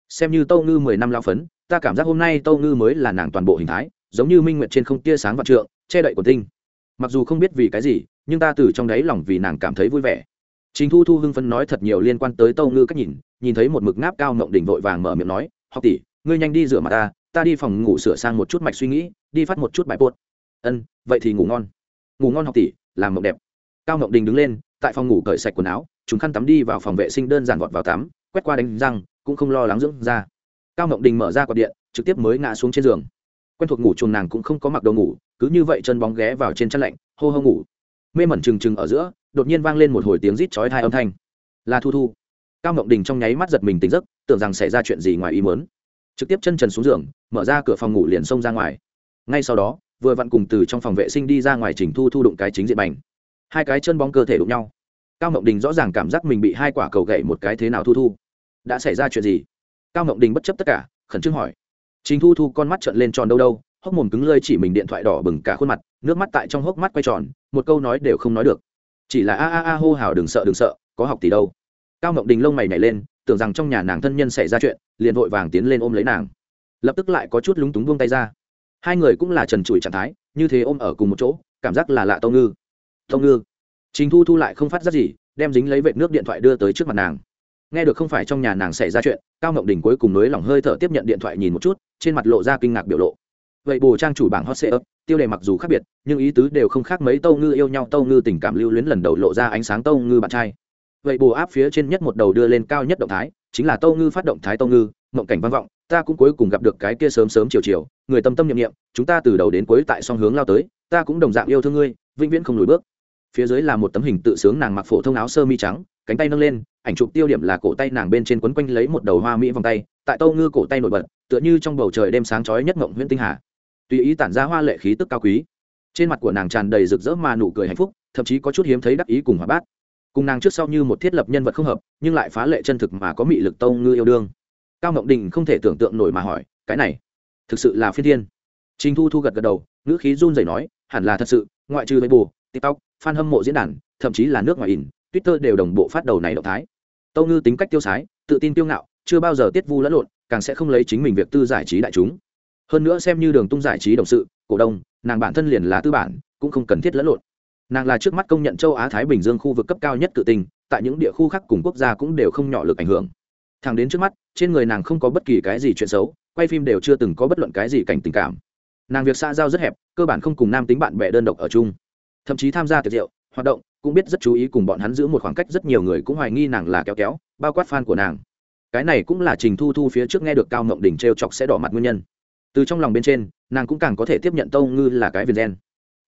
Xem như Tông Ngư 10 năm lao phấn, ta cảm giác hôm nay Tông Ngư mới là nàng toàn bộ hình thái, giống như minh nguyệt trên không tia sáng và trượng, che đậy của tinh. Mặc dù không biết vì cái gì, nhưng ta từ trong đáy lòng vì nàng cảm thấy vui vẻ. Trình Thu Thu hưng phấn nói thật nhiều liên quan tới Tâu Ngư cách nhìn, nhìn thấy một mực ngáp cao ngậm đỉnh vội vàng mở miệng nói, "Học tỷ, ngươi nhanh đi rửa mặt ta, ta đi phòng ngủ sửa sang một chút mạch suy nghĩ, đi phát một chút bài bột." "Ân, vậy thì ngủ ngon." "Ngủ ngon học tỷ, làm mộng đẹp." Cao Ngọc Đình đứng lên, tại phòng ngủ cởi sạch quần áo, chúng khăn tắm đi vào phòng vệ sinh đơn giản vọt vào tắm, quét qua đánh răng, cũng không lo lắng dưỡng ra. Cao Ngọc Đình mở ra quạt điện, trực tiếp mới ngã xuống trên giường. Quen thuộc ngủ chuồng nàng cũng không có mặc đồ ngủ, cứ như vậy chân bóng ghé vào trên chăn lạnh, hô hô ngủ. Mê mẩn trừng trừng ở giữa, đột nhiên vang lên một hồi tiếng rít chói tai âm thanh là thu thu cao ngọc đình trong nháy mắt giật mình tỉnh giấc tưởng rằng xảy ra chuyện gì ngoài ý muốn trực tiếp chân trần xuống giường, mở ra cửa phòng ngủ liền xông ra ngoài. Ngay sau đó, vừa vặn cùng từ trong phòng vệ sinh đi ra ngoài trình thu thu đụng cái chính diện bành. Hai cái chân bóng cơ thể đụng nhau. Cao ngọc đình rõ ràng cảm giác mình bị hai quả cầu gậy một cái thế nào thu thu. Đã xảy ra chuyện gì? Cao ngọc đình bất chấp tất cả, khẩn trương hỏi. Trình thu thu con mắt trợn lên tròn đâu đâu, hốc mồm cứng lơi chỉ mình điện thoại đỏ bừng cả khuôn mặt, nước mắt tại trong hốc mắt quay tròn, một câu nói đều không nói được. Chỉ là a a a hô hào đừng sợ đừng sợ, có học tỷ đâu. Cao ngọc đình lông mày nhảy lên tưởng rằng trong nhà nàng thân nhân xảy ra chuyện, liền vội vàng tiến lên ôm lấy nàng. Lập tức lại có chút lúng túng buông tay ra. Hai người cũng là trần trụi trạng thái, như thế ôm ở cùng một chỗ, cảm giác là lạ tông ngư. Tông ngư. Trình thu thu lại không phát ra gì, đem dính lấy vệt nước điện thoại đưa tới trước mặt nàng. Nghe được không phải trong nhà nàng xảy ra chuyện, cao ngọc đình cuối cùng nới lỏng hơi thở tiếp nhận điện thoại nhìn một chút, trên mặt lộ ra kinh ngạc biểu lộ. Vậy bồ trang chủ bảng hot sale tiêu đề mặc dù khác biệt, nhưng ý tứ đều không khác mấy tâu ngư yêu nhau tâu ngư tình cảm lưu luyến lần đầu lộ ra ánh sáng tâu ngư bạn trai vậy bù áp phía trên nhất một đầu đưa lên cao nhất động thái, chính là tâu ngư phát động thái tâu ngư, mộng cảnh vang vọng, ta cũng cuối cùng gặp được cái kia sớm sớm chiều chiều, người tâm tâm nhiệm nghiệm chúng ta từ đầu đến cuối tại song hướng lao tới, ta cũng đồng dạng yêu thương ngươi, vĩnh viễn không lùi bước. Phía dưới là một tấm hình tự sướng nàng mặc phổ thông áo sơ mi trắng, cánh tay nâng lên, ảnh chụp tiêu điểm là cổ tay nàng bên trên quấn quanh lấy một đầu hoa mỹ vòng tay, tại tâu ngư cổ tay nổi bật, tựa như trong bầu trời đêm sáng chói nhất mộng huyễn tinh hà. Tùy ý tản ra hoa lệ khí tức cao quý. Trên mặt của nàng tràn đầy rực rỡ mà nụ cười hạnh phúc, thậm chí có chút hiếm thấy đắc ý cùng hòa bát cùng nàng trước sau như một thiết lập nhân vật không hợp, nhưng lại phá lệ chân thực mà có mị lực tông ngư yêu đương. Cao ngọc đình không thể tưởng tượng nổi mà hỏi, cái này, thực sự là phi thiên? Trình thu thu gật gật đầu, ngữ khí run rẩy nói, hẳn là thật sự, ngoại trừ với bù tiktok, fan hâm mộ diễn đàn, thậm chí là nước ngoài ỉn twitter đều đồng bộ phát đầu này động thái. Tâu ngư tính cách tiêu sái, tự tin tiêu ngạo, chưa bao giờ tiết vu lẫn lộn, càng sẽ không lấy chính mình việc tư giải trí đại chúng. Hơn nữa xem như đường tung giải trí đồng sự, cổ đông, nàng bản thân liền là tư bản, cũng không cần thiết lẫn lộn nàng là trước mắt công nhận châu á thái bình dương khu vực cấp cao nhất cự tình tại những địa khu khác cùng quốc gia cũng đều không nhỏ lực ảnh hưởng. Thằng đến trước mắt, trên người nàng không có bất kỳ cái gì chuyện xấu, quay phim đều chưa từng có bất luận cái gì cảnh tình cảm. Nàng việc xã giao rất hẹp, cơ bản không cùng nam tính bạn bè đơn độc ở chung. Thậm chí tham gia tiệc rượu, hoạt động, cũng biết rất chú ý cùng bọn hắn giữ một khoảng cách rất nhiều người cũng hoài nghi nàng là kéo kéo, bao quát fan của nàng. Cái này cũng là trình thu thu phía trước nghe được cao mộng đỉnh t r e o chọc sẽ đỏ mặt nguyên nhân. Từ trong lòng bên trên, nàng cũng càng có thể tiếp nhận tâu ngư là cái viền gen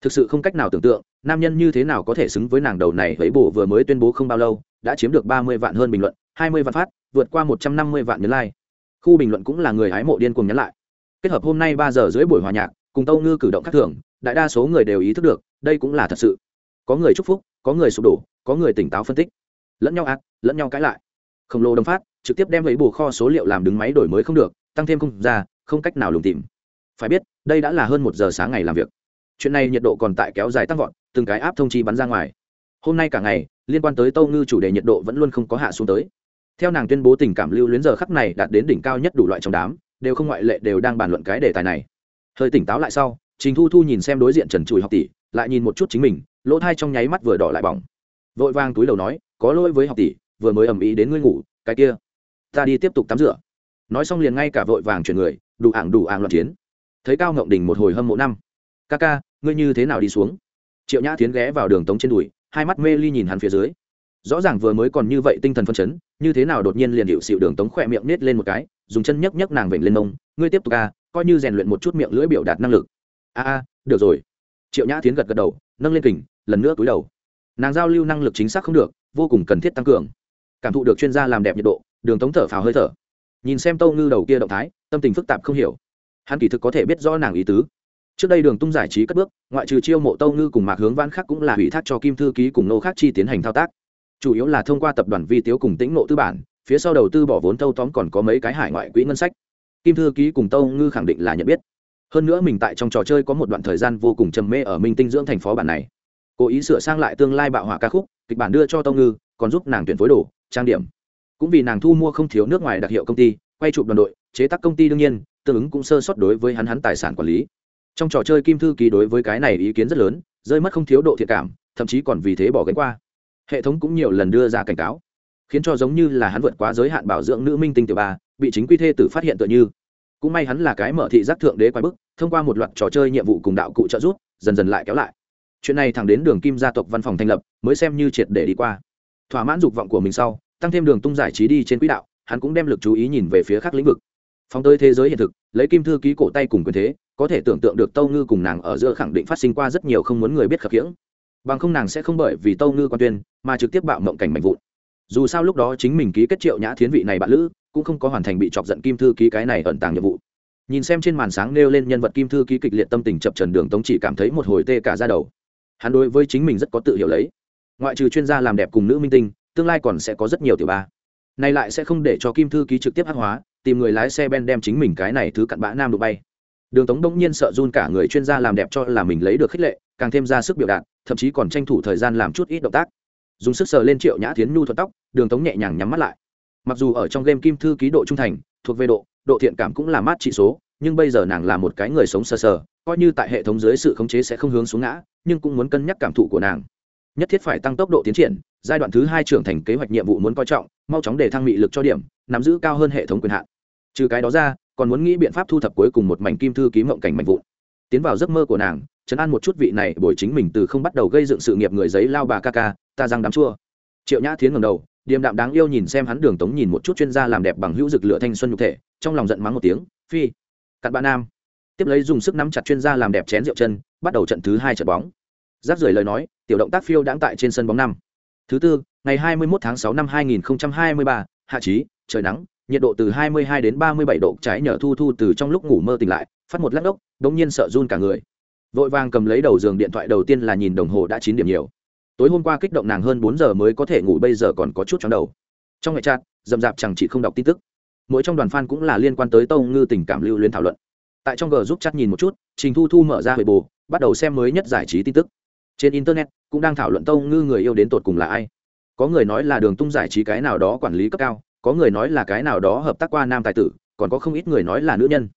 thực sự không cách nào tưởng tượng nam nhân như thế nào có thể xứng với nàng đầu này với bổ vừa mới tuyên bố không bao lâu, đã chiếm được ba mươi vạn hơn bình luận, hai mươi vạn phát, vượt qua một trăm năm mươi vạn nhấn like. Khu bình luận cũng là người hái mộ điên cùng nhắn lại. Kết hợp hôm nay ba giờ dưới buổi hòa nhạc, cùng tâu ngư cử động khác thường, đại đa số người đều ý thức được, đây cũng là thật sự. Có người chúc phúc, có người sụp đổ, có người tỉnh táo phân tích. Lẫn nhau ác, lẫn nhau cãi lại. Khổng lồ đồng phát, trực tiếp đem lấy bù kho số liệu làm đứng máy đổi mới không được, tăng thêm không ra, không cách nào lùng tìm. Phải biết, đây đã là hơn một giờ sáng ngày làm việc chuyện này nhiệt độ còn tại kéo dài tăng vọt, từng cái áp thông chi bắn ra ngoài. Hôm nay cả ngày, liên quan tới tâu ngư chủ đề nhiệt độ vẫn luôn không có hạ xuống tới. Theo nàng tuyên bố tình cảm lưu luyến giờ khắc này đạt đến đỉnh cao nhất đủ loại trong đám, đều không ngoại lệ đều đang bàn luận cái đề tài này. Hơi tỉnh táo lại sau, trình thu thu nhìn xem đối diện trần trùi học tỷ, lại nhìn một chút chính mình, lỗ thai trong nháy mắt vừa đỏ lại bỏng. Vội vang túi đầu nói, có lỗi với học tỷ, vừa mới ầm ĩ đến ngươi ngủ, cái kia, ta đi tiếp tục tắm rửa. Nói xong liền ngay cả vội vàng chuyển người, đủ ảng đủ ảng loạn chiến. Thấy cao ngộng đình một hồi hâm mộ năm. Ca ca ngươi như thế nào đi xuống? Triệu nhã tiến ghé vào đường tống trên đùi, hai mắt mê ly nhìn hắn phía dưới. Rõ ràng vừa mới còn như vậy tinh thần phân chấn, như thế nào đột nhiên liền hiệu xịu đường tống khỏe miệng nết lên một cái, dùng chân nhấc nhấc nàng vểnh lên mông, ngươi tiếp tục ca coi như rèn luyện một chút miệng lưỡi biểu đạt năng lực. A a, được rồi. Triệu nhã tiến gật gật đầu, nâng lên kình, lần nữa túi đầu. Nàng giao lưu năng lực chính xác không được, vô cùng cần thiết tăng cường. Cảm thụ được chuyên gia làm đẹp nhiệt độ, đường tống thở phào hơi thở. Nhìn xem tâu ngư đầu kia động thái, tâm tình phức tạp không hiểu. Hắn kỳ thực có thể biết rõ nàng ý tứ trước đây đường tung giải trí cất bước, ngoại trừ chiêu mộ tâu ngư cùng mạc hướng văn khác cũng là ủy thác cho kim thư ký cùng nô khác chi tiến hành thao tác. Chủ yếu là thông qua tập đoàn vi tiếu cùng tĩnh nộ tư bản, phía sau đầu tư bỏ vốn thâu tóm còn có mấy cái hải ngoại quỹ ngân sách. Kim thư ký cùng tâu ngư khẳng định là nhận biết. Hơn nữa mình tại trong trò chơi có một đoạn thời gian vô cùng trầm mê ở minh tinh dưỡng thành phó bản này. Cố ý sửa sang lại tương lai bạo hỏa ca khúc, kịch bản đưa cho tâu ngư, còn giúp nàng tuyển phối đồ, trang điểm. Cũng vì nàng thu mua không thiếu nước ngoài đặc hiệu công ty, quay chụp đoàn đội, chế tác công ty đương nhiên, tương ứng cũng sơ sót đối với hắn hắn tài sản quản lý trong trò chơi kim thư ký đối với cái này ý kiến rất lớn, rơi mất không thiếu độ thiệt cảm, thậm chí còn vì thế bỏ gánh qua. Hệ thống cũng nhiều lần đưa ra cảnh cáo, khiến cho giống như là hắn vượt quá giới hạn bảo dưỡng nữ minh tinh tiểu ba, bị chính quy thê tử phát hiện tựa như. Cũng may hắn là cái mở thị giác thượng đế quái bức, thông qua một loạt trò chơi nhiệm vụ cùng đạo cụ trợ giúp, dần dần lại kéo lại. Chuyện này thẳng đến đường kim gia tộc văn phòng thành lập, mới xem như triệt để đi qua. Thỏa mãn dục vọng của mình sau, tăng thêm đường tung giải trí đi trên quỹ đạo, hắn cũng đem lực chú ý nhìn về phía khác lĩnh vực. Phóng tới thế giới hiện thực, lấy kim thư ký cổ tay cùng quyền thế có thể tưởng tượng được tâu ngư cùng nàng ở giữa khẳng định phát sinh qua rất nhiều không muốn người biết khập khiễng. Bằng không nàng sẽ không bởi vì tâu ngư quan tuyên mà trực tiếp bạo mộng cảnh mạnh vụn. Dù sao lúc đó chính mình ký kết triệu nhã thiến vị này bạn lữ, cũng không có hoàn thành bị chọc giận kim thư ký cái này ẩn tàng nhiệm vụ. Nhìn xem trên màn sáng nêu lên nhân vật kim thư ký kịch liệt tâm tình chập trần đường tống chỉ cảm thấy một hồi tê cả ra đầu. Hắn đối với chính mình rất có tự hiểu lấy. Ngoại trừ chuyên gia làm đẹp cùng nữ minh tinh, tương lai còn sẽ có rất nhiều tiểu ba. Này lại sẽ không để cho kim thư ký trực tiếp hắc hóa, tìm người lái xe ben đem chính mình cái này thứ cặn bã nam đụng bay đường tống đông nhiên sợ run cả người chuyên gia làm đẹp cho là mình lấy được khích lệ, càng thêm ra sức biểu đạt, thậm chí còn tranh thủ thời gian làm chút ít động tác. Dùng sức sờ lên triệu nhã thiến nhu thuật tóc, đường tống nhẹ nhàng nhắm mắt lại. Mặc dù ở trong game kim thư ký độ trung thành, thuộc về độ độ thiện cảm cũng là mát trị số, nhưng bây giờ nàng là một cái người sống sờ sờ, coi như tại hệ thống dưới sự khống chế sẽ không hướng xuống ngã, nhưng cũng muốn cân nhắc cảm thụ của nàng. Nhất thiết phải tăng tốc độ tiến triển, giai đoạn thứ hai trưởng thành kế hoạch nhiệm vụ muốn coi trọng, mau chóng để thăng mị lực cho điểm, nắm giữ cao hơn hệ thống quyền hạn. Trừ cái đó ra còn muốn nghĩ biện pháp thu thập cuối cùng một mảnh kim thư ký mộng cảnh mạnh vụn. Tiến vào giấc mơ của nàng chấn an một chút vị này bồi chính mình từ không bắt đầu gây dựng sự nghiệp người giấy lao bà ca ca ta răng đám chua. Triệu nhã thiến ngầm đầu điềm đạm đáng yêu nhìn xem hắn đường tống nhìn một chút chuyên gia làm đẹp bằng hữu dực lửa thanh xuân nhục thể trong lòng giận mắng một tiếng phi cặn bạn nam. Tiếp lấy dùng sức nắm chặt chuyên gia làm đẹp chén rượu chân bắt đầu trận thứ hai trận bóng. Giáp rời lời nói tiểu động tác phiêu đãng tại trên sân bóng năm. Thứ tư ngày 21 tháng 6 năm 2023, hạ trí trời nắng nhiệt độ từ 22 đến 37 độ, trái nhờ thu thu từ trong lúc ngủ mơ tỉnh lại, phát một lắc đốc đống nhiên sợ run cả người. Vội vàng cầm lấy đầu giường điện thoại đầu tiên là nhìn đồng hồ đã chín điểm nhiều. Tối hôm qua kích động nàng hơn bốn giờ mới có thể ngủ, bây giờ còn có chút trong đầu. Trong ngày chat dầm dạp chẳng chị không đọc tin tức. Mỗi trong đoàn fan cũng là liên quan tới tâu ngư tình cảm lưu liên thảo luận. Tại trong g giúp chat nhìn một chút, trình thu thu mở ra hồi bù bắt đầu xem mới nhất giải trí tin tức. Trên internet, cũng đang thảo luận tâu ngư người yêu đến tột cùng là ai. Có người nói là đường tung giải trí cái nào đó quản lý cấp cao có người nói là cái nào đó hợp tác qua nam tài tử, còn có không ít người nói là nữ nhân.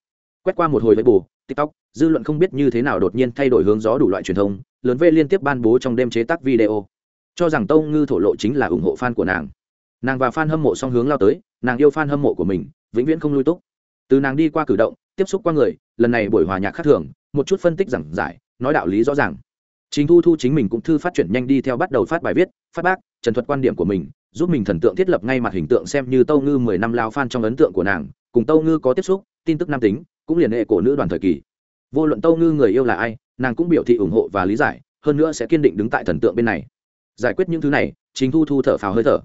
Quét qua một hồi với bù tiktok, dư luận không biết như thế nào đột nhiên thay đổi hướng gió đủ loại truyền thông, lớn v liên tiếp ban bố trong đêm chế tác video. Cho rằng tâu ngư thổ lộ chính là ủng hộ fan của nàng. Nàng và fan hâm mộ song hướng lao tới, nàng yêu fan hâm mộ của mình, vĩnh viễn không lui túc. Từ nàng đi qua cử động, tiếp xúc qua người, lần này buổi hòa nhạc khác thường, một chút phân tích giảng giải, nói đạo lý rõ ràng. Chính thu thu chính mình cũng thư phát triển nhanh đi theo bắt đầu phát bài viết, phát bác, trần thuật quan điểm của mình giúp mình thần tượng thiết lập ngay mặt hình tượng xem như tâu ngư mười năm lao phan trong ấn tượng của nàng, cùng tâu ngư có tiếp xúc, tin tức nam tính, cũng liền hệ cổ nữ đoàn thời kỳ. Vô luận tâu ngư người yêu là ai, nàng cũng biểu thị ủng hộ và lý giải, hơn nữa sẽ kiên định đứng tại thần tượng bên này. Giải quyết những thứ này chính thu thu thở phào hơi thở.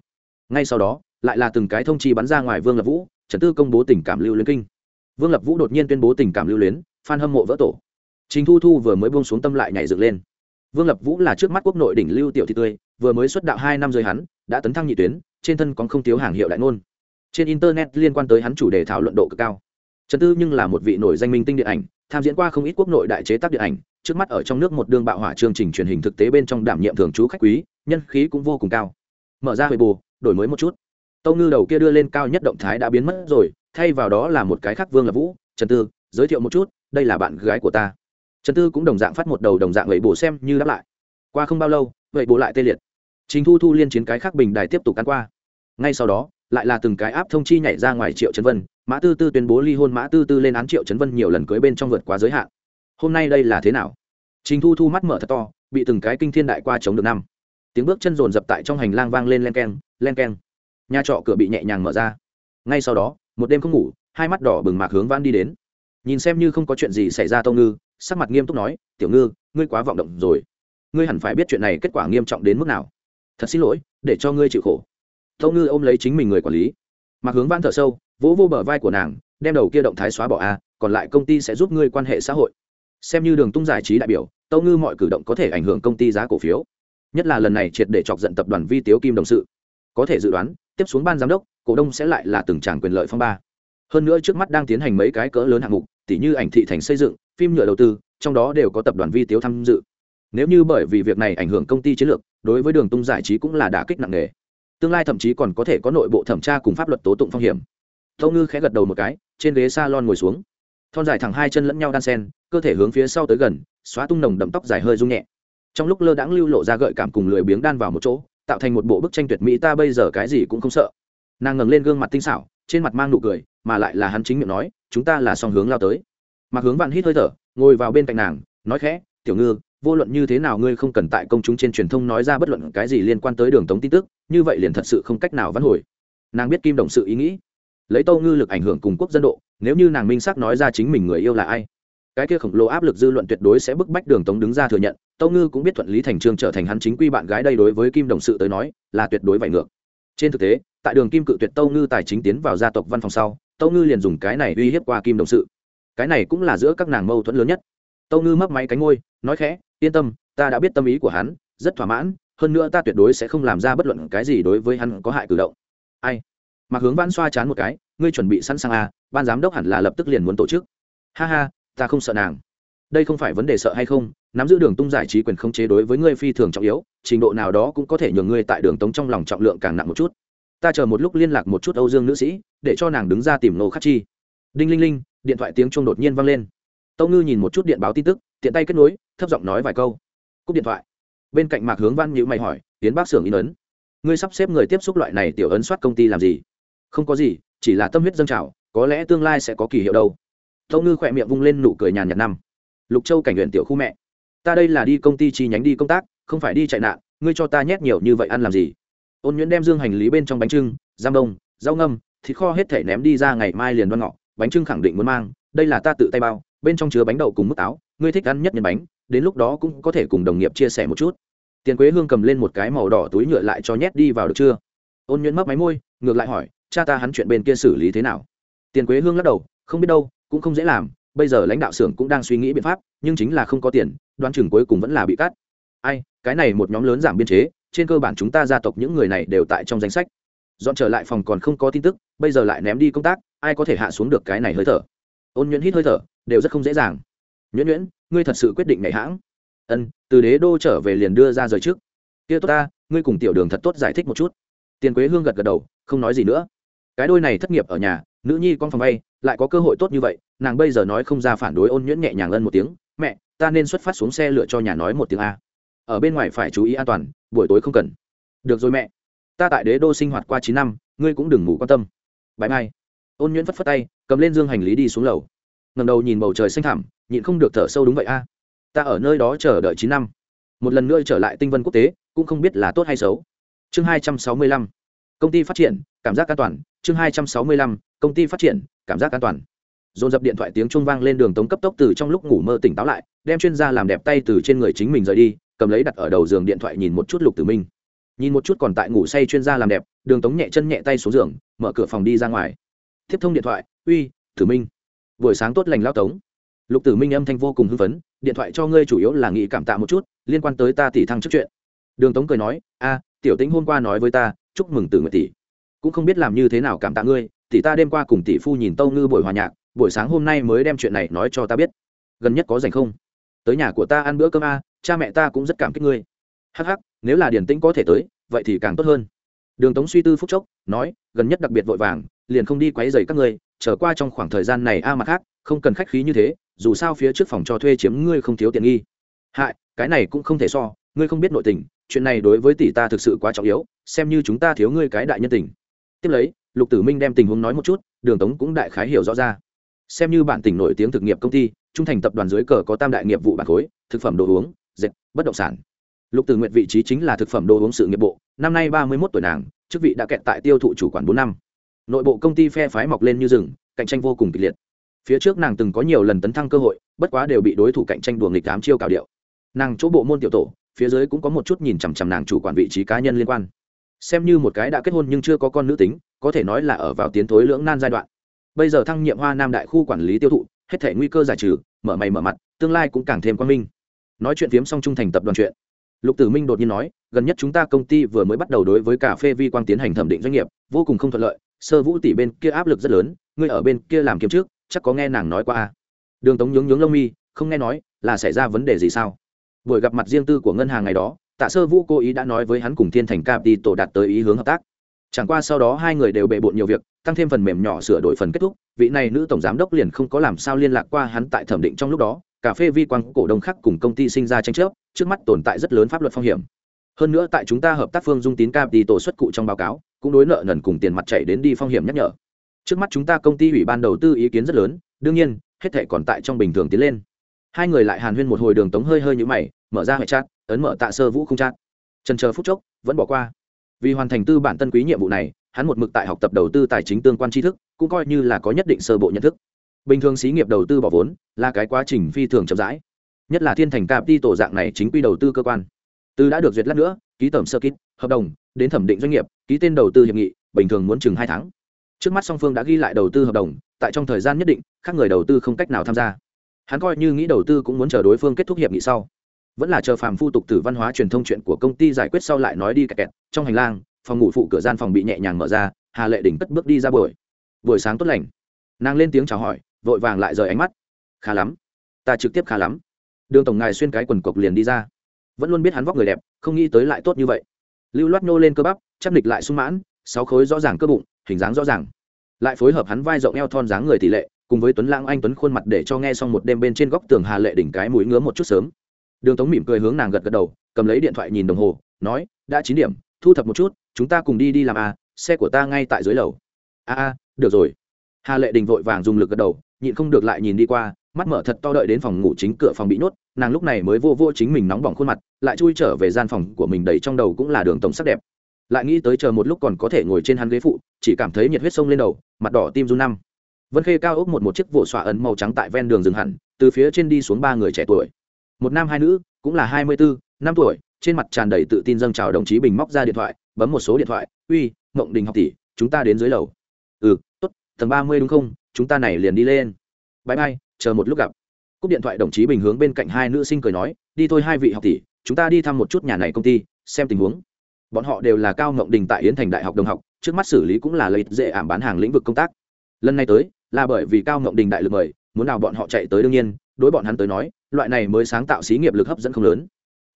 Ngay sau đó, lại là từng cái thông chi bắn ra ngoài vương lập vũ, trần tư công bố tình cảm lưu luyến kinh. Vương lập vũ đột nhiên tuyên bố tình cảm lưu luyến phan hâm mộ vỡ tổ. Chính thu thu vừa mới buông xuống tâm lại nhảy dựng lên. Vương lập vũ là trước mắt quốc nội đỉnh lưu tiểu thị tươi, vừa mới xuất đạo hai năm rơi hắn đã tấn thăng nhị tuyến, trên thân còn không thiếu hàng hiệu đại ngôn. Trên internet liên quan tới hắn chủ đề thảo luận độ cực cao. Trần tư nhưng là một vị nổi danh minh tinh điện ảnh, tham diễn qua không ít quốc nội đại chế tác điện ảnh, trước mắt ở trong nước một đương bạo hỏa chương trình truyền hình thực tế bên trong đảm nhiệm thường trú khách quý, nhân khí cũng vô cùng cao. Mở ra hồi bù đổi mới một chút. Tâu ngư đầu kia đưa lên cao nhất động thái đã biến mất rồi, thay vào đó là một cái khác vương là vũ, trần tư, giới thiệu một chút, đây là bạn gái của ta. Trần tư cũng đồng dạng phát một đầu đồng dạng vậy bổ xem như đáp lại. Qua không bao lâu vậy bổ lại tê liệt chính thu thu liên chiến cái khác bình đài tiếp tục cắn qua. Ngay sau đó, lại là từng cái áp thông chi nhảy ra ngoài triệu trấn vân, mã tư tư tuyên bố ly hôn mã tư tư lên án triệu trấn vân nhiều lần cưới bên trong vượt quá giới hạn. Hôm nay đây là thế nào? Trình thu thu mắt mở thật to, bị từng cái kinh thiên đại qua chống được năm. Tiếng bước chân rồn rập tại trong hành lang vang lên len keng len keng. Nhà trọ cửa bị nhẹ nhàng mở ra. Ngay sau đó, một đêm không ngủ, hai mắt đỏ bừng mạc hướng van đi đến. Nhìn xem như không có chuyện gì xảy ra tâu ngư, sắc mặt nghiêm túc nói, tiểu ngư, ngươi quá vọng động rồi. Ngươi hẳn phải biết chuyện này kết quả nghiêm trọng đến mức nào thật xin lỗi, để cho ngươi chịu khổ. Tâu ngư ôm lấy chính mình người quản lý. Mặc hướng van thở sâu, vỗ vô bờ vai của nàng, đem đầu kia động thái xóa bỏ a, còn lại công ty sẽ giúp ngươi quan hệ xã hội. Xem như đường tung giải trí đại biểu tâu ngư mọi cử động có thể ảnh hưởng công ty giá cổ phiếu. Nhất là lần này triệt để chọc giận tập đoàn vi tiếu kim đồng sự. Có thể dự đoán, tiếp xuống ban giám đốc, cổ đông sẽ lại là từng tràng quyền lợi phong ba. Hơn nữa trước mắt đang tiến hành mấy cái cỡ lớn hạng mục, tỉ như ảnh thị thành xây dựng, phim nhựa đầu tư, trong đó đều có tập đoàn vi tiếu tham dự. Nếu như bởi vì việc này ảnh hưởng công ty chiến lược đối với đường tung giải trí cũng là đả kích nặng nề. Tương lai thậm chí còn có thể có nội bộ thẩm tra cùng pháp luật tố tụng phong hiểm. Tâu ngư khẽ gật đầu một cái, trên ghế s a lon ngồi xuống. Thon dài thẳng hai chân lẫn nhau đan sen, cơ thể hướng phía sau tới gần, xóa tung nồng đậm tóc dài hơi rung nhẹ. Trong lúc lơ đãng lưu lộ ra gợi cảm cùng lười biếng đan vào một chỗ, tạo thành một bộ bức tranh tuyệt mỹ ta bây giờ cái gì cũng không sợ. Nàng ngẩng lên gương mặt tinh xảo, trên mặt mang nụ cười, mà lại là hắn chính miệng nói, chúng ta là song hướng lao tới. Mặc hướng vạn hít hơi thở, ngồi vào bên cạnh nàng, nói khẽ, tiểu ngư vô luận như thế nào ngươi không cần tại công chúng trên truyền thông nói ra bất luận cái gì liên quan tới đường tống tin tức, như vậy liền thật sự không cách nào vãn hồi. Nàng biết kim đồng sự ý nghĩ. Lấy tâu ngư lực ảnh hưởng cùng quốc dân độ, nếu như nàng minh xác nói ra chính mình người yêu là ai, cái kia khổng lồ áp lực dư luận tuyệt đối sẽ bức bách đường tống đứng ra thừa nhận. Tâu ngư cũng biết thuận lý thành trương trở thành hắn chính quy bạn gái đây đối với kim đồng sự tới nói, là tuyệt đối vải ngược. Trên thực tế, tại đường kim cự tuyệt tâu ngư tài chính tiến vào gia tộc văn phòng sau tâu ngư liền dùng cái này uy hiếp qua kim đồng sự. Cái này cũng là giữa các nàng mâu thuẫn lớn nhất tâu ngư mấp máy cánh ngôi nói khẽ, yên tâm, ta đã biết tâm ý của hắn, rất thỏa mãn, hơn nữa ta tuyệt đối sẽ không làm ra bất luận cái gì đối với hắn có hại cử động. Ai? Mặc hướng văn xoa chán một cái, ngươi chuẩn bị sẵn sàng à ban giám đốc hẳn là lập tức liền muốn tổ chức. Ha ha, ta không sợ nàng. Đây không phải vấn đề sợ hay không, nắm giữ đường tung giải trí quyền không chế đối với ngươi phi thường trọng yếu, trình độ nào đó cũng có thể nhường ngươi tại đường tống trong lòng trọng lượng càng nặng một chút. Ta chờ một lúc liên lạc một chút âu dương nữ sĩ, để cho nàng đứng ra tìm nô khắc chi. Đinh linh linh, điện thoại tiếng chuông đột nhiên vang lên tâu ngư nhìn một chút điện báo tin tức, tiện tay kết nối, thấp giọng nói vài câu. Cúp điện thoại. Bên cạnh mạc hướng văn nhữ mày hỏi, tiến bác xưởng in ấn? Ngươi sắp xếp người tiếp xúc loại này tiểu ấn soát công ty làm gì? Không có gì, chỉ là tâm huyết dâng trào, có lẽ tương lai sẽ có kỳ hiệu đâu. Tâu ngư khỏe miệng vung lên nụ cười nhàn nhạt năm. Lục châu cảnh huyện tiểu khu mẹ. Ta đây là đi công ty chi nhánh đi công tác, không phải đi chạy nạn, ngươi cho ta nhét nhiều như vậy ăn làm gì? Ôn nhuyễn đem dương hành lý bên trong bánh trưng, giam đông, rau ngâm, thịt kho hết thể ném đi ra ngày mai liền đoan ngọ, bánh trưng khẳng định muốn mang, đây là ta tự tay bao bên trong chứa bánh đậu cùng mức táo ngươi thích ăn nhất nhân bánh, đến lúc đó cũng có thể cùng đồng nghiệp chia sẻ một chút. Tiền quế hương cầm lên một cái màu đỏ túi nhựa lại cho nhét đi vào được chưa? Ôn nhuyễn mấp máy môi, ngược lại hỏi, cha ta hắn chuyện bên kia xử lý thế nào? Tiền quế hương lắc đầu, không biết đâu, cũng không dễ làm, bây giờ lãnh đạo xưởng cũng đang suy nghĩ biện pháp, nhưng chính là không có tiền, đoán chừng cuối cùng vẫn là bị cắt. Ai, cái này một nhóm lớn giảm biên chế, trên cơ bản chúng ta gia tộc những người này đều tại trong danh sách. Dọn trở lại phòng còn không có tin tức, bây giờ lại ném đi công tác, ai có thể hạ xuống được cái này hơi thở? Ôn nhuyễn hít hơi thở đều rất không dễ dàng. Nhuyễn nhuyễn, ngươi thật sự quyết định nhảy hãng? Ân, từ đế đô trở về liền đưa ra rời trước. Kia tốt ta, ngươi cùng tiểu đường thật tốt giải thích một chút. Tiền quế hương gật gật đầu, không nói gì nữa. Cái đôi này thất nghiệp ở nhà, nữ nhi con phòng vay lại có cơ hội tốt như vậy, nàng bây giờ nói không ra phản đối ôn nhuyễn nhẹ nhàng ân một tiếng, mẹ, ta nên xuất phát xuống xe lựa cho nhà nói một tiếng a. Ở bên ngoài phải chú ý an toàn, buổi tối không cần. Được rồi mẹ. Ta tại đế đô sinh hoạt qua chín năm, ngươi cũng đừng ngủ quan tâm. Bãi mai. Ôn nhuyễn phất phất tay, cầm lên dương hành lý đi xuống lầu ngầm đầu nhìn bầu trời xanh thẳm, nhịn không được thở sâu đúng vậy a. À. Ta ở nơi đó chờ đợi chín năm. Một lần nữa trở lại tinh vân quốc tế, cũng không biết là tốt hay xấu. Chương hai trăm sáu mươi lăm. Công ty phát triển, cảm giác an toàn. Chương hai trăm sáu mươi lăm. Công ty phát triển, cảm giác an toàn. Dồn dập điện thoại tiếng trung vang lên đường tống cấp tốc từ trong lúc ngủ mơ tỉnh táo lại, đem chuyên gia làm đẹp tay từ trên người chính mình rời đi, cầm lấy đặt ở đầu giường điện thoại nhìn một chút lục tử minh. Nhìn một chút còn tại ngủ say chuyên gia làm đẹp, đường tống nhẹ chân nhẹ tay xuống giường, mở cửa phòng đi ra ngoài. Tiếp thông điện thoại, uy, tử minh buổi sáng tốt lành lao tống. Lục tử minh âm thanh vô cùng hưng phấn, điện thoại cho ngươi chủ yếu là nghị cảm tạ một chút, liên quan tới ta tỷ thăng trước chuyện. Đường tống cười nói, a, tiểu tính hôm qua nói với ta, chúc mừng tử nguyệt tỷ. Cũng không biết làm như thế nào cảm tạ ngươi, tỷ ta đêm qua cùng tỷ phu nhìn tâu ngư buổi hòa nhạc, buổi sáng hôm nay mới đem chuyện này nói cho ta biết. Gần nhất có dành không? Tới nhà của ta ăn bữa cơm a, cha mẹ ta cũng rất cảm kích ngươi. Hắc hắc, nếu là điển tĩnh có thể tới, vậy thì càng tốt hơn. Đường tống suy tư phúc chốc, nói, gần nhất đặc biệt vội vàng, liền không đi quấy dày các ngươi trở qua trong khoảng thời gian này a mặt khác, không cần khách khí như thế, dù sao phía trước phòng cho thuê chiếm ngươi không thiếu tiện nghi. Hại, cái này cũng không thể so, ngươi không biết nội tình, chuyện này đối với tỷ ta thực sự quá trọng yếu, xem như chúng ta thiếu ngươi cái đại nhân tình. Tiếp lấy, lục tử minh đem tình huống nói một chút, đường tống cũng đại khái hiểu rõ ra. Xem như bản tỉnh nổi tiếng thực nghiệp công ty, trung thành tập đoàn dưới cờ có tam đại nghiệp vụ bản khối, thực phẩm đồ uống, dệt, bất động sản. Lục tử nguyện vị trí chính là thực phẩm đồ uống sự nghiệp bộ, năm nay ba mươi một tuổi nàng, chức vị đã kẹt tại tiêu thụ chủ quản bốn năm nội bộ công ty phe phái mọc lên như rừng, cạnh tranh vô cùng kịch liệt. Phía trước nàng từng có nhiều lần tấn thăng cơ hội, bất quá đều bị đối thủ cạnh tranh đùa nghịch tám chiêu cào điệu. Nàng chỗ bộ môn tiểu tổ, phía dưới cũng có một chút nhìn chằm chằm nàng chủ quản vị trí cá nhân liên quan. Xem như một cái đã kết hôn nhưng chưa có con nữ tính, có thể nói là ở vào tiến thối lưỡng nan giai đoạn. Bây giờ thăng nhiệm hoa nam đại khu quản lý tiêu thụ, hết thể nguy cơ giải trừ, mở mày mở mặt, tương lai cũng càng thêm quan minh. Nói chuyện phiếm xong trung thành tập đoàn chuyện. Lục tử minh đột nhiên nói, gần nhất chúng ta công ty vừa mới bắt đầu đối với cà phê vi quang tiến hành thẩm định doanh nghiệp, vô cùng không thuận lợi sơ vũ tỷ bên kia áp lực rất lớn, ngươi ở bên kia làm kiếm trước, chắc có nghe nàng nói qua à? đường tống nhướng nhướng lông mi, không nghe nói, là xảy ra vấn đề gì sao? Buổi gặp mặt riêng tư của ngân hàng ngày đó, tạ sơ vũ cố ý đã nói với hắn cùng thiên thành cap đi tổ đạt tới ý hướng hợp tác. Chẳng qua sau đó hai người đều bề bộn nhiều việc, tăng thêm phần mềm nhỏ sửa đổi phần kết thúc, vị này nữ tổng giám đốc liền không có làm sao liên lạc qua hắn tại thẩm định trong lúc đó, cà phê vi quang cổ đông khác cùng công ty sinh ra tranh chấp, trước mắt tồn tại rất lớn pháp luật phong hiểm. Hơn nữa tại chúng ta hợp tác phương dung tín cap đi tổ xuất cụ trong báo cáo cũng đối nợ nần cùng tiền mặt chạy đến đi phong hiểm nhắc nhở. Trước mắt chúng ta công ty ủy ban đầu tư ý kiến rất lớn, đương nhiên, hết thể còn tại trong bình thường tiến lên. Hai người lại hàn huyên một hồi đường tống hơi hơi như mày, mở ra hệ chat, ấn mở tạ sơ vũ không chat. Trần chờ phút chốc, vẫn bỏ qua. Vì hoàn thành tư bản tân quý nhiệm vụ này, hắn một mực tại học tập đầu tư tài chính tương quan tri thức, cũng coi như là có nhất định sơ bộ nhận thức. Bình thường xí nghiệp đầu tư bỏ vốn, là cái quá trình phi thường chậm rãi. Nhất là thiên thành cạp đi tổ dạng này chính quy đầu tư cơ quan. Từ đã được duyệt lát nữa, ký tẩm sơ kít hợp đồng, đến thẩm định doanh nghiệp ký tên đầu tư hiệp nghị, bình thường muốn chừng hai tháng. Trước mắt song phương đã ghi lại đầu tư hợp đồng, tại trong thời gian nhất định các người đầu tư không cách nào tham gia. Hắn coi như nghĩ đầu tư cũng muốn chờ đối phương kết thúc hiệp nghị sau. Vẫn là chờ phàm phu tục từ văn hóa truyền thông chuyện của công ty giải quyết sau lại nói đi kẹt kẹt. Trong hành lang, phòng ngủ phụ cửa gian phòng bị nhẹ nhàng mở ra, hà lệ đỉnh cất bước đi ra buổi. Buổi sáng tốt lành. Nàng lên tiếng chào hỏi, vội vàng lại rời ánh mắt. Khá lắm. Ta trực tiếp khá lắm. Đường tổng ngài xuyên cái quần cộc liền đi ra. Vẫn luôn biết hắn vóc người đẹp, không nghĩ tới lại tốt như vậy lưu loát nô lên cơ bắp chắc địch lại sung mãn, sáu khối rõ ràng cơ bụng, hình dáng rõ ràng. Lại phối hợp hắn vai rộng eo thon dáng người tỷ lệ, cùng với tuấn lãng anh tuấn khuôn mặt để cho nghe xong một đêm bên trên góc tường hà lệ đỉnh cái mũi ngứa một chút sớm. Đường tống mỉm cười hướng nàng gật gật đầu, cầm lấy điện thoại nhìn đồng hồ, nói, đã chín điểm, thu thập một chút, chúng ta cùng đi đi làm a xe của ta ngay tại dưới lầu. A a, được rồi. Hà lệ đình vội vàng dùng lực gật đầu, nhịn không được lại nhìn đi qua mắt mở thật to đợi đến phòng ngủ chính cửa phòng bị nhốt, nàng lúc này mới vô vô chính mình nóng bỏng khuôn mặt, lại chui trở về gian phòng của mình đầy trong đầu cũng là đường tổng sắc đẹp. Lại nghĩ tới chờ một lúc còn có thể ngồi trên hắn ghế phụ, chỉ cảm thấy nhiệt huyết sông lên đầu, mặt đỏ tim run năm. Vân khê cao ốc một một chiếc vỗ xoa ấn màu trắng tại ven đường dừng hẳn, từ phía trên đi xuống ba người trẻ tuổi. Một nam hai nữ, cũng là hai mươi bốn năm tuổi, trên mặt tràn đầy tự tin dâng chào đồng chí bình móc ra điện thoại, bấm một số điện thoại, uy mộng đình học tỷ, chúng ta đến dưới lầu. Ừ tốt, tầng ba mươi đúng không? Chúng ta này liền đi lên. Bãi bay chờ một lúc gặp. Cúp điện thoại đồng chí bình hướng bên cạnh hai nữ sinh cười nói, đi thôi hai vị học tỷ, chúng ta đi thăm một chút nhà này công ty, xem tình huống. Bọn họ đều là cao ngộng đình tại yến thành đại học đồng học, trước mắt xử lý cũng là lợi dễ ảm bán hàng lĩnh vực công tác. Lần này tới, là bởi vì cao ngộng đình đại lực mời, muốn nào bọn họ chạy tới đương nhiên, đối bọn hắn tới nói, loại này mới sáng tạo xí nghiệp lực hấp dẫn không lớn.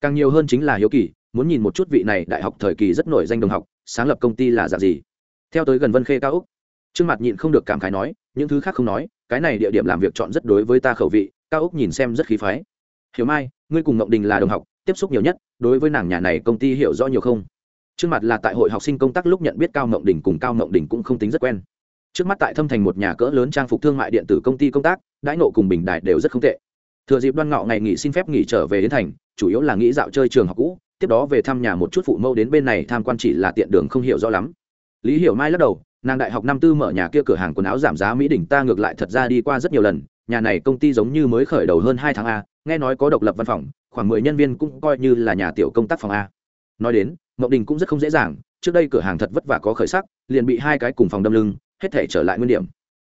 Càng nhiều hơn chính là hiếu kỳ, muốn nhìn một chút vị này đại học thời kỳ rất nổi danh đồng học, sáng lập công ty là dạng gì. Theo tới gần vân khê cao úc trương mặt nhịn không được cảm khái nói, những thứ khác không nói, cái này địa điểm làm việc chọn rất đối với ta khẩu vị, cao úc nhìn xem rất khí phái. Hiểu mai, ngươi cùng ngộng đình là đồng học, tiếp xúc nhiều nhất, đối với nàng nhà này công ty hiểu rõ nhiều không? Trước mặt là tại hội học sinh công tác lúc nhận biết cao ngộng đình cùng cao ngộng đình cũng không tính rất quen. Trước mắt tại thâm thành một nhà cỡ lớn trang phục thương mại điện tử công ty công tác, đãi nộ cùng bình đại đều rất không tệ. Thừa dịp đoan ngọ ngày nghỉ xin phép nghỉ trở về đến thành, chủ yếu là nghĩ dạo chơi trường học cũ, tiếp đó về thăm nhà một chút phụ mâu đến bên này tham quan chỉ là tiện đường không hiểu rõ lắm. Lý hiểu mai lắc đầu nàng đại học năm tư mở nhà kia cửa hàng quần áo giảm giá mỹ đỉnh ta ngược lại thật ra đi qua rất nhiều lần, nhà này công ty giống như mới khởi đầu hơn hai tháng a, nghe nói có độc lập văn phòng, khoảng mười nhân viên cũng coi như là nhà tiểu công tác phòng a. Nói đến mậu đình cũng rất không dễ dàng, trước đây cửa hàng thật vất vả có khởi sắc, liền bị hai cái cùng phòng đâm lưng, hết thể trở lại nguyên điểm.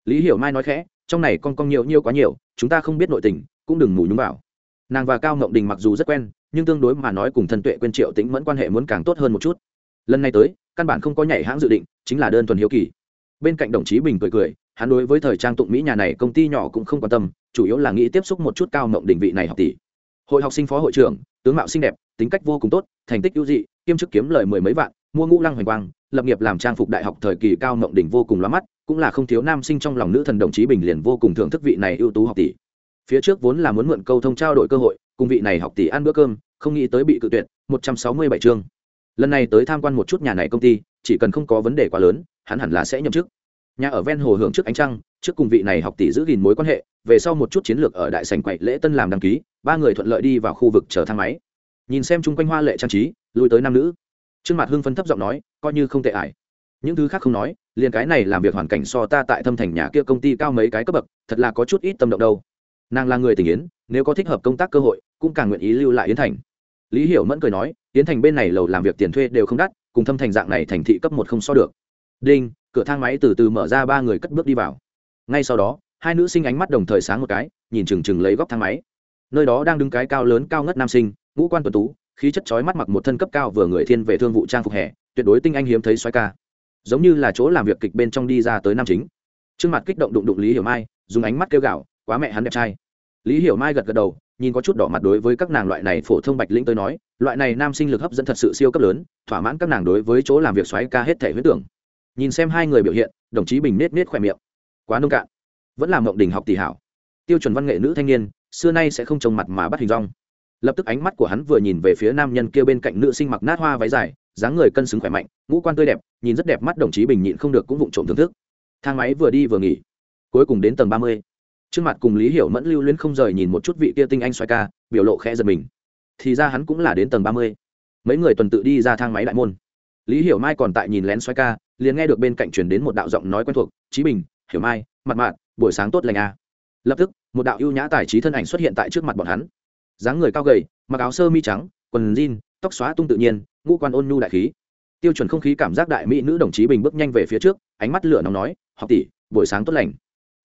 Lý hiểu mai nói khẽ, trong này con con nhiều nhiều quá nhiều, chúng ta không biết nội tình, cũng đừng ngủ nhúng vào. Nàng và cao ngộng đình mặc dù rất quen, nhưng tương đối mà nói cùng thân tuệ quên triệu tính mẫn quan hệ muốn càng tốt hơn một chút lần này tới, căn bản không có nhảy hãng dự định, chính là đơn thuần hiếu kỳ. Bên cạnh đồng chí bình cười cười, hắn đối với thời trang tụng mỹ nhà này công ty nhỏ cũng không quan tâm, chủ yếu là nghĩ tiếp xúc một chút cao mộng đỉnh vị này học tỷ. Hội học sinh phó hội trưởng, tướng mạo xinh đẹp, tính cách vô cùng tốt, thành tích ưu dị, kiêm chức kiếm lời mười mấy vạn, mua ngũ lăng hoành quang, lập nghiệp làm trang phục đại học thời kỳ cao mộng đỉnh vô cùng lóa mắt, cũng là không thiếu nam sinh trong lòng nữ thần đồng chí bình liền vô cùng thưởng thức vị này ưu tú học tỷ. Phía trước vốn là muốn mượn câu thông trao đổi cơ hội, cùng vị này học tỷ ăn bữa cơm, không nghĩ tới bị cự tuyệt, một trăm sáu mươi bảy chương lần này tới tham quan một chút nhà này công ty, chỉ cần không có vấn đề quá lớn, hắn hẳn là sẽ nhậm chức. Nhà ở ven hồ hưởng trước ánh trăng, trước cùng vị này học tỷ giữ gìn mối quan hệ, về sau một chút chiến lược ở đại sành quậy lễ tân làm đăng ký, ba người thuận lợi đi vào khu vực chờ thang máy. Nhìn xem chung quanh hoa lệ trang trí, lui tới nam nữ. Trương mặt hưng phấn thấp giọng nói, coi như không tệ ải. Những thứ khác không nói, liền cái này làm việc hoàn cảnh so ta tại thâm thành nhà kia công ty cao mấy cái cấp bậc, thật là có chút ít tâm động đâu. Nàng là người tình yến, nếu có thích hợp công tác cơ hội, cũng càng nguyện ý lưu lại yến thành lý hiểu mẫn cười nói, tiến thành bên này lầu làm việc tiền thuê đều không đắt, cùng thâm thành dạng này thành thị cấp một không so được. Đinh, cửa thang máy từ từ mở ra ba người cất bước đi vào. Ngay sau đó, hai nữ sinh ánh mắt đồng thời sáng một cái, nhìn chừng chừng lấy góc thang máy. Nơi đó đang đứng cái cao lớn cao ngất nam sinh, ngũ quan tuần tú, khí chất chói mắt mặc một thân cấp cao vừa người thiên về thương vụ trang phục hè, tuyệt đối tinh anh hiếm thấy xoay ca. Giống như là chỗ làm việc kịch bên trong đi ra tới nam chính. Trước mặt kích động đụng đụng lý hiểu mai, dùng ánh mắt kêu gạo quá mẹ hắn đẹp trai. Lý hiểu mai gật gật đầu nhìn có chút đỏ mặt đối với các nàng loại này phổ thông bạch lĩnh tới nói, loại này nam sinh lực hấp dẫn thật sự siêu cấp lớn, thỏa mãn các nàng đối với chỗ làm việc xoáy ca hết thể huyết tưởng. Nhìn xem hai người biểu hiện, đồng chí bình nết nết khỏe miệng. Quá nông cạn. Vẫn là mộng đình học tỷ hảo. Tiêu chuẩn văn nghệ nữ thanh niên, xưa nay sẽ không trông mặt mà bắt hình rong lập tức ánh mắt của hắn vừa nhìn về phía nam nhân kia bên cạnh nữ sinh mặc nát hoa váy dài, dáng người cân xứng khỏe mạnh, ngũ quan tươi đẹp, nhìn rất đẹp mắt đồng chí bình nhịn không được cũng vụng trộm thưởng thức. Thang máy vừa đi vừa nghỉ. Cuối cùng đến tầng ba mươi trước mặt cùng lý hiểu mẫn lưu luyến không rời nhìn một chút vị kia tinh anh xoay ca, biểu lộ khẽ giật mình. Thì ra hắn cũng là đến tầng ba mươi. Mấy người tuần tự đi ra thang máy đại môn. Lý hiểu mai còn tại nhìn lén xoay ca, liền nghe được bên cạnh chuyển đến một đạo giọng nói quen thuộc, Chí bình, hiểu mai mặt mạn buổi sáng tốt lành a à. lập tức, một đạo ưu nhã tài trí thân ảnh xuất hiện tại trước mặt bọn hắn. Dáng người cao gầy, mặc áo sơ mi trắng, quần jean, tóc xóa tung tự nhiên, ngũ quan ôn nhu đại khí. Tiêu chuẩn không khí cảm giác đại mỹ nữ đồng chí bình bước nhanh về phía trước, ánh mắt lửa nóng nói, học tỷ, buổi sáng tốt lành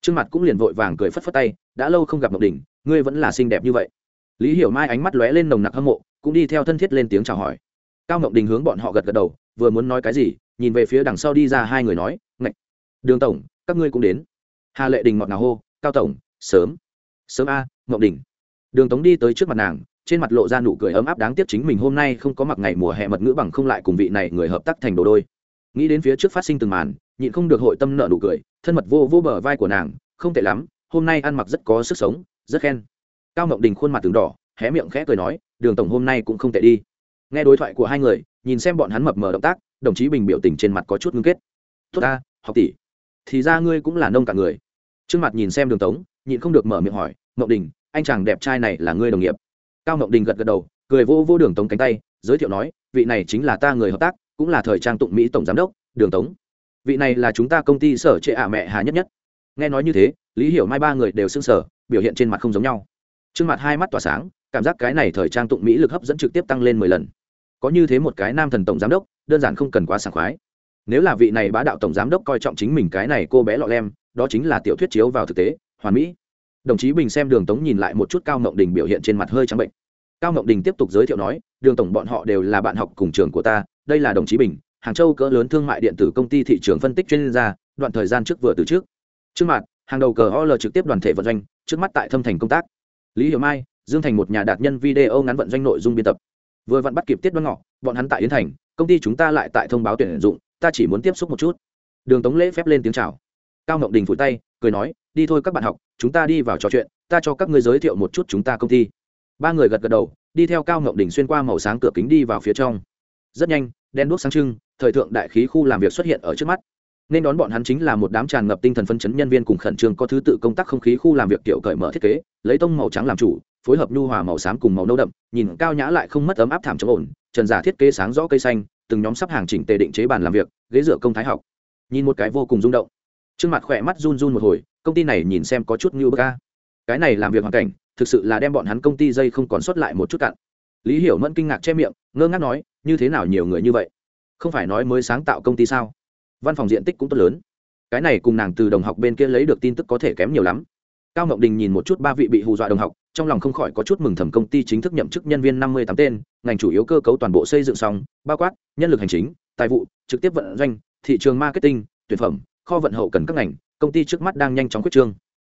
trước mặt cũng liền vội vàng cười phất phất tay, đã lâu không gặp ngọc đỉnh, ngươi vẫn là xinh đẹp như vậy. Lý hiểu mai ánh mắt lóe lên nồng nặc hâm mộ, cũng đi theo thân thiết lên tiếng chào hỏi. Cao ngọc đình hướng bọn họ gật gật đầu, vừa muốn nói cái gì, nhìn về phía đằng sau đi ra hai người nói, ngạch, đường tổng, các ngươi cũng đến. Hà lệ đình ngọt ngào hô, cao tổng, sớm. Sớm a ngọc đình đường tống đi tới trước mặt nàng, trên mặt lộ ra nụ cười ấm áp đáng tiếc chính mình hôm nay không có mặc ngày mùa hè mật ngữ bằng không lại cùng vị này người hợp tác thành đồ đôi. Nghĩ đến phía trước phát sinh từng màn nhịn không được hội tâm nợ nụ cười, thân mật vô vô bờ vai của nàng, không tệ lắm, hôm nay ăn mặc rất có sức sống, rất khen. Cao ngọc đình khuôn mặt từng đỏ, hé miệng khẽ cười nói, đường tổng hôm nay cũng không tệ đi. Nghe đối thoại của hai người, nhìn xem bọn hắn mập mờ động tác, đồng chí bình biểu tình trên mặt có chút ngưng kết. Tốt ta, học tỷ, thì ra ngươi cũng là nông cả người. Trước mặt nhìn xem đường tống, nhịn không được mở miệng hỏi, ngọc đình, anh chàng đẹp trai này là ngươi đồng nghiệp? Cao ngọc đình gật gật đầu, cười vô vô đường tống cánh tay, giới thiệu nói, vị này chính là ta người hợp tác, cũng là thời trang tụng mỹ tổng giám đốc, đường tống vị này là chúng ta công ty sở trệ ả mẹ hà nhất nhất. Nghe nói như thế, lý hiểu mai ba người đều s ư n g sở biểu hiện trên mặt không giống nhau. Trước mặt hai mắt tỏa sáng, cảm giác cái này thời trang tụng mỹ lực hấp dẫn trực tiếp tăng lên mười lần. Có như thế một cái nam thần tổng giám đốc, đơn giản không cần quá sảng khoái. Nếu là vị này bá đạo tổng giám đốc coi trọng chính mình cái này cô bé lọ lem, đó chính là tiểu thuyết chiếu vào thực tế, hoàn mỹ. Đồng chí bình xem đường tống nhìn lại một chút cao ngộng đình biểu hiện trên mặt hơi trắng bệnh. Cao ngộng đình tiếp tục giới thiệu nói, đường tổng bọn họ đều là bạn học cùng trường của ta, đây là đồng chí bình hàng châu cỡ lớn thương mại điện tử công ty thị trường phân tích chuyên gia, đoạn thời gian trước vừa từ trước. Trước mặt, hàng đầu cờ ol trực tiếp đoàn thể vận doanh, trước mắt tại thâm thành công tác. Lý hiểu mai, dương thành một nhà đạt nhân video ngắn vận doanh nội dung biên tập. Vừa vặn bắt kịp tiết đoan ngọ, bọn hắn tại yến thành, công ty chúng ta lại tại thông báo tuyển dụng, ta chỉ muốn tiếp xúc một chút. Đường tống lễ phép lên tiếng chào. Cao ngọc đình phủi tay, cười nói, đi thôi các bạn học, chúng ta đi vào trò chuyện, ta cho các ngươi giới thiệu một chút chúng ta công ty. Ba người gật gật đầu, đi theo cao ngọc đình xuyên qua màu sáng cửa kính đi vào phía trong. Rất nhanh đen đuốc sáng trưng thời thượng đại khí khu làm việc xuất hiện ở trước mắt. Nên đón bọn hắn chính là một đám tràn ngập tinh thần phân chấn nhân viên cùng khẩn trương có thứ tự công tác không khí khu làm việc kiểu cởi mở thiết kế, lấy tông màu trắng làm chủ, phối hợp nhu hòa màu xám cùng màu nâu đậm, nhìn cao nhã lại không mất ấm áp thảm chống ổn, trần giả thiết kế sáng rõ cây xanh, từng nhóm sắp hàng chỉnh tề định chế bàn làm việc, ghế dựa công thái học. Nhìn một cái vô cùng rung động. Trương mặt khỏe mắt run run một hồi, công ty này nhìn xem có chút như bơ ca cái này làm việc hoàn cảnh, thực sự là đem bọn hắn công ty dây không còn sót lại một chút cặn lý hiểu mẫn kinh ngạc che miệng, ngơ ngác nói, như thế nào nhiều người như vậy? Không phải nói mới sáng tạo công ty sao? Văn phòng diện tích cũng tốt lớn. Cái này cùng nàng từ đồng học bên kia lấy được tin tức có thể kém nhiều lắm. Cao ngọc đình nhìn một chút ba vị bị hù dọa đồng học, trong lòng không khỏi có chút mừng thầm công ty chính thức nhậm chức nhân viên năm mươi tám tên, ngành chủ yếu cơ cấu toàn bộ xây dựng xong, bao quát, nhân lực hành chính, tài vụ, trực tiếp vận doanh, thị trường marketing, tuyển phẩm, kho vận hậu cần các ngành, công ty trước mắt đang nhanh chóng quyết trương.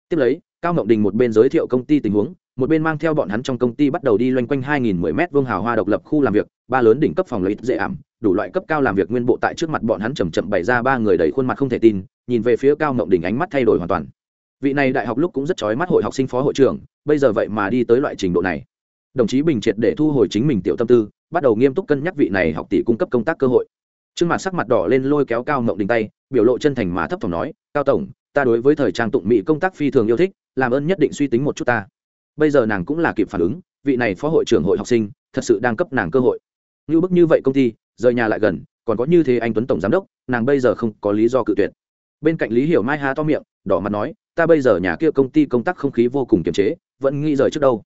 Tiếp lấy, cao ngọc đình một bên giới thiệu công ty tình huống một bên mang theo bọn hắn trong công ty bắt đầu đi loanh quanh 2010 mét vuông hào hoa độc lập khu làm việc, ba lớn đỉnh cấp phòng lợi dễ ảm, đủ loại cấp cao làm việc nguyên bộ tại trước mặt bọn hắn chậm chậm bày ra ba người đầy khuôn mặt không thể tin, nhìn về phía cao mộng đỉnh ánh mắt thay đổi hoàn toàn. Vị này đại học lúc cũng rất chói mắt hội học sinh phó hội trưởng, bây giờ vậy mà đi tới loại trình độ này. Đồng chí Bình triệt để thu hồi chính mình tiểu tâm tư, bắt đầu nghiêm túc cân nhắc vị này học tỷ cung cấp công tác cơ hội. Trương mặt sắc mặt đỏ lên lôi kéo cao mộng đỉnh tay, biểu lộ chân thành mà thấp thỏm nói, "Cao tổng, ta đối với thời trang tụng mỹ công tác phi thường yêu thích, làm ơn nhất định suy tính một chút ta." Bây giờ nàng cũng là kịp phản ứng, vị này phó hội trưởng hội học sinh, thật sự đang cấp nàng cơ hội. Như bức như vậy công ty, rời nhà lại gần, còn có như thế anh tuấn tổng giám đốc, nàng bây giờ không có lý do cự tuyệt. Bên cạnh lý hiểu mai há to miệng, đỏ mặt nói, ta bây giờ nhà kia công ty công tác không khí vô cùng kiềm chế, vẫn nghĩ rời trước đâu.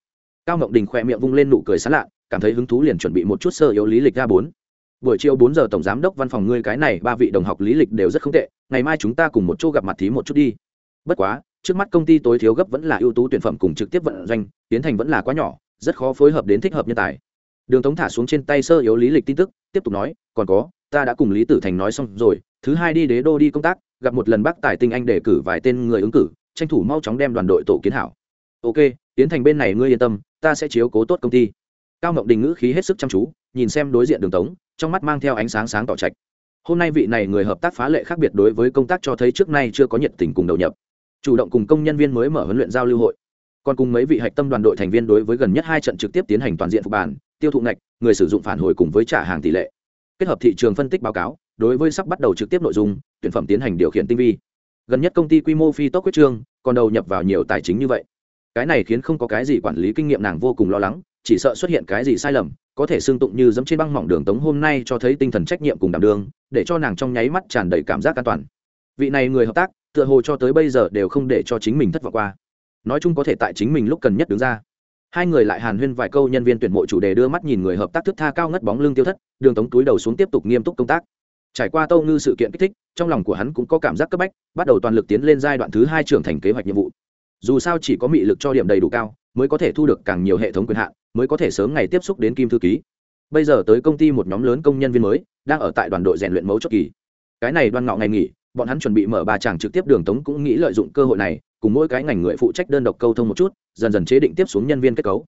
Cao ngọc đình khỏe miệng vung lên nụ cười sán lạ, cảm thấy hứng thú liền chuẩn bị một chút sơ yếu lý lịch ra bốn. Buổi chiều bốn giờ tổng giám đốc văn phòng ngươi cái này ba vị đồng học lý lịch đều rất không tệ, ngày mai chúng ta cùng một chỗ gặp mặt thí một chút đi. Bất quá trước mắt công ty tối thiếu gấp vẫn là ưu tú tuyển phẩm cùng trực tiếp vận doanh, tiến thành vẫn là quá nhỏ, rất khó phối hợp đến thích hợp nhân tài. Đường tống thả xuống trên tay sơ yếu lý lịch tin tức, tiếp tục nói, còn có, ta đã cùng lý tử thành nói xong rồi, thứ hai đi đế đô đi công tác, gặp một lần bác tài tinh anh để cử vài tên người ứng cử, tranh thủ mau chóng đem đoàn đội tổ kiến hảo. Ok, tiến thành bên này ngươi yên tâm, ta sẽ chiếu cố tốt công ty. Cao ngọc đình ngữ khí hết sức chăm chú, nhìn xem đối diện đường tống, trong mắt mang theo ánh sáng sáng tỏ trạch. Hôm nay vị này người hợp tác phá lệ khác biệt đối với công tác cho thấy trước nay chưa có nhiệt tình cùng đầu nhập chủ động cùng công nhân viên mới mở huấn luyện giao lưu hội. Còn cùng mấy vị hạch tâm đoàn đội thành viên đối với gần nhất hai trận trực tiếp tiến hành toàn diện phục bản tiêu thụ ngạch, người sử dụng phản hồi cùng với trả hàng tỷ lệ. Kết hợp thị trường phân tích báo cáo, đối với sắp bắt đầu trực tiếp nội dung, tuyển phẩm tiến hành điều khiển tinh vi. Gần nhất công ty quy mô phi tốc quyết trương, còn đầu nhập vào nhiều tài chính như vậy. Cái này khiến không có cái gì quản lý kinh nghiệm nàng vô cùng lo lắng, chỉ sợ xuất hiện cái gì sai lầm, có thể xương tụng như dẫm trên băng mỏng đường tống hôm nay cho thấy tinh thần trách nhiệm cùng đảm đương, để cho nàng trong nháy mắt tràn đầy cảm giác an toàn. Vị này người hợp tác tựa hồ cho tới bây giờ đều không để cho chính mình thất vọng qua. Nói chung có thể tại chính mình lúc cần nhất đứng ra. Hai người lại hàn huyên vài câu, nhân viên tuyển mộ chủ đề đưa mắt nhìn người hợp tác thức tha cao ngất bóng lưng tiêu thất, đường tống túi đầu xuống tiếp tục nghiêm túc công tác. Trải qua tâu ngư sự kiện kích thích, trong lòng của hắn cũng có cảm giác cấp bách, bắt đầu toàn lực tiến lên giai đoạn thứ hai trưởng thành kế hoạch nhiệm vụ. Dù sao chỉ có mị lực cho điểm đầy đủ cao, mới có thể thu được càng nhiều hệ thống quyền hạn, mới có thể sớm ngày tiếp xúc đến kim thư ký. Bây giờ tới công ty một nhóm lớn công nhân viên mới, đang ở tại đoàn đội rèn luyện mấu chốt kỳ. Cái này đoan ngọ ngày nghỉ bọn hắn chuẩn bị mở ba chàng trực tiếp đường tống cũng nghĩ lợi dụng cơ hội này, cùng mỗi cái ngành người phụ trách đơn độc câu thông một chút, dần dần chế định tiếp xuống nhân viên kết cấu.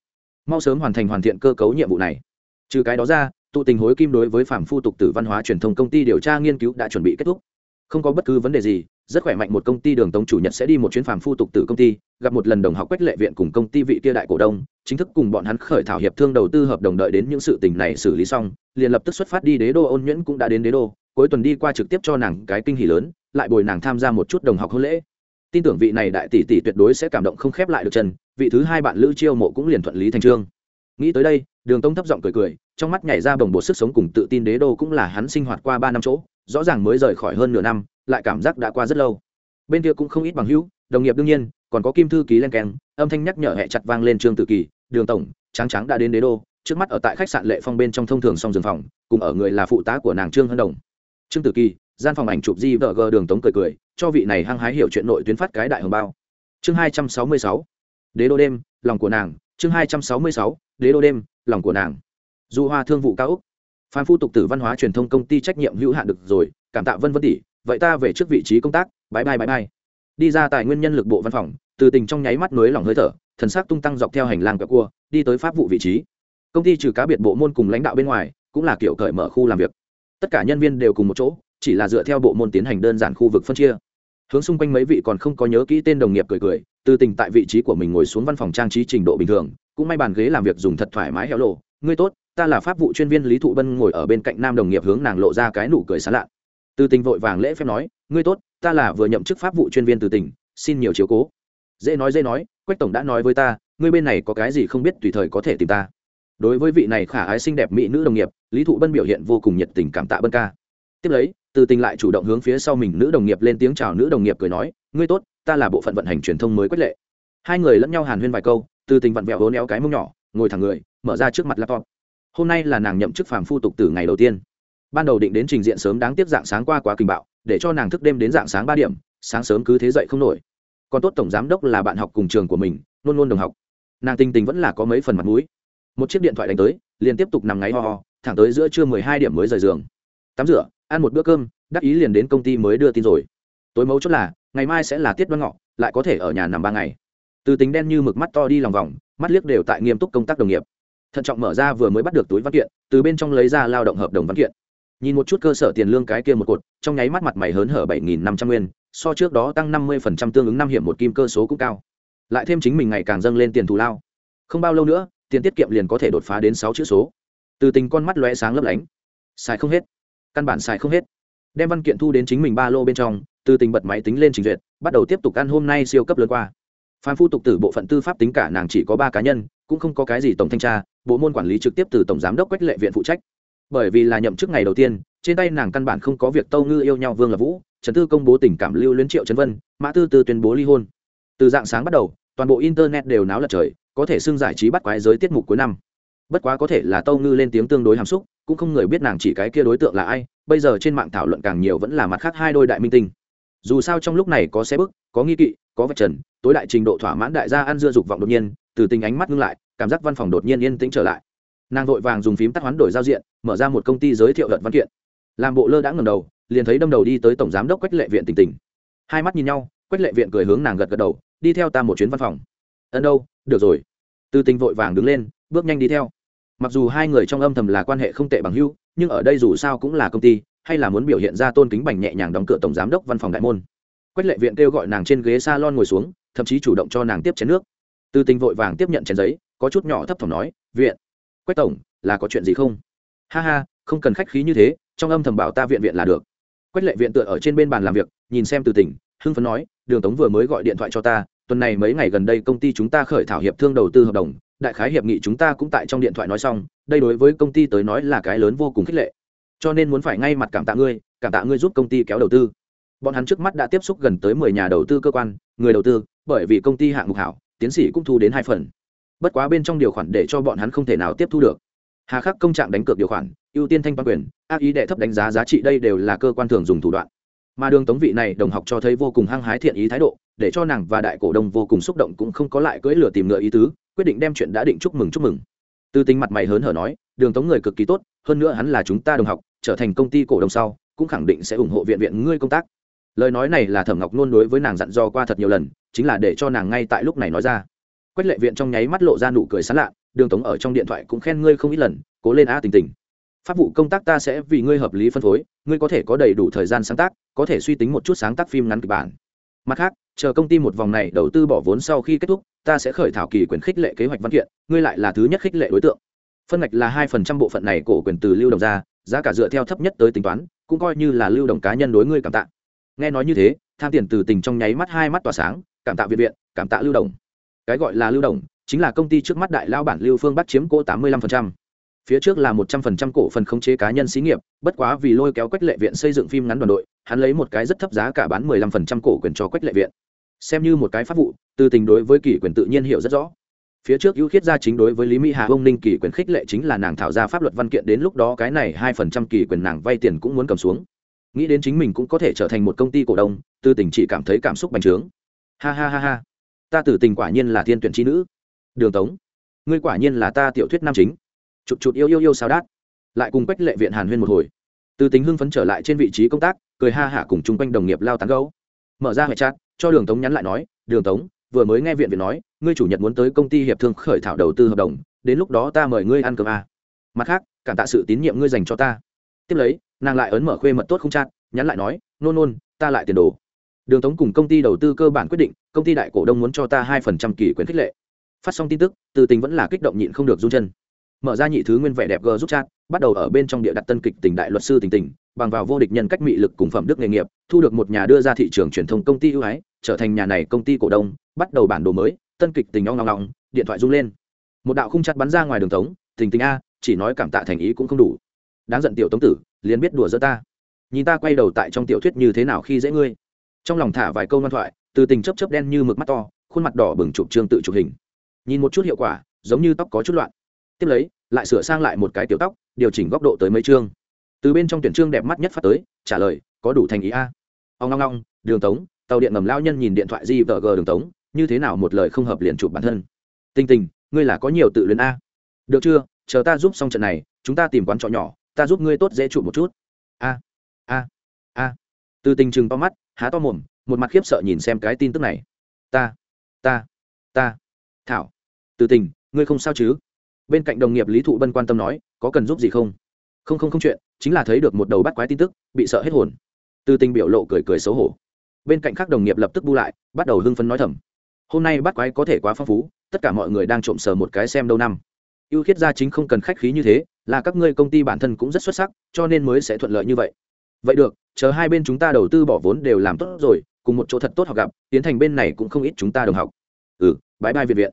Mau sớm hoàn thành hoàn thiện cơ cấu nhiệm vụ này. Trừ cái đó ra, tụ tình hối kim đối với phạm phu tục tử văn hóa truyền thông công ty điều tra nghiên cứu đã chuẩn bị kết thúc. Không có bất cứ vấn đề gì, rất khỏe mạnh một công ty đường tống chủ nhật sẽ đi một chuyến phạm phu tục tử công ty, gặp một lần đồng học quách lệ viện cùng công ty vị kia đại cổ đông, chính thức cùng bọn hắn khởi thảo hiệp thương đầu tư hợp đồng đợi đến những sự tình này xử lý xong, liền lập tức xuất phát đi đế đô, ôn nhuyễn cũng đã đến đế đô cuối tuần đi qua trực tiếp cho nàng cái kinh hỉ lớn, lại bồi nàng tham gia một chút đồng học hôn lễ. Tin tưởng vị này đại tỷ tỷ tuyệt đối sẽ cảm động không khép lại được chân, vị thứ hai bạn lữ chiêu mộ cũng liền thuận lý thành trương. Nghĩ tới đây, đường tông thấp giọng cười cười, trong mắt nhảy ra bồng bột sức sống cùng tự tin đế đô cũng là hắn sinh hoạt qua ba năm chỗ, rõ ràng mới rời khỏi hơn nửa năm, lại cảm giác đã qua rất lâu. Bên kia cũng không ít bằng hữu, đồng nghiệp đương nhiên, còn có kim thư ký len keng, âm thanh nhắc nhở hẹ chặt vang lên trương tự kỳ, đường tổng, tráng tráng đã đến đế đô, trước mắt ở tại khách sạn lệ phong bên trong thông thường song giường phòng, cùng ở người là phụ tá của nàng trương hân đồng trương tử kỳ, gian phòng ảnh chụp di vợ gờ đường tống cười cười, cho vị này hăng hái hiểu chuyện nội tuyến phát cái đại hồng bao. Chương hai trăm sáu mươi sáu, đế đô đêm, lòng của nàng. Chương hai trăm sáu mươi sáu, đế đô đêm, lòng của nàng. Du hoa thương vụ cao úc phan phu tục tử văn hóa truyền thông công ty trách nhiệm hữu hạn được rồi, cảm tạ vân vân tỷ, vậy ta về trước vị trí công tác bãi bay bãi bay đi ra tài nguyên nhân lực bộ văn phòng, từ tình trong nháy mắt nới lỏng hơi thở, thần sắc tung tăng dọc theo hành lang quẹo cua, đi tới pháp vụ vị trí. Công ty trừ cá biệt bộ môn cùng lãnh đạo bên ngoài, cũng là kiểu cởi mở khu làm việc tất cả nhân viên đều cùng một chỗ chỉ là dựa theo bộ môn tiến hành đơn giản khu vực phân chia. Hướng xung quanh mấy vị còn không có nhớ kỹ tên đồng nghiệp cười cười từ tình tại vị trí của mình ngồi xuống văn phòng trang trí trình độ bình thường cũng may bàn ghế làm việc dùng thật thoải mái héo lộ ngươi tốt ta là pháp vụ chuyên viên lý thụ bân ngồi ở bên cạnh nam đồng nghiệp hướng nàng lộ ra cái nụ cười sán lạ. Từ tình vội vàng lễ phép nói ngươi tốt ta là vừa nhậm chức pháp vụ chuyên viên từ Tình, xin nhiều chiếu cố. Dễ nói dễ nói quách tổng đã nói với ta ngươi bên này có cái gì không biết tùy thời có thể tìm ta đối với vị này khả ái xinh đẹp mỹ nữ đồng nghiệp, lý thụ bân biểu hiện vô cùng nhiệt tình cảm tạ bân ca. Tiếp lấy, từ tình lại chủ động hướng phía sau mình nữ đồng nghiệp lên tiếng chào nữ đồng nghiệp cười nói, ngươi tốt, ta là bộ phận vận hành truyền thông mới quyết lệ. Hai người lẫn nhau hàn huyên vài câu, từ tình vặn vẹo hố néo cái mông nhỏ, ngồi thẳng người, mở ra trước mặt laptop. Hôm nay là nàng nhậm chức phàm phu tục từ ngày đầu tiên. Ban đầu định đến trình diện sớm đáng tiếc dạng sáng qua quá kinh bạo, để cho nàng thức đêm đến dạng sáng ba điểm, sáng sớm cứ thế dậy không nổi. Còn tốt tổng giám đốc là bạn học cùng trường của mình, luôn luôn đồng học. Nàng tình tình vẫn là có mấy phần mặt mũi một chiếc điện thoại đánh tới, liền tiếp tục nằm ngáy ho ho, thẳng tới giữa trưa mười hai điểm mới rời giường. Tắm rửa, ăn một bữa cơm, đắc ý liền đến công ty mới đưa tin rồi. Tối mấu chốt là, ngày mai sẽ là tiết đoan ngọ, lại có thể ở nhà nằm ba ngày. Từ tính đen như mực mắt to đi lòng vòng, mắt liếc đều tại nghiêm túc công tác đồng nghiệp. Thận trọng mở ra vừa mới bắt được túi văn kiện, từ bên trong lấy ra lao động hợp đồng văn kiện. Nhìn một chút cơ sở tiền lương cái kia một cột, trong nháy mắt mặt mày hớn hở bảy nghìn năm trăm nguyên, so trước đó tăng năm mươi phần trăm tương ứng năm hiểm một kim cơ số cũng cao. Lại thêm chính mình ngày càng dâng lên tiền thù lao. Không bao lâu nữa tiền tiết kiệm liền có thể đột phá đến sáu chữ số. Từ tình con mắt lóe sáng lấp lánh. Xài không hết. Căn bản xài không hết. Đem văn kiện thu đến chính mình ba lô bên trong, từ tình bật máy tính lên trình duyệt, bắt đầu tiếp tục ăn hôm nay siêu cấp lớn qua. Phan phu tục tử bộ phận tư pháp tính cả nàng chỉ có ba cá nhân, cũng không có cái gì tổng thanh tra, bộ môn quản lý trực tiếp từ tổng giám đốc quách lệ viện phụ trách. Bởi vì là nhậm chức ngày đầu tiên, trên tay nàng căn bản không có việc tâu ngư yêu nhau vương là vũ, trần tư công bố tình cảm lưu luyến triệu trấn vân, mã tư từ tuyên bố ly hôn. Từ dạng sáng bắt đầu, toàn bộ internet đều náo lật trời có thể xưng giải trí bắt quái giới tiết mục cuối năm. Bất quá có thể là tâu ngư lên tiếng tương đối hàm xúc, cũng không người biết nàng chỉ cái kia đối tượng là ai, bây giờ trên mạng thảo luận càng nhiều vẫn là mặt khác hai đôi đại minh tinh. Dù sao trong lúc này có xe bức, có nghi kỵ, có vật trần, tối đại trình độ thỏa mãn đại gia ăn dưa dục vọng đột nhiên, từ tình ánh mắt ngưng lại, cảm giác văn phòng đột nhiên yên tĩnh trở lại. Nàng vội vàng dùng phím tắt hoán đổi giao diện, mở ra một công ty giới thiệu luận văn kiện. Làm bộ lơ đã ngầm đầu, liền thấy đâm đầu đi tới tổng giám đốc quách lệ viện tỉnh tỉnh. Hai mắt nhìn nhau, quách lệ viện cười hướng nàng gật gật đầu, đi theo ta một chuyến văn phòng. Ân đâu? Được rồi từ tình vội vàng đứng lên, bước nhanh đi theo. Mặc dù hai người trong âm thầm là quan hệ không tệ bằng hưu nhưng ở đây dù sao cũng là công ty, hay là muốn biểu hiện ra tôn kính bành nhẹ nhàng đóng cửa tổng giám đốc văn phòng đại môn. Quách lệ viện kêu gọi nàng trên ghế s a lon ngồi xuống, thậm chí chủ động cho nàng tiếp chén nước. Từ tình vội vàng tiếp nhận chén giấy, có chút nhỏ thấp thỏm nói, viện, quách tổng, là có chuyện gì không? Ha ha, không cần khách khí như thế, trong âm thầm bảo ta viện viện là được. Quách lệ viện tựa ở trên bên bàn làm việc, nhìn xem từ tỉnh hưng phấn nói, đường tống vừa mới gọi điện thoại cho ta tuần này mấy ngày gần đây công ty chúng ta khởi thảo hiệp thương đầu tư hợp đồng, đại khái hiệp nghị chúng ta cũng tại trong điện thoại nói xong, đây đối với công ty tới nói là cái lớn vô cùng khích lệ. Cho nên muốn phải ngay mặt cảm tạ ngươi, cảm tạ ngươi giúp công ty kéo đầu tư. Bọn hắn trước mắt đã tiếp xúc gần tới mười nhà đầu tư cơ quan, người đầu tư, bởi vì công ty hạng mục hảo, tiến sĩ cũng thu đến hai phần. Bất quá bên trong điều khoản để cho bọn hắn không thể nào tiếp thu được. Hà khắc công trạng đánh cược điều khoản, ưu tiên thanh toán quyền, ác ý đệ thấp đánh giá giá trị đây đều là cơ quan thường dùng thủ đoạn. Mà đường tống vị này đồng học cho thấy vô cùng hăng hái thiện ý thái độ để cho nàng và đại cổ đông vô cùng xúc động cũng không có lại cưỡi lửa tìm ngựa ý tứ, quyết định đem chuyện đã định chúc mừng chúc mừng. Từ tính mặt mày hớn hở nói, đường tống người cực kỳ tốt, hơn nữa hắn là chúng ta đồng học, trở thành công ty cổ đông sau, cũng khẳng định sẽ ủng hộ viện viện ngươi công tác. Lời nói này là thẩm ngọc nôn đối với nàng dặn dò qua thật nhiều lần, chính là để cho nàng ngay tại lúc này nói ra. Quách lệ viện trong nháy mắt lộ ra nụ cười sán lạ, đường tống ở trong điện thoại cũng khen ngươi không ít lần, cố lên a tình tình. Pháp vụ công tác ta sẽ vì ngươi hợp lý phân phối, ngươi có thể có đầy đủ thời gian sáng tác, có thể suy tính một chút sáng tác phim ngắn kịch bản mặt khác, chờ công ty một vòng này đầu tư bỏ vốn sau khi kết thúc, ta sẽ khởi thảo kỳ quyền khích lệ kế hoạch văn kiện, ngươi lại là thứ nhất khích lệ đối tượng. Phân ngạch là hai phần trăm bộ phận này cổ quyền từ lưu đồng ra, giá cả dựa theo thấp nhất tới tính toán, cũng coi như là lưu đồng cá nhân đối ngươi cảm tạ. Nghe nói như thế, tham tiền từ tình trong nháy mắt hai mắt tỏa sáng, cảm tạ viện viện, cảm tạ lưu đồng. Cái gọi là lưu đồng, chính là công ty trước mắt đại lao bản lưu phương bắt chiếm cỗ tám mươi lăm phần trăm phía trước là một trăm phần trăm cổ phần khống chế cá nhân xí nghiệp, bất quá vì lôi kéo quách lệ viện xây dựng phim ngắn đoàn đội, hắn lấy một cái rất thấp giá cả bán mười lăm phần trăm cổ quyền cho quách lệ viện. Xem như một cái pháp vụ từ tình đối với kỷ quyền tự nhiên hiểu rất rõ. Phía trước ưu khiết gia chính đối với lý mỹ hà, ông ninh kỷ quyền khích lệ chính là nàng thảo ra pháp luật văn kiện, đến lúc đó cái này hai phần trăm kỷ quyền nàng vay tiền cũng muốn cầm xuống. Nghĩ đến chính mình cũng có thể trở thành một công ty cổ đông, tư tình chỉ cảm thấy cảm xúc bành trướng. Ha ha ha ha. Ta tử tình quả nhiên là thiên tuyển trí nữ. Đường tống, ngươi quả nhiên là ta tiểu thuyết nam chính chụt chụt yêu yêu yêu sao đát. Lại cùng quách lệ viện hàn huyên một hồi. Từ tính hưng phấn trở lại trên vị trí công tác, cười ha hả cùng chung quanh đồng nghiệp lao tán gấu mở ra hệ chat, cho đường tống nhắn lại nói, đường tống, vừa mới nghe viện viện nói, ngươi chủ nhật muốn tới công ty hiệp thương khởi thảo đầu tư hợp đồng, đến lúc đó ta mời ngươi ăn cơm a mặt khác, cảm tạ sự tín nhiệm ngươi dành cho ta. Tiếp lấy, nàng lại ấn mở khuê mật tốt không chát nhắn lại nói, nôn nôn, ta lại tiền đồ. Đường tống cùng công ty đầu tư cơ bản quyết định, công ty đại cổ đông muốn cho ta hai phần trăm kỳ quyền khích lệ. Phát xong tin tức, từ tình vẫn là kích động nhịn không được run chân mở ra nhị thứ nguyên vẻ đẹp g giúp chat, bắt đầu ở bên trong địa đặt tân kịch tình đại luật sư tình tình, bằng vào vô địch nhân cách mị lực cùng phẩm đức nghề nghiệp, thu được một nhà đưa ra thị trường truyền thông công ty ưu ái, trở thành nhà này công ty cổ đông, bắt đầu bản đồ mới, tân kịch tình ong ngong ngong điện thoại rung lên. Một đạo khung chặt bắn ra ngoài đường tống, tình tình a, chỉ nói cảm tạ thành ý cũng không đủ. Đáng giận tiểu tống tử, liền biết đùa giữa ta. Nhìn ta quay đầu tại trong tiểu thuyết như thế nào khi dễ ngươi. Trong lòng thả vài câu ngoan thoại, từ tình chấp chấp đen như mực mắt to, khuôn mặt đỏ bừng chụp trương tự chụp hình. Nhìn một chút hiệu quả, giống như tóc có chút loạn tiếp lấy, lại sửa sang lại một cái tiểu tóc, điều chỉnh góc độ tới mấy chương. Từ bên trong tuyển chương đẹp mắt nhất phát tới, trả lời, có đủ thành ý a. Ông long long đường tống, tàu điện ngầm lao nhân nhìn điện thoại di vợ g đường tống, như thế nào một lời không hợp liền chụp bản thân. Tình tình, ngươi là có nhiều tự luyến a. Được chưa, chờ ta giúp xong trận này, chúng ta tìm quán trọ nhỏ, ta giúp ngươi tốt dễ chụp một chút. A a a. Từ tình chừng to mắt, há to mồm, một mặt khiếp sợ nhìn xem cái tin tức này. Ta ta ta. Thảo, từ tình, ngươi không sao chứ? Bên cạnh đồng nghiệp lý thụ bân quan tâm nói, có cần giúp gì không? Không không không chuyện, chính là thấy được một đầu bắt quái tin tức, bị sợ hết hồn. Từ tình biểu lộ cười cười xấu hổ. Bên cạnh các đồng nghiệp lập tức bu lại, bắt đầu hưng phấn nói thầm, hôm nay bắt quái có thể quá phong phú, tất cả mọi người đang trộm sờ một cái xem đâu năm. Ưu khiết gia chính không cần khách khí như thế, là các ngươi công ty bản thân cũng rất xuất sắc, cho nên mới sẽ thuận lợi như vậy. Vậy được, chờ hai bên chúng ta đầu tư bỏ vốn đều làm tốt rồi, cùng một chỗ thật tốt học gặp, tiến thành bên này cũng không ít chúng ta đồng học. Ừ bãi bai viện viện.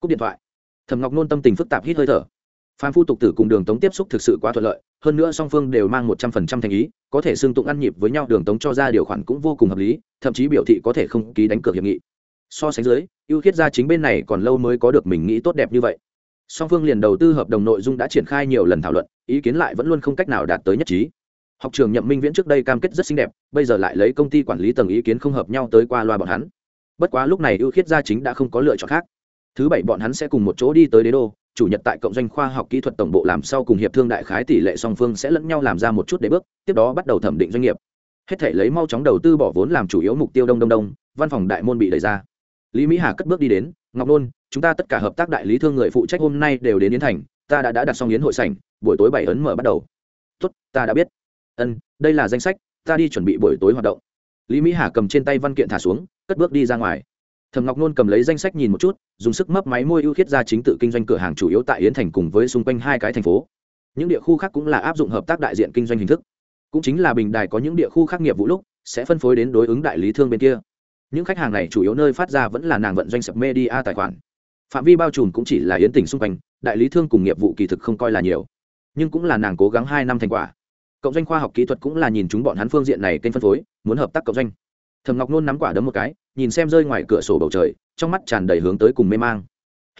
Cúp điện thoại thầm ngọc nôn tâm tình phức tạp hít hơi thở. Phan phu tục tử cùng đường tống tiếp xúc thực sự quá thuận lợi, hơn nữa song phương đều mang một trăm phần trăm thành ý, có thể xương tụng ăn nhịp với nhau, đường tống cho ra điều khoản cũng vô cùng hợp lý, thậm chí biểu thị có thể không ký đánh cược hiệp nghị. So sánh dưới, ưu khiết gia chính bên này còn lâu mới có được mình nghĩ tốt đẹp như vậy. Song phương liền đầu tư hợp đồng nội dung đã triển khai nhiều lần thảo luận, ý kiến lại vẫn luôn không cách nào đạt tới nhất trí. Học trường nhậm minh viễn trước đây cam kết rất xinh đẹp, bây giờ lại lấy công ty quản lý tầng ý kiến không hợp nhau tới qua loa bọn hắn. Bất quá lúc này ưu khiết gia chính đã không có lựa chọn khác thứ bảy bọn hắn sẽ cùng một chỗ đi tới đế đô, chủ nhật tại cộng doanh khoa học kỹ thuật tổng bộ làm sau cùng hiệp thương đại khái tỷ lệ song phương sẽ lẫn nhau làm ra một chút để bước, tiếp đó bắt đầu thẩm định doanh nghiệp. Hết thể lấy mau chóng đầu tư bỏ vốn làm chủ yếu mục tiêu đông đông đông, văn phòng đại môn bị đẩy ra. Lý mỹ hà cất bước đi đến, ngọc nôn, chúng ta tất cả hợp tác đại lý thương người phụ trách hôm nay đều đến yến thành, ta đã đã đặt xong yến hội sảnh, buổi tối bảy ấn mở bắt đầu. Tốt, ta đã biết. Ân, đây là danh sách, ta đi chuẩn bị buổi tối hoạt động. Lý mỹ hà cầm trên tay văn kiện thả xuống, cất bước đi ra ngoài thầm ngọc nôn cầm lấy danh sách nhìn một chút, dùng sức mấp máy môi ưu khiết ra chính tự kinh doanh cửa hàng chủ yếu tại yến thành cùng với xung quanh hai cái thành phố. Những địa khu khác cũng là áp dụng hợp tác đại diện kinh doanh hình thức. Cũng chính là bình đài có những địa khu khác nghiệp vụ lúc, sẽ phân phối đến đối ứng đại lý thương bên kia. Những khách hàng này chủ yếu nơi phát ra vẫn là nàng vận doanh sập media tài khoản. Phạm vi bao trùm cũng chỉ là yến tỉnh xung quanh, đại lý thương cùng nghiệp vụ kỳ thực không coi là nhiều. Nhưng cũng là nàng cố gắng hai năm thành quả. Cộng doanh khoa học kỹ thuật cũng là nhìn chúng bọn hắn phương diện này kênh phân phối, muốn hợp tác cộng doanh. Thầm ngọc nôn nắm quả đấm một cái nhìn xem rơi ngoài cửa sổ bầu trời, trong mắt tràn đầy hướng tới cùng mê mang.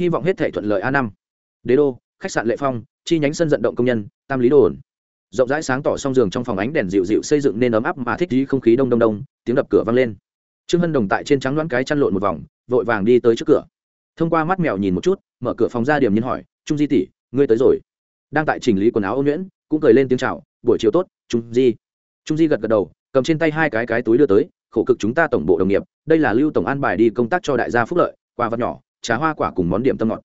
Hy vọng hết thể thuận lợi a năm. Đế đô, khách sạn lệ phong, chi nhánh sân vận động công nhân, tam lý đồ ổn. Rộng rãi sáng tỏ song giường trong phòng ánh đèn dịu dịu xây dựng nên ấm áp mà thích dí không khí đông đông đông, tiếng đập cửa vang lên. Trương hân đồng tại trên trắng đoán cái chăn lộn một vòng, vội vàng đi tới trước cửa. Thông qua mắt mèo nhìn một chút, mở cửa phòng ra điểm nhiên hỏi, trung di tỷ, ngươi tới rồi. Đang tại chỉnh lý quần áo ôn nhuyễn cũng cười lên tiếng chào, buổi chiều tốt, trung di. Trung di gật gật đầu, cầm trên tay hai cái cái túi đưa tới khổ cực chúng ta tổng bộ đồng nghiệp, đây là lưu tổng an bài đi công tác cho đại gia phúc lợi, quà vật nhỏ, trà hoa quả cùng món điểm tâm ngọt.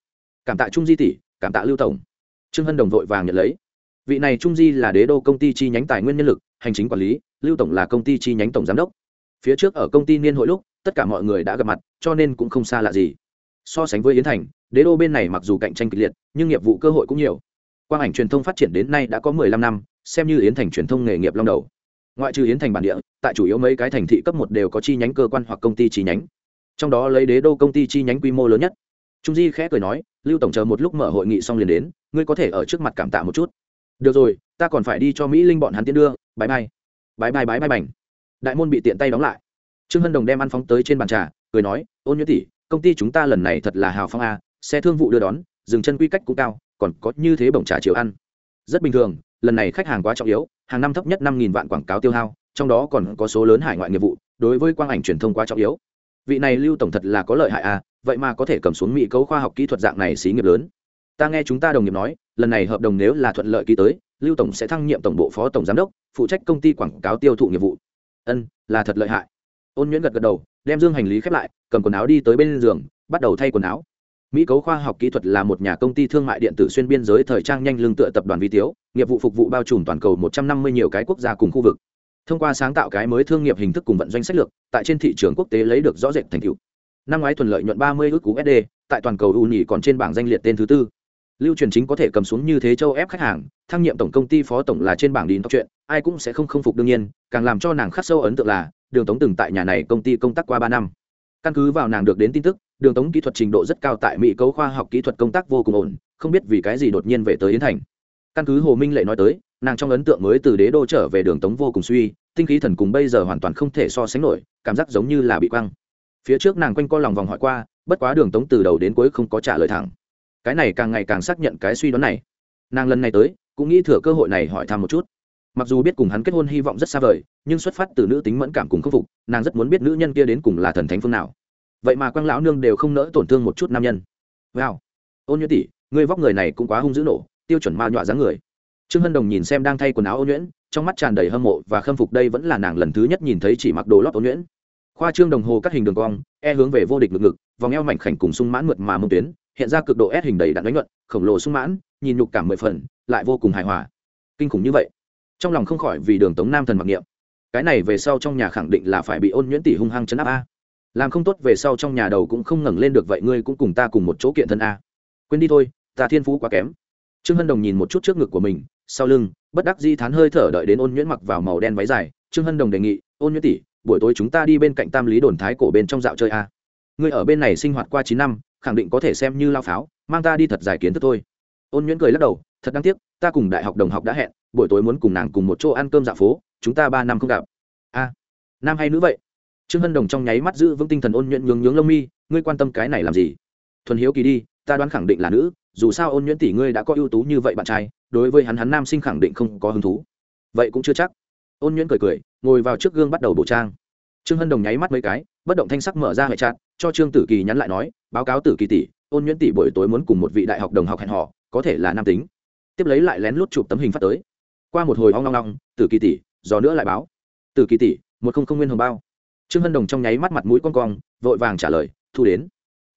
Cảm tạ trung di tỷ, cảm tạ lưu tổng. Trương hân đồng vội vàng nhận lấy. Vị này trung di là đế đô công ty chi nhánh tài nguyên nhân lực, hành chính quản lý, lưu tổng là công ty chi nhánh tổng giám đốc. Phía trước ở công ty niên hội lúc, tất cả mọi người đã gặp mặt, cho nên cũng không xa lạ gì. So sánh với yến thành, đế đô bên này mặc dù cạnh tranh kịch liệt, nhưng nghiệp vụ cơ hội cũng nhiều. Quang ảnh truyền thông phát triển đến nay đã có mười lăm năm, xem như yến thành truyền thông nghề nghiệp long đầu ngoại trừ yến thành bản địa, tại chủ yếu mấy cái thành thị cấp một đều có chi nhánh cơ quan hoặc công ty chi nhánh. Trong đó lấy đế đô công ty chi nhánh quy mô lớn nhất. Trung di khẽ cười nói, lưu tổng chờ một lúc mở hội nghị xong liền đến, ngươi có thể ở trước mặt cảm tạ một chút. Được rồi, ta còn phải đi cho mỹ linh bọn hắn tiến đưa bãi bay bãi bay bãi bay bành đại môn bị tiện tay đóng lại. Trương hân đồng đem ăn phóng tới trên bàn trà, cười nói, ôn nhớ tỷ, công ty chúng ta lần này thật là hào phong a, xe thương vụ đưa đón, dừng chân quy cách cũng cao, còn có như thế bổng trà chiều ăn rất bình thường, lần này khách hàng quá trọng yếu, hàng năm thấp nhất năm nghìn vạn quảng cáo tiêu hao, trong đó còn có số lớn hải ngoại nghiệp vụ, đối với quang ảnh truyền thông quá trọng yếu. Vị này lưu tổng thật là có lợi hại à vậy mà có thể cầm xuống mỹ cấu khoa học kỹ thuật dạng này xí nghiệp lớn. Ta nghe chúng ta đồng nghiệp nói, lần này hợp đồng nếu là thuận lợi ký tới, lưu tổng sẽ thăng nhiệm tổng bộ phó tổng giám đốc, phụ trách công ty quảng cáo tiêu thụ nghiệp vụ. Ân, là thật lợi hại. Ôn nhuyễn gật gật đầu, đem dương hành lý khép lại, cầm quần áo đi tới bên giường, bắt đầu thay quần áo mỹ cấu khoa học kỹ thuật là một nhà công ty thương mại điện tử xuyên biên giới thời trang nhanh lương tựa tập đoàn vi tiếu, nghiệp vụ phục vụ bao trùm toàn cầu một trăm năm mươi nhiều cái quốc gia cùng khu vực. Thông qua sáng tạo cái mới thương nghiệp hình thức cùng vận doanh sách lược, tại trên thị trường quốc tế lấy được rõ rệt thành tựu. Năm ngoái thuần lợi nhuận ba mươi ước tại toàn cầu ưu nhì còn trên bảng danh liệt tên thứ tư. Lưu truyền chính có thể cầm xuống như thế châu ép khách hàng, thăng nhiệm tổng công ty phó tổng là trên bảng đi nói chuyện, ai cũng sẽ không không phục đương nhiên, càng làm cho nàng khắc sâu ấn tượng là, đường tống từng tại nhà này công ty công tác qua ba năm. Căn cứ vào nàng được đến tin tức đường tống kỹ thuật trình độ rất cao tại mỹ cấu khoa học kỹ thuật công tác vô cùng ổn, không biết vì cái gì đột nhiên về tới yến thành. Căn cứ hồ minh lệ nói tới, nàng trong ấn tượng mới từ đế đô trở về đường tống vô cùng suy, tinh khí thần cùng bây giờ hoàn toàn không thể so sánh nổi, cảm giác giống như là bị quăng. Phía trước nàng quanh co lòng vòng hỏi qua, bất quá đường tống từ đầu đến cuối không có trả lời thẳng. Cái này càng ngày càng xác nhận cái suy đoán này. Nàng lần này tới, cũng nghĩ thừa cơ hội này hỏi thăm một chút. Mặc dù biết cùng hắn kết hôn hy vọng rất xa vời, nhưng xuất phát từ nữ tính mẫn cảm cùng khâm phục, nàng rất muốn biết nữ nhân kia đến cùng là thần thánh phương nào vậy mà quang lão nương đều không nỡ tổn thương một chút nam nhân. Wow. Ôn nhuyễn tỷ, ngươi vóc người này cũng quá hung dữ nổ, tiêu chuẩn ma nhọa dáng người. Trương hân đồng nhìn xem đang thay quần áo ôn nhuyễn, trong mắt tràn đầy hâm mộ và khâm phục đây vẫn là nàng lần thứ nhất nhìn thấy chỉ mặc đồ lót ôn nhuyễn. Khoa trương đồng hồ cắt hình đường cong e hướng về vô địch ngực ngực, vòng eo mảnh khảnh cùng sung mãn mượt mà mông tuyến, hiện ra cực độ ép hình đầy đặn đánh nhuận, khổng lồ sung mãn, nhìn nhục cảm mười phần, lại vô cùng hài hòa. Kinh khủng như vậy. Trong lòng không khỏi vì đường tống nam thần mặc niệm. Cái này về sau trong nhà khẳng định là phải bị ôn nhuyễn tỷ hung hăng chấn áp a làm không tốt về sau trong nhà đầu cũng không ngẩng lên được, vậy ngươi cũng cùng ta cùng một chỗ kiện thân a. Quên đi thôi, ta thiên phú quá kém. Trương hân đồng nhìn một chút trước ngực của mình, sau lưng, bất đắc di thán hơi thở đợi đến ôn nhuyễn mặc vào màu đen váy dài. Trương hân đồng đề nghị, ôn nhuyễn tỷ, buổi tối chúng ta đi bên cạnh tam lý đồn thái cổ bên trong dạo chơi a. Ngươi ở bên này sinh hoạt qua chín năm, khẳng định có thể xem như lao pháo, mang ta đi thật giải kiến thức thôi. Ôn nhuyễn cười lắc đầu, thật đáng tiếc, ta cùng đại học đồng học đã hẹn, buổi tối muốn cùng nàng cùng một chỗ ăn cơm dạo phố, chúng ta ba năm không gặp. A nam hay nữ vậy trương hân đồng trong nháy mắt giữ vững tinh thần ôn nhuận nhướng nhướng lông mi, ngươi quan tâm cái này làm gì? Thuần hiếu kỳ đi, ta đoán khẳng định là nữ, dù sao ôn nhuận tỷ ngươi đã có ưu tú như vậy bạn trai, đối với hắn hắn nam sinh khẳng định không có hứng thú. Vậy cũng chưa chắc. Ôn nhuận cười cười, ngồi vào trước gương bắt đầu bổ trang. Trương hân đồng nháy mắt mấy cái, bất động thanh sắc mở ra hệ trạng, cho trương tử kỳ nhắn lại nói, báo cáo tử kỳ tỷ, ôn nhuận tỷ buổi tối muốn cùng một vị đại học đồng học hẹn họ có thể là nam tính. Tiếp lấy lại lén lút chụp tấm hình phát tới. Qua một hồi hoang long long tử kỳ tỷ giò nữa lại báo. Tử kỳ tỷ, một không không nguyên hồng bao trương hân đồng trong nháy mắt mặt mũi con cong, vội vàng trả lời, thu đến.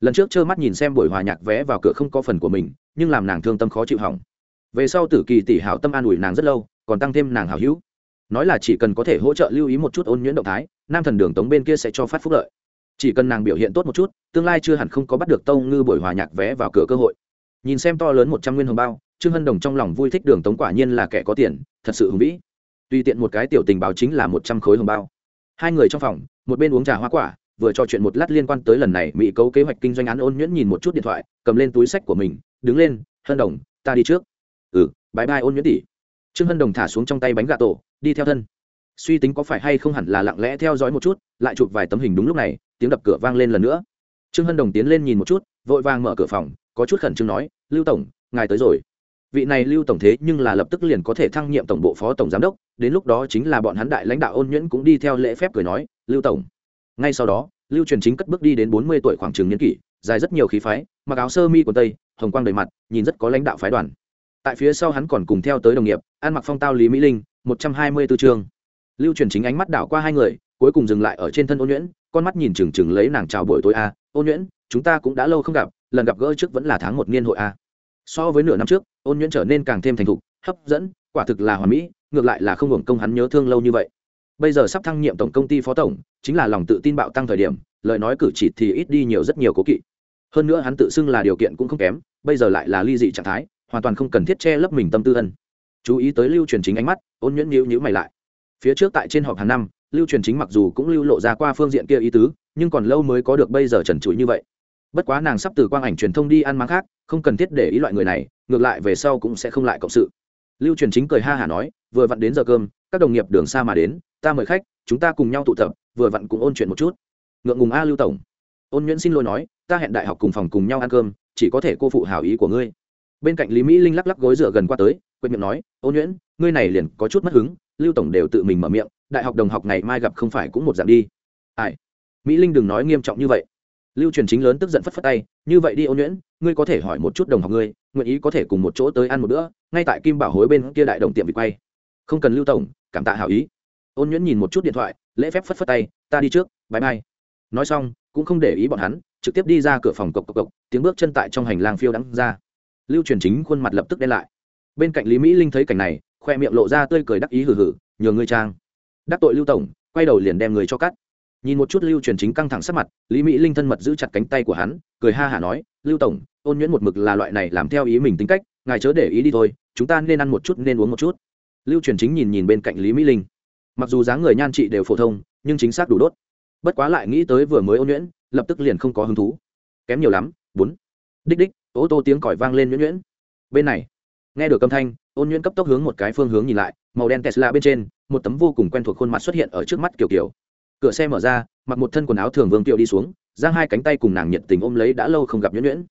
Lần trước trơ mắt nhìn xem buổi hòa nhạc vé vào cửa không có phần của mình, nhưng làm nàng thương tâm khó chịu hỏng. Về sau tử kỳ tỷ hảo tâm an ủi nàng rất lâu, còn tăng thêm nàng hảo hữu. Nói là chỉ cần có thể hỗ trợ lưu ý một chút ôn nhuyễn động thái, nam thần đường tống bên kia sẽ cho phát phúc lợi. Chỉ cần nàng biểu hiện tốt một chút, tương lai chưa hẳn không có bắt được tâu ngư buổi hòa nhạc vé vào cửa cơ hội. Nhìn xem to lớn một trăm nguyên hồng bao, trương hân đồng trong lòng vui thích đường tống quả nhiên là kẻ có tiền, thật sự hùng vĩ. Tùy tiện một cái tiểu tình báo chính là một trăm khối hồng bao. Hai người trong phòng một bên uống trà hoa quả, vừa trò chuyện một lát liên quan tới lần này mỹ cấu kế hoạch kinh doanh án ôn nhuyễn nhìn một chút điện thoại, cầm lên túi sách của mình, đứng lên, hân đồng, ta đi trước. Ừ bãi bai ôn nhuyễn tỷ. Trương hân đồng thả xuống trong tay bánh gà tổ, đi theo thân. Suy tính có phải hay không hẳn là lặng lẽ theo dõi một chút, lại chụp vài tấm hình đúng lúc này, tiếng đập cửa vang lên lần nữa. Trương hân đồng tiến lên nhìn một chút, vội vàng mở cửa phòng, có chút khẩn trương nói, lưu tổng, ngài tới rồi vị này lưu tổng thế nhưng là lập tức liền có thể thăng nhiệm tổng bộ phó tổng giám đốc, đến lúc đó chính là bọn hắn đại lãnh đạo ôn nhuyễn cũng đi theo lễ phép cười nói, lưu tổng. Ngay sau đó, lưu truyền chính cất bước đi đến bốn mươi tuổi khoảng trường niên kỷ, dài rất nhiều khí phái, mặc áo sơ mi của tây, hồng quang đầy mặt, nhìn rất có lãnh đạo phái đoàn. Tại phía sau hắn còn cùng theo tới đồng nghiệp, ăn mặc phong tao lý mỹ linh, một trăm hai mươi tư chương. Lưu truyền chính ánh mắt đảo qua hai người, cuối cùng dừng lại ở trên thân ôn nhuyễn, con mắt nhìn chừng chừng lấy nàng chào buổi tối a ôn nhuyễn, chúng ta cũng đã lâu không gặp, lần gặp gỡ trước vẫn là tháng một niên hội a so với nửa năm trước, ôn nhuyễn trở nên càng thêm thành thục, hấp dẫn, quả thực là hoàn mỹ, ngược lại là không hưởng công hắn nhớ thương lâu như vậy. Bây giờ sắp thăng nhiệm tổng công ty phó tổng, chính là lòng tự tin bạo tăng thời điểm, lời nói cử chỉ thì ít đi nhiều rất nhiều cố kỵ. Hơn nữa hắn tự xưng là điều kiện cũng không kém, bây giờ lại là ly dị trạng thái, hoàn toàn không cần thiết che lấp mình tâm tư ân. Chú ý tới lưu truyền chính ánh mắt, ôn nhuyễn nhíu nhíu mày lại. Phía trước tại trên họp hàng năm, lưu truyền chính mặc dù cũng lưu lộ ra qua phương diện kia ý tứ, nhưng còn lâu mới có được bây giờ trần trụi như vậy bất quá nàng sắp từ quang ảnh truyền thông đi ăn máng khác, không cần thiết để ý loại người này, ngược lại về sau cũng sẽ không lại cộng sự. Lưu truyền chính cười ha hả nói, vừa vặn đến giờ cơm, các đồng nghiệp đường xa mà đến, ta mời khách, chúng ta cùng nhau tụ tập, vừa vặn cũng ôn chuyện một chút. Ngượng ngùng a lưu tổng. Ôn nhuyễn xin lỗi nói, ta hẹn đại học cùng phòng cùng nhau ăn cơm, chỉ có thể cô phụ hảo ý của ngươi. Bên cạnh lý mỹ linh lắc lắc gối dựa gần qua tới quên miệng nói, ôn nhuyễn ngươi này liền có chút mất hứng, lưu tổng đều tự mình mở miệng, đại học đồng học ngày mai gặp không phải cũng một dạng đi. Ai? Mỹ linh đừng nói nghiêm trọng như vậy lưu truyền chính lớn tức giận phất phất tay, như vậy đi ôn nhuyễn, ngươi có thể hỏi một chút đồng học ngươi, nguyện ý có thể cùng một chỗ tới ăn một bữa, ngay tại kim bảo hối bên kia đại đồng tiệm bị quay. Không cần lưu tổng, cảm tạ hảo ý. Ôn nhuyễn nhìn một chút điện thoại, lễ phép phất phất tay, ta đi trước bãi mai nói xong, cũng không để ý bọn hắn, trực tiếp đi ra cửa phòng cộc cộc cộc, tiếng bước chân tại trong hành lang phiêu đắng ra. Lưu truyền chính khuôn mặt lập tức đen lại. Bên cạnh lý mỹ linh thấy cảnh này, khoe miệng lộ ra tươi cười đắc ý hử hử nhường ngươi trang. Đắc tội lưu tổng, quay đầu liền đem người cho cắt nhìn một chút lưu truyền chính căng thẳng sắc mặt, lý mỹ linh thân mật giữ chặt cánh tay của hắn, cười ha hả nói, lưu tổng, ôn nhuyễn một mực là loại này làm theo ý mình tính cách, ngài chớ để ý đi thôi, chúng ta nên ăn một chút nên uống một chút. Lưu truyền chính nhìn nhìn bên cạnh lý mỹ linh. Mặc dù dáng người nhan chị đều phổ thông, nhưng chính xác đủ đốt. Bất quá lại nghĩ tới vừa mới ôn nhuyễn, lập tức liền không có hứng thú. Kém nhiều lắm, bốn. Đích đích, ô tô tiếng còi vang lên nhuyễn nhuyễn. Bên này, nghe được âm thanh, ôn nhuyễn cấp tốc hướng một cái phương hướng nhìn lại, màu đen tesla bên trên, một tấm vô cùng quen thuộc khuôn mặt xuất hiện ở trước mắt kiểu kiểu cửa xe mở ra, mặc một thân quần áo thường vương tiểu đi xuống, giang hai cánh tay cùng nàng nhiệt tình ôm lấy đã lâu không gặp nhuyễn nhuyễn.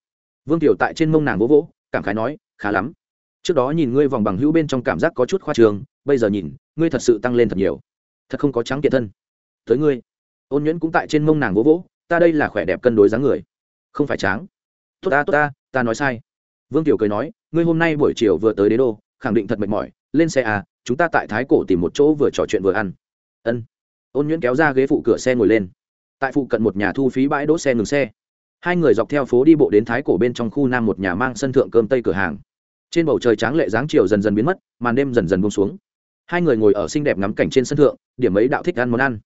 Vương tiểu tại trên mông nàng vỗ vỗ, cảm khái nói, khá lắm. Trước đó nhìn ngươi vòng bằng hữu bên trong cảm giác có chút khoa trường, bây giờ nhìn, ngươi thật sự tăng lên thật nhiều. Thật không có trắng kiệt thân. Tới ngươi. Ôn nhuyễn cũng tại trên mông nàng vỗ vỗ, ta đây là khỏe đẹp cân đối dáng người. Không phải tráng. Tốt ta tốt ta ta nói sai. Vương tiểu cười nói, ngươi hôm nay buổi chiều vừa tới đế đô, khẳng định thật mệt mỏi. Lên xe à chúng ta tại thái cổ tìm một chỗ vừa trò chuyện vừa ăn. Ân ôn nhuyễn kéo ra ghế phụ cửa xe ngồi lên. Tại phụ cận một nhà thu phí bãi đỗ xe ngừng xe. Hai người dọc theo phố đi bộ đến thái cổ bên trong khu nam một nhà mang sân thượng cơm tây cửa hàng. Trên bầu trời tráng lệ dáng chiều dần dần biến mất, màn đêm dần dần bông xuống. Hai người ngồi ở xinh đẹp ngắm cảnh trên sân thượng, điểm ấy đạo thích ăn món ăn.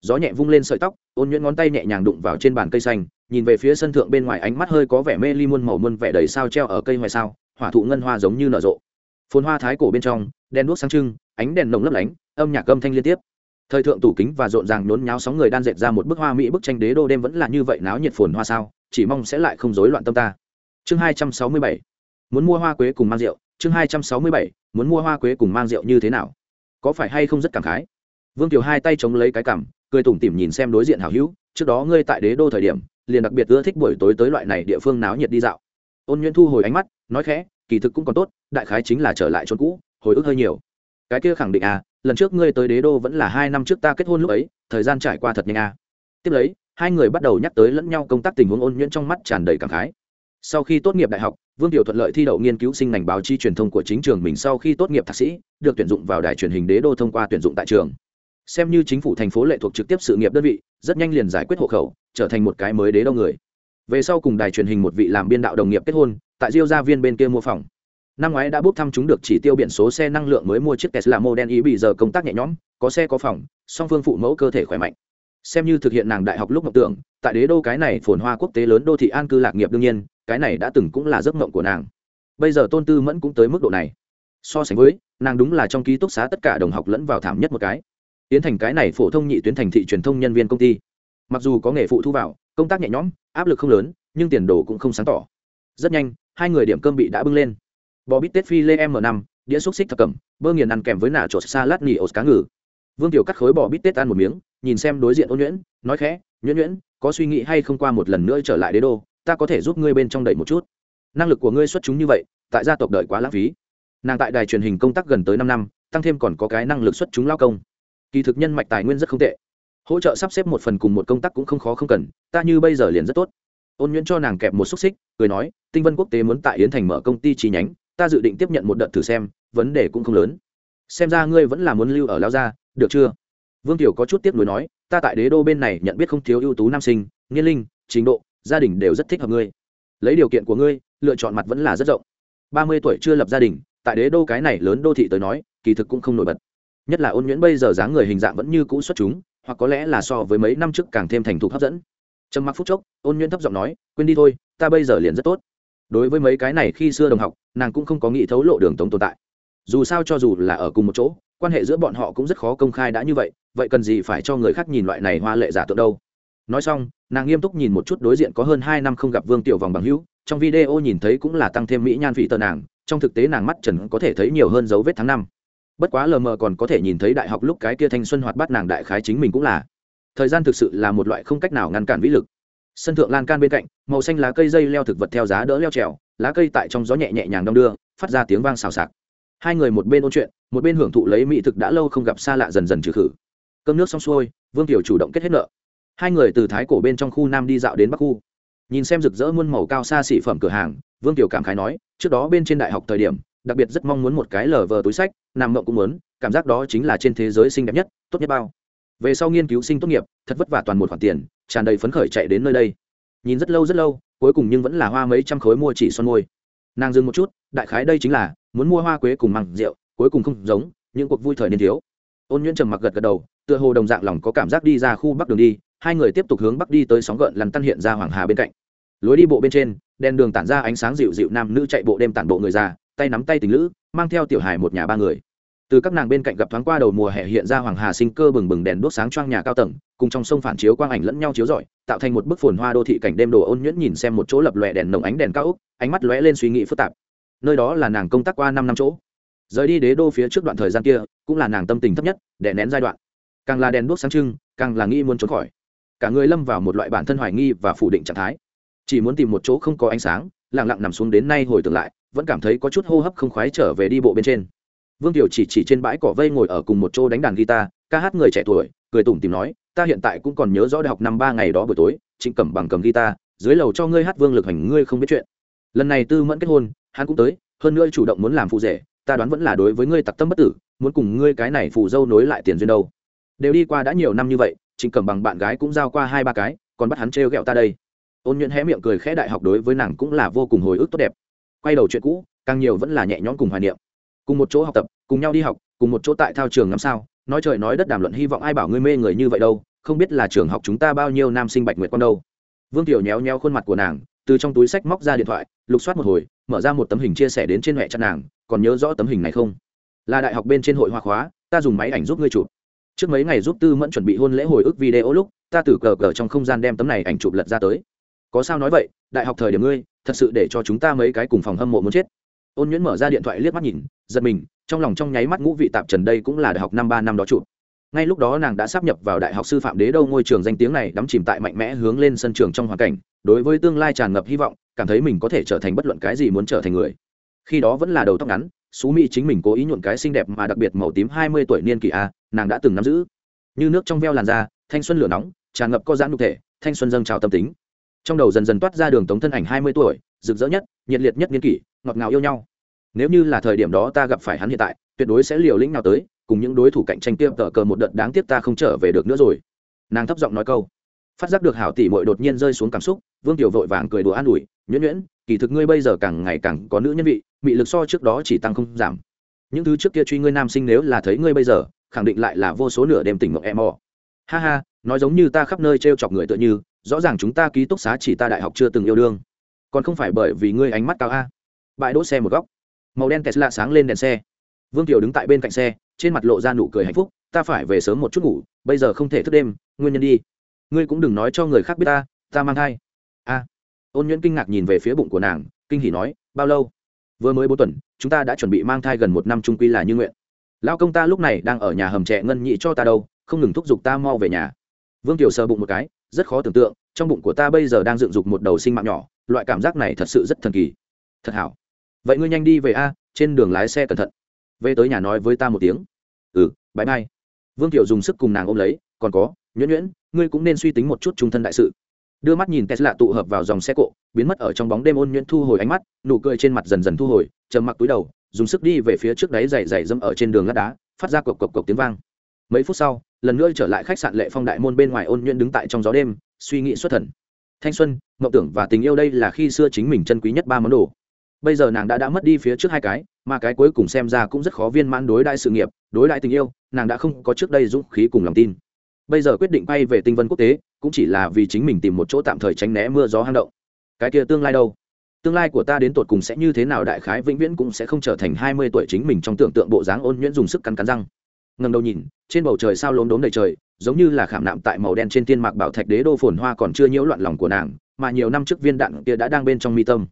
Gió nhẹ vung lên sợi tóc, ôn nhuyễn ngón tay nhẹ nhàng đụng vào trên bàn cây xanh, nhìn về phía sân thượng bên ngoài ánh mắt hơi có vẻ mê ly muôn màu muôn vẻ đầy sao treo ở cây ngoài sao, hỏa thụ ngân hoa giống như nở rộ. Phồn hoa thái cổ bên trong, đèn đuốc sáng trưng, ánh đèn nồng lấp lánh, âm nhạc âm thanh liên tiếp thời thượng tủ kính và rộn ràng nhốn nháo sóng người đan dệt ra một bức hoa mỹ, bức tranh đế đô đêm vẫn là như vậy náo nhiệt phồn hoa sao? Chỉ mong sẽ lại không rối loạn tâm ta. Chương hai trăm sáu mươi bảy. Muốn mua hoa quế cùng mang rượu. Chương hai trăm sáu mươi bảy. Muốn mua hoa quế cùng mang rượu như thế nào? Có phải hay không rất cảm khái? Vương kiều hai tay chống lấy cái cằm, cười tủm tỉm nhìn xem đối diện hảo hữu. Trước đó ngươi tại đế đô thời điểm, liền đặc biệt ưa thích buổi tối tới loại này địa phương náo nhiệt đi dạo. Ôn nhuyễn thu hồi ánh mắt, nói khẽ, kỳ thực cũng còn tốt, đại khái chính là trở lại chốn cũ, hồi ức hơi nhiều. Cái kia khẳng định à lần trước ngươi tới đế đô vẫn là hai năm trước ta kết hôn lúc ấy, thời gian trải qua thật nhanh à. Tiếp lấy, hai người bắt đầu nhắc tới lẫn nhau công tác tình huống ôn nhuyễn trong mắt tràn đầy cảm khái. Sau khi tốt nghiệp đại học, vương tiểu thuận lợi thi đậu nghiên cứu sinh ngành báo chi truyền thông của chính trường mình sau khi tốt nghiệp thạc sĩ, được tuyển dụng vào đài truyền hình đế đô thông qua tuyển dụng tại trường. Xem như chính phủ thành phố lệ thuộc trực tiếp sự nghiệp đơn vị, rất nhanh liền giải quyết hộ khẩu, trở thành một cái mới đế đô người. Về sau cùng đài truyền hình một vị làm biên đạo đồng nghiệp kết hôn, tại diêu gia viên bên kia mua phòng năm ngoái đã bốc thăm chúng được chỉ tiêu biển số xe năng lượng mới mua chiếc tesla model y bị giờ công tác nhẹ nhõm, có xe có phòng, song phương phụ mẫu cơ thể khỏe mạnh. Xem như thực hiện nàng đại học lúc mộng tưởng, tại đế đô cái này phồn hoa quốc tế lớn đô thị an cư lạc nghiệp đương nhiên, cái này đã từng cũng là giấc mộng của nàng. Bây giờ tôn tư mẫn cũng tới mức độ này. So sánh với, nàng đúng là trong ký túc xá tất cả đồng học lẫn vào thảm nhất một cái. Tiến thành cái này phổ thông nhị tuyến thành thị truyền thông nhân viên công ty. Mặc dù có nghề phụ thu vào, công tác nhẹ nhõm, áp lực không lớn, nhưng tiền đồ cũng không sáng tỏ. Rất nhanh, hai người điểm cơm bị đã bưng lên bò bít tết phi lê m năm, đĩa xúc xích thập cẩm, bơ nghiền ăn kèm với nạ chột salad nỉ ột cá ngừ. Vương tiểu cắt khối bò bít tết ăn một miếng, nhìn xem đối diện ôn nhuyễn, nói khẽ, nhuyễn nhuyễn, có suy nghĩ hay không qua một lần nữa trở lại đế đô, ta có thể giúp ngươi bên trong đẩy một chút. Năng lực của ngươi xuất chúng như vậy, tại gia tộc đợi quá lãng phí. Nàng tại đài truyền hình công tác gần tới năm năm, tăng thêm còn có cái năng lực xuất chúng lao công. Kỳ thực nhân mạch tài nguyên rất không tệ. Hỗ trợ sắp xếp một phần cùng một công tác cũng không khó không cần, ta như bây giờ liền rất tốt. Ôn nhuyễn cho nàng kẹp một xúc xích, cười nói, tinh vân quốc tế muốn tại yến thành mở công ty chi nhánh ta dự định tiếp nhận một đợt thử xem, vấn đề cũng không lớn. Xem ra ngươi vẫn là muốn lưu ở lao gia, được chưa? Vương tiểu có chút tiếc nuối nói, ta tại đế đô bên này nhận biết không thiếu ưu tú nam sinh, nghiên linh, trình độ, gia đình đều rất thích hợp ngươi. Lấy điều kiện của ngươi, lựa chọn mặt vẫn là rất rộng. Ba mươi tuổi chưa lập gia đình, tại đế đô cái này lớn đô thị tới nói, kỳ thực cũng không nổi bật. Nhất là ôn nhuyễn bây giờ dáng người hình dạng vẫn như cũ xuất chúng, hoặc có lẽ là so với mấy năm trước càng thêm thành thục hấp dẫn. Trầm mặc phút chốc, ôn nhuyễn thấp giọng nói, quên đi thôi, ta bây giờ liền rất tốt đối với mấy cái này khi xưa đồng học, nàng cũng không có nghĩ thấu lộ đường tống tồn tại. Dù sao cho dù là ở cùng một chỗ, quan hệ giữa bọn họ cũng rất khó công khai đã như vậy vậy cần gì phải cho người khác nhìn loại này hoa lệ giả tượng đâu. Nói xong, nàng nghiêm túc nhìn một chút đối diện có hơn hai năm không gặp vương tiểu vòng bằng hữu, trong video nhìn thấy cũng là tăng thêm mỹ nhan vị tờ nàng, trong thực tế nàng mắt trần có thể thấy nhiều hơn dấu vết tháng năm. Bất quá lờ mờ còn có thể nhìn thấy đại học lúc cái kia thanh xuân hoạt bát nàng đại khái chính mình cũng là. Thời gian thực sự là một loại không cách nào ngăn cản vĩ lực sân thượng lan can bên cạnh, màu xanh lá cây dây leo thực vật theo giá đỡ leo trèo, lá cây tại trong gió nhẹ nhẹ nhàng đong đưa, phát ra tiếng vang xào xạc. Hai người một bên ôn chuyện, một bên hưởng thụ lấy mỹ thực đã lâu không gặp xa lạ dần dần trừ khử. Cơm nước xong xuôi, vương tiểu chủ động kết hết nợ. Hai người từ thái cổ bên trong khu nam đi dạo đến bắc khu. Nhìn xem rực rỡ muôn màu cao xa xỉ phẩm cửa hàng, vương tiểu cảm khái nói, trước đó bên trên đại học thời điểm, đặc biệt rất mong muốn một cái lờ vờ túi sách, nằm mộng cũng muốn, cảm giác đó chính là trên thế giới xinh đẹp nhất, tốt nhất bao về sau nghiên cứu sinh tốt nghiệp, thật vất vả toàn một khoản tiền, tràn đầy phấn khởi chạy đến nơi đây. Nhìn rất lâu rất lâu, cuối cùng nhưng vẫn là hoa mấy trăm khối mua chỉ son môi. Nàng dừng một chút, đại khái đây chính là, muốn mua hoa quế cùng măng, rượu, cuối cùng không giống, những cuộc vui thời niên thiếu. Ôn nhuyễn trầm mặc gật gật đầu, tựa hồ đồng dạng lòng có cảm giác đi ra khu bắc đường đi, hai người tiếp tục hướng bắc đi tới sóng gợn lằn tăn hiện ra hoàng hà bên cạnh. Lối đi bộ bên trên, đèn đường tản ra ánh sáng dịu dịu nam nữ chạy bộ đêm tản bộ người già, tay nắm tay tình lữ, mang theo tiểu hài một nhà ba người từ các nàng bên cạnh gặp thoáng qua đầu mùa hè hiện ra hoàng hà sinh cơ bừng bừng đèn đốt sáng choang nhà cao tầng, cùng trong sông phản chiếu quang ảnh lẫn nhau chiếu rọi, tạo thành một bức phồn hoa đô thị cảnh đêm đồ ôn nhuyễn nhìn xem một chỗ lập lòe đèn nồng ánh đèn cao úc ánh mắt lóe lên suy nghĩ phức tạp. Nơi đó là nàng công tác qua năm năm chỗ. Rời đi đế đô phía trước đoạn thời gian kia, cũng là nàng tâm tình thấp nhất để nén giai đoạn. Càng là đèn đuốc sáng trưng, càng là nghĩ muốn trốn khỏi. Cả người lâm vào một loại bản thân hoài nghi và phủ định trạng thái. Chỉ muốn tìm một chỗ không có ánh sáng lẳng lặng nằm xuống đến nay hồi tưởng lại, vẫn cảm thấy có chút hô hấp không khoái trở về đi bộ bên trên vương tiểu chỉ chỉ trên bãi cỏ vây ngồi ở cùng một chỗ đánh đàn guitar, ca hát người trẻ tuổi, cười tủm tìm nói, ta hiện tại cũng còn nhớ rõ đại học năm ba ngày đó buổi tối, trịnh cẩm bằng cầm guitar, dưới lầu cho ngươi hát vương lực hành, ngươi không biết chuyện. Lần này tư mẫn kết hôn, hắn cũng tới, hơn nữa chủ động muốn làm phụ rể, ta đoán vẫn là đối với ngươi tặc tâm bất tử, muốn cùng ngươi cái này phụ dâu nối lại tiền duyên đâu. Đều đi qua đã nhiều năm như vậy, trịnh Cẩm bằng bạn gái cũng giao qua hai ba cái, còn bắt hắn trêu ghẹo ta đây. Ôn nhuận hé miệng cười khẽ đại học đối với nàng cũng là vô cùng hồi ức tốt đẹp. Quay đầu chuyện cũ, càng nhiều vẫn là nhẹ nhõm cùng hoài niệm cùng một chỗ học tập, cùng nhau đi học, cùng một chỗ tại thao trường ngắm sao. Nói trời nói đất đàm luận hy vọng ai bảo ngươi mê người như vậy đâu, không biết là trường học chúng ta bao nhiêu nam sinh bạch nguyệt con đâu. Vương tiểu nhéo nhéo khuôn mặt của nàng, từ trong túi sách móc ra điện thoại, lục soát một hồi, mở ra một tấm hình chia sẻ đến trên hệ chặt nàng, còn nhớ rõ tấm hình này không? Là đại học bên trên hội hoa khóa, ta dùng máy ảnh giúp ngươi chụp. Trước mấy ngày giúp tư mẫn chuẩn bị hôn lễ hồi ức video lúc, ta từ cờ cờ trong không gian đem tấm này ảnh chụp lật ra tới. Có sao nói vậy, đại học thời điểm ngươi, thật sự để cho chúng ta mấy cái cùng phòng hâm mộ muốn chết ôn nhuyễn mở ra điện thoại liếc mắt nhìn, giật mình, trong lòng trong nháy mắt ngũ vị tạp trần đây cũng là đại học năm ba năm đó chụp. Ngay lúc đó nàng đã sắp nhập vào đại học sư phạm đế đâu ngôi trường danh tiếng này, đắm chìm tại mạnh mẽ hướng lên sân trường trong hoàn cảnh, đối với tương lai tràn ngập hy vọng, cảm thấy mình có thể trở thành bất luận cái gì muốn trở thành người. Khi đó vẫn là đầu tóc ngắn, xú mỹ chính mình cố ý nhuộn cái xinh đẹp mà đặc biệt màu tím hai mươi tuổi niên kỷ a, nàng đã từng nắm giữ. Như nước trong veo làn da, thanh xuân lửa nóng, tràn ngập co giãn nhục thể, thanh xuân dâng trào tâm tính. Trong đầu dần dần toát ra đường tống thân ảnh hai mươi tuổi, rực rỡ nhất, nhiệt liệt nhất niên kỷ ngọt ngào yêu nhau. Nếu như là thời điểm đó ta gặp phải hắn hiện tại, tuyệt đối sẽ liều lĩnh nào tới, cùng những đối thủ cạnh tranh tiêm tờ cờ một đợt đáng tiếc ta không trở về được nữa rồi. Nàng thấp giọng nói câu. Phát giác được hảo tỷ mội đột nhiên rơi xuống cảm xúc, vương tiểu vội vàng cười đùa an ủi, nhuyễn nhuyễn, kỳ thực ngươi bây giờ càng ngày càng có nữ nhân vị, mị lực so trước đó chỉ tăng không giảm. Những thứ trước kia truy ngươi nam sinh nếu là thấy ngươi bây giờ, khẳng định lại là vô số nửa đêm tỉnh mộng em mò ha ha, nói giống như ta khắp nơi t r e o chọc người tựa như, rõ ràng chúng ta ký túc xá chỉ ta đại học chưa từng yêu đương. Còn không phải bởi vì ngươi ánh mắt cao a bãi đỗ xe một góc. Màu đen tesla sáng lên đèn xe. Vương tiểu đứng tại bên cạnh xe, trên mặt lộ ra nụ cười hạnh phúc, ta phải về sớm một chút ngủ, bây giờ không thể thức đêm, nguyên nhân đi. Ngươi cũng đừng nói cho người khác biết ta ta mang thai. A. Ôn nhuyễn kinh ngạc nhìn về phía bụng của nàng, kinh hỉ nói, bao lâu? Vừa mới bốn tuần, chúng ta đã chuẩn bị mang thai gần một năm trung quy là như nguyện. Lao công ta lúc này đang ở nhà hầm trẻ ngân nhị cho ta đâu, không ngừng thúc giục ta mau về nhà. Vương tiểu sờ bụng một cái, rất khó tưởng tượng, trong bụng của ta bây giờ đang dựng dục một đầu sinh mạng nhỏ, loại cảm giác này thật sự rất thần kỳ. Thật hảo vậy ngươi nhanh đi về a, trên đường lái xe cẩn thận. Về tới nhà nói với ta một tiếng. Ừ bãi mai vương tiểu dùng sức cùng nàng ôm lấy, còn có, nhuyễn nhuyễn, ngươi cũng nên suy tính một chút trung thân đại sự. Đưa mắt nhìn tesla tụ hợp vào dòng xe cộ, biến mất ở trong bóng đêm ôn nhuyễn thu hồi ánh mắt, nụ cười trên mặt dần dần thu hồi, trầm mặc túi đầu, dùng sức đi về phía trước đáy dày dày dâm ở trên đường lát đá, phát ra cộc cộc cộc tiếng vang. Mấy phút sau, lần nữa trở lại khách sạn lệ phong đại môn bên ngoài ôn nhuyễn đứng tại trong gió đêm, suy nghĩ xuất thần. Thanh xuân mộng tưởng và tình yêu đây là khi xưa chính mình chân quý nhất ba món đồ bây giờ nàng đã đã mất đi phía trước hai cái, mà cái cuối cùng xem ra cũng rất khó viên mãn đối đại sự nghiệp, đối đại tình yêu, nàng đã không có trước đây dũng khí cùng lòng tin. Bây giờ quyết định bay về tinh vân quốc tế, cũng chỉ là vì chính mình tìm một chỗ tạm thời tránh né mưa gió hang động. Cái kia tương lai đâu? Tương lai của ta đến tột cùng sẽ như thế nào đại khái vĩnh viễn cũng sẽ không trở thành hai mươi tuổi chính mình trong tưởng tượng bộ dáng ôn nhuyễn dùng sức cắn cắn răng. Ngầm đầu nhìn, trên bầu trời sao lốm đốm đầy trời, giống như là khảm nạm tại màu đen trên thiên mạc bảo thạch đế đô phồn hoa còn chưa nhiễu loạn lòng của nàng, mà nhiều năm trước viên đạn kia đã đang bên trong mi tâm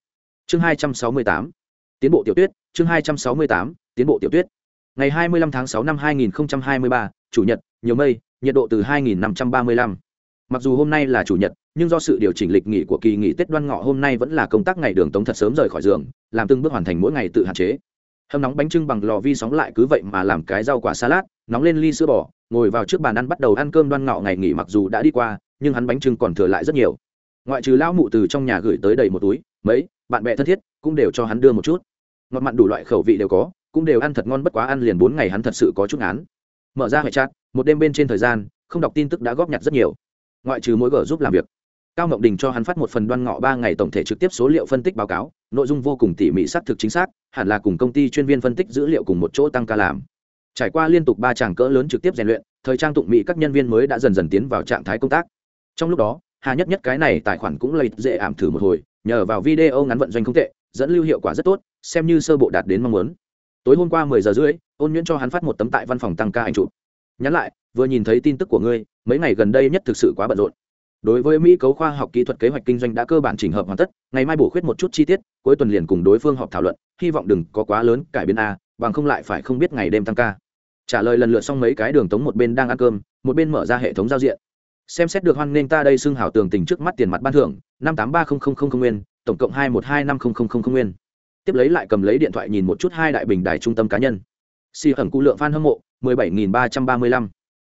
chương hai trăm sáu mươi tám tiến bộ tiểu tuyết chương hai trăm sáu mươi tám tiến bộ tiểu tuyết ngày hai mươi lăm tháng sáu năm hai nghìn hai mươi ba chủ nhật nhiều mây nhiệt độ từ 2535. Mặc dù hôm nay là chủ nhật, nhưng do sự điều chỉnh lịch nghỉ của kỳ nghỉ Tết Đoan Ngọ hôm nay vẫn là công tác ngày đường tống thật sớm rời khỏi giường, làm từng bước hoàn thành mỗi ngày tự hạn chế. Hâm nóng bánh trưng bằng lò vi sóng lại cứ vậy mà làm cái rau quả salad, nóng lên ly sữa bò, ngồi vào trước bàn ăn bắt đầu ăn cơm Đoan Ngọ ngày nghỉ mặc dù đã đi qua, nhưng hắn bánh trưng còn thừa lại rất nhiều. Ngoại trừ lão mụ từ trong nhà gửi tới đầy một túi, mấy bạn bè thân thiết cũng đều cho hắn đưa một chút. Ngọt mặn đủ loại khẩu vị đều có, cũng đều ăn thật ngon bất quá ăn liền bốn ngày hắn thật sự có chút án mở ra hệ chat một đêm bên trên thời gian không đọc tin tức đã góp nhặt rất nhiều. Ngoại trừ mỗi gờ giúp làm việc cao ngọc đình cho hắn phát một phần đoan ngọ ba ngày tổng thể trực tiếp số liệu phân tích báo cáo nội dung vô cùng tỉ mỉ xác thực chính xác hẳn là cùng công ty chuyên viên phân tích dữ liệu cùng một chỗ tăng ca làm. Trải qua liên tục ba tràng cỡ lớn trực tiếp rèn luyện thời trang tụng mỹ các nhân viên mới đã dần dần tiến vào trạng thái công tác. Trong lúc đó hà nhất nhất cái này tài khoản cũng lấy dễ ảm thử một hồi nhờ vào video ngắn vận doanh không tệ, dẫn lưu hiệu quả rất tốt, xem như sơ bộ đạt đến mong muốn. Tối hôm qua mười giờ rưỡi, ôn nhuyễn cho hắn phát một tấm tại văn phòng tăng ca ảnh chụp. Nhắn lại, vừa nhìn thấy tin tức của ngươi, mấy ngày gần đây nhất thực sự quá bận rộn. Đối với mỹ cấu khoa học kỹ thuật kế hoạch kinh doanh đã cơ bản chỉnh hợp hoàn tất, ngày mai bổ khuyết một chút chi tiết, cuối tuần liền cùng đối phương họp thảo luận, hy vọng đừng có quá lớn cải biến a, bằng không lại phải không biết ngày đêm tăng ca. Trả lời lần lượt xong mấy cái đường tống một bên đang ăn cơm, một bên mở ra hệ thống giao diện xem xét được hoan nghênh ta đây xưng hảo tường tình trước mắt tiền mặt ban thưởng, năm tám ba nguyên, tổng cộng hai một hai năm nguyên. Tiếp lấy lại cầm lấy điện thoại nhìn một chút hai đại bình đài trung tâm cá nhân. Xì hẩn cụ lượng f a n hâm mộ 17.335.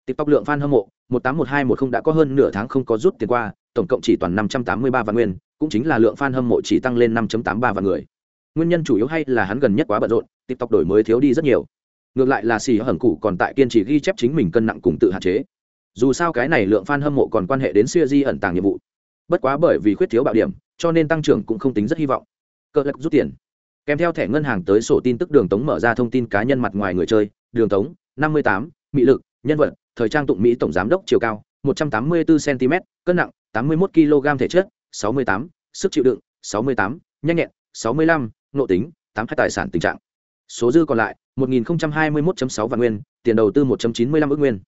tiktok lượng f a n hâm mộ 181210 đã có hơn nửa tháng không có rút tiền qua, tổng cộng chỉ toàn 583 vạn nguyên, cũng chính là lượng f a n hâm mộ chỉ tăng lên 5.83 vạn người. Nguyên nhân chủ yếu hay là hắn gần nhất quá bận rộn, tiktok đổi mới thiếu đi rất nhiều. Ngược lại là xì hẩn cụ còn tại kiên trì ghi chép chính mình cân nặng cùng tự hạn chế dù sao cái này lượng f a n hâm mộ còn quan hệ đến siêu di ẩn tàng nhiệm vụ. Bất quá bởi vì khuyết thiếu bạo điểm, cho nên tăng trưởng cũng không tính rất hy vọng. Cỡ lắc rút tiền. Kèm theo thẻ ngân hàng tới sổ tin tức đường tống mở ra thông tin cá nhân mặt ngoài người chơi, đường tống, năm mươi tám mỹ lực, nhân vật, thời trang tụng mỹ tổng giám đốc chiều cao, một trăm tám mươi bốn cm cân nặng, tám mươi một kg thể chất, sáu mươi tám, sức chịu đựng, sáu mươi tám, nhanh nhẹn, sáu mươi lăm nộ tính, tám hai tài sản tình trạng. Số dư còn lại, một nghìn hai mươi một sáu vạn nguyên, tiền đầu tư một chín mươi lăm ước nguyên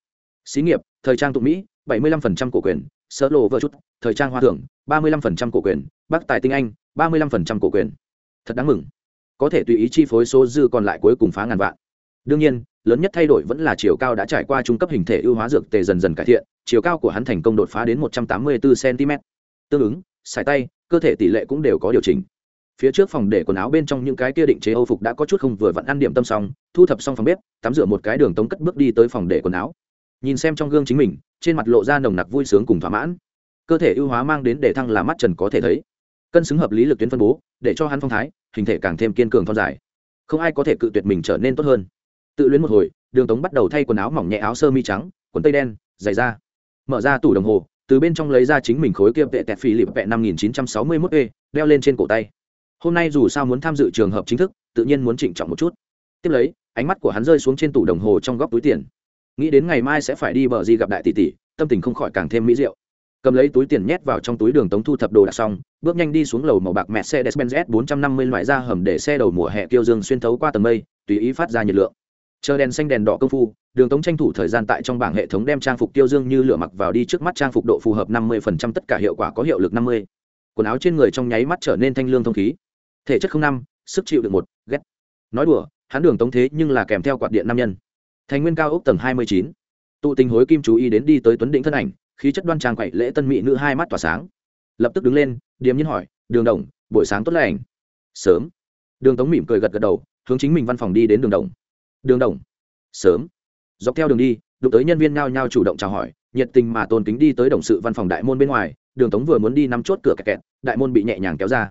xí nghiệp, thời trang tụng mỹ, bảy mươi 75% cổ quyền sơ lộ vợ chút, thời trang hoa thưởng, ba mươi 35% cổ quyền bắc tài tinh anh, ba mươi 35% cổ quyền. Thật đáng mừng. Có thể tùy ý chi phối số dư còn lại cuối cùng phá ngàn vạn. Đương nhiên, lớn nhất thay đổi vẫn là chiều cao đã trải qua trung cấp hình thể ưu hóa dược tề dần dần cải thiện, chiều cao của hắn thành công đột phá đến một trăm tám mươi bốn cm tương ứng sải tay, cơ thể tỷ lệ cũng đều có điều chỉnh. Phía trước phòng để quần áo bên trong những cái kia định chế âu phục đã có chút không vừa vặn ăn điểm tâm xong, thu thập xong phòng bếp, tắm rửa một cái đường tống cất bước đi tới phòng để quần áo nhìn xem trong gương chính mình, trên mặt lộ ra nồng nặc vui sướng cùng thỏa mãn. Cơ thể ưu hóa mang đến để thăng là mắt trần có thể thấy. Cân xứng hợp lý lực tuyến phân bố, để cho hắn phong thái, hình thể càng thêm kiên cường thon dài. Không ai có thể cự tuyệt mình trở nên tốt hơn. Tự luyến một hồi, đường tống bắt đầu thay quần áo mỏng nhẹ áo sơ mi trắng, quần tây đen, giày da. Mở ra tủ đồng hồ, từ bên trong lấy ra chính mình khối kia vệ tẹt phi lịp vẹ năm nghìn chín trăm sáu mươi mốt e đeo lên trên cổ tay. Hôm nay dù sao muốn tham dự trường hợp chính thức, tự nhiên muốn trịnh trọng một chút. Tiếp lấy, ánh mắt của hắn rơi xuống trên tủ đồng hồ trong góc túi tiền nghĩ đến ngày mai sẽ phải đi bờ di gặp đại tỷ tỷ, tâm tình không khỏi càng thêm mỹ diệu. Cầm lấy túi tiền nhét vào trong túi đường tống thu thập đồ đạc xong, bước nhanh đi xuống lầu màu bạc mercedes benz s 450 loại ra hầm để xe đầu mùa hè kiêu dương xuyên thấu qua tầng mây, tùy ý phát ra nhiệt lượng. Chờ đèn xanh, đèn đỏ công phu, đường tống tranh thủ thời gian tại trong bảng hệ thống đem trang phục tiêu dương như lửa mặc vào đi trước mắt trang phục độ phù hợp 50% tất cả hiệu quả có hiệu lực 50. quần áo trên người trong nháy mắt trở nên thanh lương thông khí. Thể chất không năm, sức chịu được một, ghét. Nói đùa, hắn đường tống thế nhưng là kèm theo quạt điện nam nhân thành nguyên cao ốc tầng 29. tụ tình hối kim chú ý đến đi tới tuấn định thân ảnh, khí chất đoan trang quậy lễ tân mỹ nữ hai mắt tỏa sáng. Lập tức đứng lên, điềm nhiên hỏi, đường đồng, buổi sáng tốt lành. Sớm. Đường tống mỉm cười gật gật đầu, hướng chính mình văn phòng đi đến đường đồng. Đường đồng. Sớm. Dọc theo đường đi, đụng tới nhân viên nhao nhao chủ động chào hỏi, nhiệt tình mà tôn kính đi tới đồng sự văn phòng đại môn bên ngoài, đường tống vừa muốn đi nắm chốt cửa kẹt kẹt, đại môn bị nhẹ nhàng kéo ra.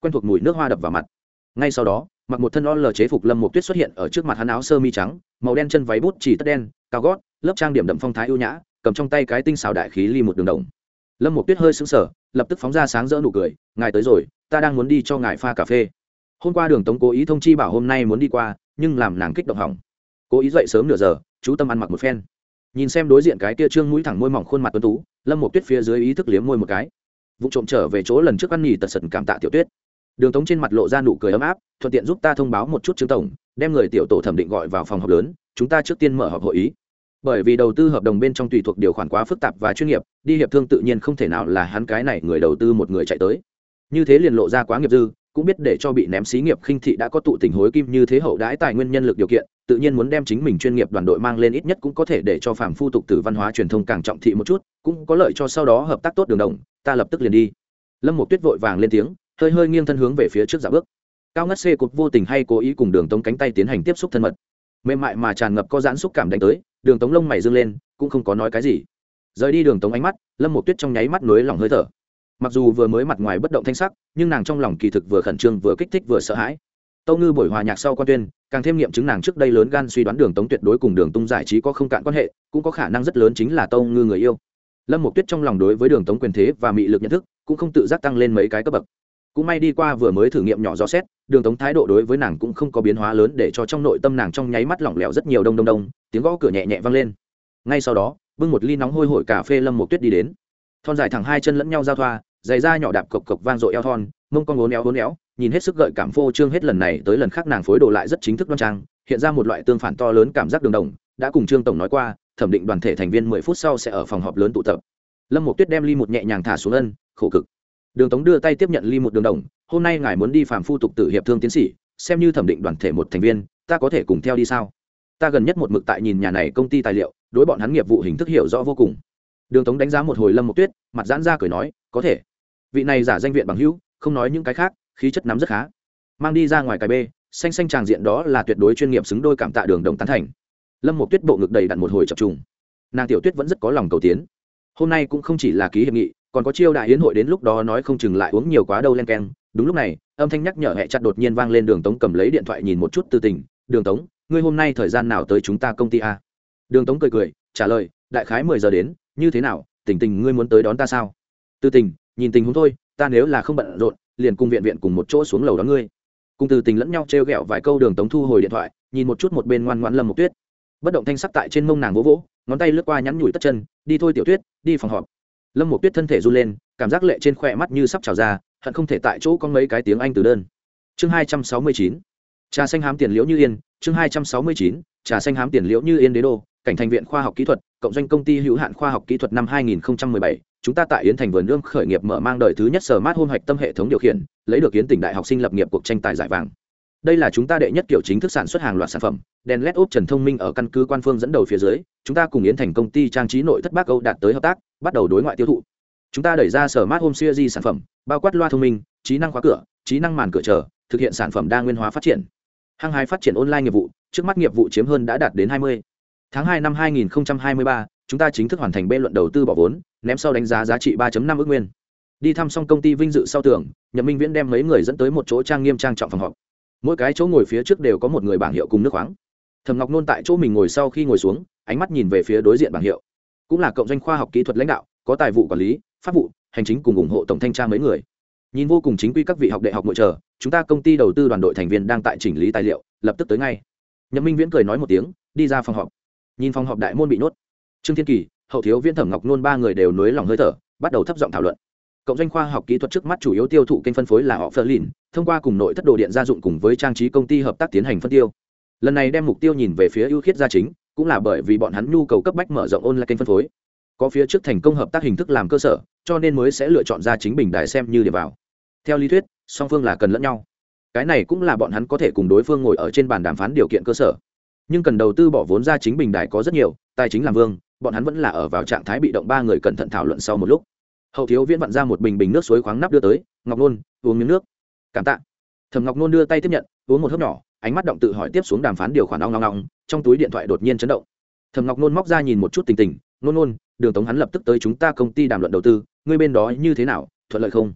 Quen thuộc mùi nước hoa đập vào mặt. Ngay sau đó mặc một thân o lờ chế phục lâm một tuyết xuất hiện ở trước mặt hắn áo sơ mi trắng, màu đen chân váy bút chỉ tất đen, cao gót, lớp trang điểm đậm phong thái ưu nhã, cầm trong tay cái tinh xào đại khí ly một đường đồng. Lâm một tuyết hơi sững sờ, lập tức phóng ra sáng rỡ nụ cười, ngài tới rồi, ta đang muốn đi cho ngài pha cà phê. Hôm qua đường tống cố ý thông chi bảo hôm nay muốn đi qua, nhưng làm nàng kích động hỏng. Cố ý dậy sớm nửa giờ, chú tâm ăn mặc một phen. Nhìn xem đối diện cái tia trương mũi thẳng môi mỏng khuôn mặt tuấn tú, lâm một tuyết phía dưới ý thức liếm môi một cái. Vụ trộm trở về chỗ lần trước ăn nhì tật sần cảm tạ tiểu tuyết đường tống trên mặt lộ ra nụ cười ấm áp, thuận tiện giúp ta thông báo một chút chứng tổng, đem người tiểu tổ thẩm định gọi vào phòng họp lớn, chúng ta trước tiên mở họp hội ý. Bởi vì đầu tư hợp đồng bên trong tùy thuộc điều khoản quá phức tạp và chuyên nghiệp, đi hiệp thương tự nhiên không thể nào là hắn cái này người đầu tư một người chạy tới. Như thế liền lộ ra quá nghiệp dư, cũng biết để cho bị ném xí nghiệp khinh thị đã có tụ tình hối kim như thế hậu đãi tài nguyên nhân lực điều kiện, tự nhiên muốn đem chính mình chuyên nghiệp đoàn đội mang lên ít nhất cũng có thể để cho phàm phu tục từ văn hóa truyền thông càng trọng thị một chút, cũng có lợi cho sau đó hợp tác tốt đường đồng, ta lập tức liền đi. Lâm một tuyết vội vàng lên tiếng hơi hơi nghiêng thân hướng về phía trước giả bước. Cao ngất xê cục vô tình hay cố ý cùng đường tống cánh tay tiến hành tiếp xúc thân mật. Mềm mại mà tràn ngập có giãn xúc cảm đánh tới, đường tống lông mày dâng lên, cũng không có nói cái gì. Rời đi đường tống ánh mắt, lâm một tuyết trong nháy mắt nối lòng hơi thở. Mặc dù vừa mới mặt ngoài bất động thanh sắc, nhưng nàng trong lòng kỳ thực vừa khẩn trương vừa kích thích vừa sợ hãi. Tâu ngư buổi hòa nhạc sau quan tuyên, càng thêm nghiệm chứng nàng trước đây lớn gan suy đoán đường tống tuyệt đối cùng đường tung giải trí có không cạn quan hệ, cũng có khả năng rất lớn chính là tâu ngư người yêu. Lâm một tuyết trong lòng đối với đường tống quyền thế và mị lực nhận thức, cũng không tự giác tăng lên mấy cái cấp bậc cũng may đi qua vừa mới thử nghiệm nhỏ rõ xét, đường tống thái độ đối với nàng cũng không có biến hóa lớn để cho trong nội tâm nàng trong nháy mắt lỏng lẻo rất nhiều đông đông đông, tiếng gõ cửa nhẹ nhẹ vang lên. Ngay sau đó, bưng một ly nóng hôi hổi cà phê lâm một tuyết đi đến. Thon dài thẳng hai chân lẫn nhau giao thoa, giày da nhỏ đạp cộc cộc vang dội eo thon, mông con ngốn éo hốn éo, nhìn hết sức gợi cảm phô trương hết lần này tới lần khác nàng phối đồ lại rất chính thức đoan trang, hiện ra một loại tương phản to lớn cảm giác đường đồng, đã cùng trương tổng nói qua, thẩm định đoàn thể thành viên mười phút sau sẽ ở phòng họp lớn tụ tập. Lâm một tuyết đem ly một nhẹ nhàng thả xuống ân, khổ cực đường tống đưa tay tiếp nhận ly một đường đồng hôm nay ngài muốn đi phạm phu tục tử hiệp thương tiến sĩ xem như thẩm định đoàn thể một thành viên ta có thể cùng theo đi sao? Ta gần nhất một mực tại nhìn nhà này công ty tài liệu đối bọn hắn nghiệp vụ hình thức hiểu rõ vô cùng. Đường tống đánh giá một hồi lâm một tuyết mặt giãn ra cười nói có thể. Vị này giả danh viện bằng hữu không nói những cái khác khí chất nắm rất khá. Mang đi ra ngoài cái bê, xanh xanh tràng diện đó là tuyệt đối chuyên nghiệp xứng đôi cảm tạ đường đồng tán thành. Lâm một tuyết bộ ngực đầy đặn một hồi chập trùng. Nàng tiểu tuyết vẫn rất có lòng cầu tiến. Hôm nay cũng không chỉ là ký hiệp nghị còn có chiêu đại hiến hội đến lúc đó nói không chừng lại uống nhiều quá đâu len keng. Đúng lúc này, âm thanh nhắc nhở hẹ chặt đột nhiên vang lên đường tống cầm lấy điện thoại nhìn một chút từ tình. Đường tống, ngươi hôm nay thời gian nào tới chúng ta công ty a đường tống cười cười, trả lời, đại khái mười giờ đến, như thế nào, tình tình ngươi muốn tới đón ta sao? Từ tình, nhìn tình huống thôi, ta nếu là không bận rộn, liền cùng viện viện cùng một chỗ xuống lầu đón ngươi. Cùng từ tình lẫn nhau trêu ghẹo vài câu đường tống thu hồi điện thoại, nhìn một chút một bên ngoan ngoãn lâm một tuyết. Bất động thanh sắc tại trên mông nàng vỗ vỗ, ngón tay lướt qua nhắn nhủi tất chân, đi thôi tiểu tuyết, đi phòng họp lâm một tuyết thân thể run lên cảm giác lệ trên khoe mắt như sắp trào ra hận không thể tại chỗ có mấy cái tiếng anh từ đơn. Chương hai trăm sáu mươi chín trà xanh hám tiền liễu như yên chương hai trăm sáu mươi chín trà xanh hám tiền liễu như yên đế đô cảnh thành viện khoa học kỹ thuật cộng doanh công ty hữu hạn khoa học kỹ thuật năm 2017, chúng ta tại yến thành vườn ương khởi nghiệp mở mang đời thứ nhất sở mát hôn hoạch tâm hệ thống điều khiển lấy được yến tỉnh đại học sinh lập nghiệp cuộc tranh tài giải vàng đây là chúng ta đệ nhất kiểu chính thức sản xuất hàng loạt sản phẩm. Đèn led ốp trần thông minh ở căn cứ quan phương dẫn đầu phía dưới chúng ta cùng yến thành công ty trang trí nội thất bắc âu đạt tới hợp tác bắt đầu đối ngoại tiêu thụ. Chúng ta đẩy ra sở mát home series sản phẩm bao quát loa thông minh trí năng khóa cửa trí năng màn cửa chờ thực hiện sản phẩm đa nguyên hóa phát triển. Hăng hái phát triển online nghiệp vụ trước mắt nghiệp vụ chiếm hơn đã đạt đến 20. tháng 2 năm 2023, chúng ta chính thức hoàn thành bê luận đầu tư bỏ vốn ném sau đánh giá giá trị 3.5 ước nguyên. Đi thăm xong công ty vinh dự sau tưởng nhậm minh viễn đem mấy người dẫn tới một chỗ trang nghiêm trang trọng phòng họp mỗi cái chỗ ngồi phía trước đều có một người bảng hiệu cùng nước khoáng. Thầm ngọc nôn tại chỗ mình ngồi sau khi ngồi xuống, ánh mắt nhìn về phía đối diện bảng hiệu. Cũng là cộng doanh khoa học kỹ thuật lãnh đạo, có tài vụ quản lý, pháp vụ, hành chính cùng ủng hộ tổng thanh tra mấy người. Nhìn vô cùng chính quy các vị học đại học nội trợ, chúng ta công ty đầu tư đoàn đội thành viên đang tại chỉnh lý tài liệu, lập tức tới ngay. Nhậm minh viễn cười nói một tiếng, đi ra phòng họp. Nhìn phòng họp đại môn bị nhốt. Trương thiên kỳ, hậu thiếu viên thẩm ngọc nôn ba người đều nối lòng hơi thở, bắt đầu thấp giọng thảo luận cộng doanh khoa học kỹ thuật trước mắt chủ yếu tiêu thụ kênh phân phối là họ Ferlin lìn thông qua cùng nội thất đồ điện gia dụng cùng với trang trí công ty hợp tác tiến hành phân tiêu. Lần này đem mục tiêu nhìn về phía ưu khiết gia chính, cũng là bởi vì bọn hắn nhu cầu cấp bách mở rộng online kênh phân phối. Có phía trước thành công hợp tác hình thức làm cơ sở, cho nên mới sẽ lựa chọn ra chính bình đại xem như để vào. Theo lý thuyết, song phương là cần lẫn nhau. Cái này cũng là bọn hắn có thể cùng đối phương ngồi ở trên bàn đàm phán điều kiện cơ sở. Nhưng cần đầu tư bỏ vốn ra chính bình đại có rất nhiều, tài chính làm vương, bọn hắn vẫn là ở vào trạng thái bị động ba người cẩn thận thảo luận sau một lúc hậu thiếu viễn vặn ra một bình bình nước suối khoáng nắp đưa tới, ngọc nôn, uống miếng nước. Cảm tạ. Thầm ngọc nôn đưa tay tiếp nhận, uống một hớp nhỏ, ánh mắt động tự hỏi tiếp xuống đàm phán điều khoản ong long long trong túi điện thoại đột nhiên chấn động. Thầm ngọc nôn móc ra nhìn một chút tình tình, nôn nôn, đường tống hắn lập tức tới chúng ta công ty đàm luận đầu tư, ngươi bên đó như thế nào, thuận lợi không?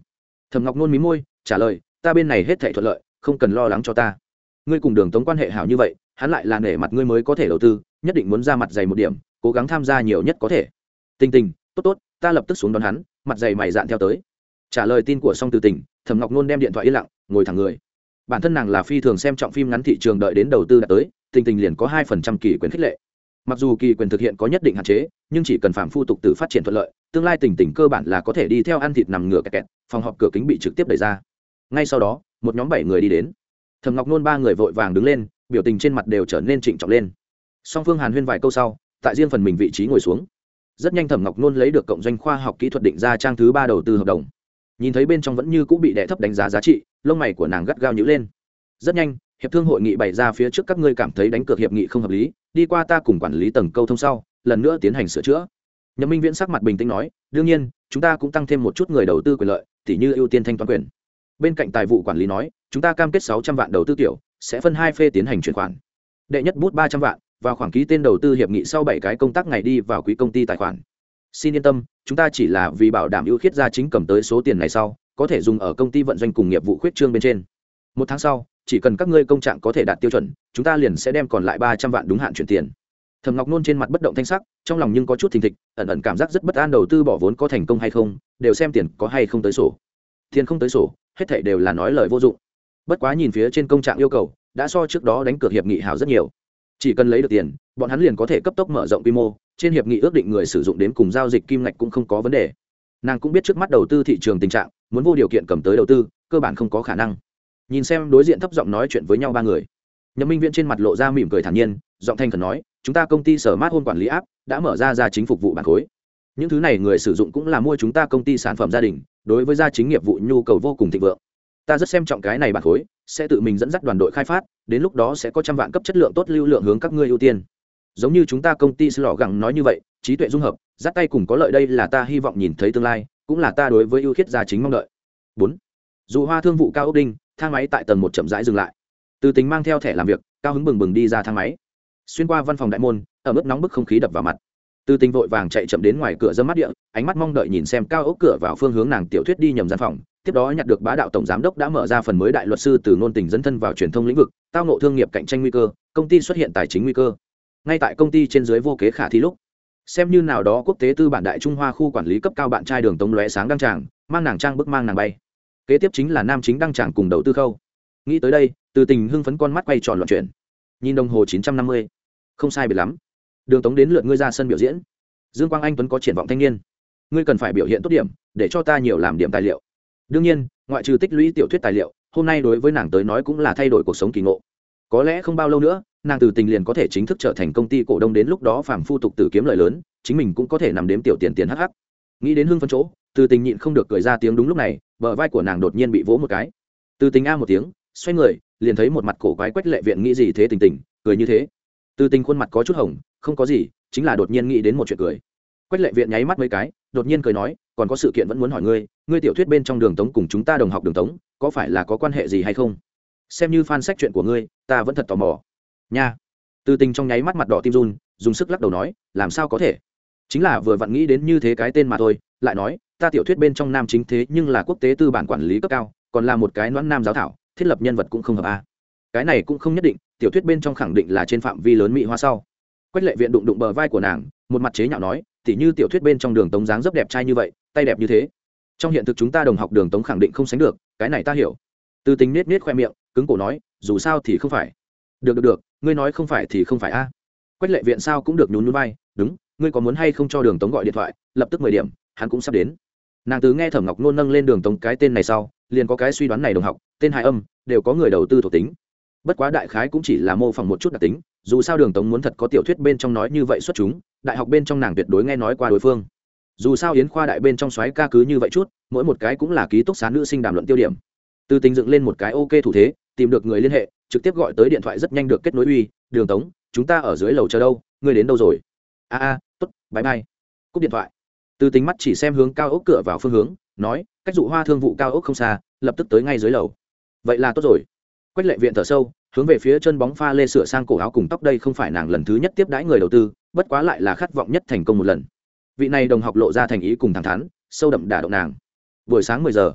Thầm ngọc nôn mí môi, trả lời, ta bên này hết thể thuận lợi, không cần lo lắng cho ta. Ngươi cùng đường tống quan hệ hảo như vậy, hắn lại là nể mặt ngươi mới có thể đầu tư, nhất định muốn ra mặt dày một điểm, cố gắng tham gia nhiều nhất có thể. Tình tình, tốt tốt ta lập tức xuống đón hắn, mặt dày mày dạn theo tới. Trả lời tin của song từ tình, thẩm ngọc nôn đem điện thoại yên lặng, ngồi thẳng người. Bản thân nàng là phi thường xem trọng phim ngắn thị trường đợi đến đầu tư đã tới, tình tình liền có hai phần trăm kỳ quyền khích lệ. Mặc dù kỳ quyền thực hiện có nhất định hạn chế, nhưng chỉ cần phạm phu tục tử phát triển thuận lợi, tương lai tình tình cơ bản là có thể đi theo ăn thịt nằm ngửa kẹt kẹt, phòng họp cửa kính bị trực tiếp đẩy ra. Ngay sau đó, một nhóm bảy người đi đến. Thầm ngọc nôn ba người vội vàng đứng lên, biểu tình trên mặt đều trở nên trịnh trọng lên. Song phương hàn huyên vài câu sau, tại riêng phần mình vị trí ngồi xuống rất nhanh thẩm ngọc nôn lấy được cộng doanh khoa học kỹ thuật định ra trang thứ ba đầu tư hợp đồng. Nhìn thấy bên trong vẫn như cũng bị đẻ thấp đánh giá giá trị, lông mày của nàng gắt gao nhữ lên. Rất nhanh, hiệp thương hội nghị bày ra phía trước các ngươi cảm thấy đánh cược hiệp nghị không hợp lý, đi qua ta cùng quản lý tầng câu thông sau, lần nữa tiến hành sửa chữa. Nhậm minh viễn sắc mặt bình tĩnh nói, đương nhiên, chúng ta cũng tăng thêm một chút người đầu tư quyền lợi, tỉ như ưu tiên thanh toán quyền. Bên cạnh tài vụ quản lý nói, chúng ta cam kết sáu trăm vạn đầu tư tiểu, sẽ phân hai phê tiến hành chuyển khoản. Đệ nhất bút ba trăm vạn vào khoảng ký tên đầu tư hiệp nghị sau bảy cái công tác ngày đi vào quỹ công ty tài khoản. Xin yên tâm, chúng ta chỉ là vì bảo đảm ưu khiết gia chính cầm tới số tiền này sau, có thể dùng ở công ty vận doanh cùng nghiệp vụ khuyết trương bên trên. Một tháng sau, chỉ cần các ngươi công trạng có thể đạt tiêu chuẩn, chúng ta liền sẽ đem còn lại ba trăm vạn đúng hạn chuyển tiền. Thầm ngọc nôn trên mặt bất động thanh sắc, trong lòng nhưng có chút thình thịch, ẩn ẩn cảm giác rất bất an đầu tư bỏ vốn có thành công hay không, đều xem tiền có hay không tới sổ. Tiền không tới sổ, hết thảy đều là nói lời vô dụng. Bất quá nhìn phía trên công trạng yêu cầu, đã so trước đó đánh cược hiệp nghị hảo rất nhiều chỉ cần lấy được tiền, bọn hắn liền có thể cấp tốc mở rộng quy mô, trên hiệp nghị ước định người sử dụng đến cùng giao dịch kim ngạch cũng không có vấn đề. Nàng cũng biết trước mắt đầu tư thị trường tình trạng, muốn vô điều kiện cầm tới đầu tư, cơ bản không có khả năng. Nhìn xem đối diện thấp giọng nói chuyện với nhau ba người. Nhậm minh viễn trên mặt lộ ra mỉm cười thản nhiên, giọng thanh khẩn nói, chúng ta công ty sở mát hôn quản lý áp đã mở ra ra chính phục vụ bản khối. Những thứ này người sử dụng cũng là mua chúng ta công ty sản phẩm gia đình, đối với gia chính nghiệp vụ nhu cầu vô cùng thịnh vượng ta rất xem trọng cái này bản khối, sẽ tự mình dẫn dắt đoàn đội khai phát, đến lúc đó sẽ có trăm vạn cấp chất lượng tốt lưu lượng hướng các ngươi ưu tiên. Giống như chúng ta công ty sư lò gẳng nói như vậy, trí tuệ dung hợp, dắt tay cùng có lợi đây là ta hy vọng nhìn thấy tương lai, cũng là ta đối với ưu khiết gia chính mong đợi. Bốn, dù hoa thương vụ cao ốc đinh, thang máy tại tầng một chậm rãi dừng lại. Từ tính mang theo thẻ làm việc, cao hứng bừng bừng đi ra thang máy. Xuyên qua văn phòng đại môn, ở mức nóng bức không khí đập vào mặt từ tình vội vàng chạy chậm đến ngoài cửa dâm mắt địa, ánh mắt mong đợi nhìn xem cao ốc cửa vào phương hướng nàng tiểu thuyết đi nhầm gian phòng, tiếp đó nhặt được bá đạo tổng giám đốc đã mở ra phần mới đại luật sư từ ngôn tình dẫn thân vào truyền thông lĩnh vực, tao nộ thương nghiệp cạnh tranh nguy cơ, công ty xuất hiện tài chính nguy cơ. Ngay tại công ty trên dưới vô kế khả thi lúc, xem như nào đó quốc tế tư bản đại trung hoa khu quản lý cấp cao bạn trai đường tống lóe sáng đăng tràng, mang nàng trang bức mang nàng bay. Kế tiếp chính là nam chính đăng tràng cùng đầu tư khâu. Nghĩ tới đây từ tình hưng phấn con mắt quay tròn loạn chuyển. Nhìn đồng hồ chín trăm năm mươi. Không sai biệt lắm đường tống đến lượt ngươi ra sân biểu diễn. Dương quang anh tuấn có triển vọng thanh niên. Ngươi cần phải biểu hiện tốt điểm, để cho ta nhiều làm điểm tài liệu. Đương nhiên, ngoại trừ tích lũy tiểu thuyết tài liệu, hôm nay đối với nàng tới nói cũng là thay đổi cuộc sống kỳ ngộ. Có lẽ không bao lâu nữa, nàng từ tình liền có thể chính thức trở thành công ty cổ đông đến lúc đó phàm phu tục tử kiếm lợi lớn, chính mình cũng có thể nằm đếm tiểu tiền tiền hh nghĩ đến hương phân chỗ, từ tình nhịn không được cười ra tiếng đúng lúc này, bờ vai của nàng đột nhiên bị vỗ một cái. Từ tình a một tiếng, xoay người, liền thấy một mặt cổ quái quách lệ viện nghĩ gì thế tình tình, cười như thế từ tình khuôn mặt có chút hồng, không có gì, chính là đột nhiên nghĩ đến một chuyện cười. Quách lệ viện nháy mắt mấy cái, đột nhiên cười nói, còn có sự kiện vẫn muốn hỏi ngươi ngươi tiểu thuyết bên trong đường tống cùng chúng ta đồng học đường tống, có phải là có quan hệ gì hay không? Xem như fan sách chuyện của ngươi, ta vẫn thật tò mò. Nha. Từ tình trong nháy mắt mặt đỏ tim run, dùng sức lắc đầu nói, làm sao có thể? Chính là vừa vặn nghĩ đến như thế cái tên mà thôi, lại nói, ta tiểu thuyết bên trong nam chính thế nhưng là quốc tế tư bản quản lý cấp cao, còn là một cái noãn nam giáo thảo, thiết lập nhân vật cũng không hợp a. Cái này cũng không nhất định tiểu thuyết bên trong khẳng định là trên phạm vi lớn mỹ hoa sau. Quách lệ viện đụng đụng bờ vai của nàng, một mặt chế nhạo nói, tỉ như tiểu thuyết bên trong đường tống dáng rất đẹp trai như vậy, tay đẹp như thế. Trong hiện thực chúng ta đồng học đường tống khẳng định không sánh được, cái này ta hiểu. Từ tính nết nết khoe miệng, cứng cổ nói, dù sao thì không phải. Được được được, ngươi nói không phải thì không phải a. Quách lệ viện sao cũng được nhún nhún vai, đúng, ngươi có muốn hay không cho đường tống gọi điện thoại, lập tức mười điểm, hắn cũng sắp đến. Nàng từ nghe thẩm ngọc nôn nâng lên đường tống cái tên này sau, liền có cái suy đoán này đồng học, tên Hải âm, đều có người đầu tư thuộc tính bất quá đại khái cũng chỉ là mô phỏng một chút đặc tính, dù sao đường tống muốn thật có tiểu thuyết bên trong nói như vậy xuất chúng, đại học bên trong nàng tuyệt đối nghe nói qua đối phương. Dù sao yến khoa đại bên trong xoáy ca cứ như vậy chút, mỗi một cái cũng là ký túc xá nữ sinh đàm luận tiêu điểm. Từ tình dựng lên một cái ok thủ thế, tìm được người liên hệ, trực tiếp gọi tới điện thoại rất nhanh được kết nối uy, đường tống, chúng ta ở dưới lầu chờ đâu, ngươi đến đâu rồi? A a t ố t bãi bay cúp điện thoại. Từ tính mắt chỉ xem hướng cao ốc cửa vào phương hướng, nói, cách dụ hoa thương vụ cao ốc không xa, lập tức tới ngay dưới lầu. Vậy là tốt rồi quách lệ viện thở sâu, hướng về phía chân bóng pha lê sửa sang cổ áo cùng tóc đây không phải nàng lần thứ nhất tiếp đãi người đầu tư, bất quá lại là khát vọng nhất thành công một lần. Vị này đồng học lộ ra thành ý cùng thẳng thắn, sâu đậm đả động nàng. Buổi sáng mười giờ,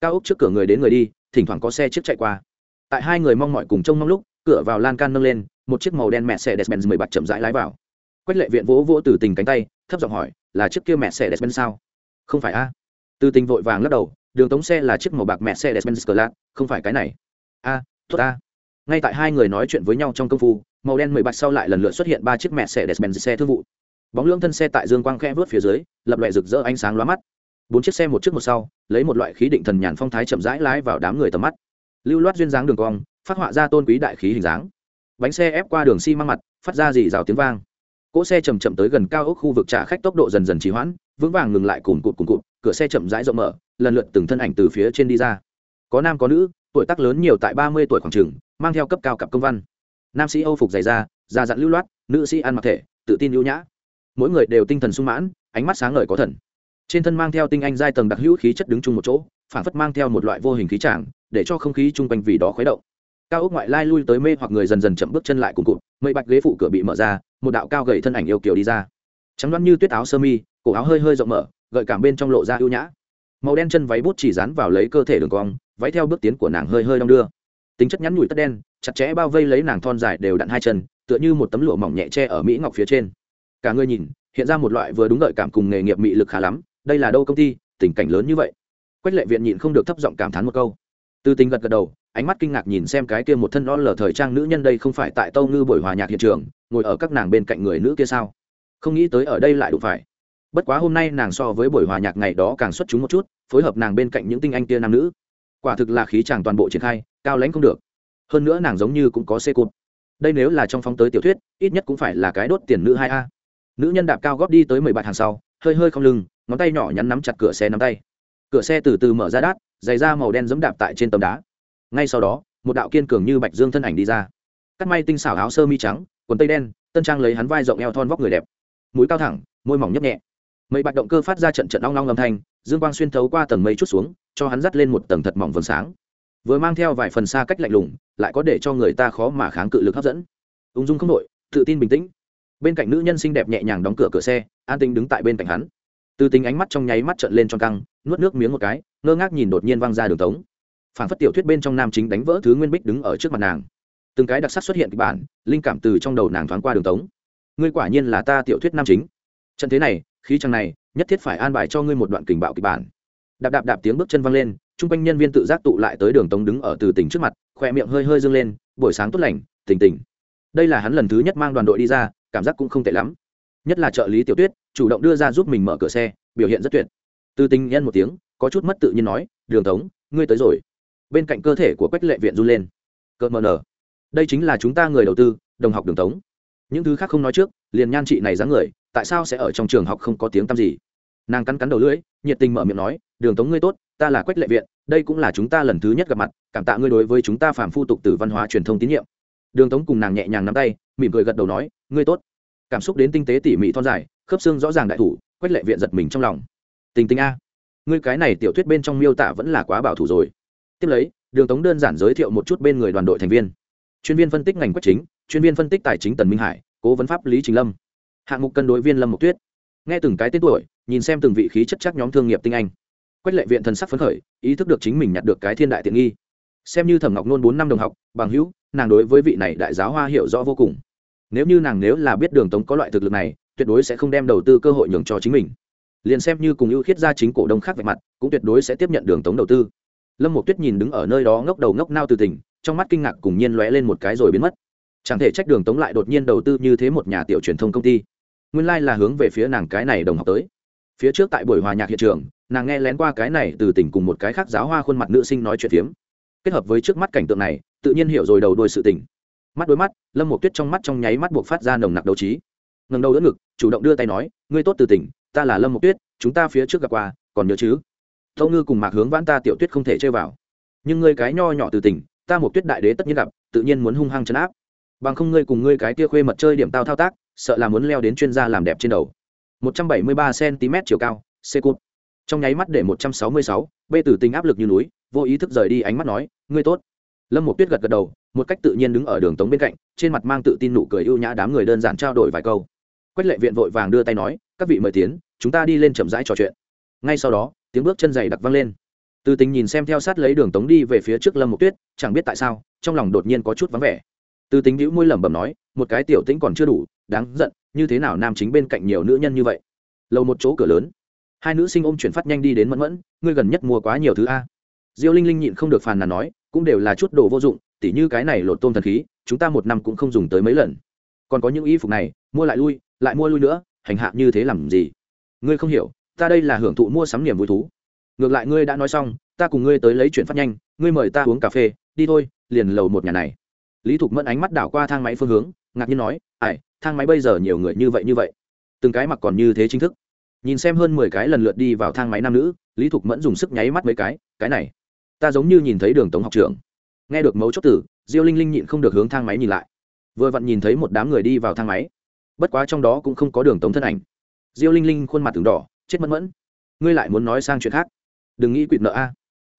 cao ốc trước cửa người đến người đi, thỉnh thoảng có xe chiếc chạy qua. Tại hai người mong mọi cùng trông mong lúc, cửa vào lan can nâng lên, một chiếc màu đen mẹ xe despen mười bạt chậm rãi lái vào. Quách lệ viện vỗ vỗ từ tình cánh tay, thấp giọng hỏi, là chiếc kia mẹ xe despen sao? Không phải a. Từ tình vội vàng lắc đầu, đường tống xe là chiếc màu bạc mẹ xe despen sclat, không phải cái này. A tốt ta. Ngay tại hai người nói chuyện với nhau trong công phu, màu đen mười bạch sau lại lần lượt xuất hiện ba chiếc mẹ xe despen xe thương vụ. Bóng lưỡng thân xe tại dương quang khẽ vớt phía dưới, lập loại rực rỡ ánh sáng lóa mắt. Bốn chiếc xe một trước một sau, lấy một loại khí định thần nhàn phong thái chậm rãi lái vào đám người tầm mắt. Lưu loát duyên dáng đường cong, phát họa ra tôn quý đại khí hình dáng. Bánh xe ép qua đường xi măng mặt, phát ra dì rào tiếng vang. Cỗ xe chầm chậm tới gần cao ốc khu vực trả khách tốc độ dần dần trì hoãn, vững vàng ngừng lại cùng cụt cùng cụt, cửa xe chậm rãi rộng mở, lần lượt từng thân ảnh từ phía trên đi ra. Có nam có nữ tuổi tác lớn nhiều tại ba mươi tuổi khoảng trường, mang theo cấp cao cặp công văn. Nam sĩ âu phục dày da da dặn lưu loát, nữ sĩ ăn mặc thể, tự tin ưu nhã. Mỗi người đều tinh thần sung mãn, ánh mắt sáng ngời có thần. Trên thân mang theo tinh anh giai tầng đặc hữu khí chất đứng chung một chỗ phản phất mang theo một loại vô hình khí tràng, để cho không khí chung quanh vì đó khuấy động. Cao ốc ngoại lai lui tới mê hoặc người dần dần chậm bước chân lại cùng cụt mây bạch ghế phụ cửa bị mở ra, một đạo cao gầy thân ảnh yêu kiều đi ra. Trắng đoán như tuyết áo sơ mi, cổ áo hơi hơi rộng mở, gợi cảm bên trong lộ ra ưu nhã. Màu đen chân váy bút chỉ dán vào lấy cơ thể đường cong váy theo bước tiến của nàng hơi hơi đong đưa. Tính chất nhắn nhủi tất đen, chặt chẽ bao vây lấy nàng thon dài đều đặn hai chân, tựa như một tấm lụa mỏng nhẹ che ở mỹ ngọc phía trên. Cả người nhìn, hiện ra một loại vừa đúng gợi cảm cùng nghề nghiệp mị lực khá lắm, đây là đâu công ty, tình cảnh lớn như vậy. Quách lệ viện nhịn không được thấp giọng cảm thán một câu. Từ tình gật gật đầu, ánh mắt kinh ngạc nhìn xem cái kia một thân lo lờ thời trang nữ nhân đây không phải tại tâu ngư buổi hòa nhạc hiện trường, ngồi ở các nàng bên cạnh người nữ kia sao? Không nghĩ tới ở đây lại đủ phải. Bất quá hôm nay nàng so với buổi hòa nhạc ngày đó càng xuất chúng một chút, phối hợp nàng bên cạnh những tinh anh kia nam nữ quả thực là khí chàng toàn bộ triển khai, cao lãnh không được. Hơn nữa nàng giống như cũng có xê cụt đây nếu là trong phóng tới tiểu thuyết, ít nhất cũng phải là cái đốt tiền nữ hai a. Nữ nhân đạp cao góp đi tới mười bạt hàng sau, hơi hơi không lưng, ngón tay nhỏ nhắn nắm chặt cửa xe nắm tay. Cửa xe từ từ mở ra đát, giày da màu đen giẫm đạp tại trên tấm đá. Ngay sau đó, một đạo kiên cường như bạch dương thân ảnh đi ra. Cắt may tinh xảo áo sơ mi trắng, quần tây đen, tân trang lấy hắn vai rộng eo thon vóc người đẹp. Mũi cao thẳng, môi mỏng nhấp nhẹ. Mấy bạch động cơ phát ra trận trận long long âm thanh dương quang xuyên thấu qua tầng mây chút xuống, cho hắn dắt lên một tầng thật mỏng vầng sáng. Vừa mang theo vài phần xa cách lạnh lùng, lại có để cho người ta khó mà kháng cự lực hấp dẫn. Ung dung không đội tự tin bình tĩnh. Bên cạnh nữ nhân xinh đẹp nhẹ nhàng đóng cửa cửa xe, an tinh đứng tại bên cạnh hắn. Từ tính ánh mắt trong nháy mắt trợn lên trong căng, nuốt nước miếng một cái, ngơ ngác nhìn đột nhiên văng ra đường tống. Phản phất tiểu thuyết bên trong nam chính đánh vỡ thứ nguyên bích đứng ở trước mặt nàng. Từng cái đặc sắc xuất hiện kịch bản, linh cảm từ trong đầu nàng thoáng qua đường tống. Ngươi quả nhiên là ta tiểu thuyết nam chính. Trận thế này, khí chẳng này nhất thiết phải an bài cho ngươi một đoạn kình bạo kịch bản. Đạp đạp đạp tiếng bước chân văng lên chung quanh nhân viên tự giác tụ lại tới đường tống đứng ở từ tỉnh trước mặt khoe miệng hơi hơi dâng lên, buổi sáng tốt lành, tỉnh tỉnh. Đây là hắn lần thứ nhất mang đoàn đội đi ra, cảm giác cũng không tệ lắm. Nhất là trợ lý tiểu tuyết, chủ động đưa ra giúp mình mở cửa xe, biểu hiện rất tuyệt. Từ tình nhân một tiếng, có chút mất tự nhiên nói, đường tống, ngươi tới rồi. Bên cạnh cơ thể của quách lệ viện run lên. Cợt mờ nở. Đây chính là chúng ta người đầu tư, đồng học đường tống những thứ khác không nói trước, liền nhan chị này dáng người, tại sao sẽ ở trong trường học không có tiếng tăm gì? Nàng cắn cắn đầu lưỡi, nhiệt tình mở miệng nói, đường tống ngươi tốt, ta là quách lệ viện, đây cũng là chúng ta lần thứ nhất gặp mặt, cảm tạ ngươi đối với chúng ta phàm phu tục từ văn hóa truyền thông tín nhiệm. Đường tống cùng nàng nhẹ nhàng nắm tay, mỉm cười gật đầu nói, ngươi tốt. Cảm xúc đến tinh tế tỉ mỉ thon dài, khớp xương rõ ràng đại thủ, quách lệ viện giật mình trong lòng. Tình tình a, ngươi cái này tiểu thuyết bên trong miêu tả vẫn là quá bảo thủ rồi. Tiếp lấy, đường tống đơn giản giới thiệu một chút bên người đoàn đội thành viên. Chuyên viên phân tích ngành quách chính chuyên viên phân tích tài chính tần minh hải, cố vấn pháp lý trình lâm. Hạng mục cân đối viên lâm Mộc tuyết. Nghe từng cái tên tuổi, nhìn xem từng vị khí chất chắc nhóm thương nghiệp tinh anh. Quách lệ viện thần sắc phấn khởi, ý thức được chính mình nhặt được cái thiên đại tiện nghi. Xem như thẩm ngọc nôn bốn năm đồng học, bằng hữu, nàng đối với vị này đại giáo hoa hiểu rõ vô cùng. Nếu như nàng nếu là biết đường tống có loại thực lực này, tuyệt đối sẽ không đem đầu tư cơ hội nhường cho chính mình. Liền xem như cùng ưu khiết gia chính cổ đông khác về mặt, cũng tuyệt đối sẽ tiếp nhận đường tống đầu tư. Lâm một tuyết nhìn đứng ở nơi đó ngốc đầu ngốc nao từ tỉnh trong mắt kinh ngạc cùng nhiên lóe lên một cái rồi biến mất chẳng thể trách đường tống lại đột nhiên đầu tư như thế một nhà tiểu truyền thông công ty. Nguyên lai、like、là hướng về phía nàng cái này đồng học tới. Phía trước tại buổi hòa nhạc hiện trường, nàng nghe lén qua cái này từ tỉnh cùng một cái khác giáo hoa khuôn mặt nữ sinh nói chuyện phiếm. Kết hợp với trước mắt cảnh tượng này, tự nhiên hiểu rồi đầu đôi sự tình. Mắt đôi mắt, lâm một tuyết trong mắt trong nháy mắt buộc phát ra nồng nặc đấu trí. Ngần đầu đỡ ngực, chủ động đưa tay nói, ngươi tốt từ tỉnh, ta là lâm một tuyết, chúng ta phía trước gặp qua, còn nhớ chứ? Tâu ngư cùng mạc hướng vãn ta tiểu tuyết không thể chơi vào. Nhưng ngươi cái nho nhỏ từ tỉnh, ta một tuyết đại đế tất nhiên gặp, tự nhiên muốn hung hăng chấn áp bằng không ngươi cùng ngươi cái kia khuê mật chơi điểm tao thao tác sợ là muốn leo đến chuyên gia làm đẹp trên đầu. 173 cm chiều cao c cụt. Trong nháy mắt để 166, b tử tình áp lực như núi vô ý thức rời đi ánh mắt nói ngươi tốt. Lâm một tuyết gật gật đầu một cách tự nhiên đứng ở đường tống bên cạnh trên mặt mang tự tin nụ cười ưu nhã đám người đơn giản trao đổi vài câu. Quách lệ viện vội vàng đưa tay nói các vị mời tiến chúng ta đi lên chậm rãi trò chuyện. Ngay sau đó tiếng bước chân dày đặc vang lên. Từ tình nhìn xem theo sát lấy đường tống đi về phía trước lâm một tuyết chẳng biết tại sao trong lòng đột nhiên có chút vắng vẻ từ tính hữu môi lẩm bẩm nói, một cái tiểu tĩnh còn chưa đủ, đáng giận, như thế nào nam chính bên cạnh nhiều nữ nhân như vậy? Lầu một chỗ cửa lớn. Hai nữ sinh ôm chuyển phát nhanh đi đến mẫn mẫn, ngươi gần nhất mua quá nhiều thứ a. Diêu linh linh nhịn không được phàn nàn nói, cũng đều là chút đồ vô dụng, tỉ như cái này lột tôm thần khí, chúng ta một năm cũng không dùng tới mấy lần. Còn có những y phục này, mua lại lui, lại mua lui nữa, hành hạ như thế làm gì? Ngươi không hiểu, ta đây là hưởng thụ mua sắm niềm vui thú. Ngược lại ngươi đã nói xong, ta cùng ngươi tới lấy chuyển phát nhanh, ngươi mời ta uống cà phê, đi thôi, liền lầu một nhà này lý thục mẫn ánh mắt đảo qua thang máy phương hướng, ngạc nhiên nói, ai, thang máy bây giờ nhiều người như vậy như vậy. Từng cái mặc còn như thế chính thức. Nhìn xem hơn mười cái lần lượt đi vào thang máy nam nữ, lý thục mẫn dùng sức nháy mắt mấy cái cái này, ta giống như nhìn thấy đường tống học trưởng. nghe được mấu chốt tử diêu linh linh nhịn không được hướng thang máy nhìn lại. Vừa vặn nhìn thấy một đám người đi vào thang máy. Bất quá trong đó cũng không có đường tống thân ảnh. Diêu linh linh khuôn mặt từng đỏ, chết mẫn mẫn. Ngươi lại muốn nói sang chuyện khác. Đừng nghĩ quỵt nợ a.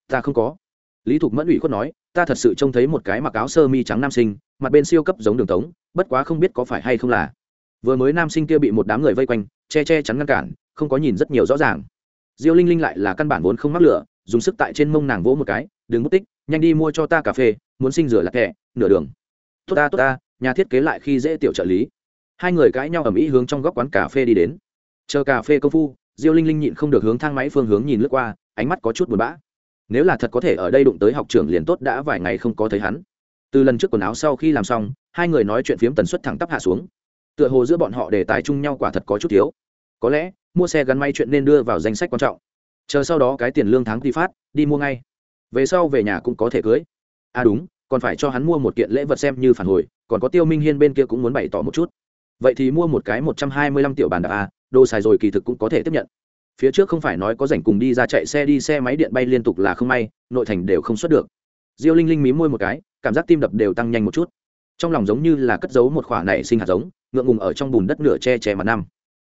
Ta không có. Lý thục mẫn ủy khuất nói ta thật sự trông thấy một cái mặc áo sơ mi trắng nam sinh, mặt bên siêu cấp giống đường tống, bất quá không biết có phải hay không là. Vừa mới nam sinh kia bị một đám người vây quanh, che che chắn ngăn cản, không có nhìn rất nhiều rõ ràng. Diêu linh linh lại là căn bản vốn không mắc lửa, dùng sức tại trên mông nàng vỗ một cái, đừng mất tích, nhanh đi mua cho ta cà phê, muốn sinh rửa lạc kẹ nửa đường. Tốt ta tốt ta, nhà thiết kế lại khi dễ tiểu trợ lý. Hai người cãi nhau ầm ĩ hướng trong góc quán cà phê đi đến. Chờ cà phê công phu, diêu linh linh nhịn không được hướng thang máy phương hướng nhìn lướt qua, ánh mắt có chút buồn bã nếu là thật có thể ở đây đụng tới học trưởng liền tốt đã vài ngày không có thấy hắn. Từ lần trước quần áo sau khi làm xong, hai người nói chuyện phiếm tần suất thẳng tắp hạ xuống. Tựa hồ giữa bọn họ để tài chung nhau quả thật có chút thiếu. Có lẽ, mua xe gắn may chuyện nên đưa vào danh sách quan trọng. Chờ sau đó cái tiền lương tháng đi phát, đi mua ngay. Về sau về nhà cũng có thể cưới. À đúng, còn phải cho hắn mua một kiện lễ vật xem như phản hồi, còn có tiêu minh hiên bên kia cũng muốn bày tỏ một chút. Vậy thì mua một cái một trăm hai mươi lăm tiểu bàn đạp a, đồ xài rồi kỳ thực cũng có thể tiếp nhận phía trước không phải nói có rảnh cùng đi ra chạy xe, đi xe máy điện bay liên tục là không may, nội thành đều không xuất được. Diêu linh linh mí môi một cái, cảm giác tim đập đều tăng nhanh một chút. Trong lòng giống như là cất giấu một khoả nảy sinh hạt giống, ngượng ngùng ở trong bùn đất nửa che che mặt năm.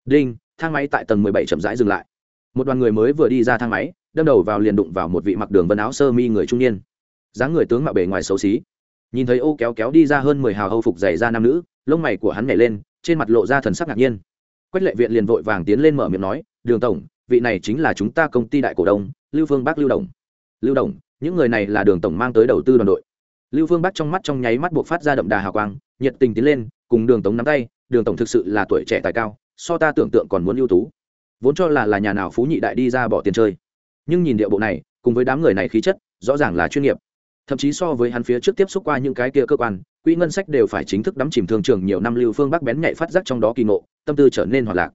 Đinh, thang máy tại tầng mười bảy chậm rãi dừng lại. Một đoàn người mới vừa đi ra thang máy, đâm đầu vào liền đụng vào một vị mặc đường vân áo sơ mi người trung niên. Dáng người tướng mạo bề ngoài xấu xí. Nhìn thấy ô kéo kéo đi ra hơn mười hào hâu phục dày ra nam nữ, lông mày của hắn nhảy lên, trên mặt lộ ra thần sắc ngạc nhiên. Quách lệ viện liền vội vàng tiến lên mở miệng nói, đường tổng vị này chính là chúng ta công ty đại cổ đông, lưu phương bắc lưu đồng. Lưu đồng, những người này là đường tổng mang tới đầu tư đoàn đội. Lưu phương bắc trong mắt trong nháy mắt buộc phát ra đậm đà hào quang, nhiệt tình tiến lên, cùng đường tổng nắm tay, đường tổng thực sự là tuổi trẻ tài cao, so ta tưởng tượng còn muốn ưu tú. Vốn cho là là nhà nào phú nhị đại đi ra bỏ tiền chơi. Nhưng nhìn địa bộ này, cùng với đám người này khí chất, rõ ràng là chuyên nghiệp. Thậm chí so với hắn phía trước tiếp xúc qua những cái kia cơ quan, quỹ ngân sách đều phải chính thức đắm chìm thương trường nhiều năm lưu phương bắc bén nhạy phát giác trong đó kỳ ngộ, tâm tư trở nên hoạt lạc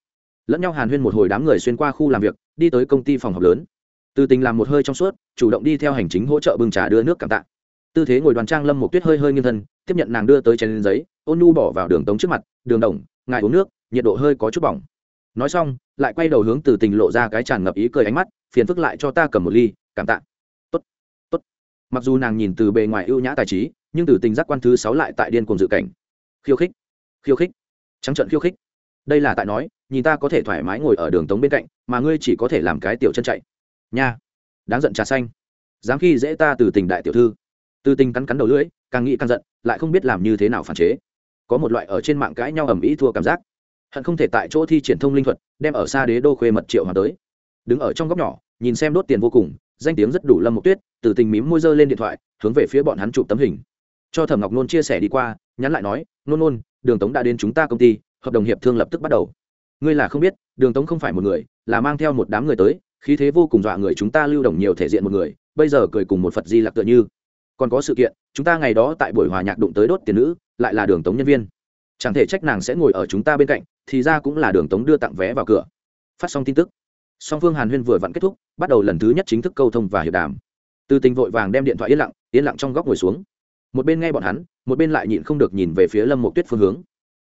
lẫn nhau hàn huyên một hồi đám người xuyên qua khu làm việc, đi tới công ty phòng họp lớn. Từ tình làm một hơi trong suốt, chủ động đi theo hành chính hỗ trợ bưng trà đưa nước cảm tạ. Tư thế ngồi đoàn trang lâm một tuyết hơi hơi nghiêng thân, tiếp nhận nàng đưa tới chén giấy, ôn nu bỏ vào đường tống trước mặt, đường đồng, ngài uống nước, nhiệt độ hơi có chút bỏng. Nói xong, lại quay đầu hướng từ tình lộ ra cái tràn ngập ý cười ánh mắt, phiền phức lại cho ta cầm một ly, cảm tạ. Tốt tốt. Mặc dù nàng nhìn từ bề ngoài ưu nhã tài trí, nhưng từ tình giác quan thứ sáu lại tại điên cuồng dự cảnh. Khiêu khích khiêu khích. Trắng trận khiêu khích đây là tại nói, nhìn ta có thể thoải mái ngồi ở đường tống bên cạnh, mà ngươi chỉ có thể làm cái tiểu chân chạy. Nha. Đáng giận trà xanh. Dám khi dễ ta từ tình đại tiểu thư. Từ tình cắn cắn đầu lưỡi, càng nghĩ càng giận, lại không biết làm như thế nào phản chế. Có một loại ở trên mạng cãi nhau ầm ĩ thua cảm giác. Hận không thể tại chỗ thi triển thông linh thuật, đem ở xa đế đô khuê mật triệu hoàng tới. Đứng ở trong góc nhỏ, nhìn xem đốt tiền vô cùng, danh tiếng rất đủ lâm một tuyết, từ tình mím môi dơ lên điện thoại, hướng về phía bọn hắn chụp tấm hình. Cho thẩm ngọc nôn chia sẻ đi qua, nhắn lại nói, nôn nôn, đường tống đã đến chúng ta công ty hợp đồng hiệp thương lập tức bắt đầu. Ngươi là không biết, đường tống không phải một người, là mang theo một đám người tới, khí thế vô cùng dọa người chúng ta lưu động nhiều thể diện một người, bây giờ cười cùng một phật di lạc tựa như. Còn có sự kiện, chúng ta ngày đó tại buổi hòa nhạc đụng tới đốt tiền nữ, lại là đường tống nhân viên. Chẳng thể trách nàng sẽ ngồi ở chúng ta bên cạnh, thì ra cũng là đường tống đưa tặng vé vào cửa. Phát xong tin tức, song phương hàn huyên vừa vặn kết thúc, bắt đầu lần thứ nhất chính thức câu thông và hiệp đàm. Từ tình vội vàng đem điện thoại yên lặng yên lặng trong góc ngồi xuống. Một bên nghe bọn hắn, một bên lại nhịn không được nhìn về phía lâm Mộ tuyết phương hướng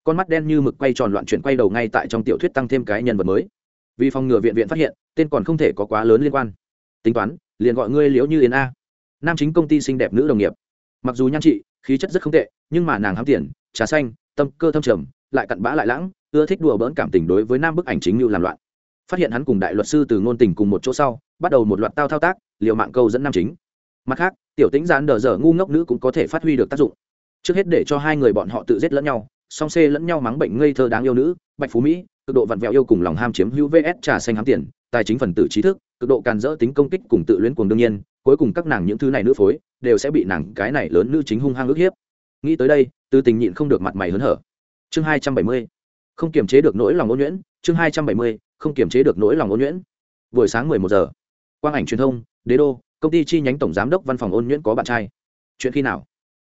con mắt đen như mực quay tròn loạn chuyển quay đầu ngay tại trong tiểu thuyết tăng thêm cái nhân vật mới. Vì phòng ngừa viện viện phát hiện, tên còn không thể có quá lớn liên quan. Tính toán, liền gọi ngươi liễu như yến a. Nam chính công ty xinh đẹp nữ đồng nghiệp. Mặc dù nhan trị, khí chất rất không tệ, nhưng mà nàng hám tiền, trà xanh, tâm cơ thâm trầm, lại cặn bã lại lãng, ưa thích đùa bỡn cảm tình đối với nam bức ảnh chính như làm loạn. Phát hiện hắn cùng đại luật sư từ ngôn tình cùng một chỗ sau, bắt đầu một loạt tao thao tác liệu mạng câu dẫn nam chính. Mặt khác, tiểu tính gián đờ dở ngu ngốc nữ cũng có thể phát huy được tác dụng. Trước hết để cho hai người bọn họ tự giết lẫn nhau song xê lẫn nhau mắng bệnh ngây thơ đáng yêu nữ, bạch phú mỹ, cực độ vặn vẹo yêu cùng lòng ham chiếm hữu vs trà xanh hám tiền, tài chính phần tử trí thức, cực độ càn dỡ tính công kích cùng tự luyến cuồng đương nhiên, cuối cùng các nàng những thứ này nữ phối, đều sẽ bị nàng cái này lớn nữ chính hung hăng ức hiếp. Nghĩ tới đây, tư tình nhịn không được mặt mày hớn hở. Chương hai trăm bảy mươi, không kiềm chế được nỗi lòng ôn nhuyễn, chương hai trăm bảy mươi, không kiềm chế được nỗi lòng ôn nhuyễn. Buổi sáng mười một giờ, quang ảnh truyền thông, đế đô, công ty chi nhánh tổng giám đốc văn phòng ôn nhuyễn có bạn trai. Chuyện khi nào?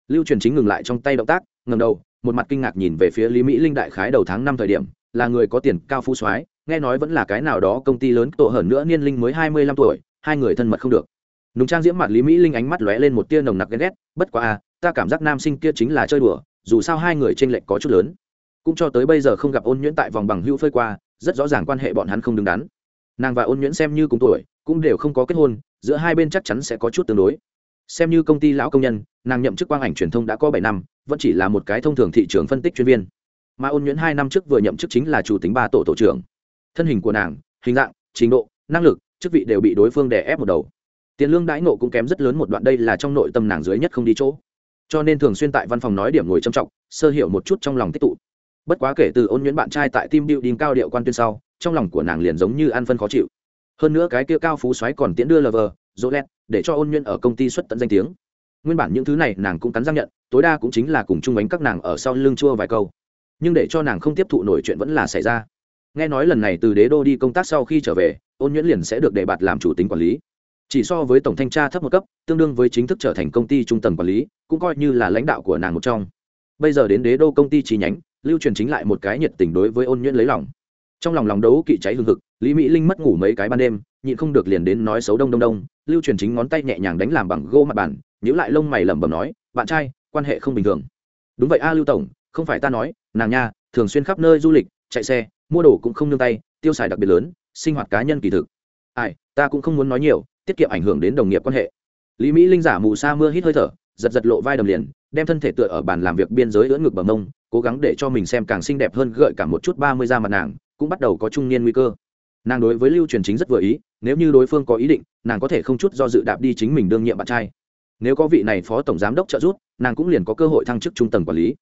Lưu truyền chính ngừng lại trong tay động tác ngầm đầu một mặt kinh ngạc nhìn về phía lý mỹ linh đại khái đầu tháng năm thời điểm, là người có tiền cao phú soái, nghe nói vẫn là cái nào đó công ty lớn, tổ hởn nữa niên linh mới hai mươi lăm tuổi, hai người thân mật không được. Nùng trang diễm mặt lý mỹ linh ánh mắt lóe lên một tia nồng nặc ghen ghét, bất quá à ta cảm giác nam sinh kia chính là chơi đùa, dù sao hai người tranh lệch có chút lớn. Cũng cho tới bây giờ không gặp ôn nhuyễn tại vòng bằng hữu phơi qua, rất rõ ràng quan hệ bọn hắn không đứng đắn. Nàng và ôn nhuyễn xem như cùng tuổi, cũng đều không có kết hôn, giữa hai bên chắc chắn sẽ có chút tương đối. Xem như công ty lão công nhân, nàng nhậm chức quang ảnh truyền thông đã có bảy năm vẫn chỉ là một cái thông thường thị trường phân tích chuyên viên. Mà ôn nhuyễn hai năm trước vừa nhậm chức chính là chủ tính ba tổ tổ trưởng. Thân hình của nàng, hình dạng, trình độ, năng lực, chức vị đều bị đối phương đè ép một đầu. Tiền lương đãi nộ cũng kém rất lớn một đoạn đây là trong nội tâm nàng dưới nhất không đi chỗ. Cho nên thường xuyên tại văn phòng nói điểm ngồi trầm trọng, sơ hiểu một chút trong lòng tích tụ. Bất quá kể từ ôn nhuyễn bạn trai tại tim điệu đình cao điệu quan tuyên sau, trong lòng của nàng liền giống như ăn phân khó chịu. Hơn nữa cái kia cao phú xoáy còn tiễn đưa lờ vờ dỗ lét để cho ôn nhuyễn ở công ty xuất tận danh tiếng nguyên bản những thứ này nàng cũng cắn răng nhận, tối đa cũng chính là cùng chung ánh các nàng ở sau lưng chua vài câu. Nhưng để cho nàng không tiếp thụ nổi chuyện vẫn là xảy ra. Nghe nói lần này từ đế đô đi công tác sau khi trở về, ôn nhuyễn liền sẽ được đề bạt làm chủ tính quản lý. Chỉ so với tổng thanh tra thấp một cấp, tương đương với chính thức trở thành công ty trung tầng quản lý, cũng coi như là lãnh đạo của nàng một trong. Bây giờ đến đế đô công ty chi nhánh, lưu truyền chính lại một cái nhiệt tình đối với ôn nhuyễn lấy lòng. Trong lòng lòng đấu kỵ cháy hương thực lý mỹ linh mất ngủ mấy cái ban đêm, nhịn không được liền đến nói xấu đông đông đông, lưu truyền chính ngón tay nhẹ nhàng đánh làm bằng gô mặt bàn nhữ lại lông mày lẩm bẩm nói, bạn trai, quan hệ không bình thường. Đúng vậy a, lưu tổng, không phải ta nói, nàng nha, thường xuyên khắp nơi du lịch, chạy xe, mua đồ cũng không nương tay, tiêu xài đặc biệt lớn, sinh hoạt cá nhân kỳ thực. Ai, ta cũng không muốn nói nhiều, tiết kiệm ảnh hưởng đến đồng nghiệp quan hệ. Lý mỹ linh giả mù sa mưa hít hơi thở, giật giật lộ vai đầm liền, đem thân thể tựa ở bàn làm việc biên giới ưỡn ngực bờ mông, cố gắng để cho mình xem càng xinh đẹp hơn, gợi cả một chút ba mươi da mặt nàng, cũng bắt đầu có trung niên nguy cơ. Nàng đối với lưu truyền chính rất vừa ý, nếu như đối phương có ý định, nàng có thể không chút do dự đạp đi chính mình đương nhiệm bạn trai nếu có vị này phó tổng giám đốc trợ giúp, nàng cũng liền có cơ hội thăng chức trung tầng quản lý.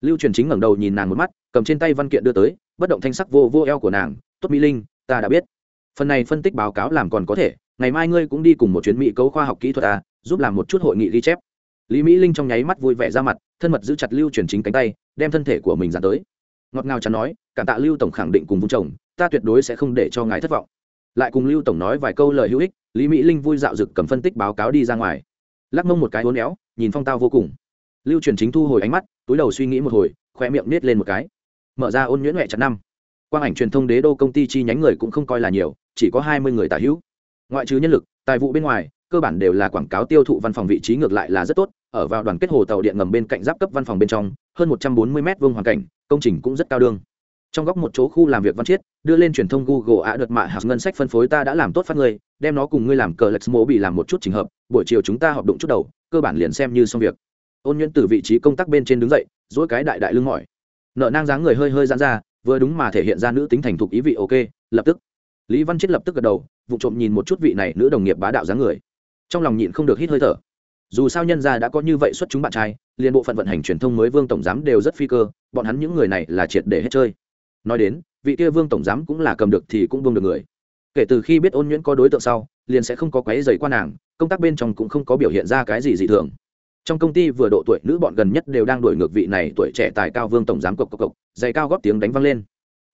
Lưu truyền chính ngẩng đầu nhìn nàng một mắt, cầm trên tay văn kiện đưa tới, bất động thanh sắc vô vô eo của nàng, tốt mỹ linh, ta đã biết. Phần này phân tích báo cáo làm còn có thể, ngày mai ngươi cũng đi cùng một chuyến mỹ cấu khoa học kỹ thuật à giúp làm một chút hội nghị ghi chép. Lý mỹ linh trong nháy mắt vui vẻ ra mặt, thân mật giữ chặt lưu truyền chính cánh tay, đem thân thể của mình dán tới. Ngọt ngào chắn nói, cảm tạ lưu tổng khẳng định cùng vùng chồng, ta tuyệt đối sẽ không để cho ngài thất vọng. Lại cùng lưu tổng nói vài câu lời hữu ích, lý mỹ linh vui dạo dực cầm phân tích báo cáo đi ra ngoài lắc mông một cái hố néo nhìn phong tao vô cùng. Lưu truyền chính thu hồi ánh mắt, túi đầu suy nghĩ một hồi khoe miệng nết lên một cái. Mở ra ôn nhuyễn huệ chặt năm. Quang ảnh truyền thông đế đô công ty chi nhánh người cũng không coi là nhiều, chỉ có hai mươi người tả hữu. Ngoại trừ nhân lực, tài vụ bên ngoài, cơ bản đều là quảng cáo tiêu thụ văn phòng vị trí ngược lại là rất tốt, ở vào đoàn kết hồ tàu điện ngầm bên cạnh giáp cấp văn phòng bên trong, hơn một trăm bốn mươi m vuông hoàn cảnh, công trình cũng rất cao đương. Trong góc một chỗ khu làm việc văn chiết, đưa lên truyền thông google ạ đợt mạ hạt ngân sách phân phối ta đã làm tốt phát ngươi đem nó cùng ngươi làm cờ lệch mô bị làm một chút trình hợp buổi chiều chúng ta họp đụng chút đầu, cơ bản liền xem như xong việc. Ôn nhuyễn từ vị trí công tác bên trên đứng dậy dỗi cái đại đại lưng mỏi. Nợ nang dáng người hơi hơi dán ra, vừa đúng mà thể hiện ra nữ tính thành thục ý vị ok, lập tức. Lý văn chết lập tức gật đầu, vụ trộm nhìn một chút vị này nữ đồng nghiệp bá đạo dáng người. Trong lòng nhịn không được hít hơi thở. Dù sao nhân gia đã có như vậy xuất chúng bạn trai, liền bộ phận vận hành truyền thông mới vương tổng giám đều rất phi cơ, bọn hắn những người này là triệt để hết chơi. Nói đến, vị kia vương tổng giám cũng là cầm được thì cũng vương được người. Kể từ khi biết ôn nhuyễn có đối tượng sau, liền sẽ không có quấy dày qua nàng công tác bên trong cũng không có biểu hiện ra cái gì dị thường. Trong công ty vừa độ tuổi, nữ bọn gần nhất đều đang đuổi ngược vị này tuổi trẻ tài cao vương tổng giám cộc cộc cộc dày cao góp tiếng đánh văng lên.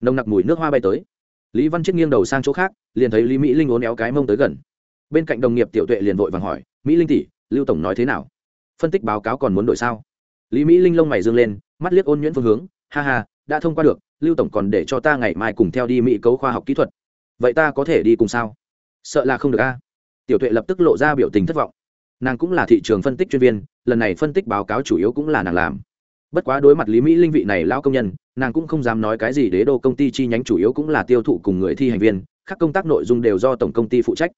Nồng nặc mùi nước hoa bay tới. Lý văn chết nghiêng đầu sang chỗ khác, liền thấy lý mỹ linh ốn éo cái mông tới gần. Bên cạnh đồng nghiệp tiểu tuệ liền vội vàng hỏi, mỹ linh tỷ, lưu tổng nói thế nào? Phân tích báo cáo còn muốn đổi sao? Lý mỹ linh lông mày dương lên, mắt liếc ôn nhuyễn phương hướng, ha ha, đã thông qua được, lưu tổng còn để cho ta ngày mai cùng theo đi mỹ cấu khoa học kỹ thuật. Vậy ta có thể đi cùng sao? Sợ là không được a tiểu tuệ lập tức lộ ra biểu tình thất vọng. Nàng cũng là thị trường phân tích chuyên viên, lần này phân tích báo cáo chủ yếu cũng là nàng làm. Bất quá đối mặt lý mỹ linh vị này lao công nhân, nàng cũng không dám nói cái gì, đế đô công ty chi nhánh chủ yếu cũng là tiêu thụ cùng người thi hành viên các công tác nội dung đều do tổng công ty phụ trách.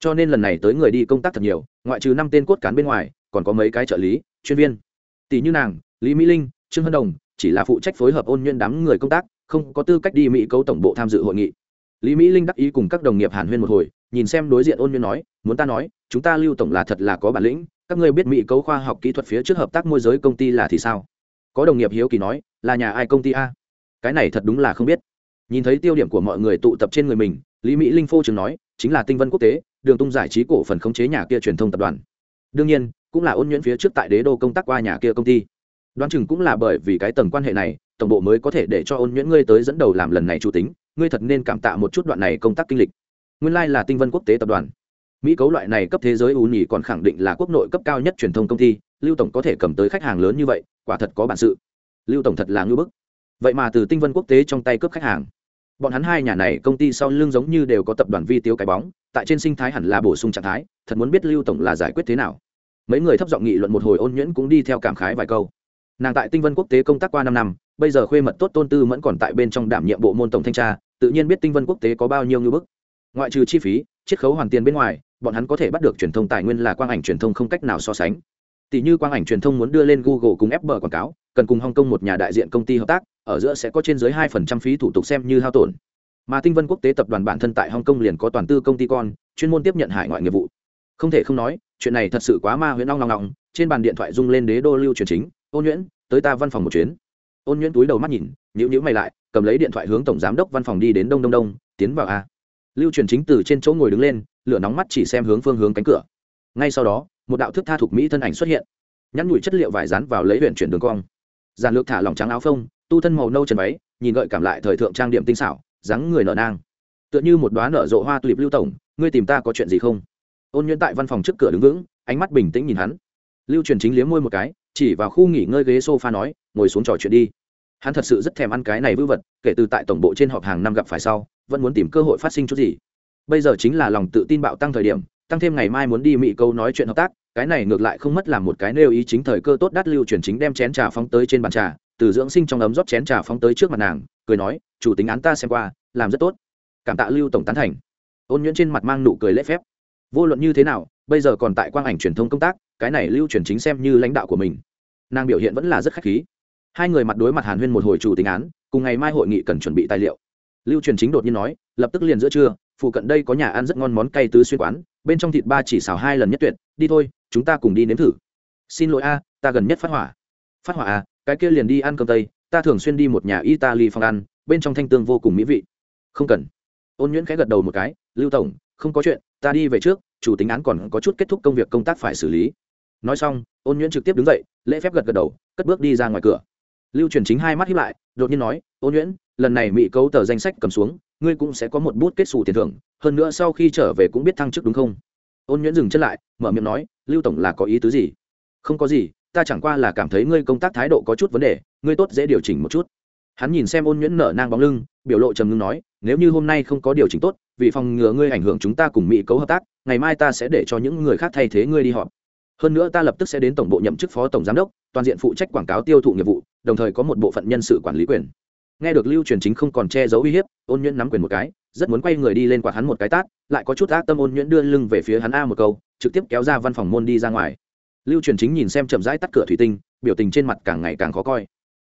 Cho nên lần này tới người đi công tác thật nhiều, ngoại trừ năm tên cốt cán bên ngoài, còn có mấy cái trợ lý, chuyên viên. Tỷ như nàng, lý mỹ linh, trương hân đồng, chỉ là phụ trách phối hợp ôn nhuyễn đám người công tác, không có tư cách đi mỹ cấu tổng bộ tham dự hội nghị lý mỹ linh đắc ý cùng các đồng nghiệp hàn huyên một hồi, nhìn xem đối diện ôn Nguyên nói, muốn ta nói, chúng ta lưu tổng là thật là có bản lĩnh, các ngươi biết mỹ cấu khoa học kỹ thuật phía trước hợp tác môi giới công ty là thì sao? Có đồng nghiệp hiếu kỳ nói, là nhà ai công ty a? Cái này thật đúng là không biết. Nhìn thấy tiêu điểm của mọi người tụ tập trên người mình, lý mỹ linh phô trường nói, chính là tinh vân quốc tế, đường tung giải trí cổ phần khống chế nhà kia truyền thông tập đoàn. Đương nhiên, cũng là ôn nhuyễn phía trước tại đế đô công tác qua nhà kia công ty. Đoán chừng cũng là bởi vì cái tầng quan hệ này, tổng bộ mới có thể để cho ôn nhuyễn ngươi tới dẫn đầu làm lần này chủ tính ngươi thật nên cảm tạ một chút đoạn này công tác kinh lịch. Nguyên lai là tinh vân quốc tế tập đoàn. Mỹ cấu loại này cấp thế giới ưu nhì còn khẳng định là quốc nội cấp cao nhất truyền thông công ty, lưu tổng có thể cầm tới khách hàng lớn như vậy, quả thật có bản sự. Lưu tổng thật là ngưỡng bức. Vậy mà từ tinh vân quốc tế trong tay cướp khách hàng, bọn hắn hai nhà này công ty sau lưng giống như đều có tập đoàn vi tiêu cái bóng, tại trên sinh thái hẳn là bổ sung trạng thái, thật muốn biết lưu tổng là giải quyết thế nào. Mấy người thấp giọng nghị luận một hồi ôn nhuyễn cũng đi theo cảm khái vài câu. Nàng tại tinh vân quốc tế công tác qua năm năm, bây giờ khuê mật tốt tôn tư vẫn còn tại bên trong đảm nhiệm bộ môn tổng thanh tra tự nhiên biết tinh vân quốc tế có bao nhiêu ngư bức. Ngoại trừ chi phí, chiết khấu hoàn tiền bên ngoài, bọn hắn có thể bắt được truyền thông tài nguyên là quang ảnh truyền thông không cách nào so sánh. Tỷ như quang ảnh truyền thông muốn đưa lên google cùng fb quảng cáo, cần cùng hong kong một nhà đại diện công ty hợp tác, ở giữa sẽ có trên dưới hai phần trăm phí thủ tục xem như hao tổn. Mà tinh vân quốc tế tập đoàn bản thân tại hong kong liền có toàn tư công ty con, chuyên môn tiếp nhận hải ngoại nghiệp vụ. Không thể không nói, chuyện này thật sự quá ma huyễn long long long trên bàn điện thoại rung lên đế đô lưu truyền chính ôn nhuyễn, tới ta văn phòng một chuyến. Ôn nhuyễn túi đầu mắt nhìn nhữ nhữ mày lại, cầm lấy điện thoại hướng tổng giám đốc văn phòng đi đến đông đông đông, tiến vào a. Lưu truyền chính từ trên chỗ ngồi đứng lên, lửa nóng mắt chỉ xem hướng phương hướng cánh cửa. Ngay sau đó, một đạo thức tha thục mỹ thân ảnh xuất hiện. Nhắn nhủi chất liệu vải rán vào lấy huyện chuyển đường cong. Giàn lược thả lỏng trắng áo phông, tu thân màu nâu trần váy, nhìn gợi cảm lại thời thượng trang điểm tinh xảo, dáng người nở nang. Tựa như một đoá nở rộ hoa tulip lưu tổng, ngươi tìm ta có chuyện gì không? Ôn nhuyễn tại văn phòng trước cửa đứng vững, ánh mắt bình tĩnh nhìn hắn. Lưu truyền chính liếm môi một cái, chỉ vào khu nghỉ ngơi ghế sofa nói, ngồi xuống trò chuyện đi hắn thật sự rất thèm ăn cái này vư vật, kể từ tại tổng bộ trên họp hàng năm gặp phải sau, vẫn muốn tìm cơ hội phát sinh chút gì. Bây giờ chính là lòng tự tin bạo tăng thời điểm, tăng thêm ngày mai muốn đi mỹ câu nói chuyện hợp tác, cái này ngược lại không mất làm một cái nêu ý chính thời cơ tốt đắt lưu truyền chính đem chén trà phóng tới trên bàn trà, từ dưỡng sinh trong ấm rót chén trà phóng tới trước mặt nàng, cười nói, chủ tính án ta xem qua, làm rất tốt. Cảm tạ lưu tổng tán thành. Ôn nhuyễn trên mặt mang nụ cười lễ phép. Vô luận như thế nào, bây giờ còn tại quang ảnh truyền thông công tác, cái này lưu truyền chính xem như lãnh đạo của mình. Nàng biểu hiện vẫn là rất khách khí hai người mặt đối mặt hàn huyên một hồi chủ tính án, cùng ngày mai hội nghị cần chuẩn bị tài liệu. Lưu truyền chính đột nhiên nói, lập tức liền giữa trưa, phụ cận đây có nhà ăn rất ngon món cay tứ xuyên quán, bên trong thịt ba chỉ xào hai lần nhất tuyệt, đi thôi, chúng ta cùng đi nếm thử. Xin lỗi a, ta gần nhất phát hỏa. Phát hỏa a cái kia liền đi ăn cơm tây, ta thường xuyên đi một nhà italy phòng ăn, bên trong thanh tương vô cùng mỹ vị. Không cần. Ôn nhuyễn khẽ gật đầu một cái, lưu tổng, không có chuyện, ta đi về trước, chủ tính án còn có chút kết thúc công việc công tác phải xử lý. Nói xong, ôn nhuyễn trực tiếp đứng dậy, lễ phép gật gật đầu, cất bước đi ra ngoài cửa lưu truyền chính hai mắt hiếp lại, đột nhiên nói, ô nhuyễn, lần này mỹ cấu tờ danh sách cầm xuống, ngươi cũng sẽ có một bút kết xù tiền thưởng, hơn nữa sau khi trở về cũng biết thăng chức đúng không? Ôn nhuyễn dừng chân lại, mở miệng nói, lưu tổng là có ý tứ gì? Không có gì, ta chẳng qua là cảm thấy ngươi công tác thái độ có chút vấn đề, ngươi tốt dễ điều chỉnh một chút. Hắn nhìn xem ôn nhuyễn nở nang bóng lưng, biểu lộ trầm ngưng nói, nếu như hôm nay không có điều chỉnh tốt, vì phòng ngừa ngươi ảnh hưởng chúng ta cùng mỹ cấu hợp tác, ngày mai ta sẽ để cho những người khác thay thế ngươi đi họp. Hơn nữa ta lập tức sẽ đến tổng bộ nhậm chức phó tổng giám đốc toàn diện phụ trách quảng cáo tiêu thụ nghiệp vụ, đồng thời có một bộ phận nhân sự quản lý quyền. Nghe được lưu truyền chính không còn che giấu uy hiếp, ôn nhuyễn nắm quyền một cái, rất muốn quay người đi lên quạt hắn một cái tát, lại có chút ác tâm ôn nhuyễn đưa lưng về phía hắn a một câu, trực tiếp kéo ra văn phòng môn đi ra ngoài. Lưu truyền chính nhìn xem chậm rãi tắt cửa thủy tinh, biểu tình trên mặt càng ngày càng khó coi.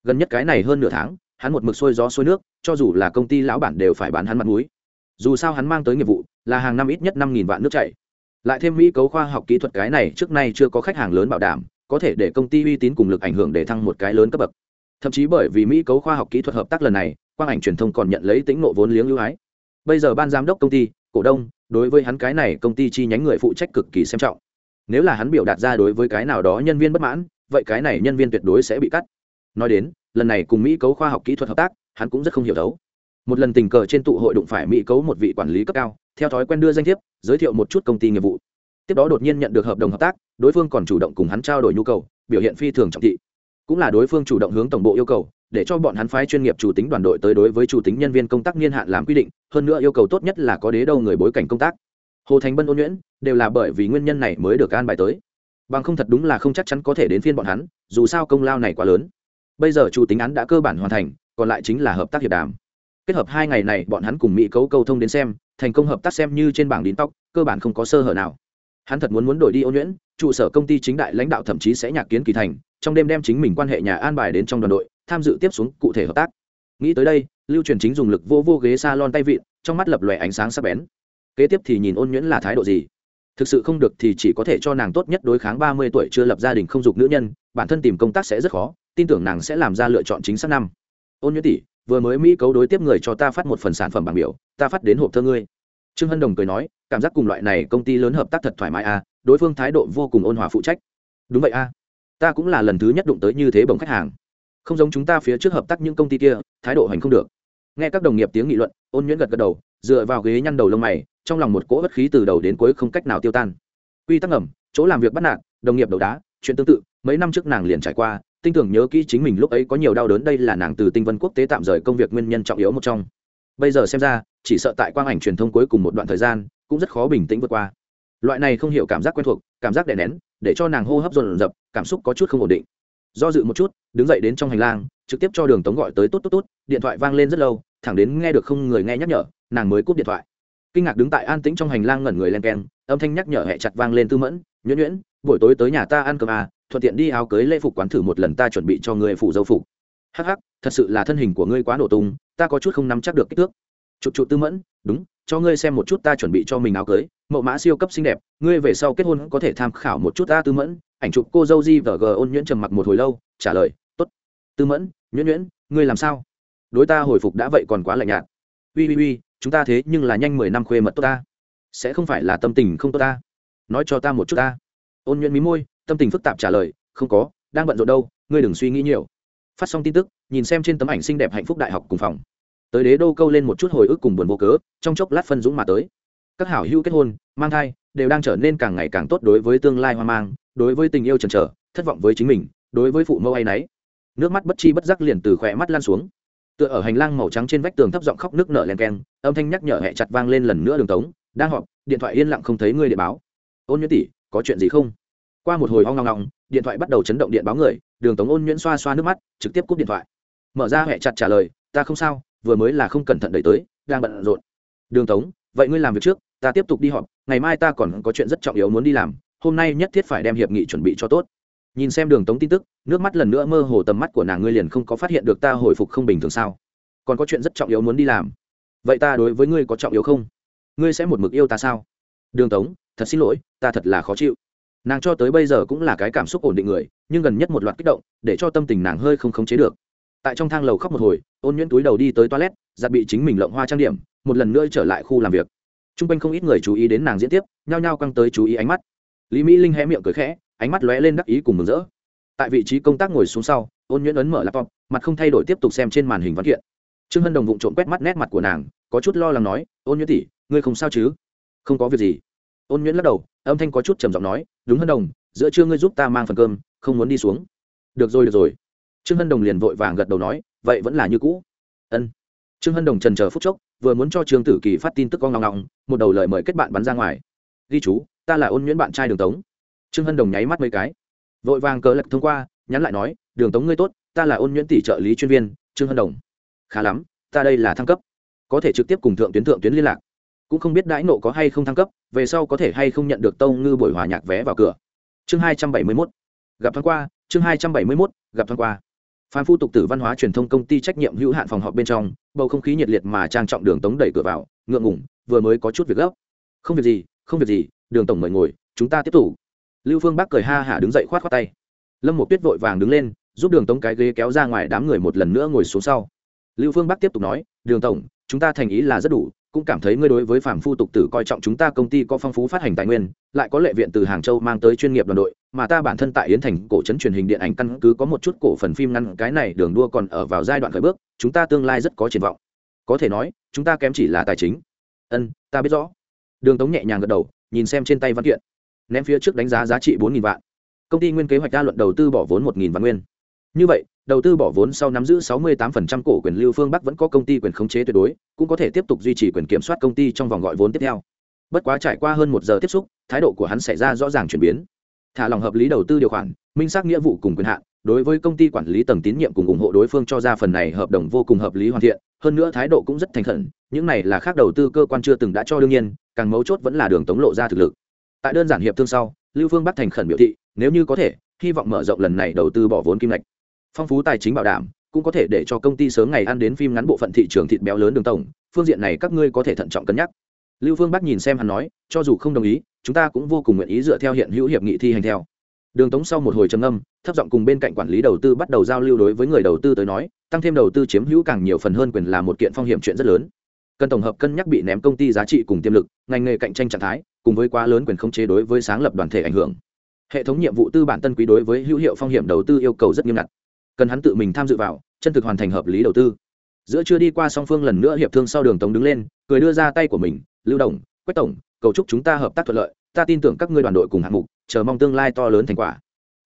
Gần nhất cái này hơn nửa tháng, hắn một mực sôi gió sôi nước, cho dù là công ty lão bản đều phải bán hắn mặt mũi. Dù sao hắn mang tới nghiệp vụ, là hàng năm ít nhất năm nghìn vạn nước chảy. Lại thêm mỹ cấu khoa học kỹ thuật cái này trước nay chưa có khách hàng lớn bảo đảm có thể để công ty uy tín cùng lực ảnh hưởng để thăng một cái lớn cấp bậc. Thậm chí bởi vì mỹ cấu khoa học kỹ thuật hợp tác lần này, quang ảnh truyền thông còn nhận lấy tính nộ vốn liếng ưu ái. Bây giờ ban giám đốc công ty, cổ đông, đối với hắn cái này công ty chi nhánh người phụ trách cực kỳ xem trọng. Nếu là hắn biểu đạt ra đối với cái nào đó nhân viên bất mãn, vậy cái này nhân viên tuyệt đối sẽ bị cắt. Nói đến, lần này cùng mỹ cấu khoa học kỹ thuật hợp tác, hắn cũng rất không hiểu thấu. Một lần tình cờ trên tụ hội đụng phải mỹ cấu một vị quản lý cấp cao, theo thói quen đưa danh thiếp, giới thiệu một chút công ty nghiệp vụ tiếp đó đột nhiên nhận được hợp đồng hợp tác, đối phương còn chủ động cùng hắn trao đổi nhu cầu, biểu hiện phi thường trọng thị. Cũng là đối phương chủ động hướng tổng bộ yêu cầu, để cho bọn hắn phái chuyên nghiệp chủ tính đoàn đội tới đối với chủ tính nhân viên công tác niên hạn làm quy định, hơn nữa yêu cầu tốt nhất là có đế đâu người bối cảnh công tác. Hồ thành bân ôn nhuyễn, đều là bởi vì nguyên nhân này mới được an bài tới. Bằng không thật đúng là không chắc chắn có thể đến phiên bọn hắn, dù sao công lao này quá lớn. Bây giờ chủ tính án đã cơ bản hoàn thành, còn lại chính là hợp tác hiệp đàm. Kết hợp hai ngày này bọn hắn cùng mỹ cấu câu thông đến xem, thành công hợp tác xem như trên bảng đín tóc, cơ bản không có sơ hở nào hắn thật muốn muốn đổi đi ôn nhuyễn, trụ sở công ty chính đại lãnh đạo thậm chí sẽ nhạc kiến kỳ thành, trong đêm đem chính mình quan hệ nhà an bài đến trong đoàn đội, tham dự tiếp xuống cụ thể hợp tác. Nghĩ tới đây, lưu truyền chính dùng lực vô vô ghế s a lon tay vịn, trong mắt lập lòe ánh sáng sắc bén. Kế tiếp thì nhìn ôn nhuyễn là thái độ gì? Thực sự không được thì chỉ có thể cho nàng tốt nhất đối kháng ba mươi tuổi chưa lập gia đình không dục nữ nhân, bản thân tìm công tác sẽ rất khó, tin tưởng nàng sẽ làm ra lựa chọn chính xác năm. Ôn nhuyễn tỷ, vừa mới mỹ cấu đối tiếp người cho ta phát một phần sản phẩm bảng biểu, ta phát đến hộp thơ ngươi trương hân đồng cười nói, cảm giác cùng loại này công ty lớn hợp tác thật thoải mái a đối phương thái độ vô cùng ôn hòa phụ trách. Đúng vậy a ta cũng là lần thứ nhất đụng tới như thế bồng khách hàng. Không giống chúng ta phía trước hợp tác những công ty kia, thái độ hành không được. Nghe các đồng nghiệp tiếng nghị luận, ôn nhuyễn gật gật đầu, dựa vào ghế nhăn đầu lông mày, trong lòng một cỗ bất khí từ đầu đến cuối không cách nào tiêu tan. Quy tắc ngầm, chỗ làm việc bắt nạt, đồng nghiệp đầu đá, chuyện tương tự, mấy năm trước nàng liền trải qua tinh tưởng nhớ kỹ chính mình lúc ấy có nhiều đau đớn đây là nàng từ tinh vân quốc tế tạm rời công việc nguyên nhân trọng yếu một trong bây giờ xem ra, chỉ sợ tại quang ảnh truyền thông cuối cùng một đoạn thời gian, cũng rất khó bình tĩnh vượt qua. Loại này không hiểu cảm giác quen thuộc, cảm giác đè nén, để cho nàng hô hấp dồn dập, cảm xúc có chút không ổn định. Do dự một chút, đứng dậy đến trong hành lang, trực tiếp cho đường tống gọi tới tốt tốt tốt điện thoại vang lên rất lâu, thẳng đến nghe được không người nghe nhắc nhở, nàng mới cúp điện thoại. Kinh ngạc đứng tại an tĩnh trong hành lang ngẩn người len keng, âm thanh nhắc nhở hẹ chặt vang lên tư mẫn, nhuyễn nhuyễn, buổi tối tới nhà ta ăn cơm à thuận tiện đi áo cưới lễ phục quán thử một lần ta chuẩn bị cho người phụ dâu phục. Hắc hắc, thật sự là thân hình của ngươi quá nổ tung ta có chút không nắm chắc được kích thước. Chụp chụp tư mẫn, đúng, cho ngươi xem một chút ta chuẩn bị cho mình áo cưới, mẫu mã siêu cấp xinh đẹp, ngươi về sau kết hôn có thể tham khảo một chút ta tư mẫn. Ảnh chụp cô dâu di và g ôn nhuyễn trầm mặc một hồi lâu, trả lời t ố t tư mẫn, nhuyễn nhuyễn, ngươi làm sao? Đối ta hồi phục đã vậy còn quá lạnh nhạt. Ui ui ui, chúng ta thế nhưng là nhanh mười năm khuê mật tốt ta. Sẽ không phải là tâm tình không tốt ta. Nói cho ta một chút ta. Ôn nhuyễn mí môi, tâm tình phức tạp trả lời, không có, đang bận rộn đâu, ngươi đừng suy nghĩ nhiều. Phát xong tin tức, nhìn xem trên tấm ảnh xinh đẹp hạnh phúc đại học cùng phòng tới đế đô câu lên một chút hồi ức cùng buồn vô cớ, trong chốc lát phân dũng mà tới. Các hảo hữu kết hôn, mang thai, đều đang trở nên càng ngày càng tốt đối với tương lai hoang mang, đối với tình yêu trần trở thất vọng với chính mình, đối với phụ mẫu hay nấy nước mắt bất chi bất giác liền từ khỏe mắt lan xuống. Tựa ở hành lang màu trắng trên vách tường thấp giọng khóc nước nở len keng, âm thanh nhắc nhở hẹ chặt vang lên lần nữa đường tống, đang họp, điện thoại yên lặng không thấy người điện báo. Ôn nhuyễn tỷ, có chuyện gì không? Qua một hồi hoang ngong ngong điện thoại bắt đầu chấn động điện báo người, đường tống ôn nhuyễn xoa xoa nước mắt, trực tiếp cúp điện thoại. Mở ra hẹ chặt trả lời, ta không sao vừa mới là không cẩn thận đẩy tới, đang bận rộn. Đường tống, vậy ngươi làm việc trước, ta tiếp tục đi họp, ngày mai ta còn có chuyện rất trọng yếu muốn đi làm, hôm nay nhất thiết phải đem hiệp nghị chuẩn bị cho tốt. Nhìn xem đường tống tin tức, nước mắt lần nữa mơ hồ tầm mắt của nàng ngươi liền không có phát hiện được ta hồi phục không bình thường sao? Còn có chuyện rất trọng yếu muốn đi làm. Vậy ta đối với ngươi có trọng yếu không? Ngươi sẽ một mực yêu ta sao? Đường tống, thật xin lỗi, ta thật là khó chịu. Nàng cho tới bây giờ cũng là cái cảm xúc ổn định người, nhưng gần nhất một loạt kích động, để cho tâm tình nàng hơi không khống chế được tại trong thang lầu khóc một hồi, ôn nhuyễn túi đầu đi tới toilet, giặt bị chính mình lộng hoa trang điểm, một lần nữa trở lại khu làm việc. T r u n g quanh không ít người chú ý đến nàng diễn tiếp, nhao nhao căng tới chú ý ánh mắt. Lý mỹ linh hé miệng cười khẽ, ánh mắt lóe lên đắc ý cùng mừng rỡ. Tại vị trí công tác ngồi xuống sau, ôn nhuyễn ấn mở laptop, mặt không thay đổi tiếp tục xem trên màn hình văn kiện. Trương hân đồng vụng trộm quét mắt nét mặt của nàng, có chút lo lắng nói, ôn nhuyễn tỷ, ngươi không sao chứ? Không có việc gì. Ôn nhuyễn lắc đầu, âm thanh có chút trầm giọng nói, đúng hân đồng, giữa trưa ngươi giúp ta mang phần cơm, không muốn đi xuống. Được rồi được rồi trương hân đồng liền vội vàng gật đầu nói, vậy vẫn là như cũ. Ân. Trương hân đồng trần chờ phút chốc, vừa muốn cho trương tử kỳ phát tin tức con ngong ngong một đầu lời mời kết bạn bắn ra ngoài. Ghi chú, ta là ôn nhuyễn bạn trai đường tống. Trương hân đồng nháy mắt mấy cái. Vội vàng cờ lật thông qua, nhắn lại nói, đường tống ngươi tốt, ta là ôn nhuyễn tỷ trợ lý chuyên viên, trương hân đồng. Khá lắm, ta đây là thăng cấp. Có thể trực tiếp cùng thượng tuyến thượng tuyến liên lạc. Cũng không biết đãi nộ có hay không thăng cấp, về sau có thể hay không nhận được tâu ngư buổi hòa nhạc vé vào cửa. Chương hai trăm bảy mươi mốt. Gặp thoáng qua, chương hai trăm bảy mươi mốt, gặp thoáng qua phan phu tục tử văn hóa truyền thông công ty trách nhiệm hữu hạn phòng họp bên trong, bầu không khí nhiệt liệt mà trang trọng đường tống đẩy cửa vào, ngượng ngủng vừa mới có chút việc gấp. Không việc gì, không việc gì, đường tổng mời ngồi, chúng ta tiếp tục. Lưu phương bắc cười ha hả đứng dậy khoát khoát tay. Lâm một tuyết vội vàng đứng lên, giúp đường tống cái ghế kéo ra ngoài đám người một lần nữa ngồi xuống sau. Lưu phương bắc tiếp tục nói, đường tổng, chúng ta thành ý là rất đủ cũng cảm thấy ngươi đối với phàm phu tục tử coi trọng chúng ta công ty có phong phú phát hành tài nguyên, lại có lệ viện từ hàng châu mang tới chuyên nghiệp đoàn đội, mà ta bản thân tại yến thành cổ trấn truyền hình điện ảnh căn cứ có một chút cổ phần phim ngăn cái này đường đua còn ở vào giai đoạn khởi bước, chúng ta tương lai rất có triển vọng. Có thể nói, chúng ta kém chỉ là tài chính. Ân, ta biết rõ. Đường tống nhẹ nhàng gật đầu, nhìn xem trên tay văn kiện. Ném phía trước đánh giá giá trị bốn vạn. Công ty nguyên kế hoạch đa luận đầu tư bỏ vốn một vạn nguyên. Như vậy đầu tư bỏ vốn sau nắm giữ 68% cổ quyền lưu phương bắc vẫn có công ty quyền khống chế tuyệt đối, cũng có thể tiếp tục duy trì quyền kiểm soát công ty trong vòng gọi vốn tiếp theo. Bất quá trải qua hơn một giờ tiếp xúc, thái độ của hắn xảy ra rõ ràng chuyển biến. Thả lòng hợp lý đầu tư điều khoản, minh xác nghĩa vụ cùng quyền hạn, đối với công ty quản lý tầng tín nhiệm cùng ủng hộ đối phương cho ra phần này hợp đồng vô cùng hợp lý hoàn thiện, hơn nữa thái độ cũng rất thành khẩn, những này là khác đầu tư cơ quan chưa từng đã cho đương nhiên, càng mấu chốt vẫn là đường tống lộ ra thực lực. Tại đơn giản hiệp thương sau, lưu phương bắc thành khẩn biểu thị, nếu như có thể, hy vọng mở rộng lần này đầu tư bỏ vốn kim ngạch phong phú tài chính bảo đảm, cũng có thể để cho công ty sớm ngày ăn đến phim ngắn bộ phận thị trường thịt béo lớn đường tổng. Phương diện này các ngươi có thể thận trọng cân nhắc. Lưu phương bắc nhìn xem hắn nói, cho dù không đồng ý, chúng ta cũng vô cùng nguyện ý dựa theo hiện hữu hiệp nghị thi hành theo. Đường tống sau một hồi trầm âm thấp giọng cùng bên cạnh quản lý đầu tư bắt đầu giao lưu đối với người đầu tư tới nói, tăng thêm đầu tư chiếm hữu càng nhiều phần hơn quyền là một kiện phong hiểm chuyện rất lớn. Cần tổng hợp cân nhắc bị ném công ty giá trị cùng tiềm lực, ngành nghề cạnh tranh trạng thái, cùng với quá lớn quyền khống chế đối với sáng lập đoàn thể ảnh hưởng. Hệ thống nhiệm vụ tư bản tân quý đối với hữu hiệu phong hiểm đầu tư yêu cầu rất nghiêm ngặt cần hắn tự mình tham dự vào, chân thực hoàn thành hợp lý đầu tư. Giữa chưa đi qua song phương lần nữa hiệp thương sau đường tống đứng lên, cười đưa ra tay của mình, lưu đồng, quách tổng, cầu chúc chúng ta hợp tác thuận lợi, ta tin tưởng các ngươi đoàn đội cùng hạng mục, chờ mong tương lai to lớn thành quả.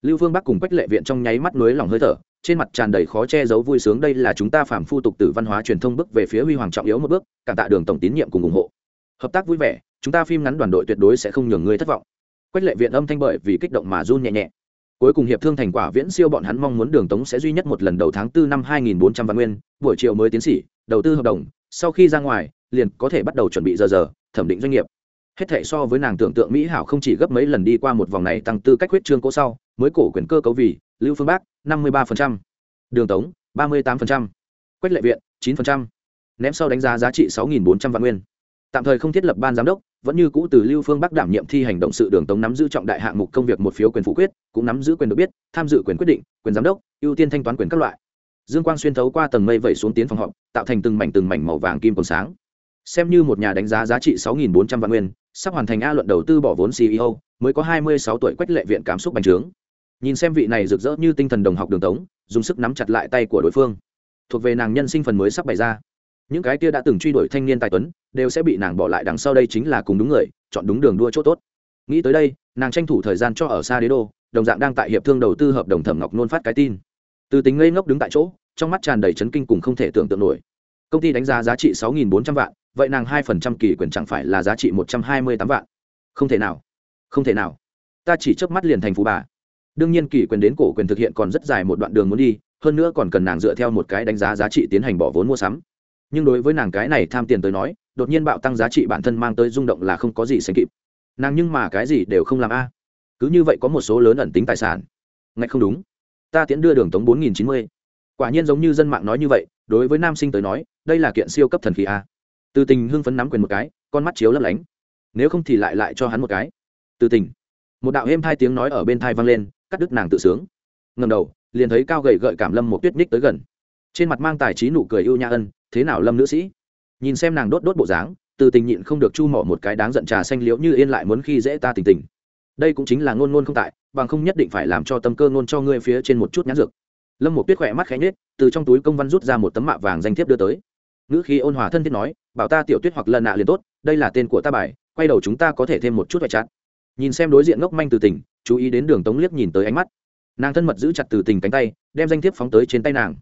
Lưu phương bắc cùng quách lệ viện trong nháy mắt nối lòng hơi thở, trên mặt tràn đầy khó che giấu vui sướng, đây là chúng ta phạm phu tục tử văn hóa truyền thông bước về phía huy hoàng trọng yếu một bước, cảm tạ đường tổng tín nhiệm cùng ủng hộ. Hợp tác vui vẻ, chúng ta phim ngắn đoàn đội tuyệt đối sẽ không nhường ngươi thất vọng. Quách lệ viện âm thanh bởi vì kích động mà run nhẹ nhẹ cuối cùng hiệp thương thành quả viễn siêu bọn hắn mong muốn đường tống sẽ duy nhất một lần đầu tháng 4 năm 2400 vạn nguyên buổi chiều mới tiến sĩ đầu tư hợp đồng sau khi ra ngoài liền có thể bắt đầu chuẩn bị giờ giờ thẩm định doanh nghiệp. Hết thể so với nàng tưởng tượng mỹ hảo không chỉ gấp mấy lần đi qua một vòng này tăng tư cách huyết trương cố sau mới cổ quyền cơ cấu vì lưu phương bắc 53%, đường tống 38%, quách lệ viện 9%, ném sau đánh giá giá trị 6.400 vạn nguyên. Tạm thời không thiết lập ban giám đốc vẫn như cũ từ lưu phương bắc đảm nhiệm thi hành động sự đường tống nắm giữ trọng đại hạng mục công việc một phiếu quyền phủ quyết cũng nắm giữ quyền được biết, tham dự quyền quyết định, quyền giám đốc, ưu tiên thanh toán quyền các loại. Dương quang xuyên thấu qua tầng mây vẩy xuống tiến phòng họp, tạo thành từng mảnh từng mảnh màu vàng kim còn sáng. Xem như một nhà đánh giá giá trị 6.400 vạn nguyên, sắp hoàn thành a luận đầu tư bỏ vốn ceo mới có 26 tuổi quách lệ viện cảm xúc bành trướng. Nhìn xem vị này rực rỡ như tinh thần đồng học đường tống, dùng sức nắm chặt lại tay của đối phương. Thuộc về nàng nhân sinh phần mới sắp bày ra. Những cái kia đã từng truy đuổi thanh niên tài tuấn, đều sẽ bị nàng bỏ lại đằng sau đây chính là cùng đúng người, chọn đúng đường đua chỗ tốt. Nghĩ tới đây, nàng tranh thủ thời gian cho ở xa đế đô đồng dạng đang tại hiệp thương đầu tư hợp đồng thẩm ngọc nôn phát cái tin. Từ tính ngây ngốc đứng tại chỗ, trong mắt tràn đầy chấn kinh cùng không thể tưởng tượng nổi. Công ty đánh giá giá trị sáu bốn trăm vạn, vậy nàng hai phần trăm kỳ quyền chẳng phải là giá trị một trăm hai mươi tám vạn? Không thể nào. Không thể nào. Ta chỉ chớp mắt liền thành phú bà. Đương nhiên kỳ quyền đến cổ quyền thực hiện còn rất dài một đoạn đường muốn đi, hơn nữa còn cần nàng dựa theo một cái đánh giá giá trị tiến hành bỏ vốn mua sắm. Nhưng đối với nàng cái này tham tiền tới nói, đột nhiên bạo tăng giá trị bản thân mang tới rung động là không có gì sánh kịp. Nàng nhưng mà cái gì đều không làm a cứ như vậy có một số lớn ẩn tính tài sản. Ngạch không đúng. Ta tiễn đưa đường tống bốn nghìn chín mươi. Quả nhiên giống như dân mạng nói như vậy, đối với nam sinh tới nói, đây là kiện siêu cấp thần khí a. Từ tình hưng phấn nắm quyền một cái, con mắt chiếu lấp lánh. Nếu không thì lại lại cho hắn một cái. Từ tình. Một đạo êm hai tiếng nói ở bên thai vang lên, cắt đứt nàng tự sướng. Ngầm đầu, liền thấy cao gầy gợi cảm lâm một tuyết ních tới gần. Trên mặt mang tài trí nụ cười ưu nhã ân, thế nào lâm nữ sĩ? Nhìn xem nàng đốt đốt bộ dáng, từ tình nhịn không được chu mỏ một cái đáng giận trà xanh liễu như yên lại muốn khi dễ ta tình tình đây cũng chính là ngôn ngôn không tại, bằng không nhất định phải làm cho tâm cơ ngôn cho ngươi phía trên một chút nhãn dược. Lâm một tuyết khỏe mắt khẽ nhết từ trong túi công văn rút ra một tấm mạ vàng danh thiếp đưa tới. Ngữ khí ôn hòa thân thiết nói, bảo ta tiểu tuyết hoặc lần nạ liền tốt, đây là tên của ta bài, quay đầu chúng ta có thể thêm một chút vạch chát nhìn xem đối diện ngốc manh từ tình, chú ý đến đường tống liếc nhìn tới ánh mắt. Nàng thân mật giữ chặt từ tình cánh tay, đem danh thiếp phóng tới trên tay nàng.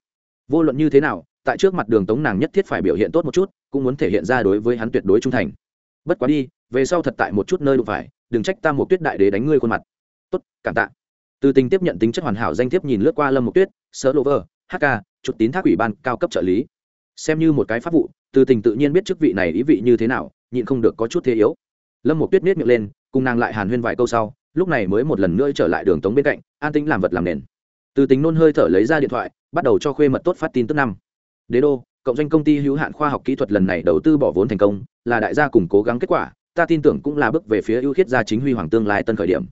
Vô luận như thế nào, tại trước mặt đường tống nàng nhất thiết phải biểu hiện tốt một chút, cũng muốn thể hiện ra đối với hắn tuyệt đối trung thành. Bất quá đi, về sau thật tại một chút nơi đụng phải đừng trách ta một tuyết đại đế đánh ngươi khuôn mặt. Tốt, cảm tạ. Từ tình tiếp nhận tính chất hoàn hảo danh thiếp nhìn lướt qua lâm một tuyết sơ lô vơ hk chút tín thác ủy ban, cao cấp trợ lý. Xem như một cái pháp vụ, từ tình tự nhiên biết chức vị này ý vị như thế nào, nhịn không được có chút thế yếu. Lâm một tuyết miết miệng lên, cùng nàng lại hàn huyên vài câu sau, lúc này mới một lần nữa trở lại đường tống bên cạnh, an tĩnh làm vật làm nền. Từ tính nôn hơi thở lấy ra điện thoại, bắt đầu cho khuê mật tốt phát tin tức năm. Đế đô, cộng doanh công ty hữu hạn khoa học kỹ thuật lần này đầu tư bỏ vốn thành công, là đại gia cùng cố gắng kết quả ta tin tưởng cũng là bước về phía ưu khiết gia chính huy hoàng tương lai tân khởi điểm.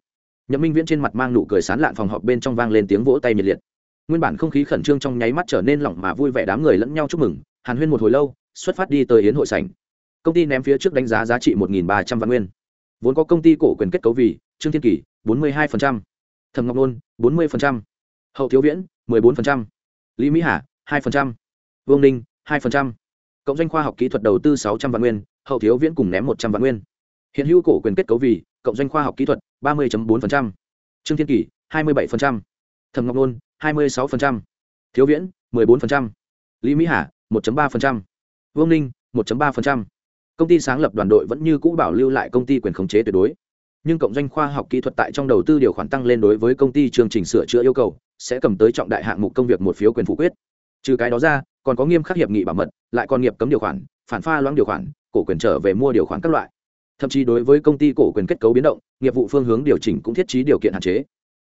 Nhậm minh viễn trên mặt mang nụ cười sán lạn phòng họp bên trong vang lên tiếng vỗ tay nhiệt liệt. Nguyên bản không khí khẩn trương trong nháy mắt trở nên lỏng mà vui vẻ đám người lẫn nhau chúc mừng, hàn huyên một hồi lâu, xuất phát đi tới yến hội sảnh. Công ty ném phía trước đánh giá giá trị một ba trăm vạn nguyên. Vốn có công ty cổ quyền kết cấu vì trương thiên kỳ bốn mươi hai thẩm ngọc nôn, bốn mươi hậu thiếu viễn, mười bốn lý mỹ hà, hai vương ninh, hai cộng doanh khoa học kỹ thuật đầu tư sáu trăm vạn nguyên, hậu thiếu viễn cùng ném một trăm vạn nguyên hiện hữu cổ quyền kết cấu vì, cộng doanh khoa học kỹ thuật, ba mươi bốn trương thiên kỳ hai mươi bảy thẩm ngọc nôn, hai mươi sáu thiếu viễn, mười bốn lý mỹ hà, một ba vương ninh, một ba công ty sáng lập đoàn đội vẫn như cũ bảo lưu lại công ty quyền khống chế tuyệt đối. Nhưng cộng doanh khoa học kỹ thuật tại trong đầu tư điều khoản tăng lên đối với công ty chương trình sửa chữa yêu cầu, sẽ cầm tới trọng đại hạng mục công việc một phiếu quyền phủ quyết. Trừ cái đó ra, còn có nghiêm khắc hiệp nghị bảo mật, lại còn nghiệp cấm điều khoản, phản pha loãng điều khoản, cổ quyền trở về mua điều khoản các loại thậm chí đối với công ty cổ quyền kết cấu biến động, nghiệp vụ phương hướng điều chỉnh cũng thiết trí điều kiện hạn chế.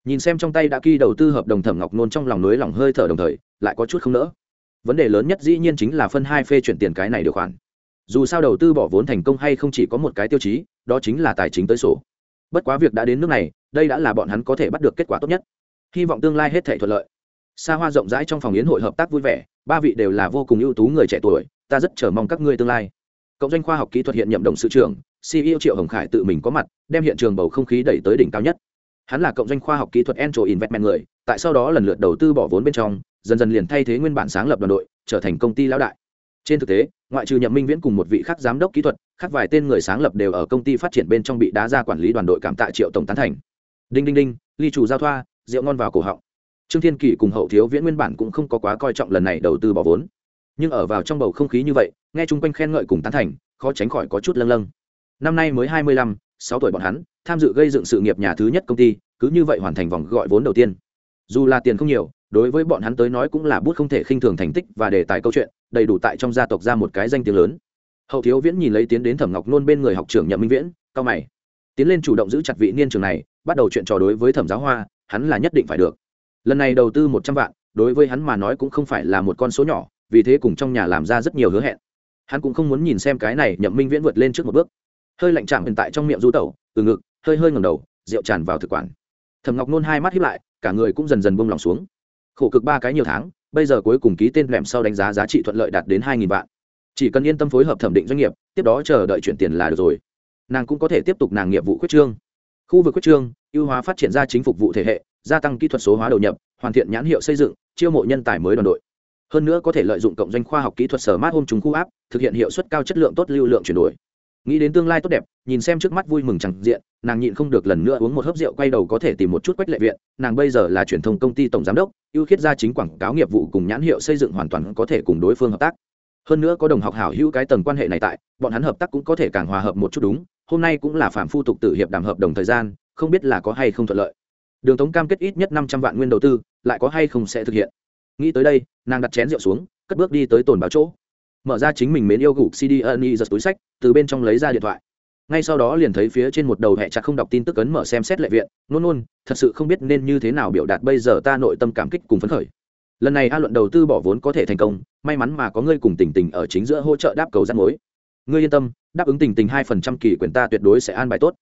Nhìn xem trong tay đã ký đầu tư hợp đồng thẩm ngọc nôn trong lòng núi lòng hơi thở đồng thời, lại có chút không nỡ. Vấn đề lớn nhất dĩ nhiên chính là phân hai phê chuyển tiền cái này điều khoản. Dù sao đầu tư bỏ vốn thành công hay không chỉ có một cái tiêu chí, đó chính là tài chính tới sổ. Bất quá việc đã đến nước này, đây đã là bọn hắn có thể bắt được kết quả tốt nhất. Hy vọng tương lai hết thể thuận lợi. Xa hoa rộng rãi trong phòng yến hội hợp tác vui vẻ, ba vị đều là vô cùng ưu tú người trẻ tuổi, ta rất chờ mong các ngươi tương lai. Cộng doanh khoa học kỹ thuật hiện nhậm đồng sự trưởng ceo triệu hồng khải tự mình có mặt đem hiện trường bầu không khí đẩy tới đỉnh cao nhất hắn là cộng doanh khoa học kỹ thuật Angel Investment người, tại sau đó lần lượt đầu tư bỏ vốn bên trong, dần dần liền thay thế nguyên bản sáng lập đoàn đội, trở thành công ty lão đại. Trên thực tế, ngoại trừ Nhậm Minh Viễn cùng một vị khác giám đốc kỹ thuật, khác vài tên người sáng lập đều ở công ty phát triển bên trong bị đá ra quản lý đoàn đội cảm tạ Triệu tổng tán thành. Đinh đinh đinh, ly chủ giao thoa, rượu ngon vào cổ họng. Trương Thiên Kỳ cùng Hậu Thiếu Viễn nguyên bản cũng không có quá coi trọng lần này đầu tư bỏ vốn, nhưng ở vào trong bầu không khí như vậy, nghe chung quanh khen ngợi cùng tán thành, khó tránh khỏi có chút lâng lâng. Năm nay mới hai mươi lăm, sáu tuổi bọn hắn, tham dự gây dựng sự nghiệp nhà thứ nhất công ty, cứ như vậy hoàn thành vòng gọi vốn đầu tiên. Dù là tiền không nhiều đối với bọn hắn tới nói cũng là bút không thể khinh thường thành tích và đề tài câu chuyện đầy đủ tại trong gia tộc ra một cái danh tiếng lớn. Hậu thiếu viễn nhìn lấy tiến đến thẩm ngọc nôn bên người học trưởng nhậm minh viễn cao mày. Tiến lên chủ động giữ chặt vị niên trường này bắt đầu chuyện trò đối với thẩm giáo hoa hắn là nhất định phải được. Lần này đầu tư một trăm vạn đối với hắn mà nói cũng không phải là một con số nhỏ vì thế cùng trong nhà làm ra rất nhiều hứa hẹn. Hắn cũng không muốn nhìn xem cái này nhậm minh viễn vượt lên trước một bước hơi lạnh chạm hiện tại trong miệng du tẩu, từ ngực, hơi hơi ngầm đầu, rượu tràn vào thực quản. Thẩm ngọc nôn hai mắt hiếp lại, cả người cũng dần dần bông lòng xuống. Khổ cực ba cái nhiều tháng, bây giờ cuối cùng ký tên lẻm sau đánh giá giá trị thuận lợi đạt đến hai nghìn vạn. Chỉ cần yên tâm phối hợp thẩm định doanh nghiệp, tiếp đó chờ đợi chuyển tiền là được rồi. Nàng cũng có thể tiếp tục nàng nghiệp vụ quyết trương. Khu vực quyết trương, ưu hóa phát triển ra chính phục vụ thể hệ, gia tăng kỹ thuật số hóa đầu nhập, hoàn thiện nhãn hiệu xây dựng, chiêu mộ nhân tài mới đoàn đội. Hơn nữa có thể lợi dụng cộng doanh khoa học kỹ thuật sở mát hôm trùng khu áp, thực hiện hiệu suất cao chất lượng tốt lưu lượng chuyển đổi nghĩ đến tương lai tốt đẹp, nhìn xem trước mắt vui mừng chẳng diện, nàng nhịn không được lần nữa uống một hớp rượu, quay đầu có thể tìm một chút quách lệ viện. Nàng bây giờ là truyền thông công ty tổng giám đốc, ưu khiết gia chính quảng cáo nghiệp vụ cùng nhãn hiệu xây dựng hoàn toàn có thể cùng đối phương hợp tác. Hơn nữa có đồng học hảo hữu cái tầng quan hệ này tại, bọn hắn hợp tác cũng có thể càng hòa hợp một chút đúng, hôm nay cũng là phạm phu tục tự hiệp đàm hợp đồng thời gian, không biết là có hay không thuận lợi. Đường tống cam kết ít nhất năm trăm vạn nguyên đầu tư, lại có hay không sẽ thực hiện. Nghĩ tới đây, nàng đặt chén rượu xuống, cất bước đi tới tồn báo chỗ mở ra chính mình mến yêu gục cd ân giật túi sách, từ bên trong lấy ra điện thoại. Ngay sau đó liền thấy phía trên một đầu hẹ chặt không đọc tin tức ấn mở xem xét lệ viện. Nôn nôn, thật sự không biết nên như thế nào biểu đạt bây giờ ta nội tâm cảm kích cùng phấn khởi. Lần này a luận đầu tư bỏ vốn có thể thành công, may mắn mà có ngươi cùng tình tình ở chính giữa hỗ trợ đáp cầu rắt mối. Ngươi yên tâm, đáp ứng tình tình hai phần trăm kỳ quyền ta tuyệt đối sẽ an bài tốt.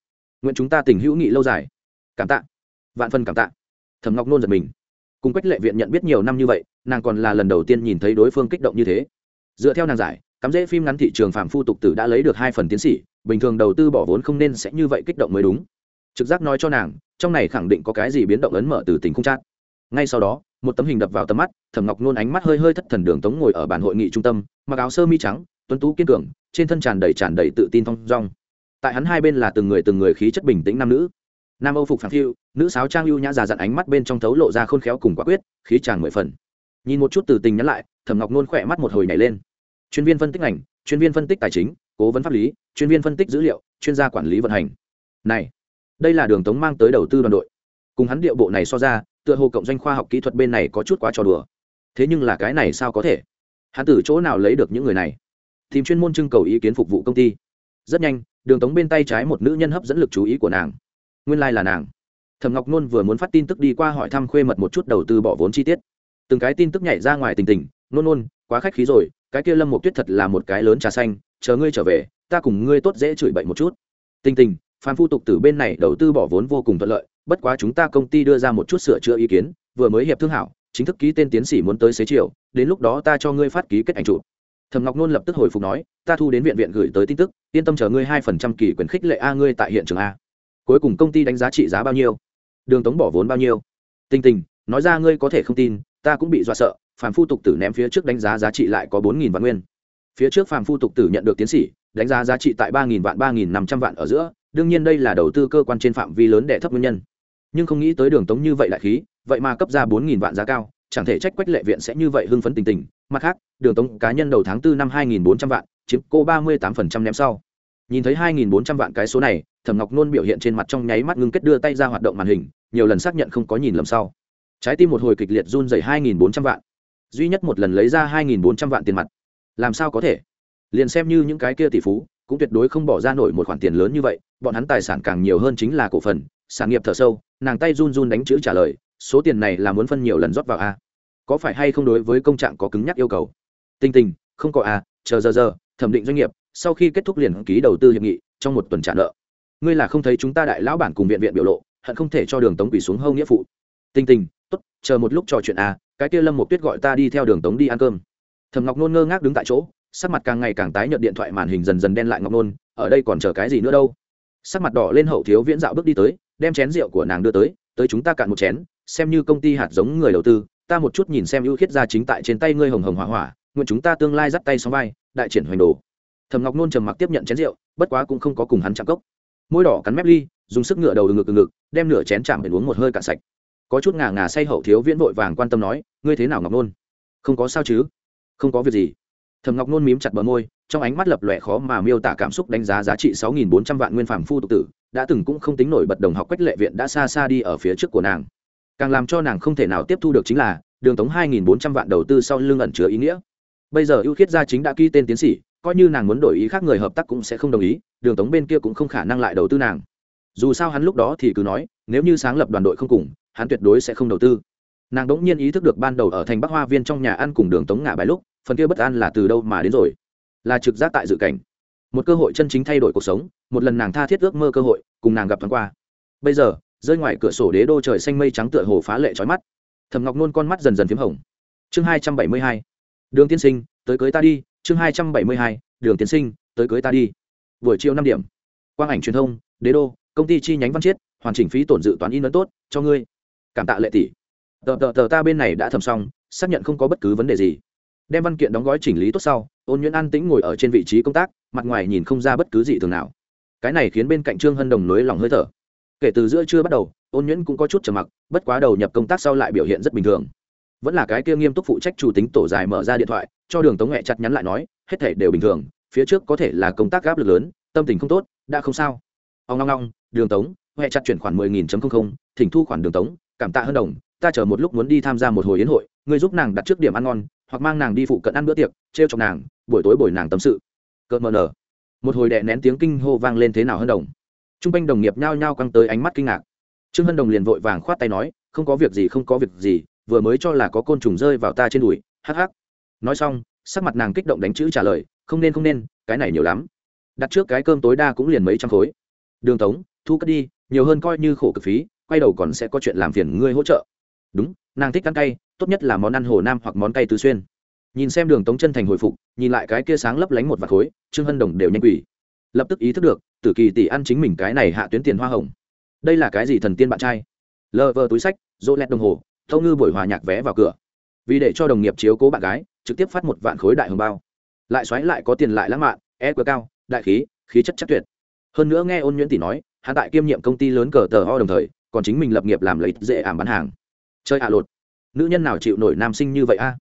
Nguyện chúng ta tình hữu nghị lâu dài. Cảm tạ. Vạn phân cảm tạ. Thầm ngọc nôn giật mình. Cùng quách lệ viện nhận biết nhiều năm như vậy, nàng còn là lần đầu tiên nhìn thấy đối phương kích động như thế dựa theo nàng giải, cắm rễ phim ngắn thị trường phạm phu tục tử đã lấy được hai phần tiến sĩ bình thường đầu tư bỏ vốn không nên sẽ như vậy kích động mới đúng. Trực giác nói cho nàng, trong này khẳng định có cái gì biến động ấn mở từ tình không chát. Ngay sau đó, một tấm hình đập vào tầm mắt, thẩm ngọc nôn ánh mắt hơi hơi thất thần đường tống ngồi ở bàn hội nghị trung tâm, mặc áo sơ mi trắng, tuấn tú kiên cường, trên thân tràn đầy tràn đầy tự tin thong dong. Tại hắn hai bên là từng người từng người khí chất bình tĩnh nam nữ. Nam âu phục phản phiu, nữ sáo trang ưu nhã già dặn ánh mắt bên trong thấu lộ ra khôn khéo cùng quả quyết, khí tràn mười phần. Nhìn một chút từ tình nhắn lại thẩm ngọc nôn khỏe mắt một hồi nhảy lên. Chuyên viên phân tích ảnh chuyên viên phân tích tài chính, cố vấn pháp lý, chuyên viên phân tích dữ liệu, chuyên gia quản lý vận hành. Này, đây là đường tống mang tới đầu tư đoàn đội. Cùng hắn điệu bộ này so ra, tựa hồ cộng doanh khoa học kỹ thuật bên này có chút quá trò đùa. Thế nhưng là cái này sao có thể? Hắn từ chỗ nào lấy được những người này? Tìm chuyên môn trưng cầu ý kiến phục vụ công ty. Rất nhanh, đường tống bên tay trái một nữ nhân hấp dẫn lực chú ý của nàng. Nguyên lai、like、là nàng. Thẩm ngọc nôn vừa muốn phát tin tức đi qua hỏi thăm khuê mật một chút đầu tư bỏ vốn chi tiết. Từng cái tin tức nhảy ra ngoài tình tình nôn nôn, quá khách khí rồi, cái kia lâm một tuyết thật là một cái lớn trà xanh, chờ ngươi trở về, ta cùng ngươi tốt dễ chửi bậy một chút. Tình tình, phan phu tục từ bên này đầu tư bỏ vốn vô cùng thuận lợi, bất quá chúng ta công ty đưa ra một chút sửa chữa ý kiến, vừa mới hiệp thương hảo, chính thức ký tên tiến sĩ muốn tới xế chiều, đến lúc đó ta cho ngươi phát ký kết ảnh chụp. Thẩm ngọc nôn lập tức hồi phục nói, ta thu đến viện viện gửi tới tin tức, yên tâm chờ ngươi hai phần trăm kỳ quyền khích lệ a ngươi tại hiện trường a. Cuối cùng công ty đánh giá trị giá bao nhiêu? Đường tống bỏ vốn bao nhiêu? Tình tình, nói ra ngươi có thể không tin, ta cũng bị dọa sợ phàm phu tục tử ném phía trước đánh giá giá trị lại có bốn nghìn vạn nguyên. Phía trước phàm phu tục tử nhận được tiến sĩ, đánh giá giá trị tại ba nghìn vạn, ba nghìn năm trăm vạn ở giữa, đương nhiên đây là đầu tư cơ quan trên phạm vi lớn để thấp nguyên nhân. Nhưng không nghĩ tới đường tống như vậy lại khí, vậy mà cấp ra bốn nghìn vạn giá cao, chẳng thể trách quách lệ viện sẽ như vậy hưng phấn tình tình. Mặt khác, đường tống cá nhân đầu tháng tư năm hai nghìn bốn trăm vạn, chiếm cô ba mươi tám phần trăm ném sau. Nhìn thấy hai nghìn bốn trăm vạn cái số này, thẩm ngọc nôn biểu hiện trên mặt trong nháy mắt ngưng kết đưa tay ra hoạt động màn hình, nhiều lần xác nhận không có nhìn lầm sau. Trái tim một hồi kịch liệt run dày hai nghìn bốn trăm vạn duy nhất một lần lấy ra hai nghìn bốn trăm vạn tiền mặt. Làm sao có thể? Liền xem như những cái kia tỷ phú, cũng tuyệt đối không bỏ ra nổi một khoản tiền lớn như vậy, bọn hắn tài sản càng nhiều hơn chính là cổ phần, sản nghiệp thở sâu, nàng tay run run đánh chữ trả lời, số tiền này là muốn phân nhiều lần rót vào a. Có phải hay không đối với công trạng có cứng nhắc yêu cầu? Tinh tình, không có a, chờ giờ giờ, thẩm định doanh nghiệp, sau khi kết thúc liền ký đầu tư hiệp nghị, trong một tuần trả nợ. Ngươi là không thấy chúng ta đại lão bản cùng viện viện biểu lộ, hận không thể cho đường tống quỷ xuống hâu nghĩa phụ. Tinh tình, tốt, chờ một lúc trò chuyện a cái kia lâm một tuyết gọi ta đi theo đường tống đi ăn cơm. Thầm ngọc nôn ngơ ngác đứng tại chỗ, sắc mặt càng ngày càng tái nhợt điện thoại màn hình dần dần đen lại ngọc nôn, ở đây còn chờ cái gì nữa đâu? Sắc mặt đỏ lên hậu thiếu viễn dạo bước đi tới, đem chén rượu của nàng đưa tới tới chúng ta cạn một chén, xem như công ty hạt giống người đầu tư, ta một chút nhìn xem ưu khiết ra chính tại trên tay ngươi hồng hồng hỏa hỏa, nguyện chúng ta tương lai dắt tay sóng vai, đại triển hoành đồ. Thầm ngọc nôn trầm mặc tiếp nhận chén rượu, bất quá cũng không có cùng hắn chạm cốc. Môi đỏ cắn mép ly, dùng sức ngựa đầu ngực ngực, đem nửa chén chạm để uống một hơi cạn sạch có chút ngà ngà say hậu thiếu viễn vội vàng quan tâm nói, ngươi thế nào, ngọc nôn? Không có sao chứ? Không có việc gì. Thầm ngọc nôn mím chặt bờ môi, trong ánh mắt lập lòe khó mà miêu tả cảm xúc đánh giá giá trị sáu nghìn bốn trăm vạn nguyên phàm phu tục tử, đã từng cũng không tính nổi bật đồng học quách lệ viện đã xa xa đi ở phía trước của nàng. Càng làm cho nàng không thể nào tiếp thu được chính là, đường tống hai nghìn bốn trăm vạn đầu tư sau lưng ẩn chứa ý nghĩa. Bây giờ ưu khiết gia chính đã ký tên tiến sĩ, coi như nàng muốn đổi ý khác người hợp tác cũng sẽ không đồng ý, đường tống bên kia cũng không khả năng lại đầu tư nàng. Dù sao hắn lúc đó thì cứ nói, nếu như sáng lập đoàn đội không cùng hắn tuyệt đối sẽ không đầu tư. Nàng đ ỗ n g nhiên ý thức được ban đầu ở thành bắc hoa viên trong nhà ăn cùng đường tống ngã bài lúc, phần kia bất an là từ đâu mà đến rồi? Là trực giác tại dự cảnh. Một cơ hội chân chính thay đổi cuộc sống, một lần nàng tha thiết ước mơ cơ hội, cùng nàng gặp thoáng qua. Bây giờ, rơi ngoài cửa sổ đế đô trời xanh mây trắng tựa hồ phá lệ trói mắt. Thầm ngọc nôn con mắt dần dần p h í m hồng. Chương hai trăm bảy mươi hai. Đường tiên sinh, tới cưới ta đi. Chương hai trăm bảy mươi hai. Đường tiên sinh, tới cưới ta đi. Buổi chiều năm điểm. Quang ảnh truyền thông, đế đô, công ty chi nhánh văn chiết, hoàn chỉnh phí tổn dự toán in ấn tốt, cho ngươi cảm tạ lệ tỷ. Tờ tờ tờ ta bên này đã thầm xong, xác nhận không có bất cứ vấn đề gì. Đem văn kiện đóng gói chỉnh lý tốt sau, ôn nhuyễn an tĩnh ngồi ở trên vị trí công tác, mặt ngoài nhìn không ra bất cứ gì thường nào. Cái này khiến bên cạnh trương hân đồng nối lòng hơi thở. Kể từ giữa trưa bắt đầu, ôn nhuyễn cũng có chút trầm mặc, bất quá đầu nhập công tác sau lại biểu hiện rất bình thường. Vẫn là cái kia nghiêm túc phụ trách chủ tính tổ dài mở ra điện thoại, cho đường tống nghệ chặt nhắn lại nói, hết thể đều bình thường, phía trước có thể là công tác áp lực lớn, tâm tình không tốt, đã không sao. Ông long long đường tống, huệ chặt chuyển khoản mười nghìn chấm không không, thỉnh thu khoản đường tống cảm tạ hơn đồng, ta chờ một lúc muốn đi tham gia một hồi yến hội người giúp nàng đặt trước điểm ăn ngon, hoặc mang nàng đi phụ cận ăn bữa tiệc t r e o chọc nàng, buổi tối bồi nàng tâm sự. Cợt mờ nở. Một hồi đệ nén tiếng kinh hô vang lên thế nào hơn đồng? T r u n g quanh đồng nghiệp nhao nhao căng tới ánh mắt kinh ngạc. Trương hân đồng liền vội vàng khoát tay nói, không có việc gì, không có việc gì, vừa mới cho là có côn trùng rơi vào ta trên đùi. Hắc hắc. Nói xong, sắc mặt nàng kích động đánh chữ trả lời, không nên không nên, cái này nhiều lắm. Đặt trước cái cơm tối đa cũng liền mấy trăm khối. Đường tống, thu cất đi, nhiều hơn coi như khổ cực phí quay đầu còn sẽ có chuyện làm phiền ngươi hỗ trợ. Đúng, nàng thích ăn cay, tốt nhất là món ăn hồ nam hoặc món cay tứ xuyên. Nhìn xem đường tống chân thành hồi phục, nhìn lại cái kia sáng lấp lánh một vạt khối, trương hân đồng đều nhanh quỷ lập tức ý thức được, tử kỳ tỷ ăn chính mình cái này hạ tuyến tiền hoa hồng. Đây là cái gì thần tiên bạn trai? Lờ vờ túi sách rỗ lẹt đồng hồ, thâu ngư buổi hòa nhạc vé vào cửa. Vì để cho đồng nghiệp chiếu cố bạn gái, trực tiếp phát một vạn khối đại hồng bao. Lại xoáy lại có tiền lại lãng mạn e quá cao, đại khí khí chất chắc tuyệt. Hơn nữa nghe ôn nhuyễn tỷ nói hạ tại kiêm nhiệm công ty lớn cờ tờ ho đồng thời còn chính mình lập nghiệp làm lấy dễ ảm bán hàng. Chơi hạ lột. Nữ nhân nào chịu nổi nam sinh như vậy a?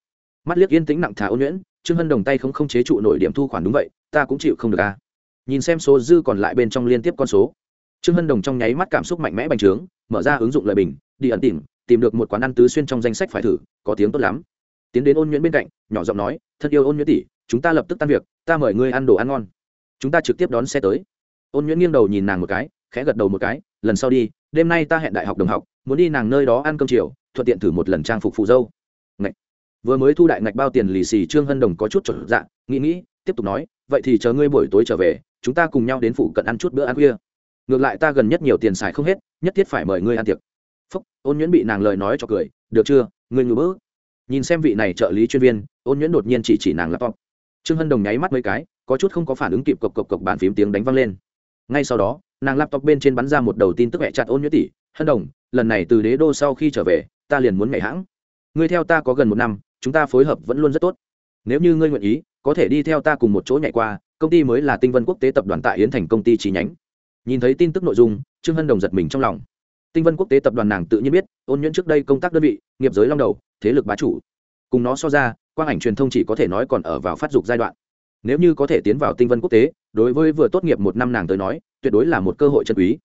Mắt liếc yên tĩnh nặng thả ôn nhuyễn, trương hân đồng tay không không chế trụ nổi điểm thu khoản đúng vậy, ta cũng chịu không được a. Nhìn xem số dư còn lại bên trong liên tiếp con số. Trương hân đồng trong nháy mắt cảm xúc mạnh mẽ bành trướng, mở ra ứng dụng lời bình, đi ẩn tìm tìm được một quán ăn tứ xuyên trong danh sách phải thử, có tiếng tốt lắm. Tiến đến ôn nhuyễn bên cạnh, nhỏ giọng nói, thân yêu ôn nhuyễn tỷ, chúng ta lập tức tan việc, ta mời ngươi ăn đồ ăn ngon. Chúng ta trực tiếp đón xe tới. Ôn nhuyễn nghiêng đầu nhìn nàng một cái, khẽ gật đầu một cái, lần sau đi đêm nay ta hẹn đại học đồng học, muốn đi nàng nơi đó ăn cơm chiều, thuận tiện thử một lần trang phục phụ dâu. Ngậy. vừa mới thu đại ngạch bao tiền lì xì trương hân đồng có chút trở dạ nghĩ nghĩ, tiếp tục nói, vậy thì chờ ngươi buổi tối trở về, chúng ta cùng nhau đến phụ cận ăn chút bữa ăn khuya. Ngược lại ta gần nhất nhiều tiền xài không hết, nhất thiết phải mời ngươi ăn tiệc. Phúc, ôn nhuyễn bị nàng lời nói cho cười, được chưa, ngươi ngủ bỡ nhìn xem vị này trợ lý chuyên viên, ôn nhuyễn đột nhiên chỉ chỉ nàng laptop. Trương hân đồng nháy mắt mấy cái, có chút không có phản ứng kịp cộc cộc cộc bàn phím tiếng đánh văng lên. Ngay sau đó nàng laptop bên trên bắn ra một đầu tin tức hẹ chặt ôn nhuyễn tỷ hân đồng, lần này từ đế đô sau khi trở về, ta liền muốn nhảy hãng. Ngươi theo ta có gần một năm, chúng ta phối hợp vẫn luôn rất tốt. Nếu như ngươi nguyện ý, có thể đi theo ta cùng một chỗ nhảy qua, công ty mới là tinh vân quốc tế tập đoàn tại yến thành công ty chi nhánh. Nhìn thấy tin tức nội dung, trương hân đồng giật mình trong lòng. Tinh vân quốc tế tập đoàn nàng tự nhiên biết, ôn nhuyễn trước đây công tác đơn vị, nghiệp giới long đầu, thế lực bá chủ. Cùng nó so ra, quang ảnh truyền thông chỉ có thể nói còn ở vào phát dục giai đoạn. Nếu như có thể tiến vào tinh vân quốc tế đối với vừa tốt nghiệp một năm nàng tới nói, tuyệt đối là một cơ hội chân quý.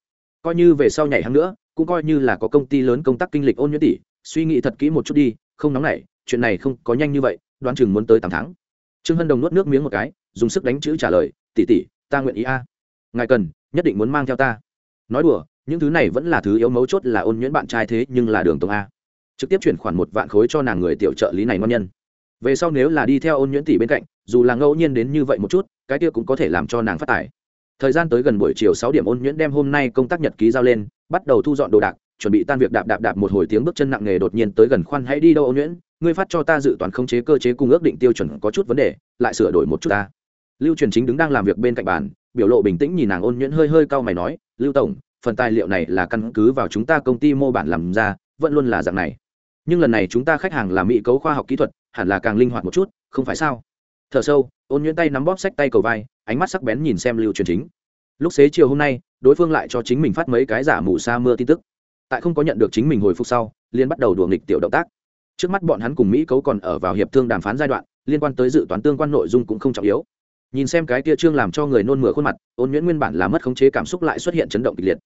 Coi như về sau nhảy hăng nữa, cũng coi như là có công ty lớn công tác kinh lịch ôn nhuyễn tỷ suy nghĩ thật kỹ một chút đi, không nóng nảy, chuyện này không có nhanh như vậy, đoán chừng muốn tới tám tháng. Trương hân đồng nuốt nước miếng một cái, dùng sức đánh chữ trả lời tỷ tỷ ta nguyện ý a. Ngài cần, nhất định muốn mang theo ta. Nói đùa, những thứ này vẫn là thứ yếu mấu chốt là ôn nhuyễn bạn trai thế nhưng là đường tông a. Trực tiếp chuyển khoản một vạn khối cho nàng người tiểu trợ lý này ngon nhân. Về sau nếu là đi theo ôn nhuyễn tỷ bên cạnh, dù là ngẫu nhiên đến như vậy một chút cái kia cũng có thể làm cho nàng phát tài. Thời gian tới gần buổi chiều sáu điểm ôn nhuyễn đem hôm nay công tác nhật ký giao lên, bắt đầu thu dọn đồ đạc, chuẩn bị tan việc đạp đạp đạp một hồi tiếng bước chân nặng nề đột nhiên tới gần khoan hãy đi đâu ôn nhuyễn, ngươi phát cho ta dự toán khống chế cơ chế cung ước định tiêu chuẩn có chút vấn đề, lại sửa đổi một chút ta. Lưu truyền chính đứng đang làm việc bên cạnh bàn, biểu lộ bình tĩnh nhìn nàng ôn nhuyễn hơi hơi cau mày nói, lưu tổng, phần tài liệu này là căn cứ vào chúng ta công ty mô bản làm ra, vẫn luôn là dạng này. Nhưng lần này chúng ta khách hàng là mỹ cấu khoa học kỹ thuật, hẳn là càng linh hoạt một chút, không phải sao? Thở sâu, ôn nhuyễn tay nắm bóp sách tay cầu vai, ánh mắt sắc bén nhìn xem lưu truyền chính. Lúc xế chiều hôm nay, đối phương lại cho chính mình phát mấy cái giả mù sa mưa tin tức. Tại không có nhận được chính mình hồi phục sau liên bắt đầu đùa nghịch tiểu động tác. Trước mắt bọn hắn cùng mỹ cấu còn ở vào hiệp thương đàm phán giai đoạn, liên quan tới dự toán tương quan nội dung cũng không trọng yếu. Nhìn xem cái tia trương làm cho người nôn mửa khuôn mặt, ôn nhuyễn nguyên bản là mất khống chế cảm xúc lại xuất hiện chấn động kịch liệt.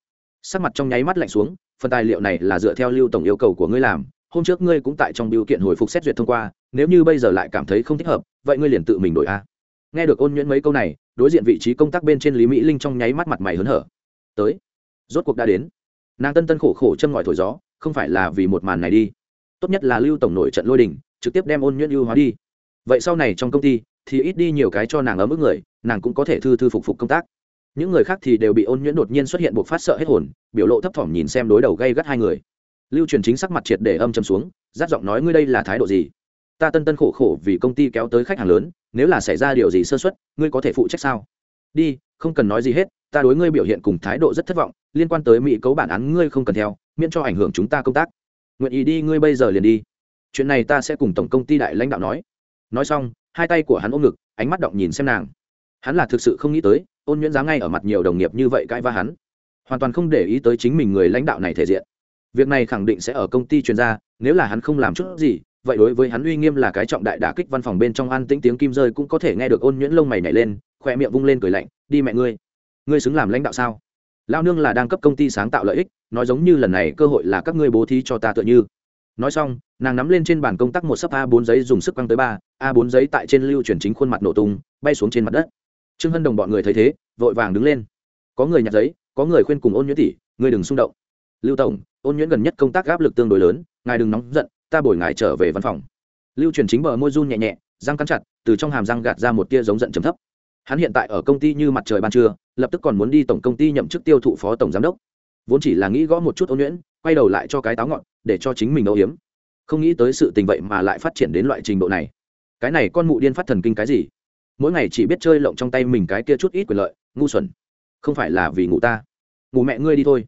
Sắc mặt trong nháy mắt lạnh xuống, phần tài liệu này là dựa theo lưu tổng yêu cầu của ngươi làm, hôm trước ngươi cũng tại trong biểu kiện hồi phục xét duyệt thông qua nếu như bây giờ lại cảm thấy không thích hợp, vậy ngươi liền tự mình đổi a. Nghe được ôn nhuyễn mấy câu này, đối diện vị trí công tác bên trên lý mỹ linh trong nháy mắt mặt mày hớn hở. Tới. Rốt cuộc đã đến. Nàng tân tân khổ khổ châm ngòi thổi gió, không phải là vì một màn này đi. Tốt nhất là lưu tổng nổi trận lôi đình, trực tiếp đem ôn nhuyễn ưu hóa đi. Vậy sau này trong công ty, thì ít đi nhiều cái cho nàng ở mức người, nàng cũng có thể thư thư phục phục công tác. Những người khác thì đều bị ôn nhuyễn đột nhiên xuất hiện buộc phát sợ hết hồn, biểu lộ thấp thỏm nhìn xem đối đầu gây gắt hai người. Lưu truyền chính sắc mặt triệt để âm chầm xuống giáp giọng nói ngươi đây là thái độ gì? Ta tân tân khổ khổ vì công ty kéo tới khách hàng lớn, nếu là xảy ra điều gì sơ xuất ngươi có thể phụ trách sao? Đi, không cần nói gì hết, ta đối ngươi biểu hiện cùng thái độ rất thất vọng, liên quan tới mỹ cấu bản án ngươi không cần theo, miễn cho ảnh hưởng chúng ta công tác. Nguyện ý đi, ngươi bây giờ liền đi. Chuyện này ta sẽ cùng tổng công ty đại lãnh đạo nói. Nói xong, hai tay của hắn ôm ngực, ánh mắt động nhìn xem nàng. Hắn là thực sự không nghĩ tới, ôn nhuyễn giá ngay ở mặt nhiều đồng nghiệp như vậy cãi va hắn. Hoàn toàn không để ý tới chính mình người lãnh đạo này thể diện. Việc này khẳng định sẽ ở công ty chuyên gia, nếu là hắn không làm chút gì vậy đối với hắn uy nghiêm là cái trọng đại đả kích văn phòng bên trong an tĩnh tiếng kim rơi cũng có thể nghe được ôn nhuyễn lông mày nhảy lên, khoe miệng vung lên cười lạnh, đi mẹ ngươi ngươi xứng làm lãnh đạo sao? Lao nương là đang cấp công ty sáng tạo lợi ích, nói giống như lần này cơ hội là các ngươi bố thí cho ta tựa như. Nói xong, nàng nắm lên trên bàn công tác một sấp a 4 giấy dùng sức quăng tới ba, a 4 giấy tại trên lưu chuyển chính khuôn mặt nổ tung, bay xuống trên mặt đất. Trương hân đồng bọn người thấy thế, vội vàng đứng lên. Có người nhặt giấy, có người khuyên cùng ôn nhuyễn tỷ, ngươi đừng xung động. Lưu tổng, ôn nhuyễn gần nhất công tác áp lực tương đối lớn, ngài đừng nóng giận ta bồi ngài trở về văn phòng. Lưu truyền chính bờ môi run nhẹ nhẹ, răng cắn chặt, từ trong hàm răng gạt ra một tia giống giận chấm thấp. Hắn hiện tại ở công ty như mặt trời ban trưa, lập tức còn muốn đi tổng công ty nhậm chức tiêu thụ phó tổng giám đốc. Vốn chỉ là nghĩ gõ một chút ôn nhuyễn, quay đầu lại cho cái táo ngọn, để cho chính mình âu hiếm không nghĩ tới sự tình vậy mà lại phát triển đến loại trình độ này. Cái này con mụ điên phát thần kinh cái gì? Mỗi ngày chỉ biết chơi lộng trong tay mình cái kia chút ít quyền lợi, ngu xuẩn. Không phải là vì ngủ ta. Ngủ mẹ ngươi đi thôi.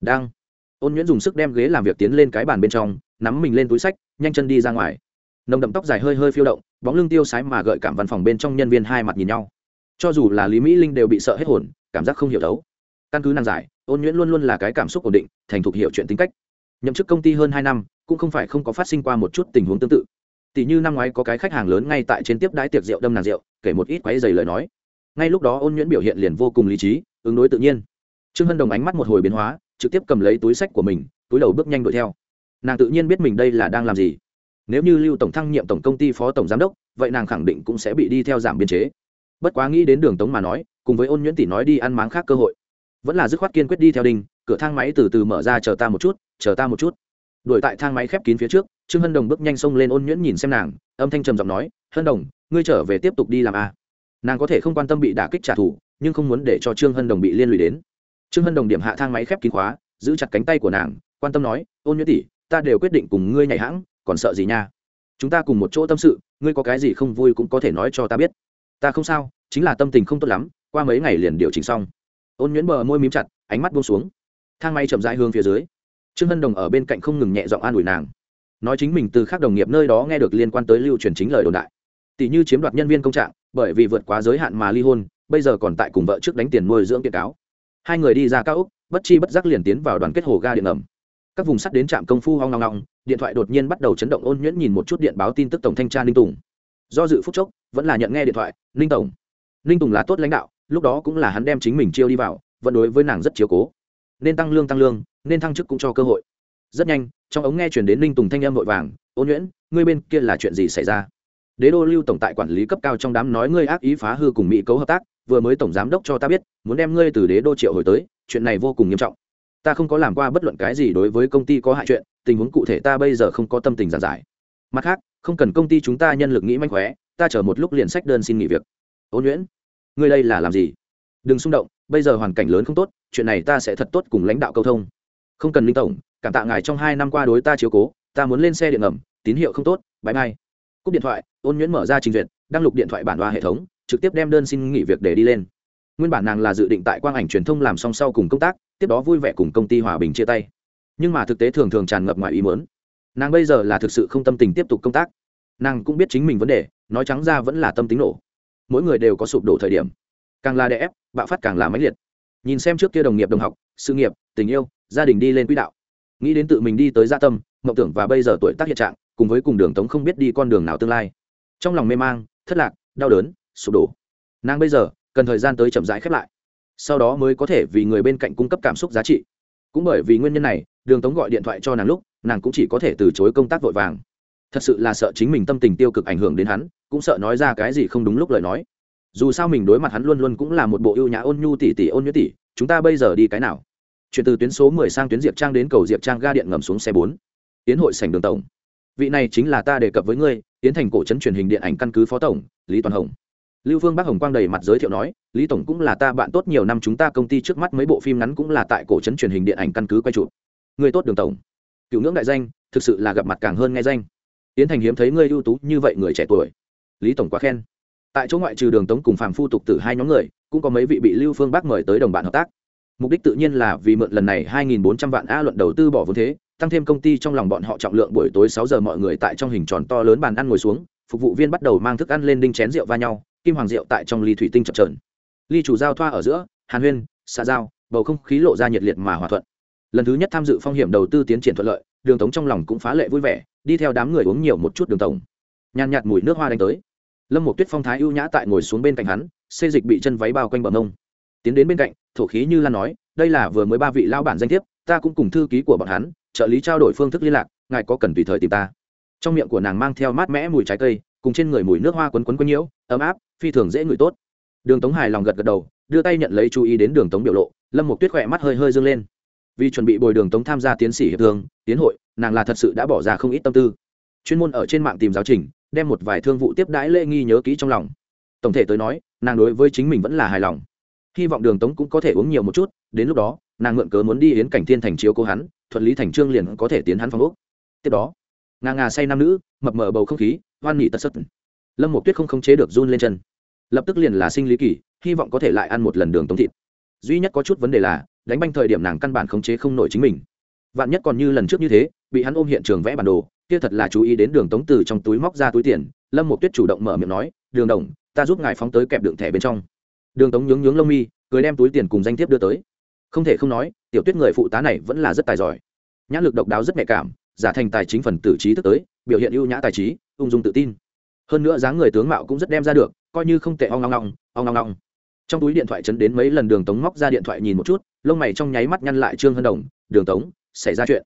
Đang. Ôn nhuyễn dùng sức đem ghế làm việc tiến lên cái bàn bên trong nắm mình lên túi sách, nhanh chân đi ra ngoài. Nồng đậm tóc dài hơi hơi phiêu động, bóng lưng tiêu sái mà gợi cảm văn phòng bên trong nhân viên hai mặt nhìn nhau. Cho dù là lý mỹ linh đều bị sợ hết hồn, cảm giác không hiểu đấu. Căn cứ năng giải, ôn nhuyễn luôn luôn là cái cảm xúc ổn định, thành thục hiểu chuyện tính cách. Nhậm chức công ty hơn hai năm, cũng không phải không có phát sinh qua một chút tình huống tương tự. Tỷ như năm ngoái có cái khách hàng lớn ngay tại trên tiếp đái tiệc rượu đâm nàng rượu, kể một ít quáy dày lời nói. Ngay lúc đó ôn nhuyễn biểu hiện liền vô cùng lý trí, ứng đối tự nhiên. Trương hân đồng ánh mắt một hồi biến hóa, trực tiếp cầm lấy túi sách của mình, túi đầu bước nhanh đuổi theo nàng tự nhiên biết mình đây là đang làm gì. Nếu như lưu tổng thăng nhiệm tổng công ty phó tổng giám đốc, vậy nàng khẳng định cũng sẽ bị đi theo giảm biên chế. Bất quá nghĩ đến đường tống mà nói, cùng với ôn nhuyễn tỷ nói đi ăn máng khác cơ hội. Vẫn là dứt khoát kiên quyết đi theo đinh cửa thang máy từ từ mở ra chờ ta một chút, chờ ta một chút. Đuổi tại thang máy khép kín phía trước, trương hân đồng bước nhanh xông lên ôn nhuyễn nhìn xem nàng, âm thanh trầm giọng nói, hân đồng, ngươi trở về tiếp tục đi làm a à. nàng có thể không quan tâm bị đả kích trả thù, nhưng không muốn để cho trương hân đồng bị liên lụy đến. Trương hân đồng điểm hạ thang máy khép kín khóa, giữ chặt cánh tay của nàng, quan tâm nói, ôn nhuyễn tỷ ta đều quyết định cùng ngươi nhảy hãng, còn sợ gì nha? Chúng ta cùng một chỗ tâm sự, ngươi có cái gì không vui cũng có thể nói cho ta biết. Ta không sao, chính là tâm tình không tốt lắm, qua mấy ngày liền điều chỉnh xong. Ôn nhuyễn bờ môi mím chặt, ánh mắt buông xuống. Thang máy chậm rãi hướng phía dưới. Trương hân đồng ở bên cạnh không ngừng nhẹ giọng an ủi nàng. Nói chính mình từ khác đồng nghiệp nơi đó nghe được liên quan tới lưu truyền chính lời đồn đại. Tỷ như chiếm đoạt nhân viên công trạng, bởi vì vượt quá giới hạn mà ly hôn, bây giờ còn tại cùng vợ trước đánh tiền nuôi dưỡng kiện cáo. Hai người đi ra cao úc, bất chi bất giác liền tiến vào đoàn kết hồ ga điện ẩm các vùng sắt đến trạm công phu hoang ngong ngong, điện thoại đột nhiên bắt đầu chấn động ôn nhuyễn nhìn một chút điện báo tin tức tổng thanh tra ninh tùng. Do dự phúc chốc vẫn là nhận nghe điện thoại ninh tổng ninh tùng là tốt lãnh đạo lúc đó cũng là hắn đem chính mình chiêu đi vào vẫn đối với nàng rất chiếu cố. Nên tăng lương tăng lương nên thăng chức cũng cho cơ hội. Rất nhanh trong ống nghe chuyển đến ninh tùng thanh âm vội vàng ôn nhuyễn ngươi bên kia là chuyện gì xảy ra? Đế đô lưu tổng tại quản lý cấp cao trong đám nói ngươi ác ý phá hư cùng mỹ cấu hợp tác vừa mới tổng giám đốc cho ta biết muốn đem ngươi từ đế đô triệu hồi tới chuyện này vô cùng nghiêm trọng ta không có làm qua bất luận cái gì đối với công ty có hại chuyện, tình huống cụ thể ta bây giờ không có tâm tình giản giải. Mặt khác, không cần công ty chúng ta nhân lực nghĩ manh khóe, ta chờ một lúc liền sách đơn xin nghỉ việc. Ôn nhuyễn ngươi đây là làm gì? Đừng xung động, bây giờ hoàn cảnh lớn không tốt, chuyện này ta sẽ thật tốt cùng lãnh đạo câu thông. Không cần linh tổng, cảm tạ ngài trong hai năm qua đối ta chiếu cố, ta muốn lên xe điện ngầm, tín hiệu không tốt bãi mai cúp điện thoại ôn nhuyễn mở ra trình duyệt, đăng lục điện thoại bản đoa hệ thống, trực tiếp đem đơn xin nghỉ việc để đi lên nguyên bản nàng là dự định tại quang ảnh truyền thông làm song sau cùng công tác, tiếp đó vui vẻ cùng công ty hòa bình chia tay. Nhưng mà thực tế thường thường tràn ngập ngoài ý mớn nàng bây giờ là thực sự không tâm tình tiếp tục công tác. Nàng cũng biết chính mình vấn đề, nói trắng ra vẫn là tâm tính nổ. Mỗi người đều có sụp đổ thời điểm. Càng là đè ép, bạo phát càng là mãnh liệt. Nhìn xem trước kia đồng nghiệp đồng học, sự nghiệp, tình yêu, gia đình đi lên quỹ đạo. Nghĩ đến tự mình đi tới gia tâm, mộng tưởng và bây giờ tuổi tác hiện trạng, cùng với cùng đường tống không biết đi con đường nào tương lai. Trong lòng mê mang, thất lạc, đau đớn, sụp đổ. Nàng bây giờ cần thời gian tới chậm rãi khép lại. Sau đó mới có thể vì người bên cạnh cung cấp cảm xúc giá trị. Cũng bởi vì nguyên nhân này, đường tống gọi điện thoại cho nàng lúc, nàng cũng chỉ có thể từ chối công tác vội vàng. Thật sự là sợ chính mình tâm tình tiêu cực ảnh hưởng đến hắn, cũng sợ nói ra cái gì không đúng lúc lời nói. Dù sao mình đối mặt hắn luôn luôn cũng là một bộ ưu nhã ôn nhu tỷ tỷ ôn nhu tỷ chúng ta bây giờ đi cái nào? Chuyển từ tuyến số mười sang tuyến diệp trang đến cầu diệp trang ga điện ngầm xuống xe bốn. Tiến hội sảnh đường tổng. Vị này chính là ta đề cập với ngươi, tiến thành cổ trấn truyền hình điện ảnh căn cứ phó tổng, lý toàn hồng lưu phương bắc hồng quang đầy mặt giới thiệu nói, lý tổng cũng là ta bạn tốt nhiều năm, chúng ta công ty trước mắt mấy bộ phim ngắn cũng là tại cổ trấn truyền hình điện ảnh căn cứ quay chụp. Người tốt đường tổng. Cựu ngưỡng đại danh, thực sự là gặp mặt càng hơn nghe danh. Tiến thành hiếm thấy ngươi ưu tú như vậy người trẻ tuổi. Lý tổng quá khen. Tại chỗ ngoại trừ đường tống cùng Phạm phu tục tử hai nhóm người, cũng có mấy vị bị lưu phương bắc mời tới đồng bạn hợp tác. Mục đích tự nhiên là vì mượn lần này 2.400 vạn a luận đầu tư bỏ vốn thế, tăng thêm công ty trong lòng bọn họ trọng lượng buổi tối 6 giờ mọi người tại trong hình tròn to lớn bàn ăn ngồi xuống, phục vụ viên bắt đầu mang thức ăn lên đinh chén rượu va nhau kim hoàng rượu tại trong ly thủy tinh chập trờn ly chủ giao thoa ở giữa, hàn huyên, xạ giao, bầu không khí lộ ra nhiệt liệt mà hòa thuận. Lần thứ nhất tham dự phong hiểm đầu tư tiến triển thuận lợi, đường tống trong lòng cũng phá lệ vui vẻ, đi theo đám người uống nhiều một chút đường tổng. Nhàn nhạt mùi nước hoa đánh tới. Lâm một tuyết phong thái ưu nhã tại ngồi xuống bên cạnh hắn, xê dịch bị chân váy bao quanh bờ mông. Tiến đến bên cạnh, thổ khí như lan nói, đây là vừa mới ba vị lao bản danh thiếp, ta cũng cùng thư ký của bọn hắn, trợ lý trao đổi phương thức liên lạc, ngài có cần tùy thời tìm ta. Trong miệng của nàng mang theo mát mẽ mùi trái cây cùng trên người mùi nước hoa quấn quấn quấn nhiễu, ấm áp, phi thường dễ ngửi tốt. Đường tống hài lòng gật gật đầu, đưa tay nhận lấy chú ý đến đường tống biểu lộ, lâm một tuyết khỏe mắt hơi hơi dâng lên. Vì chuẩn bị bồi đường tống tham gia tiến sĩ hiệp thương, tiến hội, nàng là thật sự đã bỏ ra không ít tâm tư. Chuyên môn ở trên mạng tìm giáo trình, đem một vài thương vụ tiếp đãi lễ nghi nhớ kỹ trong lòng. Tổng thể tới nói, nàng đối với chính mình vẫn là hài lòng. Hy vọng đường tống cũng có thể uống nhiều một chút, đến lúc đó, nàng mượn cớ muốn đi yến cảnh thiên thành chiếu cố hắn, thuận lý thành trương liền có thể tiến hắn phòng úc tiếp đó ngà ngà say nam nữ, mập mờ bầu không khí, hoan nghị tật sất. Lâm một tuyết không khống chế được run lên chân. Lập tức liền là sinh lý kỳ, hy vọng có thể lại ăn một lần đường tống thịt. Duy nhất có chút vấn đề là, đánh banh thời điểm nàng căn bản khống chế không nổi chính mình. Vạn nhất còn như lần trước như thế, bị hắn ôm hiện trường vẽ bản đồ, kia thật là chú ý đến đường tống từ trong túi móc ra túi tiền, lâm một tuyết chủ động mở miệng nói, đường đồng, ta giúp ngài phóng tới kẹp đựng thẻ bên trong. Đường tống nhướng nhướng lông mi, cười đem túi tiền cùng danh thiếp đưa tới. Không thể không nói, tiểu tuyết người phụ tá này vẫn là rất tài giỏi. Nhãn lực độc đáo rất nhạy cảm giả thành tài chính phần tử trí thức tới, biểu hiện ưu nhã tài trí, ung dung tự tin. Hơn nữa dáng người tướng mạo cũng rất đem ra được, coi như không tệ, ong long long ong long long trong túi điện thoại chấn đến mấy lần đường tống móc ra điện thoại nhìn một chút, lông mày trong nháy mắt nhăn lại trương hân đồng, đường tống, xảy ra chuyện.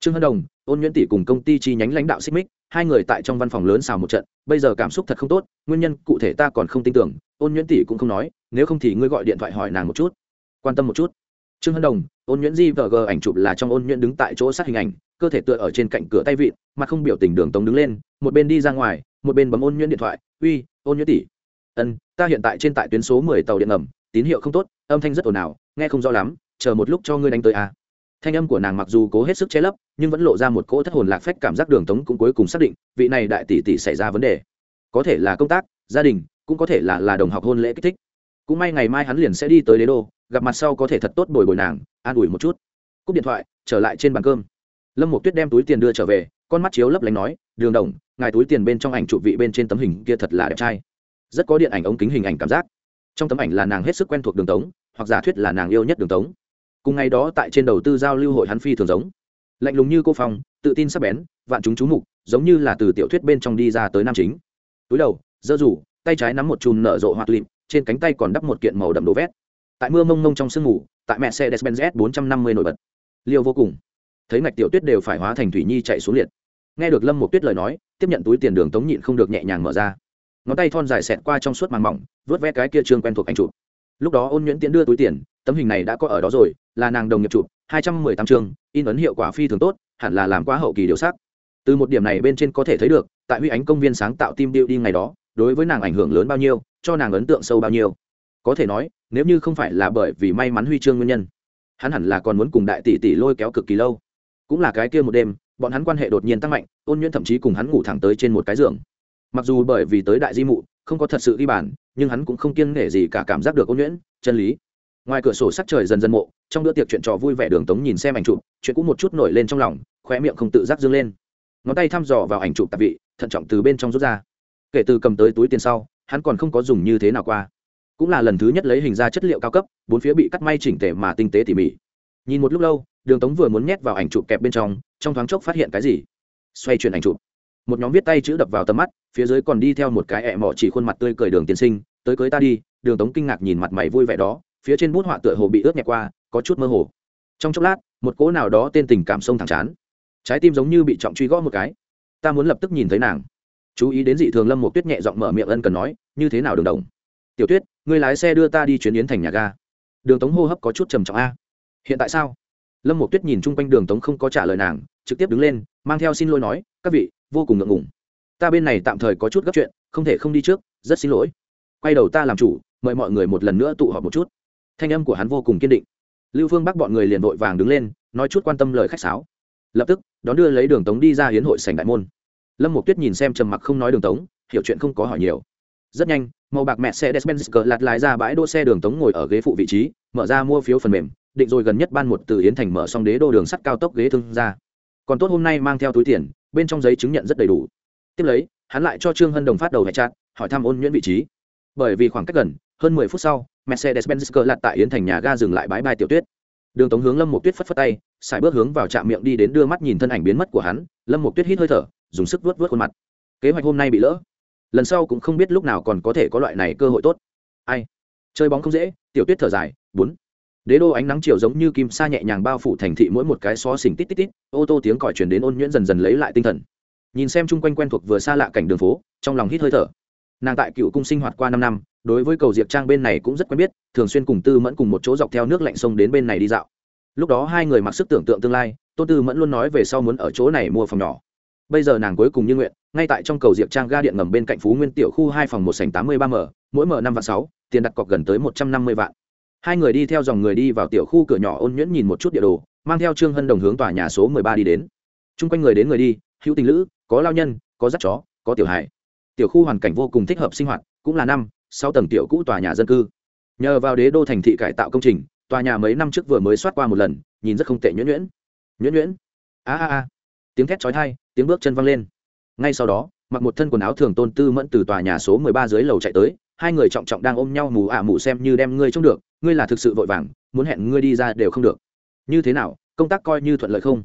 Trương hân đồng, ôn nhuyễn tỷ cùng công ty chi nhánh lãnh đạo xích mích, hai người tại trong văn phòng lớn xào một trận, bây giờ cảm xúc thật không tốt, nguyên nhân cụ thể ta còn không tin tưởng. Ôn nhuyễn tỷ cũng không nói, nếu không thì ngươi gọi điện thoại hỏi nàng một chút, quan tâm một chút trương hân đồng, ôn nhuyễn di vờ gờ ảnh chụp là trong ôn nhuyễn đứng tại chỗ sát hình ảnh, cơ thể tựa ở trên cạnh cửa tay vịn, mặt không biểu tình đường tống đứng lên, một bên đi ra ngoài, một bên bấm ôn nhuyễn điện thoại, uy, ôn nhuyễn tỷ. Ân, ta hiện tại trên tại tuyến số mười tàu điện ngầm, tín hiệu không tốt, âm thanh rất ồn ào, nghe không rõ lắm, chờ một lúc cho ngươi đánh tới à. thanh âm của nàng mặc dù cố hết sức che lấp, nhưng vẫn lộ ra một cỗ thất hồn lạc phách cảm giác đường tống cũng cuối cùng xác định, vị này đại tỷ tỷ xảy ra vấn đề. Có thể là công tác, gia đình, cũng có thể là là đồng học hôn lễ kích thích. Cũng may ngày mai hắn liền sẽ đi tới đế đô gặp mặt sau có thể thật tốt bồi bồi nàng, an ủi một chút. Cúp điện thoại, trở lại trên bàn cơm. Lâm một tuyết đem túi tiền đưa trở về, con mắt chiếu lấp lánh nói, đường đồng, ngài túi tiền bên trong ảnh trụ vị bên trên tấm hình kia thật là đẹp trai. Rất có điện ảnh ống kính hình ảnh cảm giác. Trong tấm ảnh là nàng hết sức quen thuộc đường tống, hoặc giả thuyết là nàng yêu nhất đường tống. Cùng ngày đó tại trên đầu tư giao lưu hội hắn phi thường giống. Lạnh lùng như cô phong, tự tin sắc bén, vạn chúng chú mục, giống như là từ tiểu thuyết bên trong đi ra tới nam chính. Túi đầu, dơ rủ, tay trái nắm một chùm nở rộ hoạt lịm, trên cánh tay còn đắp một kiện màu đậm đồ vét tại mưa mông mông trong sương ngủ tại mẹ xe despenz bốn trăm năm mươi nổi bật. Liêu vô cùng. Thấy ngạch tiểu tuyết đều phải hóa thành thủy nhi chạy xuống liệt. Nghe được lâm một tuyết lời nói, tiếp nhận túi tiền đường tống nhịn không được nhẹ nhàng mở ra. Ngón tay thon dài xẹt qua trong suốt màng mỏng, vớt ve cái kia trương quen thuộc anh chụp. Lúc đó ôn nhuyễn tiễn đưa túi tiền, tấm hình này đã có ở đó rồi, là nàng đồng nghiệp chụp, hai trăm mười tám chương, in ấn hiệu quả phi thường tốt, hẳn là làm quá hậu kỳ điều sắc. Từ một điểm này bên trên có thể thấy được, tại huy ánh công viên sáng tạo tim điệu đi ngày đó, đối với nàng ảnh hưởng lớn bao nhiêu, cho nàng ấn tượng sâu bao nhiêu. Có thể nói nếu như không phải là bởi vì may mắn huy chương nguyên nhân, hắn hẳn là còn muốn cùng đại tỷ tỷ lôi kéo cực kỳ lâu. Cũng là cái kia một đêm, bọn hắn quan hệ đột nhiên tăng mạnh, ôn nhuyễn thậm chí cùng hắn ngủ thẳng tới trên một cái giường. Mặc dù bởi vì tới đại di mụ, không có thật sự ghi bàn, nhưng hắn cũng không kiêng nể gì cả cảm giác được ôn nhuyễn, chân lý. Ngoài cửa sổ sắc trời dần dần mộ, trong bữa tiệc chuyện trò vui vẻ đường tống nhìn xem ảnh chụp, chuyện cũng một chút nổi lên trong lòng, khóe miệng không tự giác dâng lên. Ngón tay thăm dò vào ảnh chụp tạp vị, thận trọng từ bên trong rút ra. Kể từ cầm tới túi tiền sau, hắn còn không có dùng như thế nào qua cũng là lần thứ nhất lấy hình ra chất liệu cao cấp, bốn phía bị cắt may chỉnh tề mà tinh tế tỉ mỉ. Nhìn một lúc lâu, đường tống vừa muốn nhét vào ảnh chụp kẹp bên trong trong thoáng chốc phát hiện cái gì? Xoay chuyển ảnh chụp. Một nhóm viết tay chữ đập vào tầm mắt, phía dưới còn đi theo một cái ẹ mỏ chỉ khuôn mặt tươi cười đường tiên sinh, tới cưới ta đi. Đường tống kinh ngạc nhìn mặt mày vui vẻ đó, phía trên bút họa tựa hồ bị ướt nhẹ qua, có chút mơ hồ. Trong chốc lát, một cỗ nào đó tên tình cảm sông thẳng chán. Trái tim giống như bị trọng truy gõ một cái. Ta muốn lập tức nhìn thấy nàng. Chú ý đến dị thường lâm một tuyết nhẹ giọng mở miệng ân cần nói, như thế nào đường đồng? Tiểu tuyết người lái xe đưa ta đi chuyến yến thành nhà ga. Đường tống hô hấp có chút trầm trọng a. Hiện tại sao? Lâm một tuyết nhìn chung quanh đường tống không có trả lời nàng, trực tiếp đứng lên, mang theo xin lỗi nói, các vị, vô cùng ngượng ngùng. Ta bên này tạm thời có chút gấp chuyện, không thể không đi trước, rất xin lỗi. Quay đầu ta làm chủ, mời mọi người một lần nữa tụ họp một chút. Thanh âm của hắn vô cùng kiên định. Lưu phương bắc bọn người liền vội vàng đứng lên, nói chút quan tâm lời khách sáo. Lập tức, đón đưa lấy đường tống đi ra hiến hội sành đại môn. Lâm một tuyết nhìn xem trầm mặc không nói đường tống, hiểu chuyện không có hỏi nhiều rất nhanh, màu bạc mẹ xe despenz lạt lái ra bãi đỗ xe đường tống ngồi ở ghế phụ vị trí, mở ra mua phiếu phần mềm, định rồi gần nhất ban một từ yến thành mở xong đế đô đường sắt cao tốc ghế thương ra. Còn tốt hôm nay mang theo túi tiền, bên trong giấy chứng nhận rất đầy đủ. Tiếp lấy, hắn lại cho trương hân đồng phát đầu hẹn chặt hỏi thăm ôn nhuyễn vị trí. Bởi vì khoảng cách gần, hơn mười phút sau mercedes benz lạt tại yến thành nhà ga dừng lại bãi bay tiểu tuyết. Đường tống hướng lâm một tuyết phất phất tay xài bước hướng vào trạm miệng đi đến đưa mắt nhìn thân ảnh biến mất của hắn. Lâm một tuyết hít hơi thở, dùng sức vớt vớt khuôn mặt. Kế hoạch hôm nay bị lỡ lần sau cũng không biết lúc nào còn có thể có loại này cơ hội tốt. Ai? Chơi bóng không dễ, tiểu tuyết thở dài, bốn. Đế đô ánh nắng chiều giống như kim sa nhẹ nhàng bao phủ thành thị mỗi một cái xó xỉnh tít tít tít, ô tô tiếng còi chuyển đến ôn nhuyễn dần dần lấy lại tinh thần. Nhìn xem chung quanh quen thuộc vừa xa lạ cảnh đường phố, trong lòng hít hơi thở. Nàng tại cựu cung sinh hoạt qua năm năm, đối với cầu diệp trang bên này cũng rất quen biết, thường xuyên cùng tư mẫn cùng một chỗ dọc theo nước lạnh sông đến bên này đi dạo. Lúc đó hai người mặc sức tưởng tượng tương lai, tôn tư mẫn luôn nói về sau muốn ở chỗ này mua phòng nhỏ bây giờ nàng cuối cùng như nguyện, ngay tại trong cầu diệp trang ga điện ngầm bên cạnh phú nguyên tiểu khu hai phòng một sảnh tám mươi ba m, mỗi m năm vạn sáu, tiền đặt cọc gần tới một trăm năm mươi vạn. Hai người đi theo dòng người đi vào tiểu khu cửa nhỏ ôn nhuyễn nhìn một chút địa đồ, mang theo trương hân đồng hướng tòa nhà số mười ba đi đến. Chung quanh người đến người đi, hữu tình lữ, có lao nhân, có dắt chó, có tiểu hải tiểu khu hoàn cảnh vô cùng thích hợp sinh hoạt, cũng là năm, sáu tầng tiểu cũ tòa nhà dân cư. Nhờ vào đế đô thành thị cải tạo công trình, tòa nhà mấy năm trước vừa mới soát qua một lần, nhìn rất không tệ nhuyễn nhuyễn. Nhuyễn nhuyễn. A a a. Tiếng thét chói tai tiếng bước chân văng lên. Ngay sau đó, mặc một thân quần áo thường tôn tư mẫn từ tòa nhà số mười ba dưới lầu chạy tới, hai người trọng trọng đang ôm nhau mù ả à mù xem như đem ngươi trông được, ngươi là thực sự vội vàng, muốn hẹn ngươi đi ra đều không được. Như thế nào, công tác coi như thuận lợi không?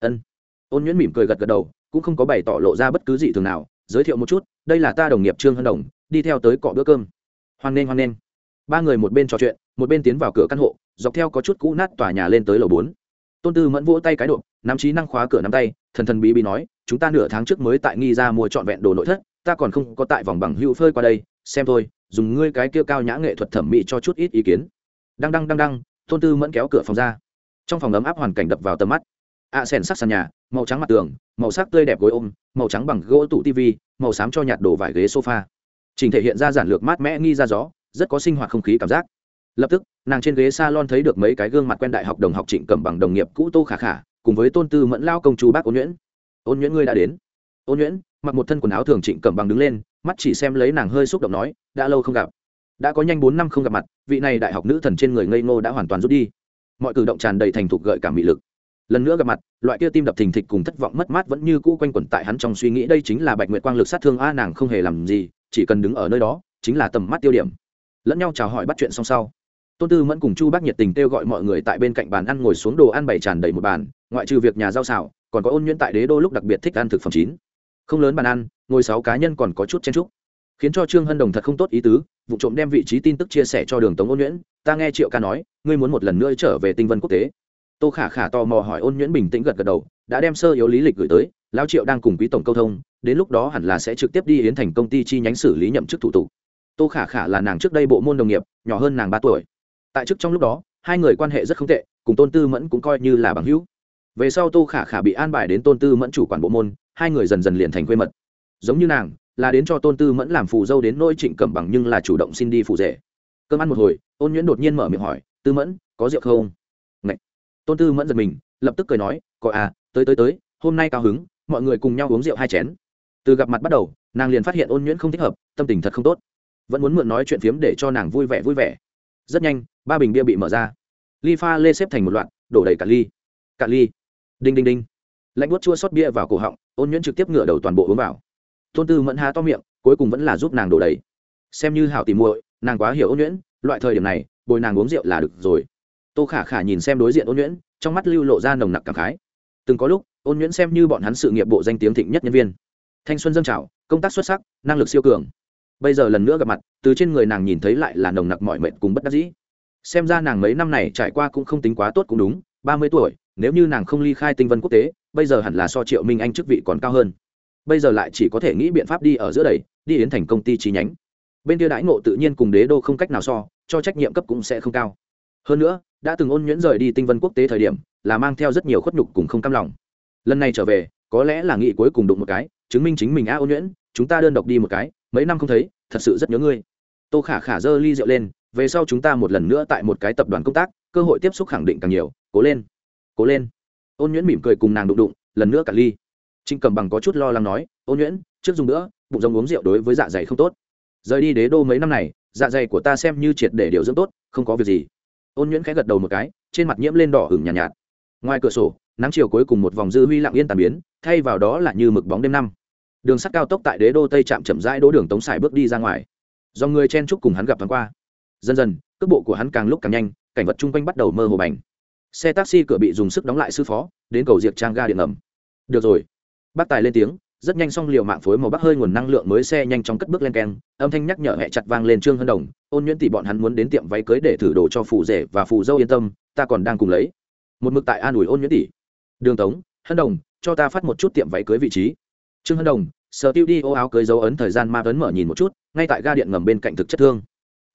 Ân. Ôn nhuyễn mỉm cười gật gật đầu, cũng không có bày tỏ lộ ra bất cứ gì thường nào, giới thiệu một chút, đây là ta đồng nghiệp trương hân đồng, đi theo tới cọ bữa cơm. Hoan nghênh hoan nghênh. Ba người một bên trò chuyện, một bên tiến vào cửa căn hộ, dọc theo có chút cũ nát tòa nhà lên tới lầu bốn. Tôn tư mẫn vỗ tay cái độ, nắm trí năng khóa cửa nắm tay thần thần bí bí nói chúng ta nửa tháng trước mới tại nghi ra mua trọn vẹn đồ nội thất ta còn không có tại vòng bằng hữu phơi qua đây xem thôi dùng ngươi cái kia cao nhã nghệ thuật thẩm mỹ cho chút ít ý kiến. Đăng đăng đăng đăng tôn tư mẫn kéo cửa phòng ra. Trong phòng ấm áp hoàn cảnh đập vào tầm mắt. Ạ à, sèn sắc sàn nhà màu trắng mặt tường màu sắc tươi đẹp gối ôm màu trắng bằng gỗ tủ tv màu xám cho nhạt đổ vải ghế sofa. Trình thể hiện ra giản lược mát mẽ nghi ra gió rất có sinh hoạt không khí cảm giác. Lập tức nàng trên ghế s a lon thấy được mấy cái gương mặt quen đại học đồng học trịnh cầm bằng đồng nghiệp cũ tô khả khả cùng với tôn tư mẫn lao công chú bác ôn nhuyễn. Ôn nhuyễn ngươi đã đến. Ôn nhuyễn, mặc một thân quần áo thường trịnh cẩm bằng đứng lên, mắt chỉ xem lấy nàng hơi xúc động nói, đã lâu không gặp. Đã có nhanh bốn năm không gặp mặt, vị này đại học nữ thần trên người ngây ngô đã hoàn toàn rút đi. Mọi cử động tràn đầy thành thục gợi cảm mị lực. Lần nữa gặp mặt, loại kia tim đập thình thịch cùng thất vọng mất mát vẫn như cũ quanh quẩn tại hắn trong suy nghĩ, đây chính là bạch nguyệt quang lực sát thương a nàng không hề làm gì, chỉ cần đứng ở nơi đó, chính là tầm mắt tiêu điểm. Lẫn nhau chào hỏi bắt chuyện xong sau tôn tư mẫn cùng chu bác nhiệt tình kêu gọi mọi người tại bên cạnh bàn ăn ngồi xuống đồ ăn bày tràn đầy một bàn, ngoại trừ việc nhà giao xào, còn có ôn nhuyễn tại đế đô lúc đặc biệt thích ăn thực phẩm chín. Không lớn bàn ăn, ngồi sáu cá nhân còn có chút chen trúc khiến cho trương hân đồng thật không tốt ý tứ, vụ trộm đem vị trí tin tức chia sẻ cho đường tống ôn nhuyễn, ta nghe triệu ca nói, ngươi muốn một lần nữa trở về tinh vân quốc tế. Tô khả khả tò mò hỏi ôn nhuyễn bình tĩnh gật gật đầu, đã đem sơ yếu lý lịch gửi tới lao triệu đang cùng quý tổng câu thông, đến lúc đó hẳn là sẽ trực tiếp đi yến thành công ty chi nhánh xử lý nhậm chức thủ tục. Tô khả khả là nàng trước đây bộ môn đồng nghiệp, nhỏ hơn nàng ba tuổi tại chức trong lúc đó, hai người quan hệ rất không tệ, cùng tôn tư mẫn cũng coi như là bằng hữu. Về sau tô khả khả bị an bài đến tôn tư mẫn chủ quản bộ môn, hai người dần dần liền thành quê mật. Giống như nàng, là đến cho tôn tư mẫn làm phù dâu đến nỗi trịnh cẩm bằng nhưng là chủ động xin đi phù rể. Cơm ăn một hồi, ôn nhuyễn đột nhiên mở miệng hỏi, tư mẫn, có rượu không? Ngậy. tôn tư mẫn giật mình, lập tức cười nói, có à tới tới tới, hôm nay cao hứng, mọi người cùng nhau uống rượu hai chén. Từ gặp mặt bắt đầu, nàng liền phát hiện ôn nhuyễn không thích hợp, tâm tình thật không tốt. Vẫn muốn mượn nói chuyện phiếm để cho nàng vui vẻ vui vẻ. Rất nhanh ba bình bia bị mở ra. Ly pha lê xếp thành một loạt, đổ đầy cả ly. Cả ly. Đinh đinh đinh. Lạnh buốt chua xót bia vào cổ họng, ôn nhuyễn trực tiếp ngửa đầu toàn bộ uống vào. Tôn tư mẫn há to miệng, cuối cùng vẫn là giúp nàng đổ đầy. Xem như hảo tìm muội, nàng quá hiểu ôn nhuyễn, loại thời điểm này, bồi nàng uống rượu là được rồi. Tô khả khả nhìn xem đối diện ôn nhuyễn, trong mắt lưu lộ ra nồng nặc cảm khái. Từng có lúc, ôn nhuyễn xem như bọn hắn sự nghiệp bộ danh tiếng thịnh nhất nhân viên. Thanh xuân dâng trào, công tác xuất sắc, năng lực siêu cường. Bây giờ lần nữa gặp mặt, từ trên người nàng nhìn thấy lại là nồng nặc mọi mệnh cùng bất đắc dĩ xem ra nàng mấy năm này trải qua cũng không tính quá tốt cũng đúng, ba mươi tuổi, nếu như nàng không ly khai tinh vân quốc tế, bây giờ hẳn là so triệu minh anh chức vị còn cao hơn. Bây giờ lại chỉ có thể nghĩ biện pháp đi ở giữa đầy đi yến thành công ty chi nhánh. Bên kia đãi ngộ tự nhiên cùng đế đô không cách nào so, cho trách nhiệm cấp cũng sẽ không cao. Hơn nữa, đã từng ôn nhuyễn rời đi tinh vân quốc tế thời điểm, là mang theo rất nhiều khuất nhục cùng không cam lòng. Lần này trở về, có lẽ là nghị cuối cùng đụng một cái, chứng minh chính mình a ôn nhuyễn, chúng ta đơn độc đi một cái, mấy năm không thấy, thật sự rất nhớ ngươi. Tô khả khả giơ ly rượu lên về sau chúng ta một lần nữa tại một cái tập đoàn công tác cơ hội tiếp xúc khẳng định càng nhiều. Cố lên cố lên. Ôn nhuyễn mỉm cười cùng nàng đụng đụng lần nữa cả ly. Trinh cầm bằng có chút lo lắng nói ôn nhuyễn trước dùng nữa bụng rồng uống rượu đối với dạ dày không tốt. Rời đi đế đô mấy năm này dạ dày của ta xem như triệt để điều dưỡng tốt không có việc gì. Ôn nhuyễn khẽ gật đầu một cái trên mặt nhiễm lên đỏ hửng nhàn nhạt, nhạt. Ngoài cửa sổ nắng chiều cuối cùng một vòng dư huy lặng yên tàn biến thay vào đó là như mực bóng đêm năm. Đường sắt cao tốc tại đế đô tây trạm chậm rãi đỗ đường tống sải bước đi ra ngoài. Do người chen chúc cùng hắn gặp thoáng qua dần dần, cước bộ của hắn càng lúc càng nhanh, cảnh vật chung quanh bắt đầu mơ hồ bành. Xe taxi cửa bị dùng sức đóng lại sư phó, đến cầu diệt trang ga điện ngầm. Được rồi. Bác tài lên tiếng, rất nhanh xong liệu mạng phối màu bắc hơi nguồn năng lượng mới xe nhanh chóng cất bước lên keng, âm thanh nhắc nhở hẹ chặt vang lên trương hân đồng, ôn nhuyễn tỷ bọn hắn muốn đến tiệm váy cưới để thử đồ cho phụ rể và phụ dâu yên tâm, ta còn đang cùng lấy. Một mực tại an ủi ôn nhuyễn tỷ. Đường tống, hân đồng, cho ta phát một chút tiệm váy cưới vị trí. Trương hân đồng, sở tiêu đi, ô áo cưới dấu ấn thời gian ma vấn mở nhìn một chút, ngay tại ga điện ngầm bên cạnh thực chất thương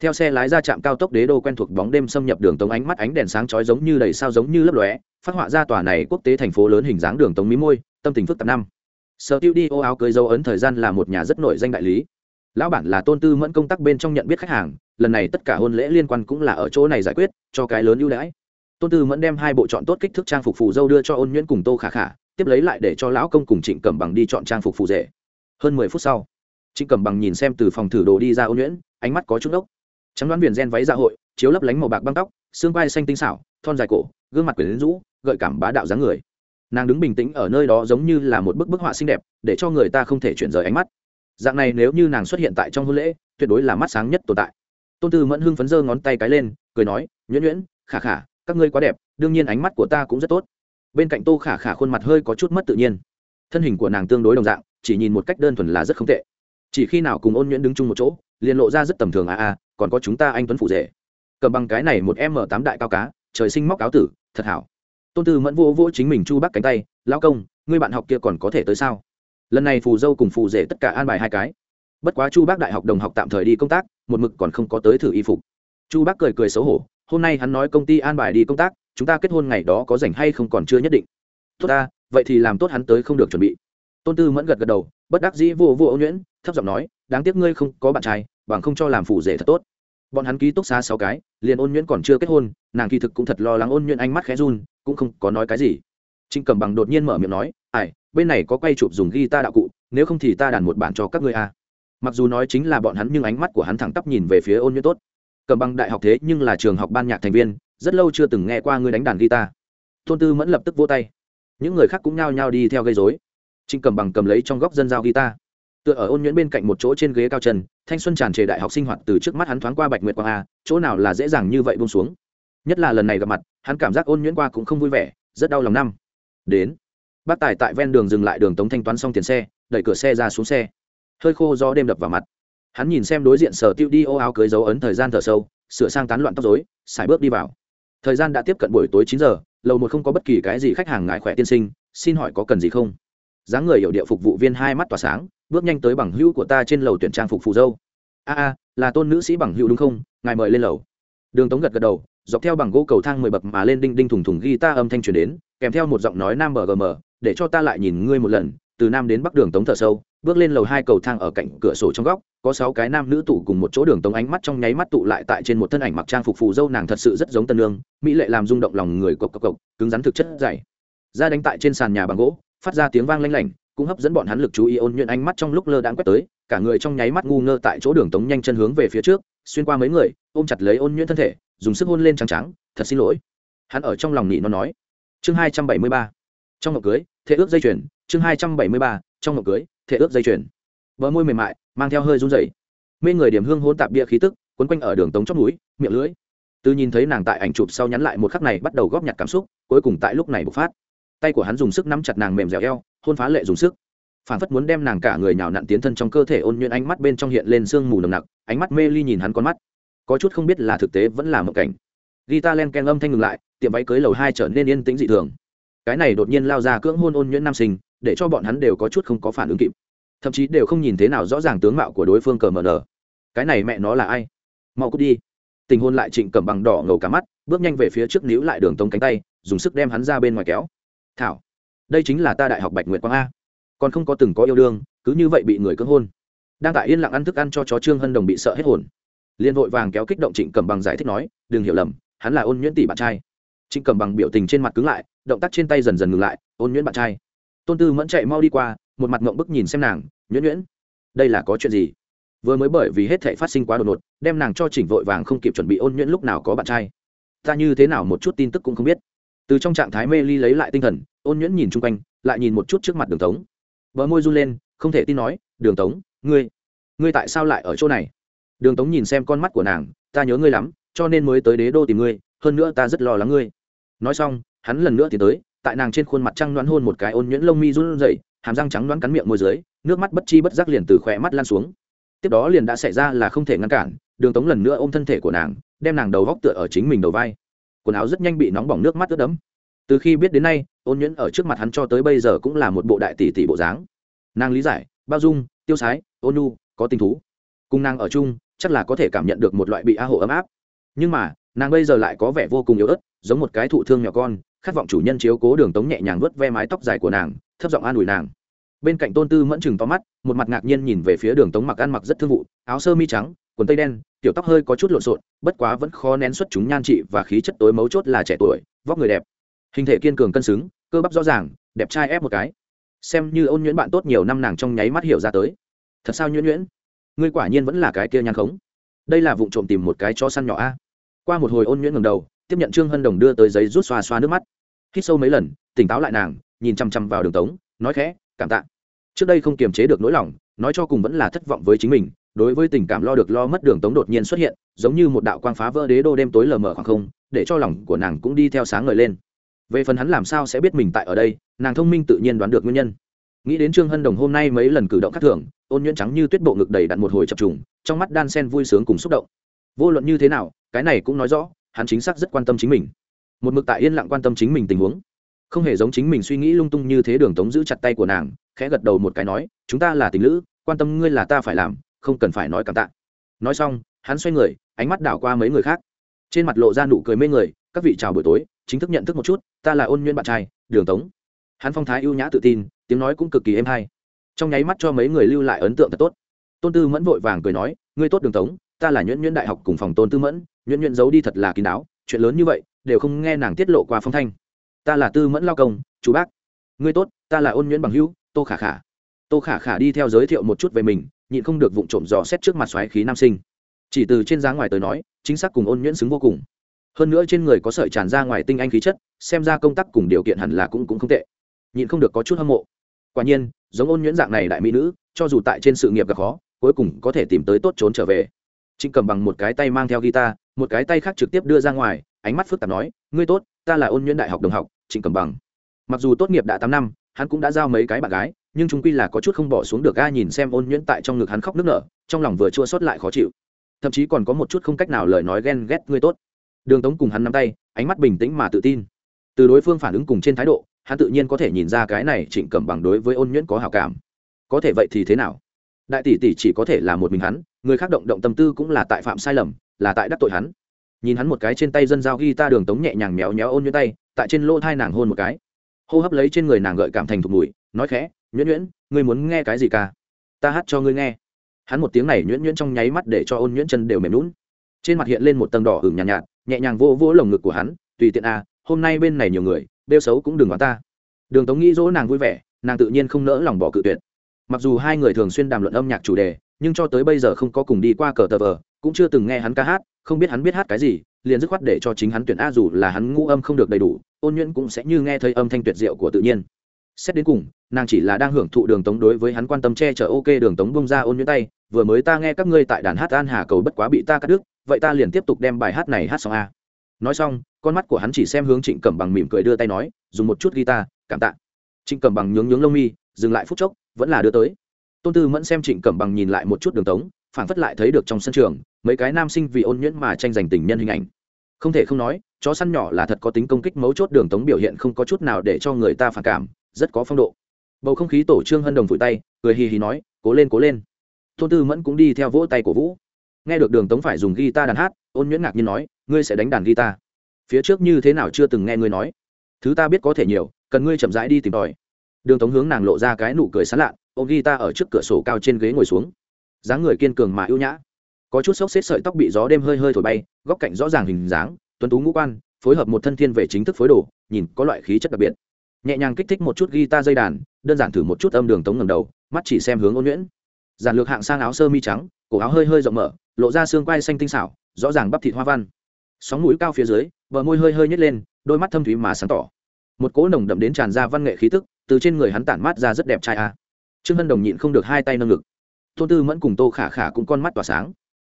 theo xe lái ra trạm cao tốc đế đô quen thuộc bóng đêm xâm nhập đường tống, ánh mắt ánh đèn sáng chói giống như đầy sao giống như lấp lóe, phát họa ra tòa này quốc tế thành phố lớn hình dáng đường tống mí môi, tâm tình phức tạp năm. Sở tiêu đi ô áo cưới dấu ấn thời gian là một nhà rất nổi danh đại lý. Lão bản là tôn tư mẫn công tác bên trong nhận biết khách hàng, lần này tất cả hôn lễ liên quan cũng là ở chỗ này giải quyết, cho cái lớn ưu đãi. Tôn tư mẫn đem hai bộ chọn tốt kích thước trang phục phù dâu đưa cho ôn nhuyễn cùng tô khả khả, tiếp lấy lại để cho lão công cùng trịnh cẩm bằng đi chọn trang phục phù rể. Hơn mười phút sau, trịnh cẩm bằng nhìn xem từ phòng thử đồ đi ra ôn nhuyễn, ánh mắt có chút ốc trắng đoán viền gen váy dạ hội, chiếu lấp lánh màu bạc băng tóc, xương vai xanh tinh xảo, thon dài cổ, gương mặt quyển lính rũ, gợi cảm bá đạo dáng người. Nàng đứng bình tĩnh ở nơi đó giống như là một bức bức họa xinh đẹp, để cho người ta không thể chuyển rời ánh mắt. Dạng này nếu như nàng xuất hiện tại trong hôn lễ, tuyệt đối là mắt sáng nhất tồn tại. Tôn tư mẫn hưng phấn giơ ngón tay cái lên, cười nói, nhuyễn nhuyễn, khả khả, các ngươi quá đẹp, đương nhiên ánh mắt của ta cũng rất tốt. Bên cạnh tô khả khả khuôn mặt hơi có chút mất tự nhiên. Thân hình của nàng tương đối đồng dạng, chỉ nhìn một cách đơn thuần là rất không tệ. Chỉ khi nào cùng ôn nhuyễn đứng chung một chỗ, liền lộ ra rất tầm thường à à còn có chúng ta anh tuấn phụ rể. Cầm bằng cái này một m tám đại cao cá, trời sinh móc áo tử, thật hảo. Tôn tư mẫn vô vô chính mình chu bắc cánh tay, lão công người bạn học kia còn có thể tới sao? Lần này phù dâu cùng phù rể tất cả an bài hai cái. Bất quá chu bác đại học đồng học tạm thời đi công tác, một mực còn không có tới thử y phục. Chu bác cười cười xấu hổ, hôm nay hắn nói công ty an bài đi công tác, chúng ta kết hôn ngày đó có rảnh hay không còn chưa nhất định. Tốt ta, vậy thì làm tốt hắn tới không được chuẩn bị. Tôn tư mẫn gật gật đầu, bất đắc dĩ vô vô ô nhuyễn, thấp giọng nói, đáng tiếc ngươi không có bạn trai bằng không cho làm phủ rể thật tốt. Bọn hắn ký túc xá sáu cái, liền ôn nhuyễn còn chưa kết hôn, nàng kỳ thực cũng thật lo lắng ôn nhuyễn ánh mắt khẽ run, cũng không có nói cái gì. Trịnh cầm bằng đột nhiên mở miệng nói, ai, bên này có quay chụp dùng ghi ta đạo cụ, nếu không thì ta đàn một bản cho các ngươi a. Mặc dù nói chính là bọn hắn, nhưng ánh mắt của hắn thẳng tắp nhìn về phía ôn nhuyễn tốt. Cầm bằng đại học thế nhưng là trường học ban nhạc thành viên, rất lâu chưa từng nghe qua ngươi đánh đàn guitar thôn tư mẫn lập tức vô tay. Những người khác cũng nhao nhao đi theo gây dối trịnh cầm bằng cầm lấy trong góc dân giao guitar tựa ở ôn nhuyễn bên cạnh một chỗ trên ghế cao trần thanh xuân tràn trề đại học sinh hoạt từ trước mắt hắn thoáng qua bạch nguyệt quang a, chỗ nào là dễ dàng như vậy bông xuống. Nhất là lần này gặp mặt, hắn cảm giác ôn nhuyễn qua cũng không vui vẻ, rất đau lòng năm. Đến. Bác tài tại ven đường dừng lại đường tống thanh toán xong tiền xe, đẩy cửa xe ra xuống xe. Hơi khô do đêm đập vào mặt. Hắn nhìn xem đối diện sở tiêu đi ô áo cưới dấu ấn thời gian thở sâu, sửa sang tán loạn tóc dối xài bước đi vào. Thời gian đã tiếp cận buổi tối chín giờ, lầu một không có bất kỳ cái gì khách hàng ngại khỏe tiên sinh, xin hỏi có cần gì không? Dáng người hiệu địa phục vụ viên hai mắt tỏa sáng bước nhanh tới bằng hữu của ta trên lầu tuyển trang phục phù dâu. A a, là tôn nữ sĩ bằng hữu đúng không? Ngài mời lên lầu. Đường tống gật gật đầu, dọc theo bằng gỗ cầu thang mười bậc mà lên đinh đinh thùng thùng ghi ta âm thanh truyền đến, kèm theo một giọng nói nam bgm để cho ta lại nhìn ngươi một lần, từ nam đến bắc đường tống thở sâu, bước lên lầu hai cầu thang ở cạnh cửa sổ trong góc, có sáu cái nam nữ tụ cùng một chỗ đường tống ánh mắt trong nháy mắt tụ lại tại trên một thân ảnh mặc trang phục phù dâu nàng thật sự rất giống tân lương mỹ lệ làm rung động lòng người cộc cộc cộc, cứng rắn thực chất dày. Ra đánh tại trên sàn nhà bằng gỗ, phát ra tiếng vang lanh lảnh cũng hấp dẫn bọn hắn lực chú ý ôn nhuận ánh mắt trong lúc lơ đãng quét tới, cả người trong nháy mắt ngu ngơ tại chỗ đường tống nhanh chân hướng về phía trước, xuyên qua mấy người, ôm chặt lấy ôn nhuận thân thể, dùng sức hôn lên trắng trắng, thật xin lỗi. Hắn ở trong lòng nị nó nói. Chương hai trăm bảy mươi ba. Trong ngọc cưới thế ước dây chuyền. Chương hai trăm bảy mươi ba. Trong ngọc cưới thể ước dây chuyền. Bờ môi mềm mại, mang theo hơi run rẩy. Mê người điểm hương hôn tạp bia khí tức, quấn quanh ở đường tống chót núi miệng lưỡi. Từ nhìn thấy nàng tại ảnh chụp sau nhắn lại một khắc này bắt đầu góp nhặt cảm xúc, cuối cùng tại lúc này bộc phát tay của hắn dùng sức nắm chặt nàng mềm dẻo eo, hôn phá lệ dùng sức. Phản phất muốn đem nàng cả người nhào nặn tiến thân trong cơ thể ôn nhuyễn ánh mắt bên trong hiện lên sương mù nồng nặc, ánh mắt mê ly nhìn hắn con mắt. Có chút không biết là thực tế vẫn là một cảnh. Guitar len ken âm thanh ngừng lại, tiệm váy cưới lầu hai trở nên yên tĩnh dị thường. Cái này đột nhiên lao ra cưỡng hôn ôn nhuyễn nam sinh, để cho bọn hắn đều có chút không có phản ứng kịp. Thậm chí đều không nhìn thế nào rõ ràng tướng mạo của đối phương cờ mờ nờ. Cái này mẹ nó là ai? Mau cút đi. Tình hôn lại trịnh cầm bằng đỏ ngầu cả mắt, bước nhanh về phía trước níu lại đường tống cánh tay, dùng sức đem hắn ra bên ngoài kéo thảo. Đây chính là ta đại học bạch nguyệt quang a. Còn không có từng có yêu đương, cứ như vậy bị người cưỡng hôn. Đang tại yên lặng ăn thức ăn cho chó trương hân đồng bị sợ hết hồn. Liên vội vàng kéo kích động trịnh cầm bằng giải thích nói, đừng hiểu lầm, hắn là ôn nhuyễn tỷ bạn trai. Trịnh cầm bằng biểu tình trên mặt cứng lại, động tác trên tay dần dần ngừng lại, ôn nhuyễn bạn trai. Tôn tư mẫn chạy mau đi qua, một mặt ngộng bức nhìn xem nàng, nhuyễn nhuyễn, đây là có chuyện gì? Vừa mới bởi vì hết thể phát sinh quá đột ngột, đem nàng cho chỉnh vội vàng không kịp chuẩn bị ôn nhuyễn lúc nào có bạn trai. Ta như thế nào một chút tin tức cũng không biết từ trong trạng thái mê ly lấy lại tinh thần, ôn nhuyễn nhìn chung quanh, lại nhìn một chút trước mặt đường tống. Vợ môi run lên, không thể tin nói, đường tống, ngươi ngươi tại sao lại ở chỗ này? Đường tống nhìn xem con mắt của nàng, ta nhớ ngươi lắm, cho nên mới tới đế đô tìm ngươi, hơn nữa ta rất lo lắng ngươi. Nói xong, hắn lần nữa thì tới, tại nàng trên khuôn mặt trăng đoán hôn một cái ôn nhuyễn lông mi run rẩy, hàm răng trắng đoán cắn miệng môi dưới, nước mắt bất chi bất giác liền từ khỏe mắt lan xuống. Tiếp đó liền đã xảy ra là không thể ngăn cản, đường tống lần nữa ôm thân thể của nàng, đem nàng đầu góc tựa ở chính mình đầu vai quần áo rất nhanh bị nóng bỏng nước mắt ướt đẫm. Từ khi biết đến nay, ôn nhuyễn ở trước mặt hắn cho tới bây giờ cũng là một bộ đại tỷ tỷ bộ dáng. Nàng lý giải, bao dung, tiêu sái, ôn nhu, có tình thú. Cùng nàng ở chung, chắc là có thể cảm nhận được một loại bị a hộ ấm áp. Nhưng mà, nàng bây giờ lại có vẻ vô cùng yếu ớt, giống một cái thụ thương nhỏ con, khát vọng chủ nhân chiếu cố đường tống nhẹ nhàng vớt ve mái tóc dài của nàng, thấp giọng an ủi nàng. Bên cạnh tôn tư mẫn chừng to mắt, một mặt ngạc nhiên nhìn về phía đường tống mặc ăn mặc rất thương vụ, áo sơ mi trắng quần tây đen tiểu tóc hơi có chút lộn xộn, bất quá vẫn khó nén xuất chúng nhan trị và khí chất tối mấu chốt là trẻ tuổi, vóc người đẹp. Hình thể kiên cường cân xứng, cơ bắp rõ ràng, đẹp trai ép một cái. Xem như ôn nhuyễn bạn tốt nhiều năm nàng trong nháy mắt hiểu ra tới. Thật sao nhuyễn nhuyễn? Ngươi quả nhiên vẫn là cái kia nhan khống. Đây là vụ trộm tìm một cái cho săn nhỏ a. Qua một hồi ôn nhuyễn ngầm đầu, tiếp nhận trương hân đồng đưa tới giấy rút xoa xoa nước mắt. Hít sâu mấy lần, tỉnh táo lại nàng, nhìn chằm chằm vào đường tống, nói khẽ, cảm tạ. Trước đây không kiềm chế được nỗi lòng, nói cho cùng vẫn là thất vọng với chính mình đối với tình cảm lo được lo mất đường tống đột nhiên xuất hiện, giống như một đạo quang phá vỡ đế đô đêm tối lờ mờ khoảng không, để cho lòng của nàng cũng đi theo sáng ngời lên. Về phần hắn làm sao sẽ biết mình tại ở đây, nàng thông minh tự nhiên đoán được nguyên nhân. Nghĩ đến trương hân đồng hôm nay mấy lần cử động khác thường, ôn nhuyễn trắng như tuyết bộ ngực đầy đặn một hồi chập trùng, trong mắt đan sen vui sướng cùng xúc động. Vô luận như thế nào, cái này cũng nói rõ, hắn chính xác rất quan tâm chính mình. Một mực tại yên lặng quan tâm chính mình tình huống. Không hề giống chính mình suy nghĩ lung tung như thế đường tống giữ chặt tay của nàng, khẽ gật đầu một cái nói, chúng ta là tình lữ, quan tâm ngươi là ta phải làm không cần phải nói cảm tạ. Nói xong, hắn xoay người, ánh mắt đảo qua mấy người khác. Trên mặt lộ ra nụ cười mê người, các vị chào buổi tối, chính thức nhận thức một chút, ta là ôn nhuyễn bạn trai, đường tống. Hắn phong thái ưu nhã tự tin, tiếng nói cũng cực kỳ êm hay. Trong nháy mắt cho mấy người lưu lại ấn tượng thật tốt. Tôn tư mẫn vội vàng cười nói, ngươi tốt đường tống, ta là nhuyễn nhuyễn đại học cùng phòng tôn tư mẫn nhuyễn nhuyễn giấu đi thật là kín đáo, chuyện lớn như vậy, đều không nghe nàng tiết lộ qua phong thanh. Ta là tư mẫn lao công, chú bác. Ngươi tốt, ta là ôn nhuyễn bằng hữu, tô khả khả. Tô khả khả đi theo giới thiệu một chút về mình nhịn không được vụng trộm dò xét trước mặt xoáy khí nam sinh. Chỉ từ trên dáng ngoài tới nói, chính xác cùng ôn nhuyễn xứng vô cùng. Hơn nữa trên người có sợi tràn ra ngoài tinh anh khí chất, xem ra công tác cùng điều kiện hẳn là cũng cũng không tệ. Nhịn không được có chút hâm mộ. Quả nhiên, giống ôn nhuyễn dạng này đại mỹ nữ, cho dù tại trên sự nghiệp gặp khó, cuối cùng có thể tìm tới tốt trốn trở về. Trịnh cầm bằng một cái tay mang theo guitar, một cái tay khác trực tiếp đưa ra ngoài, ánh mắt phức tạp nói, ngươi tốt, ta là ôn nhuyễn đại học đồng học, trịnh cầm bằng. Mặc dù tốt nghiệp đã tám năm, hắn cũng đã giao mấy cái bạn gái nhưng chúng quy là có chút không bỏ xuống được ga nhìn xem ôn nhuyễn tại trong ngực hắn khóc nức nở, trong lòng vừa chua xót lại khó chịu. Thậm chí còn có một chút không cách nào lời nói ghen ghét ngươi tốt. Đường tống cùng hắn nắm tay, ánh mắt bình tĩnh mà tự tin. Từ đối phương phản ứng cùng trên thái độ, hắn tự nhiên có thể nhìn ra cái này trịnh cẩm bằng đối với ôn nhuyễn có hào cảm. Có thể vậy thì thế nào? Đại tỷ tỷ chỉ có thể là một mình hắn, người khác động động tâm tư cũng là tại phạm sai lầm, là tại đắc tội hắn. Nhìn hắn một cái trên tay dân giao ghi ta đường tống nhẹ nhàng méo méo ôn nhuyễn tay, tại trên lỗ thai nàng hôn một cái. Hô hấp lấy trên người nàng gợi cảm thành thục mùi, nói khẽ nhuyễn nhuyễn ngươi muốn nghe cái gì ca? Ta hát cho ngươi nghe. Hắn một tiếng này nhuyễn nhuyễn trong nháy mắt để cho ôn nhuyễn chân đều mềm lún trên mặt hiện lên một tầng đỏ hửng nhàn nhạt, nhạt nhẹ nhàng vô vỗ lồng ngực của hắn tùy tiện a hôm nay bên này nhiều người đeo xấu cũng đừng đoán ta. Đường tống nghĩ dỗ nàng vui vẻ nàng tự nhiên không nỡ lòng bỏ cự tuyệt. Mặc dù hai người thường xuyên đàm luận âm nhạc chủ đề nhưng cho tới bây giờ không có cùng đi qua cờ tờ vờ cũng chưa từng nghe hắn ca hát không biết hắn biết hát cái gì liền dứt khoát để cho chính hắn tuyển a dù là hắn ngũ âm không được đầy đủ ôn nhuyễn cũng sẽ như nghe thấy âm thanh tuyệt diệu của tự nhiên xét đến cùng, nàng chỉ là đang hưởng thụ đường tống đối với hắn quan tâm che chở ok đường tống bông ra ôn nhuyễn tay, vừa mới ta nghe các ngươi tại đàn hát an hà cầu bất quá bị ta cắt đứt, vậy ta liền tiếp tục đem bài hát này hát xong a. Nói xong, con mắt của hắn chỉ xem hướng trịnh cẩm bằng mỉm cười đưa tay nói, dùng một chút guitar, cảm tạ. Trịnh cẩm bằng nhướng nhướng lông mi, dừng lại phút chốc, vẫn là đưa tới. Tôn tư mẫn xem trịnh cẩm bằng nhìn lại một chút đường tống phản phất lại thấy được trong sân trường, mấy cái nam sinh vì ôn nhuyễn mà tranh giành tình nhân hình ảnh. Không thể không nói, chó săn nhỏ là thật có tính công kích mấu chốt đường tống biểu hiện không có chút nào để cho người ta phản cảm rất có phong độ. Bầu không khí tổ trương hân đồng vùi tay, cười hì hì nói, cố lên cố lên. Tôn tư mẫn cũng đi theo vỗ tay của vũ. Nghe được đường tống phải dùng guitar đàn hát, ôn nhuyễn ngạc nhiên nói, ngươi sẽ đánh đàn guitar? Phía trước như thế nào chưa từng nghe ngươi nói? Thứ ta biết có thể nhiều, cần ngươi chậm rãi đi tìm tòi. Đường tống hướng nàng lộ ra cái nụ cười sán lạ ôm guitar ở trước cửa sổ cao trên ghế ngồi xuống. Dáng người kiên cường mà ưu nhã. Có chút xốc xếp sợi tóc bị gió đêm hơi hơi thổi bay, góc cạnh rõ ràng hình dáng, tuấn tú ngũ quan, phối hợp một thân thiên về chính thức phối đồ, nhìn có loại khí chất đặc biệt nhẹ nhàng kích thích một chút guitar dây đàn, đơn giản thử một chút âm đường tống ngầm đầu, mắt chỉ xem hướng ôn nhuyễn. Giản lược hạng sang áo sơ mi trắng, cổ áo hơi hơi rộng mở, lộ ra xương quai xanh tinh xảo, rõ ràng bắp thịt hoa văn. Sóng mũi cao phía dưới, bờ môi hơi hơi nhét lên, đôi mắt thâm thúy mà sáng tỏ. Một cỗ nồng đậm đến tràn ra văn nghệ khí tức, từ trên người hắn tản mát ra rất đẹp trai a. Trương hân đồng nhịn không được hai tay nâng ngực. Tôn tư mẫn cùng tô khả khả cũng con mắt tỏa sáng.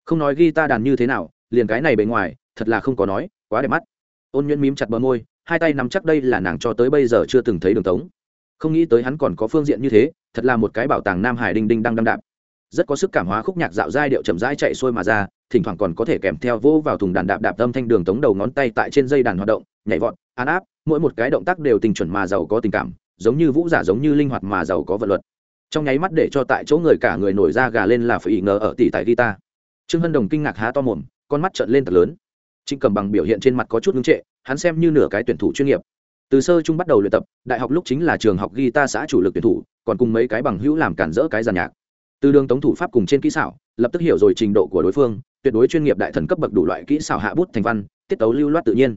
Không nói ghi ta đàn như thế nào, liền cái này bề ngoài, thật là không có nói, quá đẹp mắt. Ôn nhuyễn mím chặt bờ môi hai tay nắm chắc đây là nàng cho tới bây giờ chưa từng thấy đường tống. Không nghĩ tới hắn còn có phương diện như thế, thật là một cái bảo tàng nam hải đinh đinh đang đăng đạp. Rất có sức cảm hóa khúc nhạc dạo giai điệu chậm rãi chạy xuôi mà ra, thỉnh thoảng còn có thể kèm theo vô vào thùng đàn đạp đạp âm thanh đường tống đầu ngón tay tại trên dây đàn hoạt động, nhảy vọt, an áp, mỗi một cái động tác đều tình chuẩn mà giàu có tình cảm, giống như vũ giả giống như linh hoạt mà giàu có vật luật. Trong nháy mắt để cho tại chỗ người cả người nổi ra gà lên là phải ngờ ở tỷ tại guitar. Trương hân đồng kinh ngạc há to mồm, con mắt trợn lên thật lớn. Trịnh cầm bằng biểu hiện trên mặt có chút ngưng trệ hắn xem như nửa cái tuyển thủ chuyên nghiệp. Từ sơ trung bắt đầu luyện tập, đại học lúc chính là trường học guitar xã chủ lực tuyển thủ, còn cùng mấy cái bằng hữu làm cản rỡ cái giàn nhạc. Từ đường tống thủ pháp cùng trên kỹ xảo, lập tức hiểu rồi trình độ của đối phương, tuyệt đối chuyên nghiệp đại thần cấp bậc đủ loại kỹ xảo hạ bút thành văn, tiết tấu lưu loát tự nhiên.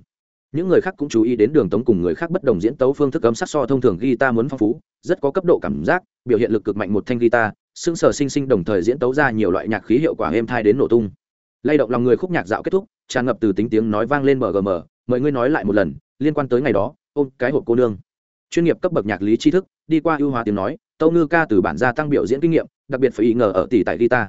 Những người khác cũng chú ý đến đường tống cùng người khác bất đồng diễn tấu phương thức cấm sắc so thông thường guitar muốn phong phú, rất có cấp độ cảm giác, biểu hiện lực cực mạnh một thanh guitar xương sở sinh sinh đồng thời diễn tấu ra nhiều loại nhạc khí hiệu quả êm thai đến nổ tung. Lay động lòng người khúc nhạc dạo kết thúc, tràn ngập từ tính tiếng nói vang lên mgm mời ngươi nói lại một lần, liên quan tới ngày đó, ôm cái hộp cô nương. Chuyên nghiệp cấp bậc nhạc lý tri thức, đi qua ưu hóa tiếng nói, tâu ngư ca từ bản gia tăng biểu diễn kinh nghiệm, đặc biệt phải ý ngờ ở tỷ tại guitar.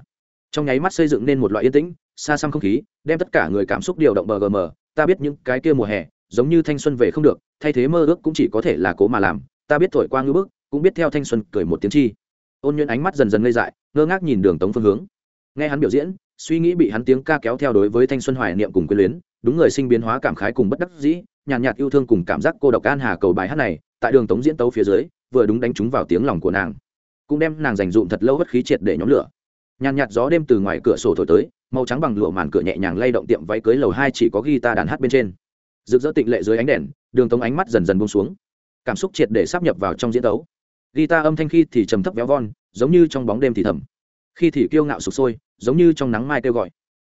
Trong nháy mắt xây dựng nên một loại yên tĩnh, xa xăm không khí, đem tất cả người cảm xúc điều động bờ gm. Ta biết những cái kia mùa hè, giống như thanh xuân về không được, thay thế mơ ước cũng chỉ có thể là cố mà làm. Ta biết thổi qua ngưỡng bức, cũng biết theo thanh xuân cười một tiếng chi. Ôn nhuyễn ánh mắt dần dần ngây dại, ngơ ngác nhìn đường tống phương hướng. Nghe hắn biểu diễn, suy nghĩ bị hắn tiếng ca kéo theo đối với thanh xuân hoài niệm cùng quyến luyến đúng người sinh biến hóa cảm khái cùng bất đắc dĩ nhàn nhạt, nhạt yêu thương cùng cảm giác cô độc an hà cầu bài hát này tại đường tống diễn tấu phía dưới vừa đúng đánh trúng vào tiếng lòng của nàng. Cũng đem nàng dành dụm thật lâu bất khí triệt để nhóm lửa. Nhàn nhạt gió đêm từ ngoài cửa sổ thổi tới màu trắng bằng lụa màn cửa nhẹ nhàng lay động tiệm váy cưới lầu hai chỉ có guitar đàn hát bên trên. Rực rỡ tịnh lệ dưới ánh đèn đường tống ánh mắt dần dần buông xuống. Cảm xúc triệt để sắp nhập vào trong diễn tấu. Guitar âm thanh khi thì trầm thấp véo von giống như trong bóng đêm thì thầm. Khi thì kiêu ngạo sụp sôi giống như trong nắng mai kêu gọi.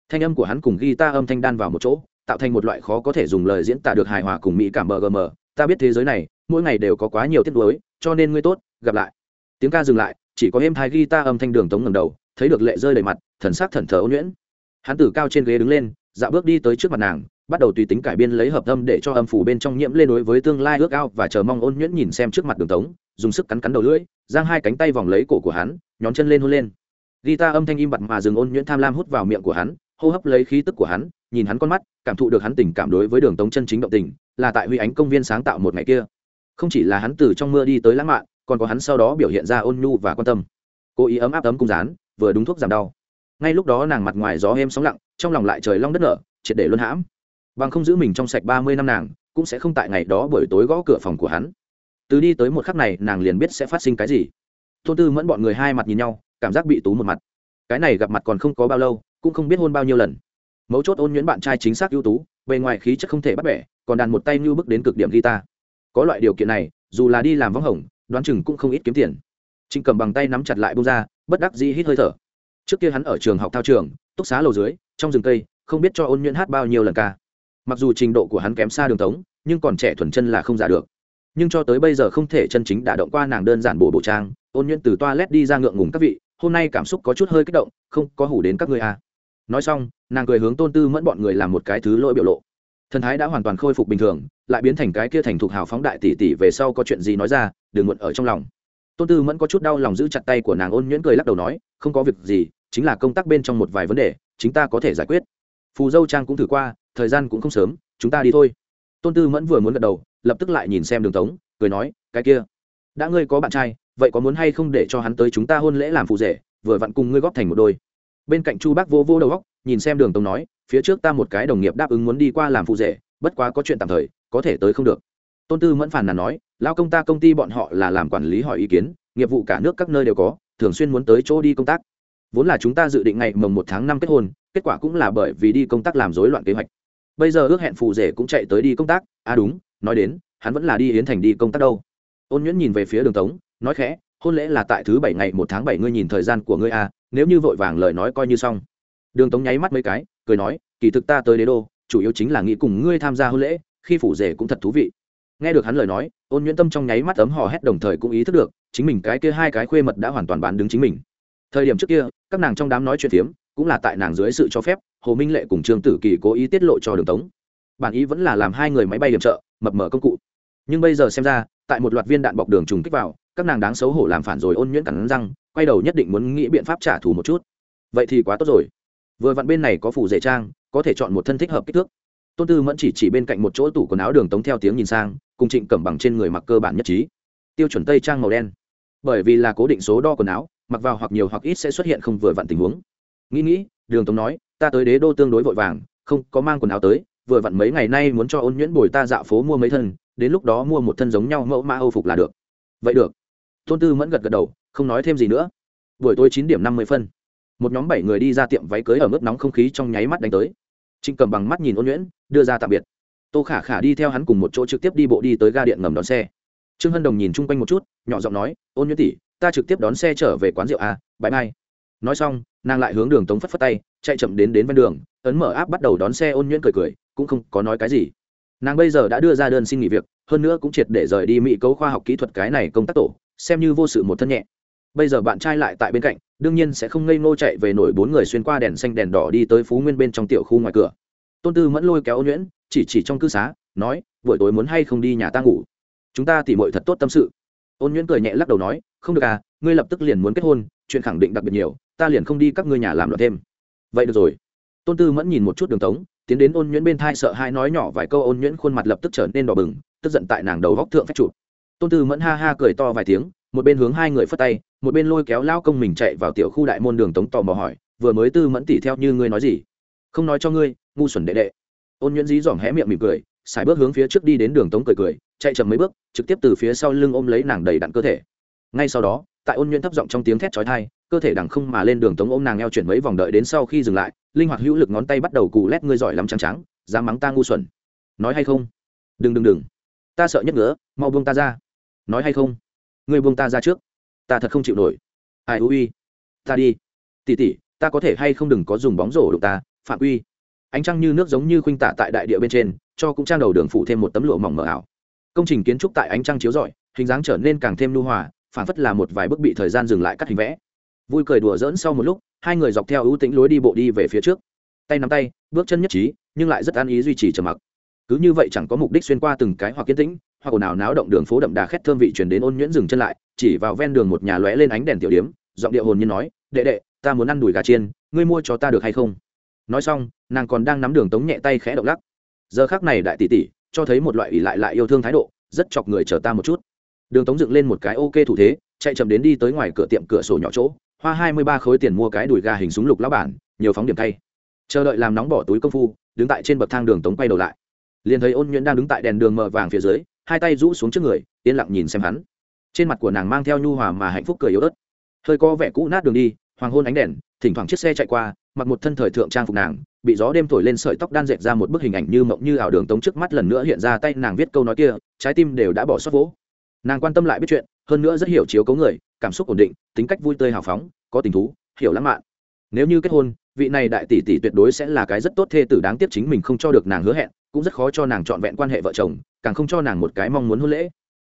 Thanh âm của hắn cùng guitar âm thanh đan vào một chỗ tạo thành một loại khó có thể dùng lời diễn tả được hài hòa cùng mỹ cảm bgm ta biết thế giới này, mỗi ngày đều có quá nhiều tiết đối cho nên ngươi tốt, gặp lại. Tiếng ca dừng lại, chỉ có êm thai ghi ta âm thanh đường tống ngầm đầu, thấy được lệ rơi đầy mặt, thần sắc thần thờ ôn nhuyễn. Hắn từ cao trên ghế đứng lên dạo bước đi tới trước mặt nàng, bắt đầu tùy tính cải biên lấy hợp âm để cho âm phủ bên trong nhiễm lên đối với tương lai ước ao và chờ mong ôn nhuyễn nhìn xem trước mặt đường tống, dùng sức cắn cắn đầu lưỡi, giang hai cánh tay vòng lấy cổ của hắn, nhón chân lên hôn lên. Guitar âm thanh im bặt mà dừng ôn nhuyễn tham lam hút vào miệng của hắn, hô hấp lấy khí tức của hắn nhìn hắn con mắt, cảm thụ được hắn tình cảm đối với đường tống chân chính động tình, là tại huy ánh công viên sáng tạo một ngày kia. Không chỉ là hắn từ trong mưa đi tới lãng mạn, còn có hắn sau đó biểu hiện ra ôn nhu và quan tâm. Cố ý ấm áp ấm cung rán vừa đúng thuốc giảm đau. Ngay lúc đó nàng mặt ngoài gió êm sóng lặng, trong lòng lại trời long đất nở, triệt để luân hãm. Bằng không giữ mình trong sạch ba mươi năm nàng, cũng sẽ không tại ngày đó buổi tối gõ cửa phòng của hắn. Từ đi tới một khắc này, nàng liền biết sẽ phát sinh cái gì. Tôn tư mẫn bọn người hai mặt nhìn nhau, cảm giác bị tú một mặt. Cái này gặp mặt còn không có bao lâu, cũng không biết hôn bao nhiêu lần mấu chốt ôn nhuyễn bạn trai chính xác ưu tú, bề ngoài khí chất không thể bắt bẻ, còn đàn một tay như bước đến cực điểm guitar. Có loại điều kiện này, dù là đi làm vắng hồng, đoán chừng cũng không ít kiếm tiền. Trịnh cầm bằng tay nắm chặt lại bông ra, bất đắc dĩ hít hơi thở. Trước kia hắn ở trường học thao trường, túc xá lầu dưới, trong rừng cây, không biết cho ôn nhuyễn hát bao nhiêu lần ca. Mặc dù trình độ của hắn kém xa đường tống, nhưng còn trẻ thuần chân là không giả được. Nhưng cho tới bây giờ không thể chân chính đả động qua nàng đơn giản bổ bộ trang, ôn nhuyễn từ toa led đi ra ngượng ngùng các vị, hôm nay cảm xúc có chút hơi kích động, không có hủ đến các người à nói xong, nàng cười hướng tôn tư mẫn bọn người làm một cái thứ lỗi biểu lộ. Thần thái đã hoàn toàn khôi phục bình thường, lại biến thành cái kia thành thục hào phóng đại tỷ tỷ về sau có chuyện gì nói ra, đừng muộn ở trong lòng. Tôn tư mẫn có chút đau lòng giữ chặt tay của nàng ôn nhuyễn cười lắc đầu nói, không có việc gì, chính là công tác bên trong một vài vấn đề chúng ta có thể giải quyết. Phù dâu trang cũng thử qua, thời gian cũng không sớm, chúng ta đi thôi. Tôn tư mẫn vừa muốn gật đầu, lập tức lại nhìn xem đường tống, cười nói, cái kia, đã ngươi có bạn trai, vậy có muốn hay không để cho hắn tới chúng ta hôn lễ làm phụ rể, vừa vặn cùng ngươi góp thành một đôi bên cạnh chu bác vô vô đầu góc nhìn xem đường tống nói, phía trước ta một cái đồng nghiệp đáp ứng muốn đi qua làm phụ rể, bất quá có chuyện tạm thời, có thể tới không được. Tôn tư mẫn phản là nói, lao công ta công ty bọn họ là làm quản lý hỏi ý kiến, nghiệp vụ cả nước các nơi đều có, thường xuyên muốn tới chỗ đi công tác. Vốn là chúng ta dự định ngày mồng một tháng năm kết hôn, kết quả cũng là bởi vì đi công tác làm rối loạn kế hoạch. Bây giờ ước hẹn phù rể cũng chạy tới đi công tác à đúng, nói đến, hắn vẫn là đi yến thành đi công tác đâu. Ôn nhuyễn nhìn về phía đường tống, nói khẽ, hôn lễ là tại thứ bảy ngày một tháng bảy, ngươi nhìn thời gian của ngươi à nếu như vội vàng lời nói coi như xong. Đường tống nháy mắt mấy cái, cười nói, kỳ thực ta tới đế đô, chủ yếu chính là nghĩ cùng ngươi tham gia hôn lễ, khi phủ rể cũng thật thú vị. Nghe được hắn lời nói, ôn nhuyễn tâm trong nháy mắt ấm hò hét đồng thời cũng ý thức được, chính mình cái kia hai cái khuê mật đã hoàn toàn bán đứng chính mình. Thời điểm trước kia, các nàng trong đám nói chuyện phiếm, cũng là tại nàng dưới sự cho phép, hồ minh lệ cùng trương tử kỳ cố ý tiết lộ cho đường tống. Bản ý vẫn là làm hai người máy bay điểm trợ, mập mở công cụ. Nhưng bây giờ xem ra, tại một loạt viên đạn bọc đường trùng kích vào các nàng đáng xấu hổ làm phản rồi ôn nhuyễn cắn răng, quay đầu nhất định muốn nghĩ biện pháp trả thù một chút. Vậy thì quá tốt rồi. Vừa vặn bên này có phủ dễ trang, có thể chọn một thân thích hợp kích thước. Tôn tư mẫn chỉ chỉ bên cạnh một chỗ tủ quần áo đường tống theo tiếng nhìn sang, cùng trịnh cẩm bằng trên người mặc cơ bản nhất trí. Tiêu chuẩn tây trang màu đen. Bởi vì là cố định số đo quần áo, mặc vào hoặc nhiều hoặc ít sẽ xuất hiện không vừa vặn tình huống. Nghĩ nghĩ, đường tống nói, ta tới đế đô tương đối vội vàng, không có mang quần áo tới, vừa vặn mấy ngày nay muốn cho ôn nhuyễn bồi ta dạo phố mua mấy thân, đến lúc đó mua một thân giống nhau mẫu mã âu phục là được. Vậy được tôn tư mẫn gật gật đầu, không nói thêm gì nữa. Buổi tối chín điểm năm mươi phân. Một nhóm bảy người đi ra tiệm váy cưới ở mức nóng không khí trong nháy mắt đánh tới. Trịnh cầm bằng mắt nhìn ôn nhuyễn, đưa ra tạm biệt. Tô khả khả đi theo hắn cùng một chỗ trực tiếp đi bộ đi tới ga điện ngầm đón xe. Trương hân đồng nhìn chung quanh một chút, nhỏ giọng nói, ôn nhuyễn tỷ, ta trực tiếp đón xe trở về quán rượu a bãi mai. Nói xong, nàng lại hướng đường tống phất phất tay, chạy chậm đến đến ven đường, ấn mở áp bắt đầu đón xe ôn nhuyễn cười cười, cũng không có nói cái gì nàng bây giờ đã đưa ra đơn xin nghỉ việc, hơn nữa cũng triệt để rời đi mỹ cấu khoa học kỹ thuật cái này công tác tổ, xem như vô sự một thân nhẹ. Bây giờ bạn trai lại tại bên cạnh, đương nhiên sẽ không ngây ngô chạy về nổi bốn người xuyên qua đèn xanh đèn đỏ đi tới phú nguyên bên trong tiểu khu ngoài cửa. Tôn tư mẫn lôi kéo ô nhuyễn, chỉ chỉ trong cư xá, nói, buổi tối muốn hay không đi nhà ta ngủ? Chúng ta tỉ mội thật tốt tâm sự. Ôn nhuyễn cười nhẹ lắc đầu nói, không được à ngươi lập tức liền muốn kết hôn, chuyện khẳng định đặc biệt nhiều, ta liền không đi các ngươi nhà làm loạn thêm. Vậy được rồi. Tôn tư mẫn nhìn một chút đường tống tiến đến ôn nhuyễn bên thai sợ hai nói nhỏ vài câu, ôn nhuyễn khuôn mặt lập tức trở nên đỏ bừng, tức giận tại nàng đầu góc thượng phép chụp tôn tư mẫn ha ha cười to vài tiếng, một bên hướng hai người phất tay, một bên lôi kéo lao công mình chạy vào tiểu khu đại môn đường tống tò mò hỏi, vừa mới tư mẫn tỉ theo như ngươi nói gì? Không nói cho ngươi, ngu xuẩn đệ đệ. Ôn nhuyễn dí dỏm hé miệng mỉm cười, sải bước hướng phía trước đi đến đường tống cười cười, chạy chậm mấy bước, trực tiếp từ phía sau lưng ôm lấy nàng đầy đặn cơ thể. Ngay sau đó, tại ôn nhuyễn thấp giọng trong tiếng thét chói thai cơ thể đằng không mà lên đường tống ôm nàng eo chuyển mấy vòng đợi đến sau khi dừng lại linh hoạt hữu lực ngón tay bắt đầu cù lét ngươi giỏi lắm trắng trắng, dám mắng ta ngu xuẩn. Nói hay không? Đừng đừng đừng. Ta sợ nhất nữa mau buông ta ra. Nói hay không? Ngươi buông ta ra trước. Ta thật không chịu nổi. Ai, ui. Ta đi. Tỉ tỉ, ta có thể hay không đừng có dùng bóng rổ đụng ta, phạm uy. Ánh trăng như nước giống như khuynh tả tại đại địa bên trên, cho cũng trang đầu đường phủ thêm một tấm lụa mỏng mờ ảo. Công trình kiến trúc tại ánh trăng chiếu rọi, hình dáng trở nên càng thêm lưu hòa phản phất là một vài bức bị thời gian dừng lại cắt hình vẽ vui cười đùa dỡn sau một lúc, hai người dọc theo ưu tĩnh lối đi bộ đi về phía trước. Tay nắm tay, bước chân nhất trí, nhưng lại rất an ý duy trì trầm mặc. Cứ như vậy chẳng có mục đích xuyên qua từng cái hoặc kiến tĩnh, hoặc ồn ào náo động đường phố đậm đà khét thơm vị chuyển đến ôn nhuyễn dừng chân lại, chỉ vào ven đường một nhà lóe lên ánh đèn tiểu điếm, giọng địa hồn nhiên nói, đệ đệ, ta muốn ăn đùi gà chiên, ngươi mua cho ta được hay không? Nói xong, nàng còn đang nắm đường tống nhẹ tay khẽ động lắc. Giờ khác này đại tỷ tỷ, cho thấy một loại ỷ lại lại yêu thương thái độ, rất chọc người chờ ta một chút. Đường tống dựng lên một cái ok thủ thế, chạy chậm đến đi tới ngoài cửa tiệm cửa sổ nhỏ chỗ hoa hai mươi ba khối tiền mua cái đùi gà hình súng lục lão bản, nhiều phóng điểm tay chờ đợi làm nóng bỏ túi công phu, đứng tại trên bậc thang đường tống quay đầu lại. Liền thấy ôn nhuyễn đang đứng tại đèn đường mờ vàng phía dưới, hai tay rũ xuống trước người, yên lặng nhìn xem hắn. Trên mặt của nàng mang theo nhu hòa mà hạnh phúc cười yếu ớt. Hơi có vẻ cũ nát đường đi, hoàng hôn ánh đèn, thỉnh thoảng chiếc xe chạy qua, mặc một thân thời thượng trang phục nàng, bị gió đêm thổi lên sợi tóc đan dệt ra một bức hình ảnh như mộng như ảo đường tống trước mắt lần nữa hiện ra tay nàng viết câu nói kia, trái tim đều đã bỏ sót vỗ. Nàng quan tâm lại biết chuyện, hơn nữa rất hiểu chiếu cấu người cảm xúc ổn định, tính cách vui tươi hào phóng, có tình thú, hiểu lãng mạn. Nếu như kết hôn, vị này đại tỷ tỷ tuyệt đối sẽ là cái rất tốt thê tử đáng tiếc chính mình không cho được nàng hứa hẹn, cũng rất khó cho nàng trọn vẹn quan hệ vợ chồng, càng không cho nàng một cái mong muốn hôn lễ.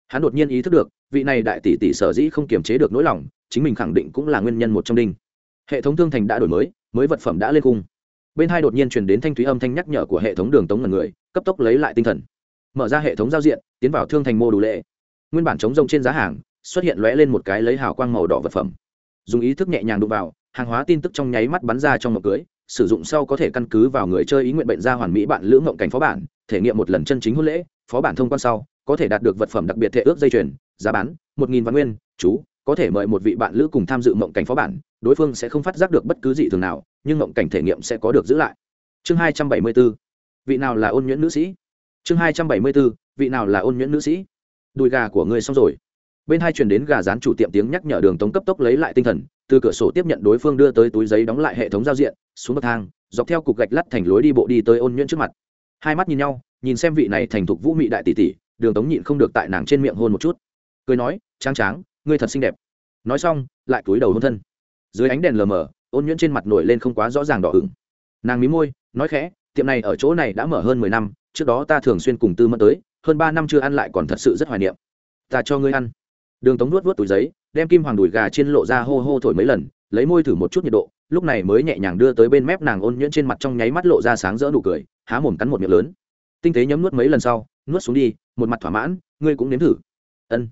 Hắn đột nhiên ý thức được, vị này đại tỷ tỷ sở dĩ không kiềm chế được nỗi lòng, chính mình khẳng định cũng là nguyên nhân một trong đinh. Hệ thống thương thành đã đổi mới mới vật phẩm đã lên cung. Bên hai đột nhiên truyền đến thanh thúy âm thanh nhắc nhở của hệ thống đường tống ngần người, cấp tốc lấy lại tinh thần. Mở ra hệ thống giao diện, tiến vào thương thành mô đủ lệ. Nguyên bản chống rông trên giá hàng xuất hiện lóe lên một cái lấy hào quang màu đỏ vật phẩm. Dùng ý thức nhẹ nhàng đụng vào, hàng hóa tin tức trong nháy mắt bắn ra trong một cưới, sử dụng sau có thể căn cứ vào người chơi ý nguyện bệnh ra hoàn mỹ bạn lữ ngộng cảnh phó bản, thể nghiệm một lần chân chính hôn lễ, phó bản thông quan sau, có thể đạt được vật phẩm đặc biệt thể ước dây chuyền, giá bán, một nghìn văn nguyên, chú, có thể mời một vị bạn lữ cùng tham dự mộng cảnh phó bản, đối phương sẽ không phát giác được bất cứ gì thường nào, nhưng mộng cảnh thể nghiệm sẽ có được giữ lại. Chương hai trăm bảy mươi b ố vị nào là ôn nhuyễn nữ sĩ? Chương hai trăm bảy mươi b ố vị nào là ôn nhuyễn nữ sĩ? Đùi gà của người xong rồi bên hai truyền đến gà rán chủ tiệm tiếng nhắc nhở đường tống cấp tốc lấy lại tinh thần, từ cửa sổ tiếp nhận đối phương đưa tới túi giấy đóng lại hệ thống giao diện, xuống bậc thang, dọc theo cục gạch lắt thành lối đi bộ đi tới ôn nhuyễn trước mặt. Hai mắt nhìn nhau, nhìn xem vị này thành thục vũ mị đại tỷ tỷ, đường tống nhịn không được tại nàng trên miệng hôn một chút. Cười nói, tráng tráng, ngươi thật xinh đẹp. Nói xong, lại cúi đầu hôn thân. Dưới ánh đèn lờ mờ, ôn nhuyễn trên mặt nổi lên không quá rõ ràng đỏ ửng. Nàng mí môi, nói khẽ, tiệm này ở chỗ này đã mở hơn mười năm, trước đó ta thường xuyên cùng tư mẫn tới, hơn ba năm chưa ăn lại còn thật sự rất hoài niệm. Ta cho ngươi ăn đường tống nuốt vớt túi giấy, đem kim hoàng đùi gà trên lộ ra hô hô thổi mấy lần, lấy môi thử một chút nhiệt độ, lúc này mới nhẹ nhàng đưa tới bên mép nàng ôn nhuyễn trên mặt trong nháy mắt lộ ra sáng rỡ nụ cười, há mồm cắn một miệng lớn. Tinh tế nhấm nuốt mấy lần sau, nuốt xuống đi, một mặt thỏa mãn, ngươi cũng nếm thử. Ân.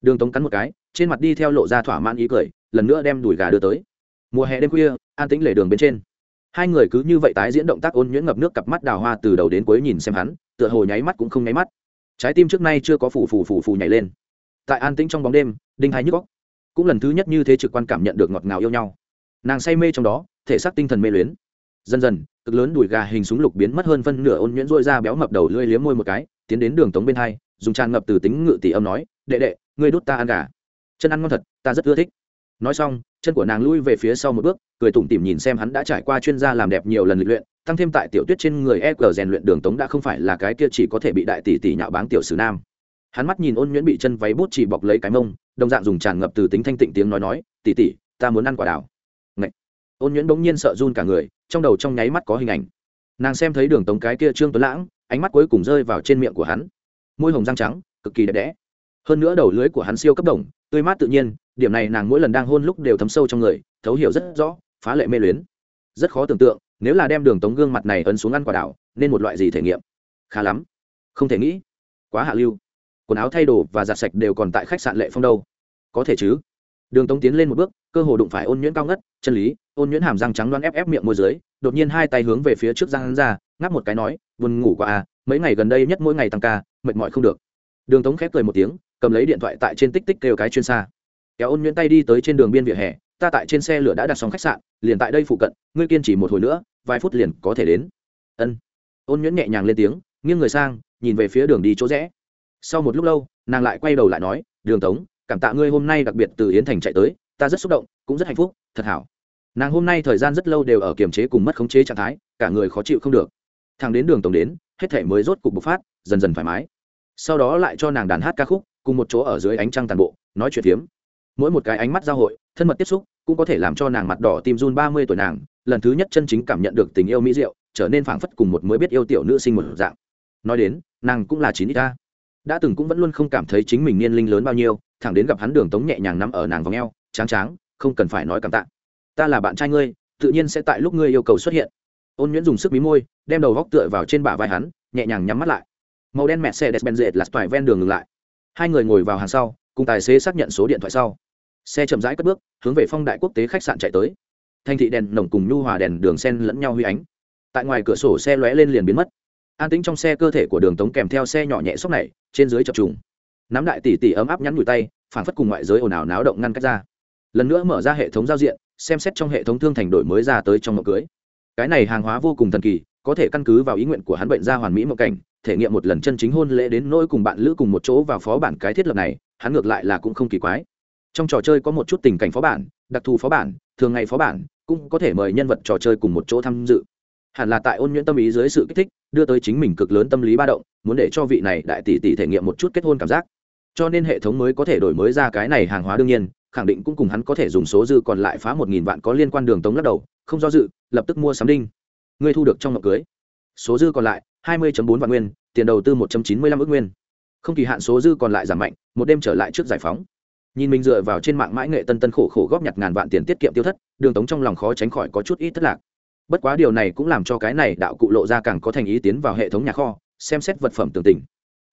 Đường tống cắn một cái, trên mặt đi theo lộ ra thỏa mãn ý cười, lần nữa đem đùi gà đưa tới. Mùa hè đêm khuya, an tĩnh lề đường bên trên. Hai người cứ như vậy tái diễn động tác ôn nhuyễn ngập nước cặp mắt đào hoa từ đầu đến cuối nhìn xem hắn, tựa hồ nháy mắt cũng không nháy mắt. Trái tim trước nay chưa có phù phù phù phù nhảy lên tại an tĩnh trong bóng đêm, đinh hai nhức góc cũng lần thứ nhất như thế trực quan cảm nhận được ngọt ngào yêu nhau. Nàng say mê trong đó, thể xác tinh thần mê luyến. Dần dần, cực lớn đùi gà hình súng lục biến mất hơn phân nửa ôn nhuyễn rôi ra béo mập đầu lưỡi liếm môi một cái, tiến đến đường tống bên hai, dùng tràn ngập từ tính ngự tỷ âm nói, đệ đệ, ngươi đút ta ăn gà. Chân ăn ngon thật, ta rất ưa thích. Nói xong, chân của nàng lui về phía sau một bước, cười tủm tỉm nhìn xem hắn đã trải qua chuyên gia làm đẹp nhiều lần luyện, tăng thêm tại tiểu tuyết trên người e g rèn luyện đường tống đã không phải là cái kia chỉ có thể bị đại tỷ tỷ nhạo báng tiểu sử nam hắn mắt nhìn ôn nhuyễn bị chân váy bút chỉ bọc lấy cái mông, đồng dạng dùng tràn ngập từ tính thanh tịnh tiếng nói nói, tỷ tỷ, ta muốn ăn quả đào. Ngậy. ôn nhuyễn bỗng nhiên sợ run cả người, trong đầu trong nháy mắt có hình ảnh. Nàng xem thấy đường tống cái kia trương tuấn lãng, ánh mắt cuối cùng rơi vào trên miệng của hắn. Môi hồng răng trắng, cực kỳ đẹp đẽ. Hơn nữa đầu lưới của hắn siêu cấp đồng, tươi mát tự nhiên, điểm này nàng mỗi lần đang hôn lúc đều thấm sâu trong người, thấu hiểu rất rõ, phá lệ mê luyến. Rất khó tưởng tượng, nếu là đem đường tống gương mặt này ấn xuống ăn quả đảo nên một loại gì thể nghiệm? Khá lắm. Không thể nghĩ. Quá hạ lưu quần áo thay đồ và giặt sạch đều còn tại khách sạn lệ phong đâu. Có thể chứ? Đường tống tiến lên một bước, cơ hồ đụng phải ôn nhuyễn cao ngất, chân lý, ôn nhuyễn hàm răng trắng đoán ép ép miệng môi dưới, đột nhiên hai tay hướng về phía trước răng ra, ngáp một cái nói, buồn ngủ qua à mấy ngày gần đây nhất mỗi ngày tăng ca, mệt mỏi không được. Đường tống khép cười một tiếng, cầm lấy điện thoại tại trên tích tích kêu cái chuyên xa. Kéo ôn nhuyễn tay đi tới trên đường biên vỉa hè, ta tại trên xe lửa đã đặt xong khách sạn, liền tại đây phụ cận, ngươi kiên trì một hồi nữa, vài phút liền có thể đến. Ân. Ôn nhuyễn nhẹ nhàng lên tiếng, nghiêng người sang, nhìn về phía đường đi chỗ rẽ sau một lúc lâu, nàng lại quay đầu lại nói, đường tống, cảm tạ ngươi hôm nay đặc biệt từ yến thành chạy tới, ta rất xúc động, cũng rất hạnh phúc, thật hảo. Nàng hôm nay thời gian rất lâu đều ở kiềm chế cùng mất khống chế trạng thái, cả người khó chịu không được. Thằng đến đường tống đến, hết thể mới rốt cục bộc phát, dần dần thoải mái. Sau đó lại cho nàng đàn hát ca khúc, cùng một chỗ ở dưới ánh trăng tàn bộ, nói chuyện phiếm. Mỗi một cái ánh mắt giao hội, thân mật tiếp xúc, cũng có thể làm cho nàng mặt đỏ tim run ba mươi tuổi nàng, lần thứ nhất chân chính cảm nhận được tình yêu mỹ diệu, trở nên phảng phất cùng một mới biết yêu tiểu nữ sinh một dạng. Nói đến, nàng cũng là chín ít ta đã từng cũng vẫn luôn không cảm thấy chính mình niên linh lớn bao nhiêu, thẳng đến gặp hắn đường tống nhẹ nhàng nắm ở nàng vòng eo, tráng tráng, không cần phải nói cảm tạ. Ta là bạn trai ngươi, tự nhiên sẽ tại lúc ngươi yêu cầu xuất hiện. Ôn nhuyễn dùng sức mí môi, đem đầu góc tựa vào trên bả vai hắn, nhẹ nhàng nhắm mắt lại. Màu đen mẹ xe despen dệt lạt toài ven đường ngừng lại. Hai người ngồi vào hàng sau, cùng tài xế xác nhận số điện thoại sau. Xe chậm rãi cất bước, hướng về phong đại quốc tế khách sạn chạy tới. Thành thị đèn nồng cùng nhu hòa đèn đường sen lẫn nhau huy ánh. Tại ngoài cửa sổ xe lóe lên liền biến mất an tính trong xe cơ thể của đường tống kèm theo xe nhỏ nhẹ sốc này, trên dưới chập trùng. Nắm đại tỷ tỷ ấm áp nhắn nhủi tay phản phất cùng ngoại giới ồn ào náo động ngăn cách ra. Lần nữa mở ra hệ thống giao diện, xem xét trong hệ thống thương thành đổi mới ra tới trong mộng cưới. Cái này hàng hóa vô cùng thần kỳ, có thể căn cứ vào ý nguyện của hắn bệnh ra hoàn mỹ mộng cảnh, thể nghiệm một lần chân chính hôn lễ đến nỗi cùng bạn lữ cùng một chỗ vào phó bản cái thiết lập này, hắn ngược lại là cũng không kỳ quái. Trong trò chơi có một chút tình cảnh phó bản, đặc thù phó bản, thường ngày phó bản, cũng có thể mời nhân vật trò chơi cùng một chỗ tham dự hẳn là tại ôn nhuyễn tâm ý dưới sự kích thích, đưa tới chính mình cực lớn tâm lý ba động, muốn để cho vị này đại tỷ tỷ thể nghiệm một chút kết hôn cảm giác. Cho nên hệ thống mới có thể đổi mới ra cái này hàng hóa đương nhiên, khẳng định cũng cùng hắn có thể dùng số dư còn lại phá một nghìn vạn có liên quan đường tống lắc đầu, không do dự, lập tức mua sắm đinh. Ngươi thu được trong ngọc cưới. Số dư còn lại, hai mươi bốn vạn nguyên, tiền đầu tư một trăm chín mươi lăm ước nguyên. Không kỳ hạn số dư còn lại giảm mạnh, một đêm trở lại trước giải phóng. Nhìn mình dựa vào trên mạng mãi nghệ tân tân khổ khổ góp nhặt ngàn vạn tiền tiết kiệm tiêu thất, đường tống trong lòng khó tránh khỏi có chút ít thất lạc bất quá điều này cũng làm cho cái này đạo cụ lộ ra càng có thành ý tiến vào hệ thống nhà kho, xem xét vật phẩm tường tình.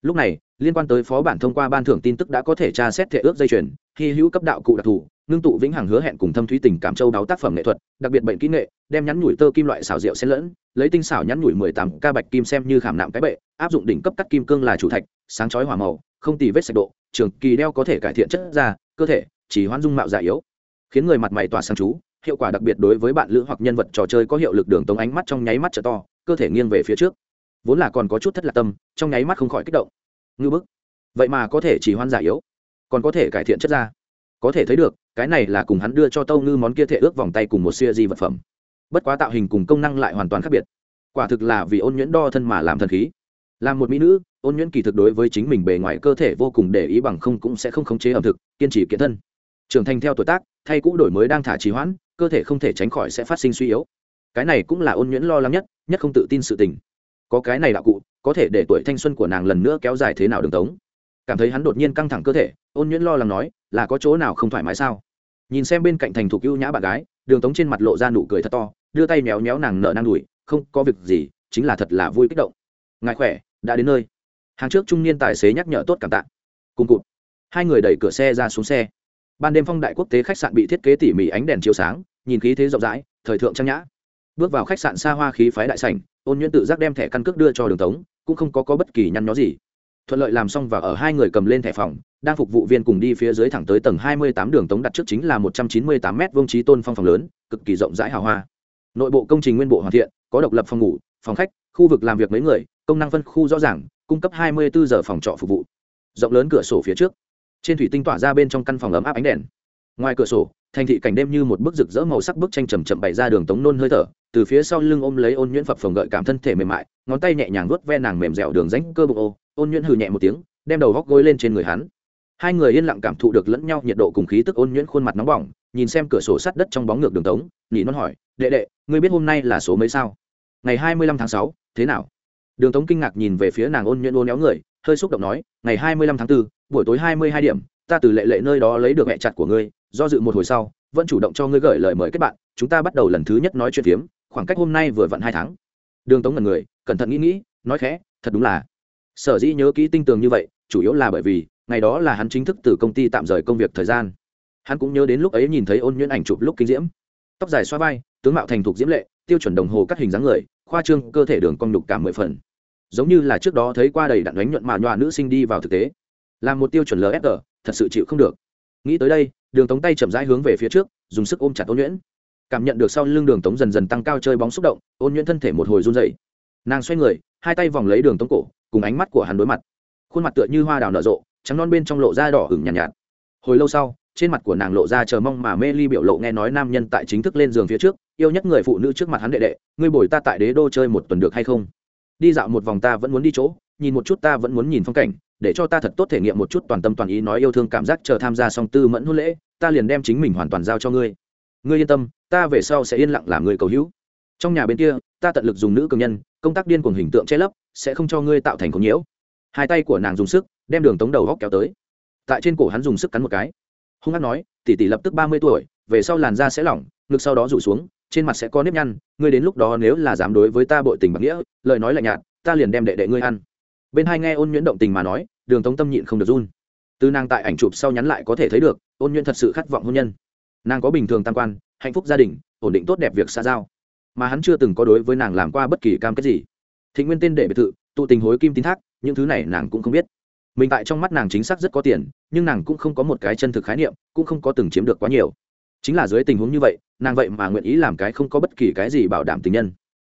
Lúc này, liên quan tới phó bản thông qua ban thưởng tin tức đã có thể tra xét thể ước dây chuyền, hy hữu cấp đạo cụ đặc thù, ngưng tụ vĩnh hằng hứa hẹn cùng thâm thúy tình cảm châu đáo tác phẩm nghệ thuật, đặc biệt bệnh kỹ nghệ, đem nhắn nhủi tơ kim loại xảo rượu xen lẫn, lấy tinh xảo nhắn nhủi mười tám ca bạch kim xem như khảm nạm cái bệ, áp dụng đỉnh cấp cắt kim cương là chủ thạch, sáng chói hỏa màu, không tì vết sạch độ, trường kỳ đeo có thể cải thiện chất da, cơ thể chỉ hoan dung mạo già yếu, khiến người mặt mày tỏa sang chú hiệu quả đặc biệt đối với bạn lữ hoặc nhân vật trò chơi có hiệu lực đường tống ánh mắt trong nháy mắt trở to, cơ thể nghiêng về phía trước. Vốn là còn có chút thất lạc tâm, trong nháy mắt không khỏi kích động. Ngư bức. Vậy mà có thể chỉ hoan giả yếu, còn có thể cải thiện chất da. Có thể thấy được, cái này là cùng hắn đưa cho tâu ngư món kia thể ước vòng tay cùng một siêu di vật phẩm. Bất quá tạo hình cùng công năng lại hoàn toàn khác biệt. Quả thực là vì ôn nhuyễn đo thân mà làm thần khí. Làm một mỹ nữ, ôn nhuyễn kỳ thực đối với chính mình bề ngoài cơ thể vô cùng để ý bằng không cũng sẽ không khống chế ẩm thực, kiên trì kiện thân. Trưởng thành theo tuổi tác, thay cũ đổi mới đang thả trì hoãn cơ thể không thể tránh khỏi sẽ phát sinh suy yếu. Cái này cũng là ôn nhuyễn lo lắng nhất nhất không tự tin sự tình. Có cái này đạo cụ, có thể để tuổi thanh xuân của nàng lần nữa kéo dài thế nào đường tống. Cảm thấy hắn đột nhiên căng thẳng cơ thể, ôn nhuyễn lo lắng nói, là có chỗ nào không thoải mái sao? Nhìn xem bên cạnh thành thục ưu nhã bạn gái, đường tống trên mặt lộ ra nụ cười thật to, đưa tay méo méo nàng nợ nang đùi, không có việc gì, chính là thật là vui kích động. Ngài khỏe, đã đến nơi. Hàng trước trung niên tài xế nhắc nhở tốt cảm tạ. Cùng cụt. Hai người đẩy cửa xe ra xuống xe ban đêm phong đại quốc tế khách sạn bị thiết kế tỉ mỉ ánh đèn chiếu sáng nhìn khí thế rộng rãi thời thượng trang nhã. Bước vào khách sạn xa hoa khí phái đại sảnh ôn nhuyễn tự giác đem thẻ căn cước đưa cho đường tống cũng không có, có bất kỳ nhăn nhó gì. Thuận lợi làm xong và ở hai người cầm lên thẻ phòng đang phục vụ viên cùng đi phía dưới thẳng tới tầng hai mươi tám đường tống đặt trước chính là một trăm chín mươi tám m vông trí tôn phong phòng lớn cực kỳ rộng rãi hào hoa. Nội bộ công trình nguyên bộ hoàn thiện có độc lập phòng ngủ phòng khách khu vực làm việc mấy người công năng phân khu rõ ràng cung cấp hai mươi bốn giờ phòng trọ phục vụ. Rộng lớn cửa sổ phía trước trên thủy tinh tỏa ra bên trong căn phòng ấm áp ánh đèn. Ngoài cửa sổ, thành thị cảnh đêm như một bức rực rỡ màu sắc bức tranh chầm chậm bày ra đường tống nôn hơi thở, từ phía sau lưng ôm lấy ôn nhuyễn phập phồng gợi cảm thân thể mềm mại, ngón tay nhẹ nhàng vuốt ve nàng mềm dẻo đường rãnh cơ bụng ô, ôn nhuyễn hừ nhẹ một tiếng, đem đầu góc gối lên trên người hắn. Hai người yên lặng cảm thụ được lẫn nhau nhiệt độ cùng khí tức ôn nhuyễn khuôn mặt nóng bỏng, nhìn xem cửa sổ sắt đất trong bóng ngược đường tống, nhị non hỏi, đệ đệ, ngươi biết hôm nay là số mấy sao? Ngày hai mươi lăm tháng sáu, thế nào? Đường tống kinh ngạc nhìn về phía nàng ôn nhuyễn ôn éo người hơi xúc động nói ngày hai mươi lăm tháng 4, buổi tối hai mươi hai điểm ta từ lệ lệ nơi đó lấy được mẹ chặt của ngươi do dự một hồi sau vẫn chủ động cho ngươi gửi lời mời kết bạn chúng ta bắt đầu lần thứ nhất nói chuyện phiếm khoảng cách hôm nay vừa vặn hai tháng. Đường tống ngần người cẩn thận nghĩ nghĩ nói khẽ thật đúng là. Sở dĩ nhớ kỹ tinh tường như vậy chủ yếu là bởi vì ngày đó là hắn chính thức từ công ty tạm rời công việc thời gian. Hắn cũng nhớ đến lúc ấy nhìn thấy ôn nhuyễn ảnh chụp lúc kinh diễm. Tóc dài xoa vai tướng mạo thành thục diễm lệ tiêu chuẩn đồng hồ cắt hình dáng người khoa trương cơ thể đường cong nhục cả mười phần giống như là trước đó thấy qua đầy đặn đánh nhuận mà nhòa nữ sinh đi vào thực tế. Làm một tiêu chuẩn lfg thật sự chịu không được. Nghĩ tới đây đường tống tay chậm rãi hướng về phía trước dùng sức ôm chặt ôn nhuyễn. Cảm nhận được sau lưng đường tống dần dần tăng cao chơi bóng xúc động ôn nhuyễn thân thể một hồi run dày nàng xoay người hai tay vòng lấy đường tống cổ cùng ánh mắt của hắn đối mặt. Khuôn mặt tựa như hoa đào nở rộ trắng non bên trong lộ da đỏ hửng nhàn nhạt, nhạt. Hồi lâu sau trên mặt của nàng lộ ra chờ mong mà mê ly biểu lộ nghe nói nam nhân tại chính thức lên giường phía trước yêu nhất người phụ nữ trước mặt hắn đệ đệ ngươi bồi ta tại đế đô chơi một tuần được hay không? Đi dạo một vòng ta vẫn muốn đi chỗ, nhìn một chút ta vẫn muốn nhìn phong cảnh, để cho ta thật tốt thể nghiệm một chút toàn tâm toàn ý nói yêu thương cảm giác chờ tham gia song tư mẫn hôn lễ, ta liền đem chính mình hoàn toàn giao cho ngươi. Ngươi yên tâm, ta về sau sẽ yên lặng làm người cầu hữu. Trong nhà bên kia, ta tận lực dùng nữ cường nhân, công tác điên cuồng hình tượng che lấp, sẽ không cho ngươi tạo thành có nhiễu. Hai tay của nàng dùng sức, đem đường tống đầu góc kéo tới. Tại trên cổ hắn dùng sức cắn một cái. Hung hát nói, tỷ tỷ lập tức ba mươi tuổi, về sau làn da sẽ lỏng, ngực sau đó rủ xuống trên mặt sẽ có nếp nhăn, ngươi đến lúc đó nếu là dám đối với ta bội tình bằng nghĩa, lời nói lạnh nhạt, ta liền đem đệ đệ ngươi ăn. Bên hai nghe ôn nhuyễn động tình mà nói, đường tống tâm nhịn không được run. Từ nàng tại ảnh chụp sau nhắn lại có thể thấy được, ôn nhuyễn thật sự khát vọng hôn nhân. Nàng có bình thường tam quan, hạnh phúc gia đình, ổn định tốt đẹp việc xa giao. Mà hắn chưa từng có đối với nàng làm qua bất kỳ cam kết gì. Thịnh nguyên tên để biệt thự, tụ tình hối kim tín thác, những thứ này nàng cũng không biết. Mình tại trong mắt nàng chính xác rất có tiền, nhưng nàng cũng không có một cái chân thực khái niệm, cũng không có từng chiếm được quá nhiều chính là dưới tình huống như vậy, nàng vậy mà nguyện ý làm cái không có bất kỳ cái gì bảo đảm tình nhân.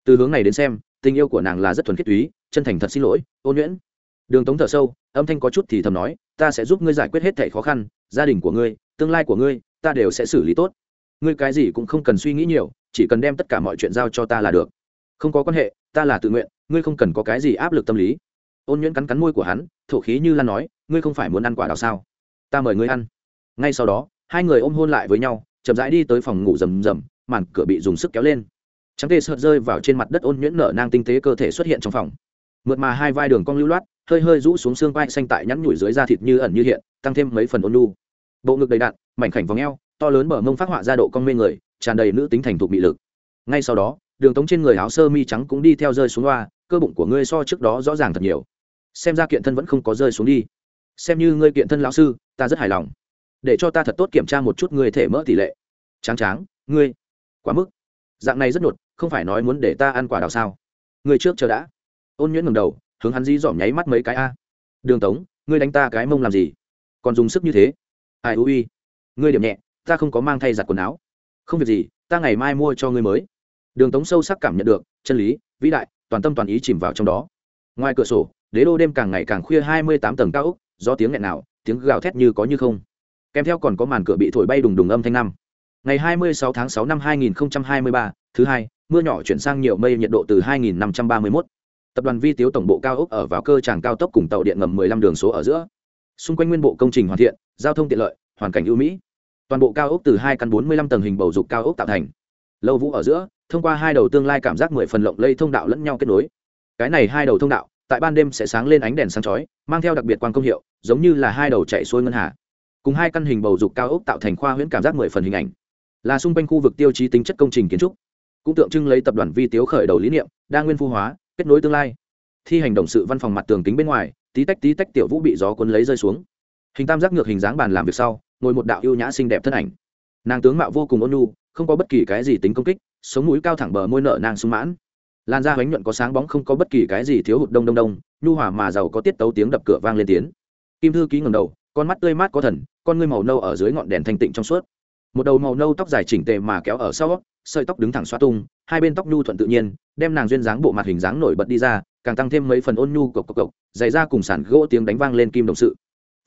Từ hướng này đến xem, tình yêu của nàng là rất thuần khiết túy, chân thành thật xin lỗi ôn nhuyễn. Đường tống thở sâu, âm thanh có chút thì thầm nói, ta sẽ giúp ngươi giải quyết hết thẻ khó khăn, gia đình của ngươi, tương lai của ngươi, ta đều sẽ xử lý tốt. Ngươi cái gì cũng không cần suy nghĩ nhiều, chỉ cần đem tất cả mọi chuyện giao cho ta là được. Không có quan hệ, ta là tự nguyện, ngươi không cần có cái gì áp lực tâm lý. Ôn nhuyễn cắn cắn môi của hắn, thổ khí như lan nói, ngươi không phải muốn ăn quả đào sao? Ta mời ngươi ăn. Ngay sau đó, hai người ôm hôn lại với nhau chậm rãi đi tới phòng ngủ rầm rầm màn cửa bị dùng sức kéo lên. Trắng tê sợ rơi vào trên mặt đất ôn nhuyễn nở nang tinh tế cơ thể xuất hiện trong phòng. Mượt mà hai vai đường cong lưu loát hơi hơi rũ xuống xương vai xanh tại nhắn nhủi dưới da thịt như ẩn như hiện tăng thêm mấy phần ôn nhu, bộ ngực đầy đặn mảnh khảnh vòng eo to lớn mở mông phát họa ra độ cong mê người tràn đầy nữ tính thành thục bị lực. Ngay sau đó đường tống trên người áo sơ mi trắng cũng đi theo rơi xuống loa cơ bụng của ngươi so trước đó rõ ràng thật nhiều. Xem ra kiện thân vẫn không có rơi xuống đi. Xem như ngươi kiện thân lão sư ta rất hài lòng để cho ta thật tốt kiểm tra một chút ngươi thể mỡ tỷ lệ. Tráng tráng, ngươi, quá mức. Dạng này rất nhột không phải nói muốn để ta ăn quả đào sao. Ngươi trước chờ đã. Ôn nhuyễn ngầm đầu, hướng hắn dí dỏm nháy mắt mấy cái a. Đường tống, ngươi đánh ta cái mông làm gì? Còn dùng sức như thế. Ai ui ngươi điểm nhẹ, ta không có mang thay giặt quần áo. Không việc gì, ta ngày mai mua cho ngươi mới. Đường tống sâu sắc cảm nhận được, chân lý, vĩ đại, toàn tâm toàn ý chìm vào trong đó. Ngoài cửa sổ, đế đô đêm càng ngày càng khuya hai mươi tám tầng cao úc do tiếng nghẹn nào tiếng gào thét như có như không kèm theo còn có màn cửa bị thổi bay đùng đùng âm thanh năm. Ngày hai mươi sáu tháng sáu năm hai nghìn hai mươi ba, thứ hai, mưa nhỏ chuyển sang nhiều mây, nhiệt độ từ hai nghìn năm trăm ba mươi mốt. Tập đoàn vi tiếu tổng bộ cao ốc ở vào cơ tràng cao tốc cùng tàu điện ngầm mười lăm đường số ở giữa. Xung quanh nguyên bộ công trình hoàn thiện, giao thông tiện lợi, hoàn cảnh ưu mỹ. Toàn bộ cao ốc từ hai căn bốn mươi lăm tầng hình bầu dục cao ốc tạo thành. Lâu vũ ở giữa, thông qua hai đầu tương lai cảm giác mười phần lộng lây thông đạo lẫn nhau kết nối. Cái này hai đầu thông đạo, tại ban đêm sẽ sáng lên ánh đèn sáng chói, mang theo đặc biệt quan công hiệu, giống như là hai đầu chạy xuôi ngân hà cùng hai căn hình bầu dục cao ốc tạo thành khoa huyễn cảm giác mười phần hình ảnh. Là xung quanh khu vực tiêu chí tính chất công trình kiến trúc. Cũng tượng trưng lấy tập đoàn vi tiếu khởi đầu lý niệm, đa nguyên phu hóa, kết nối tương lai. Thi hành động sự văn phòng mặt tường kính bên ngoài, tí tách tí tách tiểu vũ bị gió cuốn lấy rơi xuống. Hình tam giác ngược hình dáng bàn làm việc sau, ngồi một đạo yêu nhã xinh đẹp thân ảnh. Nàng tướng mạo vô cùng ôn nhu, không có bất kỳ cái gì tính công kích, sống mũi cao thẳng bờ môi nợ nàng sung mãn. Làn da bánh nhuận có sáng bóng không có bất kỳ cái gì thiếu hụt đông đông đông, nhu hòa mà giàu có tiết tấu tiếng đập cửa vang lên tiếng. Kim thư ký ngầm đầu con mắt tươi mát có thần, con ngươi màu nâu ở dưới ngọn đèn thanh tịnh trong suốt. Một đầu màu nâu tóc dài chỉnh tề mà kéo ở sau, sợi tóc đứng thẳng xoa tung, hai bên tóc nhu thuận tự nhiên, đem nàng duyên dáng bộ mặt hình dáng nổi bật đi ra, càng tăng thêm mấy phần ôn nhu cộc cộc cộc, dày ra cùng sản gỗ tiếng đánh vang lên kim đồng sự.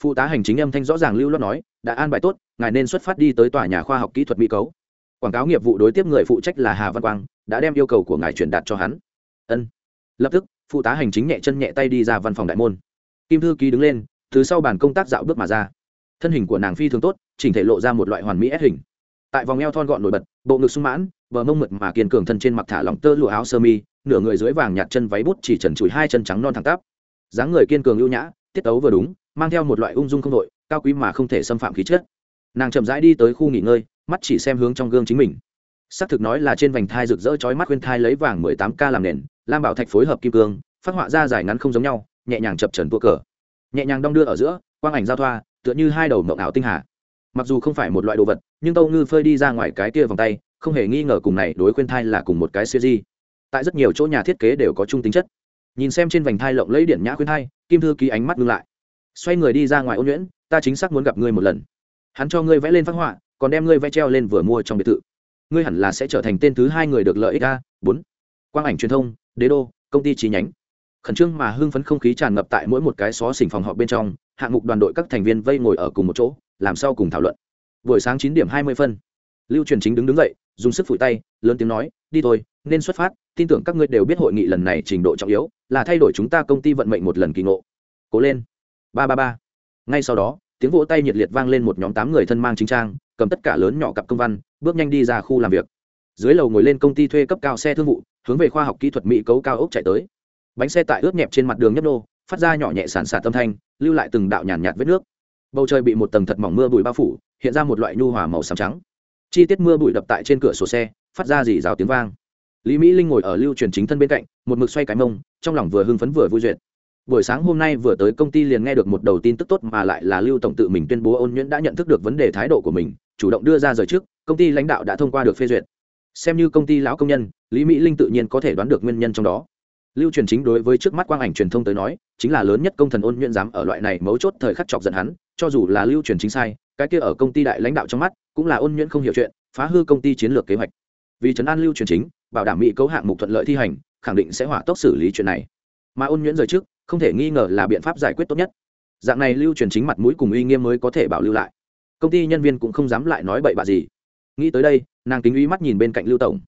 Phụ tá hành chính âm thanh rõ ràng lưu loát nói, đã an bài tốt, ngài nên xuất phát đi tới tòa nhà khoa học kỹ thuật mỹ cấu. Quảng cáo nghiệp vụ đối tiếp người phụ trách là hà văn quang, đã đem yêu cầu của ngài truyền đạt cho hắn. Ân. Lập tức, phụ tá hành chính nhẹ chân nhẹ tay đi ra văn phòng đại môn. Kim thư ký đứng lên từ sau bàn công tác dạo bước mà ra. Thân hình của nàng phi thường tốt, chỉnh thể lộ ra một loại hoàn mỹ ép hình. Tại vòng eo thon gọn nổi bật, bộ ngực sung mãn, bờ mông mượt mà kiên cường thân trên mặc thả lỏng tơ lụa áo sơ mi, nửa người dưới vàng nhạt chân váy bút chỉ trần chùi hai chân trắng non thẳng tắp. Dáng người kiên cường ưu nhã, tiết tấu vừa đúng, mang theo một loại ung dung không đội, cao quý mà không thể xâm phạm khí chất. Nàng chậm rãi đi tới khu nghỉ ngơi, mắt chỉ xem hướng trong gương chính mình. Xác thực nói là trên vành thai rực rỡ chói mắt khuyên thai lấy vàng mười tám k làm nền, lam bảo thạch phối hợp kim cương, phát họa ra dài ngắn không giống nhau, nhẹ nhàng chập trần vua cờ nhẹ nhàng đong đưa ở giữa, quang ảnh giao thoa, tựa như hai đầu mộng ảo tinh hà. Mặc dù không phải một loại đồ vật, nhưng tâu ngư phơi đi ra ngoài cái kia vòng tay, không hề nghi ngờ cùng này đối khuyên thai là cùng một cái siêu di. Tại rất nhiều chỗ nhà thiết kế đều có chung tính chất. Nhìn xem trên vành thai lộng lấy điện nhã khuyên thai, kim thư ký ánh mắt ngưng lại. Xoay người đi ra ngoài ô nhuyễn, ta chính xác muốn gặp ngươi một lần. Hắn cho ngươi vẽ lên phát họa, còn đem ngươi vẽ treo lên vừa mua trong biệt thự. Ngươi hẳn là sẽ trở thành tên thứ hai người được lợi ích a. Bốn. Quang ảnh truyền thông, đế đô, công ty chi nhánh khẩn trương mà hưng phấn không khí tràn ngập tại mỗi một cái xó xỉnh phòng họp bên trong, hạng mục đoàn đội các thành viên vây ngồi ở cùng một chỗ, làm sao cùng thảo luận. Buổi sáng chín điểm hai mươi phân, lưu truyền chính đứng đứng dậy, dùng sức phủi tay, lớn tiếng nói, đi thôi, nên xuất phát, tin tưởng các ngươi đều biết hội nghị lần này trình độ trọng yếu, là thay đổi chúng ta công ty vận mệnh một lần kỳ ngộ. Cố lên. Ba ba ba. Ngay sau đó, tiếng vỗ tay nhiệt liệt vang lên một nhóm tám người thân mang chính trang, cầm tất cả lớn nhỏ cặp công văn, bước nhanh đi ra khu làm việc. Dưới lầu ngồi lên công ty thuê cấp cao xe thương vụ, hướng về khoa học kỹ thuật mỹ cấu cao ốc chạy tới bánh xe tại ướt nhẹp trên mặt đường nhấp nô, phát ra nhỏ nhẹ sàn sạt tâm thanh, lưu lại từng đạo nhàn nhạt vết nước. Bầu trời bị một tầng thật mỏng mưa bụi bao phủ, hiện ra một loại nhu hòa màu xám trắng. Chi tiết mưa bụi đập tại trên cửa sổ xe, phát ra dì rào tiếng vang. Lý mỹ linh ngồi ở lưu truyền chính thân bên cạnh, một mực xoay cái mông, trong lòng vừa hưng phấn vừa vui duyệt. Buổi sáng hôm nay vừa tới công ty liền nghe được một đầu tin tức tốt mà lại là lưu tổng tự mình tuyên bố ôn nhuyễn đã nhận thức được vấn đề thái độ của mình, chủ động đưa ra rời trước, công ty lãnh đạo đã thông qua được phê duyệt. Xem như công ty lão công nhân, lý mỹ linh tự nhiên có thể đoán được nguyên nhân trong đó lưu truyền chính đối với trước mắt quang ảnh truyền thông tới nói, chính là lớn nhất công thần ôn nhuyễn dám ở loại này mấu chốt thời khắc chọc giận hắn, cho dù là lưu truyền chính sai, cái kia ở công ty đại lãnh đạo trong mắt, cũng là ôn nhuyễn không hiểu chuyện, phá hư công ty chiến lược kế hoạch. Vì trấn an lưu truyền chính, bảo đảm mỹ cấu hạng mục thuận lợi thi hành, khẳng định sẽ hỏa tốc xử lý chuyện này. Mà ôn nhuyễn rời trước, không thể nghi ngờ là biện pháp giải quyết tốt nhất. Dạng này lưu truyền chính mặt mũi cùng uy nghiêm mới có thể bảo lưu lại. Công ty nhân viên cũng không dám lại nói bậy bạ gì. Nghĩ tới đây, nàng kính uy mắt nhìn bên cạnh lưu tổng.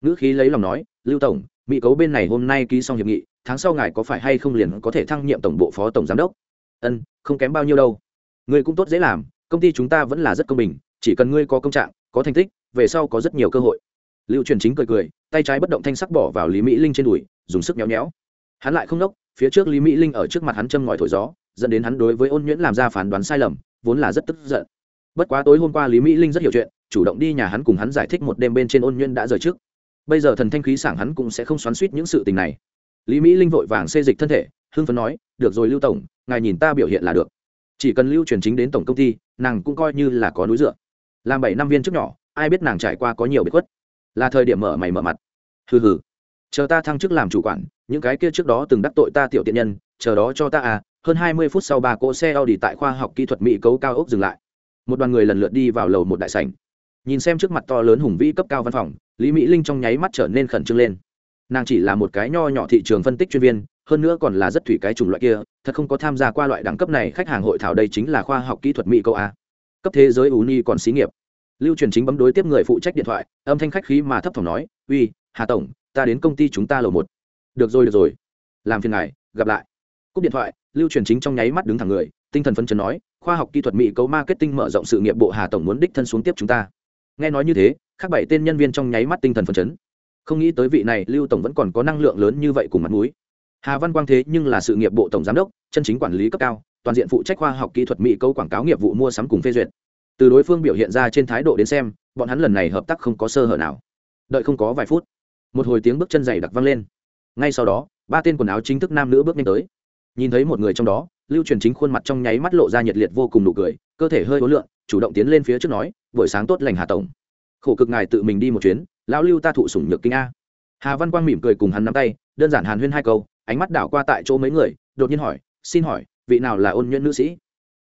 Ngữ khí lấy lòng nói, lưu tổng mỹ cấu bên này hôm nay ký xong hiệp nghị, tháng sau ngài có phải hay không liền có thể thăng nhiệm tổng bộ phó tổng giám đốc? Ân, không kém bao nhiêu đâu. Người cũng tốt dễ làm, công ty chúng ta vẫn là rất công bình, chỉ cần ngươi có công trạng, có thành tích, về sau có rất nhiều cơ hội. Lưu truyền chính cười cười, tay trái bất động thanh sắc bỏ vào lý mỹ linh trên đùi, dùng sức nhéo nhéo. Hắn lại không nốc phía trước lý mỹ linh ở trước mặt hắn châm ngòi thổi gió, dẫn đến hắn đối với ôn nhuyễn làm ra phán đoán sai lầm, vốn là rất tức giận. Bất quá tối hôm qua lý mỹ linh rất hiểu chuyện, chủ động đi nhà hắn cùng hắn giải thích một đêm bên trên ôn nhuyễn đã rời trước bây giờ thần thanh khí sảng hắn cũng sẽ không xoắn suýt những sự tình này. Lý mỹ linh vội vàng xê dịch thân thể, hưng phấn nói, được rồi lưu tổng, ngài nhìn ta biểu hiện là được. Chỉ cần lưu truyền chính đến tổng công ty, nàng cũng coi như là có núi dựa. Làm bảy năm viên trước nhỏ, ai biết nàng trải qua có nhiều biệt khuất. Là thời điểm mở mày mở mặt. Hừ hừ, chờ ta thăng chức làm chủ quản, những cái kia trước đó từng đắc tội ta tiểu tiện nhân, chờ đó cho ta à. Hơn hai mươi phút sau ba cỗ xe Audi tại khoa học kỹ thuật mỹ cấu cao ốc dừng lại. Một đoàn người lần lượt đi vào lầu một đại sảnh nhìn xem trước mặt to lớn hùng vĩ cấp cao văn phòng, lý mỹ linh trong nháy mắt trở nên khẩn trương lên. Nàng chỉ là một cái nho nhỏ thị trường phân tích chuyên viên, hơn nữa còn là rất thủy cái chủng loại kia, thật không có tham gia qua loại đẳng cấp này, khách hàng hội thảo đây chính là khoa học kỹ thuật mỹ câu a. Cấp thế giới uni còn xí nghiệp. Lưu truyền chính bấm đối tiếp người phụ trách điện thoại, âm thanh khách khí mà thấp thỏm nói, uy, hà tổng, ta đến công ty chúng ta lầu một. Được rồi được rồi. Làm phiền ngài, gặp lại. Cúp điện thoại, lưu truyền chính trong nháy mắt đứng thẳng người, tinh thần phấn chấn nói, khoa học kỹ thuật mỹ cấu marketing mở rộng sự nghiệp bộ hà tổng muốn đích thân xuống tiếp chúng ta nghe nói như thế, khác bảy tên nhân viên trong nháy mắt tinh thần phấn chấn. Không nghĩ tới vị này, lưu tổng vẫn còn có năng lượng lớn như vậy cùng mặt mũi. Hà văn quang thế nhưng là sự nghiệp bộ tổng giám đốc, chân chính quản lý cấp cao, toàn diện phụ trách khoa học kỹ thuật mỹ câu quảng cáo nghiệp vụ mua sắm cùng phê duyệt. Từ đối phương biểu hiện ra trên thái độ đến xem, bọn hắn lần này hợp tác không có sơ hở nào. Đợi không có vài phút, một hồi tiếng bước chân dày đặc vang lên. Ngay sau đó, ba tên quần áo chính thức nam nữ bước nhanh tới. Nhìn thấy một người trong đó, lưu truyền chính khuôn mặt trong nháy mắt lộ ra nhiệt liệt vô cùng nụ cười, cơ thể hơi ối lượn chủ động tiến lên phía trước nói, buổi sáng tốt lành hà tổng. Khổ cực ngài tự mình đi một chuyến, lão lưu ta thụ sủng nhược kinh a. Hà văn quang mỉm cười cùng hắn nắm tay, đơn giản hàn huyên hai câu, ánh mắt đảo qua tại chỗ mấy người, đột nhiên hỏi, xin hỏi, vị nào là ôn nhuận nữ sĩ?